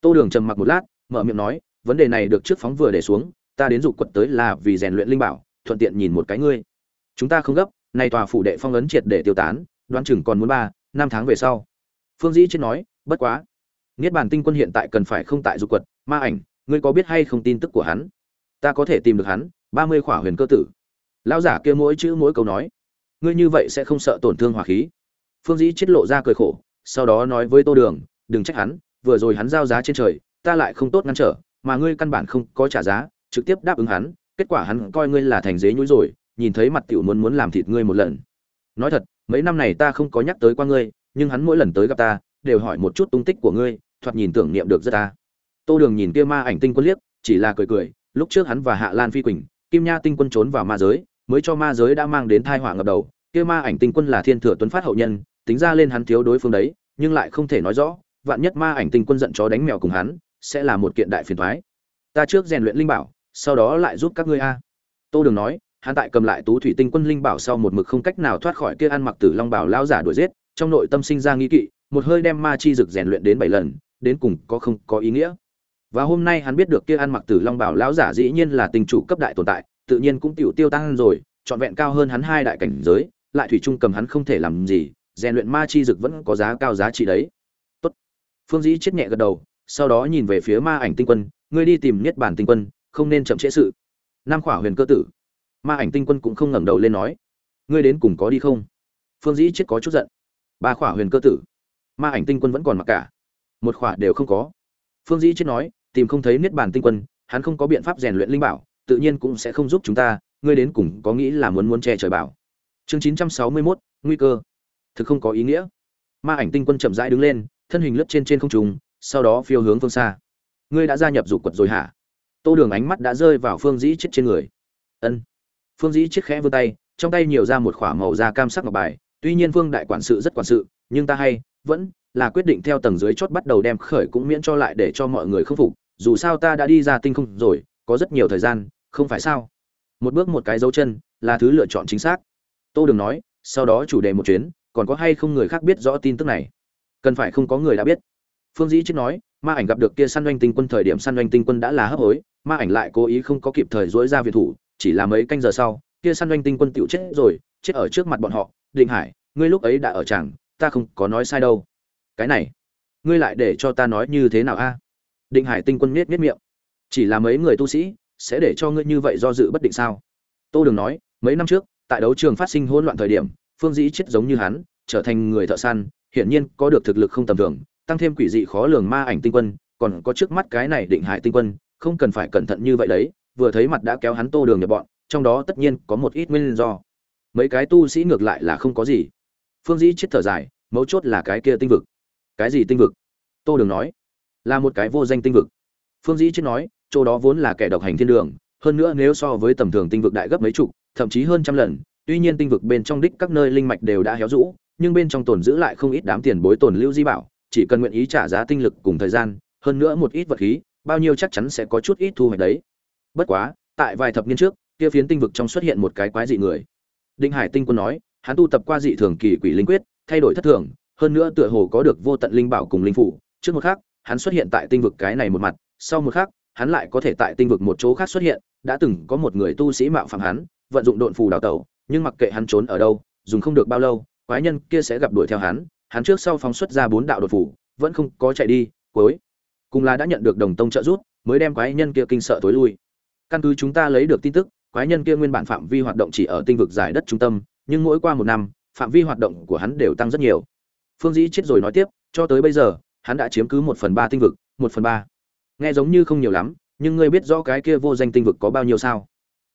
[SPEAKER 1] Tô đường trầm mặc một lát, mở miệng nói, vấn đề này được trước phóng vừa để xuống, ta đến dục quật tới là vì rèn luyện linh bảo, thuận tiện nhìn một cái ngươi. Chúng ta không gấp, nay tòa phủ đệ phong ấn triệt để tiêu tán, đoán chừng còn muốn ba, năm tháng về sau. Phương dĩ chết nói, bất quá. Niết bàn tinh quân hiện tại cần phải không tại dục quật, ma ảnh, ngươi có biết hay không tin tức của hắn? Ta có thể tìm được hắn, ba mươi khỏa huyền cơ tử. Lão giả kia mỗi chữ mỗi câu nói. Ngươi như vậy sẽ không sợ tổn thương hỏa khí. Phương dĩ chết lộ ra cười khổ, sau đó nói với tô đường, đừng trách hắn, vừa rồi hắn giao giá trên trời, ta lại không tốt ngăn trở, mà ngươi căn bản không có trả giá, trực tiếp đáp ứng hắn, kết quả hắn coi ngươi là thành dế nhúi rồi, nhìn thấy mặt tiểu muốn muốn làm thịt ngươi một lần. Nói thật, mấy năm này ta không có nhắc tới qua ngươi, nhưng hắn mỗi lần tới gặp ta, đều hỏi một chút tung tích của ngươi, thoạt nhìn tưởng niệm được rất ta. Tô đường nhìn kia ma ảnh tinh quân liếc, chỉ là cười cười lúc trước hắn và hạ lan phi quỳnh, kim nha tinh quân trốn vào ma giới, mới cho ma giới đã mang đến thai họa ngập đầu. Kia ma ảnh tinh quân là thiên thừa tuấn phát hậu nhân, tính ra lên hắn thiếu đối phương đấy, nhưng lại không thể nói rõ, vạn nhất ma ảnh tinh quân giận chó đánh mèo cùng hắn, sẽ là một kiện đại phiền thoái ta trước rèn luyện linh bảo, sau đó lại giúp các ngươi a. Tô đường nói, hắn tại cầm lại tú thủy tinh quân linh bảo sau một mực không cách nào thoát khỏi kia ăn mặc tử long bảo lao giả đuổi giết, trong nội tâm sinh ra nghi kỵ, một hơi đem ma chi rực rèn luyện đến bảy lần, đến cùng có không có ý nghĩa và hôm nay hắn biết được kia ăn mặc tử long bảo lão giả dĩ nhiên là tình chủ cấp đại tồn tại, tự nhiên cũng tiểu tiêu tăng rồi, trọn vẹn cao hơn hắn hai đại cảnh giới, lại thủy trung cầm hắn không thể làm gì, rèn luyện ma chi dực vẫn có giá cao giá trị đấy. Tốt. Phương dĩ chết nhẹ gật đầu, sau đó nhìn về phía ma ảnh tinh quân, ngươi đi tìm niết bàn tinh quân, không nên chậm trễ sự. Nam khỏa huyền cơ tử. Ma ảnh tinh quân cũng không ngẩng đầu lên nói, ngươi đến cùng có đi không? Phương dĩ chết có chút giận. Ba khỏa huyền cơ tử. Ma ảnh tinh quân vẫn còn mặc cả. Một khỏa đều không có phương dĩ chết nói tìm không thấy niết bàn tinh quân hắn không có biện pháp rèn luyện linh bảo tự nhiên cũng sẽ không giúp chúng ta ngươi đến cùng có nghĩ là muốn muốn che trời bảo. Chương chín trăm sáu mươi 961, nguy cơ. Thực không có ý nghĩa. Ma ảnh tinh quân chậm rãi đứng lên thân hình lướt trên trên không trung sau đó phiêu hướng phương xa. Ngươi đã gia nhập dục quật rồi hả? Tô đường ánh mắt đã rơi vào phương dĩ chết trên người. Ân. Phương dĩ chết khẽ vươn tay trong tay nhiều ra một k h ỏ a màu da cam sắc ngọc bài tuy nhiên phương đại quản sự rất quản sự nhưng ta hay vẫn là quyết định theo tầng dưới chót bắt đầu đem khởi cũng miễn cho lại để cho mọi người khâm phục, dù sao ta đã đi ra tinh không rồi, có rất nhiều thời gian, không phải sao? Một bước một cái dấu chân, là thứ lựa chọn chính xác. Tô đường nói, sau đó chủ đề một chuyến, còn có hay không người khác biết rõ tin tức này? Cần phải không có người đã biết. Phương dĩ chết nói, ma ảnh gặp được kia săn doanh tinh quân thời điểm săn doanh tinh quân đã là hấp hối, ma ảnh lại cố ý không có kịp thời dối ra viện thủ, chỉ là mấy canh giờ sau, kia săn doanh tinh quân tựu chết rồi, chết ở trước mặt bọn họ. Định hải, ngươi lúc ấy đã ở chẳng ta không có nói sai đâu cái này, ngươi lại để cho ta nói như thế nào a? Định hải tinh quân miết miết miệng. Chỉ là mấy người tu sĩ, sẽ để cho ngươi như vậy do dự bất định sao? Tô đường nói, mấy năm trước, tại đấu trường phát sinh hỗn loạn thời điểm, phương dĩ chết giống như hắn, trở thành người thợ săn, hiển nhiên có được thực lực không tầm thường, tăng thêm quỷ dị khó lường ma ảnh tinh quân, còn có trước mắt cái này định hại tinh quân, không cần phải cẩn thận như vậy đấy, vừa thấy mặt đã kéo hắn tô đường nhập bọn, trong đó tất nhiên có một ít nguyên do. Mấy cái tu sĩ ngược lại là không có gì. Phương dĩ chết thở dài, mấu chốt là cái kia tinh vực cái gì tinh vực? Tô đường nói, là một cái vô danh tinh vực. Phương dĩ chết nói, chỗ đó vốn là kẻ độc hành thiên đường, hơn nữa nếu so với tầm thường tinh vực đại gấp mấy chục, thậm chí hơn trăm lần, tuy nhiên tinh vực bên trong đích các nơi linh mạch đều đã héo rũ, nhưng bên trong tồn giữ lại không ít đám tiền bối tồn lưu di bảo, chỉ cần nguyện ý trả giá tinh lực cùng thời gian, hơn nữa một ít vật khí, bao nhiêu chắc chắn sẽ có chút ít thu hoạch đấy. Bất quá, tại vài thập niên trước, kia phiến tinh vực trong xuất hiện một cái quái dị người. Đinh hải tinh quân nói, hắn tu tập qua dị thường kỳ quỷ linh quyết, thay đổi thất thường hơn nữa tựa hồ có được vô tận linh bảo cùng linh phủ. Trước một khác hắn xuất hiện tại tinh vực cái này một mặt. Sau một khác hắn lại có thể tại tinh vực một chỗ khác xuất hiện. Đã từng có một người tu sĩ mạo phạm hắn, vận dụng độn phù đào tẩu, nhưng mặc kệ hắn trốn ở đâu, dùng không được bao lâu, quái nhân kia sẽ gặp đuổi theo hắn. Hắn trước sau phóng xuất ra bốn đạo đột phủ vẫn không có chạy đi, cuối. Cùng là đã nhận được đồng tông trợ giúp, mới đem quái nhân kia kinh sợ tối lui. Căn cứ chúng ta lấy được tin tức, quái nhân kia nguyên bản phạm vi hoạt động chỉ ở tinh vực giải đất trung tâm, nhưng mỗi qua một năm, phạm vi hoạt động của hắn đều tăng rất nhiều phương dĩ chết rồi nói tiếp, cho tới bây giờ, hắn đã chiếm cứ một phần ba tinh vực, một phần ba. Nghe giống như không nhiều lắm, nhưng ngươi biết rõ cái kia vô danh tinh vực có bao nhiêu sao?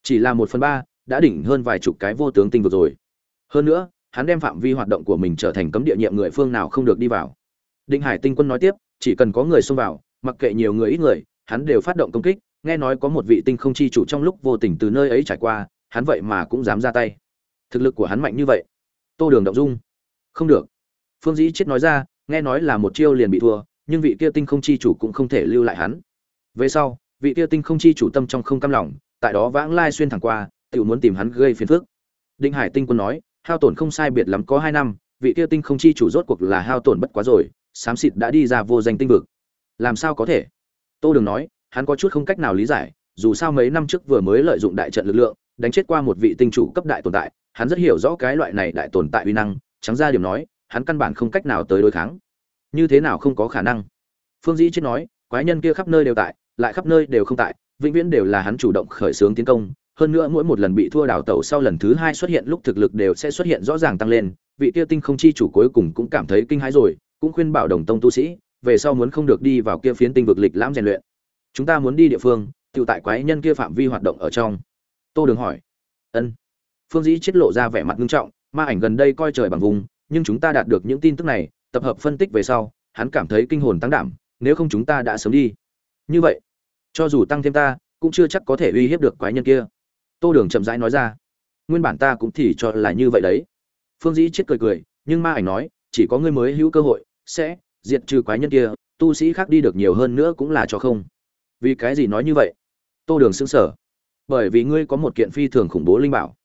[SPEAKER 1] Chỉ là một phần ba, đã đỉnh hơn vài chục cái vô tướng tinh vực rồi. Hơn nữa, hắn đem phạm vi hoạt động của mình trở thành cấm địa nhiệm người phương nào không được đi vào. Định hải tinh quân nói tiếp, chỉ cần có người xông vào, mặc kệ nhiều người ít người, hắn đều phát động công kích, nghe nói có một vị tinh không chi chủ trong lúc vô tình từ nơi ấy trải qua, hắn vậy mà cũng dám ra tay. Thực lực của hắn mạnh như vậy. Tô đường động dung. Không được phương dĩ chết nói ra, nghe nói là một chiêu liền bị thua, nhưng vị kia tinh không chi chủ cũng không thể lưu lại hắn. Về sau, vị kia tinh không chi chủ tâm trong không cam lòng, tại đó vãng lai xuyên thẳng qua, tự muốn tìm hắn gây phiền phức. Định hải tinh quân nói, hao tổn không sai biệt lắm có hai năm, vị kia tinh không chi chủ rốt cuộc là hao tổn bất quá rồi, xám xịt đã đi ra vô danh tinh vực. Làm sao có thể? Tô đường nói, hắn có chút không cách nào lý giải, dù sao mấy năm trước vừa mới lợi dụng đại trận lực lượng, đánh chết qua một vị tinh chủ cấp đại tồn tại, hắn rất hiểu rõ cái loại này đại tồn tại uy năng, trắng ra điểm nói hắn căn bản không cách nào tới đối kháng. Như thế nào không có khả năng? Phương dĩ chết nói, quái nhân kia khắp nơi đều tại, lại khắp nơi đều không tại, vĩnh viễn đều là hắn chủ động khởi xướng tiến công. Hơn nữa mỗi một lần bị thua đảo tẩu sau lần thứ hai xuất hiện lúc thực lực đều sẽ xuất hiện rõ ràng tăng lên. Vị kia tinh không chi chủ cuối cùng cũng cảm thấy kinh hãi rồi, cũng khuyên bảo đồng tông tu sĩ, về sau muốn không được đi vào kia phiến tinh vực lịch lãm rèn luyện. Chúng ta muốn đi địa phương tự tại quái nhân kia phạm vi hoạt động ở trong. Tô đường hỏi. Ân. Phương dĩ chết lộ ra vẻ mặt nghiêm trọng, ma ảnh gần đây coi trời bằng vùng nhưng chúng ta đạt được những tin tức này, tập hợp phân tích về sau, hắn cảm thấy kinh hồn tăng đảm, nếu không chúng ta đã sớm đi. Như vậy, cho dù tăng thêm ta, cũng chưa chắc có thể uy hiếp được quái nhân kia. Tô đường chậm rãi nói ra. Nguyên bản ta cũng thì cho là như vậy đấy. Phương dĩ chết cười cười, nhưng ma ảnh nói, chỉ có ngươi mới hữu cơ hội, sẽ diệt trừ quái nhân kia, tu sĩ khác đi được nhiều hơn nữa cũng là cho không. Vì cái gì nói như vậy? Tô đường sững sở bởi vì ngươi có một kiện phi thường khủng bố linh bảo.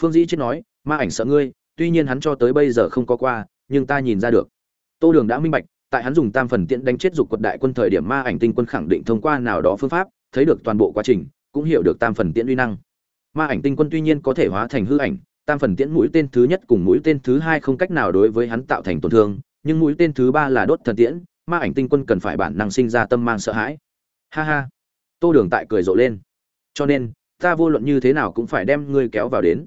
[SPEAKER 1] Phương dĩ chết nói, ma ảnh sợ ngươi tuy nhiên hắn cho tới bây giờ không có qua, nhưng ta nhìn ra được. Tô đường đã minh bạch, tại hắn dùng tam phần tiễn đánh chết dục quật đại quân thời điểm ma ảnh tinh quân khẳng định thông qua nào đó phương pháp, thấy được toàn bộ quá trình, cũng hiểu được tam phần tiễn uy năng. Ma ảnh tinh quân tuy nhiên có thể hóa thành hư ảnh, tam phần tiễn mũi tên thứ nhất cùng mũi tên thứ hai không cách nào đối với hắn tạo thành tổn thương, nhưng mũi tên thứ ba là đốt thần tiễn, ma ảnh tinh quân cần phải bản năng sinh ra tâm mang sợ hãi. Ha ha. Tô đường tại cười rộ lên. Cho nên, ta vô luận như thế nào cũng phải đem ngươi kéo vào đến.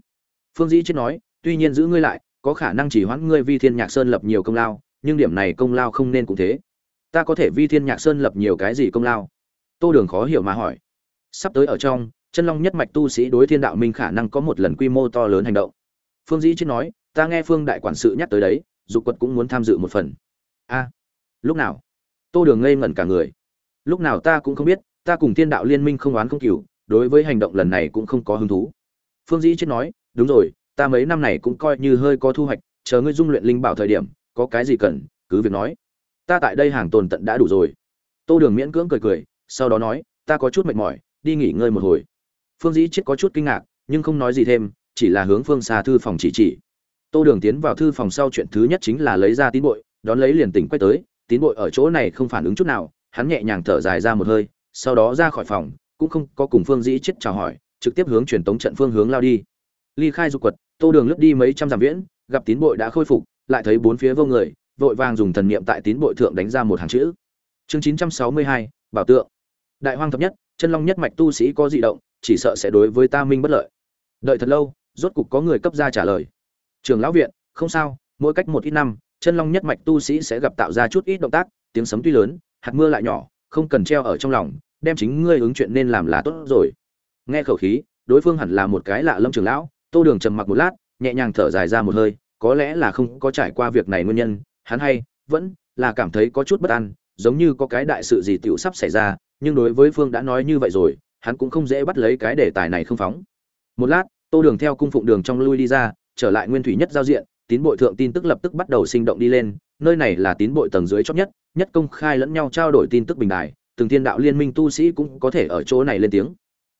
[SPEAKER 1] Phương dĩ chết nói tuy nhiên giữ ngươi lại, có khả năng chỉ hoãn ngươi vi thiên nhạc sơn lập nhiều công lao, nhưng điểm này công lao không nên cũng thế. Ta có thể vi thiên nhạc sơn lập nhiều cái gì công lao? Tô đường khó hiểu mà hỏi. Sắp tới ở trong, chân long nhất mạch tu sĩ đối thiên đạo minh khả năng có một lần quy mô to lớn hành động. Phương dĩ chết nói, ta nghe phương đại quản sự nhắc tới đấy, dục quật cũng muốn tham dự một phần. A, lúc nào? Tô đường ngây ngẩn cả người. Lúc nào ta cũng không biết, ta cùng thiên đạo liên minh không oán không cừu, đối với hành động lần này cũng không có hứng thú. Phương dĩ chết nói, đúng rồi ta mấy năm này cũng coi như hơi có thu hoạch, chờ ngươi dung luyện linh bảo thời điểm, có cái gì cần, cứ việc nói. Ta tại đây hàng tồn tận đã đủ rồi. Tô đường miễn cưỡng cười cười, sau đó nói, ta có chút mệt mỏi, đi nghỉ ngơi một hồi. Phương dĩ chết có chút kinh ngạc, nhưng không nói gì thêm, chỉ là hướng phương xa thư phòng chỉ chỉ. Tô đường tiến vào thư phòng sau chuyện thứ nhất chính là lấy ra tín bội, đón lấy liền tỉnh quay tới, tín bội ở chỗ này không phản ứng chút nào, hắn nhẹ nhàng thở dài ra một hơi, sau đó ra khỏi phòng, cũng không có cùng phương dĩ chết chào hỏi, trực tiếp hướng truyền tống trận phương hướng lao đi ly khai dục quật, tô đường lướt đi mấy trăm dặm viễn, gặp tín bội đã khôi phục, lại thấy bốn phía vô người, vội vàng dùng thần niệm tại tín bội thượng đánh ra một hàng chữ. Chương chín trăm sáu mươi hai, bảo tượng. Đại hoang thập nhất, chân long nhất mạch tu sĩ có dị động, chỉ sợ sẽ đối với ta minh bất lợi. Đợi thật lâu, rốt cục có người cấp ra trả lời. Trường lão viện, không sao, mỗi cách một ít năm, chân long nhất mạch tu sĩ sẽ gặp tạo ra chút ít động tác, tiếng sấm tuy lớn, hạt mưa lại nhỏ, không cần treo ở trong lòng, đem chính ngươi ứng chuyện nên làm là tốt rồi. Nghe khẩu khí, đối phương hẳn là một cái lạ lâm trường lão tô đường trầm mặc một lát, nhẹ nhàng thở dài ra một hơi, có lẽ là không có trải qua việc này nguyên nhân, hắn hay, vẫn là cảm thấy có chút bất an, giống như có cái đại sự gì tiểu sắp xảy ra, nhưng đối với phương đã nói như vậy rồi, hắn cũng không dễ bắt lấy cái đề tài này không phóng. Một lát, tô đường theo cung phụng đường trong lui đi ra, trở lại nguyên thủy nhất giao diện, tín bội thượng tin tức lập tức bắt đầu sinh động đi lên, nơi này là tín bội tầng dưới chót nhất nhất công khai lẫn nhau trao đổi tin tức bình đài, từng thiên đạo liên minh tu sĩ cũng có thể ở chỗ này lên tiếng.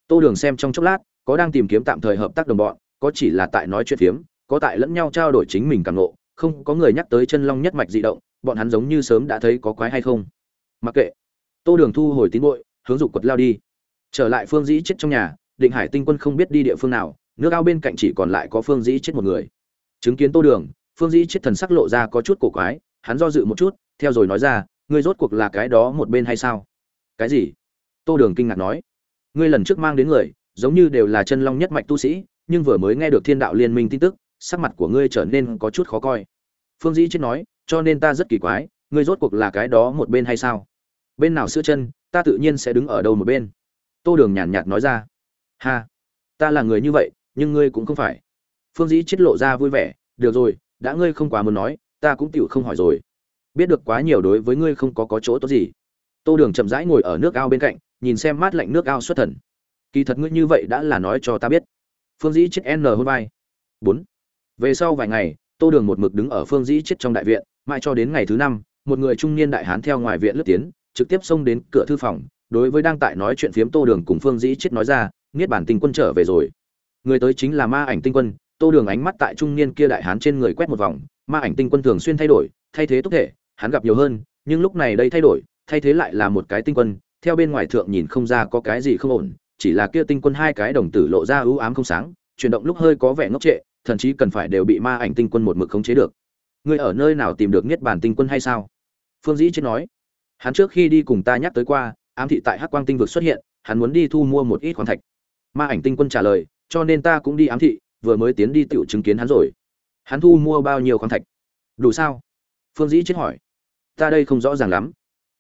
[SPEAKER 1] Tô đường xem trong chốc lát, có đang tìm kiếm tạm thời hợp tác đồng bọn có chỉ là tại nói chuyện phiếm, có tại lẫn nhau trao đổi chính mình càng ngộ, không có người nhắc tới chân long nhất mạch dị động, bọn hắn giống như sớm đã thấy có quái hay không. Mặc kệ. Tô đường thu hồi tín bội, hướng dục quật lao đi. Trở lại phương dĩ chết trong nhà, định hải tinh quân không biết đi địa phương nào, nước ao bên cạnh chỉ còn lại có phương dĩ chết một người. Chứng kiến tô đường, phương dĩ chết thần sắc lộ ra có chút cổ quái, hắn do dự một chút, theo rồi nói ra, ngươi rốt cuộc là cái đó một bên hay sao? Cái gì? Tô đường kinh ngạc nói. Ngươi lần trước mang đến người, giống như đều là chân long nhất mạch tu sĩ nhưng vừa mới nghe được thiên đạo liên minh tin tức, sắc mặt của ngươi trở nên có chút khó coi. Phương dĩ chết nói, cho nên ta rất kỳ quái, ngươi rốt cuộc là cái đó một bên hay sao? Bên nào sữa chân, ta tự nhiên sẽ đứng ở đâu một bên. Tô đường nhàn nhạt nói ra. Ha, ta là người như vậy, nhưng ngươi cũng không phải. Phương dĩ chết lộ ra vui vẻ, được rồi, đã ngươi không quá muốn nói, ta cũng tựu không hỏi rồi. Biết được quá nhiều đối với ngươi không có có chỗ tốt gì. Tô đường chậm rãi ngồi ở nước ao bên cạnh, nhìn xem mát lạnh nước ao xuất thần. Kỳ thật ngươi như vậy đã là nói cho ta biết phương dĩ chết n hôn vai. Bốn. Về sau vài ngày, tô đường một mực đứng ở phương dĩ chết trong đại viện, mãi cho đến ngày thứ năm, một người trung niên đại hán theo ngoài viện lướt tiến, trực tiếp xông đến cửa thư phòng, đối với đang tại nói chuyện phiếm tô đường cùng phương dĩ chết nói ra, niết bản tinh quân trở về rồi. Người tới chính là ma ảnh tinh quân, tô đường ánh mắt tại trung niên kia đại hán trên người quét một vòng, ma ảnh tinh quân thường xuyên thay đổi, thay thế tốc thể, hắn gặp nhiều hơn, nhưng lúc này đây thay đổi, thay thế lại là một cái tinh quân, theo bên ngoài thượng nhìn không ra có cái gì không ổn chỉ là kia tinh quân hai cái đồng tử lộ ra ưu ám không sáng, chuyển động lúc hơi có vẻ ngốc trệ, thậm chí cần phải đều bị ma ảnh tinh quân một mực khống chế được. Ngươi ở nơi nào tìm được niết bàn tinh quân hay sao? Phương dĩ chết nói. Hắn trước khi đi cùng ta nhắc tới qua, ám thị tại hắc quang tinh vực xuất hiện, hắn muốn đi thu mua một ít khoáng thạch. Ma ảnh tinh quân trả lời, cho nên ta cũng đi ám thị, vừa mới tiến đi tựu chứng kiến hắn rồi. Hắn thu mua bao nhiêu khoáng thạch? Đủ sao? Phương dĩ chết hỏi. Ta đây không rõ ràng lắm.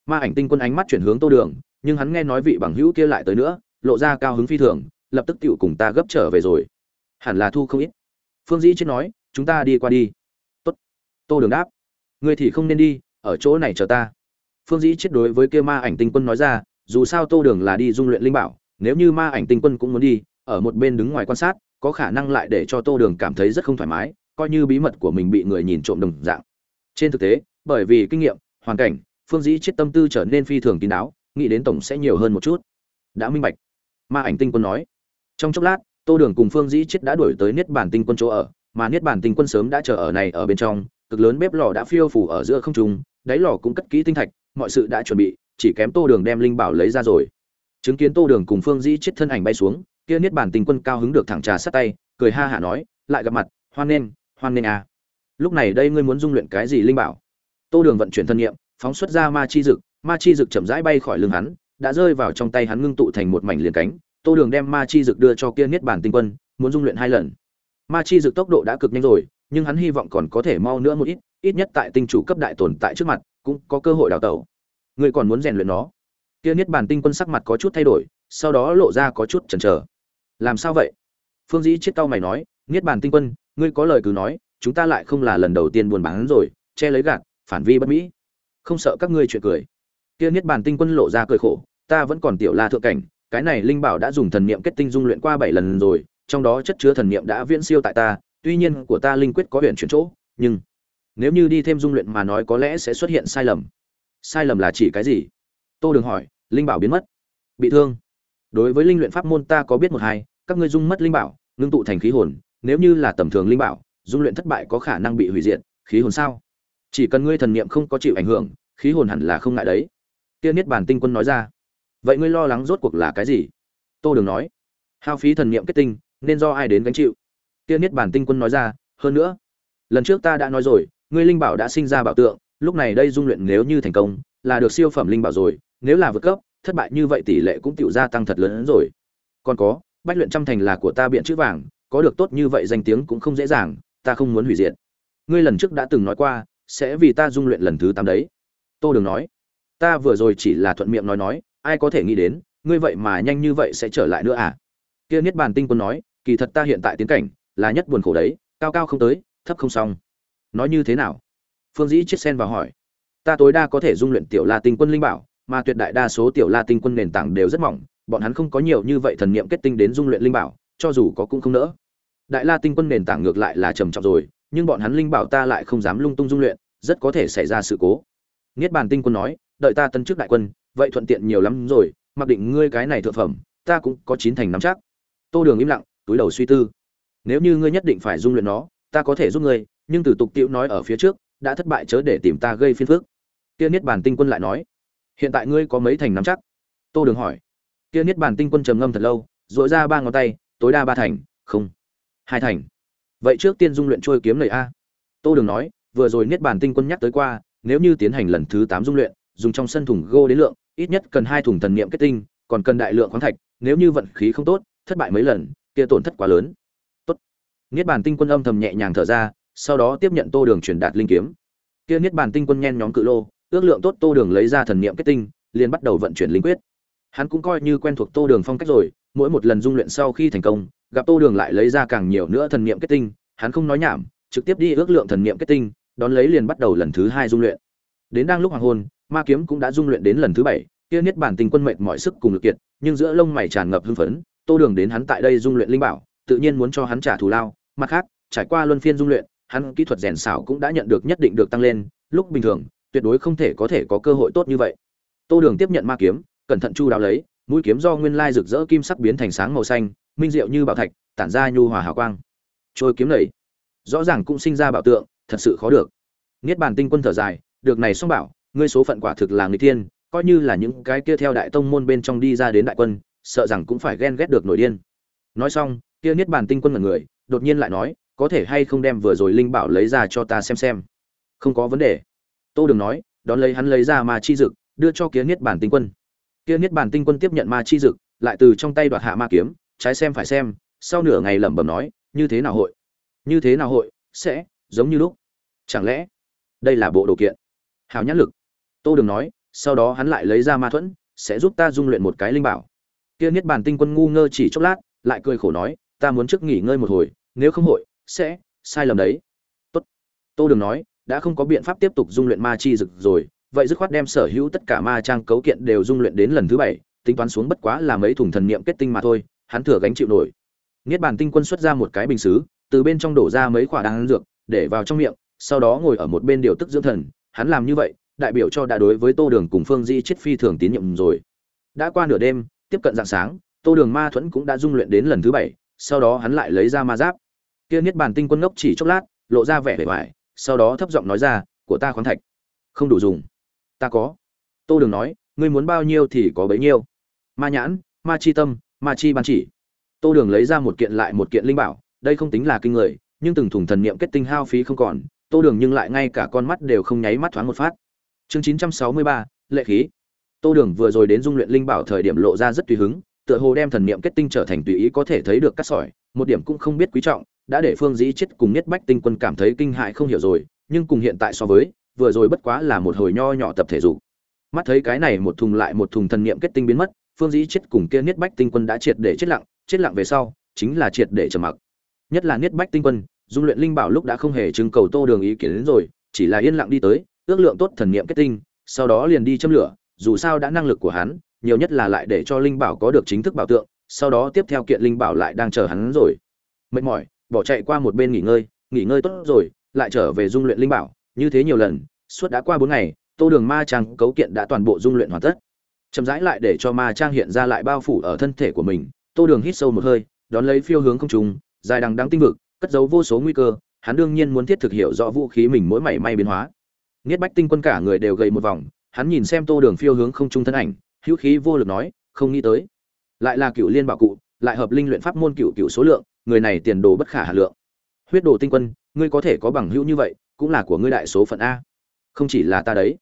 [SPEAKER 1] Ma ảnh tinh quân ánh mắt chuyển hướng tô đường, nhưng hắn nghe nói vị bằng hữu kia lại tới nữa lộ ra cao hứng phi thường, lập tức tiểu cùng ta gấp trở về rồi. Hẳn là thu không ít. Phương dĩ chết nói, chúng ta đi qua đi. Tốt. Tô đường đáp. Ngươi thì không nên đi, ở chỗ này chờ ta. Phương dĩ chết đối với kia ma ảnh tinh quân nói ra, dù sao tô đường là đi dung luyện linh bảo, nếu như ma ảnh tinh quân cũng muốn đi, ở một bên đứng ngoài quan sát, có khả năng lại để cho tô đường cảm thấy rất không thoải mái, coi như bí mật của mình bị người nhìn trộm đồng dạng. Trên thực tế, bởi vì kinh nghiệm, hoàn cảnh, phương dĩ chết tâm tư trở nên phi thường kín đáo, nghĩ đến tổng sẽ nhiều hơn một chút. Đã minh bạch ma ảnh tinh quân nói. Trong chốc lát, tô đường cùng phương dĩ chết đã đuổi tới niết bản tinh quân chỗ ở, mà niết bản tinh quân sớm đã chờ ở này ở bên trong, cực lớn bếp lò đã phiêu phủ ở giữa không trung, đáy lò cũng cất kỹ tinh thạch, mọi sự đã chuẩn bị, chỉ kém tô đường đem linh bảo lấy ra rồi. Chứng kiến tô đường cùng phương dĩ chết thân ảnh bay xuống, kia niết bản tinh quân cao hứng được thẳng trà sát tay, cười ha hả nói, lại gặp mặt, hoan nghênh hoan nghênh à. lúc này đây ngươi muốn dung luyện cái gì linh bảo? Tô đường vận chuyển thân nhiệm phóng xuất ra ma chi dực, ma chi dực chậm rãi bay khỏi lưng hắn đã rơi vào trong tay hắn ngưng tụ thành một mảnh liền cánh, tô đường đem ma chi dực đưa cho kia niết bản tinh quân, muốn dung luyện hai lần. Ma chi dực tốc độ đã cực nhanh rồi, nhưng hắn hy vọng còn có thể mau nữa một ít ít nhất tại tinh chủ cấp đại tồn tại trước mặt, cũng có cơ hội đào tẩu. Người còn muốn rèn luyện nó? Kia niết bàn tinh quân sắc mặt có chút thay đổi, sau đó lộ ra có chút chần chờ. Làm sao vậy? Phương dĩ chết tao mày nói, niết bàn tinh quân, ngươi có lời cứ nói, chúng ta lại không là lần đầu tiên buồn bán rồi, che lấy gạt, phản vi bất mỹ. Không sợ các ngươi chuyện cười kia niết bàn tinh quân lộ ra cười khổ, ta vẫn còn tiểu la thượng cảnh, cái này linh bảo đã dùng thần niệm kết tinh dung luyện qua bảy lần rồi, trong đó chất chứa thần niệm đã viễn siêu tại ta, tuy nhiên của ta linh quyết có huyện chuyển chỗ, nhưng nếu như đi thêm dung luyện mà nói có lẽ sẽ xuất hiện sai lầm. Sai lầm là chỉ cái gì? Tô đường hỏi, linh bảo biến mất. Bị thương. Đối với linh luyện pháp môn ta có biết một hai, các ngươi dung mất linh bảo, ngưng tụ thành khí hồn, nếu như là tầm thường linh bảo, dung luyện thất bại có khả năng bị hủy diệt, khí hồn sao? Chỉ cần ngươi thần niệm không có chịu ảnh hưởng, khí hồn hẳn là không ngại đấy tiên niết bàn tinh quân nói ra. Vậy ngươi lo lắng rốt cuộc là cái gì? Tô đường nói. Hao phí thần niệm kết tinh, nên do ai đến gánh chịu? Tiên niết bàn tinh quân nói ra. Hơn nữa, lần trước ta đã nói rồi, ngươi linh bảo đã sinh ra bảo tượng, lúc này đây dung luyện nếu như thành công, là được siêu phẩm linh bảo rồi, nếu là vượt cấp, thất bại như vậy tỷ lệ cũng tiểu gia tăng thật lớn hơn rồi. Còn có, bách luyện trăm thành là của ta biện chữ vàng, có được tốt như vậy danh tiếng cũng không dễ dàng, ta không muốn hủy diệt. Ngươi lần trước đã từng nói qua, sẽ vì ta dung luyện lần thứ tám đấy. Tô đường nói ta vừa rồi chỉ là thuận miệng nói nói, ai có thể nghĩ đến, ngươi vậy mà nhanh như vậy sẽ trở lại nữa à? Kia niết bàn tinh quân nói, kỳ thật ta hiện tại tiến cảnh, là nhất buồn khổ đấy, cao cao không tới, thấp không xong. Nói như thế nào? Phương dĩ chết sen vào hỏi. Ta tối đa có thể dung luyện tiểu la tinh quân linh bảo, mà tuyệt đại đa số tiểu la tinh quân nền tảng đều rất mỏng, bọn hắn không có nhiều như vậy thần niệm kết tinh đến dung luyện linh bảo, cho dù có cũng không nỡ. Đại la tinh quân nền tảng ngược lại là trầm trọng rồi, nhưng bọn hắn linh bảo ta lại không dám lung tung dung luyện, rất có thể xảy ra sự cố. Niết bàn tinh quân nói đợi ta tân trước đại quân, vậy thuận tiện nhiều lắm rồi, mặc định ngươi cái này thượng phẩm, ta cũng có chín thành nắm chắc. Tô đường im lặng, túi đầu suy tư. Nếu như ngươi nhất định phải dung luyện nó, ta có thể giúp ngươi, nhưng từ tục tiễu nói ở phía trước, đã thất bại chớ để tìm ta gây phiền phức. Kia niết bàn tinh quân lại nói, hiện tại ngươi có mấy thành nắm chắc? Tô đường hỏi. Kia niết bàn tinh quân trầm ngâm thật lâu dội ra ba ngón tay, tối đa ba thành, không, hai thành. Vậy trước tiên dung luyện trôi kiếm này a. Tô đường nói, vừa rồi niết bàn tinh quân nhắc tới qua, nếu như tiến hành lần thứ tám dung luyện dùng trong sân thùng gô đến lượng, ít nhất cần hai thùng thần niệm kết tinh, còn cần đại lượng khoáng thạch, nếu như vận khí không tốt, thất bại mấy lần, kia tổn thất quá lớn. Tốt. Niết bàn tinh quân âm thầm nhẹ nhàng thở ra, sau đó tiếp nhận tô đường truyền đạt linh kiếm. Kia niết bàn tinh quân nhen nhóm cự lô, ước lượng tốt tô đường lấy ra thần niệm kết tinh, liền bắt đầu vận chuyển linh quyết. Hắn cũng coi như quen thuộc tô đường phong cách rồi, mỗi một lần dung luyện sau khi thành công, gặp tô đường lại lấy ra càng nhiều nữa thần niệm kết tinh, hắn không nói nhảm, trực tiếp đi ước lượng thần niệm kết tinh, đón lấy liền bắt đầu lần thứ hai dung luyện. Đến đang lúc hoàng hôn ma kiếm cũng đã dung luyện đến lần thứ bảy, kia niết bản tinh quân mệnh mọi sức cùng lực kiệt, nhưng giữa lông mày tràn ngập hưng phấn, tô đường đến hắn tại đây dung luyện linh bảo, tự nhiên muốn cho hắn trả thù lao. Mặt khác, trải qua luân phiên dung luyện, hắn kỹ thuật rèn xảo cũng đã nhận được nhất định được tăng lên. Lúc bình thường, tuyệt đối không thể có thể có cơ hội tốt như vậy. Tô đường tiếp nhận ma kiếm, cẩn thận chu đáo lấy, mũi kiếm do nguyên lai rực rỡ kim sắc biến thành sáng màu xanh, minh diệu như bảo thạch, tản ra nhu hòa hào quang. Trôi kiếm lầy rõ ràng cũng sinh ra bảo tượng, thật sự khó được. Niết bàn tinh quân thở dài, được này xong bảo ngươi số phận quả thực là người tiên, coi như là những cái kia theo đại tông môn bên trong đi ra đến đại quân sợ rằng cũng phải ghen ghét được nổi điên. Nói xong kia niết bàn tinh quân mặt người đột nhiên lại nói có thể hay không đem vừa rồi linh bảo lấy ra cho ta xem xem? Không có vấn đề. Tô đừng nói đón lấy hắn lấy ra ma chi dực đưa cho kia niết bàn tinh quân. Kia niết bàn tinh quân tiếp nhận ma chi dực lại từ trong tay đoạt hạ ma kiếm trái xem phải xem sau nửa ngày lẩm bẩm nói như thế nào hội? Như thế nào hội? Sẽ giống như lúc. Chẳng lẽ đây là bộ đồ kiện? Hào nhãn lực tô đừng nói, sau đó hắn lại lấy ra ma thuẫn, sẽ giúp ta dung luyện một cái linh bảo. Kia niết bàn tinh quân ngu ngơ chỉ chốc lát, lại cười khổ nói, ta muốn trước nghỉ ngơi một hồi, nếu không hội, sẽ, sai lầm đấy. Tốt. Tô đừng nói, đã không có biện pháp tiếp tục dung luyện ma chi dực rồi, vậy dứt khoát đem sở hữu tất cả ma trang cấu kiện đều dung luyện đến lần thứ bảy, tính toán xuống bất quá là mấy thùng thần niệm kết tinh mà thôi, hắn thừa gánh chịu nổi. Niết bàn tinh quân xuất ra một cái bình xứ, từ bên trong đổ ra mấy quả đan dược, để vào trong miệng, sau đó ngồi ở một bên điều tức dưỡng thần, hắn làm như vậy đại biểu cho đã đối với tô đường cùng phương di chết phi thường tín nhiệm rồi. Đã qua nửa đêm, tiếp cận dạng sáng, tô đường ma thuẫn cũng đã dung luyện đến lần thứ bảy, sau đó hắn lại lấy ra ma giáp. Kia niết bàn tinh quân ngốc chỉ chốc lát, lộ ra vẻ vẻ vải, sau đó thấp giọng nói ra, của ta khoáng thạch. Không đủ dùng. Ta có. Tô đường nói, ngươi muốn bao nhiêu thì có bấy nhiêu. Ma nhãn, ma chi tâm, ma chi ban chỉ. Tô đường lấy ra một kiện lại một kiện linh bảo, đây không tính là kinh người, nhưng từng thùng thần niệm kết tinh hao phí không còn, tô đường nhưng lại ngay cả con mắt đều không nháy mắt thoáng một phát chương chín trăm sáu mươi ba, lệ khí. Tô đường vừa rồi đến dung luyện linh bảo thời điểm lộ ra rất tùy hứng, tựa hồ đem thần niệm kết tinh trở thành tùy ý có thể thấy được cắt sỏi, một điểm cũng không biết quý trọng, đã để phương dĩ chết cùng nhất bách tinh quân cảm thấy kinh hại không hiểu rồi, nhưng cùng hiện tại so với, vừa rồi bất quá là một hồi nho nhỏ tập thể dục. Mắt thấy cái này một thùng lại một thùng thần niệm kết tinh biến mất, phương dĩ chết cùng kia niết bách tinh quân đã triệt để chết lặng chết lặng về sau, chính là triệt để trầm mặc. Nhất là niết bách tinh quân, dung luyện linh bảo lúc đã không hề trưng cầu tô đường ý kiến đến rồi, chỉ là yên lặng đi tới ước lượng tốt thần niệm kết tinh, sau đó liền đi châm lửa, dù sao đã năng lực của hắn, nhiều nhất là lại để cho linh bảo có được chính thức bảo tượng, sau đó tiếp theo kiện linh bảo lại đang chờ hắn rồi. Mệt mỏi, bỏ chạy qua một bên nghỉ ngơi nghỉ ngơi tốt rồi, lại trở về dung luyện linh bảo, như thế nhiều lần, suốt đã qua bốn ngày, tô đường ma trang cấu kiện đã toàn bộ dung luyện hoàn tất. Chậm rãi lại để cho ma trang hiện ra lại bao phủ ở thân thể của mình, tô đường hít sâu một hơi, đón lấy phiêu hướng không trùng dài đằng đắng tinh vực, cất giấu vô số nguy cơ, hắn đương nhiên muốn thiết thực hiểu rõ vũ khí mình mỗi mảy may biến hóa niết bách tinh quân cả người đều gầy một vòng hắn nhìn xem tô đường phiêu hướng không trung thân ảnh hữu khí vô lực nói không nghĩ tới. Lại là cựu liên bảo cụ lại hợp linh luyện pháp môn cựu cựu số lượng người này tiền đồ bất khả hà lượng. Huyết đồ tinh quân ngươi có thể có bằng hữu như vậy cũng là của ngươi đại số phận a. Không chỉ là ta đấy.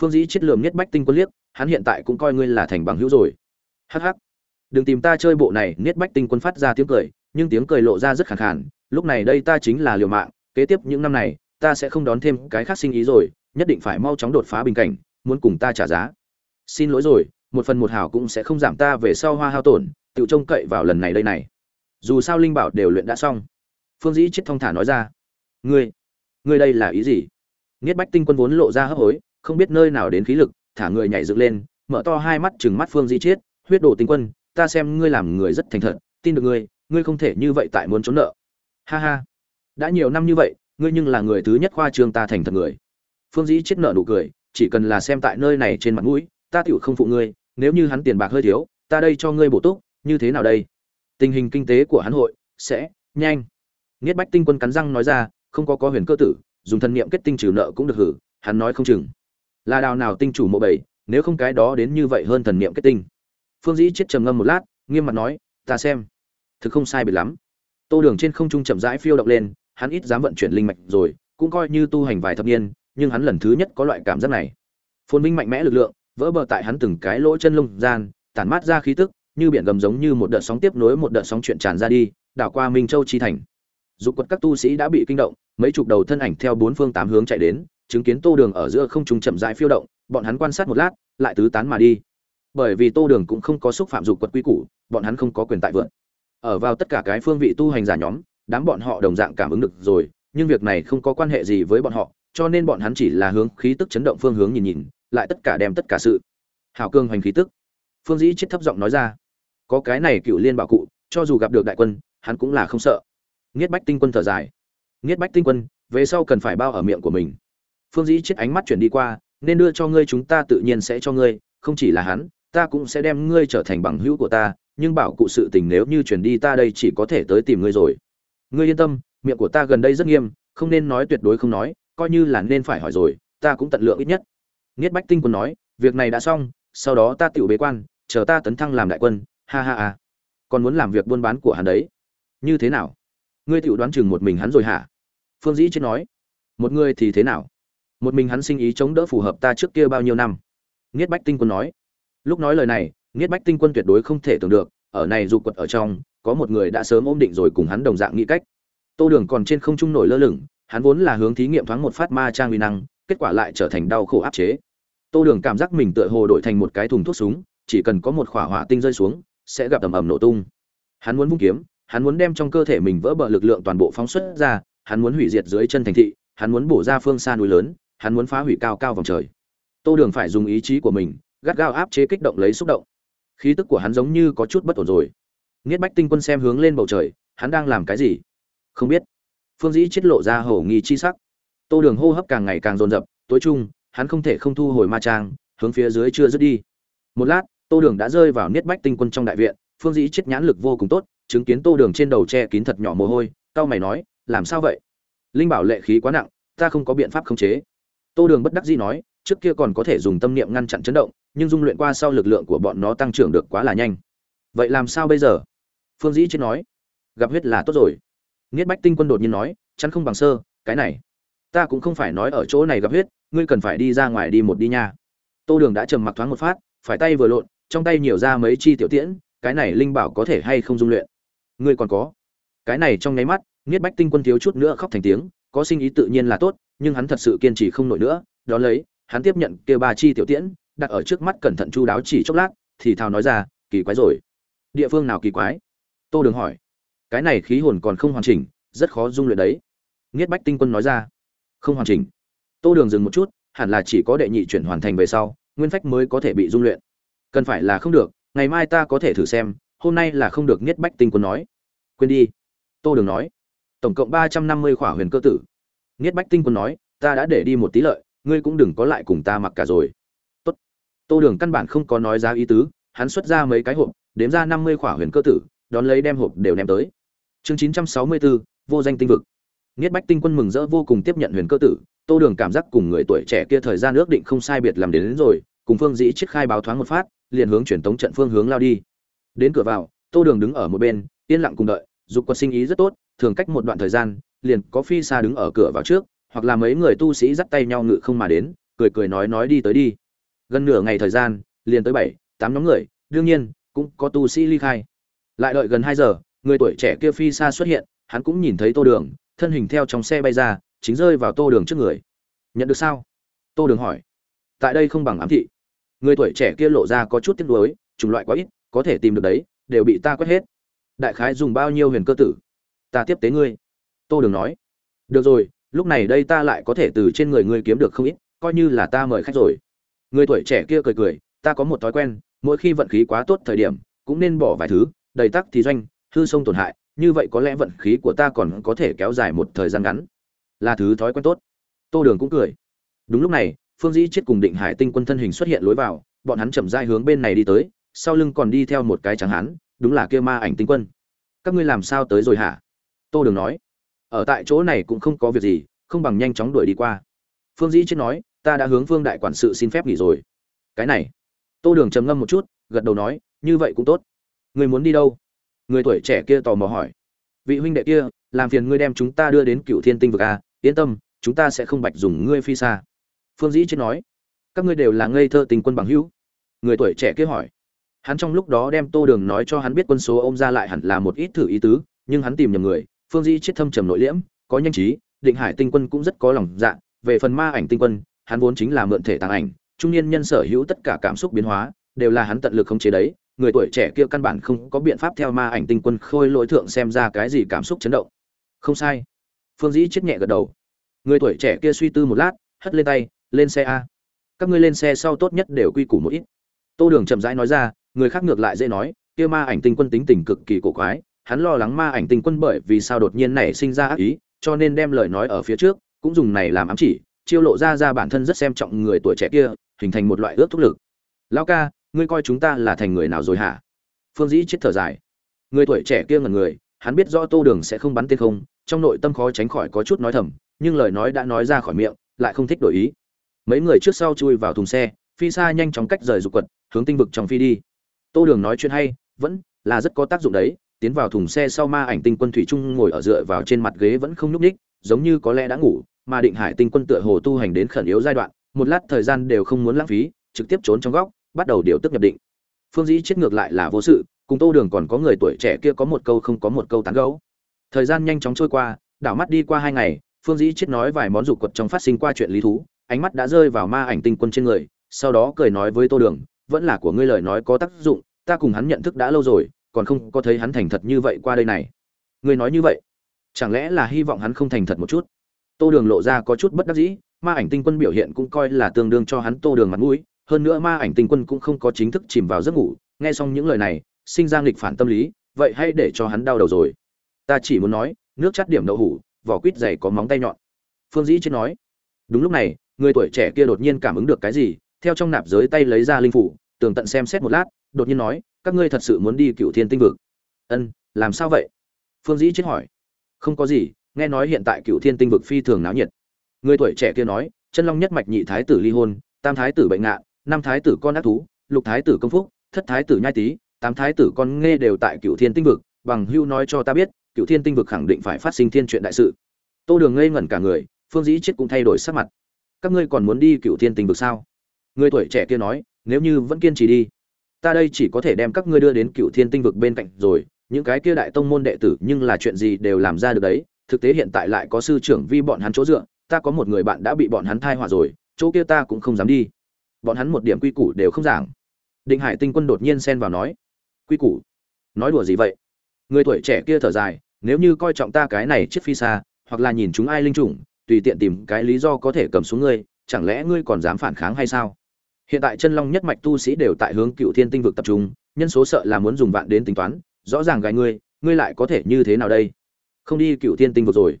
[SPEAKER 1] Phương dĩ chết lườm Niết bách tinh quân liếc hắn hiện tại cũng coi ngươi là thành bằng hữu rồi. Hắc hắc, đừng tìm ta chơi bộ này. Niết bách tinh quân phát ra tiếng cười nhưng tiếng cười lộ ra rất khàn khàn lúc này đây ta chính là liều mạng kế tiếp những năm này ta sẽ không đón thêm cái khác sinh ý rồi, nhất định phải mau chóng đột phá bình cảnh, muốn cùng ta trả giá. Xin lỗi rồi, một phần một hảo cũng sẽ không giảm ta về sau hoa hao tổn, tự trông cậy vào lần này đây này. Dù sao linh bảo đều luyện đã xong. Phương dĩ chết thong thả nói ra. Ngươi ngươi đây là ý gì? Nghiết bách tinh quân vốn lộ ra hấp hối, không biết nơi nào đến khí lực, thả người nhảy dựng lên, mở to hai mắt chừng mắt phương di chiết huyết đổ tinh quân, ta xem ngươi làm người rất thành thật, tin được ngươi ngươi không thể như vậy tại muốn trốn nợ. Ha ha. Đã nhiều năm như vậy ngươi nhưng là người thứ nhất khoa trương ta thành thật người. Phương dĩ chết nợ nụ cười, chỉ cần là xem tại nơi này trên mặt mũi, ta tựu không phụ ngươi, nếu như hắn tiền bạc hơi thiếu, ta đây cho ngươi bổ túc, như thế nào đây? Tình hình kinh tế của hắn hội sẽ nhanh. Niết bách tinh quân cắn răng nói ra, không có có huyền cơ tử, dùng thân niệm kết tinh trừ nợ cũng được hử, hắn nói không chừng. Là đào nào tinh chủ mộ bảy nếu không cái đó đến như vậy hơn thần niệm kết tinh. Phương dĩ chết trầm ngâm một lát, nghiêm mặt nói, ta xem. Thực không sai biệt lắm. Tô đường trên không trung chậm rãi phiêu động lên hắn ít dám vận chuyển linh mạch rồi, cũng coi như tu hành vài thập niên, nhưng hắn lần thứ nhất có loại cảm giác này. Phồn vinh mạnh mẽ lực lượng, vỡ bờ tại hắn từng cái lỗ chân lông gian, tản mát ra khí tức, như biển gầm giống như một đợt sóng tiếp nối một đợt sóng chuyện tràn ra đi, đảo qua minh châu chi thành. Dục quật các tu sĩ đã bị kinh động, mấy chục đầu thân ảnh theo bốn phương tám hướng chạy đến, chứng kiến tô đường ở giữa không trung chậm rãi phiêu động, bọn hắn quan sát một lát, lại tứ tán mà đi. Bởi vì tô đường cũng không có xúc phạm dục quật quy củ, bọn hắn không có quyền tại vượng. ở vào tất cả cái phương vị tu hành giả nhóm đám bọn họ đồng dạng cảm ứng được rồi, nhưng việc này không có quan hệ gì với bọn họ, cho nên bọn hắn chỉ là hướng khí tức chấn động phương hướng nhìn nhìn, lại tất cả đem tất cả sự hào cương hoành khí tức. Phương dĩ chết thấp giọng nói ra, có cái này cựu liên bảo cụ, cho dù gặp được đại quân, hắn cũng là không sợ. Nghiệt bách tinh quân thở dài. Nghiệt bách tinh quân, về sau cần phải bao ở miệng của mình. Phương dĩ chết ánh mắt chuyển đi qua, nên đưa cho ngươi chúng ta tự nhiên sẽ cho ngươi, không chỉ là hắn, ta cũng sẽ đem ngươi trở thành bằng hữu của ta, nhưng bảo cụ sự tình nếu như chuyển đi ta đây chỉ có thể tới tìm ngươi rồi ngươi yên tâm, miệng của ta gần đây rất nghiêm, không nên nói tuyệt đối không nói, coi như là nên phải hỏi rồi, ta cũng tận lượng ít nhất. Nghiết bách tinh quân nói, việc này đã xong, sau đó ta tự bế quan, chờ ta tấn thăng làm đại quân. Ha ha ha. Còn muốn làm việc buôn bán của hắn đấy. Như thế nào? Ngươi tự đoán chừng một mình hắn rồi hả? Phương dĩ chết nói, một người thì thế nào? Một mình hắn sinh ý chống đỡ phù hợp ta trước kia bao nhiêu năm? Nghiết bách tinh quân nói, lúc nói lời này, nghiết bách tinh quân tuyệt đối không thể tưởng được, ở này dù quật ở trong có một người đã sớm ôm định rồi cùng hắn đồng dạng nghĩ cách. Tô đường còn trên không trung nổi lơ lửng, hắn vốn là hướng thí nghiệm thoáng một phát ma trang uy năng, kết quả lại trở thành đau khổ áp chế. Tô đường cảm giác mình tựa hồ đổi thành một cái thùng thuốc súng, chỉ cần có một khỏa hỏa tinh rơi xuống, sẽ gặp ầm ầm nổ tung. Hắn muốn vung kiếm, hắn muốn đem trong cơ thể mình vỡ bờ lực lượng toàn bộ phóng xuất ra, hắn muốn hủy diệt dưới chân thành thị, hắn muốn bổ ra phương xa núi lớn, hắn muốn phá hủy cao cao vòng trời. Tô đường phải dùng ý chí của mình, gắt gao áp chế kích động lấy xúc động. Khí tức của hắn giống như có chút bất ổn rồi. Niết bách tinh quân xem hướng lên bầu trời, hắn đang làm cái gì? Không biết. Phương dĩ chết lộ ra hổ nghi chi sắc. Tô đường hô hấp càng ngày càng dồn dập, tối trung hắn không thể không thu hồi ma trang, hướng phía dưới chưa dứt đi. Một lát, tô đường đã rơi vào niết bách tinh quân trong đại viện, phương dĩ chết nhãn lực vô cùng tốt, chứng kiến tô đường trên đầu che kín thật nhỏ mồ hôi, cau mày nói, làm sao vậy? Linh bảo lệ khí quá nặng, ta không có biện pháp khống chế. Tô đường bất đắc dĩ nói, trước kia còn có thể dùng tâm niệm ngăn chặn chấn động, nhưng dung luyện qua sau lực lượng của bọn nó tăng trưởng được quá là nhanh. Vậy làm sao bây giờ? Phương dĩ chết nói, gặp huyết là tốt rồi. Nghiết bách tinh quân đột nhiên nói, chắn không bằng sơ, cái này, ta cũng không phải nói ở chỗ này gặp huyết, ngươi cần phải đi ra ngoài đi một đi nha. Tô đường đã trầm mặc thoáng một phát, phải tay vừa lộn, trong tay nhiều ra mấy chi tiểu tiễn, cái này linh bảo có thể hay không dung luyện? Ngươi còn có. Cái này trong nháy mắt nghiết bách tinh quân thiếu chút nữa khóc thành tiếng, có sinh ý tự nhiên là tốt, nhưng hắn thật sự kiên trì không nổi nữa, đó lấy, hắn tiếp nhận kia ba chi tiểu tiễn, đặt ở trước mắt cẩn thận chu đáo chỉ chốc lát, thì thào nói ra, kỳ quái rồi. Địa phương nào kỳ quái? Tô đường hỏi. Cái này khí hồn còn không hoàn chỉnh, rất khó dung luyện đấy. Nghiết bách tinh quân nói ra. Không hoàn chỉnh. Tô đường dừng một chút, hẳn là chỉ có đệ nhị chuyển hoàn thành về sau, nguyên phách mới có thể bị dung luyện. Cần phải là không được, ngày mai ta có thể thử xem, hôm nay là không được nghiết bách tinh quân nói. Quên đi. Tô đường nói. Tổng cộng ba trăm năm mươi khỏa huyền cơ tử. Nghiết bách tinh quân nói, ta đã để đi một tí lợi, ngươi cũng đừng có lại cùng ta mặc cả rồi. Tốt. Tô đường căn bản không có nói giá ý tứ, hắn xuất ra mấy cái hộp, đếm ra năm mươi khỏa huyền cơ tử đón lấy đem hộp đều ném tới chương chín trăm sáu mươi bốn vô danh tinh vực Niết Bách Tinh Quân mừng rỡ vô cùng tiếp nhận huyền cơ tử, Tô Đường cảm giác cùng người tuổi trẻ kia thời gian ước định không sai biệt làm đến, đến rồi, cùng Phương Dĩ chiếc khai báo thoáng một phát, liền hướng chuyển tống trận phương hướng lao đi. Đến cửa vào, Tô Đường đứng ở một bên, yên lặng cùng đợi, dục quật sinh ý rất tốt, thường cách một đoạn thời gian, liền có phi xa đứng ở cửa vào trước, hoặc là mấy người tu sĩ dắt tay nhau ngự không mà đến, cười cười nói nói đi tới đi. Gần nửa ngày thời gian, liền tới bảy, tám nhóm người, đương nhiên, cũng có tu sĩ ly khai. Lại đợi gần hai giờ, người tuổi trẻ kia phi xa xuất hiện, hắn cũng nhìn thấy Tô Đường, thân hình theo trong xe bay ra chính rơi vào tô đường trước người. Nhận được sao? Tô đường hỏi. Tại đây không bằng ám thị. Người tuổi trẻ kia lộ ra có chút tiếc nuối chủng loại quá ít có thể tìm được đấy đều bị ta quét hết. Đại khái dùng bao nhiêu huyền cơ tử? Ta tiếp tế ngươi. Tô đường nói. Được rồi lúc này đây ta lại có thể từ trên người ngươi kiếm được không ít coi như là ta mời khách rồi. Người tuổi trẻ kia cười cười. Ta có một thói quen mỗi khi vận khí quá tốt thời điểm cũng nên bỏ vài thứ đầy tắc thì doanh, hư sông tổn hại, như vậy có lẽ vận khí của ta còn có thể kéo dài một thời gian ngắn. Là thứ thói quen tốt. Tô đường cũng cười. Đúng lúc này, phương dĩ chết cùng định hải tinh quân thân hình xuất hiện lối vào, bọn hắn chậm rãi hướng bên này đi tới, sau lưng còn đi theo một cái trắng hán, đúng là kia ma ảnh tinh quân. Các ngươi làm sao tới rồi hả? Tô đường nói. Ở tại chỗ này cũng không có việc gì, không bằng nhanh chóng đuổi đi qua. Phương dĩ chết nói, ta đã hướng phương đại quản sự xin phép nghỉ rồi. Cái này. Tô đường trầm ngâm một chút, gật đầu nói, như vậy cũng tốt. Ngươi muốn đi đâu? Người tuổi trẻ kia tò mò hỏi. Vị huynh đệ kia, làm phiền ngươi đem chúng ta đưa đến cựu thiên tinh vực a yên tâm, chúng ta sẽ không bạch dùng ngươi phi xa. Phương dĩ chết nói. Các ngươi đều là ngây thơ tình quân bằng hữu. Người tuổi trẻ kia hỏi. Hắn trong lúc đó đem tô đường nói cho hắn biết quân số ô m ra lại hẳn là một ít thử ý tứ, nhưng hắn tìm nhầm người. Phương dĩ chết thâm trầm nội liễm, có nhanh trí, định hải tinh quân cũng rất có lòng dạ. Về phần ma ảnh tinh quân, hắn vốn chính là mượn thể tàng ảnh, trung niên nhân sở hữu tất cả cảm xúc biến hóa, đều là hắn tận lực khống chế đấy người tuổi trẻ kia căn bản không có biện pháp theo ma ảnh tinh quân khôi lỗi thượng xem ra cái gì cảm xúc chấn động. Không sai. Phương dĩ chết nhẹ gật đầu. Người tuổi trẻ kia suy tư một lát, hất lên tay, lên xe a. Các ngươi lên xe sau tốt nhất đều quy củ một ít. Tô đường chậm rãi nói ra, người khác ngược lại dễ nói, kia ma ảnh tinh quân tính tình cực kỳ cổ quái, hắn lo lắng ma ảnh tinh quân bởi vì sao đột nhiên nảy sinh ra ác ý, cho nên đem lời nói ở phía trước, cũng dùng này làm ám chỉ, chiêu lộ ra ra bản thân rất xem trọng người tuổi trẻ kia, hình thành một loại ước thúc lực. Lao ca ngươi coi chúng ta là thành người nào rồi hả? Phương dĩ chết thở dài. Người tuổi trẻ kia ngần người, hắn biết rõ tô đường sẽ không bắn tên không, trong nội tâm khó tránh khỏi có chút nói thầm, nhưng lời nói đã nói ra khỏi miệng, lại không thích đổi ý. Mấy người trước sau chui vào thùng xe, phi xa nhanh chóng cách rời dục quật, hướng tinh vực trong phi đi. Tô đường nói chuyện hay, vẫn là rất có tác dụng đấy, tiến vào thùng xe sau ma ảnh tinh quân thủy trung ngồi ở dựa vào trên mặt ghế vẫn không nhúc ních giống như có lẽ đã ngủ, mà định hải tinh quân tựa hồ tu hành đến khẩn yếu giai đoạn, một lát thời gian đều không muốn lãng phí, trực tiếp trốn trong góc bắt đầu điều tức nhập định. Phương dĩ chết ngược lại là vô sự, cùng tô đường còn có người tuổi trẻ kia có một câu không có một câu tán gấu thời gian nhanh chóng trôi qua, đảo mắt đi qua hai ngày, phương dĩ chết nói vài món dục quật trong phát sinh qua chuyện lý thú, ánh mắt đã rơi vào ma ảnh tinh quân trên người, sau đó cười nói với tô đường, vẫn là của ngươi lời nói có tác dụng, ta cùng hắn nhận thức đã lâu rồi, còn không có thấy hắn thành thật như vậy qua đây này. Ngươi nói như vậy, chẳng lẽ là hy vọng hắn không thành thật một chút? Tô đường lộ ra có chút bất đắc dĩ, ma ảnh tinh quân biểu hiện cũng coi là tương đương cho hắn tô đường mặt mũi hơn nữa ma ảnh tinh quân cũng không có chính thức chìm vào giấc ngủ, nghe xong những lời này, sinh ra nghịch phản tâm lý, vậy hãy để cho hắn đau đầu rồi. Ta chỉ muốn nói, nước chắt điểm đậu hủ, vỏ quýt dày có móng tay nhọn. Phương dĩ chết nói, đúng lúc này, người tuổi trẻ kia đột nhiên cảm ứng được cái gì, theo trong nạp giới tay lấy ra linh phủ, tường tận xem xét một lát, đột nhiên nói, các ngươi thật sự muốn đi cựu thiên tinh vực? Ân, làm sao vậy? Phương dĩ chết hỏi. Không có gì, nghe nói hiện tại cựu thiên tinh vực phi thường náo nhiệt. Người tuổi trẻ kia nói, chân long nhất mạch nhị thái tử ly hôn, tam thái tử bệnh ngạn năm thái tử con ác thú, lục thái tử công phúc, thất thái tử nhai tý, tám thái tử con nghe đều tại cựu thiên tinh vực, bằng hưu nói cho ta biết cựu thiên tinh vực khẳng định phải phát sinh thiên chuyện đại sự. Tô đường ngây ngẩn cả người, phương dĩ chết cũng thay đổi sắc mặt. Các ngươi còn muốn đi cựu thiên tinh vực sao? Người tuổi trẻ kia nói, nếu như vẫn kiên trì đi, ta đây chỉ có thể đem các ngươi đưa đến cựu thiên tinh vực bên cạnh rồi. Những cái kia đại tông môn đệ tử nhưng là chuyện gì đều làm ra được đấy. Thực tế hiện tại lại có sư trưởng vi bọn hắn chỗ dựa, ta có một người bạn đã bị bọn hắn thai họa rồi, chỗ kia ta cũng không dám đi bọn hắn một điểm quy củ đều không giảng. Định hải tinh quân đột nhiên xen vào nói, quy củ? Nói đùa gì vậy? Người tuổi trẻ kia thở dài, nếu như coi trọng ta cái này chiếc phi xa, hoặc là nhìn chúng ai linh chủng, tùy tiện tìm cái lý do có thể cầm xuống ngươi, chẳng lẽ ngươi còn dám phản kháng hay sao? Hiện tại chân long nhất mạch tu sĩ đều tại hướng cựu thiên tinh vực tập trung, nhân số sợ là muốn dùng vạn đến tính toán, rõ ràng gài ngươi ngươi lại có thể như thế nào đây? Không đi cựu thiên tinh vực rồi.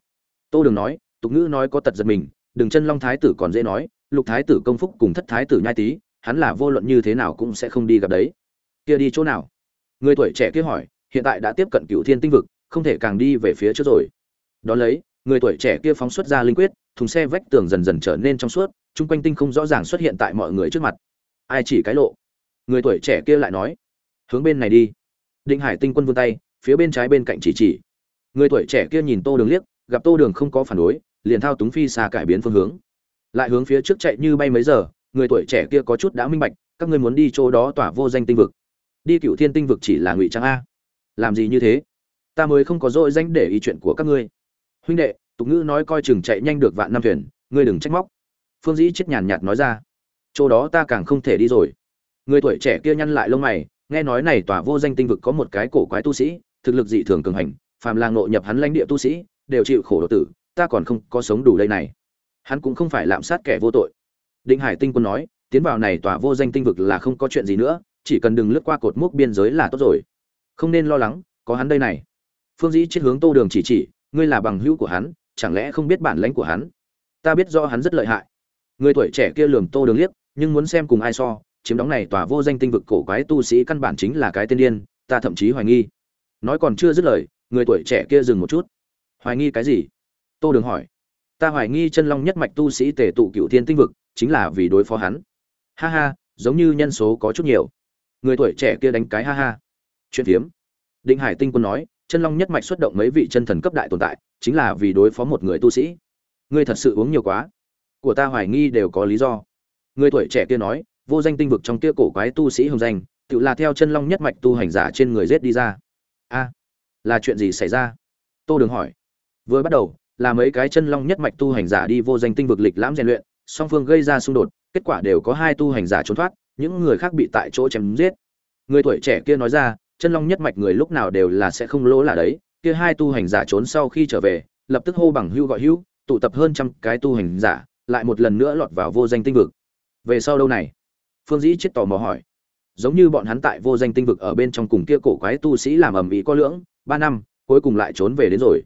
[SPEAKER 1] Tô đừng nói, tục ngữ nói có tật giật mình, đừng chân long thái tử còn dễ nói lục thái tử công phúc cùng thất thái tử nhai tý hắn là vô luận như thế nào cũng sẽ không đi gặp đấy. Kia đi chỗ nào? Người tuổi trẻ kia hỏi, hiện tại đã tiếp cận cựu thiên tinh vực, không thể càng đi về phía trước rồi. Đ ó lấy, người tuổi trẻ kia phóng xuất ra linh quyết, thùng xe vách tường dần dần trở nên trong suốt, chung quanh tinh không rõ ràng xuất hiện tại mọi người trước mặt. Ai chỉ cái lộ? Người tuổi trẻ kia lại nói, hướng bên này đi. Định hải tinh quân vươn tay, phía bên trái bên cạnh chỉ chỉ. Người tuổi trẻ kia nhìn tô đường liếc, gặp tô đường không có phản đối, liền thao túng phi xa cải biến phương hướng lại hướng phía trước chạy như bay mấy giờ, người tuổi trẻ kia có chút đã minh bạch, các ngươi muốn đi chỗ đó tỏa vô danh tinh vực. Đi cựu thiên tinh vực chỉ là ngụy trang a. Làm gì như thế? Ta mới không có dội danh để ý chuyện của các ngươi. Huynh đệ, tục ngữ nói coi chừng chạy nhanh được vạn năm thuyền, ngươi đừng trách móc. Phương dĩ chết nhàn nhạt nói ra. Chỗ đó ta càng không thể đi rồi. Người tuổi trẻ kia nhăn lại lông mày, nghe nói này tòa vô danh tinh vực có một cái cổ quái tu sĩ, thực lực dị thường cường hành, phàm là ngộ nhập hắn lãnh địa tu sĩ, đều chịu khổ độc tử, ta còn không có sống đủ đây này hắn cũng không phải lạm sát kẻ vô tội. Định hải tinh quân nói, tiến vào này tòa vô danh tinh vực là không có chuyện gì nữa, chỉ cần đừng lướt qua cột mốc biên giới là tốt rồi. Không nên lo lắng, có hắn đây này. Phương dĩ chết hướng tô đường chỉ chỉ, ngươi là bằng hữu của hắn, chẳng lẽ không biết bản lãnh của hắn? Ta biết do hắn rất lợi hại. Người tuổi trẻ kia lườm tô đường liếc, nhưng muốn xem cùng ai so, chiếm đóng này tòa vô danh tinh vực cổ quái tu sĩ căn bản chính là cái tên điên, ta thậm chí hoài nghi. Nói còn chưa dứt lời, người tuổi trẻ kia dừng một chút. Hoài nghi cái gì? Tô đường hỏi ta hoài nghi chân long nhất mạch tu sĩ tề tụ cựu thiên tinh vực, chính là vì đối phó hắn. Ha ha, giống như nhân số có chút nhiều. Người tuổi trẻ kia đánh cái ha ha. Chuyện phiếm định hải tinh quân nói, chân long nhất mạch xuất động mấy vị chân thần cấp đại tồn tại, chính là vì đối phó một người tu sĩ. Ngươi thật sự uống nhiều quá. Của ta hoài nghi đều có lý do. Người tuổi trẻ kia nói, vô danh tinh vực trong kia cổ quái tu sĩ hồng danh, tự là theo chân long nhất mạch tu hành giả trên người rết đi ra. A, là chuyện gì xảy ra? Tô đường hỏi. Vừa bắt đầu là mấy cái chân long nhất mạch tu hành giả đi vô danh tinh vực lịch lãm rèn luyện, song phương gây ra xung đột, kết quả đều có hai tu hành giả trốn thoát, những người khác bị tại chỗ chém giết. Người tuổi trẻ kia nói ra, chân long nhất mạch người lúc nào đều là sẽ không lỗ là đấy, kia hai tu hành giả trốn sau khi trở về, lập tức hô bằng hưu gọi hưu tụ tập hơn trăm cái tu hành giả, lại một lần nữa lọt vào vô danh tinh vực. Về sau đâu này? Phương dĩ chết tò mò hỏi. Giống như bọn hắn tại vô danh tinh vực ở bên trong cùng kia cổ quái tu sĩ làm ầm ĩ có lưỡng, ba năm, cuối cùng lại trốn về đến rồi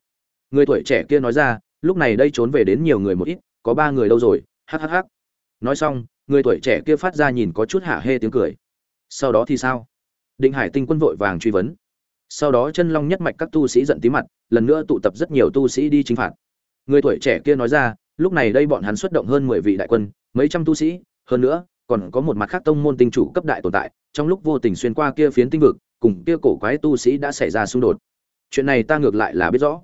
[SPEAKER 1] người tuổi trẻ kia nói ra, lúc này đây trốn về đến nhiều người một ít, có ba người đâu rồi hhh nói xong, người tuổi trẻ kia phát ra nhìn có chút hạ hê tiếng cười. Sau đó thì sao? Định hải tinh quân vội vàng truy vấn. Sau đó chân long nhất mạch các tu sĩ giận tí mặt, lần nữa tụ tập rất nhiều tu sĩ đi chinh phạt. Người tuổi trẻ kia nói ra, lúc này đây bọn hắn xuất động hơn mười vị đại quân, mấy trăm tu sĩ, hơn nữa, còn có một mặt khác tông môn tinh chủ cấp đại tồn tại, trong lúc vô tình xuyên qua kia phiến tinh vực, cùng kia cổ quái tu sĩ đã xảy ra xung đột. Chuyện này ta ngược lại là biết rõ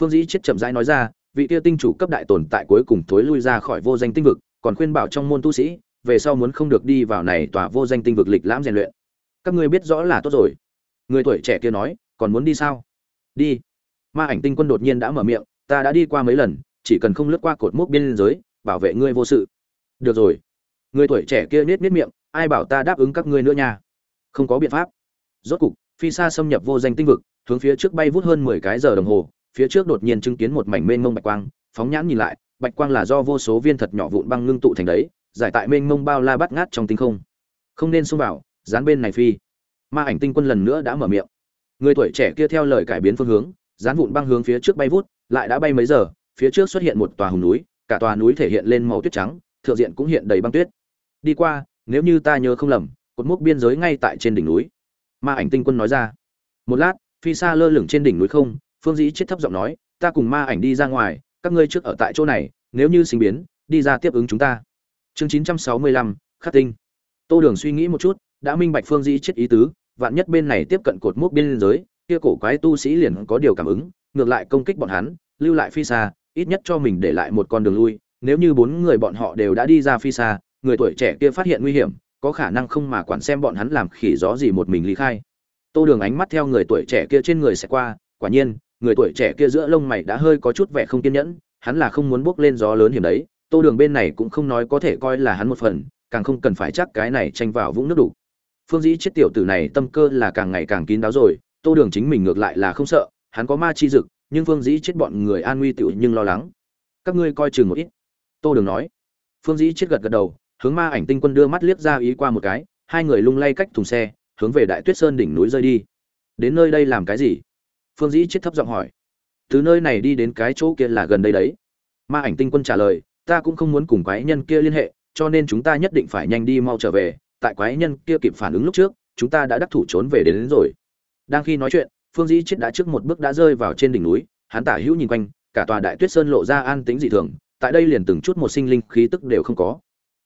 [SPEAKER 1] phương dĩ chết chậm rãi nói ra, vị kia tinh chủ cấp đại tồn tại cuối cùng thối lui ra khỏi vô danh tinh vực, còn khuyên bảo trong môn tu sĩ, về sau muốn không được đi vào này tòa vô danh tinh vực lịch lãm rèn luyện. Các ngươi biết rõ là tốt rồi. Người tuổi trẻ kia nói, còn muốn đi sao? Đi. Ma ảnh tinh quân đột nhiên đã mở miệng, ta đã đi qua mấy lần, chỉ cần không lướt qua cột mốc biên giới, bảo vệ ngươi vô sự. Được rồi. Người tuổi trẻ kia nết nết miệng, ai bảo ta đáp ứng các ngươi nữa nha? Không có biện pháp. Rốt cục, phi xa xâm nhập vô danh tinh vực, hướng phía trước bay vút hơn mười cái giờ đồng hồ phía trước đột nhiên chứng kiến một mảnh mênh mông bạch quang, phóng nhãn nhìn lại, bạch quang là do vô số viên thật nhỏ vụn băng ngưng tụ thành đấy, giải tại mênh mông bao la bắt ngát trong tinh không. Không nên xông vào, dán bên này phi. Ma ảnh tinh quân lần nữa đã mở miệng. Người tuổi trẻ kia theo lời cải biến phương hướng, dán vụn băng hướng phía trước bay vút, lại đã bay mấy giờ, phía trước xuất hiện một tòa hùng núi, cả tòa núi thể hiện lên màu tuyết trắng, thượng diện cũng hiện đầy băng tuyết. Đi qua, nếu như ta nhớ không lầm, cột mốc biên giới ngay tại trên đỉnh núi. Ma ảnh tinh quân nói ra. Một lát, phi xa lơ lửng trên đỉnh núi không phương dĩ chết thấp giọng nói, ta cùng ma ảnh đi ra ngoài, các ngươi trước ở tại chỗ này, nếu như sinh biến, đi ra tiếp ứng chúng ta. Chương chín trăm sáu mươi lăm, khắc tinh. Tô đường suy nghĩ một chút, đã minh bạch phương dĩ chết ý tứ, vạn nhất bên này tiếp cận cột mốc biên giới, kia cổ quái tu sĩ liền có điều cảm ứng, ngược lại công kích bọn hắn, lưu lại phi xa, ít nhất cho mình để lại một con đường lui, nếu như bốn người bọn họ đều đã đi ra phi xa, người tuổi trẻ kia phát hiện nguy hiểm, có khả năng không mà quản xem bọn hắn làm khỉ gió gì một mình lý khai. Tô đường ánh mắt theo người tuổi trẻ kia trên người sẽ qua, quả nhiên người tuổi trẻ kia giữa lông mày đã hơi có chút vẻ không kiên nhẫn, hắn là không muốn bước lên gió lớn hiểm đấy, tô đường bên này cũng không nói có thể coi là hắn một phần, càng không cần phải chắc cái này tranh vào vũng nước đủ. Phương dĩ chết tiểu tử này tâm cơ là càng ngày càng kín đáo rồi, tô đường chính mình ngược lại là không sợ, hắn có ma chi dực, nhưng phương dĩ chết bọn người an nguy tiểu nhưng lo lắng. Các ngươi coi chừng một ít, tô đường nói. Phương dĩ chết gật gật đầu, hướng ma ảnh tinh quân đưa mắt liếc ra ý qua một cái, hai người lung lay cách thùng xe, hướng về đại tuyết sơn đỉnh núi rơi đi. Đến nơi đây làm cái gì? Phương dĩ chết thấp giọng hỏi. Từ nơi này đi đến cái chỗ kia là gần đây đấy. Ma ảnh tinh quân trả lời ta cũng không muốn cùng quái nhân kia liên hệ cho nên chúng ta nhất định phải nhanh đi mau trở về. Tại quái nhân kia kịp phản ứng lúc trước chúng ta đã đắc thủ trốn về đến, đến rồi. Đang khi nói chuyện phương dĩ chết đã trước một bước đã rơi vào trên đỉnh núi hắn tả hữu nhìn quanh cả tòa đại tuyết sơn lộ ra an tĩnh dị thường tại đây liền từng chút một sinh linh khí tức đều không có.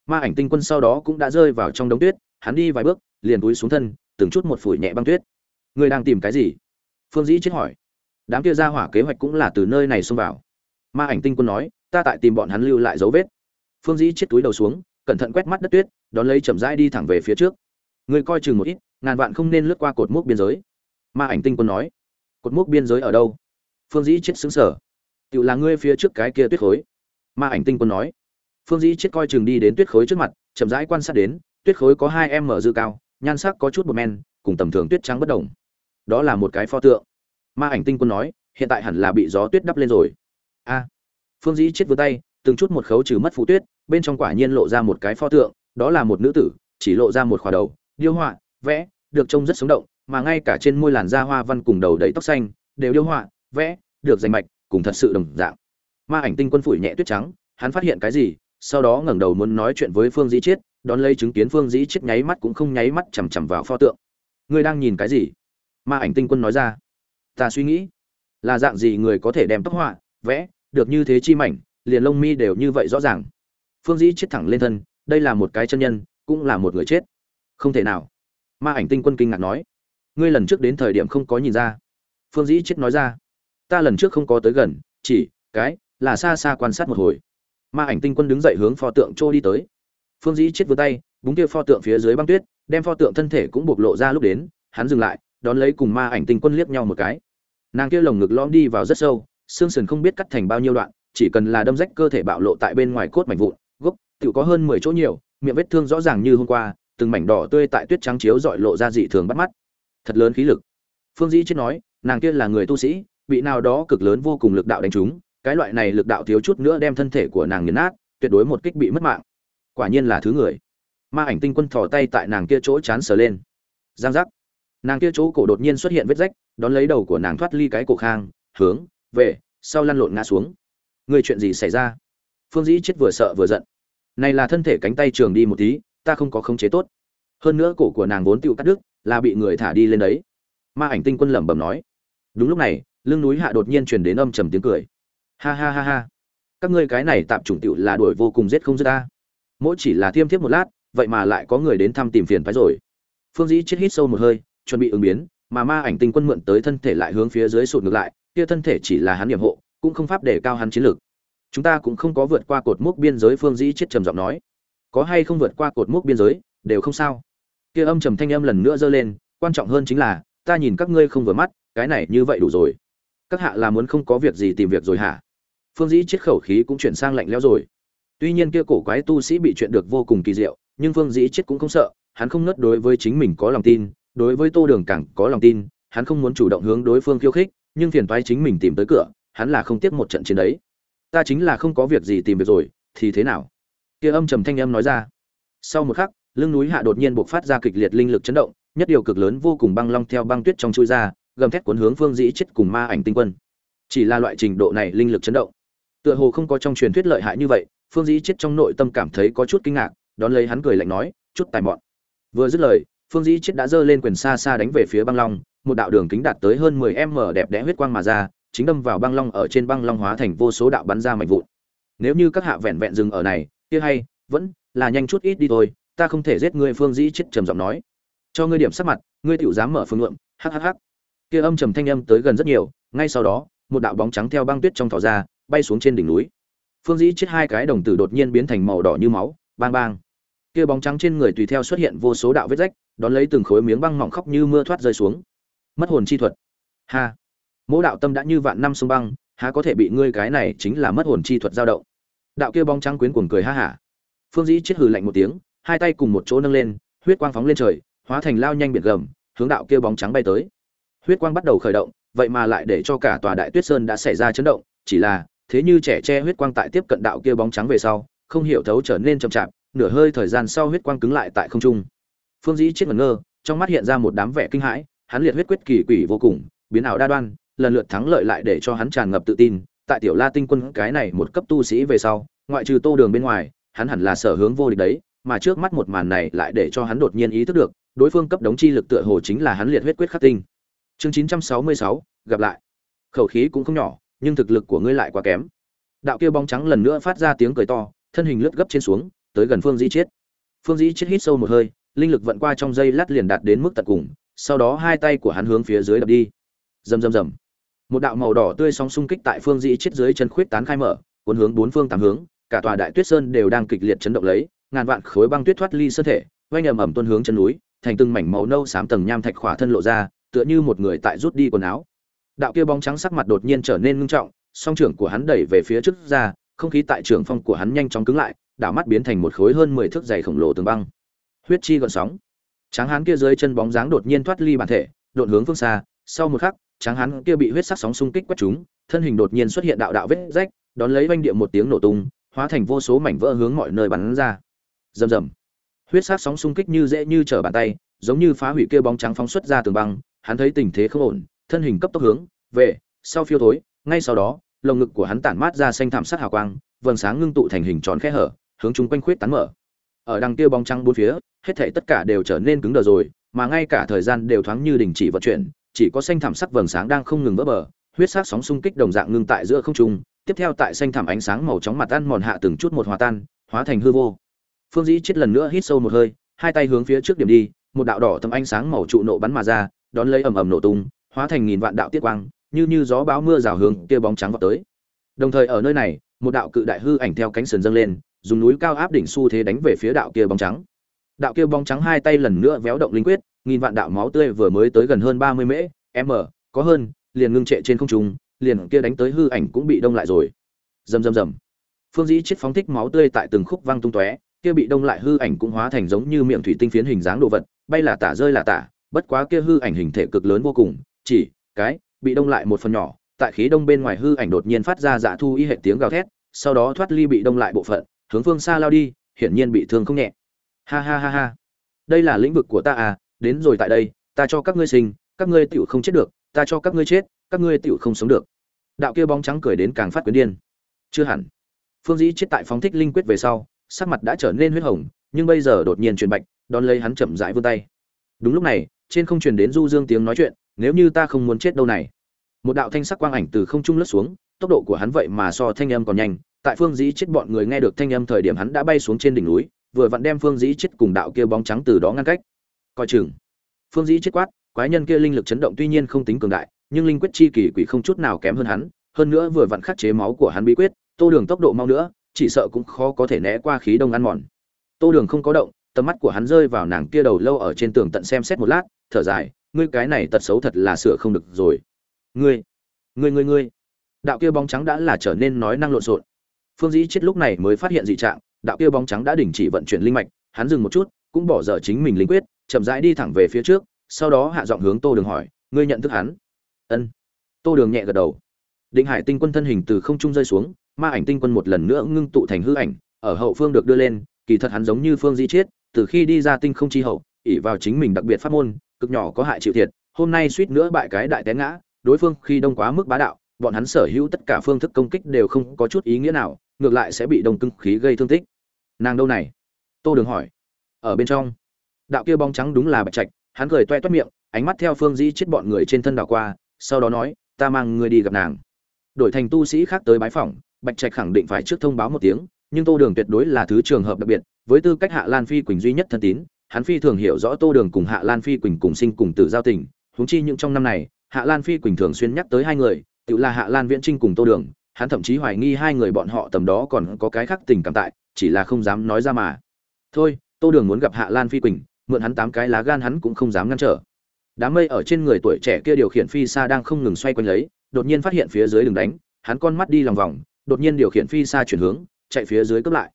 [SPEAKER 1] Ma ảnh tinh quân sau đó cũng đã rơi vào trong đống tuyết hắn đi vài bước liền túi xuống thân từng chút một phủi nhẹ băng tuyết. Người đang tìm cái gì? Phương dĩ chết hỏi. Đám kia ra hỏa kế hoạch cũng là từ nơi này xông vào. Ma ảnh tinh quân nói, ta tại tìm bọn hắn lưu lại dấu vết. Phương dĩ chết túi đầu xuống, cẩn thận quét mắt đất tuyết, đón lấy chậm rãi đi thẳng về phía trước. Người coi chừng một ít, ngàn vạn không nên lướt qua cột mốc biên giới. Ma ảnh tinh quân nói. Cột mốc biên giới ở đâu? Phương dĩ chết xứng sở tự là ngươi phía trước cái kia tuyết khối. Ma ảnh tinh quân nói. Phương dĩ chết coi chừng đi đến tuyết khối trước mặt, chậm rãi quan sát đến, tuyết khối có hai m dư cao, nhan sắc có chút bột men, cùng tầm thường tuyết trắng bất đồng đó là một cái pho tượng. Ma ảnh tinh quân nói, hiện tại hẳn là bị gió tuyết đắp lên rồi. A, phương dĩ chết vươn tay, từng chút một khấu trừ mất phù tuyết, bên trong quả nhiên lộ ra một cái pho tượng, đó là một nữ tử, chỉ lộ ra một khỏa đầu, điêu họa, vẽ, được trông rất sống động, mà ngay cả trên môi làn da hoa văn cùng đầu đầy tóc xanh, đều điêu họa, vẽ, được danh mạch, cùng thật sự đồng dạng. Ma ảnh tinh quân phủi nhẹ tuyết trắng, hắn phát hiện cái gì, sau đó ngẩng đầu muốn nói chuyện với phương dĩ chiết đón lấy chứng kiến phương dĩ chiết nháy mắt cũng không nháy mắt chằm chằm vào pho tượng. Ngươi đang nhìn cái gì? Ma ảnh tinh quân nói ra, ta suy nghĩ, là dạng gì người có thể đem tóc họa, vẽ, được như thế chi mảnh, liền lông mi đều như vậy rõ ràng? Phương dĩ chết thẳng lên thân, đây là một cái chân nhân, cũng là một người chết. Không thể nào. Ma ảnh tinh quân kinh ngạc nói, ngươi lần trước đến thời điểm không có nhìn ra. Phương dĩ chết nói ra, ta lần trước không có tới gần, chỉ, cái, là xa xa quan sát một hồi. Ma ảnh tinh quân đứng dậy hướng pho tượng trôi đi tới. Phương dĩ chết vươn tay, búng kia pho tượng phía dưới băng tuyết, đem pho tượng thân thể cũng bộc lộ ra lúc đến, hắn dừng lại đón lấy cùng ma ảnh tinh quân liếc nhau một cái. Nàng kia lồng ngực lõm đi vào rất sâu, xương sườn không biết cắt thành bao nhiêu đoạn, chỉ cần là đâm rách cơ thể bạo lộ tại bên ngoài cốt mảnh vụn, gốc tự có hơn mười chỗ nhiều, miệng vết thương rõ ràng như hôm qua, từng mảnh đỏ tươi tại tuyết trắng chiếu dọi lộ ra dị thường bắt mắt. Thật lớn khí lực. Phương dĩ chết nói, nàng kia là người tu sĩ, bị nào đó cực lớn vô cùng lực đạo đánh trúng, cái loại này lực đạo thiếu chút nữa đem thân thể của nàng nghiền nát, tuyệt đối một kích bị mất mạng. Quả nhiên là thứ người. Ma ảnh tinh quân thò tay tại nàng kia chỗ chán sờ lên. Giang giác nàng kia chỗ cổ đột nhiên xuất hiện vết rách, đón lấy đầu của nàng thoát ly cái cổ khang, hướng, về, sau lăn lộn ngã xuống. Người chuyện gì xảy ra? Phương dĩ chết vừa sợ vừa giận. Này là thân thể cánh tay trường đi một tí, ta không có khống chế tốt. Hơn nữa cổ của nàng vốn tựu cắt đứt, là bị người thả đi lên đấy. Ma ảnh tinh quân lẩm bẩm nói. Đúng lúc này, lưng núi hạ đột nhiên truyền đến âm trầm tiếng cười. Ha ha ha ha. Các ngươi cái này tạm chủng tựu là đuổi vô cùng giết không giết ta. Mỗi chỉ là thiêm thiếp một lát, vậy mà lại có người đến thăm tìm phiền phái rồi. Phương dĩ chết hít sâu một hơi chuẩn bị ứng biến, mà ma ảnh tinh quân mượn tới thân thể lại hướng phía dưới sụt ngược lại, kia thân thể chỉ là hắn nhiệm hộ, cũng không pháp để cao hắn chiến lược chúng ta cũng không có vượt qua cột mốc biên giới, phương dĩ chết trầm giọng nói. Có hay không vượt qua cột mốc biên giới, đều không sao. Kia âm trầm thanh âm lần nữa dơ lên, quan trọng hơn chính là, ta nhìn các ngươi không vừa mắt, cái này như vậy đủ rồi. Các hạ là muốn không có việc gì tìm việc rồi hả? Phương dĩ chết khẩu khí cũng chuyển sang lạnh lẽo rồi. Tuy nhiên kia cổ quái tu sĩ bị chuyện được vô cùng kỳ diệu, nhưng phương dĩ chết cũng không sợ, hắn không nớt đối với chính mình có lòng tin đối với tô đường càng có lòng tin, hắn không muốn chủ động hướng đối phương khiêu khích, nhưng phiền toái chính mình tìm tới cửa, hắn là không tiếc một trận chiến đấy. Ta chính là không có việc gì tìm việc rồi, thì thế nào? Kia âm trầm thanh âm nói ra. Sau một khắc, lưng núi hạ đột nhiên bộc phát ra kịch liệt linh lực chấn động, nhất điều cực lớn vô cùng băng long theo băng tuyết trong chui ra, gầm thét cuốn hướng phương dĩ chết cùng ma ảnh tinh quân. Chỉ là loại trình độ này linh lực chấn động, tựa hồ không có trong truyền thuyết lợi hại như vậy, phương dĩ chết trong nội tâm cảm thấy có chút kinh ngạc, đón lấy hắn cười lạnh nói, chút tài mọn. Vừa dứt lời phương dĩ chết đã giơ lên quyền xa xa đánh về phía băng long, một đạo đường kính đạt tới hơn 10 m đẹp đẽ huyết quang mà ra, chính đâm vào băng long ở trên băng long hóa thành vô số đạo bắn ra mạnh vụn. Nếu như các hạ vẹn vẹn dừng ở này, kia hay, vẫn là nhanh chút ít đi thôi, ta không thể giết ngươi, phương dĩ chết trầm giọng nói. Cho ngươi điểm sắc mặt, ngươi tiểu dám mở phương ngượng hhh kia âm trầm thanh âm tới gần rất nhiều, ngay sau đó, một đạo bóng trắng theo băng tuyết trong thỏ ra, bay xuống trên đỉnh núi. Phương dĩ chết hai cái đồng tử đột nhiên biến thành màu đỏ như máu, bang bang. Kia bóng trắng trên người tùy theo xuất hiện vô số đạo vết rách đón lấy từng khối miếng băng mỏng khóc như mưa thoát rơi xuống. Mất hồn chi thuật. Ha. Mỗi đạo tâm đã như vạn năm sông băng, há có thể bị ngươi cái này chính là mất hồn chi thuật dao động. Đạo kia bóng trắng quyến cuồng cười ha hả. Phương dĩ chết hừ lạnh một tiếng, hai tay cùng một chỗ nâng lên, huyết quang phóng lên trời, hóa thành lao nhanh biển gầm, hướng đạo kia bóng trắng bay tới. Huyết quang bắt đầu khởi động, vậy mà lại để cho cả tòa đại tuyết sơn đã xảy ra chấn động, chỉ là, thế như trẻ che huyết quang tại tiếp cận đạo kia bóng trắng về sau, không hiểu thấu trở nên chậm chạp, nửa hơi thời gian sau huyết quang cứng lại tại không trung phương dĩ chết ngẩn ngơ, trong mắt hiện ra một đám vẻ kinh hãi, hắn liệt huyết quyết kỳ quỷ vô cùng, biến ảo đa đoan, lần lượt thắng lợi lại để cho hắn tràn ngập tự tin. Tại tiểu la tinh quân cái này một cấp tu sĩ về sau, ngoại trừ tô đường bên ngoài, hắn hẳn là sở hướng vô địch đấy, mà trước mắt một màn này lại để cho hắn đột nhiên ý thức được, đối phương cấp đống chi lực tựa hồ chính là hắn liệt huyết quyết khắc tinh. Chương chín trăm sáu mươi sáu, gặp lại. Khẩu khí cũng không nhỏ, nhưng thực lực của ngươi lại quá kém. Đạo kia bóng trắng lần nữa phát ra tiếng cười to, thân hình lướt gấp trên xuống, tới gần phương dĩ chiết phương dĩ chiết hít sâu một hơi linh lực vận qua trong dây lát liền đạt đến mức tận cùng, sau đó hai tay của hắn hướng phía dưới đập đi. Rầm rầm rầm. Một đạo màu đỏ tươi sóng xung kích tại phương dĩ chết dưới chân khuyết tán khai mở, cuốn hướng bốn phương tám hướng, cả tòa đại tuyết sơn đều đang kịch liệt chấn động lấy, ngàn vạn khối băng tuyết thoát ly sơn thể, vang ầm ầm tuôn hướng chân núi, thành từng mảnh màu nâu xám tầng nham thạch khỏa thân lộ ra, tựa như một người tại rút đi quần áo. Đạo kia bóng trắng sắc mặt đột nhiên trở nên ngưng trọng, song trưởng của hắn đẩy về phía trước ra, không khí tại trường phong của hắn nhanh chóng cứng lại, đảo mắt biến thành một khối hơn mười thước dày khổng lồ tường băng huyết chi gợn sóng. Tráng hán kia dưới chân bóng dáng đột nhiên thoát ly bản thể, đột hướng phương xa, sau một khắc, tráng hán kia bị huyết sắc sóng xung kích quét chúng thân hình đột nhiên xuất hiện đạo đạo vết rách, đón lấy vanh địa một tiếng nổ tung, hóa thành vô số mảnh vỡ hướng mọi nơi bắn ra. Rầm rầm. Huyết sắc sóng xung kích như dễ như trở bàn tay, giống như phá hủy kia bóng trắng phóng xuất ra tường băng, hắn thấy tình thế không ổn, thân hình cấp tốc hướng về sau phiêu thối, ngay sau đó, lồng ngực của hắn tản mát ra xanh thảm sắc hào quang, vầng sáng ngưng tụ thành hình tròn khe hở, hướng chúng quanh khuyết tán mở ở đằng kia bóng trắng bốn phía, hết thảy tất cả đều trở nên cứng đờ rồi, mà ngay cả thời gian đều thoáng như đình chỉ vận chuyển, chỉ có xanh thảm sắc vầng sáng đang không ngừng vỡ bờ, huyết sắc sóng xung kích đồng dạng ngưng tại giữa không trung, tiếp theo tại xanh thảm ánh sáng màu chóng mặt ăn mòn hạ từng chút một hòa tan, hóa thành hư vô. Phương dĩ chết lần nữa hít sâu một hơi, hai tay hướng phía trước điểm đi, một đạo đỏ tầm ánh sáng màu trụ nộ bắn mà ra, đón lấy ầm ầm nổ tung, hóa thành nghìn vạn đạo tiết quang, như như gió bão mưa rào hướng kia bóng trắng vào tới. Đồng thời ở nơi này, một đạo cự đại hư ảnh theo cánh sườn dâng lên dùng núi cao áp đỉnh xu thế đánh về phía đạo kia bóng trắng. Đạo kia bóng trắng hai tay lần nữa véo động linh quyết, nghìn vạn đạo máu tươi vừa mới tới gần hơn ba mươi mễ, m, có hơn, liền ngưng trệ trên không trung, liền kia đánh tới hư ảnh cũng bị đông lại rồi. Rầm rầm rầm. Phương dĩ chết phóng thích máu tươi tại từng khúc vang tung tóe, kia bị đông lại hư ảnh cũng hóa thành giống như miệng thủy tinh phiến hình dáng đồ vật, bay là tả rơi là tả, bất quá kia hư ảnh hình thể cực lớn vô cùng, chỉ, cái, bị đông lại một phần nhỏ, tại khí đông bên ngoài hư ảnh đột nhiên phát ra dạ thu y hệ tiếng gào thét, sau đó thoát ly bị đông lại bộ phận hướng phương xa lao đi, hiển nhiên bị thương không nhẹ. Ha ha ha ha. Đây là lĩnh vực của ta à đến rồi tại đây, ta cho các ngươi sinh, các ngươi tựu không chết được, ta cho các ngươi chết, các ngươi tựu không sống được. Đạo kia bóng trắng cười đến càng phát quyến điên. Chưa hẳn. Phương dĩ chết tại phóng thích linh quyết về sau, sắc mặt đã trở nên huyết hồng, nhưng bây giờ đột nhiên truyền bạch, đón lấy hắn chậm rãi vươn tay. Đúng lúc này, trên không truyền đến du dương tiếng nói chuyện, nếu như ta không muốn chết đâu này. Một đạo thanh sắc quang ảnh từ không trung lướt xuống, tốc độ của hắn vậy mà so thanh âm còn nhanh tại phương dĩ chết bọn người nghe được thanh âm thời điểm hắn đã bay xuống trên đỉnh núi, vừa vặn đem phương dĩ chết cùng đạo kia bóng trắng từ đó ngăn cách. Coi chừng. Phương dĩ chết quát, quái nhân kia linh lực chấn động tuy nhiên không tính cường đại, nhưng linh quyết chi kỳ quỷ không chút nào kém hơn hắn, hơn nữa vừa vặn khắc chế máu của hắn bí quyết, tô đường tốc độ mau nữa, chỉ sợ cũng khó có thể né qua khí đông ăn mòn. Tô đường không có động, tầm mắt của hắn rơi vào nàng kia đầu lâu ở trên tường tận xem xét một lát, thở dài, ngươi cái này tật xấu thật là sửa không được rồi. Ngươi ngươi ngươi ngươi. Đạo kia bóng trắng đã là trở nên nói năng lộn xộn phương dĩ chết lúc này mới phát hiện dị trạng, đạo kia bóng trắng đã đình chỉ vận chuyển linh mạch, hắn dừng một chút, cũng bỏ dở chính mình linh quyết, chậm rãi đi thẳng về phía trước, sau đó hạ giọng hướng tô đường hỏi, ngươi nhận thức hắn? Ân. Tô đường nhẹ gật đầu. Định hải tinh quân thân hình từ không trung rơi xuống, ma ảnh tinh quân một lần nữa ngưng tụ thành hư ảnh, ở hậu phương được đưa lên, kỳ thật hắn giống như phương di chiết từ khi đi ra tinh không chi hậu ỉ vào chính mình đặc biệt pháp môn, cực nhỏ có hại chịu thiệt, hôm nay suýt nữa bại cái đại té ngã, đối phương khi đông quá mức bá đạo, bọn hắn sở hữu tất cả phương thức công kích đều không có chút ý nghĩa nào ngược lại sẽ bị đông cưng khí gây thương tích. Nàng đâu này? Tô đường hỏi. Ở bên trong. Đạo kia bóng trắng đúng là bạch trạch, hắn cười toe toét miệng, ánh mắt theo phương dĩ chết bọn người trên thân đảo qua, sau đó nói, ta mang người đi gặp nàng. Đổi thành tu sĩ khác tới bái phỏng, bạch trạch khẳng định phải trước thông báo một tiếng, nhưng tô đường tuyệt đối là thứ trường hợp đặc biệt, với tư cách hạ lan phi quỳnh duy nhất thân tín, hắn phi thường hiểu rõ tô đường cùng hạ lan phi quỳnh cùng sinh cùng tử giao tình, huống chi những trong năm này, hạ lan phi quỳnh thường xuyên nhắc tới hai người, tự là hạ lan viễn trinh cùng tô đường hắn thậm chí hoài nghi hai người bọn họ tầm đó còn có cái khác tình cảm tại, chỉ là không dám nói ra mà. Thôi, tô đường muốn gặp hạ lan phi quỳnh, mượn hắn tám cái lá gan hắn cũng không dám ngăn trở. Đám mây ở trên người tuổi trẻ kia điều khiển phi xa đang không ngừng xoay quanh lấy, đột nhiên phát hiện phía dưới đường đánh, hắn con mắt đi lòng vòng, đột nhiên điều khiển phi xa chuyển hướng, chạy phía dưới cướp lại.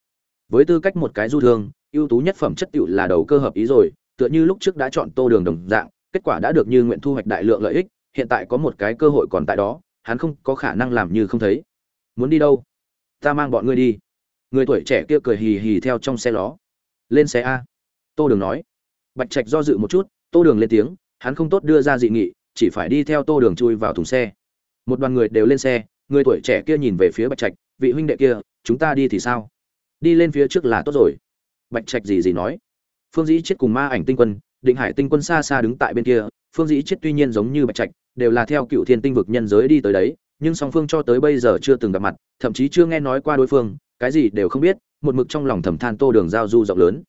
[SPEAKER 1] Với tư cách một cái du thương, ưu tú nhất phẩm chất tựu là đầu cơ hợp ý rồi, tựa như lúc trước đã chọn tô đường đồng dạng, kết quả đã được như nguyện thu hoạch đại lượng lợi ích, hiện tại có một cái cơ hội còn tại đó hắn không có khả năng làm như không thấy. Muốn đi đâu? Ta mang bọn ngươi đi. Người tuổi trẻ kia cười hì hì theo trong xe ló. Lên xe a. Tô đường nói. Bạch trạch do dự một chút, tô đường lên tiếng, hắn không tốt đưa ra dị nghị, chỉ phải đi theo tô đường chui vào thùng xe. Một đoàn người đều lên xe, người tuổi trẻ kia nhìn về phía bạch trạch, vị huynh đệ kia, chúng ta đi thì sao? Đi lên phía trước là tốt rồi. Bạch trạch gì gì nói. Phương dĩ chết cùng ma ảnh tinh quân, định hải tinh quân xa xa đứng tại bên kia, phương dĩ chết tuy nhiên giống như bạch trạch đều là theo cựu thiên tinh vực nhân giới đi tới đấy, nhưng song phương cho tới bây giờ chưa từng gặp mặt, thậm chí chưa nghe nói qua đối phương, cái gì đều không biết, một mực trong lòng thầm than tô đường giao du rộng lớn.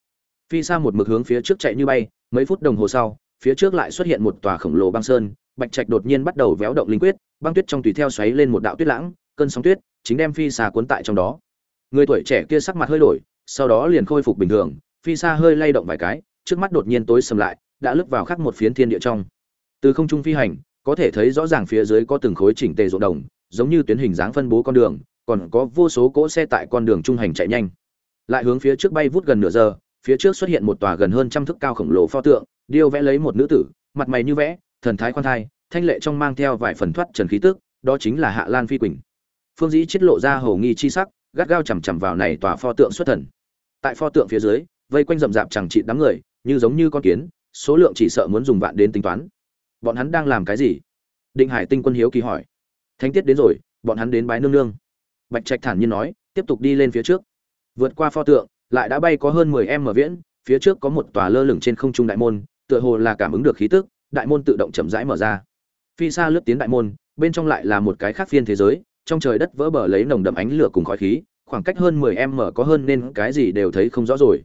[SPEAKER 1] Phi xa một mực hướng phía trước chạy như bay, mấy phút đồng hồ sau, phía trước lại xuất hiện một tòa khổng lồ băng sơn, bạch trạch đột nhiên bắt đầu véo động linh quyết, băng tuyết trong tùy theo xoáy lên một đạo tuyết lãng, cơn sóng tuyết chính đem phi xa cuốn tại trong đó. Người tuổi trẻ kia sắc mặt hơi đổi, sau đó liền khôi phục bình thường, phi xa hơi lay động vài cái, trước mắt đột nhiên tối sầm lại, đã lướt vào khắc một phiến thiên địa trong. Từ không trung phi hành có thể thấy rõ ràng phía dưới có từng khối chỉnh tề ruộng đồng, giống như tuyến hình dáng phân bố con đường, còn có vô số cỗ xe tại con đường trung hành chạy nhanh. Lại hướng phía trước bay vút gần nửa giờ, phía trước xuất hiện một tòa gần hơn trăm thước cao khổng lồ pho tượng, điêu vẽ lấy một nữ tử, mặt mày như vẽ, thần thái khoan thai, thanh lệ trong mang theo vài phần thoát trần khí tức, đó chính là hạ lan phi quỳnh. Phương dĩ chết lộ ra hầu nghi chi sắc, gắt gao chằm chằm vào này tòa pho tượng xuất thần. Tại pho tượng phía dưới, vây quanh rậm rạp chẳng trị đám người, như giống như con kiến, số lượng chỉ sợ muốn dùng vạn đến tính toán bọn hắn đang làm cái gì? Định hải tinh quân hiếu kỳ hỏi. Thánh tiết đến rồi, bọn hắn đến bái nương nương. Bạch trạch thản nhiên nói, tiếp tục đi lên phía trước. Vượt qua pho tượng, lại đã bay có hơn mười em mở viễn, phía trước có một tòa lơ lửng trên không trung đại môn, tựa hồ là cảm ứng được khí tức, đại môn tự động chậm rãi mở ra. Phi xa lướt tiến đại môn, bên trong lại là một cái khác phiên thế giới, trong trời đất vỡ bờ lấy nồng đậm ánh lửa cùng khói khí, khoảng cách hơn mười em mở có hơn nên cái gì đều thấy không rõ rồi.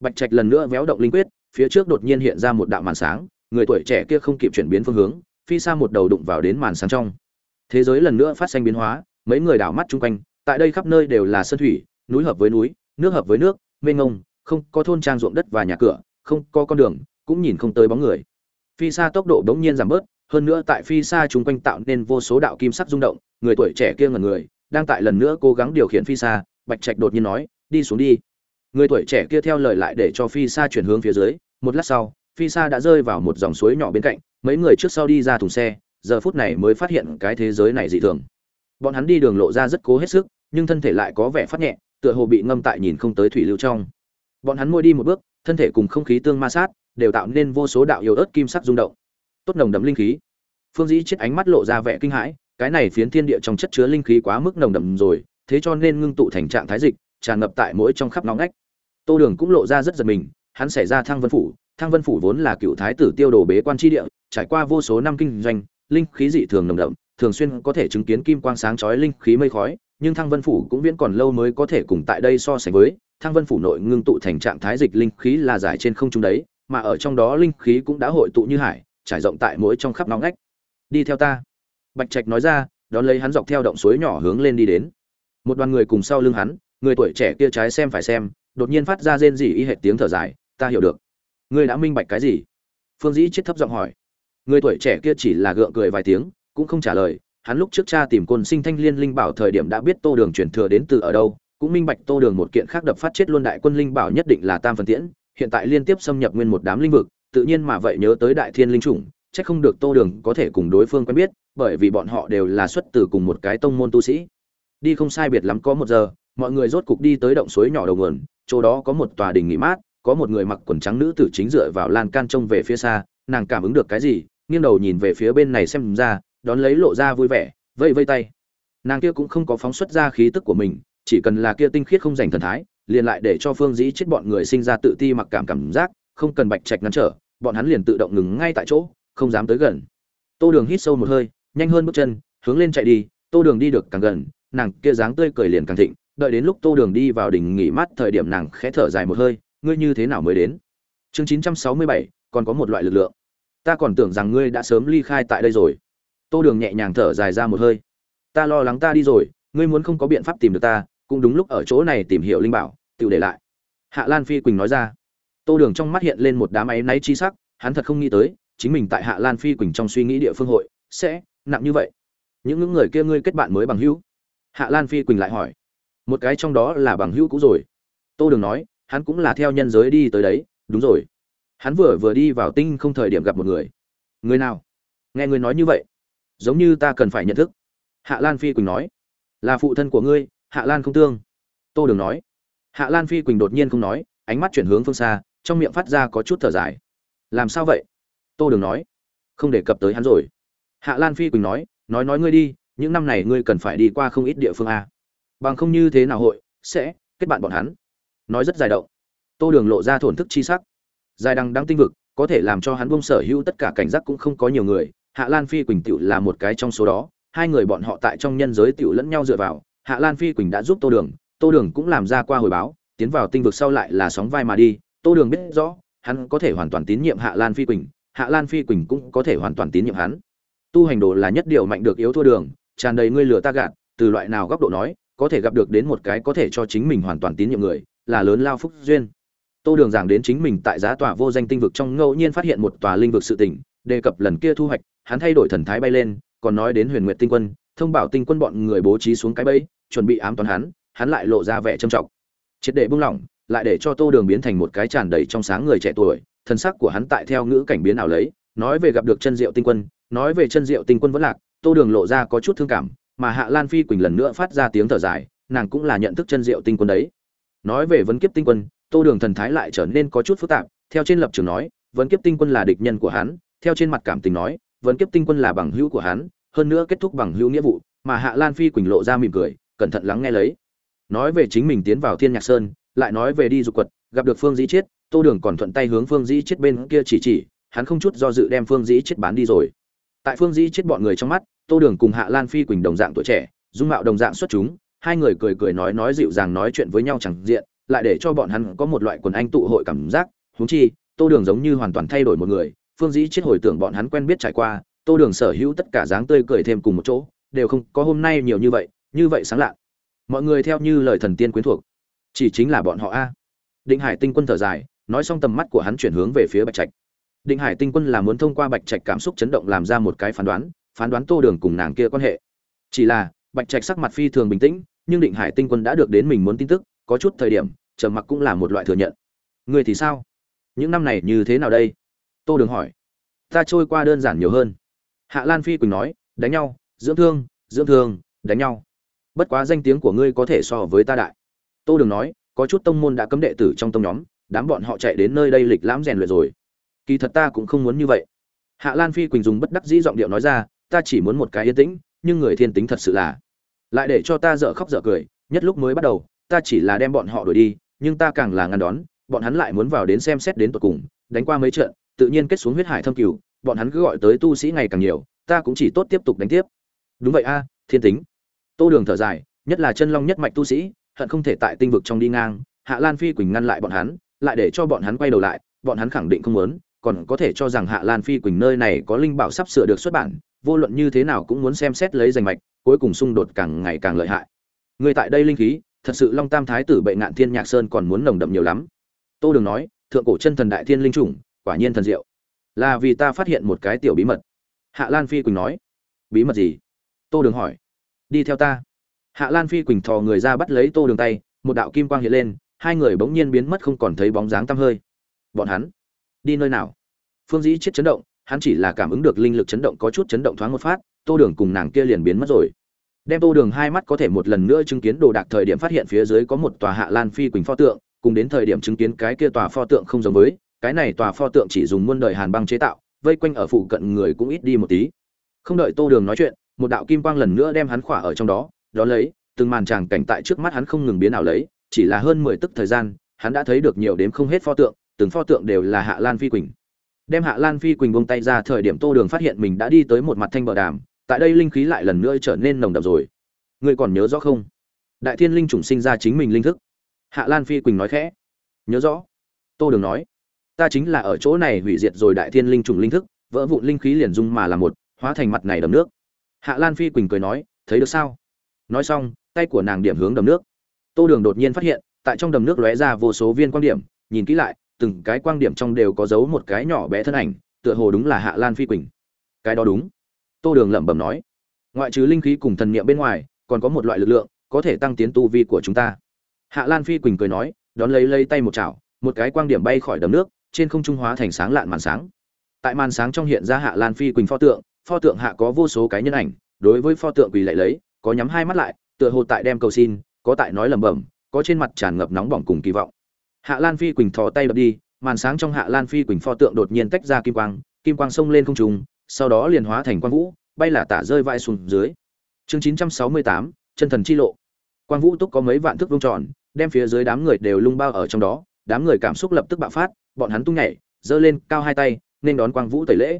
[SPEAKER 1] Bạch trạch lần nữa véo động linh quyết, phía trước đột nhiên hiện ra một đạo màn sáng người tuổi trẻ kia không kịp chuyển biến phương hướng, phi xa một đầu đụng vào đến màn sáng trong. Thế giới lần nữa phát sinh biến hóa, mấy người đảo mắt chung quanh, tại đây khắp nơi đều là sơn thủy, núi hợp với núi, nước hợp với nước, mênh ngông không có thôn trang ruộng đất và nhà cửa, không có con đường, cũng nhìn không tới bóng người. Phi xa tốc độ bỗng nhiên giảm bớt, hơn nữa tại phi xa chung quanh tạo nên vô số đạo kim sắc rung động, người tuổi trẻ kia ngẩn người, đang tại lần nữa cố gắng điều khiển phi xa, bạch trạch đột nhiên nói, đi xuống đi. Người tuổi trẻ kia theo lời lại để cho phi xa chuyển hướng phía dưới, một lát sau phi xa đã rơi vào một dòng suối nhỏ bên cạnh, mấy người trước sau đi ra thùng xe, giờ phút này mới phát hiện cái thế giới này dị thường. Bọn hắn đi đường lộ ra rất cố hết sức, nhưng thân thể lại có vẻ phát nhẹ, tựa hồ bị ngâm tại nhìn không tới thủy lưu trong. Bọn hắn môi đi một bước, thân thể cùng không khí tương ma sát, đều tạo nên vô số đạo yếu ớt kim sắc rung động. Tốt nồng đậm linh khí. Phương dĩ chết ánh mắt lộ ra vẻ kinh hãi, cái này phiến thiên địa trong chất chứa linh khí quá mức nồng đậm rồi, thế cho nên ngưng tụ thành trạng thái dịch, tràn ngập tại mỗi trong khắp nóng ngách. Tô đường cũng lộ ra rất giật mình, hắn xảy ra thăng vân phủ thăng vân phủ vốn là cựu thái tử tiêu đồ bế quan tri địa, trải qua vô số năm kinh doanh, linh khí dị thường nồng đậm, thường xuyên có thể chứng kiến kim quang sáng chói linh khí mây khói, nhưng thăng vân phủ cũng viễn còn lâu mới có thể cùng tại đây so sánh với. Thăng vân phủ nội ngưng tụ thành trạng thái dịch linh khí là giải trên không trung đấy, mà ở trong đó linh khí cũng đã hội tụ như hải, trải rộng tại mỗi trong khắp nóng ngách. Đi theo ta. Bạch trạch nói ra, đón lấy hắn dọc theo động suối nhỏ hướng lên đi đến. Một đoàn người cùng sau lưng hắn, người tuổi trẻ kia trái xem phải xem, đột nhiên phát ra rên rỉ y hệt tiếng thở dài, ta hiểu được ngươi đã minh bạch cái gì? Phương dĩ chết thấp giọng hỏi. Người tuổi trẻ kia chỉ là gượng cười vài tiếng, cũng không trả lời. Hắn lúc trước cha tìm côn sinh thanh liên linh bảo thời điểm đã biết tô đường truyền thừa đến từ ở đâu, cũng minh bạch tô đường một kiện khác đập phát chết luôn đại quân linh bảo nhất định là tam phần tiễn, hiện tại liên tiếp xâm nhập nguyên một đám linh vực, tự nhiên mà vậy nhớ tới đại thiên linh chủng, chắc không được tô đường có thể cùng đối phương quen biết, bởi vì bọn họ đều là xuất từ cùng một cái tông môn tu sĩ. Đi không sai biệt lắm có một giờ, mọi người rốt cục đi tới động suối nhỏ đầu nguồn, chỗ đó có một tòa đình nghỉ mát có một người mặc quần trắng nữ tử chính dựa vào lan can trông về phía xa, nàng cảm ứng được cái gì, nghiêng đầu nhìn về phía bên này xem ra, đón lấy lộ ra vui vẻ vây vây tay. Nàng kia cũng không có phóng xuất ra khí tức của mình, chỉ cần là kia tinh khiết không dành thần thái, liền lại để cho phương dĩ chết bọn người sinh ra tự ti mặc cảm cảm giác, không cần bạch trạch ngăn trở, bọn hắn liền tự động ngừng ngay tại chỗ, không dám tới gần. Tô đường hít sâu một hơi, nhanh hơn bước chân, hướng lên chạy đi, tô đường đi được càng gần, nàng kia dáng tươi cười liền càng thịnh, đợi đến lúc tô đường đi vào đỉnh nghỉ mát thời điểm nàng khẽ thở dài một hơi ngươi như thế nào mới đến? Chương chín trăm sáu mươi bảy, còn có một loại lực lượng. Ta còn tưởng rằng ngươi đã sớm ly khai tại đây rồi. Tô đường nhẹ nhàng thở dài ra một hơi. Ta lo lắng ta đi rồi, ngươi muốn không có biện pháp tìm được ta, cũng đúng lúc ở chỗ này tìm hiểu linh bảo, tự để lại. Hạ lan phi quỳnh nói ra. Tô đường trong mắt hiện lên một đám áy náy chi sắc, hắn thật không nghĩ tới, chính mình tại hạ lan phi quỳnh trong suy nghĩ địa phương hội sẽ nặng như vậy. Những những người kia ngươi kết bạn mới bằng hữu? Hạ lan phi quỳnh lại hỏi. Một cái trong đó là bằng hữu cũ rồi. Tô đường nói hắn cũng là theo nhân giới đi tới đấy, đúng rồi. Hắn vừa vừa đi vào tinh không thời điểm gặp một người. Người nào? Nghe người nói như vậy, giống như ta cần phải nhận thức. Hạ lan phi quỳnh nói. Là phụ thân của ngươi, hạ lan không tương. Tô đường nói. Hạ lan phi quỳnh đột nhiên không nói, ánh mắt chuyển hướng phương xa, trong miệng phát ra có chút thở dài. Làm sao vậy? Tô đường nói. Không đề cập tới hắn rồi. Hạ lan phi quỳnh nói nói nói ngươi đi, những năm này ngươi cần phải đi qua không ít địa phương a bằng không như thế nào hội, sẽ kết bạn bọn hắn nói rất dài động. Tô đường lộ ra thổn thức chi sắc. Dài đằng đang tinh vực, có thể làm cho hắn bông sở hữu tất cả cảnh giác cũng không có nhiều người. Hạ lan phi quỳnh tựu là một cái trong số đó. Hai người bọn họ tại trong nhân giới tựu lẫn nhau dựa vào. Hạ lan phi quỳnh đã giúp tô đường. Tô đường cũng làm ra qua hồi báo, tiến vào tinh vực sau lại là sóng vai mà đi. Tô đường biết rõ, hắn có thể hoàn toàn tín nhiệm hạ lan phi quỳnh. Hạ lan phi quỳnh cũng có thể hoàn toàn tín nhiệm hắn. Tu hành đồ là nhất điều mạnh được yếu thua đường, tràn đầy ngươi lừa ta gạt, từ loại nào góc độ nói, có thể gặp được đến một cái có thể cho chính mình hoàn toàn tín nhiệm người là lớn lao phúc duyên. Tô đường giảng đến chính mình tại giá tòa vô danh tinh vực trong ngẫu nhiên phát hiện một tòa linh vực sự tỉnh đề cập lần kia thu hoạch, hắn thay đổi thần thái bay lên, còn nói đến huyền nguyệt tinh quân, thông báo tinh quân bọn người bố trí xuống cái bẫy, chuẩn bị ám toán hắn hắn lại lộ ra vẻ trầm trọng. Triệt để buông lỏng, lại để cho tô đường biến thành một cái tràn đầy trong sáng người trẻ tuổi thần sắc của hắn tại theo ngữ cảnh biến ảo lấy, nói về gặp được chân diệu tinh quân, nói về chân diệu tinh quân vẫn lạc, tô đường lộ ra có chút thương cảm, mà hạ lan phi quỳnh lần nữa phát ra tiếng thở dài, nàng cũng là nhận thức chân diệu tinh quân đấy nói về vấn kiếp tinh quân, tô đường thần thái lại trở nên có chút phức tạp, theo trên lập trường nói vấn kiếp tinh quân là địch nhân của hắn, theo trên mặt cảm tình nói vấn kiếp tinh quân là bằng hữu của hắn, hơn nữa kết thúc bằng hữu nghĩa vụ, mà hạ lan phi quỳnh lộ ra mỉm cười, cẩn thận lắng nghe lấy. Nói về chính mình tiến vào thiên nhạc sơn, lại nói về đi dục quật, gặp được phương dĩ chiết, tô đường còn thuận tay hướng phương dĩ chiết bên kia chỉ chỉ, hắn không chút do dự đem phương dĩ chiết bán đi rồi. Tại phương dĩ chiết bọn người trong mắt, tô đường cùng hạ lan phi quỳnh đồng dạng tuổi trẻ, dung mạo đồng dạng xuất chúng hai người cười cười nói nói dịu dàng nói chuyện với nhau chẳng diện, lại để cho bọn hắn có một loại quần anh tụ hội cảm giác. Huống chi, tô đường giống như hoàn toàn thay đổi một người. Phương dĩ chết hồi tưởng bọn hắn quen biết trải qua, tô đường sở hữu tất cả dáng tươi cười thêm cùng một chỗ, đều không có hôm nay nhiều như vậy như vậy sáng lạ mọi người theo như lời thần tiên quyến thuộc. Chỉ chính là bọn họ a. Định hải tinh quân thở dài, nói xong tầm mắt của hắn chuyển hướng về phía bạch trạch. Định hải tinh quân là muốn thông qua bạch trạch cảm xúc chấn động làm ra một cái phán đoán phán đoán tô đường cùng nàng kia quan hệ. Chỉ là, bạch trạch sắc mặt phi thường bình tĩnh nhưng định hải tinh quân đã được đến mình muốn tin tức, có chút thời điểm, trầm mặc cũng là một loại thừa nhận. Người thì sao? Những năm này như thế nào đây? Tô đường hỏi. Ta trôi qua đơn giản nhiều hơn. Hạ lan phi quỳnh nói, đánh nhau, dưỡng thương dưỡng thương, đánh nhau. Bất quá danh tiếng của ngươi có thể so với ta đại. Tô đường nói, có chút tông môn đã cấm đệ tử trong tông nhóm, đám bọn họ chạy đến nơi đây lịch lãm rèn luyện rồi. Kỳ thật ta cũng không muốn như vậy. Hạ lan phi quỳnh dùng bất đắc dĩ giọng điệu nói ra, ta chỉ muốn một cái yên tĩnh, nhưng người thiên tính thật sự là lại để cho ta dở khóc dở cười, nhất lúc mới bắt đầu, ta chỉ là đem bọn họ đuổi đi, nhưng ta càng là ngăn đón, bọn hắn lại muốn vào đến xem xét đến tột cùng, đánh qua mấy trận, tự nhiên kết xuống huyết hải thâm cửu bọn hắn cứ gọi tới tu sĩ ngày càng nhiều, ta cũng chỉ tốt tiếp tục đánh tiếp. Đúng vậy a à, thiên tính. Tô đường thở dài, nhất là chân long nhất mạch tu sĩ, hận không thể tại tinh vực trong đi ngang, hạ lan phi quỳnh ngăn lại bọn hắn, lại để cho bọn hắn quay đầu lại, bọn hắn khẳng định không muốn, còn có thể cho rằng hạ lan phi quỳnh nơi này có linh bảo sắp sửa được xuất bản vô luận như thế nào cũng muốn xem xét lấy giành mạch, cuối cùng xung đột càng ngày càng lợi hại. Người tại đây linh khí, thật sự long tam thái tử bệ ngạn thiên nhạc sơn còn muốn nồng đậm nhiều lắm. Tô đường nói, thượng cổ chân thần đại thiên linh chủng, quả nhiên thần diệu. Là vì ta phát hiện một cái tiểu bí mật. Hạ lan phi quỳnh nói, bí mật gì? Tô đường hỏi, đi theo ta. Hạ lan phi quỳnh thò người ra bắt lấy tô đường tay, một đạo kim quang hiện lên, hai người bỗng nhiên biến mất không còn thấy bóng dáng tăm hơi. Bọn hắn đi nơi nào? Phương dĩ chết chấn động hắn chỉ là cảm ứng được linh lực chấn động có chút chấn động thoáng một phát, tô đường cùng nàng kia liền biến mất rồi. Đem tô đường hai mắt có thể một lần nữa chứng kiến đồ đạc thời điểm phát hiện phía dưới có một tòa hạ lan phi quỳnh pho tượng, cùng đến thời điểm chứng kiến cái kia tòa pho tượng không giống với, cái này tòa pho tượng chỉ dùng muôn đời hàn băng chế tạo, vây quanh ở phụ cận người cũng ít đi một tí. Không đợi tô đường nói chuyện, một đạo kim quang lần nữa đem hắn khỏa ở trong đó đó lấy, từng màn tràng cảnh tại trước mắt hắn không ngừng biến ảo lấy, chỉ là hơn mười tức thời gian, hắn đã thấy được nhiều đếm không hết pho tượng, từng pho tượng đều là hạ lan phi quỳnh đem hạ lan phi quỳnh buông tay ra thời điểm tô đường phát hiện mình đã đi tới một mặt thanh bờ đàm, tại đây linh khí lại lần nữa trở nên nồng đậm rồi. Ngươi còn nhớ rõ không? Đại thiên linh chủng sinh ra chính mình linh thức. Hạ lan phi quỳnh nói khẽ. Nhớ rõ. Tô đường nói. Ta chính là ở chỗ này hủy diệt rồi đại thiên linh chủng linh thức, vỡ vụn linh khí liền dung mà là một, hóa thành mặt này đầm nước. Hạ lan phi quỳnh cười nói, thấy được sao? Nói xong, tay của nàng điểm hướng đầm nước. Tô đường đột nhiên phát hiện, tại trong đầm nước lóe ra vô số viên quan điểm, nhìn kỹ lại từng cái quang điểm trong đều có dấu một cái nhỏ bé thân ảnh, tựa hồ đúng là hạ lan phi quỳnh. Cái đó đúng. Tô đường lẩm bẩm nói, ngoại trừ linh khí cùng thần niệm bên ngoài, còn có một loại lực lượng, có thể tăng tiến tu vi của chúng ta. Hạ lan phi quỳnh cười nói, đón lấy lấy tay một chảo, một cái quang điểm bay khỏi đầm nước, trên không trung hóa thành sáng lạn màn sáng. Tại màn sáng trong hiện ra hạ lan phi quỳnh pho tượng pho tượng hạ có vô số cái nhân ảnh, đối với pho tượng quỳ lại lấy, có nhắm hai mắt lại, tựa hồ tại đem cầu xin, có tại nói lẩm bẩm, có trên mặt tràn ngập nóng bỏng cùng kỳ vọng hạ lan phi quỳnh thò tay đập đi, màn sáng trong hạ lan phi quỳnh pho tượng đột nhiên tách ra kim quang kim quang xông lên không trung, sau đó liền hóa thành quang vũ, bay là tả rơi vai xuống dưới. Chương chín trăm sáu mươi tám, chân thần chi lộ. Quang vũ túc có mấy vạn thước vuông tròn, đem phía dưới đám người đều lung bao ở trong đó, đám người cảm xúc lập tức bạo phát, bọn hắn tung nhảy, giơ lên cao hai tay, nên đón quang vũ tẩy lễ.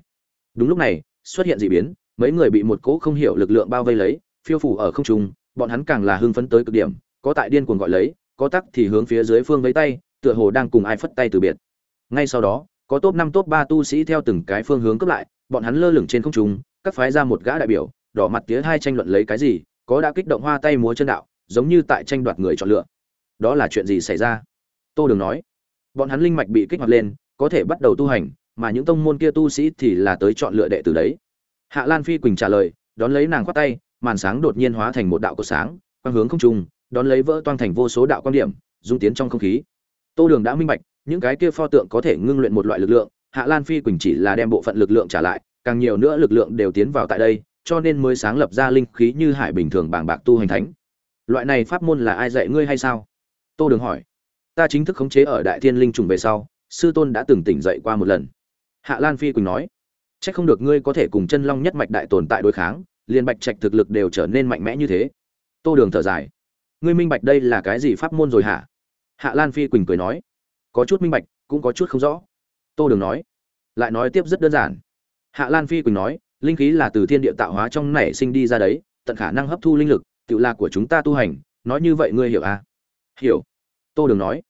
[SPEAKER 1] Đúng lúc này, xuất hiện dị biến, mấy người bị một cỗ không hiểu lực lượng bao vây lấy, phiêu phủ ở không trung, bọn hắn càng là hưng phấn tới cực điểm, có tại điên cuồng gọi lấy, có tắc thì hướng phía dưới phương vẫy tay tựa hồ đang cùng ai phất tay từ biệt. Ngay sau đó, có top năm, top ba tu sĩ theo từng cái phương hướng cấp lại, bọn hắn lơ lửng trên không trung, các phái ra một gã đại biểu, đỏ mặt tía hai tranh luận lấy cái gì, có đã kích động hoa tay múa chân đạo, giống như tại tranh đoạt người chọn lựa. Đó là chuyện gì xảy ra? Tô đường nói. Bọn hắn linh mạch bị kích hoạt lên, có thể bắt đầu tu hành, mà những tông môn kia tu sĩ thì là tới chọn lựa đệ tử đấy. Hạ lan phi quỳnh trả lời, đón lấy nàng khoát tay, màn sáng đột nhiên hóa thành một đạo cột sáng, quang hướng không trung, đón lấy vỡ toang thành vô số đạo quan điểm, dung tiến trong không khí tô đường đã minh bạch, những cái kia pho tượng có thể ngưng luyện một loại lực lượng, hạ lan phi quỳnh chỉ là đem bộ phận lực lượng trả lại, càng nhiều nữa lực lượng đều tiến vào tại đây, cho nên mới sáng lập ra linh khí như hải bình thường bàng bạc tu hành thánh. Loại này pháp môn là ai dạy ngươi hay sao? Tô đường hỏi. Ta chính thức khống chế ở đại thiên linh trùng về sau, sư tôn đã từng tỉnh dậy qua một lần. Hạ lan phi quỳnh nói. C h ắ c không được ngươi có thể cùng chân long nhất mạch đại tồn tại đối kháng, liền bạch trạch thực lực đều trở nên mạnh mẽ như thế. Tô đường thở dài. Ngươi minh bạch đây là cái gì pháp môn rồi hả? Hạ lan phi quỳnh cười nói, có chút minh bạch, cũng có chút không rõ. Tô đường nói, lại nói tiếp rất đơn giản. Hạ lan phi quỳnh nói, linh khí là từ thiên địa tạo hóa trong nảy sinh đi ra đấy, tận khả năng hấp thu linh lực, tự là của chúng ta tu hành, nói như vậy ngươi hiểu à? Hiểu. Tô đường nói,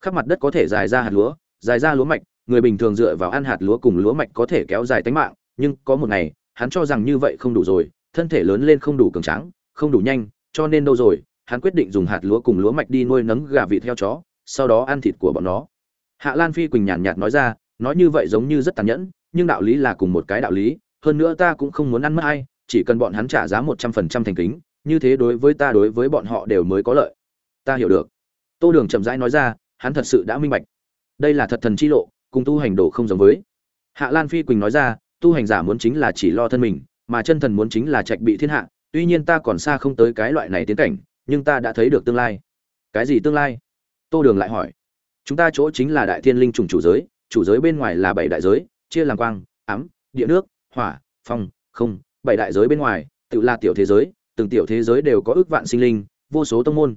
[SPEAKER 1] khắp mặt đất có thể dài ra hạt lúa, dài ra lúa mạch, người bình thường dựa vào ăn hạt lúa cùng lúa mạch có thể kéo dài tính mạng, nhưng có một ngày, hắn cho rằng như vậy không đủ rồi, thân thể lớn lên không đủ cường tráng, không đủ nhanh, cho nên đâu rồi hắn quyết định dùng hạt lúa cùng lúa mạch đi nuôi nấng gà vịt theo chó, sau đó ăn thịt của bọn nó. Hạ lan phi quỳnh nhàn nhạt nói ra, nói như vậy giống như rất tàn nhẫn, nhưng đạo lý là cùng một cái đạo lý, hơn nữa ta cũng không muốn ăn mất ai, chỉ cần bọn hắn trả giá một trăm phần trăm thành kính, như thế đối với ta đối với bọn họ đều mới có lợi. Ta hiểu được. Tô đường chậm rãi nói ra, hắn thật sự đã minh bạch. Đây là thật thần chi lộ, cùng tu hành đồ không giống với. Hạ lan phi quỳnh nói ra, tu hành giả muốn chính là chỉ lo thân mình, mà chân thần muốn chính là trạch bị thiên hạ, tuy nhiên ta còn xa không tới cái loại này tiến cảnh nhưng ta đã thấy được tương lai. Cái gì tương lai? Tô đường lại hỏi. Chúng ta chỗ chính là đại thiên linh trùng chủ giới chủ giới bên ngoài là bảy đại giới, chia làm quang, ám, địa nước, hỏa, phong, không. Bảy đại giới bên ngoài, tự là tiểu thế giới, từng tiểu thế giới đều có ước vạn sinh linh, vô số tông môn.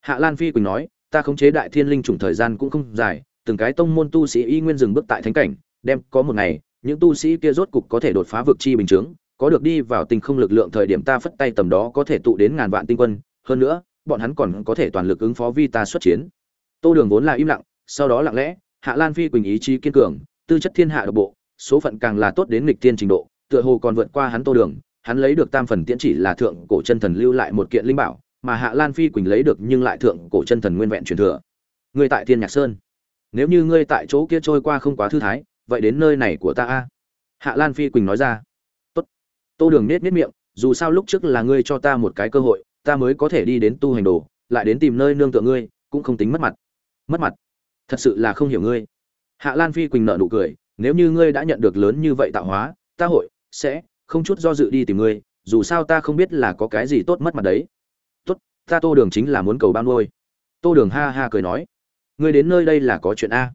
[SPEAKER 1] Hạ lan phi quỳnh nói, ta khống chế đại thiên linh trùng thời gian cũng không dài, từng cái tông môn tu sĩ y nguyên dừng bước tại thánh cảnh, đem có một ngày, những tu sĩ kia rốt cục có thể đột phá vực chi bình chướng, có được đi vào tinh không lực lượng thời điểm ta phất tay tầm đó có thể tụ đến ngàn vạn tinh quân hơn nữa, bọn hắn còn có thể toàn lực ứng phó vi ta xuất chiến. Tô đường vốn là im lặng, sau đó lặng lẽ, hạ lan phi quỳnh ý chí kiên cường, tư chất thiên hạ độc bộ, số phận càng là tốt đến nghịch thiên trình độ, tựa hồ còn vượt qua hắn tô đường, hắn lấy được tam phần tiễn chỉ là thượng cổ chân thần lưu lại một kiện linh bảo, mà hạ lan phi quỳnh lấy được nhưng lại thượng cổ chân thần nguyên vẹn truyền thừa. Ngươi tại thiên nhạc sơn, nếu như ngươi tại chỗ kia trôi qua không quá thư thái, vậy đến nơi này của ta a. Hạ lan phi quỳnh nói ra. Tốt. Tô đường nết nết miệng, dù sao lúc trước là ngươi cho ta một cái cơ hội ta mới có thể đi đến tu hành đồ, lại đến tìm nơi nương tựa ngươi, cũng không tính mất mặt. Mất mặt? Thật sự là không hiểu ngươi. Hạ lan phi quỳnh nợ nụ cười, nếu như ngươi đã nhận được lớn như vậy tạo hóa, ta hội sẽ không chút do dự đi tìm ngươi, dù sao ta không biết là có cái gì tốt mất mặt đấy. Tốt, ta tô đường chính là muốn cầu ban nuôi. Tô đường ha ha cười nói, ngươi đến nơi đây là có chuyện a.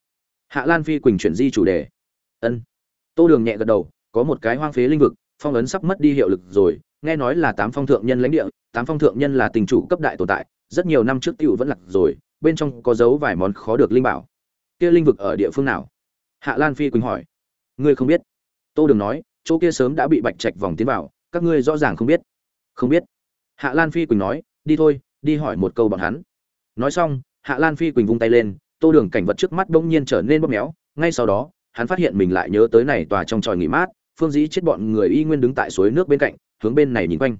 [SPEAKER 1] Hạ lan phi quỳnh chuyển di chủ đề. Ân. Tô đường nhẹ gật đầu, có một cái hoang phế linh vực, phong ấn sắp mất đi hiệu lực rồi nghe nói là tám phong thượng nhân lãnh địa, tám phong thượng nhân là tình chủ cấp đại tồn tại, rất nhiều năm trước t i u vẫn lặt rồi, bên trong có dấu vài món khó được linh bảo. Kia linh vực ở địa phương nào? Hạ lan phi quỳnh hỏi. Ngươi không biết. Tô đường nói, chỗ kia sớm đã bị bạch trạch vòng tiến vào, các ngươi rõ ràng không biết. Không biết. Hạ lan phi quỳnh nói, đi thôi, đi hỏi một câu bọn hắn. Nói xong, hạ lan phi quỳnh vung tay lên, tô đường cảnh vật trước mắt bỗng nhiên trở nên bóp méo, ngay sau đó, hắn phát hiện mình lại nhớ tới này tòa trong tròi nghỉ mát, phương dĩ chết bọn người y nguyên đứng tại suối nước bên cạnh hướng bên này nhìn quanh.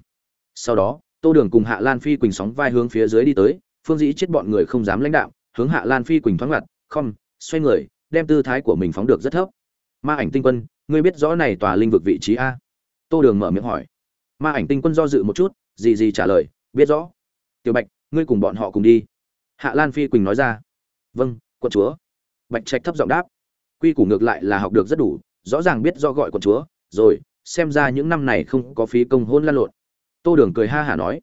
[SPEAKER 1] Sau đó, tô đường cùng hạ lan phi quỳnh sóng vai hướng phía dưới đi tới, phương dĩ chết bọn người không dám lãnh đạo hướng hạ lan phi quỳnh thoáng ngặt không xoay người, đem tư thái của mình phóng được rất thấp. Ma ảnh tinh quân, ngươi biết rõ này tòa linh vực vị trí a? Tô đường mở miệng hỏi. Ma ảnh tinh quân do dự một chút, gì gì trả lời, biết rõ. Tiểu bạch, ngươi cùng bọn họ cùng đi. Hạ lan phi quỳnh nói ra. Vâng quận chúa. Bạch trạch thấp giọng đáp. Quy củ ngược lại là học được rất đủ, rõ ràng biết do gọi quận chúa. Rồi xem ra những năm này không có phí công hôn lan lộn tô đường cười ha hả nói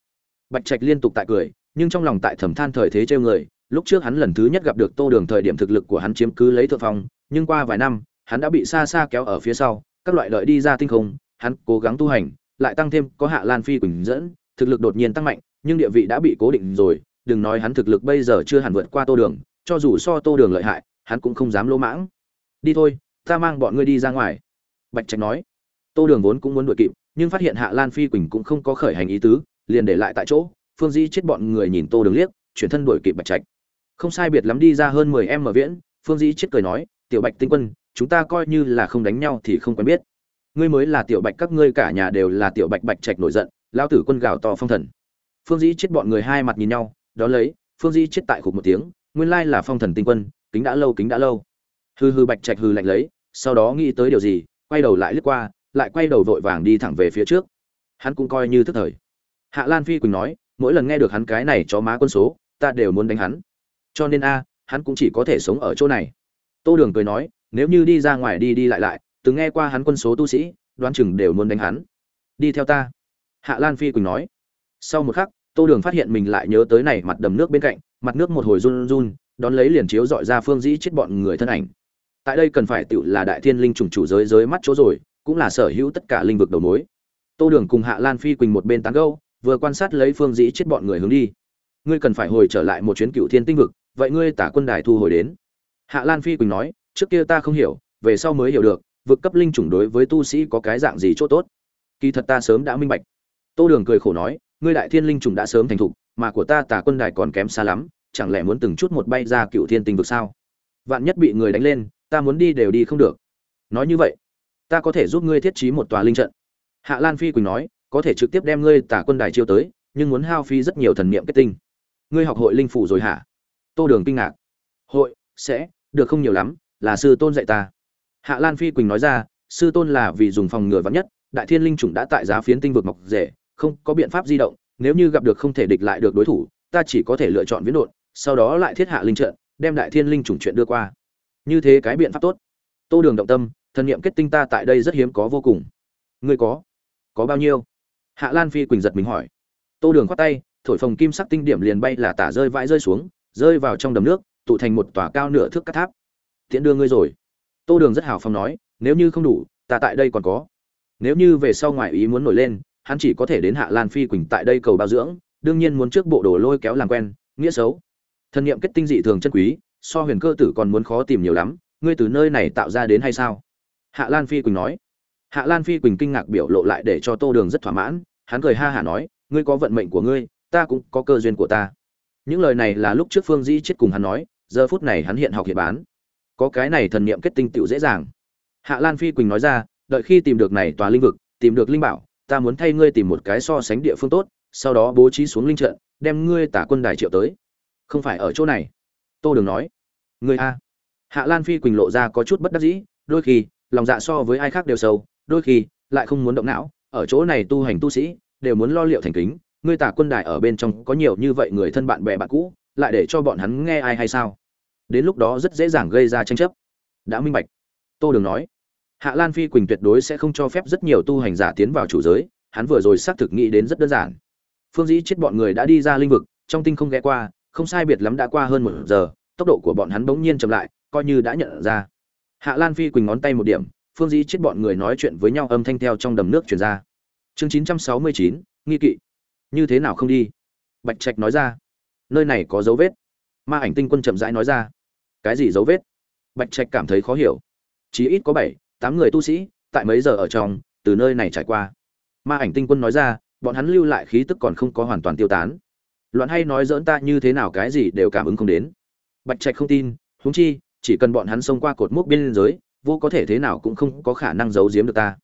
[SPEAKER 1] bạch trạch liên tục tại cười nhưng trong lòng tại thầm than thời thế trêu người lúc trước hắn lần thứ nhất gặp được tô đường thời điểm thực lực của hắn chiếm cứ lấy thượng phong nhưng qua vài năm hắn đã bị xa xa kéo ở phía sau, các loại lợi đi ra tinh không, hắn cố gắng tu hành, lại tăng thêm có Hạ Lan Phi quỳnh dẫn, thực lực đột nhiên tăng mạnh, nhưng địa vị đã bị cố định rồi, đừng nói hắn thực lực bây giờ chưa hẳn vượt qua Tô Đường, cho dù so Tô Đường lợi hại, hắn cũng không dám lỗ mãng. Đi thôi, ta mang bọn ngươi đi ra ngoài." Bạch Trạch nói. Tô Đường vốn cũng muốn đuổi kịp, nhưng phát hiện Hạ Lan Phi quỳnh cũng không có khởi hành ý tứ, liền để lại tại chỗ, Phương Di chết bọn người nhìn Tô Đường liếc, chuyển thân đuổi kịp Bạch Trạch. Không sai biệt lắm đi ra hơn 10 em mở viễn, Phương Di chết cười nói, "Tiểu Bạch Tinh Quân, chúng ta coi như là không đánh nhau thì không quen biết. Ngươi mới là tiểu bạch các ngươi cả nhà đều là tiểu bạch bạch trạch nổi giận lao tử quân gào to phong thần. Phương dĩ chết bọn người hai mặt nhìn nhau đó lấy phương dĩ chết tại khục một tiếng nguyên lai là phong thần tinh quân kính đã lâu kính đã lâu. Hư hư bạch trạch hư lạnh lấy sau đó nghĩ tới điều gì quay đầu lại lướt qua lại quay đầu vội vàng đi thẳng về phía trước. Hắn cũng coi như thức thời. Hạ lan phi quỳnh nói, mỗi lần nghe được hắn cái này cho má quân số, ta đều muốn đánh hắn. Cho nên a, hắn cũng chỉ có thể sống ở chỗ này. Tô đường cười nói, nếu như đi ra ngoài đi đi lại lại, từng nghe qua hắn quân số tu sĩ, đoán chừng đều muốn đánh hắn. Đi theo ta. Hạ lan phi quỳnh nói. Sau một khắc, tô đường phát hiện mình lại nhớ tới này mặt đầm nước bên cạnh, mặt nước một hồi run run, đón lấy liền chiếu dọi ra phương dĩ chết bọn người thân ảnh. Tại đây cần phải tự là đại thiên linh trùng chủ giới giới mắt chỗ rồi cũng là sở hữu tất cả linh vực đầu mối. Tô đường cùng hạ lan phi quỳnh một bên tán gẫu, vừa quan sát lấy phương dĩ chết bọn người hướng đi. Ngươi cần phải hồi trở lại một chuyến cựu thiên tinh vực vậy ngươi tả quân đài thu hồi đến. Hạ lan phi quỳnh nói trước kia ta không hiểu về sau mới hiểu được vực cấp linh chủng đối với tu sĩ có cái dạng gì chỗ tốt. Kỳ thật ta sớm đã minh bạch. Tô đường cười khổ nói ngươi đại thiên linh chủng đã sớm thành thục mà của ta tả quân đài còn kém xa lắm chẳng lẽ muốn từng chút một bay ra cựu thiên tinh vực sao? Vạn nhất bị người đánh lên ta muốn đi đều đi không được. Nói như vậy ta có thể giúp ngươi thiết trí một tòa linh trận. Hạ lan phi quỳnh nói, có thể trực tiếp đem ngươi tả quân đài chiêu tới, nhưng muốn hao phí rất nhiều thần niệm kết tinh. Ngươi học hội linh phủ rồi hả? Tô đường kinh ngạc. Hội, sẽ, được không nhiều lắm, là sư tôn dạy ta. Hạ lan phi quỳnh nói ra, sư tôn là vì dùng phòng ngừa vắn nhất, đại thiên linh chủng đã tại giá phiến tinh vực mọc rể không có biện pháp di động, nếu như gặp được không thể địch lại được đối thủ, ta chỉ có thể lựa chọn viễn đột sau đó lại thiết hạ linh trận, đem đại thiên linh chủng chuyện đưa qua. Như thế cái biện pháp tốt. Tô đường động tâm thần niệm kết tinh ta tại đây rất hiếm có vô cùng. Ngươi có? Có bao nhiêu? Hạ lan phi quỳnh giật mình hỏi. Tô đường khoát tay, thổi phồng kim sắc tinh điểm liền bay là tả rơi vãi rơi xuống, rơi vào trong đầm nước, tụ thành một tòa cao nửa thước cắt tháp. Tiễn đưa ngươi rồi. Tô đường rất hào phong nói, nếu như không đủ, ta tại đây còn có. Nếu như về sau ngoài ý muốn nổi lên, hắn chỉ có thể đến hạ lan phi quỳnh tại đây cầu bao dưỡng, đương nhiên muốn trước bộ đồ lôi kéo làm quen, nghĩa xấu. Thần niệm kết tinh dị thường chân quý, so huyền cơ tử còn muốn khó tìm nhiều lắm, ngươi từ nơi này tạo ra đến hay sao? Hạ lan phi quỳnh nói. Hạ lan phi quỳnh kinh ngạc biểu lộ lại để cho tô đường rất thỏa mãn, hắn cười ha hả nói, ngươi có vận mệnh của ngươi, ta cũng có cơ duyên của ta. Những lời này là lúc trước phương dĩ chết cùng hắn nói, giờ phút này hắn hiện học hiện bán. Có cái này thần niệm kết tinh tựu dễ dàng. Hạ lan phi quỳnh nói ra, đợi khi tìm được này tòa linh vực, tìm được linh bảo, ta muốn thay ngươi tìm một cái so sánh địa phương tốt, sau đó bố trí xuống linh trận, đem ngươi tả quân đài triệu tới. Không phải ở chỗ này. Tô đường nói. Ngươi a. Hạ lan phi quỳnh lộ ra có chút bất đắc dĩ, đôi khi lòng dạ so với ai khác đều sâu, đôi khi lại không muốn động não, ở chỗ này tu hành tu sĩ đều muốn lo liệu thành kính, ngươi tả quân đài ở bên trong có nhiều như vậy người thân bạn bè bạn cũ, lại để cho bọn hắn nghe ai hay sao? Đến lúc đó rất dễ dàng gây ra tranh chấp. Đã minh bạch. Tô đường nói. Hạ lan phi quỳnh tuyệt đối sẽ không cho phép rất nhiều tu hành giả tiến vào chủ giới, hắn vừa rồi xác thực nghĩ đến rất đơn giản. Phương dĩ chết bọn người đã đi ra linh vực, trong tinh không ghé qua, không sai biệt lắm đã qua hơn một giờ, tốc độ của bọn hắn bỗng nhiên chậm lại, coi như đã nhận ra hạ lan phi quỳnh ngón tay một điểm, phương dĩ chết bọn người nói chuyện với nhau âm thanh theo trong đầm nước chuyển ra. Chương chín trăm sáu mươi chín, nghi kỵ. Như thế nào không đi? Bạch trạch nói ra. Nơi này có dấu vết. Ma ảnh tinh quân chậm rãi nói ra. Cái gì dấu vết? Bạch trạch cảm thấy khó hiểu. Chỉ ít có bảy, tám người tu sĩ, tại mấy giờ ở trong, từ nơi này trải qua. Ma ảnh tinh quân nói ra, bọn hắn lưu lại khí tức còn không có hoàn toàn tiêu tán. Loạn hay nói dỡn ta như thế nào cái gì đều cảm ứng không đến. Bạch trạch không tin, huống chi chỉ cần bọn hắn xông qua cột mốc biên giới, vô có thể thế nào cũng không có khả năng giấu giếm được ta.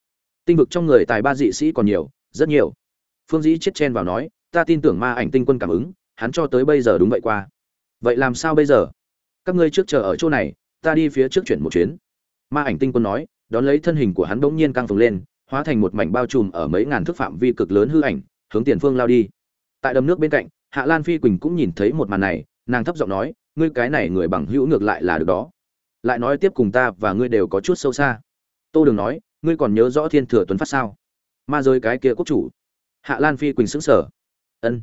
[SPEAKER 1] Tinh vực trong người tài ba dị sĩ còn nhiều, rất nhiều. Phương dĩ chết chen vào nói, ta tin tưởng ma ảnh tinh quân cảm ứng, hắn cho tới bây giờ đúng vậy qua. Vậy làm sao bây giờ? Các ngươi trước chờ ở chỗ này, ta đi phía trước chuyển một chuyến. Ma ảnh tinh quân nói, đón lấy thân hình của hắn bỗng nhiên căng phồng lên, hóa thành một mảnh bao trùm ở mấy ngàn thước phạm vi cực lớn hư ảnh, hướng tiền phương lao đi. Tại đầm nước bên cạnh, hạ lan phi quỳnh cũng nhìn thấy một màn này, nàng thấp giọng nói ngươi cái này người bằng hữu ngược lại là được đó. Lại nói tiếp cùng ta và ngươi đều có chút sâu xa. Tô đường nói, ngươi còn nhớ rõ thiên thừa tuấn phát sao? Ma giới cái kia quốc chủ. Hạ lan phi quỳnh xứng sở ân.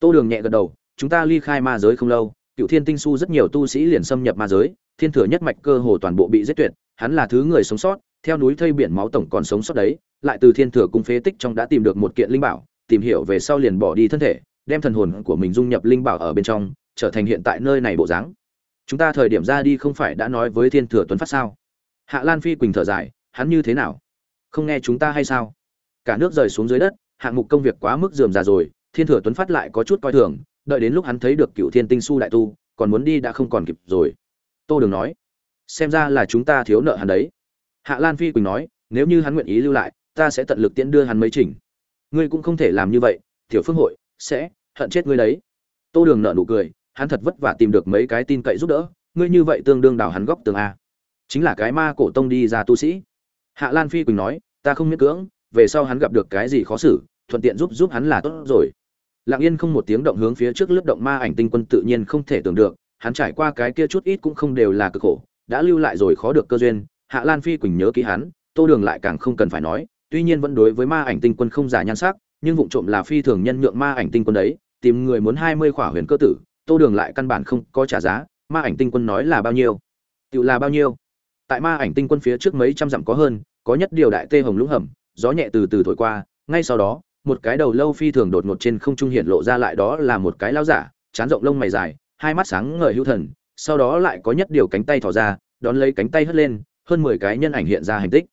[SPEAKER 1] Tô đường nhẹ gật đầu, chúng ta ly khai ma giới không lâu, cựu thiên tinh su rất nhiều tu sĩ liền xâm nhập ma giới, thiên thừa nhất mạch cơ hồ toàn bộ bị giết tuyệt, hắn là thứ người sống sót, theo núi thây biển máu tổng còn sống sót đấy, lại từ thiên thừa cung phế tích trong đã tìm được một kiện linh bảo, tìm hiểu về sau liền bỏ đi thân thể, đem thần hồn của mình dung nhập linh bảo ở bên trong trở thành hiện tại nơi này bộ dáng. Chúng ta thời điểm ra đi không phải đã nói với thiên thừa tuấn phát sao? Hạ lan phi quỳnh thở dài, hắn như thế nào? Không nghe chúng ta hay sao? Cả nước rời xuống dưới đất, hạng mục công việc quá mức dườm già rồi, thiên thừa tuấn phát lại có chút coi thường, đợi đến lúc hắn thấy được cựu thiên tinh su đại tu, còn muốn đi đã không còn kịp rồi. Tô đường nói, xem ra là chúng ta thiếu nợ hắn đấy. Hạ lan phi quỳnh nói, nếu như hắn nguyện ý lưu lại, ta sẽ tận lực tiễn đưa hắn mấy trình ngươi cũng không thể làm như vậy, tiểu phương hội sẽ hận chết ngươi đấy. Tô đường nợ nụ cười hắn thật vất vả tìm được mấy cái tin cậy giúp đỡ, ngươi như vậy tương đương đào hắn góc tường a. Chính là cái ma cổ tông đi ra tu sĩ. Hạ lan phi quỳnh nói, ta không miễn cưỡng, về sau hắn gặp được cái gì khó xử, thuận tiện giúp giúp hắn là tốt rồi. Lặng yên không một tiếng động hướng phía trước lướt động ma ảnh tinh quân tự nhiên không thể tưởng được, hắn trải qua cái kia chút ít cũng không đều là cực khổ, đã lưu lại rồi khó được cơ duyên. Hạ lan phi quỳnh nhớ ký hắn, tô đường lại càng không cần phải nói, tuy nhiên vẫn đối với ma ảnh tinh quân không giả nhan sắc, nhưng vụ trộm là phi thường nhân nhượng ma ảnh tinh quân đấy, tìm người muốn hai mươi khỏa huyền cơ tử tô đường lại căn bản không có trả giá, ma ảnh tinh quân nói là bao nhiêu? Tự là bao nhiêu? Tại ma ảnh tinh quân phía trước mấy trăm dặm có hơn, có nhất điều đại tê hồng lũng hầm, gió nhẹ từ từ thổi qua, ngay sau đó, một cái đầu lâu phi thường đột ngột trên không trung hiện lộ ra lại đó là một cái lao giả chán rộng lông mày dài, hai mắt sáng ngời hữu thần, sau đó lại có nhất điều cánh tay thỏ ra, đón lấy cánh tay hất lên, hơn mười cái nhân ảnh hiện ra hành tích.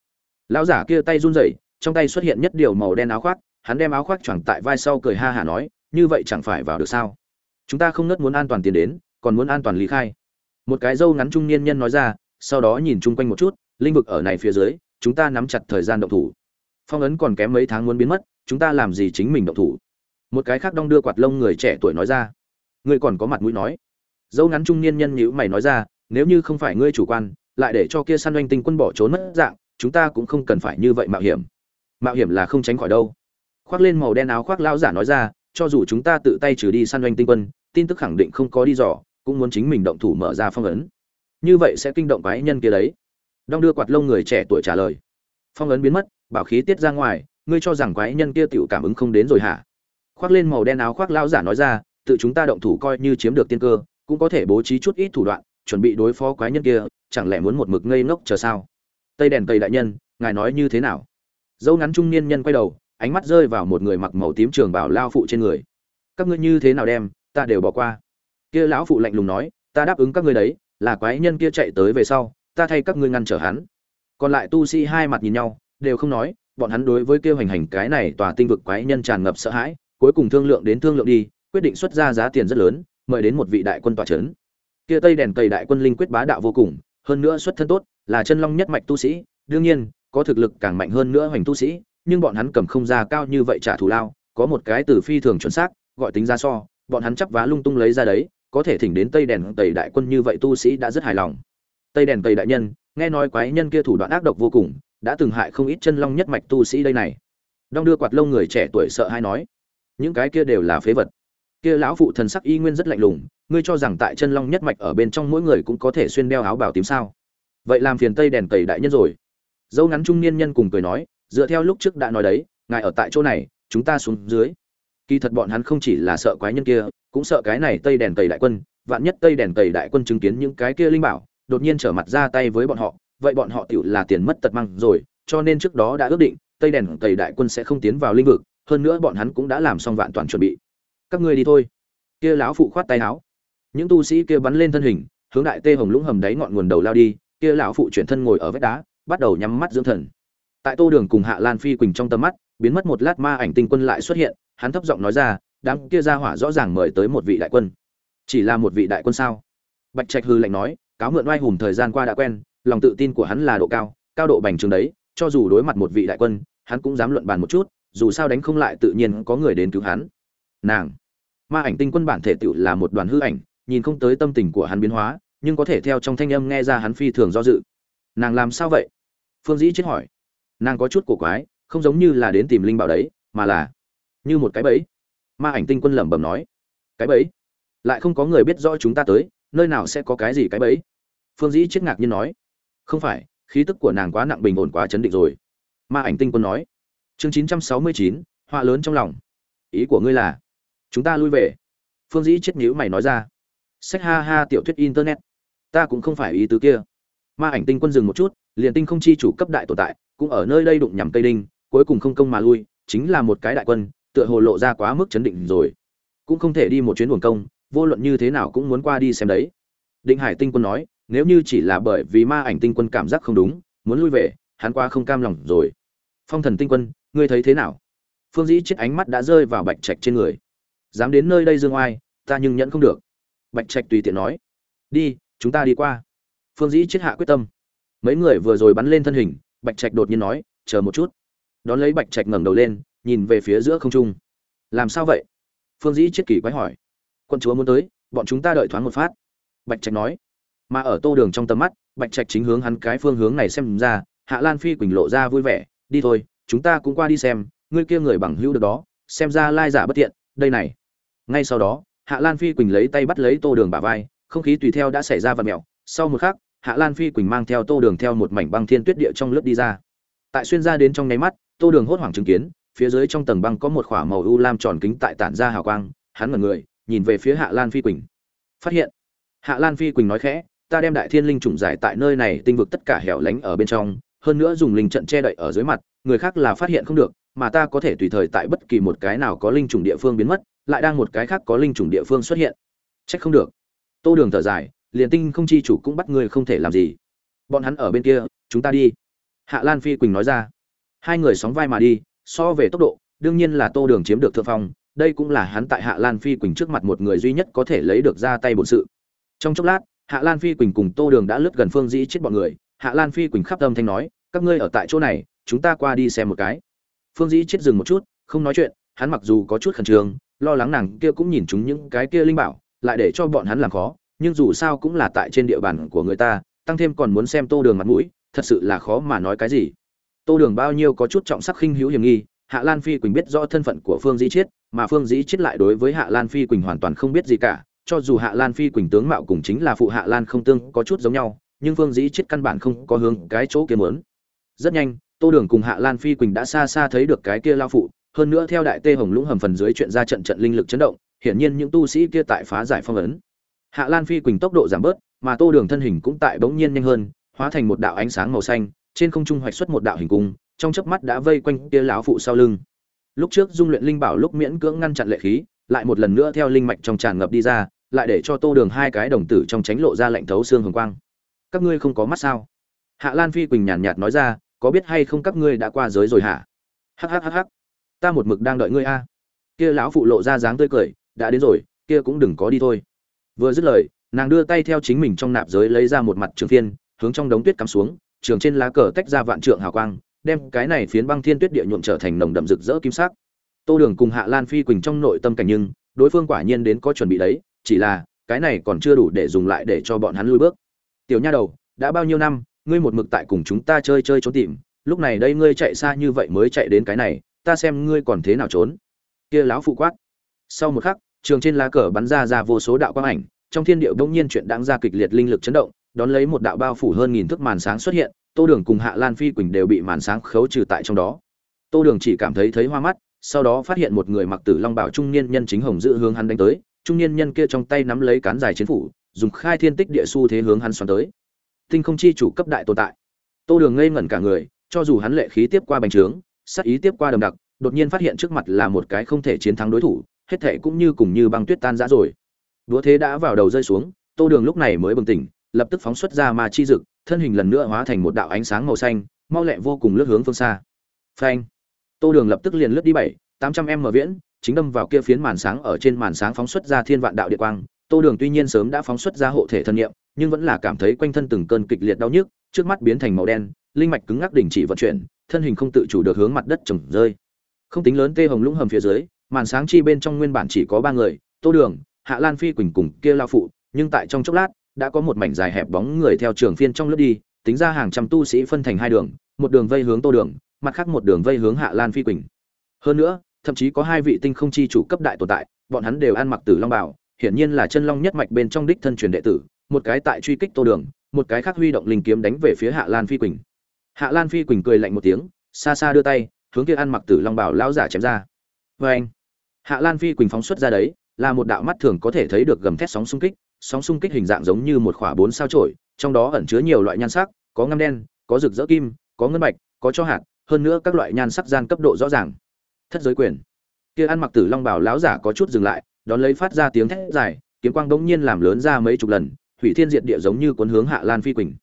[SPEAKER 1] Lão giả kia tay run rẩy, trong tay xuất hiện nhất điều màu đen áo khoác, hắn đem áo khoác choàng tại vai sau cười ha hả nói, như vậy chẳng phải vào được sao? Chúng ta không nớt muốn an toàn tiền đến, còn muốn an toàn lý khai. Một cái dâu ngắn trung niên nhân nói ra, sau đó nhìn chung quanh một chút, linh vực ở này phía dưới, chúng ta nắm chặt thời gian động thủ. Phong ấn còn kém mấy tháng muốn biến mất, chúng ta làm gì chính mình động thủ? Một cái khác đong đưa quạt lông người trẻ tuổi nói ra. Ngươi còn có mặt mũi nói. Dâu ngắn trung niên nhân nhữ mày nói ra, nếu như không phải ngươi chủ quan, lại để cho kia săn doanh tinh quân bỏ trốn mất dạng, chúng ta cũng không cần phải như vậy mạo hiểm. Mạo hiểm là không tránh khỏi đâu. Khoác lên màu đen áo khoác lao giả nói ra cho dù chúng ta tự tay trừ đi săn doanh tinh quân, tin tức khẳng định không có đi dò, cũng muốn chính mình động thủ mở ra phong ấn. Như vậy sẽ kinh động quái nhân kia đấy. Đong đưa quạt lông người trẻ tuổi trả lời. Phong ấn biến mất, bảo khí tiết ra ngoài, ngươi cho rằng quái nhân kia tiểu cảm ứng không đến rồi hả? Khoác lên màu đen áo khoác lao giả nói ra, tự chúng ta động thủ coi như chiếm được tiên cơ, cũng có thể bố trí chút ít thủ đoạn, chuẩn bị đối phó quái nhân kia, chẳng lẽ muốn một mực ngây ngốc chờ sao? Tây đèn tây đại nhân, ngài nói như thế nào? Dâu ngắn trung niên nhân quay đầu ánh mắt rơi vào một người mặc màu tím trường bảo lao phụ trên người. Các ngươi như thế nào đem, ta đều bỏ qua. Kia lão phụ lạnh lùng nói, ta đáp ứng các ngươi đấy, là quái nhân kia chạy tới về sau, ta thay các ngươi ngăn trở hắn. Còn lại tu sĩ hai mặt nhìn nhau, đều không nói, bọn hắn đối với kêu hành hành cái này tòa tinh vực quái nhân tràn ngập sợ hãi, cuối cùng thương lượng đến thương lượng đi, quyết định xuất ra giá tiền rất lớn, mời đến một vị đại quân tòa trấn. Kia tây đèn cầy đại quân linh quyết bá đạo vô cùng, hơn nữa xuất thân tốt, là chân long nhất mạch tu sĩ, đương nhiên, có thực lực càng mạnh hơn nữa hoành tu sĩ nhưng bọn hắn cầm không ra cao như vậy trả thù lao, có một cái từ phi thường chuẩn xác, gọi tính ra so, bọn hắn chắp vá lung tung lấy ra đấy, có thể thỉnh đến tây đèn tây đại quân như vậy tu sĩ đã rất hài lòng. Tây đèn tây đại nhân, nghe nói quái nhân kia thủ đoạn ác độc vô cùng, đã từng hại không ít chân long nhất mạch tu sĩ đây này. Đong đưa quạt lông người trẻ tuổi sợ hay nói, những cái kia đều là phế vật. Kia lão phụ thần sắc y nguyên rất lạnh lùng, ngươi cho rằng tại chân long nhất mạch ở bên trong mỗi người cũng có thể xuyên đeo áo bào tím sao? Vậy làm phiền tây đèn tẩy đại nhân rồi. Dâu ngắn trung niên nhân cùng cười nói dựa theo lúc trước đã nói đấy, ngài ở tại chỗ này, chúng ta xuống dưới. Kỳ thật bọn hắn không chỉ là sợ quái nhân kia, cũng sợ cái này tây đèn tẩy đại quân. Vạn nhất tây đèn tẩy đại quân chứng kiến những cái kia linh bảo, đột nhiên trở mặt ra tay với bọn họ, vậy bọn họ tựu là tiền mất tật mang rồi, cho nên trước đó đã ước định, tây đèn tẩy đại quân sẽ không tiến vào linh vực, hơn nữa bọn hắn cũng đã làm xong vạn toàn chuẩn bị. Các ngươi đi thôi. Kia lão phụ khoát tay áo. Những tu sĩ kia bắn lên thân hình, hướng đại tê hồng lũng hầm đáy ngọn nguồn đầu lao đi, kia lão phụ chuyển thân ngồi ở vách đá, bắt đầu nhắm mắt dưỡng thần tại tô đường cùng hạ lan phi quỳnh trong tầm mắt, biến mất một lát ma ảnh tinh quân lại xuất hiện, hắn thấp giọng nói ra, đám kia ra hỏa rõ ràng mời tới một vị đại quân. Chỉ là một vị đại quân sao? Bạch trạch hư lạnh nói, cáo mượn oai hùng thời gian qua đã quen, lòng tự tin của hắn là độ cao cao độ bành trường đấy, cho dù đối mặt một vị đại quân, hắn cũng dám luận bàn một chút, dù sao đánh không lại tự nhiên có người đến cứu hắn. Nàng, ma ảnh tinh quân bản thể tựu là một đoàn hư ảnh, nhìn không tới tâm tình của hắn biến hóa, nhưng có thể theo trong thanh âm nghe ra hắn phi thường do dự. Nàng làm sao vậy? Phương dĩ chết hỏi nàng có chút cổ quái, không giống như là đến tìm linh bảo đấy, mà là như một cái bẫy. Ma ảnh tinh quân lẩm bẩm nói, cái bẫy? Lại không có người biết rõ chúng ta tới, nơi nào sẽ có cái gì cái bẫy? Phương dĩ chết ngạc nhiên nói, không phải, khí tức của nàng quá nặng bình ổn quá chấn định rồi. Ma ảnh tinh quân nói, chương chín trăm sáu mươi chín, họa lớn trong lòng. Ý của ngươi là, chúng ta lui về. Phương dĩ chết nhữ mày nói ra, sách ha ha tiểu thuyết internet, ta cũng không phải ý tứ kia. Ma ảnh tinh quân dừng một chút, liền tinh không chi chủ cấp đại tồn tại cũng ở nơi đây đụng nhằm cây đinh, cuối cùng không công mà lui, chính là một cái đại quân, tựa hồ lộ ra quá mức chấn định rồi. Cũng không thể đi một chuyến buồn công, vô luận như thế nào cũng muốn qua đi xem đấy. Định hải tinh quân nói, nếu như chỉ là bởi vì ma ảnh tinh quân cảm giác không đúng, muốn lui về, hắn qua không cam lòng rồi. Phong thần tinh quân, ngươi thấy thế nào? Phương dĩ chết ánh mắt đã rơi vào bạch trạch trên người. Dám đến nơi đây dương oai, ta nhưng nhẫn không được. Bạch trạch tùy tiện nói, đi, chúng ta đi qua. Phương dĩ chết hạ quyết tâm. Mấy người vừa rồi bắn lên thân hình bạch trạch đột nhiên nói, chờ một chút. Đón lấy bạch trạch ngẩng đầu lên, nhìn về phía giữa không trung. Làm sao vậy? Phương dĩ chiết kỳ quái hỏi. Quân chúa muốn tới, bọn chúng ta đợi thoáng một phát. Bạch trạch nói. Mà ở tô đường trong tầm mắt, bạch trạch chính hướng hắn cái phương hướng này xem ra, hạ lan phi quỳnh lộ ra vui vẻ, đi thôi, chúng ta cũng qua đi xem, ngươi kia người bằng hữu được đó, xem ra lai giả bất tiện, đây này. Ngay sau đó, hạ lan phi quỳnh lấy tay bắt lấy tô đường bả vai, không khí tùy theo đã xảy ra vật mẹo, sau một khắc hạ lan phi quỳnh mang theo tô đường theo một mảnh băng thiên tuyết địa trong lớp đi ra. Tại xuyên ra đến trong nháy mắt, tô đường hốt hoảng chứng kiến, phía dưới trong tầng băng có một khỏa màu u lam tròn kính tại tản ra hào quang, hắn mật người, nhìn về phía hạ lan phi quỳnh. Phát hiện, hạ lan phi quỳnh nói khẽ, ta đem đại thiên linh trùng giải tại nơi này, tinh vực tất cả hẻo lánh ở bên trong, hơn nữa dùng linh trận che đậy ở dưới mặt, người khác là phát hiện không được, mà ta có thể tùy thời tại bất kỳ một cái nào có linh trùng địa phương biến mất, lại đang một cái khác có linh trùng địa phương xuất hiện. Trách không được. Tô đường thở dài liền tinh không chi chủ cũng bắt người không thể làm gì. Bọn hắn ở bên kia, chúng ta đi. Hạ lan phi quỳnh nói ra. Hai người sóng vai mà đi, so về tốc độ, đương nhiên là tô đường chiếm được thượng phong, đây cũng là hắn tại hạ lan phi quỳnh trước mặt một người duy nhất có thể lấy được ra tay bổn sự. Trong chốc lát, hạ lan phi quỳnh cùng tô đường đã lướt gần phương dĩ chết bọn người. Hạ lan phi quỳnh khắp âm thanh nói, các ngươi ở tại chỗ này, chúng ta qua đi xem một cái. Phương dĩ chết dừng một chút, không nói chuyện, hắn mặc dù có chút khẩn trương, lo lắng nàng kia cũng nhìn chúng những cái kia linh bảo, lại để cho bọn hắn làm khó nhưng dù sao cũng là tại trên địa bàn của người ta, tăng thêm còn muốn xem tô đường mặt mũi, thật sự là khó mà nói cái gì. Tô đường bao nhiêu có chút trọng sắc khinh hữu hiểm nghi, hạ lan phi quỳnh biết rõ thân phận của phương dĩ chiết, mà phương dĩ chiết lại đối với hạ lan phi quỳnh hoàn toàn không biết gì cả, cho dù hạ lan phi quỳnh tướng mạo cùng chính là phụ hạ lan không tương có chút giống nhau, nhưng phương dĩ chiết căn bản không có hướng cái chỗ kia muốn. Rất nhanh, tô đường cùng hạ lan phi quỳnh đã xa xa thấy được cái kia lao phụ, hơn nữa theo đại tê hồng lũng hầm phần dưới chuyện ra trận trận linh lực chấn động, hiển nhiên những tu sĩ kia tại phá giải phong ấn hạ lan phi quỳnh tốc độ giảm bớt mà tô đường thân hình cũng tại bỗng nhiên nhanh hơn hóa thành một đạo ánh sáng màu xanh trên không trung hoạch xuất một đạo hình cung trong chớp mắt đã vây quanh kia lão phụ sau lưng. Lúc trước dung luyện linh bảo lúc miễn cưỡng ngăn chặn lệ khí lại một lần nữa theo linh mạch trong tràn ngập đi ra lại để cho tô đường hai cái đồng tử trong tránh lộ ra lạnh thấu xương hồng quang. Các ngươi không có mắt sao? Hạ lan phi quỳnh nhàn nhạt nói ra có biết hay không các ngươi đã qua giới rồi hả? Hắc hắc hắc hắc, ta một mực đang đợi ngươi a. Kia lão phụ lộ ra dáng tươi cười đã đến rồi kia cũng đừng có đi thôi vừa dứt lời, nàng đưa tay theo chính mình trong nạp giới lấy ra một mặt trường phiên hướng trong đống tuyết cắm xuống, trường trên lá cờ tách ra vạn trượng hào quang, đem cái này phiến băng thiên tuyết địa nhuộm trở thành nồng đậm rực rỡ kim sắc. Tô đường cùng hạ lan phi quỳnh trong nội tâm cảnh nhưng, đối phương quả nhiên đến có chuẩn bị đấy, chỉ là, cái này còn chưa đủ để dùng lại để cho bọn hắn lui bước. Tiểu nha đầu, đã bao nhiêu năm, ngươi một mực tại cùng chúng ta chơi chơi trốn tìm, lúc này đây ngươi chạy xa như vậy mới chạy đến cái này, ta xem ngươi còn thế nào trốn. Kia láo phụ quát. Sau một khắc trường trên lá cờ bắn ra ra vô số đạo quang ảnh, trong thiên địa bỗng nhiên chuyện đang ra kịch liệt linh lực chấn động, đón lấy một đạo bao phủ hơn nghìn thước màn sáng xuất hiện, tô đường cùng hạ lan phi quỳnh đều bị màn sáng khấu trừ tại trong đó. Tô đường chỉ cảm thấy thấy hoa mắt, sau đó phát hiện một người mặc tử long bảo trung niên nhân chính hồng dự hướng hắn đánh tới, trung niên nhân kia trong tay nắm lấy cán dài chiến phủ, dùng khai thiên tích địa su thế hướng hắn xoắn tới. Tinh không chi chủ cấp đại tồn tại. Tô đường ngây ngẩn cả người, cho dù hắn lệ khí tiếp qua bành trướng sắc ý tiếp qua đầm đặc, đột nhiên phát hiện trước mặt là một cái không thể chiến thắng đối thủ hết thệ cũng như cùng như băng tuyết tan rã rồi. Đúa thế đã vào đầu rơi xuống tô đường lúc này mới bừng tỉnh lập tức phóng xuất ra ma chi dực thân hình lần nữa hóa thành một đạo ánh sáng màu xanh mau lẹ vô cùng lướt hướng phương xa. Phanh! Tô đường lập tức liền lướt đi bảy tám trăm em mở viễn chính đâm vào kia phiến màn sáng ở trên màn sáng phóng xuất ra thiên vạn đạo địa quang. Tô đường tuy nhiên sớm đã phóng xuất ra hộ thể thân niệm, nhưng vẫn là cảm thấy quanh thân từng cơn kịch liệt đau nhức trước mắt biến thành màu đen linh mạch cứng ngắc đình chỉ vận chuyển thân hình không tự chủ được hướng mặt đất trồng rơi. Không tính lớn tê hồng lũng hầm phía dưới màn sáng chi bên trong nguyên bản chỉ có ba người, tô đường, hạ lan phi quỳnh cùng kia lao phụ, nhưng tại trong chốc lát, đã có một mảnh dài hẹp bóng người theo trường phiên trong lướt đi, tính ra hàng trăm tu sĩ phân thành hai đường, một đường vây hướng tô đường, mặt khác một đường vây hướng hạ lan phi quỳnh. Hơn nữa, thậm chí có hai vị tinh không chi chủ cấp đại tồn tại, bọn hắn đều ăn mặc tử long bảo hiển nhiên là chân long nhất mạch bên trong đích thân truyền đệ tử, một cái tại truy kích tô đường, một cái khác huy động linh kiếm đánh về phía hạ lan phi quỳnh. Hạ lan phi quỳnh cười lạnh một tiếng, xa xa đưa tay, hướng kia ăn mặc tử long bảo lão giả chém ra. Vê anh hạ lan phi quỳnh phóng xuất ra đấy, là một đạo mắt thường có thể thấy được gầm thét sóng xung kích, sóng xung kích hình dạng giống như một khỏa bốn sao chổi, trong đó ẩn chứa nhiều loại nhan sắc, có ngăm đen, có rực rỡ kim, có ngân bạch, có cho hạt, hơn nữa các loại nhan sắc gian cấp độ rõ ràng. Thất giới quyền. Kia ăn mặc tử long bảo lão giả có chút dừng lại, đón lấy phát ra tiếng thét dài, kiếm quang đống nhiên làm lớn ra mấy chục lần hủy thiên diệt địa giống như cuốn hướng hạ lan phi quỳnh.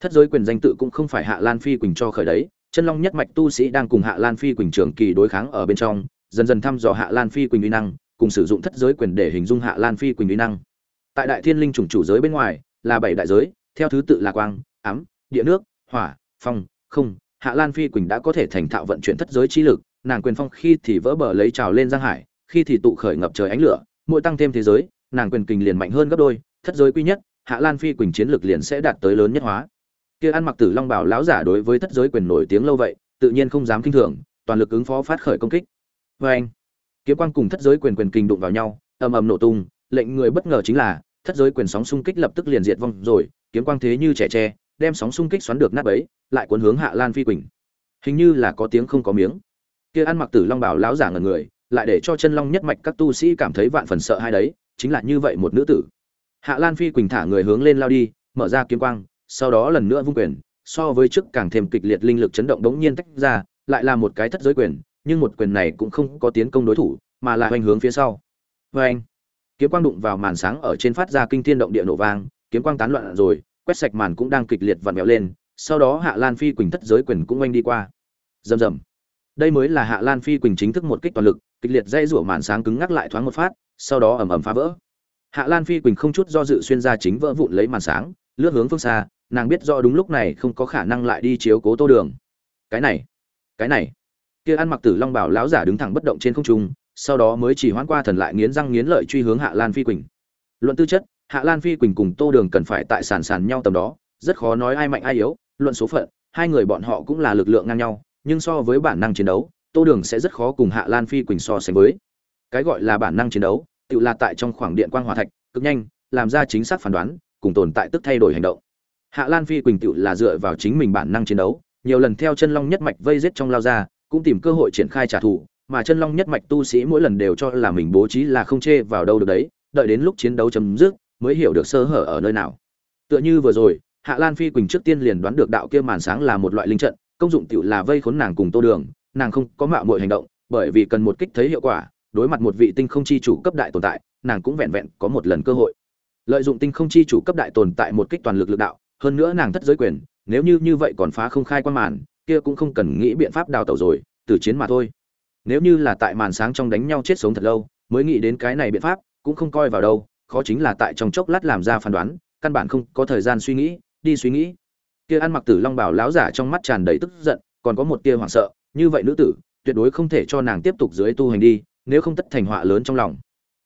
[SPEAKER 1] Thất giới quyền danh tự cũng không phải hạ lan phi quỳnh cho khởi đấy, chân long nhất mạch tu sĩ đang cùng hạ lan phi quỳnh trường kỳ đối kháng ở bên trong dần dần thăm dò hạ lan phi quỳnh uy năng, cùng sử dụng thất giới quyền để hình dung hạ lan phi quỳnh uy năng. Tại đại thiên linh chủng chủ giới bên ngoài, là bảy đại giới, theo thứ tự là quang, ám, địa nước, hỏa, phong, không. Hạ lan phi quỳnh đã có thể thành thạo vận chuyển thất giới trí lực, nàng quyền phong khi thì vỡ bờ lấy trào lên giang hải, khi thì tụ khởi ngập trời ánh lửa, mỗi tăng thêm thế giới, nàng quyền kình liền mạnh hơn gấp đôi. Thất giới quy nhất, hạ lan phi quỳnh chiến lực liền sẽ đạt tới lớn nhất hóa. Kia ăn mặc tử long bảo lão giả đối với thất giới quyền nổi tiếng lâu vậy, tự nhiên không dám kinh thường, toàn lực ứng phó phát khởi công kích vê anh, kiếm quang cùng thất giới quyền quyền kình đụng vào nhau, ầm ầm nổ tung, lệnh người bất ngờ chính là, thất giới quyền sóng xung kích lập tức liền diệt vong rồi, kiếm quang thế như trẻ tre, đem sóng xung kích xoắn được nát bấy, lại cuốn hướng hạ lan phi quỳnh. Hình như là có tiếng không có miếng. Kia ăn mặc tử long bảo lão giả ngẩn người, lại để cho chân long nhất mạch các tu sĩ cảm thấy vạn phần sợ hai đấy, chính là như vậy một nữ tử. Hạ lan phi quỳnh thả người hướng lên lao đi, mở ra kiếm quang, sau đó lần nữa vung quyền, so với trước càng thêm kịch liệt linh lực chấn động đống nhiên tách ra, lại là một cái thất giới quyền nhưng một quyền này cũng không có tiến công đối thủ, mà là hoành hướng phía sau. Vê anh, kiếm quang đụng vào màn sáng ở trên phát ra kinh thiên động địa nổ vang, kiếm quang tán loạn rồi, quét sạch màn cũng đang kịch liệt vặn vẹo lên, sau đó hạ lan phi quỳnh thất giới quyền cũng oanh đi qua. Rầm rầm. Đây mới là hạ lan phi quỳnh chính thức một kích toàn lực, kịch liệt dây rủa màn sáng cứng ngắc lại thoáng một phát, sau đó ầm ầm phá vỡ. Hạ lan phi quỳnh không chút do dự xuyên ra chính vỡ vụn lấy màn sáng, lướt hướng phương xa, nàng biết rõ đúng lúc này không có khả năng lại đi chiếu cố tô đường. Cái này cái này kia ăn mặc tử long bảo lão giả đứng thẳng bất động trên không trung, sau đó mới chỉ hoãn qua thần lại nghiến răng nghiến lợi truy hướng hạ lan phi quỳnh. Luận tư chất, hạ lan phi quỳnh cùng tô đường cần phải tại sàn sàn nhau tầm đó, rất khó nói ai mạnh ai yếu, luận số phận, hai người bọn họ cũng là lực lượng ngang nhau, nhưng so với bản năng chiến đấu, tô đường sẽ rất khó cùng hạ lan phi quỳnh so sánh với. Cái gọi là bản năng chiến đấu, tự là tại trong khoảng điện quang hòa thạch, cực nhanh, làm ra chính xác phán đoán, cùng tồn tại tức thay đổi hành động. Hạ lan phi quỳnh tự là dựa vào chính mình bản năng chiến đấu, nhiều lần theo chân long nhất mạch vây giết trong lao ra cũng tìm cơ hội triển khai trả thù, mà chân long nhất mạch tu sĩ mỗi lần đều cho là mình bố trí là không chê vào đâu được đấy, đợi đến lúc chiến đấu chấm dứt mới hiểu được sơ hở ở nơi nào. Tựa như vừa rồi, hạ lan phi quỳnh trước tiên liền đoán được đạo kia màn sáng là một loại linh trận, công dụng tựu là vây khốn nàng cùng tô đường, nàng không có mạo muội hành động, bởi vì cần một kích thấy hiệu quả, đối mặt một vị tinh không chi chủ cấp đại tồn tại, nàng cũng vẹn vẹn có một lần cơ hội. Lợi dụng tinh không chi chủ cấp đại tồn tại một kích toàn lực lực đạo, hơn nữa nàng thất giới quyền, nếu như như vậy còn phá không khai quan màn kia cũng không cần nghĩ biện pháp đào tẩu rồi, từ chiến mà thôi. Nếu như là tại màn sáng trong đánh nhau chết sống thật lâu, mới nghĩ đến cái này biện pháp, cũng không coi vào đâu, khó chính là tại trong chốc lát làm ra phán đoán, căn bản không có thời gian suy nghĩ, đi suy nghĩ. Kia ăn mặc tử long bảo láo giả trong mắt tràn đầy tức giận, còn có một tia hoảng sợ, như vậy nữ tử, tuyệt đối không thể cho nàng tiếp tục dưới tu hành đi, nếu không tất thành họa lớn trong lòng.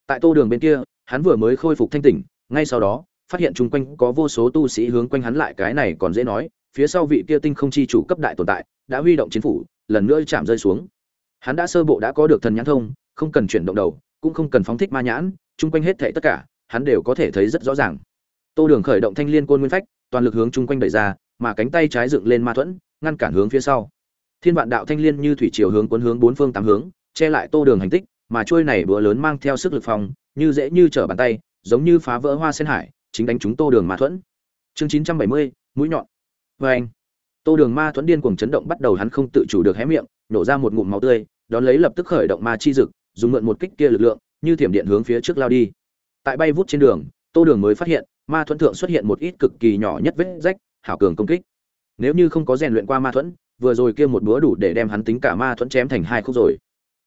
[SPEAKER 1] Tại tô đường bên kia, hắn vừa mới khôi phục thanh tỉnh, ngay sau đó, phát hiện chung quanh có vô số tu sĩ hướng quanh hắn lại, cái này còn dễ nói phía sau vị kia tinh không chi chủ cấp đại tồn tại, đã huy động chiến phủ, lần nữa chạm rơi xuống. Hắn đã sơ bộ đã có được thần nhãn thông, không cần chuyển động đầu, cũng không cần phóng thích ma nhãn, chung quanh hết thảy tất cả, hắn đều có thể thấy rất rõ ràng. Tô đường khởi động thanh liên côn nguyên phách, toàn lực hướng chung quanh đẩy ra, mà cánh tay trái dựng lên ma thuẫn, ngăn cản hướng phía sau. Thiên vạn đạo thanh liên như thủy chiều hướng cuốn hướng bốn phương tám hướng, che lại tô đường hành tích, mà trôi này búa lớn mang theo sức lực phòng, như dễ như trở bàn tay, giống như phá vỡ hoa sen hải, chính đánh chúng tô đường ma thuẫn. Chương chín trăm bảy mươi, mũi nhọn vê anh, tô đường ma thuẫn điên cuồng chấn động bắt đầu hắn không tự chủ được hé miệng, nổ ra một ngụm máu tươi, đón lấy lập tức khởi động ma chi dực, dùng mượn một kích kia lực lượng, như thiểm điện hướng phía trước lao đi. Tại bay vút trên đường, tô đường mới phát hiện, ma thuẫn thượng xuất hiện một ít cực kỳ nhỏ nhất vết rách, hảo cường công kích. Nếu như không có rèn luyện qua ma thuẫn, vừa rồi kia một búa đủ để đem hắn tính cả ma thuẫn chém thành hai khúc rồi.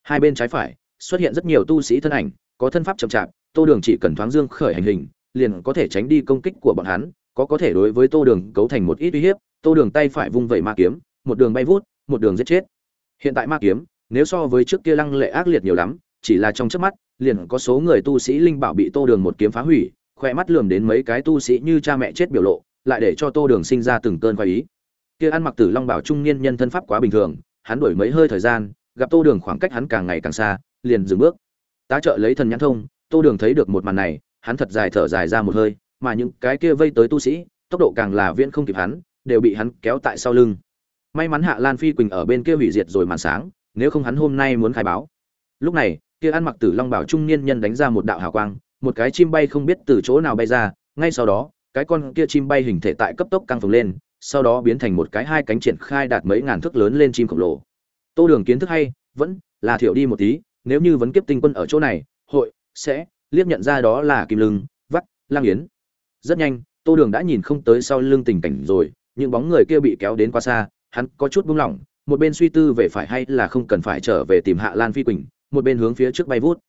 [SPEAKER 1] Hai bên trái phải, xuất hiện rất nhiều tu sĩ thân ảnh, có thân pháp chậm chạp, tô đường chỉ cần thoáng dương khởi hành hình, liền có thể tránh đi công kích của bọn hắn có có thể đối với tô đường cấu thành một ít uy hiếp, tô đường tay phải vung vẩy ma kiếm, một đường bay vút, một đường giết chết. Hiện tại ma kiếm, nếu so với trước kia lăng lệ ác liệt nhiều lắm, chỉ là trong chớp mắt, liền có số người tu sĩ linh bảo bị tô đường một kiếm phá hủy, khoe mắt lườm đến mấy cái tu sĩ như cha mẹ chết biểu lộ, lại để cho tô đường sinh ra từng cơn khoái ý. Kia ăn mặc tử long bảo trung niên nhân thân pháp quá bình thường, hắn đổi mấy hơi thời gian, gặp tô đường khoảng cách hắn càng ngày càng xa, liền dừng bước. Tá trợ lấy thần nhãn thông, tô đường thấy được một màn này, hắn thật dài thở dài ra một hơi mà những cái kia vây tới tu sĩ, tốc độ càng là viễn không kịp hắn, đều bị hắn kéo tại sau lưng. May mắn hạ lan phi quỳnh ở bên kia hủy diệt rồi màn sáng, nếu không hắn hôm nay muốn khai báo. Lúc này, kia ăn mặc tử long bảo trung niên nhân đánh ra một đạo hào quang, một cái chim bay không biết từ chỗ nào bay ra, ngay sau đó, cái con kia chim bay hình thể tại cấp tốc căng phồng lên, sau đó biến thành một cái hai cánh triển khai đạt mấy ngàn thước lớn lên chim khổng lồ. Tô đường kiến thức hay, vẫn là thiểu đi một tí, nếu như vấn kiếp tinh quân ở chỗ này, hội sẽ liếc nhận ra đó là kim lưng vắt lang yến rất nhanh, tô đường đã nhìn không tới sau lưng tình cảnh rồi, những bóng người kia bị kéo đến quá xa, hắn có chút buông lỏng, một bên suy tư về phải hay là không cần phải trở về tìm hạ lan phi quỳnh, một bên hướng phía trước bay vút.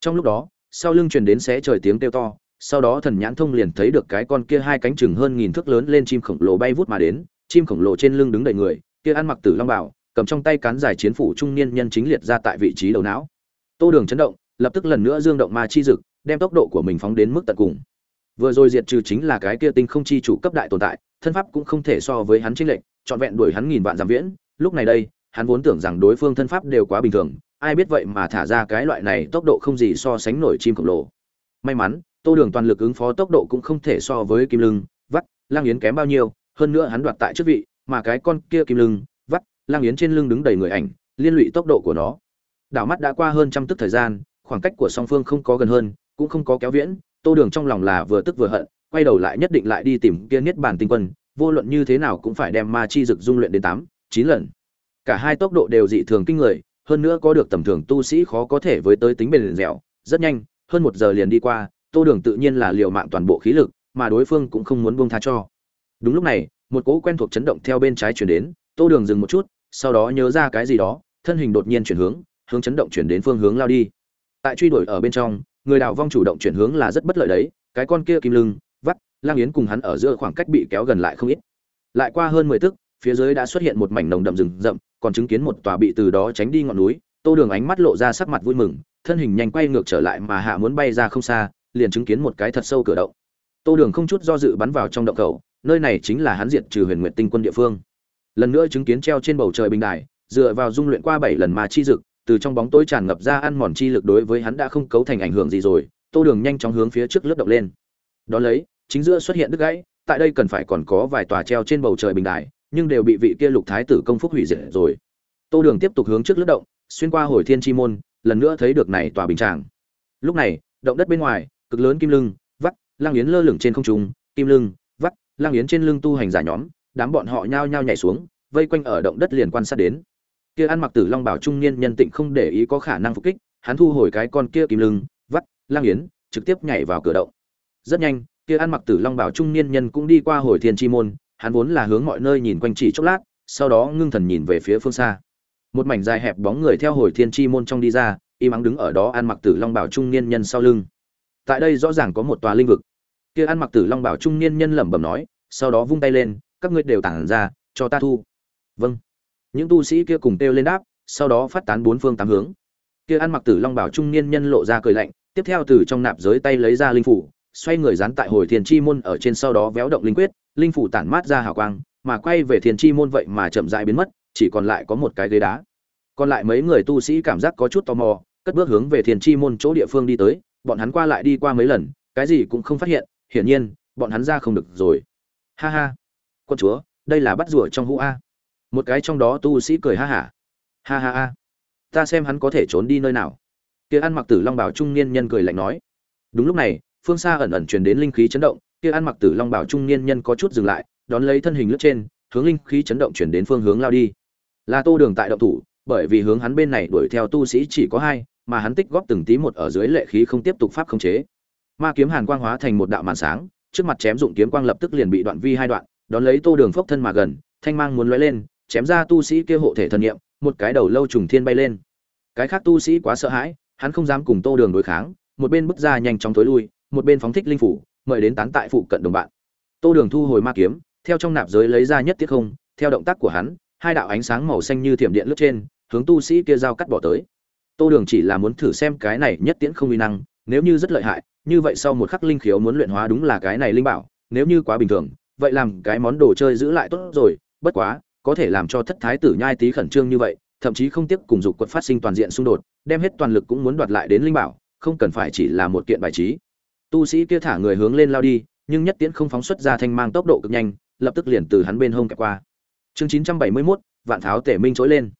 [SPEAKER 1] Trong lúc đó, sau lưng truyền đến xé trời tiếng kêu to, sau đó thần nhãn thông liền thấy được cái con kia hai cánh chừng hơn nghìn thước lớn lên chim khổng lồ bay vút mà đến, chim khổng lồ trên lưng đứng đầy người, kia ăn mặc tử long bảo cầm trong tay cán dài chiến phủ trung niên nhân chính liệt ra tại vị trí đầu não. Tô đường chấn động, lập tức lần nữa dương động ma chi dực, đem tốc độ của mình phóng đến mức tận cùng vừa rồi diệt trừ chính là cái kia tinh không chi chủ cấp đại tồn tại, thân pháp cũng không thể so với hắn chênh lệnh trọn vẹn đuổi hắn nghìn vạn giảm viễn. Lúc này đây, hắn vốn tưởng rằng đối phương thân pháp đều quá bình thường, ai biết vậy mà thả ra cái loại này tốc độ không gì so sánh nổi chim khổng lồ. May mắn, tô đường toàn lực ứng phó tốc độ cũng không thể so với kim lưng, vắt, lang yến kém bao nhiêu, hơn nữa hắn đoạt tại chức vị, mà cái con kia kim lưng, vắt, lang yến trên lưng đứng đầy người ảnh, liên lụy tốc độ của nó. Đảo mắt đã qua hơn trăm tức thời gian, khoảng cách của song phương không có gần hơn, cũng không có kéo viễn tô đường trong lòng là vừa tức vừa hận, quay đầu lại nhất định lại đi tìm kia niết bàn tinh quân, vô luận như thế nào cũng phải đem ma chi dực dung luyện đến tám, chín lần. Cả hai tốc độ đều dị thường kinh người, hơn nữa có được tầm thường tu sĩ khó có thể với tới tính bền dẻo, rất nhanh, hơn một giờ liền đi qua, tô đường tự nhiên là liều mạng toàn bộ khí lực, mà đối phương cũng không muốn buông tha cho. Đúng lúc này, một cỗ quen thuộc chấn động theo bên trái chuyển đến, tô đường dừng một chút, sau đó nhớ ra cái gì đó, thân hình đột nhiên chuyển hướng hướng chấn động chuyển đến phương hướng lao đi. Tại truy đuổi ở bên trong người đào vong chủ động chuyển hướng là rất bất lợi đấy, cái con kia kim lưng, vắt, lang yến cùng hắn ở giữa khoảng cách bị kéo gần lại không ít. Lại qua hơn mười tức, phía dưới đã xuất hiện một mảnh nồng đậm rừng rậm, còn chứng kiến một tòa bị từ đó tránh đi ngọn núi, tô đường ánh mắt lộ ra sắc mặt vui mừng, thân hình nhanh quay ngược trở lại mà hạ muốn bay ra không xa, liền chứng kiến một cái thật sâu cửa động. Tô đường không chút do dự bắn vào trong động khẩu, nơi này chính là hắn diệt trừ huyền nguyện tinh quân địa phương. Lần nữa chứng kiến treo trên bầu trời bình đài, dựa vào dung luyện qua bảy lần mà chi dực từ trong bóng tối tràn ngập ra ăn mòn chi lực đối với hắn đã không cấu thành ảnh hưởng gì rồi, tô đường nhanh chóng hướng phía trước lướt động lên. Đón lấy, chính giữa xuất hiện đứt gãy, tại đây cần phải còn có vài tòa treo trên bầu trời bình đài, nhưng đều bị vị kia lục thái tử công phúc hủy diệt rồi. Tô đường tiếp tục hướng trước lướt động, xuyên qua hồi thiên chi môn, lần nữa thấy được này tòa bình tràng lúc này, động đất bên ngoài, cực lớn kim lưng, vắt lang yến lơ lửng trên không trung, kim lưng, vắt lang yến trên lưng tu hành giả nhóm, đám bọn họ nhao nhao nhảy xuống, vây quanh ở động đất liền quan sát đến kia ăn mặc tử long bảo trung niên nhân tịnh không để ý có khả năng phục kích, hắn thu hồi cái con kia kim lưng, vắt, lang yến, trực tiếp nhảy vào cửa động. Rất nhanh, kia ăn mặc tử long bảo trung niên nhân cũng đi qua hồi thiên chi môn, hắn vốn là hướng mọi nơi nhìn quanh chỉ chốc lát, sau đó ngưng thần nhìn về phía phương xa. Một mảnh dài hẹp bóng người theo hồi thiên chi môn trong đi ra, im ắng đứng ở đó ăn mặc tử long bảo trung niên nhân sau lưng. Tại đây rõ ràng có một tòa linh vực. Kia ăn mặc tử long bảo trung niên nhân lẩm bẩm nói, sau đó vung tay lên, các ngươi đều tản ra, cho ta thu. Vâng những tu sĩ kia cùng kêu lên đáp, sau đó phát tán bốn phương tám hướng. Kia ăn mặc tử long bảo trung niên nhân lộ ra cười lạnh, tiếp theo từ trong nạp giới tay lấy ra linh phủ, xoay người dán tại hồi thiền chi môn ở trên sau đó véo động linh quyết, linh phủ tản mát ra hào quang, mà quay về thiền chi môn vậy mà chậm rãi biến mất, chỉ còn lại có một cái ghế đá. Còn lại mấy người tu sĩ cảm giác có chút tò mò, cất bước hướng về thiền chi môn chỗ địa phương đi tới, bọn hắn qua lại đi qua mấy lần, cái gì cũng không phát hiện, hiển nhiên, bọn hắn ra không được rồi. Ha ha. Con chúa, đây là bắt rùa trong hũ a một cái trong đó tu sĩ cười ha hả. Ha. ha ha. Ha ta xem hắn có thể trốn đi nơi nào. Kia ăn mặc tử long bảo trung niên nhân cười lạnh nói. Đúng lúc này, phương xa ẩn ẩn truyền đến linh khí chấn động, kia ăn mặc tử long bảo trung niên nhân có chút dừng lại, đón lấy thân hình lướt trên, hướng linh khí chấn động chuyển đến phương hướng lao đi. Là tô đường tại động thủ, bởi vì hướng hắn bên này đuổi theo tu sĩ chỉ có hai, mà hắn tích góp từng tí một ở dưới lệ khí không tiếp tục pháp khống chế. Ma kiếm hàn quang hóa thành một đạo màn sáng, trước mặt chém dụng kiếm quang lập tức liền bị đoạn vi hai đoạn, đón lấy tô đường phốc thân mà gần, thanh mang muốn lóe lên chém ra tu sĩ kia hộ thể thần niệm, một cái đầu lâu trùng thiên bay lên. Cái khác tu sĩ quá sợ hãi, hắn không dám cùng tô đường đối kháng, một bên bước ra nhanh chóng tối lui, một bên phóng thích linh phủ, mời đến tán tại phụ cận đồng bạn. Tô đường thu hồi ma kiếm, theo trong nạp giới lấy ra nhất tiết không, theo động tác của hắn, hai đạo ánh sáng màu xanh như thiểm điện lướt trên, hướng tu sĩ kia giao cắt bỏ tới. Tô đường chỉ là muốn thử xem cái này nhất tiễn không uy năng, nếu như rất lợi hại, như vậy sau một khắc linh khiếu muốn luyện hóa đúng là cái này linh bảo, nếu như quá bình thường, vậy làm cái món đồ chơi giữ lại tốt rồi, bất quá có thể làm cho thất thái tử nhai tí khẩn trương như vậy thậm chí không tiếc cùng dục quật phát sinh toàn diện xung đột đem hết toàn lực cũng muốn đoạt lại đến linh bảo không cần phải chỉ là một kiện bài trí. Tu sĩ kia thả người hướng lên lao đi nhưng nhất tiễn không phóng xuất ra thanh mang tốc độ cực nhanh lập tức liền từ hắn bên hông kẹp qua. Chương chín trăm bảy mươi 971, vạn tháo tể minh trỗi lên.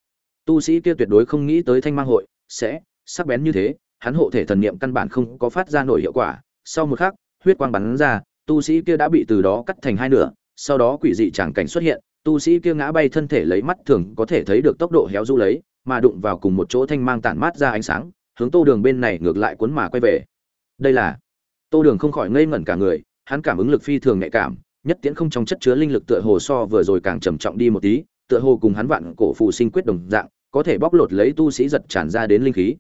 [SPEAKER 1] Tu sĩ kia tuyệt đối không nghĩ tới thanh mang hội sẽ sắc bén như thế hắn hộ thể thần niệm căn bản không có phát ra nổi hiệu quả. Sau một khắc huyết quang bắn ra tu sĩ kia đã bị từ đó cắt thành hai nửa sau đó quỷ dị tràng cảnh xuất hiện tu sĩ kia ngã bay thân thể lấy mắt thường có thể thấy được tốc độ héo du lấy, mà đụng vào cùng một chỗ thanh mang tản mát ra ánh sáng, hướng tô đường bên này ngược lại cuốn mà quay về. Đây là tô đường không khỏi ngây ngẩn cả người, hắn cảm ứng lực phi thường nhạy cảm, nhất tiễn không trong chất chứa linh lực tựa hồ so vừa rồi càng trầm trọng đi một tí, tựa hồ cùng hắn vạn cổ phù sinh quyết đồng dạng, có thể bóc lột lấy tu sĩ giật tràn ra đến linh khí.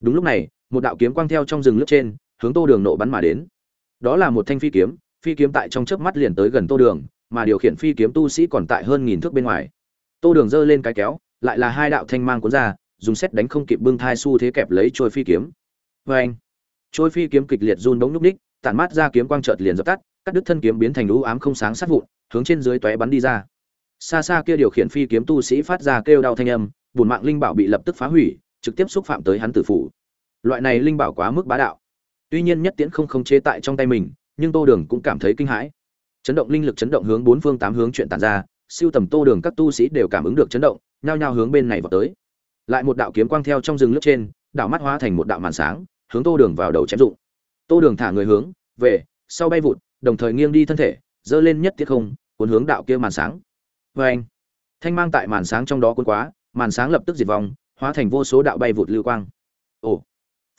[SPEAKER 1] Đúng lúc này, một đạo kiếm quang theo trong rừng lướt trên, hướng tô đường nộ bắn mà đến. Đó là một thanh phi kiếm phi kiếm tại trong chớp mắt liền tới gần tô đường mà điều khiển phi kiếm tu sĩ còn tại hơn nghìn thước bên ngoài. Tô đường giơ lên cái kéo, lại là hai đạo thanh mang cuốn ra, dùng xét đánh không kịp bưng thai xu thế kẹp lấy trôi phi kiếm. Vê anh, trôi phi kiếm kịch liệt run bóng núp ních, tản mát ra kiếm quang chợt liền dập tắt, cắt đứt thân kiếm biến thành lũ ám không sáng sát vụn, hướng trên dưới tóe bắn đi ra. Xa xa kia điều khiển phi kiếm tu sĩ phát ra kêu đau thanh âm, bùn mạng linh bảo bị lập tức phá hủy, trực tiếp xúc phạm tới hắn tử phủ. Loại này linh bảo quá mức bá đạo. Tuy nhiên nhất tiễn không khống chế tại trong tay mình, nhưng tô đường cũng cảm thấy kinh hãi chấn động linh lực chấn động hướng bốn phương tám hướng chuyện tàn ra, siêu tầm tô đường các tu sĩ đều cảm ứng được chấn động, nhao nhao hướng bên này vào tới. Lại một đạo kiếm quang theo trong rừng lướt trên đạo mắt hóa thành một đạo màn sáng, hướng tô đường vào đầu chém dụng. Tô đường thả người hướng, về, sau bay vụt, đồng thời nghiêng đi thân thể dơ lên nhất tiết không, cuốn hướng đạo kia màn sáng. Vê anh, thanh mang tại màn sáng trong đó cuốn quá, màn sáng lập tức diệt vong, hóa thành vô số đạo bay vụt lưu quang. Ồ,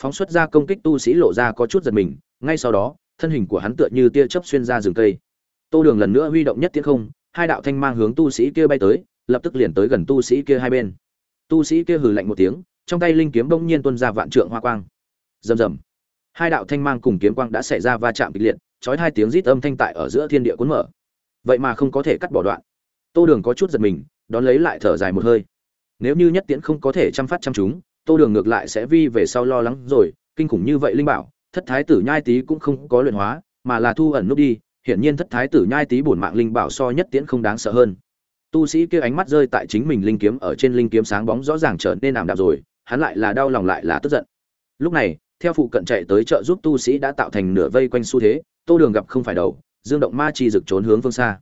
[SPEAKER 1] phóng xuất ra công kích tu sĩ lộ ra có chút giật mình, ngay sau đó, thân hình của hắn tựa như tia chớp xuyên ra rừng cây tô đường lần nữa huy động nhất tiết không, hai đạo thanh mang hướng tu sĩ kia bay tới, lập tức liền tới gần tu sĩ kia hai bên. Tu sĩ kia hừ lạnh một tiếng, trong tay linh kiếm bỗng nhiên tuôn ra vạn trượng hoa quang. Rầm rầm. Hai đạo thanh mang cùng kiếm quang đã xảy ra va chạm kịch liệt, chói hai tiếng rít âm thanh tại ở giữa thiên địa cuốn mở. Vậy mà không có thể cắt bỏ đoạn. Tô đường có chút giật mình, đón lấy lại thở dài một hơi. Nếu như nhất tiễn không có thể chăm phát chăm chúng, tô đường ngược lại sẽ vi về sau lo lắng rồi, kinh khủng như vậy linh bảo, thất thái tử nhai tý cũng không có luyện hóa, mà là thu ẩn nút đi hiển nhiên thất thái tử nhai tý bổn mạng linh bảo so nhất tiễn không đáng sợ hơn. Tu sĩ kia ánh mắt rơi tại chính mình linh kiếm ở trên linh kiếm sáng bóng rõ ràng trở nên ảm đạm rồi, hắn lại là đau lòng lại là tức giận. Lúc này, theo phụ cận chạy tới trợ giúp tu sĩ đã tạo thành nửa vây quanh xu thế, tô đường gặp không phải đầu, dương động ma chi rực trốn hướng phương xa.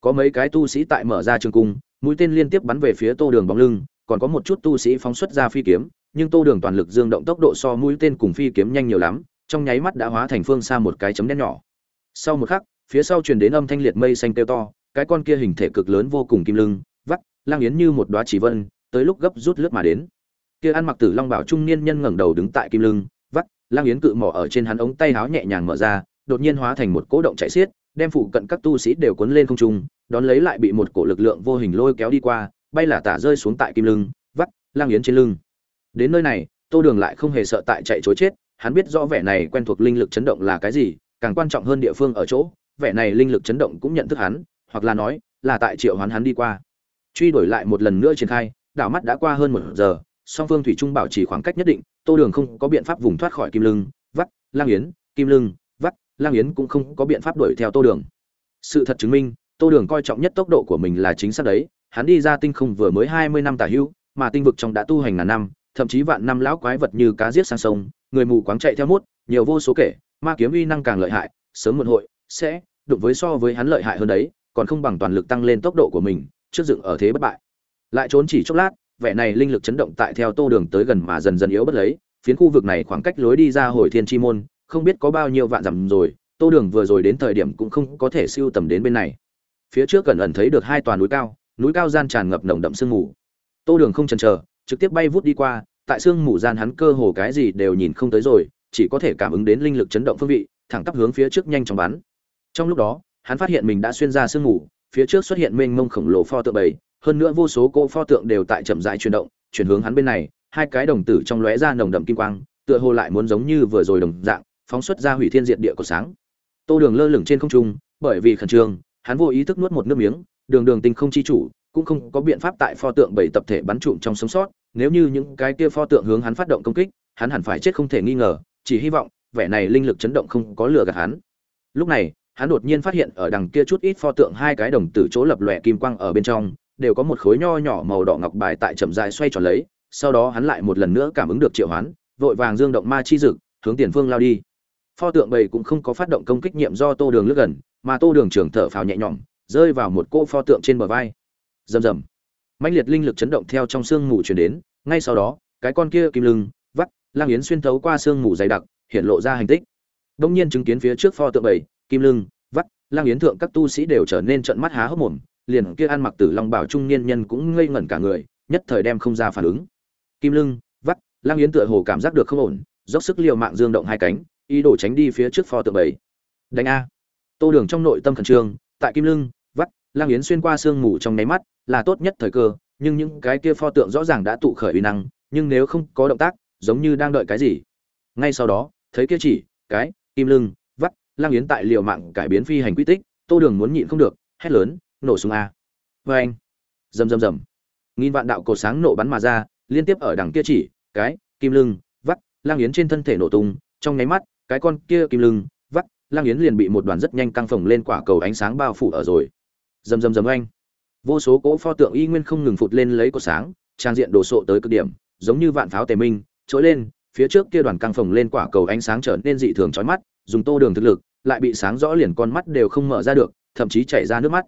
[SPEAKER 1] Có mấy cái tu sĩ tại mở ra trường cung, mũi tên liên tiếp bắn về phía tô đường bóng lưng, còn có một chút tu sĩ phóng xuất ra phi kiếm, nhưng tô đường toàn lực dương động tốc độ so mũi tên cùng phi kiếm nhanh nhiều lắm, trong nháy mắt đã hóa thành phương xa một cái chấm đen nhỏ. Sau một khắc phía sau truyền đến âm thanh liệt mây xanh kêu to, cái con kia hình thể cực lớn vô cùng kim lưng, vắt, lang yến như một đóa chỉ vân, tới lúc gấp rút lướt mà đến. Kia ăn mặc tử long bảo trung niên nhân ngẩng đầu đứng tại kim lưng, vắt, lang yến cự mỏ ở trên hắn ống tay háo nhẹ nhàng mở ra, đột nhiên hóa thành một cỗ động chạy xiết, đem phụ cận các tu sĩ đều cuốn lên không trung, đón lấy lại bị một cổ lực lượng vô hình lôi kéo đi qua, bay là tả rơi xuống tại kim lưng, vắt, lang yến trên lưng. Đến nơi này, tô đường lại không hề sợ tại chạy trối chết, hắn biết rõ vẻ này quen thuộc linh lực chấn động là cái gì, càng quan trọng hơn địa phương ở chỗ vẻ này linh lực chấn động cũng nhận thức hắn, hoặc là nói, là tại triệu hoán hắn đi qua. Truy đuổi lại một lần nữa triển khai, đảo mắt đã qua hơn một giờ, song phương thủy trung bảo trì khoảng cách nhất định, tô đường không có biện pháp vùng thoát khỏi kim lưng, vắt, lang yến, kim lưng, vắt, lang yến cũng không có biện pháp đuổi theo tô đường. Sự thật chứng minh, tô đường coi trọng nhất tốc độ của mình là chính xác đấy, hắn đi ra tinh không vừa mới hai mươi năm tả hữu mà tinh vực trong đã tu hành ngàn năm, thậm chí vạn năm lão quái vật như cá giết sang sông, người mù quáng chạy theo mốt nhiều vô số kể, ma kiếm uy năng càng lợi hại, sớm muộn hội sẽ, đụng với so với hắn lợi hại hơn đấy, còn không bằng toàn lực tăng lên tốc độ của mình, trước dựng ở thế bất bại. Lại trốn chỉ chốc lát, vẻ này linh lực chấn động tại theo tô đường tới gần mà dần dần yếu bất lấy, phiến khu vực này khoảng cách lối đi ra hồi thiên chi môn, không biết có bao nhiêu vạn dặm rồi, tô đường vừa rồi đến thời điểm cũng không có thể siêu tầm đến bên này. Phía trước gần ẩn thấy được hai toàn núi cao núi cao gian tràn ngập nồng đậm sương mù. Tô đường không chần chờ, trực tiếp bay vút đi qua, tại sương mù gian hắn cơ hồ cái gì đều nhìn không tới rồi, chỉ có thể cảm ứng đến linh lực chấn động phương vị, thẳng tắp hướng phía trước nhanh chóng bắn trong lúc đó, hắn phát hiện mình đã xuyên ra sương mù, phía trước xuất hiện mênh mông khổng lồ pho tượng bầy, hơn nữa vô số cô pho tượng đều tại chậm rãi chuyển động, chuyển hướng hắn bên này, hai cái đồng tử trong lóe ra nồng đậm kim quang, tựa hồ lại muốn giống như vừa rồi đồng dạng, phóng xuất ra hủy thiên diệt địa của sáng. Tô đường lơ lửng trên không trung, bởi vì khẩn trương, hắn vô ý thức nuốt một nước miếng, đường đường tinh không chi chủ, cũng không có biện pháp tại pho tượng bảy tập thể bắn trụm trong sống sót, nếu như những cái kia pho tượng hướng hắn phát động công kích, hắn hẳn phải chết không thể nghi ngờ, chỉ hy vọng, vẻ này linh lực chấn động không có lừa gạt hắn. Lúc này hắn đột nhiên phát hiện ở đằng kia chút ít pho tượng hai cái đồng tử chỗ lập lòe kim quang ở bên trong, đều có một khối nho nhỏ màu đỏ ngọc bài tại chậm rãi xoay tròn lấy, sau đó hắn lại một lần nữa cảm ứng được triệu hoán, vội vàng dương động ma chi dực, hướng tiền phương lao đi. Pho tượng bầy cũng không có phát động công kích nhiệm do tô đường lướt gần, mà tô đường trưởng thở phào nhẹ nhõm, rơi vào một cô pho tượng trên bờ vai. Rầm rầm. Mãnh liệt linh lực chấn động theo trong xương mù truyền đến, ngay sau đó, cái con kia kim lưng, vắt, lang yến xuyên thấu qua xương mù dày đặc, hiện lộ ra hành tích. Đông nhiên chứng kiến phía trước pho tượng bầy kim lưng, vắt lang yến thượng các tu sĩ đều trở nên trận mắt há hốc mồm, liền kia ăn mặc tử long bảo trung niên nhân cũng ngây ngẩn cả người, nhất thời đem không ra phản ứng. Kim lưng, vắt lang yến tựa hồ cảm giác được không ổn, dốc sức liều mạng dương động hai cánh, ý đồ tránh đi phía trước pho tượng bảy. Đánh a. Tô đường trong nội tâm khẩn trương, tại kim lưng, vắt lang yến xuyên qua sương mù trong nháy mắt, là tốt nhất thời cơ, nhưng những cái kia pho tượng rõ ràng đã tụ khởi uy năng, nhưng nếu không có động tác, giống như đang đợi cái gì. Ngay sau đó, thấy kia chỉ, cái, kim lưng lang yến tại liều mạng cải biến phi hành quy tích, tô đường muốn nhịn không được, hét lớn, nổ súng a! Vê anh. Rầm rầm rầm. Nghìn vạn đạo cột sáng nổ bắn mà ra, liên tiếp ở đằng kia chỉ, cái, kim lưng, vắt lang yến trên thân thể nổ tung, trong nháy mắt, cái con kia kim lưng, vắt lang yến liền bị một đoàn rất nhanh căng phồng lên quả cầu ánh sáng bao phủ ở rồi. Rầm rầm rầm anh vô số cỗ pho tượng y nguyên không ngừng phụt lên lấy cột sáng, trang diện đồ sộ tới cực điểm, giống như vạn pháo tề minh, trỗi lên, phía trước kia đoàn căng phồng lên quả cầu ánh sáng trở nên dị thường chói mắt dùng tô đường thực lực, lại bị sáng rõ liền con mắt đều không mở ra được, thậm chí chảy ra nước mắt.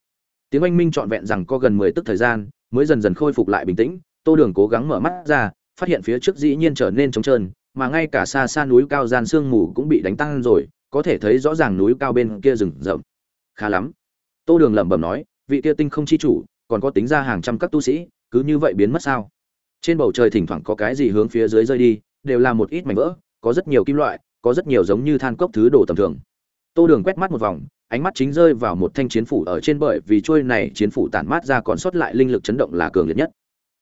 [SPEAKER 1] Tiếng oanh minh trọn vẹn rằng có gần mười tức thời gian, mới dần dần khôi phục lại bình tĩnh, tô đường cố gắng mở mắt ra, phát hiện phía trước dĩ nhiên trở nên trống trơn, mà ngay cả xa xa núi cao gian sương mù cũng bị đánh tăng rồi, có thể thấy rõ ràng núi cao bên kia rừng rậm. Khá lắm. Tô đường lẩm bẩm nói, vị kia tinh không chi chủ, còn có tính ra hàng trăm các tu sĩ, cứ như vậy biến mất sao? Trên bầu trời thỉnh thoảng có cái gì hướng phía dưới rơi đi, đều là một ít mảnh vỡ, có rất nhiều kim loại có rất nhiều giống như than cốc thứ đồ tầm thường. Tô đường quét mắt một vòng, ánh mắt chính rơi vào một thanh chiến phủ ở trên bởi vì trôi này chiến phủ tản mát ra còn sót lại linh lực chấn động là cường liệt nhất.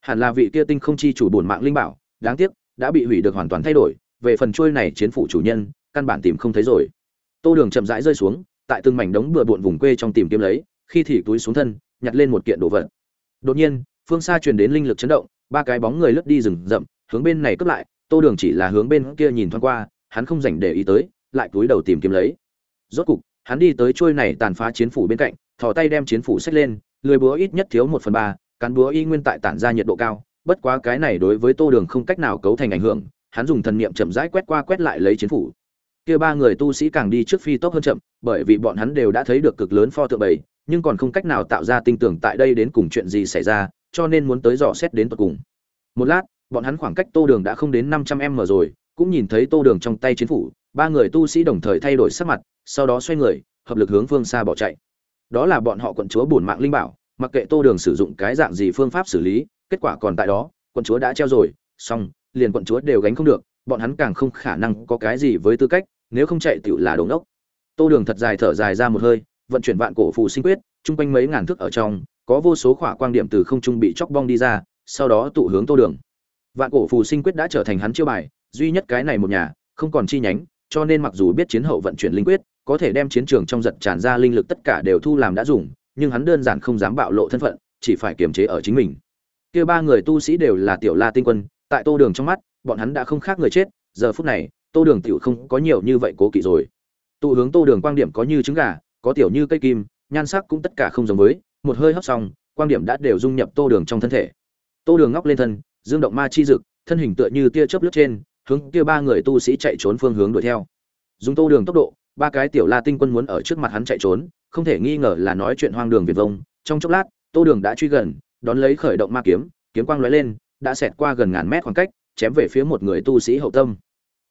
[SPEAKER 1] Hẳn là vị kia tinh không chi chủ bổn mạng linh bảo, đáng tiếc, đã bị hủy được hoàn toàn thay đổi, về phần trôi này chiến phủ chủ nhân, căn bản tìm không thấy rồi. Tô đường chậm rãi rơi xuống, tại từng mảnh đống bừa bộn vùng quê trong tìm kiếm lấy, khi thì túi xuống thân, nhặt lên một kiện đồ vật. Đột nhiên, phương xa truyền đến linh lực chấn động, ba cái bóng người lướt đi rừng rậm, hướng bên này cướp lại, tô đường chỉ là hướng bên kia nhìn thoáng qua hắn không dành để ý tới, lại túi đầu tìm kiếm lấy. Rốt cục, hắn đi tới trôi này tàn phá chiến phủ bên cạnh, thò tay đem chiến phủ xách lên lưỡi búa ít nhất thiếu một phần ba, cán búa y nguyên tại tản ra nhiệt độ cao, bất quá cái này đối với tô đường không cách nào cấu thành ảnh hưởng, hắn dùng thần niệm chậm rãi quét qua quét lại lấy chiến phủ. Kia ba người tu sĩ càng đi trước phi tốc hơn chậm, bởi vì bọn hắn đều đã thấy được cực lớn pho tượng bầy, nhưng còn không cách nào tạo ra tinh tưởng tại đây đến cùng chuyện gì xảy ra, cho nên muốn tới dò xét đến tận cùng. Một lát, bọn hắn khoảng cách tô đường đã không đến năm trăm m rồi cũng nhìn thấy tô đường trong tay chiến phủ, ba người tu sĩ đồng thời thay đổi sắc mặt, sau đó xoay người, hợp lực hướng phương xa bỏ chạy. Đó là bọn họ quận chúa bổn mạng linh bảo, mặc kệ tô đường sử dụng cái dạng gì phương pháp xử lý, kết quả còn tại đó, quận chúa đã treo rồi, xong, liền quận chúa đều gánh không được, bọn hắn càng không khả năng có cái gì với tư cách, nếu không chạy tựu là đống ốc tô đường thật dài thở dài ra một hơi, vận chuyển vạn cổ phù sinh quyết, chung quanh mấy ngàn thước ở trong, có vô số khỏa quang điểm từ không trung bị chóc bong đi ra, sau đó tụ hướng tô đường. Vạn cổ phù sinh quyết đã trở thành hắn chiêu bài duy nhất cái này một nhà, không còn chi nhánh, cho nên mặc dù biết chiến hậu vận chuyển linh quyết, có thể đem chiến trường trong giật tràn ra linh lực tất cả đều thu làm đã dùng, nhưng hắn đơn giản không dám bạo lộ thân phận, chỉ phải kiềm chế ở chính mình. Kia ba người tu sĩ đều là tiểu la tinh quân, tại tô đường trong mắt, bọn hắn đã không khác người chết, giờ phút này, tô đường tiểu không có nhiều như vậy cố kỵ rồi. Tụ hướng tô đường quan điểm có như trứng gà, có tiểu như cây kim, nhan sắc cũng tất cả không giống với, một hơi hấp xong quan điểm đã đều dung nhập tô đường trong thân thể. Tô đường ngóc lên thân, dương động ma chi dực, thân hình tựa như tia chớp lướt trên hướng kia ba người tu sĩ chạy trốn phương hướng đuổi theo. Dùng tô đường tốc độ, ba cái tiểu la tinh quân muốn ở trước mặt hắn chạy trốn, không thể nghi ngờ là nói chuyện hoang đường việt vông. Trong chốc lát, tô đường đã truy gần, đón lấy khởi động ma kiếm kiếm quang lóe lên, đã xẹt qua gần ngàn mét khoảng cách, chém về phía một người tu sĩ hậu tâm.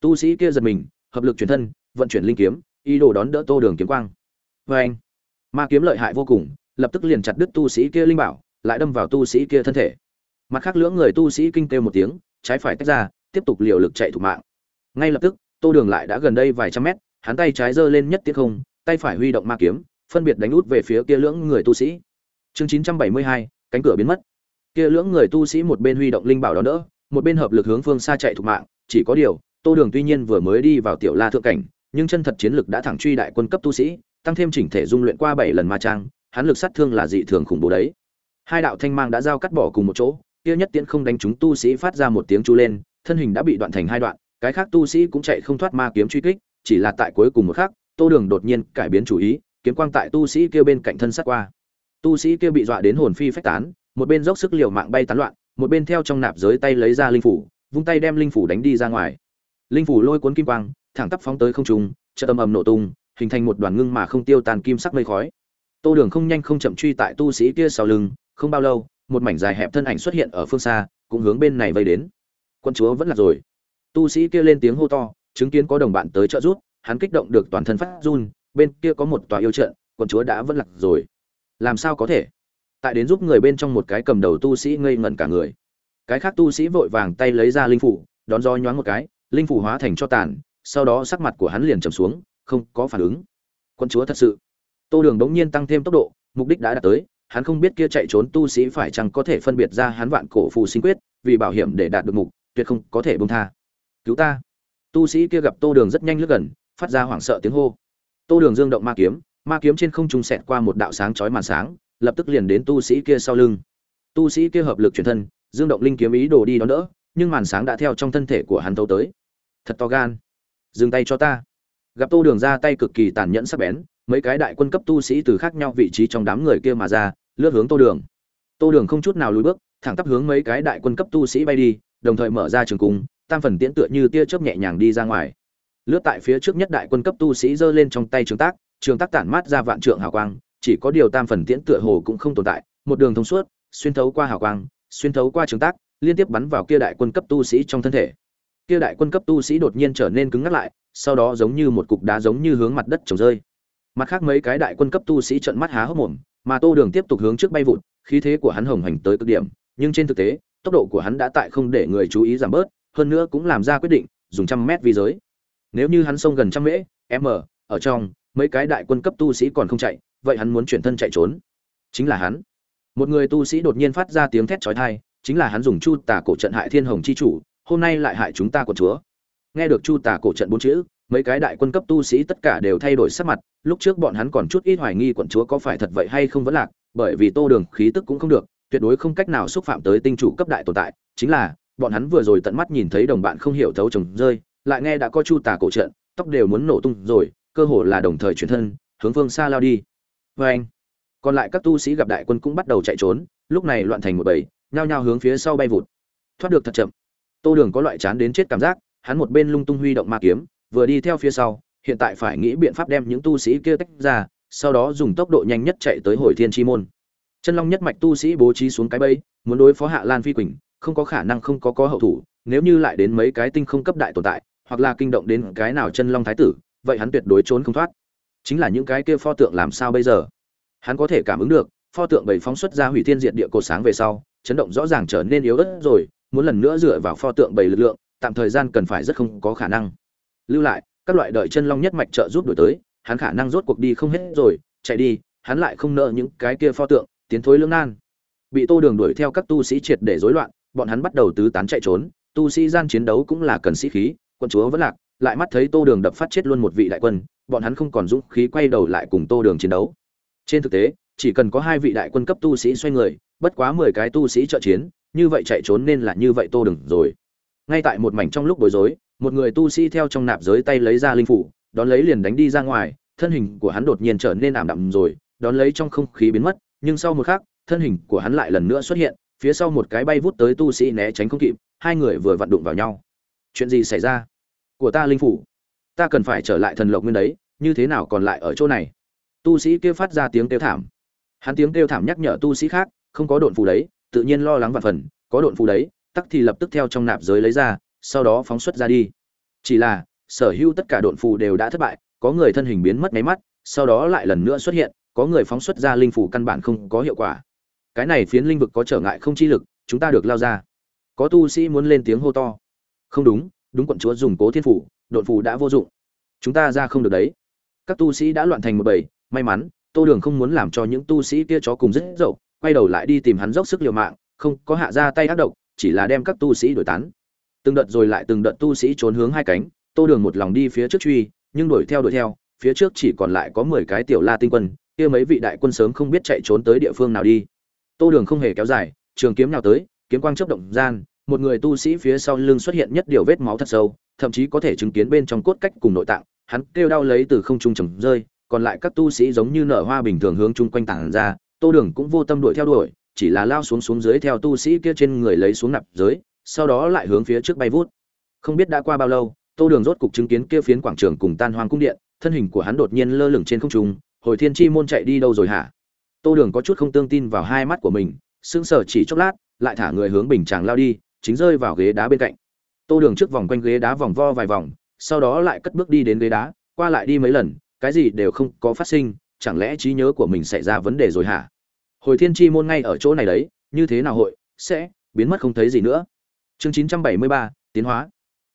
[SPEAKER 1] Tu sĩ kia giật mình, hợp lực chuyển thân, vận chuyển linh kiếm, ý đồ đón đỡ tô đường kiếm quang. Oeng! anh, ma kiếm lợi hại vô cùng, lập tức liền chặt đứt tu sĩ kia linh bảo, lại đâm vào tu sĩ kia thân thể. Mặt khác lưỡng người tu sĩ kinh kêu một tiếng, trái phải tách ra tiếp tục liều lực chạy thủ mạng. Ngay lập tức, tô đường lại đã gần đây vài trăm mét, hắn tay trái giơ lên nhất tiết không, tay phải huy động ma kiếm, phân biệt đánh út về phía kia lưỡng người tu sĩ. Chương chín trăm bảy mươi hai, cánh cửa biến mất. Kia lưỡng người tu sĩ một bên huy động linh bảo đó đỡ, một bên hợp lực hướng phương xa chạy thủ mạng, chỉ có điều, tô đường tuy nhiên vừa mới đi vào tiểu la thượng cảnh, nhưng chân thật chiến lực đã thẳng truy đại quân cấp tu sĩ, tăng thêm chỉnh thể dung luyện qua bảy lần ma trang, hắn lực sát thương là dị thường khủng bố đấy. Hai đạo thanh mang đã giao cắt bỏ cùng một chỗ, kia nhất tiễn không đánh chúng tu sĩ phát ra một tiếng chu lên thân hình đã bị đoạn thành hai đoạn, cái khác tu sĩ cũng chạy không thoát ma kiếm truy kích, chỉ là tại cuối cùng một khắc, tô đường đột nhiên cải biến chủ ý, kiếm quang tại tu sĩ kia bên cạnh thân sát qua. Tu sĩ kia bị dọa đến hồn phi phách tán, một bên dốc sức liều mạng bay tán loạn, một bên theo trong nạp giới tay lấy ra linh phủ, vung tay đem linh phủ đánh đi ra ngoài. Linh phủ lôi cuốn kim quang, thẳng tắp phóng tới không trung, chợt âm ầm nổ tung, hình thành một đoàn ngưng mà không tiêu tan kim sắc mây khói. Tô đường không nhanh không chậm truy tại tu sĩ kia sau lưng, không bao lâu, một mảnh dài hẹp thân ảnh xuất hiện ở phương xa, cũng hướng bên này vây đến quân chúa vẫn là rồi. Tu sĩ kia lên tiếng hô to, chứng kiến có đồng bạn tới trợ giúp, hắn kích động được toàn thân phát run, bên kia có một tòa yêu trận, quân chúa đã vẫn lạc rồi. Làm sao có thể? Tại đến giúp người bên trong một cái cầm đầu tu sĩ ngây ngẩn cả người. Cái khác tu sĩ vội vàng tay lấy ra linh phủ, đón do nhoáng một cái, linh phủ hóa thành cho tàn, sau đó sắc mặt của hắn liền trầm xuống, không có phản ứng. Quân chúa thật sự. Tô đường đống nhiên tăng thêm tốc độ, mục đích đã đạt tới, hắn không biết kia chạy trốn tu sĩ phải chăng có thể phân biệt ra hắn vạn cổ phù sinh quyết, vì bảo hiểm để đạt được mục tuyệt không có thể bông tha. Cứu ta. Tu sĩ kia gặp tô đường rất nhanh lướt gần, phát ra hoảng sợ tiếng hô. Tô đường dương động ma kiếm ma kiếm trên không trung xẹt qua một đạo sáng chói màn sáng, lập tức liền đến tu sĩ kia sau lưng. Tu sĩ kia hợp lực chuyển thân, dương động linh kiếm ý đồ đi đón đỡ, nhưng màn sáng đã theo trong thân thể của hắn tâu tới. Thật to gan. Dừng tay cho ta. Gặp tô đường ra tay cực kỳ tàn nhẫn sắc bén, mấy cái đại quân cấp tu sĩ từ khác nhau vị trí trong đám người kia mà ra, lướt hướng tô đường. Tô đường không chút nào lùi bước, thẳng tắp hướng mấy cái đại quân cấp tu sĩ bay đi đồng thời mở ra trường cung, tam phần tiễn tựa như tia chớp nhẹ nhàng đi ra ngoài. Lướt tại phía trước nhất đại quân cấp tu sĩ giơ lên trong tay trường tác trường tác tản mát ra vạn trượng hào quang, chỉ có điều tam phần tiễn tựa hồ cũng không tồn tại, một đường thông suốt, xuyên thấu qua hào quang, xuyên thấu qua trường tác, liên tiếp bắn vào kia đại quân cấp tu sĩ trong thân thể. Kia đại quân cấp tu sĩ đột nhiên trở nên cứng ngắc lại, sau đó giống như một cục đá giống như hướng mặt đất trồng rơi. Mặt khác mấy cái đại quân cấp tu sĩ trợn mắt há hốc mồm, mà tô đường tiếp tục hướng trước bay vụt, khí thế của hắn hồng hành tới cực điểm, nhưng trên thực tế tốc độ của hắn đã tại không để người chú ý giảm bớt, hơn nữa cũng làm ra quyết định, dùng trăm mét vi giới. Nếu như hắn xông gần trăm mễ, m, ở trong, mấy cái đại quân cấp tu sĩ còn không chạy, vậy hắn muốn chuyển thân chạy trốn. Chính là hắn. Một người tu sĩ đột nhiên phát ra tiếng thét chói tai, chính là hắn dùng chu tà cổ trận hại thiên hồng chi chủ, hôm nay lại hại chúng ta của chúa. Nghe được chu tà cổ trận bốn chữ, mấy cái đại quân cấp tu sĩ tất cả đều thay đổi sắc mặt, lúc trước bọn hắn còn chút ít hoài nghi quận chúa có phải thật vậy hay không vẫn lạc, bởi vì tô đường khí tức cũng không được tuyệt đối không cách nào xúc phạm tới tinh chủ cấp đại tồn tại, chính là, bọn hắn vừa rồi tận mắt nhìn thấy đồng bạn không hiểu thấu chồng rơi, lại nghe đã có chu tà cổ trận, tóc đều muốn nổ tung rồi, cơ hồ là đồng thời chuyển thân, hướng phương xa lao đi. Vê anh, còn lại các tu sĩ gặp đại quân cũng bắt đầu chạy trốn, lúc này loạn thành một bầy, nhao nhao hướng phía sau bay vụt. Thoát được thật chậm. Tô đường có loại chán đến chết cảm giác, hắn một bên lung tung huy động ma kiếm, vừa đi theo phía sau, hiện tại phải nghĩ biện pháp đem những tu sĩ kia tách ra, sau đó dùng tốc độ nhanh nhất chạy tới hồi thiên chi môn chân long nhất mạch tu sĩ bố trí xuống cái bẫy, muốn đối phó hạ lan phi quỳnh, không có khả năng không có có hậu thủ, nếu như lại đến mấy cái tinh không cấp đại tồn tại, hoặc là kinh động đến cái nào chân long thái tử, vậy hắn tuyệt đối trốn không thoát. Chính là những cái kia pho tượng làm sao bây giờ? Hắn có thể cảm ứng được, pho tượng bảy phóng xuất ra hủy thiên diệt địa cột sáng về sau, chấn động rõ ràng trở nên yếu ớt rồi, muốn lần nữa dựa vào pho tượng bảy lực lượng, tạm thời gian cần phải rất không có khả năng. Lưu lại, các loại đợi chân long nhất mạch trợ giúp đổi tới, hắn khả năng rốt cuộc đi không hết rồi, chạy đi, hắn lại không nợ những cái kia pho tượng tiến thối lưỡng nan. Bị tô đường đuổi theo các tu sĩ triệt để rối loạn, bọn hắn bắt đầu tứ tán chạy trốn, tu sĩ gian chiến đấu cũng là cần sĩ khí, quân chúa vẫn lạc, lại mắt thấy tô đường đập phát chết luôn một vị đại quân, bọn hắn không còn dũng khí quay đầu lại cùng tô đường chiến đấu. Trên thực tế, chỉ cần có hai vị đại quân cấp tu sĩ xoay người, bất quá mười cái tu sĩ trợ chiến, như vậy chạy trốn nên là như vậy tô đường rồi. Ngay tại một mảnh trong lúc bối rối, một người tu sĩ theo trong nạp giới tay lấy ra linh phủ, đón lấy liền đánh đi ra ngoài, thân hình của hắn đột nhiên trở nên ảm đạm rồi, đón lấy trong không khí biến mất nhưng sau một khắc, thân hình của hắn lại lần nữa xuất hiện, phía sau một cái bay vút tới tu sĩ né tránh không kịp, hai người vừa vặn đụng vào nhau. Chuyện gì xảy ra? Của ta linh phủ. Ta cần phải trở lại thần lộc nguyên đấy, như thế nào còn lại ở chỗ này? Tu sĩ kia phát ra tiếng kêu thảm. Hắn tiếng kêu thảm nhắc nhở tu sĩ khác, không có độn phù đấy, tự nhiên lo lắng vạn phần, có độn phù đấy, tắc thì lập tức theo trong nạp giới lấy ra, sau đó phóng xuất ra đi. Chỉ là, sở hữu tất cả độn phù đều đã thất bại, có người thân hình biến mất máy mắt, sau đó lại lần nữa xuất hiện có người phóng xuất ra linh phủ căn bản không có hiệu quả. Cái này phiến linh vực có trở ngại không chi lực, chúng ta được lao ra. Có tu sĩ muốn lên tiếng hô to. Không đúng đúng quận chúa dùng cố thiên phủ, độn phù đã vô dụng. Chúng ta ra không được đấy. Các tu sĩ đã loạn thành một bầy, may mắn, tô đường không muốn làm cho những tu sĩ kia chó cùng rất dậu, quay đầu lại đi tìm hắn dốc sức liều mạng, không có hạ ra tay ác độc, chỉ là đem các tu sĩ đổi tán. Từng đợt rồi lại từng đợt tu sĩ trốn hướng hai cánh, tô đường một lòng đi phía trước truy, nhưng đuổi theo đuổi theo, phía trước chỉ còn lại có mười cái tiểu la tinh quân kia mấy vị đại quân sớm không biết chạy trốn tới địa phương nào đi. Tô đường không hề kéo dài, trường kiếm nào tới, kiếm quang chấp động gian, một người tu sĩ phía sau lưng xuất hiện nhất điều vết máu thật sâu, thậm chí có thể chứng kiến bên trong cốt cách cùng nội tạng, hắn kêu đau lấy từ không trung trầm rơi, còn lại các tu sĩ giống như nở hoa bình thường hướng chung quanh tảng ra, tô đường cũng vô tâm đuổi theo đuổi, chỉ là lao xuống xuống dưới theo tu sĩ kia trên người lấy xuống nạp dưới sau đó lại hướng phía trước bay vút. Không biết đã qua bao lâu, tô đường rốt cục chứng kiến kia phiến quảng trường cùng tan hoang cung điện, thân hình của hắn đột nhiên lơ lửng trên không trung hồi thiên chi môn chạy đi đâu rồi hả? Tô đường có chút không tương tin vào hai mắt của mình, sững sờ chỉ chốc lát, lại thả người hướng bình tràng lao đi, chính rơi vào ghế đá bên cạnh. Tô đường trước vòng quanh ghế đá vòng vo vài vòng, sau đó lại cất bước đi đến ghế đá, qua lại đi mấy lần, cái gì đều không có phát sinh, chẳng lẽ trí nhớ của mình xảy ra vấn đề rồi hả? Hồi thiên chi môn ngay ở chỗ này đấy, như thế nào hội, sẽ biến mất không thấy gì nữa. Chương chín trăm bảy mươi ba, tiến hóa.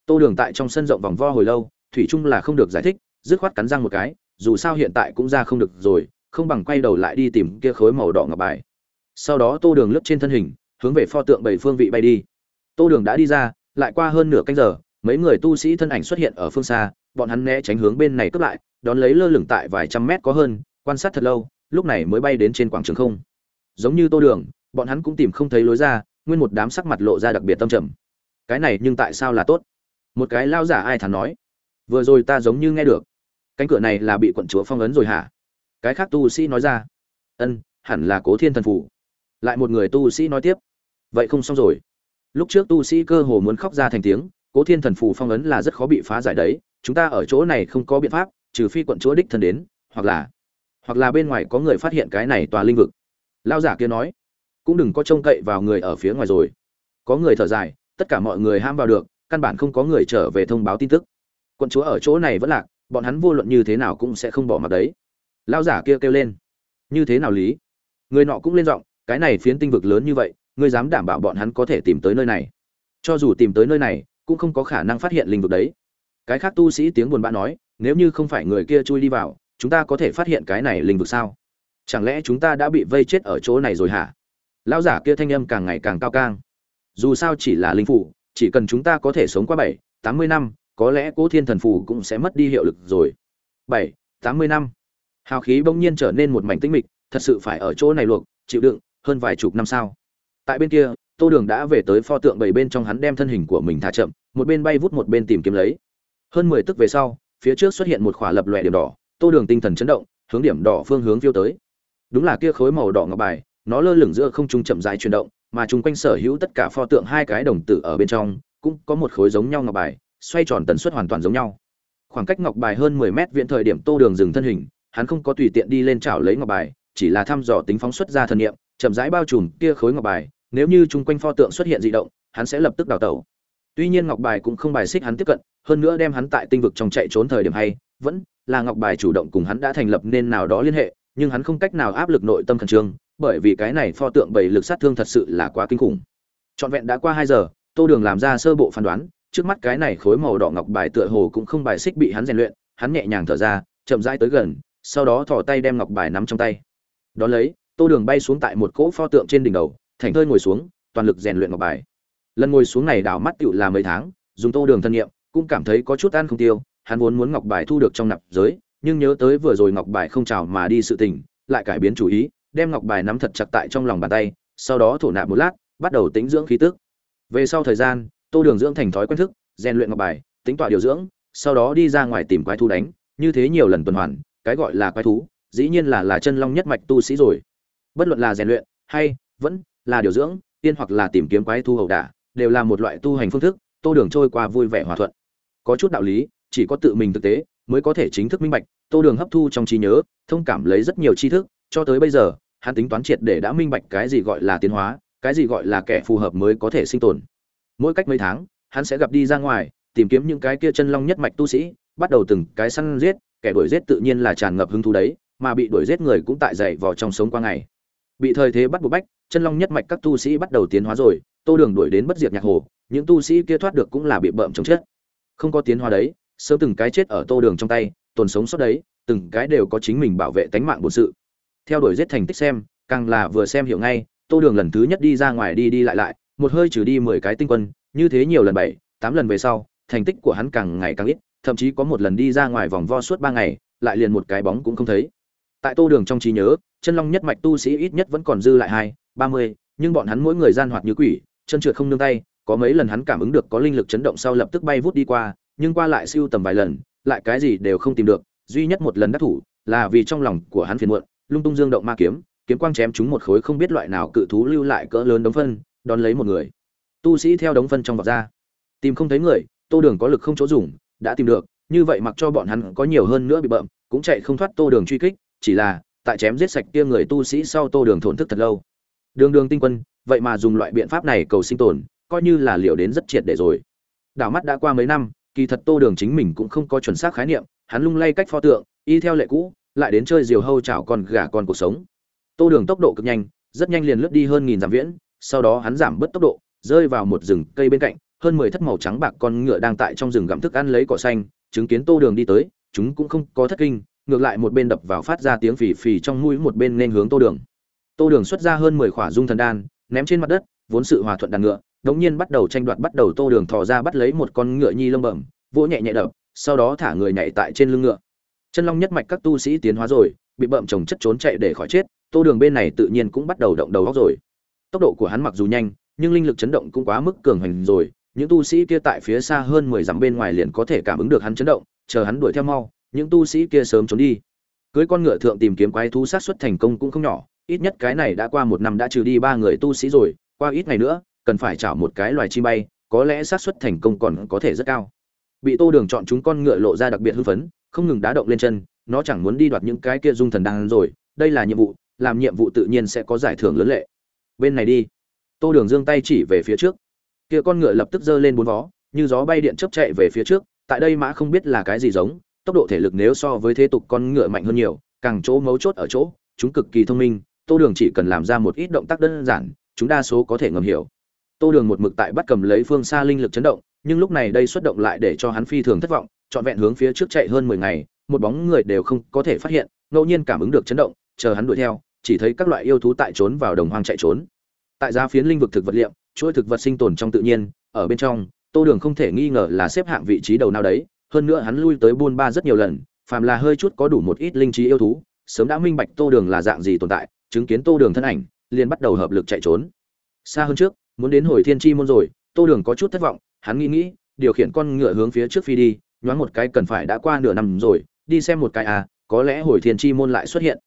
[SPEAKER 1] Tô đường tại trong sân rộng vòng vo hồi lâu, thủy chung là không được giải thích, dứt khoát cắn răng một cái dù sao hiện tại cũng ra không được rồi, không bằng quay đầu lại đi tìm kia khối màu đỏ ngọc bài. Sau đó tô đường lướt trên thân hình, hướng về pho tượng bảy phương vị bay đi. Tô đường đã đi ra, lại qua hơn nửa canh giờ, mấy người tu sĩ thân ảnh xuất hiện ở phương xa, bọn hắn né tránh hướng bên này cướp lại, đón lấy lơ lửng tại vài trăm mét có hơn, quan sát thật lâu, lúc này mới bay đến trên quảng trường không. Giống như tô đường, bọn hắn cũng tìm không thấy lối ra, nguyên một đám sắc mặt lộ ra đặc biệt tâm trầm. Cái này nhưng tại sao là tốt? Một cái lao giả ai thắn nói. Vừa rồi ta giống như nghe được cánh cửa này là bị quận chúa phong ấn rồi hả? Cái khác tu sĩ nói ra. Ân, hẳn là cố thiên thần phủ. Lại một người tu sĩ nói tiếp. Vậy không xong rồi. Lúc trước tu sĩ cơ hồ muốn khóc ra thành tiếng, cố thiên thần phù phong ấn là rất khó bị phá giải đấy. Chúng ta ở chỗ này không có biện pháp, trừ phi quận chúa đích thân đến, hoặc là hoặc là bên ngoài có người phát hiện cái này tòa linh vực. Lao giả kia nói, cũng đừng có trông cậy vào người ở phía ngoài rồi. Có người thở dài, tất cả mọi người ham vào được, căn bản không có người trở về thông báo tin tức. Quận chúa ở chỗ này vẫn lạc bọn hắn vô luận như thế nào cũng sẽ không bỏ mặt đấy. Lao giả kia kêu lên. Như thế nào lý? Người nọ cũng lên giọng, cái này phiến tinh vực lớn như vậy, ngươi dám đảm bảo bọn hắn có thể tìm tới nơi này. Cho dù tìm tới nơi này, cũng không có khả năng phát hiện linh vực đấy. Cái khác tu sĩ tiếng buồn bã nói, nếu như không phải người kia chui đi vào, chúng ta có thể phát hiện cái này linh vực sao? Chẳng lẽ chúng ta đã bị vây chết ở chỗ này rồi hả? Lão giả kia thanh âm càng ngày càng cao cang. Dù sao chỉ là linh phủ, chỉ cần chúng ta có thể sống qua bảy, tám mươi năm có lẽ cố thiên thần phù cũng sẽ mất đi hiệu lực rồi. Bảy tám mươi năm. Hào khí bỗng nhiên trở nên một mảnh tĩnh mịch thật sự phải ở chỗ này luộc chịu đựng hơn vài chục năm sau, tại bên kia tô đường đã về tới pho tượng bảy bên trong hắn đem thân hình của mình thả chậm một bên bay vút một bên tìm kiếm lấy. Hơn mười tức về sau phía trước xuất hiện một khỏa lập lòe điểm đỏ tô đường tinh thần chấn động hướng điểm đỏ phương hướng phiêu tới. Đúng là kia khối màu đỏ ngọc bài nó lơ lửng giữa không trung chậm dài chuyển động mà chung quanh sở hữu tất cả pho tượng hai cái đồng tử ở bên trong cũng có một khối giống nhau ngọc bài xoay tròn tần suất hoàn toàn giống nhau. Khoảng cách ngọc bài hơn mười mét viễn thời điểm tô đường dừng thân hình, hắn không có tùy tiện đi lên chảo lấy ngọc bài, chỉ là thăm dò tính phóng xuất ra thần niệm chậm rãi bao trùm kia khối ngọc bài, nếu như chung quanh pho tượng xuất hiện dị động, hắn sẽ lập tức đào tẩu. Tuy nhiên ngọc bài cũng không bài xích hắn tiếp cận, hơn nữa đem hắn tại tinh vực trong chạy trốn thời điểm hay, vẫn là ngọc bài chủ động cùng hắn đã thành lập nên nào đó liên hệ, nhưng hắn không cách nào áp lực nội tâm khẩn trương, bởi vì cái này pho tượng bảy lực sát thương thật sự là quá kinh khủng. Trọn vẹn đã qua hai giờ, tô đường làm ra sơ bộ phán đoán trước mắt cái này khối màu đỏ ngọc bài tựa hồ cũng không bài xích bị hắn rèn luyện hắn nhẹ nhàng thở ra chậm rãi tới gần sau đó thò tay đem ngọc bài nắm trong tay. Đó lấy tô đường bay xuống tại một cỗ pho tượng trên đỉnh đầu thành thơi ngồi xuống toàn lực rèn luyện ngọc bài. Lần ngồi xuống này đảo mắt tựu là mấy tháng dùng tô đường thân nghiệm, cũng cảm thấy có chút ăn không tiêu hắn vốn muốn ngọc bài thu được trong nạp giới nhưng nhớ tới vừa rồi ngọc bài không chào mà đi sự tình lại cải biến chủ ý đem ngọc bài nắm thật chặt tại trong lòng bàn tay sau đó thổ nạp một lát bắt đầu tính dưỡng khí tức. Về sau thời gian tô đường dưỡng thành thói quen thức, rèn luyện ngọc bài, tính tọa điều dưỡng, sau đó đi ra ngoài tìm quái thú đánh, như thế nhiều lần tuần hoàn, cái gọi là quái thú, dĩ nhiên là là chân long nhất mạch tu sĩ rồi. Bất luận là rèn luyện hay vẫn là điều dưỡng, tiên hoặc là tìm kiếm quái thú hậu đả, đều là một loại tu hành phương thức, tô đường trôi qua vui vẻ hòa thuận. Có chút đạo lý, chỉ có tự mình thực tế mới có thể chính thức minh bạch, tô đường hấp thu trong trí nhớ, thông cảm lấy rất nhiều tri thức, cho tới bây giờ, hắn tính toán triệt để đã minh bạch cái gì gọi là tiến hóa, cái gì gọi là kẻ phù hợp mới có thể sinh tồn mỗi cách mấy tháng, hắn sẽ gặp đi ra ngoài, tìm kiếm những cái kia chân long nhất mạch tu sĩ, bắt đầu từng cái săn giết, kẻ đuổi giết tự nhiên là tràn ngập hứng thú đấy, mà bị đuổi giết người cũng tại dậy vào trong sống qua ngày. Bị thời thế bắt buộc bách, chân long nhất mạch các tu sĩ bắt đầu tiến hóa rồi, tô đường đuổi đến bất diệt nhạc hồ, những tu sĩ kia thoát được cũng là bị bợm chống chết. Không có tiến hóa đấy, sớm từng cái chết ở tô đường trong tay, tồn sống sót đấy, từng cái đều có chính mình bảo vệ tánh mạng bổn sự. Theo đuổi giết thành tích xem, càng là vừa xem hiểu ngay, tô đường lần thứ nhất đi ra ngoài đi đi lại lại một hơi trừ đi mười cái tinh quân, như thế nhiều lần bảy, tám lần về sau, thành tích của hắn càng ngày càng ít, thậm chí có một lần đi ra ngoài vòng vo suốt ba ngày, lại liền một cái bóng cũng không thấy. Tại tô đường trong trí nhớ, chân long nhất mạch tu sĩ ít nhất vẫn còn dư lại hai, ba mươi, nhưng bọn hắn mỗi người gian hoạt như quỷ, chân trượt không nương tay, có mấy lần hắn cảm ứng được có linh lực chấn động sau lập tức bay vút đi qua, nhưng qua lại siêu tầm vài lần, lại cái gì đều không tìm được, duy nhất một lần đắc thủ là vì trong lòng của hắn phiền muộn, lung tung dương động ma kiếm kiếm quang chém chúng một khối không biết loại nào cự thú lưu lại cỡ lớn đống phân đón lấy một người. Tu sĩ theo đống phân trong vọt ra. Tìm không thấy người, tô đường có lực không chỗ dùng, đã tìm được, như vậy mặc cho bọn hắn có nhiều hơn nữa bị bợm, cũng chạy không thoát tô đường truy kích, chỉ là, tại chém giết sạch kia người tu sĩ sau tô đường thổn thức thật lâu. Đường đường tinh quân, vậy mà dùng loại biện pháp này cầu sinh tồn, coi như là liệu đến rất triệt để rồi. Đảo mắt đã qua mấy năm, kỳ thật tô đường chính mình cũng không có chuẩn xác khái niệm, hắn lung lay cách pho tượng, y theo lệ cũ, lại đến chơi diều hâu chảo con gà con cuộc sống. Tô đường tốc độ cực nhanh, rất nhanh liền lướt đi hơn nghìn dặm viễn sau đó hắn giảm bớt tốc độ, rơi vào một rừng cây bên cạnh, hơn mười thất màu trắng bạc con ngựa đang tại trong rừng gặm thức ăn lấy cỏ xanh, chứng kiến tô đường đi tới, chúng cũng không có thất kinh, ngược lại một bên đập vào phát ra tiếng phì phì trong mũi một bên nên hướng tô đường. Tô đường xuất ra hơn mười khỏa dung thần đan, ném trên mặt đất, vốn sự hòa thuận đàn ngựa đống nhiên bắt đầu tranh đoạt bắt đầu tô đường thò ra bắt lấy một con ngựa nhi lông bẩm, vỗ nhẹ nhẹ đập, sau đó thả người nhảy tại trên lưng ngựa. Chân long nhất mạch các tu sĩ tiến hóa rồi, bị bậm chồng chất trốn chạy để khỏi chết, tô đường bên này tự nhiên cũng bắt đầu động đầu óc rồi tốc độ của hắn mặc dù nhanh, nhưng linh lực chấn động cũng quá mức cường hành rồi. Những tu sĩ kia tại phía xa hơn mười dặm bên ngoài liền có thể cảm ứng được hắn chấn động, chờ hắn đuổi theo mau, những tu sĩ kia sớm trốn đi. Cưới con ngựa thượng tìm kiếm quái thú sát xuất thành công cũng không nhỏ, ít nhất cái này đã qua một năm đã trừ đi ba người tu sĩ rồi, qua ít ngày nữa, cần phải chảo một cái loài chim bay, có lẽ xác suất thành công còn có thể rất cao. Bị tô đường chọn chúng con ngựa lộ ra đặc biệt hưng phấn, không ngừng đá động lên chân, nó chẳng muốn đi đoạt những cái kia dung thần đan rồi, đây là nhiệm vụ, làm nhiệm vụ tự nhiên sẽ có giải thưởng lớn lệ bên này đi. Tô đường giương tay chỉ về phía trước. Kia con ngựa lập tức giơ lên bốn vó, như gió bay điện chớp chạy về phía trước, tại đây mã không biết là cái gì giống, tốc độ thể lực nếu so với thế tục con ngựa mạnh hơn nhiều, càng chỗ mấu chốt ở chỗ, chúng cực kỳ thông minh, tô đường chỉ cần làm ra một ít động tác đơn giản, chúng đa số có thể ngầm hiểu. Tô đường một mực tại bắt cầm lấy phương xa linh lực chấn động, nhưng lúc này đây xuất động lại để cho hắn phi thường thất vọng, trọn vẹn hướng phía trước chạy hơn mười ngày, một bóng người đều không có thể phát hiện, ngẫu nhiên cảm ứng được chấn động, chờ hắn đuổi theo chỉ thấy các loại yêu thú tại trốn vào đồng hoang chạy trốn. Tại giá phiến linh vực thực vật liệu chuỗi thực vật sinh tồn trong tự nhiên, ở bên trong, tô đường không thể nghi ngờ là xếp hạng vị trí đầu nào đấy, hơn nữa hắn lui tới buôn ba rất nhiều lần, phàm là hơi chút có đủ một ít linh trí yêu thú, sớm đã minh bạch tô đường là dạng gì tồn tại, chứng kiến tô đường thân ảnh, liền bắt đầu hợp lực chạy trốn. Xa hơn trước, muốn đến hồi thiên chi môn rồi, tô đường có chút thất vọng, hắn nghĩ nghĩ, điều khiển con ngựa hướng phía trước phi đi, nhoáng một cái cần phải đã qua nửa năm rồi, đi xem một cái à có lẽ hồi thiên chi môn lại xuất hiện.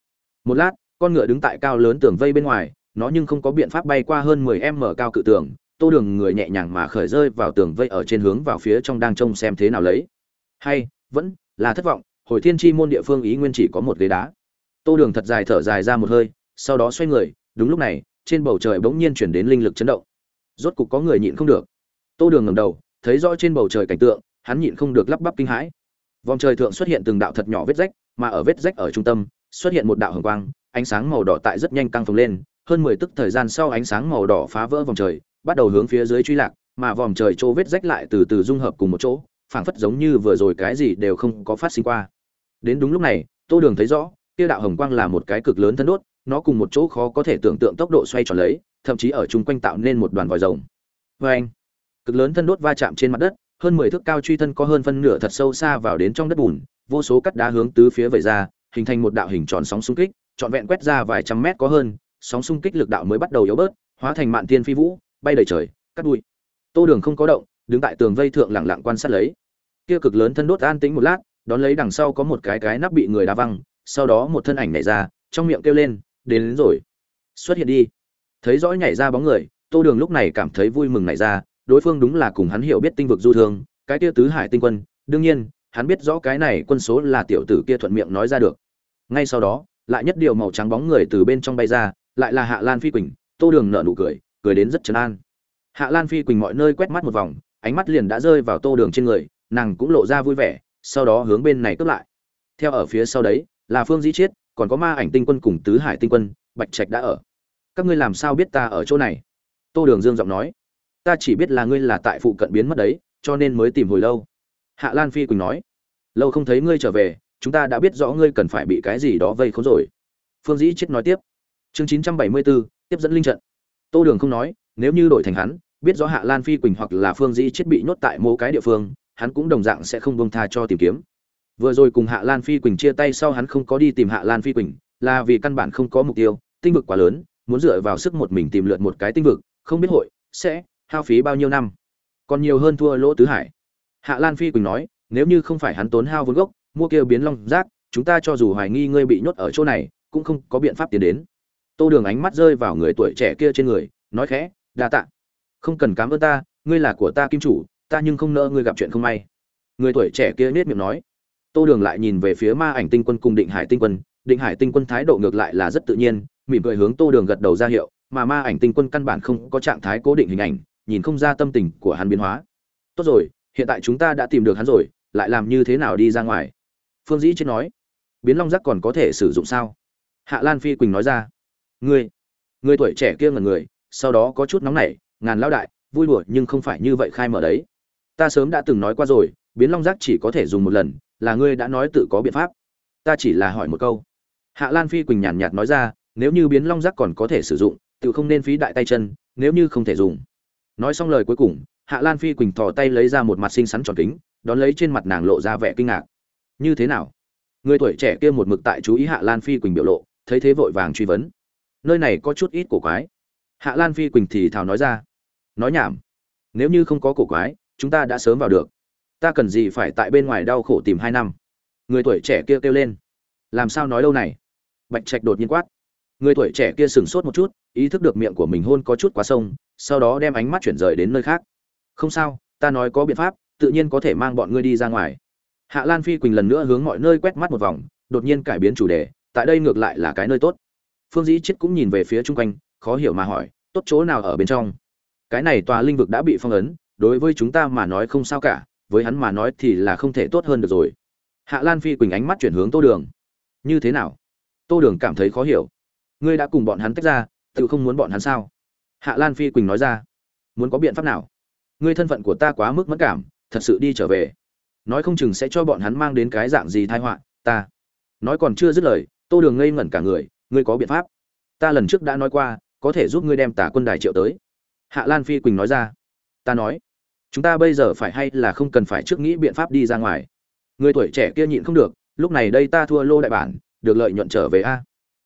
[SPEAKER 1] Một lát con ngựa đứng tại cao lớn tường vây bên ngoài, nó nhưng không có biện pháp bay qua hơn mười m cao cự tường. Tô đường người nhẹ nhàng mà khởi rơi vào tường vây ở trên hướng vào phía trong đang trông xem thế nào lấy. Hay, vẫn là thất vọng, hồi thiên chi môn địa phương ý nguyên chỉ có một ghế đá. Tô đường thật dài thở dài ra một hơi, sau đó xoay người, đúng lúc này, trên bầu trời bỗng nhiên chuyển đến linh lực chấn động. Rốt cục có người nhịn không được. Tô đường ngầm đầu, thấy rõ trên bầu trời cảnh tượng, hắn nhịn không được lắp bắp kinh hãi. Vòng trời thượng xuất hiện từng đạo thật nhỏ vết rách, mà ở vết rách ở trung tâm, xuất hiện một đạo hồng quang ánh sáng màu đỏ tại rất nhanh căng phồng lên, hơn mười tức thời gian sau ánh sáng màu đỏ phá vỡ vòng trời, bắt đầu hướng phía dưới truy lạc, mà vòng trời chỗ vết rách lại từ từ dung hợp cùng một chỗ, phảng phất giống như vừa rồi cái gì đều không có phát sinh qua đến đúng lúc này, tô đường thấy rõ, kia đạo hồng quang là một cái cực lớn thân đốt, nó cùng một chỗ khó có thể tưởng tượng tốc độ xoay tròn lấy, thậm chí ở chung quanh tạo nên một đoàn vòi rồng Oeng! cực lớn thân đốt va chạm trên mặt đất, hơn mười thước cao truy thân có hơn phân nửa thật sâu xa vào đến trong đất bùn, vô số cắt đá hướng tứ phía vẩy ra, hình thành một đạo hình tròn sóng xung kích trọn vẹn quét ra vài trăm mét có hơn sóng xung kích lực đạo mới bắt đầu yếu bớt hóa thành mạn tiên phi vũ bay đầy trời cắt đuôi tô đường không có động đứng tại tường vây thượng lặng lặng quan sát lấy. Kia cực lớn thân đốt an tĩnh một lát đón lấy đằng sau có một cái cái nắp bị người đá văng sau đó một thân ảnh nhảy ra trong miệng kêu lên đến, đến rồi. Xuất hiện đi. Thấy rõ nhảy ra bóng người tô đường lúc này cảm thấy vui mừng nhảy ra đối phương đúng là cùng hắn hiểu biết tinh vực du thương cái kia tứ hải tinh quân đương nhiên hắn biết rõ cái này quân số là tiểu tử kia thuận miệng nói ra được. Ngay sau đó lại nhất điều màu trắng bóng người từ bên trong bay ra, lại là hạ lan phi quỳnh, tô đường nở nụ cười cười đến rất trấn an. Hạ lan phi quỳnh mọi nơi quét mắt một vòng, ánh mắt liền đã rơi vào tô đường trên người, nàng cũng lộ ra vui vẻ, sau đó hướng bên này cướp lại. Theo ở phía sau đấy, là phương dĩ chiết, còn có ma ảnh tinh quân cùng tứ hải tinh quân, bạch trạch đã ở. Các ngươi làm sao biết ta ở chỗ này? Tô đường dương giọng nói. Ta chỉ biết là ngươi là tại phụ cận biến mất đấy, cho nên mới tìm hồi lâu. Hạ lan phi quỳnh nói. Lâu không thấy ngươi trở về chúng ta đã biết rõ ngươi cần phải bị cái gì đó vây khốn rồi. Phương dĩ chết nói tiếp. Chương chín trăm bảy mươi bốn tiếp dẫn linh trận. Tô đường không nói, nếu như đổi thành hắn, biết rõ hạ lan phi quỳnh hoặc là phương dĩ chết bị nhốt tại mỗi cái địa phương, hắn cũng đồng dạng sẽ không bông tha cho tìm kiếm. Vừa rồi cùng hạ lan phi quỳnh chia tay sau hắn không có đi tìm hạ lan phi quỳnh, là vì căn bản không có mục tiêu, tinh vực quá lớn, muốn dựa vào sức một mình tìm lượt một cái tinh vực, không biết hội, sẽ hao phí bao nhiêu năm. Còn nhiều hơn thua lỗ tứ hải. Hạ lan phi quỳnh nói, nếu như không phải hắn tốn hao vốn gốc mua kêu biến long rác, chúng ta cho dù hoài nghi ngươi bị nhốt ở chỗ này, cũng không có biện pháp tiến đến. Tô đường ánh mắt rơi vào người tuổi trẻ kia trên người, nói khẽ, đa tạ. Không cần cám ơn ta, ngươi là của ta kim chủ, ta nhưng không nỡ ngươi gặp chuyện không may. Người tuổi trẻ kia nết miệng nói. Tô đường lại nhìn về phía ma ảnh tinh quân cùng định hải tinh quân, định hải tinh quân thái độ ngược lại là rất tự nhiên, mỉm cười hướng tô đường gật đầu ra hiệu, mà ma ảnh tinh quân căn bản không có trạng thái cố định hình ảnh, nhìn không ra tâm tình của hắn biến hóa. Tốt rồi, hiện tại chúng ta đã tìm được hắn rồi, lại làm như thế nào đi ra ngoài? Phương dĩ chết nói, biến long giác còn có thể sử dụng sao? Hạ lan phi quỳnh nói ra, ngươi người tuổi trẻ kia ngần người, sau đó có chút nóng nảy, ngàn lao đại, vui đùa nhưng không phải như vậy khai mở đấy. Ta sớm đã từng nói qua rồi, biến long giác chỉ có thể dùng một lần, là ngươi đã nói tự có biện pháp. Ta chỉ là hỏi một câu. Hạ lan phi quỳnh nhàn nhạt nói ra, nếu như biến long giác còn có thể sử dụng, tự không nên phí đại tay chân, nếu như không thể dùng. Nói xong lời cuối cùng, hạ lan phi quỳnh thò tay lấy ra một mặt xinh xắn tròn kính, đón lấy trên mặt nàng lộ ra vẻ kinh ngạc như thế nào? Người tuổi trẻ kia một mực tại chú ý hạ lan phi quỳnh biểu lộ, thấy thế vội vàng truy vấn. Nơi này có chút ít cổ quái. Hạ lan phi quỳnh thì thào nói ra. Nói nhảm. Nếu như không có cổ quái, chúng ta đã sớm vào được. Ta cần gì phải tại bên ngoài đau khổ tìm hai năm? Người tuổi trẻ kia kêu lên. Làm sao nói lâu này? Bạch trạch đột nhiên quát. Người tuổi trẻ kia sửng sốt một chút, ý thức được miệng của mình hôn có chút quá sông, sau đó đem ánh mắt chuyển rời đến nơi khác. Không sao, ta nói có biện pháp, tự nhiên có thể mang bọn ngươi đi ra ngoài hạ lan phi quỳnh lần nữa hướng mọi nơi quét mắt một vòng, đột nhiên cải biến chủ đề, tại đây ngược lại là cái nơi tốt. Phương dĩ chết cũng nhìn về phía chung quanh, khó hiểu mà hỏi, tốt chỗ nào ở bên trong? Cái này tòa linh vực đã bị phong ấn, đối với chúng ta mà nói không sao cả, với hắn mà nói thì là không thể tốt hơn được rồi. Hạ lan phi quỳnh ánh mắt chuyển hướng tô đường. Như thế nào? Tô đường cảm thấy khó hiểu. Ngươi đã cùng bọn hắn tách ra, tự không muốn bọn hắn sao? Hạ lan phi quỳnh nói ra. Muốn có biện pháp nào? Ngươi thân phận của ta quá mức mất cảm, thật sự đi trở về nói không chừng sẽ cho bọn hắn mang đến cái dạng gì tai họa, ta. Nói còn chưa dứt lời, tô đường ngây ngẩn cả người, ngươi có biện pháp. Ta lần trước đã nói qua, có thể giúp ngươi đem tả quân đài triệu tới. Hạ lan phi quỳnh nói ra. Ta nói, chúng ta bây giờ phải hay là không cần phải trước nghĩ biện pháp đi ra ngoài. Người tuổi trẻ kia nhịn không được, lúc này đây ta thua lô đại bản, được lợi nhuận trở về a.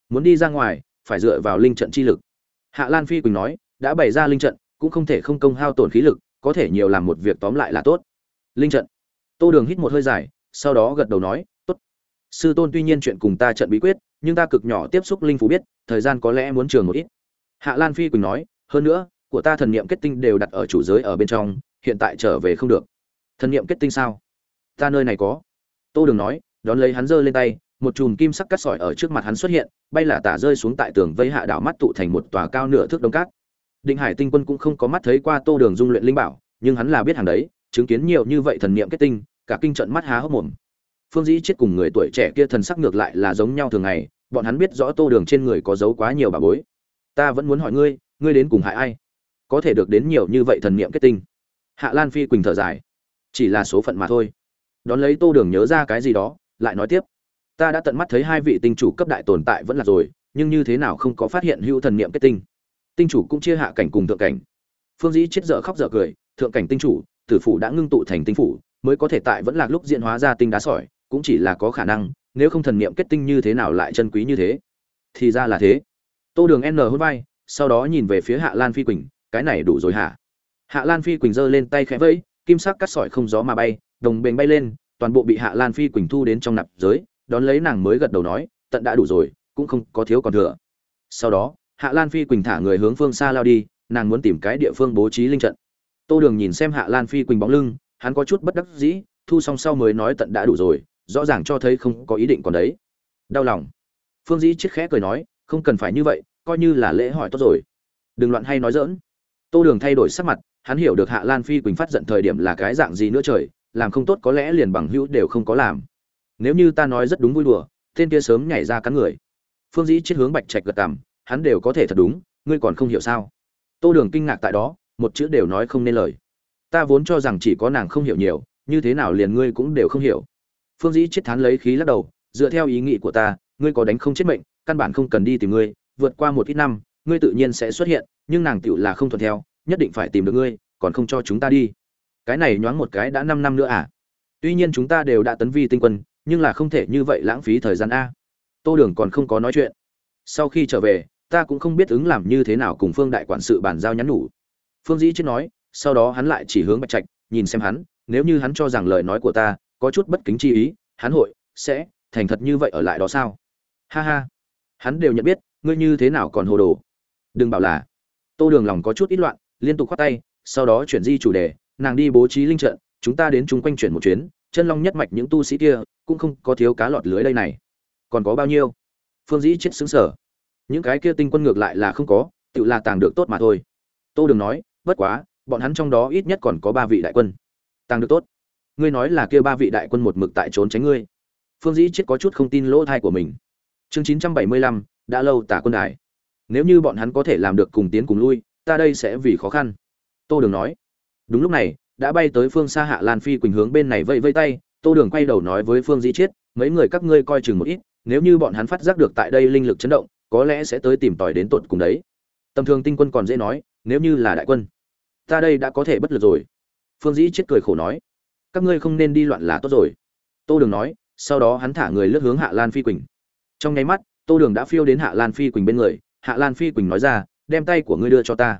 [SPEAKER 1] Muốn đi ra ngoài, phải dựa vào linh trận chi lực. Hạ lan phi quỳnh nói, đã bày ra linh trận, cũng không thể không công hao tổn khí lực, có thể nhiều làm một việc tóm lại là tốt. Linh trận tô đường hít một hơi dài, sau đó gật đầu nói, tốt. Sư tôn tuy nhiên chuyện cùng ta trận bí quyết, nhưng ta cực nhỏ tiếp xúc linh phù biết, thời gian có lẽ muốn trường một ít. Hạ lan phi quỳnh nói, hơn nữa, của ta thần niệm kết tinh đều đặt ở chủ giới ở bên trong, hiện tại trở về không được. Thần niệm kết tinh sao? Ta nơi này có. Tô đường nói, đón lấy hắn giơ lên tay, một chùm kim sắc cắt sỏi ở trước mặt hắn xuất hiện, bay là tả rơi xuống tại tường vây hạ đảo mắt tụ thành một tòa cao nửa thước đông cát. Định hải tinh quân cũng không có mắt thấy qua tô đường dung luyện linh bảo, nhưng hắn là biết hàng đấy chứng kiến nhiều như vậy thần niệm kết tinh, cả kinh trận mắt há hốc mồm. Phương dĩ chết cùng người tuổi trẻ kia thần sắc ngược lại là giống nhau thường ngày, bọn hắn biết rõ tô đường trên người có dấu quá nhiều bà bối. Ta vẫn muốn hỏi ngươi ngươi đến cùng hại ai? Có thể được đến nhiều như vậy thần niệm kết tinh? Hạ lan phi quỳnh thở dài. Chỉ là số phận mà thôi. Đón lấy tô đường nhớ ra cái gì đó, lại nói tiếp. Ta đã tận mắt thấy hai vị tinh chủ cấp đại tồn tại vẫn là rồi, nhưng như thế nào không có phát hiện hữu thần niệm kết tinh? Tinh chủ cũng chia hạ cảnh cùng thượng cảnh. Phương dĩ chết dở khóc dở cười, thượng cảnh tinh chủ tử phủ đã ngưng tụ thành tinh phủ, mới có thể tại vẫn lạc lúc diễn hóa ra tinh đá sỏi, cũng chỉ là có khả năng, nếu không thần niệm kết tinh như thế nào lại chân quý như thế. Thì ra là thế. Tô đường n hôn vai, sau đó nhìn về phía hạ lan phi quỳnh, cái này đủ rồi hả? Hạ lan phi quỳnh giơ lên tay khẽ vẫy, kim sắc cắt sỏi không gió mà bay, đồng bền bay lên, toàn bộ bị hạ lan phi quỳnh thu đến trong nạp giới, đón lấy nàng mới gật đầu nói, tận đã đủ rồi, cũng không có thiếu còn thừa. Sau đó, hạ lan phi quỳnh thả người hướng phương xa lao đi, nàng muốn tìm cái địa phương bố trí linh trận tô đường nhìn xem hạ lan phi quỳnh bóng lưng, hắn có chút bất đắc dĩ, thu xong sau mới nói tận đã đủ rồi, rõ ràng cho thấy không có ý định còn đấy. Đau lòng. Phương dĩ chết khẽ cười nói, không cần phải như vậy, coi như là lễ hỏi tốt rồi. Đừng loạn hay nói dỡn tô đường thay đổi sắc mặt, hắn hiểu được hạ lan phi quỳnh phát giận thời điểm là cái dạng gì nữa trời, làm không tốt có lẽ liền bằng hữu đều không có làm. Nếu như ta nói rất đúng vui đùa, tên kia sớm nhảy ra cắn người. Phương dĩ chết hướng bạch trạch gật cảm hắn đều có thể thật đúng, ngươi còn không hiểu sao? Tô đường kinh ngạc tại đó một chữ đều nói không nên lời. Ta vốn cho rằng chỉ có nàng không hiểu nhiều, như thế nào liền ngươi cũng đều không hiểu. Phương dĩ chết thán lấy khí lắc đầu, dựa theo ý nghĩ của ta, ngươi có đánh không chết mệnh, căn bản không cần đi tìm ngươi, vượt qua một ít năm, ngươi tự nhiên sẽ xuất hiện, nhưng nàng tựu là không thuận theo, nhất định phải tìm được ngươi, còn không cho chúng ta đi. Cái này nhoáng một cái đã năm năm nữa à? Tuy nhiên chúng ta đều đã tấn vi tinh quân, nhưng là không thể như vậy lãng phí thời gian a. Tô đường còn không có nói chuyện. Sau khi trở về, ta cũng không biết ứng làm như thế nào cùng phương đại quản sự bàn giao nhắn nhủ phương dĩ chết nói, sau đó hắn lại chỉ hướng bạch trạch, nhìn xem hắn, nếu như hắn cho rằng lời nói của ta có chút bất kính chi ý, hắn hội sẽ thành thật như vậy ở lại đó sao? Ha ha. Hắn đều nhận biết, ngươi như thế nào còn hồ đồ. Đừng bảo là, tô đường lòng có chút ít loạn, liên tục khoát tay, sau đó chuyển di chủ đề, nàng đi bố trí linh trận, chúng ta đến chung quanh chuyển một chuyến, chân long nhất mạch những tu sĩ kia cũng không có thiếu cá lọt lưới đây này. Còn có bao nhiêu? Phương dĩ chết xứng sở những cái kia tinh quân ngược lại là không có, tự là tàng được tốt mà thôi. Tô đường nói bất quá, bọn hắn trong đó ít nhất còn có ba vị đại quân. Tàng được tốt. Ngươi nói là kia ba vị đại quân một mực tại trốn tránh ngươi. Phương dĩ chết có chút không tin lỗ thai của mình. Chương chín trăm bảy mươi lăm, đã lâu tả quân đài. Nếu như bọn hắn có thể làm được cùng tiến cùng lui, ta đây sẽ vì khó khăn. Tô đường nói. Đúng lúc này, đã bay tới phương xa hạ lan phi quỳnh hướng bên này vây vây tay, tô đường quay đầu nói với phương dĩ chiết mấy người các ngươi coi chừng một ít, nếu như bọn hắn phát giác được tại đây linh lực chấn động, có lẽ sẽ tới tìm tòi đến tột cùng đấy. Tầm thường tinh quân còn dễ nói, nếu như là đại quân ta đây đã có thể bất lực rồi. Phương dĩ chết cười khổ nói, các ngươi không nên đi loạn là tốt rồi. Tô đường nói, sau đó hắn thả người lướt hướng hạ lan phi quỳnh. Trong nháy mắt, tô đường đã phiêu đến hạ lan phi quỳnh bên người. Hạ lan phi quỳnh nói ra, đem tay của ngươi đưa cho ta.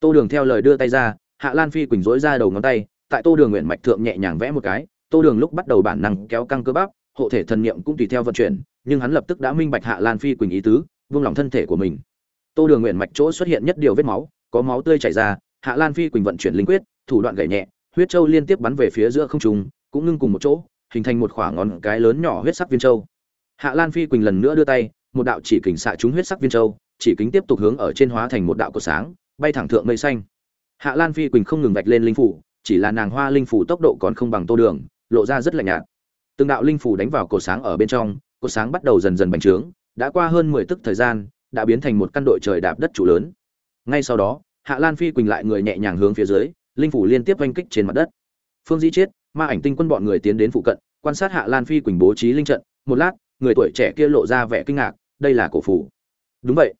[SPEAKER 1] Tô đường theo lời đưa tay ra, hạ lan phi quỳnh dối ra đầu ngón tay, tại tô đường nguyện mạch thượng nhẹ nhàng vẽ một cái. Tô đường lúc bắt đầu bản năng kéo căng cơ bắp, hộ thể thần niệm cũng tùy theo vận chuyển, nhưng hắn lập tức đã minh bạch hạ lan phi quỳnh ý tứ, vung lòng thân thể của mình. Tô đường nguyện mạch chỗ xuất hiện nhất điều vết máu, có máu tươi chảy ra hạ lan phi quỳnh vận chuyển linh quyết, thủ đoạn gậy nhẹ, huyết châu liên tiếp bắn về phía giữa không trung, cũng ngưng cùng một chỗ, hình thành một khoảng ngón cái lớn nhỏ huyết sắc viên châu. Hạ lan phi quỳnh lần nữa đưa tay, một đạo chỉ kình xạ trúng huyết sắc viên châu, chỉ kính tiếp tục hướng ở trên hóa thành một đạo cột sáng, bay thẳng thượng mây xanh. Hạ lan phi quỳnh không ngừng vạch lên linh phủ, chỉ là nàng hoa linh phủ tốc độ còn không bằng tô đường, lộ ra rất lạnh nhạt. Từng đạo linh phủ đánh vào cột sáng ở bên trong, cột sáng bắt đầu dần dần bành trướng, đã qua hơn mười tức thời gian, đã biến thành một căn đội trời đạp đất chủ lớn. Ngay sau đó hạ lan phi quỳnh lại người nhẹ nhàng hướng phía dưới, linh phủ liên tiếp oanh kích trên mặt đất. Phương dĩ chết, ma ảnh tinh quân bọn người tiến đến phụ cận, quan sát hạ lan phi quỳnh bố trí linh trận. Một lát, người tuổi trẻ kia lộ ra vẻ kinh ngạc, đây là cổ phủ. Đúng vậy.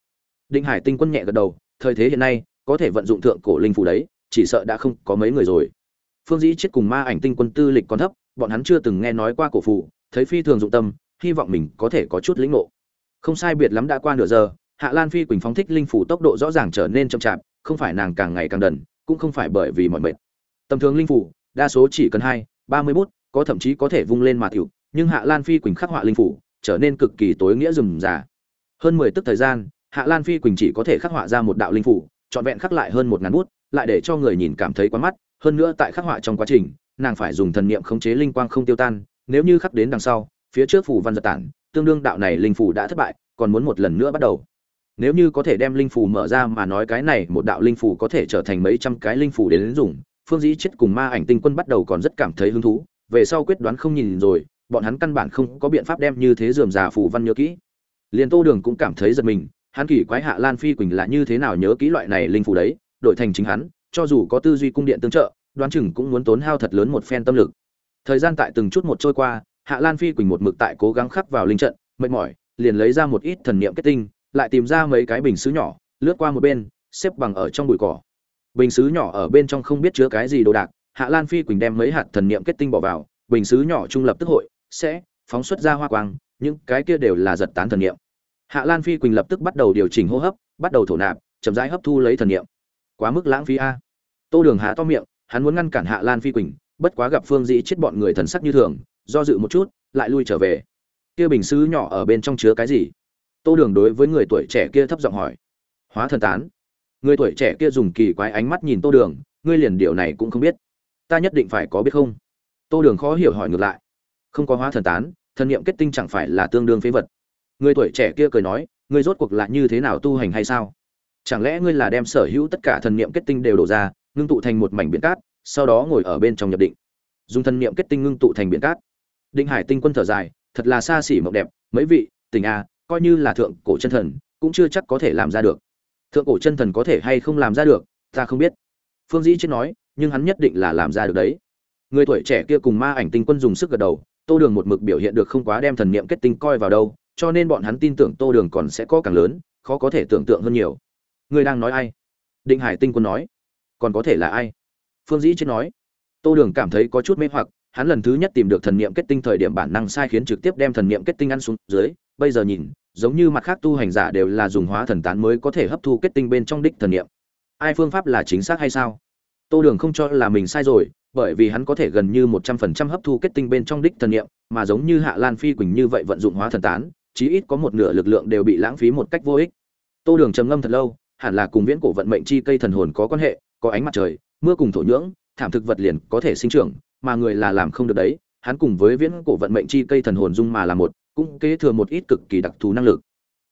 [SPEAKER 1] Định hải tinh quân nhẹ gật đầu, thời thế hiện nay, có thể vận dụng thượng cổ linh phủ đấy, chỉ sợ đã không có mấy người rồi. Phương dĩ chết cùng ma ảnh tinh quân tư lịch còn thấp, bọn hắn chưa từng nghe nói qua cổ phủ, thấy phi thường dụng tâm, hy vọng mình có thể có chút lĩnh ngộ. Không sai biệt lắm đã qua nửa giờ, hạ lan phi quỳnh phóng thích linh phủ tốc độ rõ ràng trở nên chậm chạp không phải nàng càng ngày càng đần, cũng không phải bởi vì mọi mệt. Tầm thường linh phủ, đa số chỉ cần hai, ba mươi bút, có thậm chí có thể vung lên mà tiểu, nhưng hạ lan phi quỳnh khắc họa linh phủ, trở nên cực kỳ tối nghĩa rườm rà. Hơn mười tức thời gian, hạ lan phi quỳnh chỉ có thể khắc họa ra một đạo linh phủ, trọn vẹn khắc lại hơn một ngàn bút, lại để cho người nhìn cảm thấy quá mắt, hơn nữa tại khắc họa trong quá trình, nàng phải dùng thần niệm khống chế linh quang không tiêu tan, nếu như khắc đến đằng sau, phía trước phủ văn giật tản, tương đương đạo này linh phủ đã thất bại, còn muốn một lần nữa bắt đầu nếu như có thể đem linh phủ mở ra mà nói cái này một đạo linh phủ có thể trở thành mấy trăm cái linh phủ đến, đến dùng. Phương dĩ chết cùng ma ảnh tinh quân bắt đầu còn rất cảm thấy hứng thú. Về sau quyết đoán không nhìn rồi bọn hắn căn bản không có biện pháp đem như thế dườm già phủ văn nhớ kỹ. Liền tô đường cũng cảm thấy giật mình hắn kỳ quái hạ lan phi quỳnh là như thế nào nhớ kỹ loại này linh phủ đấy đổi thành chính hắn cho dù có tư duy cung điện tương trợ đoán chừng cũng muốn tốn hao thật lớn một phen tâm lực. Thời gian tại từng chút một trôi qua hạ lan phi quỳnh một mực tại cố gắng khắc vào linh trận mệt mỏi liền lấy ra một ít thần niệm kết tinh lại tìm ra mấy cái bình sứ nhỏ, lướt qua một bên, xếp bằng ở trong bụi cỏ. Bình sứ nhỏ ở bên trong không biết chứa cái gì đồ đạc, hạ lan phi quỳnh đem mấy hạt thần niệm kết tinh bỏ vào, bình sứ nhỏ trung lập tức hội, sẽ phóng xuất ra hoa quang, những cái kia đều là giật tán thần niệm. Hạ lan phi quỳnh lập tức bắt đầu điều chỉnh hô hấp, bắt đầu thổ nạp, chậm rãi hấp thu lấy thần niệm. Quá mức lãng phí a. Tô đường há to miệng, hắn muốn ngăn cản hạ lan phi quỳnh, bất quá gặp phương dĩ chết bọn người thần sắc như thường, do dự một chút, lại lui trở về. Kia bình sứ nhỏ ở bên trong chứa cái gì? Tô đường đối với người tuổi trẻ kia thấp giọng hỏi. Hóa thần tán. Người tuổi trẻ kia dùng kỳ quái ánh mắt nhìn tô đường, ngươi liền điều này cũng không biết. Ta nhất định phải có biết không? Tô đường khó hiểu hỏi ngược lại. Không có hóa thần tán, thần niệm kết tinh chẳng phải là tương đương phế vật. Người tuổi trẻ kia cười nói, ngươi rốt cuộc lại như thế nào tu hành hay sao? Chẳng lẽ ngươi là đem sở hữu tất cả thần niệm kết tinh đều đổ ra, ngưng tụ thành một mảnh biển cát, sau đó ngồi ở bên trong nhập định. Dùng thần niệm kết tinh ngưng tụ thành biển cát. Định hải tinh quân thở dài, thật là xa xỉ mộng đẹp, mấy vị tình a coi như là thượng cổ chân thần, cũng chưa chắc có thể làm ra được. Thượng cổ chân thần có thể hay không làm ra được, ta không biết. Phương dĩ chết nói, nhưng hắn nhất định là làm ra được đấy. Người tuổi trẻ kia cùng ma ảnh tinh quân dùng sức gật đầu, tô đường một mực biểu hiện được không quá đem thần niệm kết tinh coi vào đâu, cho nên bọn hắn tin tưởng tô đường còn sẽ có càng lớn, khó có thể tưởng tượng hơn nhiều. Người đang nói ai? Định hải tinh quân nói. Còn có thể là ai? Phương dĩ chết nói. Tô đường cảm thấy có chút mê hoặc, hắn lần thứ nhất tìm được thần niệm kết tinh thời điểm bản năng sai khiến trực tiếp đem thần niệm kết tinh ăn xuống dưới, bây giờ nhìn giống như mặt khác tu hành giả đều là dùng hóa thần tán mới có thể hấp thu kết tinh bên trong đích thần niệm. Ai phương pháp là chính xác hay sao? Tô đường không cho là mình sai rồi, bởi vì hắn có thể gần như một trăm phần trăm hấp thu kết tinh bên trong đích thần niệm, mà giống như hạ lan phi quỳnh như vậy vận dụng hóa thần tán, chí ít có một nửa lực lượng đều bị lãng phí một cách vô ích. Tô đường trầm ngâm thật lâu, hẳn là cùng viễn cổ vận mệnh chi cây thần hồn có quan hệ, có ánh mặt trời, mưa cùng thổ nhưỡng, thảm thực vật liền có thể sinh trưởng, mà người là làm không được đấy, hắn cùng với viễn cổ vận mệnh chi cây thần hồn dung mà là một cũng kế thừa một ít cực kỳ đặc thù năng lực.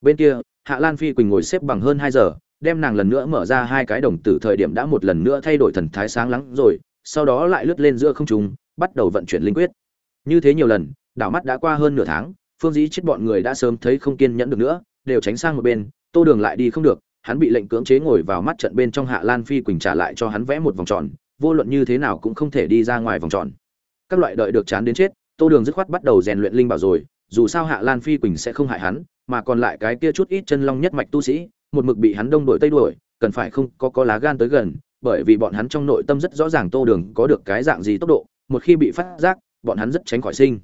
[SPEAKER 1] Bên kia, hạ lan phi quỳnh ngồi xếp bằng hơn hai giờ, đem nàng lần nữa mở ra hai cái đồng tử thời điểm đã một lần nữa thay đổi thần thái sáng lắng rồi, sau đó lại lướt lên giữa không trung, bắt đầu vận chuyển linh quyết. Như thế nhiều lần, đảo mắt đã qua hơn nửa tháng, phương dĩ chết bọn người đã sớm thấy không kiên nhẫn được nữa, đều tránh sang một bên, tô đường lại đi không được, hắn bị lệnh cưỡng chế ngồi vào mắt trận bên trong hạ lan phi quỳnh trả lại cho hắn vẽ một vòng tròn, vô luận như thế nào cũng không thể đi ra ngoài vòng tròn. Các loại đợi được chán đến chết, tô đường dứt khoát bắt đầu rèn luyện linh bảo rồi dù sao hạ lan phi quỳnh sẽ không hại hắn, mà còn lại cái kia chút ít chân long nhất mạch tu sĩ, một mực bị hắn đông đổi tây đuổi, cần phải không có có lá gan tới gần, bởi vì bọn hắn trong nội tâm rất rõ ràng tô đường có được cái dạng gì tốc độ, một khi bị phát giác, bọn hắn rất tránh khỏi sinh.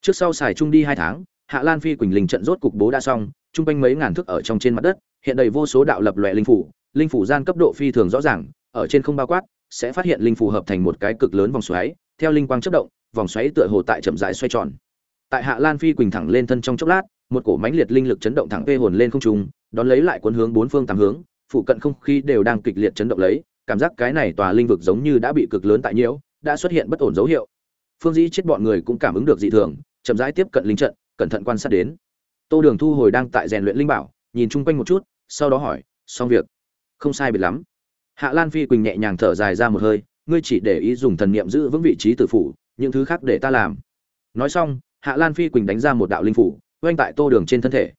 [SPEAKER 1] Trước sau xài chung đi hai tháng, hạ lan phi quỳnh linh trận rốt cục bố đã xong, chung quanh mấy ngàn thước ở trong trên mặt đất, hiện đầy vô số đạo lập loè linh phủ linh phủ gian cấp độ phi thường rõ ràng, ở trên không bao quát, sẽ phát hiện linh phủ hợp thành một cái cực lớn vòng xoáy, theo linh quang chớp động, vòng xoáy tựa hồ tại chậm rãi xoay tròn tại hạ lan phi quỳnh thẳng lên thân trong chốc lát, một cổ mãnh liệt linh lực chấn động thẳng vê hồn lên không trung, đón lấy lại cuốn hướng bốn phương tám hướng, phụ cận không khí đều đang kịch liệt chấn động lấy, cảm giác cái này tòa linh vực giống như đã bị cực lớn tại nhiễu, đã xuất hiện bất ổn dấu hiệu. Phương dĩ chết bọn người cũng cảm ứng được dị thường, chậm rãi tiếp cận linh trận, cẩn thận quan sát đến. Tô đường thu hồi đang tại rèn luyện linh bảo, nhìn chung quanh một chút, sau đó hỏi, xong việc? Không sai biệt lắm. Hạ lan phi quỳnh nhẹ nhàng thở dài ra một hơi, ngươi chỉ để ý dùng thần niệm giữ vững vị trí tử phủ, những thứ khác để ta làm. Nói xong hạ lan phi quỳnh đánh ra một đạo linh phủ oanh tại tô đường trên thân thể.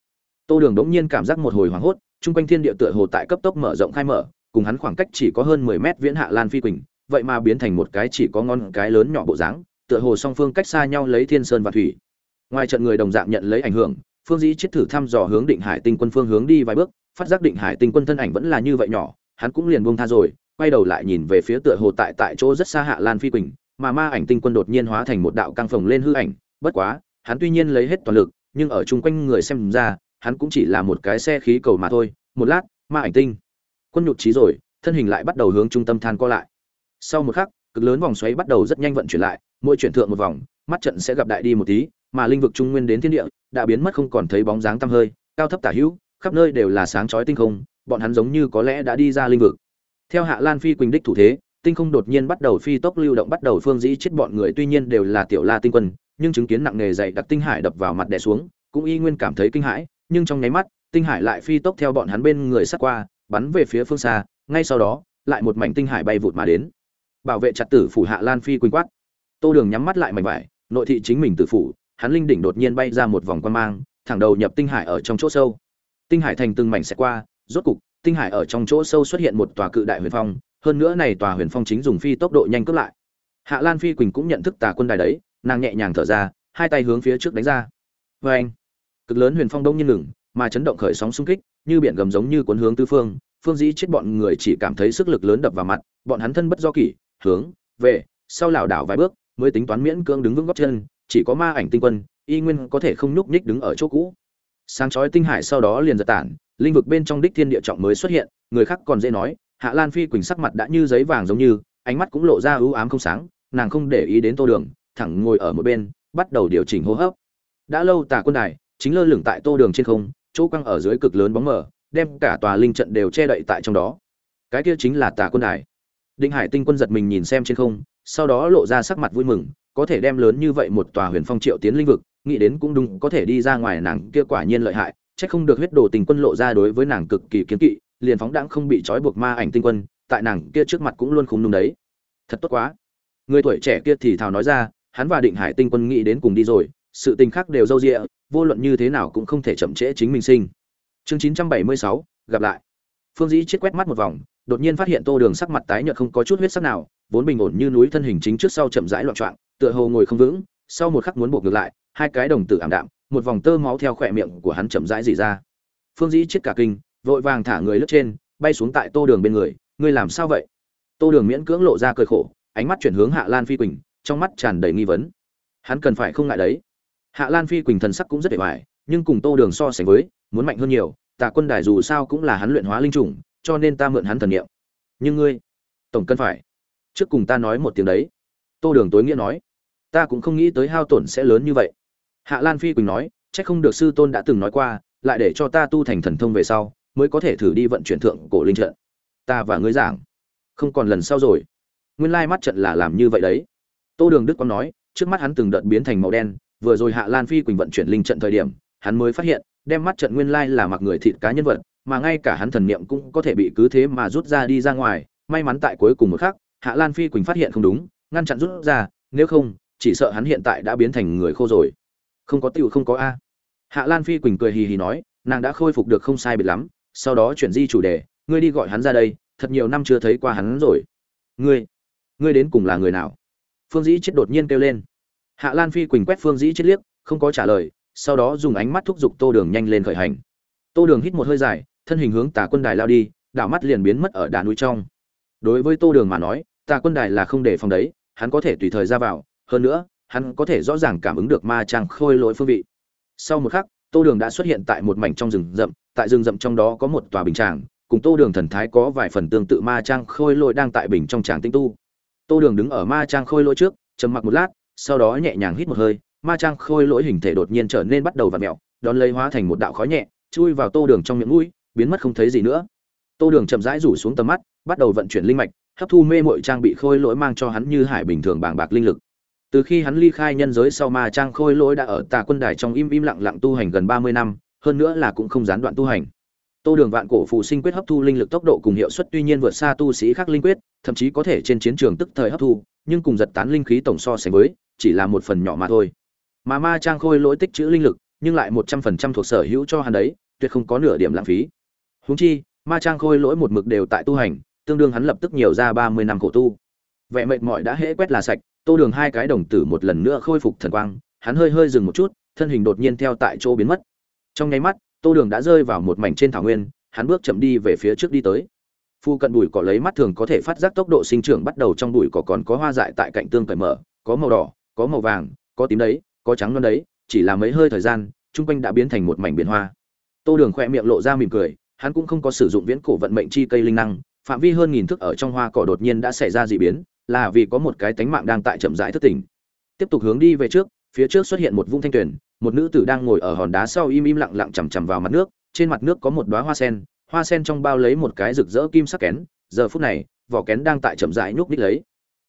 [SPEAKER 1] Tô đường đống nhiên cảm giác một hồi hoảng hốt, chung quanh thiên địa tựa hồ tại cấp tốc mở rộng khai mở, cùng hắn khoảng cách chỉ có hơn mười mét viễn hạ lan phi quỳnh, vậy mà biến thành một cái chỉ có ngón cái lớn nhỏ bộ dáng, tựa hồ song phương cách xa nhau lấy thiên sơn và thủy. Ngoài trận người đồng dạng nhận lấy ảnh hưởng, phương dĩ chết thử thăm dò hướng định hải tinh quân phương hướng đi vài bước, phát giác định hải tinh quân thân ảnh vẫn là như vậy nhỏ, hắn cũng liền buông tha rồi, quay đầu lại nhìn về phía tựa hồ tại tại chỗ rất xa hạ lan phi quỳnh, mà ma ảnh tinh quân đột nhiên hóa thành một đạo căng phồng lên hư ảnh bất quá, hắn tuy nhiên lấy hết toàn lực, nhưng ở chung quanh người xem ra, hắn cũng chỉ là một cái xe khí cầu mà thôi, một lát, ma ảnh tinh. Quân nhụt trí rồi, thân hình lại bắt đầu hướng trung tâm than co lại. Sau một khắc, cực lớn vòng xoáy bắt đầu rất nhanh vận chuyển lại, mỗi chuyển thượng một vòng, mắt trận sẽ gặp đại đi một tí, mà linh vực trung nguyên đến thiên địa, đã biến mất không còn thấy bóng dáng tăm hơi, cao thấp tả hữu, khắp nơi đều là sáng chói tinh không, bọn hắn giống như có lẽ đã đi ra linh vực. Theo hạ lan phi quỳnh đích thủ thế, tinh không đột nhiên bắt đầu phi tốc lưu động, bắt đầu phương dĩ chết bọn người, tuy nhiên đều là tiểu la tinh quân nhưng chứng kiến nặng nề dày đặc tinh hải đập vào mặt đè xuống, cũng y nguyên cảm thấy kinh hãi, nhưng trong nháy mắt, tinh hải lại phi tốc theo bọn hắn bên người sát qua, bắn về phía phương xa, ngay sau đó, lại một mảnh tinh hải bay vụt mà đến. Bảo vệ chặt tử phủ hạ lan phi quỳnh quát. Tô đường nhắm mắt lại mảnh vải, nội thị chính mình tử phủ, hắn linh đỉnh đột nhiên bay ra một vòng quan mang, thẳng đầu nhập tinh hải ở trong chỗ sâu. Tinh hải thành từng mảnh sẽ qua, rốt cục, tinh hải ở trong chỗ sâu xuất hiện một tòa cự đại huyền phong, hơn nữa này tòa huyền phong chính dùng phi tốc độ nhanh cướp lại. Hạ lan phi quỳnh cũng nhận thức tà quân đài đấy nàng nhẹ nhàng thở ra, hai tay hướng phía trước đánh ra. Vê anh, cực lớn huyền phong đông nhiên ngừng, mà chấn động khởi sóng xung kích, như biển gầm giống như cuốn hướng tứ phương. Phương dĩ chết bọn người chỉ cảm thấy sức lực lớn đập vào mặt, bọn hắn thân bất do kỷ, hướng, về, sau lảo đảo vài bước, mới tính toán miễn cưỡng đứng vững góc chân, chỉ có ma ảnh tinh quân, y nguyên có thể không nhúc nhích đứng ở chỗ cũ. Sáng chói tinh hải sau đó liền giật tản, linh vực bên trong đích thiên địa trọng mới xuất hiện, người khác còn dễ nói, hạ lan phi quỳnh sắc mặt đã như giấy vàng giống như, ánh mắt cũng lộ ra ưu ám không sáng, nàng không để ý đến tô đường thẳng ngồi ở một bên, bắt đầu điều chỉnh hô hấp. Đã lâu tà quân đài, chính lơ lửng tại tô đường trên không, chỗ căng ở dưới cực lớn bóng mờ, đem cả tòa linh trận đều che đậy tại trong đó. Cái kia chính là tà quân đài. Định hải tinh quân giật mình nhìn xem trên không, sau đó lộ ra sắc mặt vui mừng, có thể đem lớn như vậy một tòa huyền phong triệu tiến linh vực, nghĩ đến cũng đúng, có thể đi ra ngoài nàng kia quả nhiên lợi hại, chắc không được huyết đồ tình quân lộ ra đối với nàng cực kỳ kiến kỵ, liền phóng đãng không bị trói buộc ma ảnh tinh quân, tại nàng kia trước mặt cũng luôn khung đúng đấy. Thật tốt quá. Người tuổi trẻ kia thì thào nói ra hắn và định hải tinh quân nghĩ đến cùng đi rồi, sự tình khác đều râu dịa, vô luận như thế nào cũng không thể chậm trễ chính mình sinh. Chương chín trăm bảy mươi sáu, gặp lại. Phương dĩ chết quét mắt một vòng, đột nhiên phát hiện tô đường sắc mặt tái nhợt không có chút huyết sắc nào, vốn bình ổn như núi thân hình chính trước sau chậm rãi loạn trọng tựa hồ ngồi không vững, sau một khắc muốn buộc ngược lại, hai cái đồng tử ảm đạm, một vòng tơ máu theo khỏe miệng của hắn chậm rãi dì ra. Phương dĩ chết cả kinh, vội vàng thả người lướt trên, bay xuống tại tô đường bên người, ngươi làm sao vậy? Tô đường miễn cưỡng lộ ra cơi khổ, ánh mắt chuyển hướng hạ lan phi quỳnh trong mắt tràn đầy nghi vấn. Hắn cần phải không ngại đấy. Hạ lan phi quỳnh thần sắc cũng rất để hoài nhưng cùng tô đường so sánh với, muốn mạnh hơn nhiều, tạ quân đài dù sao cũng là hắn luyện hóa linh chủng, cho nên ta mượn hắn thần niệm. Nhưng ngươi, tổng cân phải. Trước cùng ta nói một tiếng đấy. Tô đường tối nghĩa nói, ta cũng không nghĩ tới hao tổn sẽ lớn như vậy. Hạ lan phi quỳnh nói c h ắ c không được sư tôn đã từng nói qua, lại để cho ta tu thành thần thông về sau, mới có thể thử đi vận chuyển thượng cổ linh trận. Ta và ngươi giảng. Không còn lần sau rồi. Nguyên lai mắt trận là làm như vậy đấy tô đường đức quang nói, trước mắt hắn từng đợt biến thành màu đen, vừa rồi hạ lan phi quỳnh vận chuyển linh trận thời điểm, hắn mới phát hiện, đem mắt trận nguyên lai là mặc người thịt cá nhân vật, mà ngay cả hắn thần niệm cũng có thể bị cứ thế mà rút ra đi ra ngoài. May mắn tại cuối cùng một khắc, hạ lan phi quỳnh phát hiện không đúng, ngăn chặn rút ra, nếu không, chỉ sợ hắn hiện tại đã biến thành người khô rồi. Không có tiểu không có a. Hạ lan phi quỳnh cười hì hì nói, nàng đã khôi phục được không sai biệt lắm, sau đó chuyển di chủ đề, ngươi đi gọi hắn ra đây, thật nhiều năm chưa thấy qua hắn rồi. Ngươi ngươi đến cùng là người nào? Phương dĩ chết đột nhiên kêu lên. Hạ lan phi quỳnh quét phương dĩ chết liếc, không có trả lời, sau đó dùng ánh mắt thúc giục tô đường nhanh lên khởi hành. Tô đường hít một hơi dài, thân hình hướng tà quân đài lao đi, đảo mắt liền biến mất ở đà núi trong. Đối với tô đường mà nói, tà quân đài là không để phòng đấy, hắn có thể tùy thời ra vào, hơn nữa, hắn có thể rõ ràng cảm ứng được ma trang khôi lỗi phương vị. Sau một khắc, tô đường đã xuất hiện tại một mảnh trong rừng rậm, tại rừng rậm trong đó có một tòa bình tràng cùng tô đường thần thái có vài phần tương tự ma trang khôi lỗi đang tại bình trong tràng tinh tu tô đường đứng ở ma trang khôi lỗi trước, trầm mặc một lát, sau đó nhẹ nhàng hít một hơi, ma trang khôi lỗi hình thể đột nhiên trở nên bắt đầu vặn mẹo, đón lấy hóa thành một đạo khói nhẹ, chui vào tô đường trong miệng mũi, biến mất không thấy gì nữa. Tô đường chậm rãi rủ xuống tầm mắt, bắt đầu vận chuyển linh mạch, hấp thu mê mội trang bị khôi lỗi mang cho hắn như hải bình thường bàng bạc linh lực. Từ khi hắn ly khai nhân giới sau, ma trang khôi lỗi đã ở tà quân đài trong im im lặng lặng tu hành gần ba mươi năm, hơn nữa là cũng không gián đoạn tu hành. Tô đường vạn cổ phù sinh quyết hấp thu linh lực tốc độ cùng hiệu suất tuy nhiên vượt xa tu sĩ khác linh quyết thậm chí có thể trên chiến trường tức thời hấp thu, nhưng cùng giật tán linh khí tổng so sánh với, chỉ là một phần nhỏ mà thôi. Mà ma trang khôi lỗi tích trữ linh lực, nhưng lại một trăm phần trăm thuộc sở hữu cho hắn đấy, tuyệt không có nửa điểm lãng phí. Húng chi, ma trang khôi lỗi một mực đều tại tu hành, tương đương hắn lập tức nhiều ra ba mươi năm khổ tu. Vẻ mệt mỏi đã hễ quét là sạch, tô đường hai cái đồng tử một lần nữa khôi phục thần quang, hắn hơi hơi dừng một chút, thân hình đột nhiên theo tại chỗ biến mất. Trong nháy mắt, tô đường đã rơi vào một mảnh trên thảo nguyên, hắn bước chậm đi về phía trước đi tới phu cận bụi cỏ lấy mắt thường có thể phát giác tốc độ sinh trưởng bắt đầu trong bụi cỏ còn có hoa dại tại cạnh tương cởi mở, có màu đỏ, có màu vàng, có tím đấy, có trắng non đấy, chỉ là mấy hơi thời gian, chung quanh đã biến thành một mảnh biển hoa. Tô đường khỏe miệng lộ ra mỉm cười, hắn cũng không có sử dụng viễn cổ vận mệnh chi cây linh năng, phạm vi hơn nghìn thước ở trong hoa cỏ đột nhiên đã xảy ra d ị biến, là vì có một cái tánh mạng đang tại chậm rãi thất tỉnh. Tiếp tục hướng đi về trước, phía trước xuất hiện một vũng thanh tuyển một nữ tử đang ngồi ở hòn đá sau im im lặng lặng chằm chằm vào mặt nước, trên mặt nước có một đoá hoa sen hoa sen trong bao lấy một cái rực rỡ kim sắc kén, giờ phút này, vỏ kén đang tại chậm rãi nhúc ních lấy.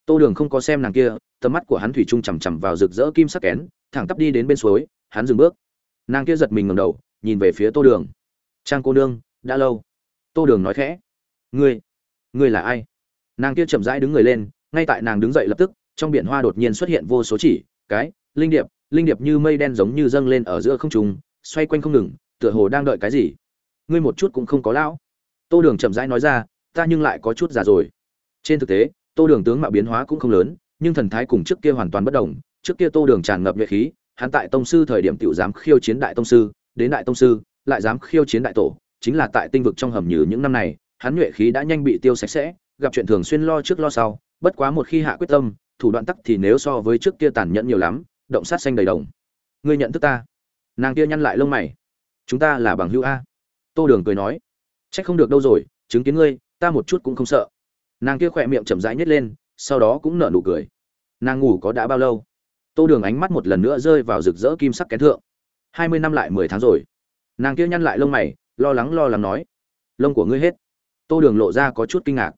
[SPEAKER 1] Tô đường không có xem nàng kia, tầm mắt của hắn thủy chung chằm chằm vào rực rỡ kim sắc kén, thẳng tắp đi đến bên suối, hắn dừng bước. Nàng kia giật mình ngầm đầu, nhìn về phía tô đường. Trang cô nương, đã lâu. Tô đường nói khẽ. Ngươi ngươi là ai? Nàng kia chậm rãi đứng người lên, ngay tại nàng đứng dậy lập tức, trong biển hoa đột nhiên xuất hiện vô số chỉ, cái, linh điệp linh điệp như mây đen giống như dâng lên ở giữa không trung, xoay quanh không ngừng, tựa hồ đang đợi cái gì ngươi một chút cũng không có lão. Tô đường chậm rãi nói ra, ta nhưng lại có chút già rồi. Trên thực tế, tô đường tướng mạo biến hóa cũng không lớn, nhưng thần thái cùng trước kia hoàn toàn bất đồng. Trước kia tô đường tràn ngập nhuệ khí, hắn tại tông sư thời điểm tiểu dám khiêu chiến đại tông sư, đến đại tông sư, lại dám khiêu chiến đại tổ, chính là tại tinh vực trong hầm nhừ những năm này, hắn nhuệ khí đã nhanh bị tiêu sạch sẽ, gặp chuyện thường xuyên lo trước lo sau, bất quá một khi hạ quyết tâm, thủ đoạn tắc thì nếu so với trước kia tàn nhẫn nhiều lắm, động sát xanh đầy đồng. Ngươi nhận thức ta. Nàng kia nhăn lại lông mày. Chúng ta là bằng hữu a tô đường cười nói, trách không được đâu rồi, chứng kiến ngươi, ta một chút cũng không sợ. Nàng kia khỏe miệng chậm rãi nhét lên, sau đó cũng nở nụ cười. Nàng ngủ có đã bao lâu? Tô đường ánh mắt một lần nữa rơi vào rực rỡ kim sắc kén thượng. Hai mươi năm lại mười tháng rồi. Nàng kia nhăn lại lông mày, lo lắng lo lắng nói, lông của ngươi hết. Tô đường lộ ra có chút kinh ngạc.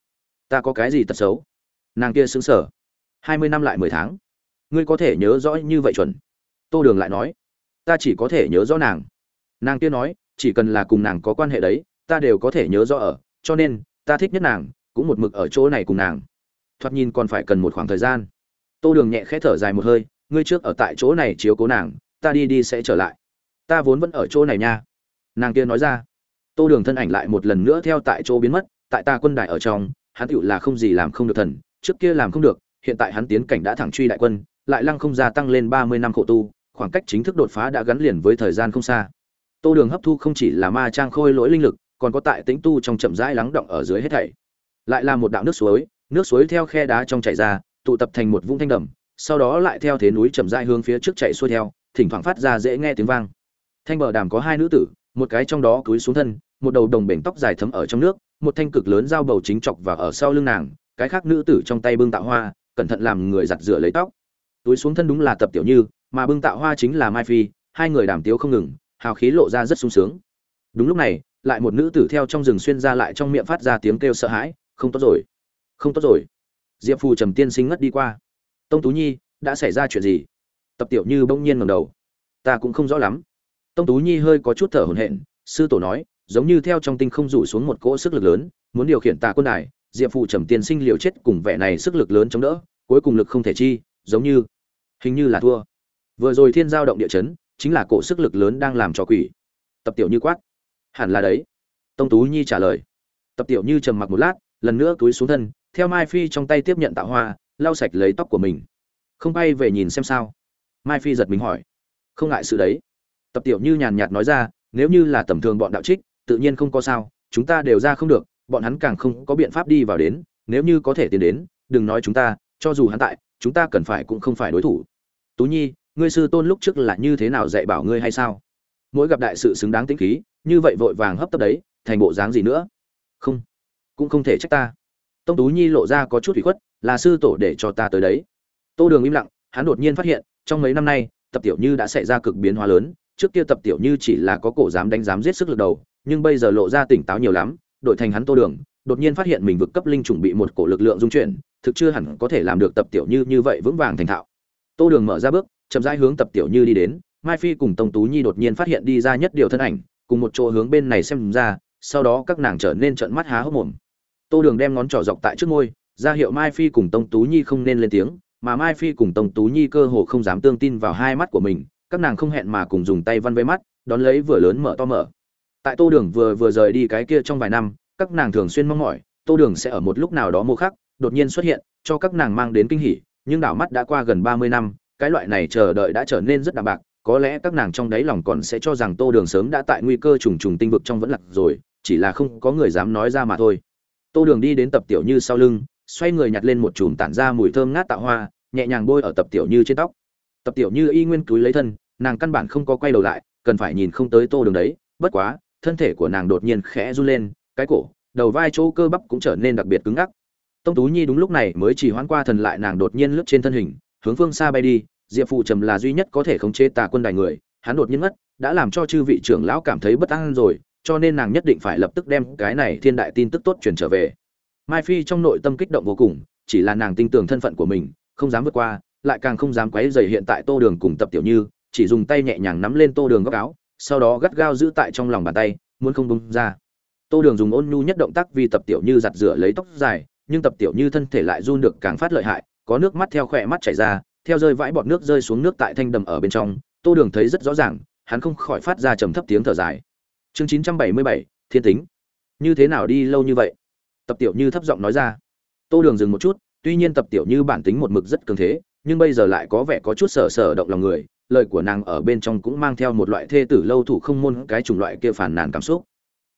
[SPEAKER 1] Ta có cái gì tật xấu? Nàng kia xứng sở hai mươi năm lại mười tháng? Ngươi có thể nhớ rõ như vậy chuẩn? Tô đường lại nói, ta chỉ có thể nhớ rõ nàng. Nàng kia nói chỉ cần là cùng nàng có quan hệ đấy, ta đều có thể nhớ rõ ở, cho nên, ta thích nhất nàng, cũng một mực ở chỗ này cùng nàng. Thoạt nhìn còn phải cần một khoảng thời gian. Tô đường nhẹ khẽ thở dài một hơi, ngươi trước ở tại chỗ này chiếu cố nàng, ta đi đi sẽ trở lại. Ta vốn vẫn ở chỗ này nha. Nàng kia nói ra. Tô đường thân ảnh lại một lần nữa theo tại chỗ biến mất, tại ta quân đại ở trong, hắn tựu là không gì làm không được thần, trước kia làm không được, hiện tại hắn tiến cảnh đã thẳng truy đại quân, lại lăng không gia tăng lên ba mươi năm khổ tu, khoảng cách chính thức đột phá đã gắn liền với thời gian không xa tô đường hấp thu không chỉ là ma trang khôi lỗi linh lực, còn có tại tĩnh tu trong chậm rãi lắng động ở dưới hết thảy. Lại là một đạo nước suối nước suối theo khe đá trong chảy ra, tụ tập thành một vũng thanh đầm, sau đó lại theo thế núi chậm rãi hướng phía trước chạy xuôi theo, thỉnh thoảng phát ra dễ nghe tiếng vang. Thanh bờ đàm có hai nữ tử, một cái trong đó cúi xuống thân, một đầu đồng bể tóc dài thấm ở trong nước, một thanh cực lớn dao bầu chính chọc và ở sau lưng nàng, cái khác nữ tử trong tay bưng tạo hoa, cẩn thận làm người giặt rửa lấy tóc. Túi xuống thân đúng là tập tiểu như, mà bưng tạo hoa chính là mai phi, hai người đàm tiếu không ngừng hào khí lộ ra rất sung sướng. Đúng lúc này, lại một nữ tử theo trong rừng xuyên ra lại trong miệng phát ra tiếng kêu sợ hãi, không tốt rồi, không tốt rồi. Diệp phù trầm tiên sinh ngất đi qua. Tông tú nhi, đã xảy ra chuyện gì? Tập tiểu như bỗng nhiên ngầm đầu. Ta cũng không rõ lắm. Tông tú nhi hơi có chút thở hổn hển, sư tổ nói, giống như theo trong tinh không rủ xuống một cỗ sức lực lớn, muốn điều khiển tà quân đài, diệp Phù trầm tiên sinh liều chết cùng vẻ này sức lực lớn chống đỡ, cuối cùng lực không thể chi, giống như, hình như là thua. Vừa rồi thiên giao động địa chấn chính là cổ sức lực lớn đang làm cho quỷ. Tập tiểu như quát. Hẳn là đấy. Tông tú nhi trả lời. Tập tiểu như trầm mặc một lát, lần nữa túi xuống thân, theo mai phi trong tay tiếp nhận tạo hoa, lau sạch lấy tóc của mình. Không bay về nhìn xem sao. Mai phi giật mình hỏi. Không ngại sự đấy. Tập tiểu như nhàn nhạt nói ra, nếu như là tầm thường bọn đạo trích, tự nhiên không có sao, chúng ta đều ra không được, bọn hắn càng không có biện pháp đi vào đến, nếu như có thể tiến đến, đừng nói chúng ta, cho dù hắn tại, chúng ta cần phải cũng không phải đối thủ. Tú nhi ngươi sư tôn lúc trước là như thế nào dạy bảo ngươi hay sao? Mỗi gặp đại sự xứng đáng tĩnh khí, như vậy vội vàng hấp tấp đấy, thành bộ dáng gì nữa? Không, cũng không thể trách ta. Tông tú nhi lộ ra có chút ủy khuất, là sư tổ để cho ta tới đấy. Tô đường im lặng, hắn đột nhiên phát hiện, trong mấy năm nay, tập tiểu như đã xảy ra cực biến hóa lớn, trước kia tập tiểu như chỉ là có cổ dám đánh dám giết sức lực đầu, nhưng bây giờ lộ ra tỉnh táo nhiều lắm, đổi thành hắn tô đường, đột nhiên phát hiện mình vực cấp linh chuẩn bị một cổ lực lượng dung chuyển, thực chưa hẳn có thể làm được tập tiểu như như vậy vững vàng thành thạo. Tô đường mở ra bước chậm rãi hướng tập tiểu như đi đến, mai phi cùng tông tú nhi đột nhiên phát hiện đi ra nhất điều thân ảnh, cùng một chỗ hướng bên này xem ra, sau đó các nàng trở nên trợn mắt há hốc mồm. Tô đường đem ngón trỏ dọc tại trước môi, ra hiệu mai phi cùng tông tú nhi không nên lên tiếng, mà mai phi cùng tông tú nhi cơ hồ không dám tương tin vào hai mắt của mình, các nàng không hẹn mà cùng dùng tay văn vây mắt, đón lấy vừa lớn mở to mở. Tại tô đường vừa vừa rời đi cái kia trong vài năm, các nàng thường xuyên mong mỏi, tô đường sẽ ở một lúc nào đó mô khắc, đột nhiên xuất hiện, cho các nàng mang đến kinh hỉ, nhưng đảo mắt đã qua gần ba mươi năm cái loại này chờ đợi đã trở nên rất đạm bạc, có lẽ các nàng trong đáy lòng còn sẽ cho rằng tô đường sớm đã tại nguy cơ trùng trùng tinh vực trong vẫn lạc rồi, chỉ là không có người dám nói ra mà thôi. Tô đường đi đến tập tiểu như sau lưng, xoay người nhặt lên một chùm tản ra mùi thơm ngát tạo hoa, nhẹ nhàng bôi ở tập tiểu như trên tóc. Tập tiểu như y nguyên túi lấy thân, nàng căn bản không có quay đầu lại, cần phải nhìn không tới tô đường đấy, bất quá, thân thể của nàng đột nhiên khẽ run lên, cái cổ, đầu vai chỗ cơ bắp cũng trở nên đặc biệt cứng ngắc. Tông tú nhi đúng lúc này mới chỉ hoãn qua thần lại nàng đột nhiên lướt trên thân hình hướng phương xa bay đi, diệp phụ trầm là duy nhất có thể khống chế tà quân đài người, hắn đột nhiên ngất, đã làm cho chư vị trưởng lão cảm thấy bất an rồi, cho nên nàng nhất định phải lập tức đem cái này thiên đại tin tức tốt truyền trở về. Mai phi trong nội tâm kích động vô cùng, chỉ là nàng tin tưởng thân phận của mình, không dám vượt qua, lại càng không dám quấy rầy hiện tại tô đường cùng tập tiểu như, chỉ dùng tay nhẹ nhàng nắm lên tô đường góc áo, sau đó gắt gao giữ tại trong lòng bàn tay, muốn không bung ra. Tô đường dùng ôn nhu nhất động tác vì tập tiểu như giặt rửa lấy tóc dài, nhưng tập tiểu như thân thể lại run được càng phát lợi hại có nước mắt theo khỏe mắt chảy ra, theo rơi vãi bọt nước rơi xuống nước tại thanh đầm ở bên trong, tô đường thấy rất rõ ràng, hắn không khỏi phát ra trầm thấp tiếng thở dài. Chương chín trăm bảy mươi bảy, thiên tính. Như thế nào đi lâu như vậy? Tập tiểu như thấp giọng nói ra. Tô đường dừng một chút, tuy nhiên tập tiểu như bản tính một mực rất cường thế, nhưng bây giờ lại có vẻ có chút sở sở động lòng người, lời của nàng ở bên trong cũng mang theo một loại thê tử lâu thủ không môn cái chủng loại kia phản nàn cảm xúc.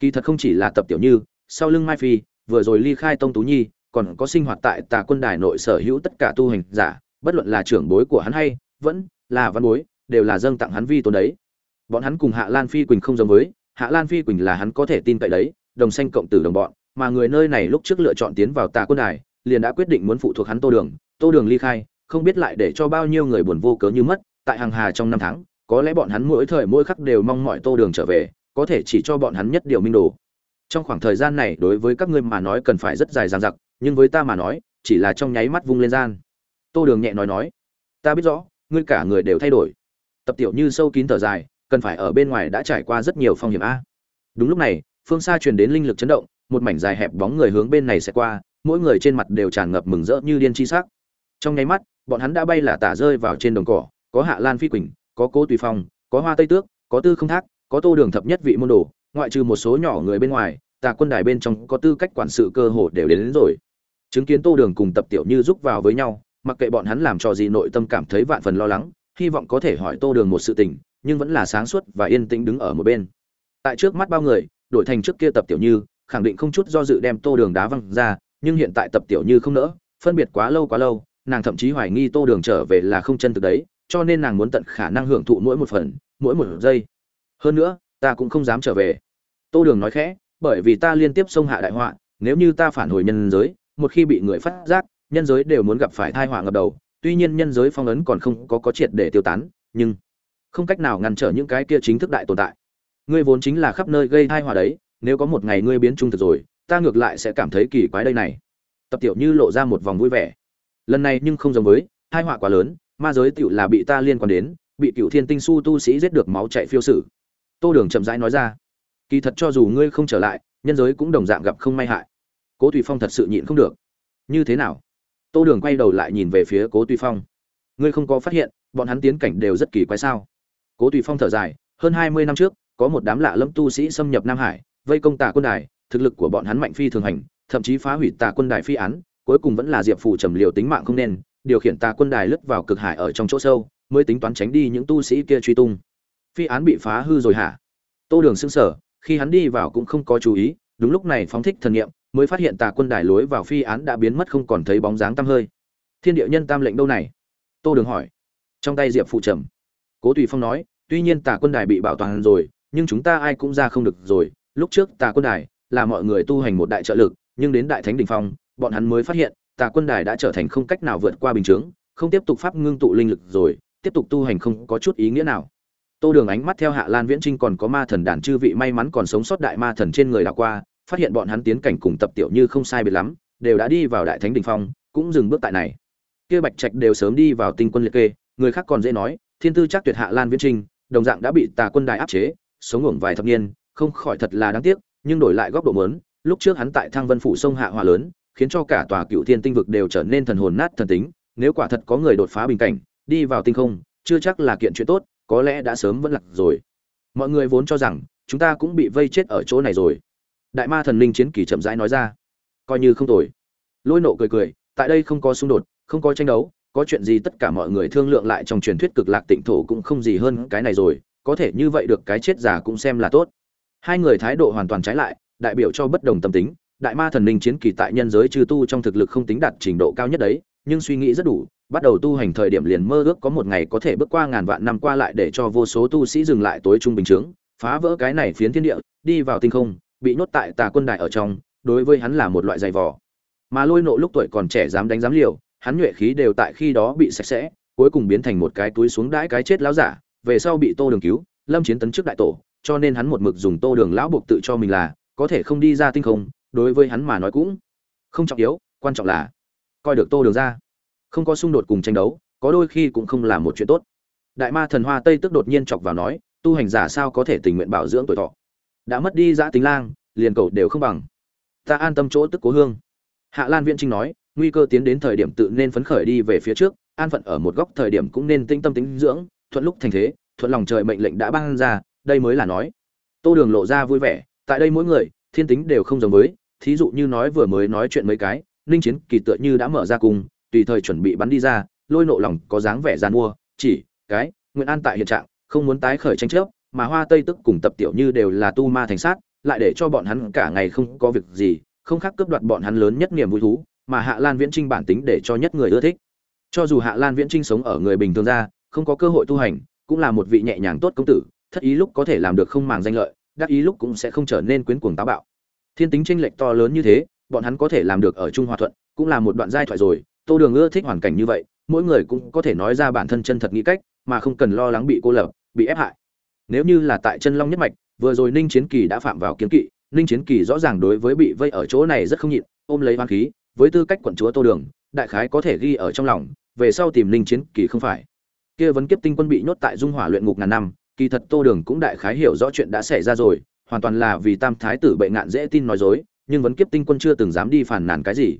[SPEAKER 1] Kỳ thật không chỉ là tập tiểu như, sau lưng mai phi, vừa rồi ly khai tông tú nhi còn có sinh hoạt tại tà quân đài nội sở hữu tất cả tu hành giả, bất luận là trưởng bối của hắn hay vẫn là văn bối, đều là dâng tặng hắn vi tôn đấy. Bọn hắn cùng hạ lan phi quỳnh không giống với, hạ lan phi quỳnh là hắn có thể tin cậy đấy, đồng sanh cộng tử đồng bọn, mà người nơi này lúc trước lựa chọn tiến vào tà quân đài, liền đã quyết định muốn phụ thuộc hắn tô đường tô đường ly khai, không biết lại để cho bao nhiêu người buồn vô cớ như mất, tại hàng hà trong năm tháng, có lẽ bọn hắn mỗi thời mỗi khắc đều mong mọi tô đường trở về, có thể chỉ cho bọn hắn nhất điều minh đồ. Trong khoảng thời gian này đối với các ngươi mà nói cần phải rất dài dằng dặc nhưng với ta mà nói chỉ là trong nháy mắt vung lên gian. Tô đường nhẹ nói nói ta biết rõ ngươi cả người đều thay đổi. Tập tiểu như sâu kín thở dài cần phải ở bên ngoài đã trải qua rất nhiều phong hiểm a. Đúng lúc này phương xa truyền đến linh lực chấn động một mảnh dài hẹp bóng người hướng bên này sẽ qua mỗi người trên mặt đều tràn ngập mừng rỡ như điên chi sắc. Trong nháy mắt bọn hắn đã bay là tả rơi vào trên đồng cỏ có hạ lan phi quỳnh có cố tùy phong có hoa tây tước có tư không thác có tô đường thập nhất vị môn đồ ngoại trừ một số nhỏ người bên ngoài tà quân đài bên trong có tư cách quản sự cơ hồ đều đến, đến rồi chứng kiến tô đường cùng tập tiểu như rúc vào với nhau, mặc kệ bọn hắn làm cho gì nội tâm cảm thấy vạn phần lo lắng, hy vọng có thể hỏi tô đường một sự tình, nhưng vẫn là sáng suốt và yên tĩnh đứng ở một bên. Tại trước mắt bao người, đổi thành trước kia tập tiểu như, khẳng định không chút do dự đem tô đường đá văng ra, nhưng hiện tại tập tiểu như không nỡ, phân biệt quá lâu quá lâu, nàng thậm chí hoài nghi tô đường trở về là không chân thực đấy, cho nên nàng muốn tận khả năng hưởng thụ mỗi một phần, mỗi một giây. Hơn nữa, ta cũng không dám trở về. Tô đường nói khẽ, bởi vì ta liên tiếp xông hạ đại họa, nếu như ta phản hồi nhân giới một khi bị người phát giác, nhân giới đều muốn gặp phải tai họa ngập đầu, tuy nhiên nhân giới phong ấn còn không có có triệt để tiêu tán, nhưng không cách nào ngăn trở những cái kia chính thức đại tồn tại. Ngươi vốn chính là khắp nơi gây tai họa đấy, nếu có một ngày ngươi biến trung thực rồi, ta ngược lại sẽ cảm thấy kỳ quái đây này. Tập tiểu như lộ ra một vòng vui vẻ. Lần này nhưng không giống với tai họa quá lớn, ma giới tiểu là bị ta liên quan đến, bị cửu thiên tinh su tu sĩ giết được máu chảy phiêu sử. Tô đường chậm rãi nói ra. Kỳ thật cho dù ngươi không trở lại, nhân giới cũng đồng dạng gặp không may hại cố tùy phong thật sự nhịn không được. Như thế nào? Tô đường quay đầu lại nhìn về phía cố tùy phong. Ngươi không có phát hiện, bọn hắn tiến cảnh đều rất kỳ quái sao? Cố tùy phong thở dài, hơn hai mươi năm trước, có một đám lạ lâm tu sĩ xâm nhập nam hải, vây công tà quân đài, thực lực của bọn hắn mạnh phi thường hành, thậm chí phá hủy tà quân đài phi án, cuối cùng vẫn là diệp phủ trầm liều tính mạng không nên, điều khiển tà quân đài lướt vào cực hải ở trong chỗ sâu, mới tính toán tránh đi những tu sĩ kia truy tung. Phi án bị phá hư rồi hả? Tô đường xưng sở khi hắn đi vào cũng không có chú ý, đúng lúc này phóng thích thần nghiệm mới phát hiện tà quân đài lối vào phi án đã biến mất không còn thấy bóng dáng tăm hơi. Thiên địa nhân tam lệnh đâu này? Tô đường hỏi. Trong tay diệp phụ trầm. Cố tùy phong nói, tuy nhiên tà quân đài bị bảo toàn rồi, nhưng chúng ta ai cũng ra không được rồi. Lúc trước tà quân đài là mọi người tu hành một đại trợ lực, nhưng đến đại thánh đình phong, bọn hắn mới phát hiện, tà quân đài đã trở thành không cách nào vượt qua bình chướng, không tiếp tục pháp ngưng tụ linh lực rồi, tiếp tục tu hành không có chút ý nghĩa nào. Tô đường ánh mắt theo hạ lan viễn trinh còn có ma thần đàn chư vị may mắn còn sống sót đại ma thần trên người đảo qua phát hiện bọn hắn tiến cảnh cùng tập tiểu như không sai biệt lắm, đều đã đi vào đại thánh đình phong, cũng dừng bước tại này. Kia bạch trạch đều sớm đi vào tinh quân liệt kê, người khác còn dễ nói, thiên tư chắc tuyệt hạ lan viễn trinh, đồng dạng đã bị tà quân đài áp chế, sống ngủng vài thập niên, không khỏi thật là đáng tiếc, nhưng đổi lại góc độ mớn lúc trước hắn tại thăng vân phủ sông hạ hòa lớn, khiến cho cả tòa cựu thiên tinh vực đều trở nên thần hồn nát thần tính, nếu quả thật có người đột phá bình cảnh, đi vào tinh không, chưa chắc là kiện chuyện tốt, có lẽ đã sớm vẫn lạc rồi. Mọi người vốn cho rằng, chúng ta cũng bị vây chết ở chỗ này rồi đại ma thần linh chiến kỳ chậm rãi nói ra. Coi như không tồi. Lôi nộ cười cười, tại đây không có xung đột, không có tranh đấu, có chuyện gì tất cả mọi người thương lượng lại trong truyền thuyết cực lạc tịnh thổ cũng không gì hơn cái này rồi, có thể như vậy được cái chết giả cũng xem là tốt. Hai người thái độ hoàn toàn trái lại, đại biểu cho bất đồng tâm tính, đại ma thần linh chiến kỳ tại nhân giới trừ tu trong thực lực không tính đạt trình độ cao nhất đấy, nhưng suy nghĩ rất đủ, bắt đầu tu hành thời điểm liền mơ ước có một ngày có thể bước qua ngàn vạn năm qua lại để cho vô số tu sĩ dừng lại tối trung bình chướng, phá vỡ cái này phiến thiên địa, đi vào tinh không bị nhốt tại tà quân đại ở trong, đối với hắn là một loại dày vò. Mà lôi nộ lúc tuổi còn trẻ dám đánh dám liều, hắn nhuệ khí đều tại khi đó bị sạch sẽ, cuối cùng biến thành một cái túi xuống đãi cái chết láo giả, về sau bị tô đường cứu, lâm chiến tấn trước đại tổ, cho nên hắn một mực dùng tô đường lão buộc tự cho mình là, có thể không đi ra tinh không, đối với hắn mà nói cũng không trọng yếu, quan trọng là coi được tô đường ra. Không có xung đột cùng tranh đấu, có đôi khi cũng không là một chuyện tốt. Đại ma thần hoa tây tức đột nhiên chọc vào nói, tu hành giả sao có thể tình nguyện bảo dưỡng tuổi thọ? Đã mất đi giã tính lang, liền cầu đều không bằng. Ta an tâm chỗ tức cố hương. Hạ lan viễn trinh nói, nguy cơ tiến đến thời điểm tự nên phấn khởi đi về phía trước, an phận ở một góc thời điểm cũng nên tinh tâm tính dưỡng, thuận lúc thành thế, thuận lòng trời mệnh lệnh đã ban ra, đây mới là nói. Tô đường lộ ra vui vẻ, tại đây mỗi người, thiên tính đều không giống với, thí dụ như nói vừa mới nói chuyện mấy cái, ninh chiến kỳ tựa như đã mở ra cùng, tùy thời chuẩn bị bắn đi ra, lôi nộ lòng có dáng vẻ gian mua, chỉ, cái, nguyện an tại hiện trạng, không muốn tái khởi tranh chấp mà hoa tây tức cùng tập tiểu như đều là tu ma thành sát, lại để cho bọn hắn cả ngày không có việc gì, không khác cướp đoạt bọn hắn lớn nhất niềm vui thú, mà hạ lan viễn trinh bản tính để cho nhất người ưa thích. Cho dù hạ lan viễn trinh sống ở người bình thường ra, không có cơ hội tu hành, cũng là một vị nhẹ nhàng tốt công tử, thất ý lúc có thể làm được không màng danh lợi, đắc ý lúc cũng sẽ không trở nên quyến cuồng táo bạo. Thiên tính tranh lệch to lớn như thế, bọn hắn có thể làm được ở trung hòa thuận, cũng là một đoạn giai thoại rồi, tô đường ưa thích hoàn cảnh như vậy, mỗi người cũng có thể nói ra bản thân chân thật nghĩ cách, mà không cần lo lắng bị cô lập, bị ép hại nếu như là tại chân long nhất mạch, vừa rồi ninh chiến kỳ đã phạm vào kiến kỵ, ninh chiến kỳ rõ ràng đối với bị vây ở chỗ này rất không nhịn, ôm lấy oan khí, với tư cách quận chúa tô đường, đại khái có thể ghi ở trong lòng, về sau tìm ninh chiến kỳ không phải. Kia vấn kiếp tinh quân bị nhốt tại dung hỏa luyện ngục ngàn năm, kỳ thật tô đường cũng đại khái hiểu rõ chuyện đã xảy ra rồi, hoàn toàn là vì tam thái tử Bệ ngạn dễ tin nói dối, nhưng vấn kiếp tinh quân chưa từng dám đi phản nàn cái gì.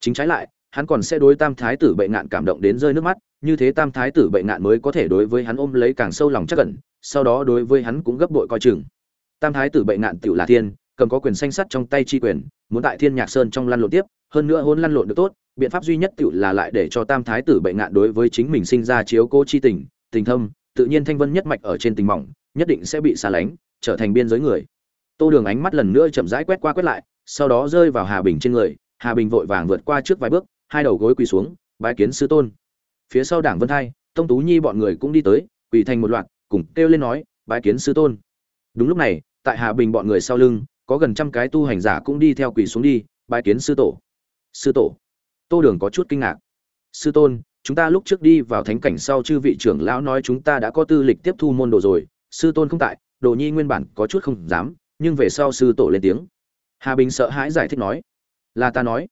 [SPEAKER 1] Chính trái lại, hắn còn sẽ đối tam thái tử Bệ ngạn cảm động đến rơi nước mắt, như thế tam thái tử Bệ ngạn mới có thể đối với hắn ôm lấy càng sâu lòng chắc cẩn sau đó đối với hắn cũng gấp bội coi chừng. Tam thái tử bệ ngạn tiểu là thiên, cầm có quyền xanh sắt trong tay chi quyền, muốn tại thiên nhạc sơn trong lăn lộn tiếp, hơn nữa hôn lăn lộn được tốt, biện pháp duy nhất tiểu là lại để cho tam thái tử bệ ngạn đối với chính mình sinh ra chiếu cố chi tình tình thâm, tự nhiên thanh vân nhất mạch ở trên tình mỏng, nhất định sẽ bị xa lánh, trở thành biên giới người. Tô đường ánh mắt lần nữa chậm rãi quét qua quét lại, sau đó rơi vào hà bình trên người, hà bình vội vàng vượt qua trước vài bước, hai đầu gối quỳ xuống, bái kiến sư tôn. Phía sau đảng vân thai, tông tú nhi bọn người cũng đi tới, quỳ thành một loạt cùng kêu lên nói, bái kiến sư tôn. Đúng lúc này, tại hà bình bọn người sau lưng, có gần trăm cái tu hành giả cũng đi theo quỳ xuống đi, bái kiến sư tổ. Sư tổ? Tô đường có chút kinh ngạc. Sư tôn, chúng ta lúc trước đi vào thánh cảnh sau chư vị trưởng lão nói chúng ta đã có tư lịch tiếp thu môn đồ rồi, sư tôn không tại, đồ nhi nguyên bản có chút không dám, nhưng về sau sư tổ lên tiếng. Hà bình sợ hãi giải thích nói. Là ta nói.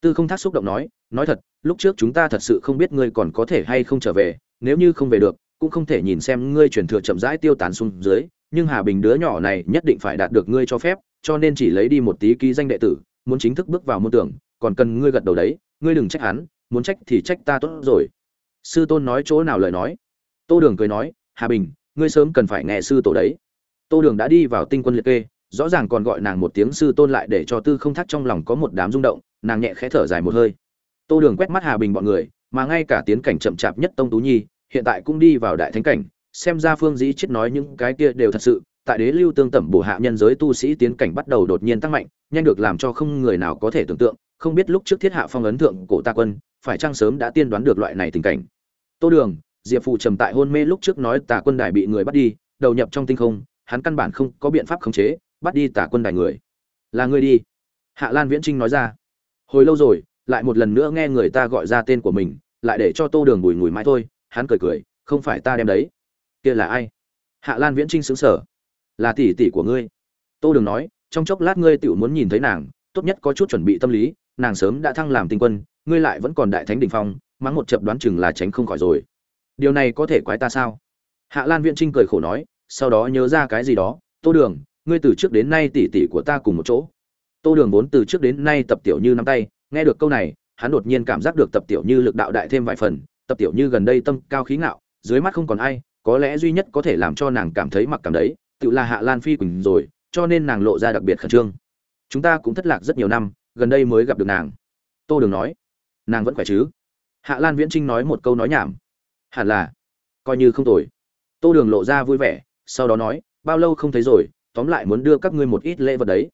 [SPEAKER 1] Tư không thác xúc động nói nói thật, lúc trước chúng ta thật sự không biết ngươi còn có thể hay không trở về, nếu như không về được cũng không thể nhìn xem ngươi truyền thừa chậm rãi tiêu tán xuống dưới, nhưng hà bình đứa nhỏ này nhất định phải đạt được ngươi cho phép, cho nên chỉ lấy đi một tí ký danh đệ tử, muốn chính thức bước vào môn tưởng, còn cần ngươi gật đầu đấy, ngươi đừng trách hắn, muốn trách thì trách ta tốt rồi. Sư tôn nói chỗ nào lời nói? Tô đường cười nói, hà bình, ngươi sớm cần phải nghe sư tổ đấy. Tô đường đã đi vào tinh quân liệt kê, rõ ràng còn gọi nàng một tiếng sư tôn lại để cho tư không thắt trong lòng có một đám rung động, nàng nhẹ khẽ thở dài một hơi. Tô đường quét mắt hà bình bọn người, mà ngay cả tiến cảnh chậm chạp nhất tông tú nhi hiện tại cũng đi vào đại thánh cảnh, xem ra phương dĩ chết nói những cái kia đều thật sự. Tại đế lưu tương tẩm bổ hạ nhân giới tu sĩ tiến cảnh bắt đầu đột nhiên tăng mạnh, nhanh được làm cho không người nào có thể tưởng tượng, không biết lúc trước thiết hạ phong ấn thượng cổ ta quân, phải chăng sớm đã tiên đoán được loại này tình cảnh. Tô đường, diệp phụ trầm tại hôn mê lúc trước nói tà quân đài bị người bắt đi, đầu nhập trong tinh không, hắn căn bản không có biện pháp khống chế, bắt đi tà quân đài người. Là người đi. Hạ lan viễn trinh nói ra. Hồi lâu rồi, lại một lần nữa nghe người ta gọi ra tên của mình, lại để cho tô đường bùi ngùi mãi thôi hắn cười cười, không phải ta đem đấy. Kia là ai? Hạ lan viễn trinh xứng sở là tỷ tỷ của ngươi. Tô đường nói, trong chốc lát ngươi tự muốn nhìn thấy nàng, tốt nhất có chút chuẩn bị tâm lý, nàng sớm đã thăng làm tinh quân, ngươi lại vẫn còn đại thánh đình phong, mắng một chập đoán chừng là tránh không khỏi rồi. Điều này có thể quái ta sao? Hạ lan viễn trinh cười khổ nói, sau đó nhớ ra cái gì đó, tô đường, ngươi từ trước đến nay tỷ tỷ của ta cùng một chỗ. Tô đường vốn từ trước đến nay tập tiểu như nắm tay, nghe được câu này, hắn đột nhiên cảm giác được tập tiểu như lực đạo đại thêm vài phần tập tiểu như gần đây tâm cao khí ngạo, dưới mắt không còn ai, có lẽ duy nhất có thể làm cho nàng cảm thấy mặc cảm đấy, tự là hạ lan phi quỳnh rồi, cho nên nàng lộ ra đặc biệt khẩn trương. Chúng ta cũng thất lạc rất nhiều năm, gần đây mới gặp được nàng. Tô đường nói, nàng vẫn khỏe chứ? Hạ lan viễn trinh nói một câu nói nhảm. Hẳn là, coi như không tồi. Tô đường lộ ra vui vẻ, sau đó nói, bao lâu không thấy rồi, tóm lại muốn đưa các ngươi một ít lễ vật đấy.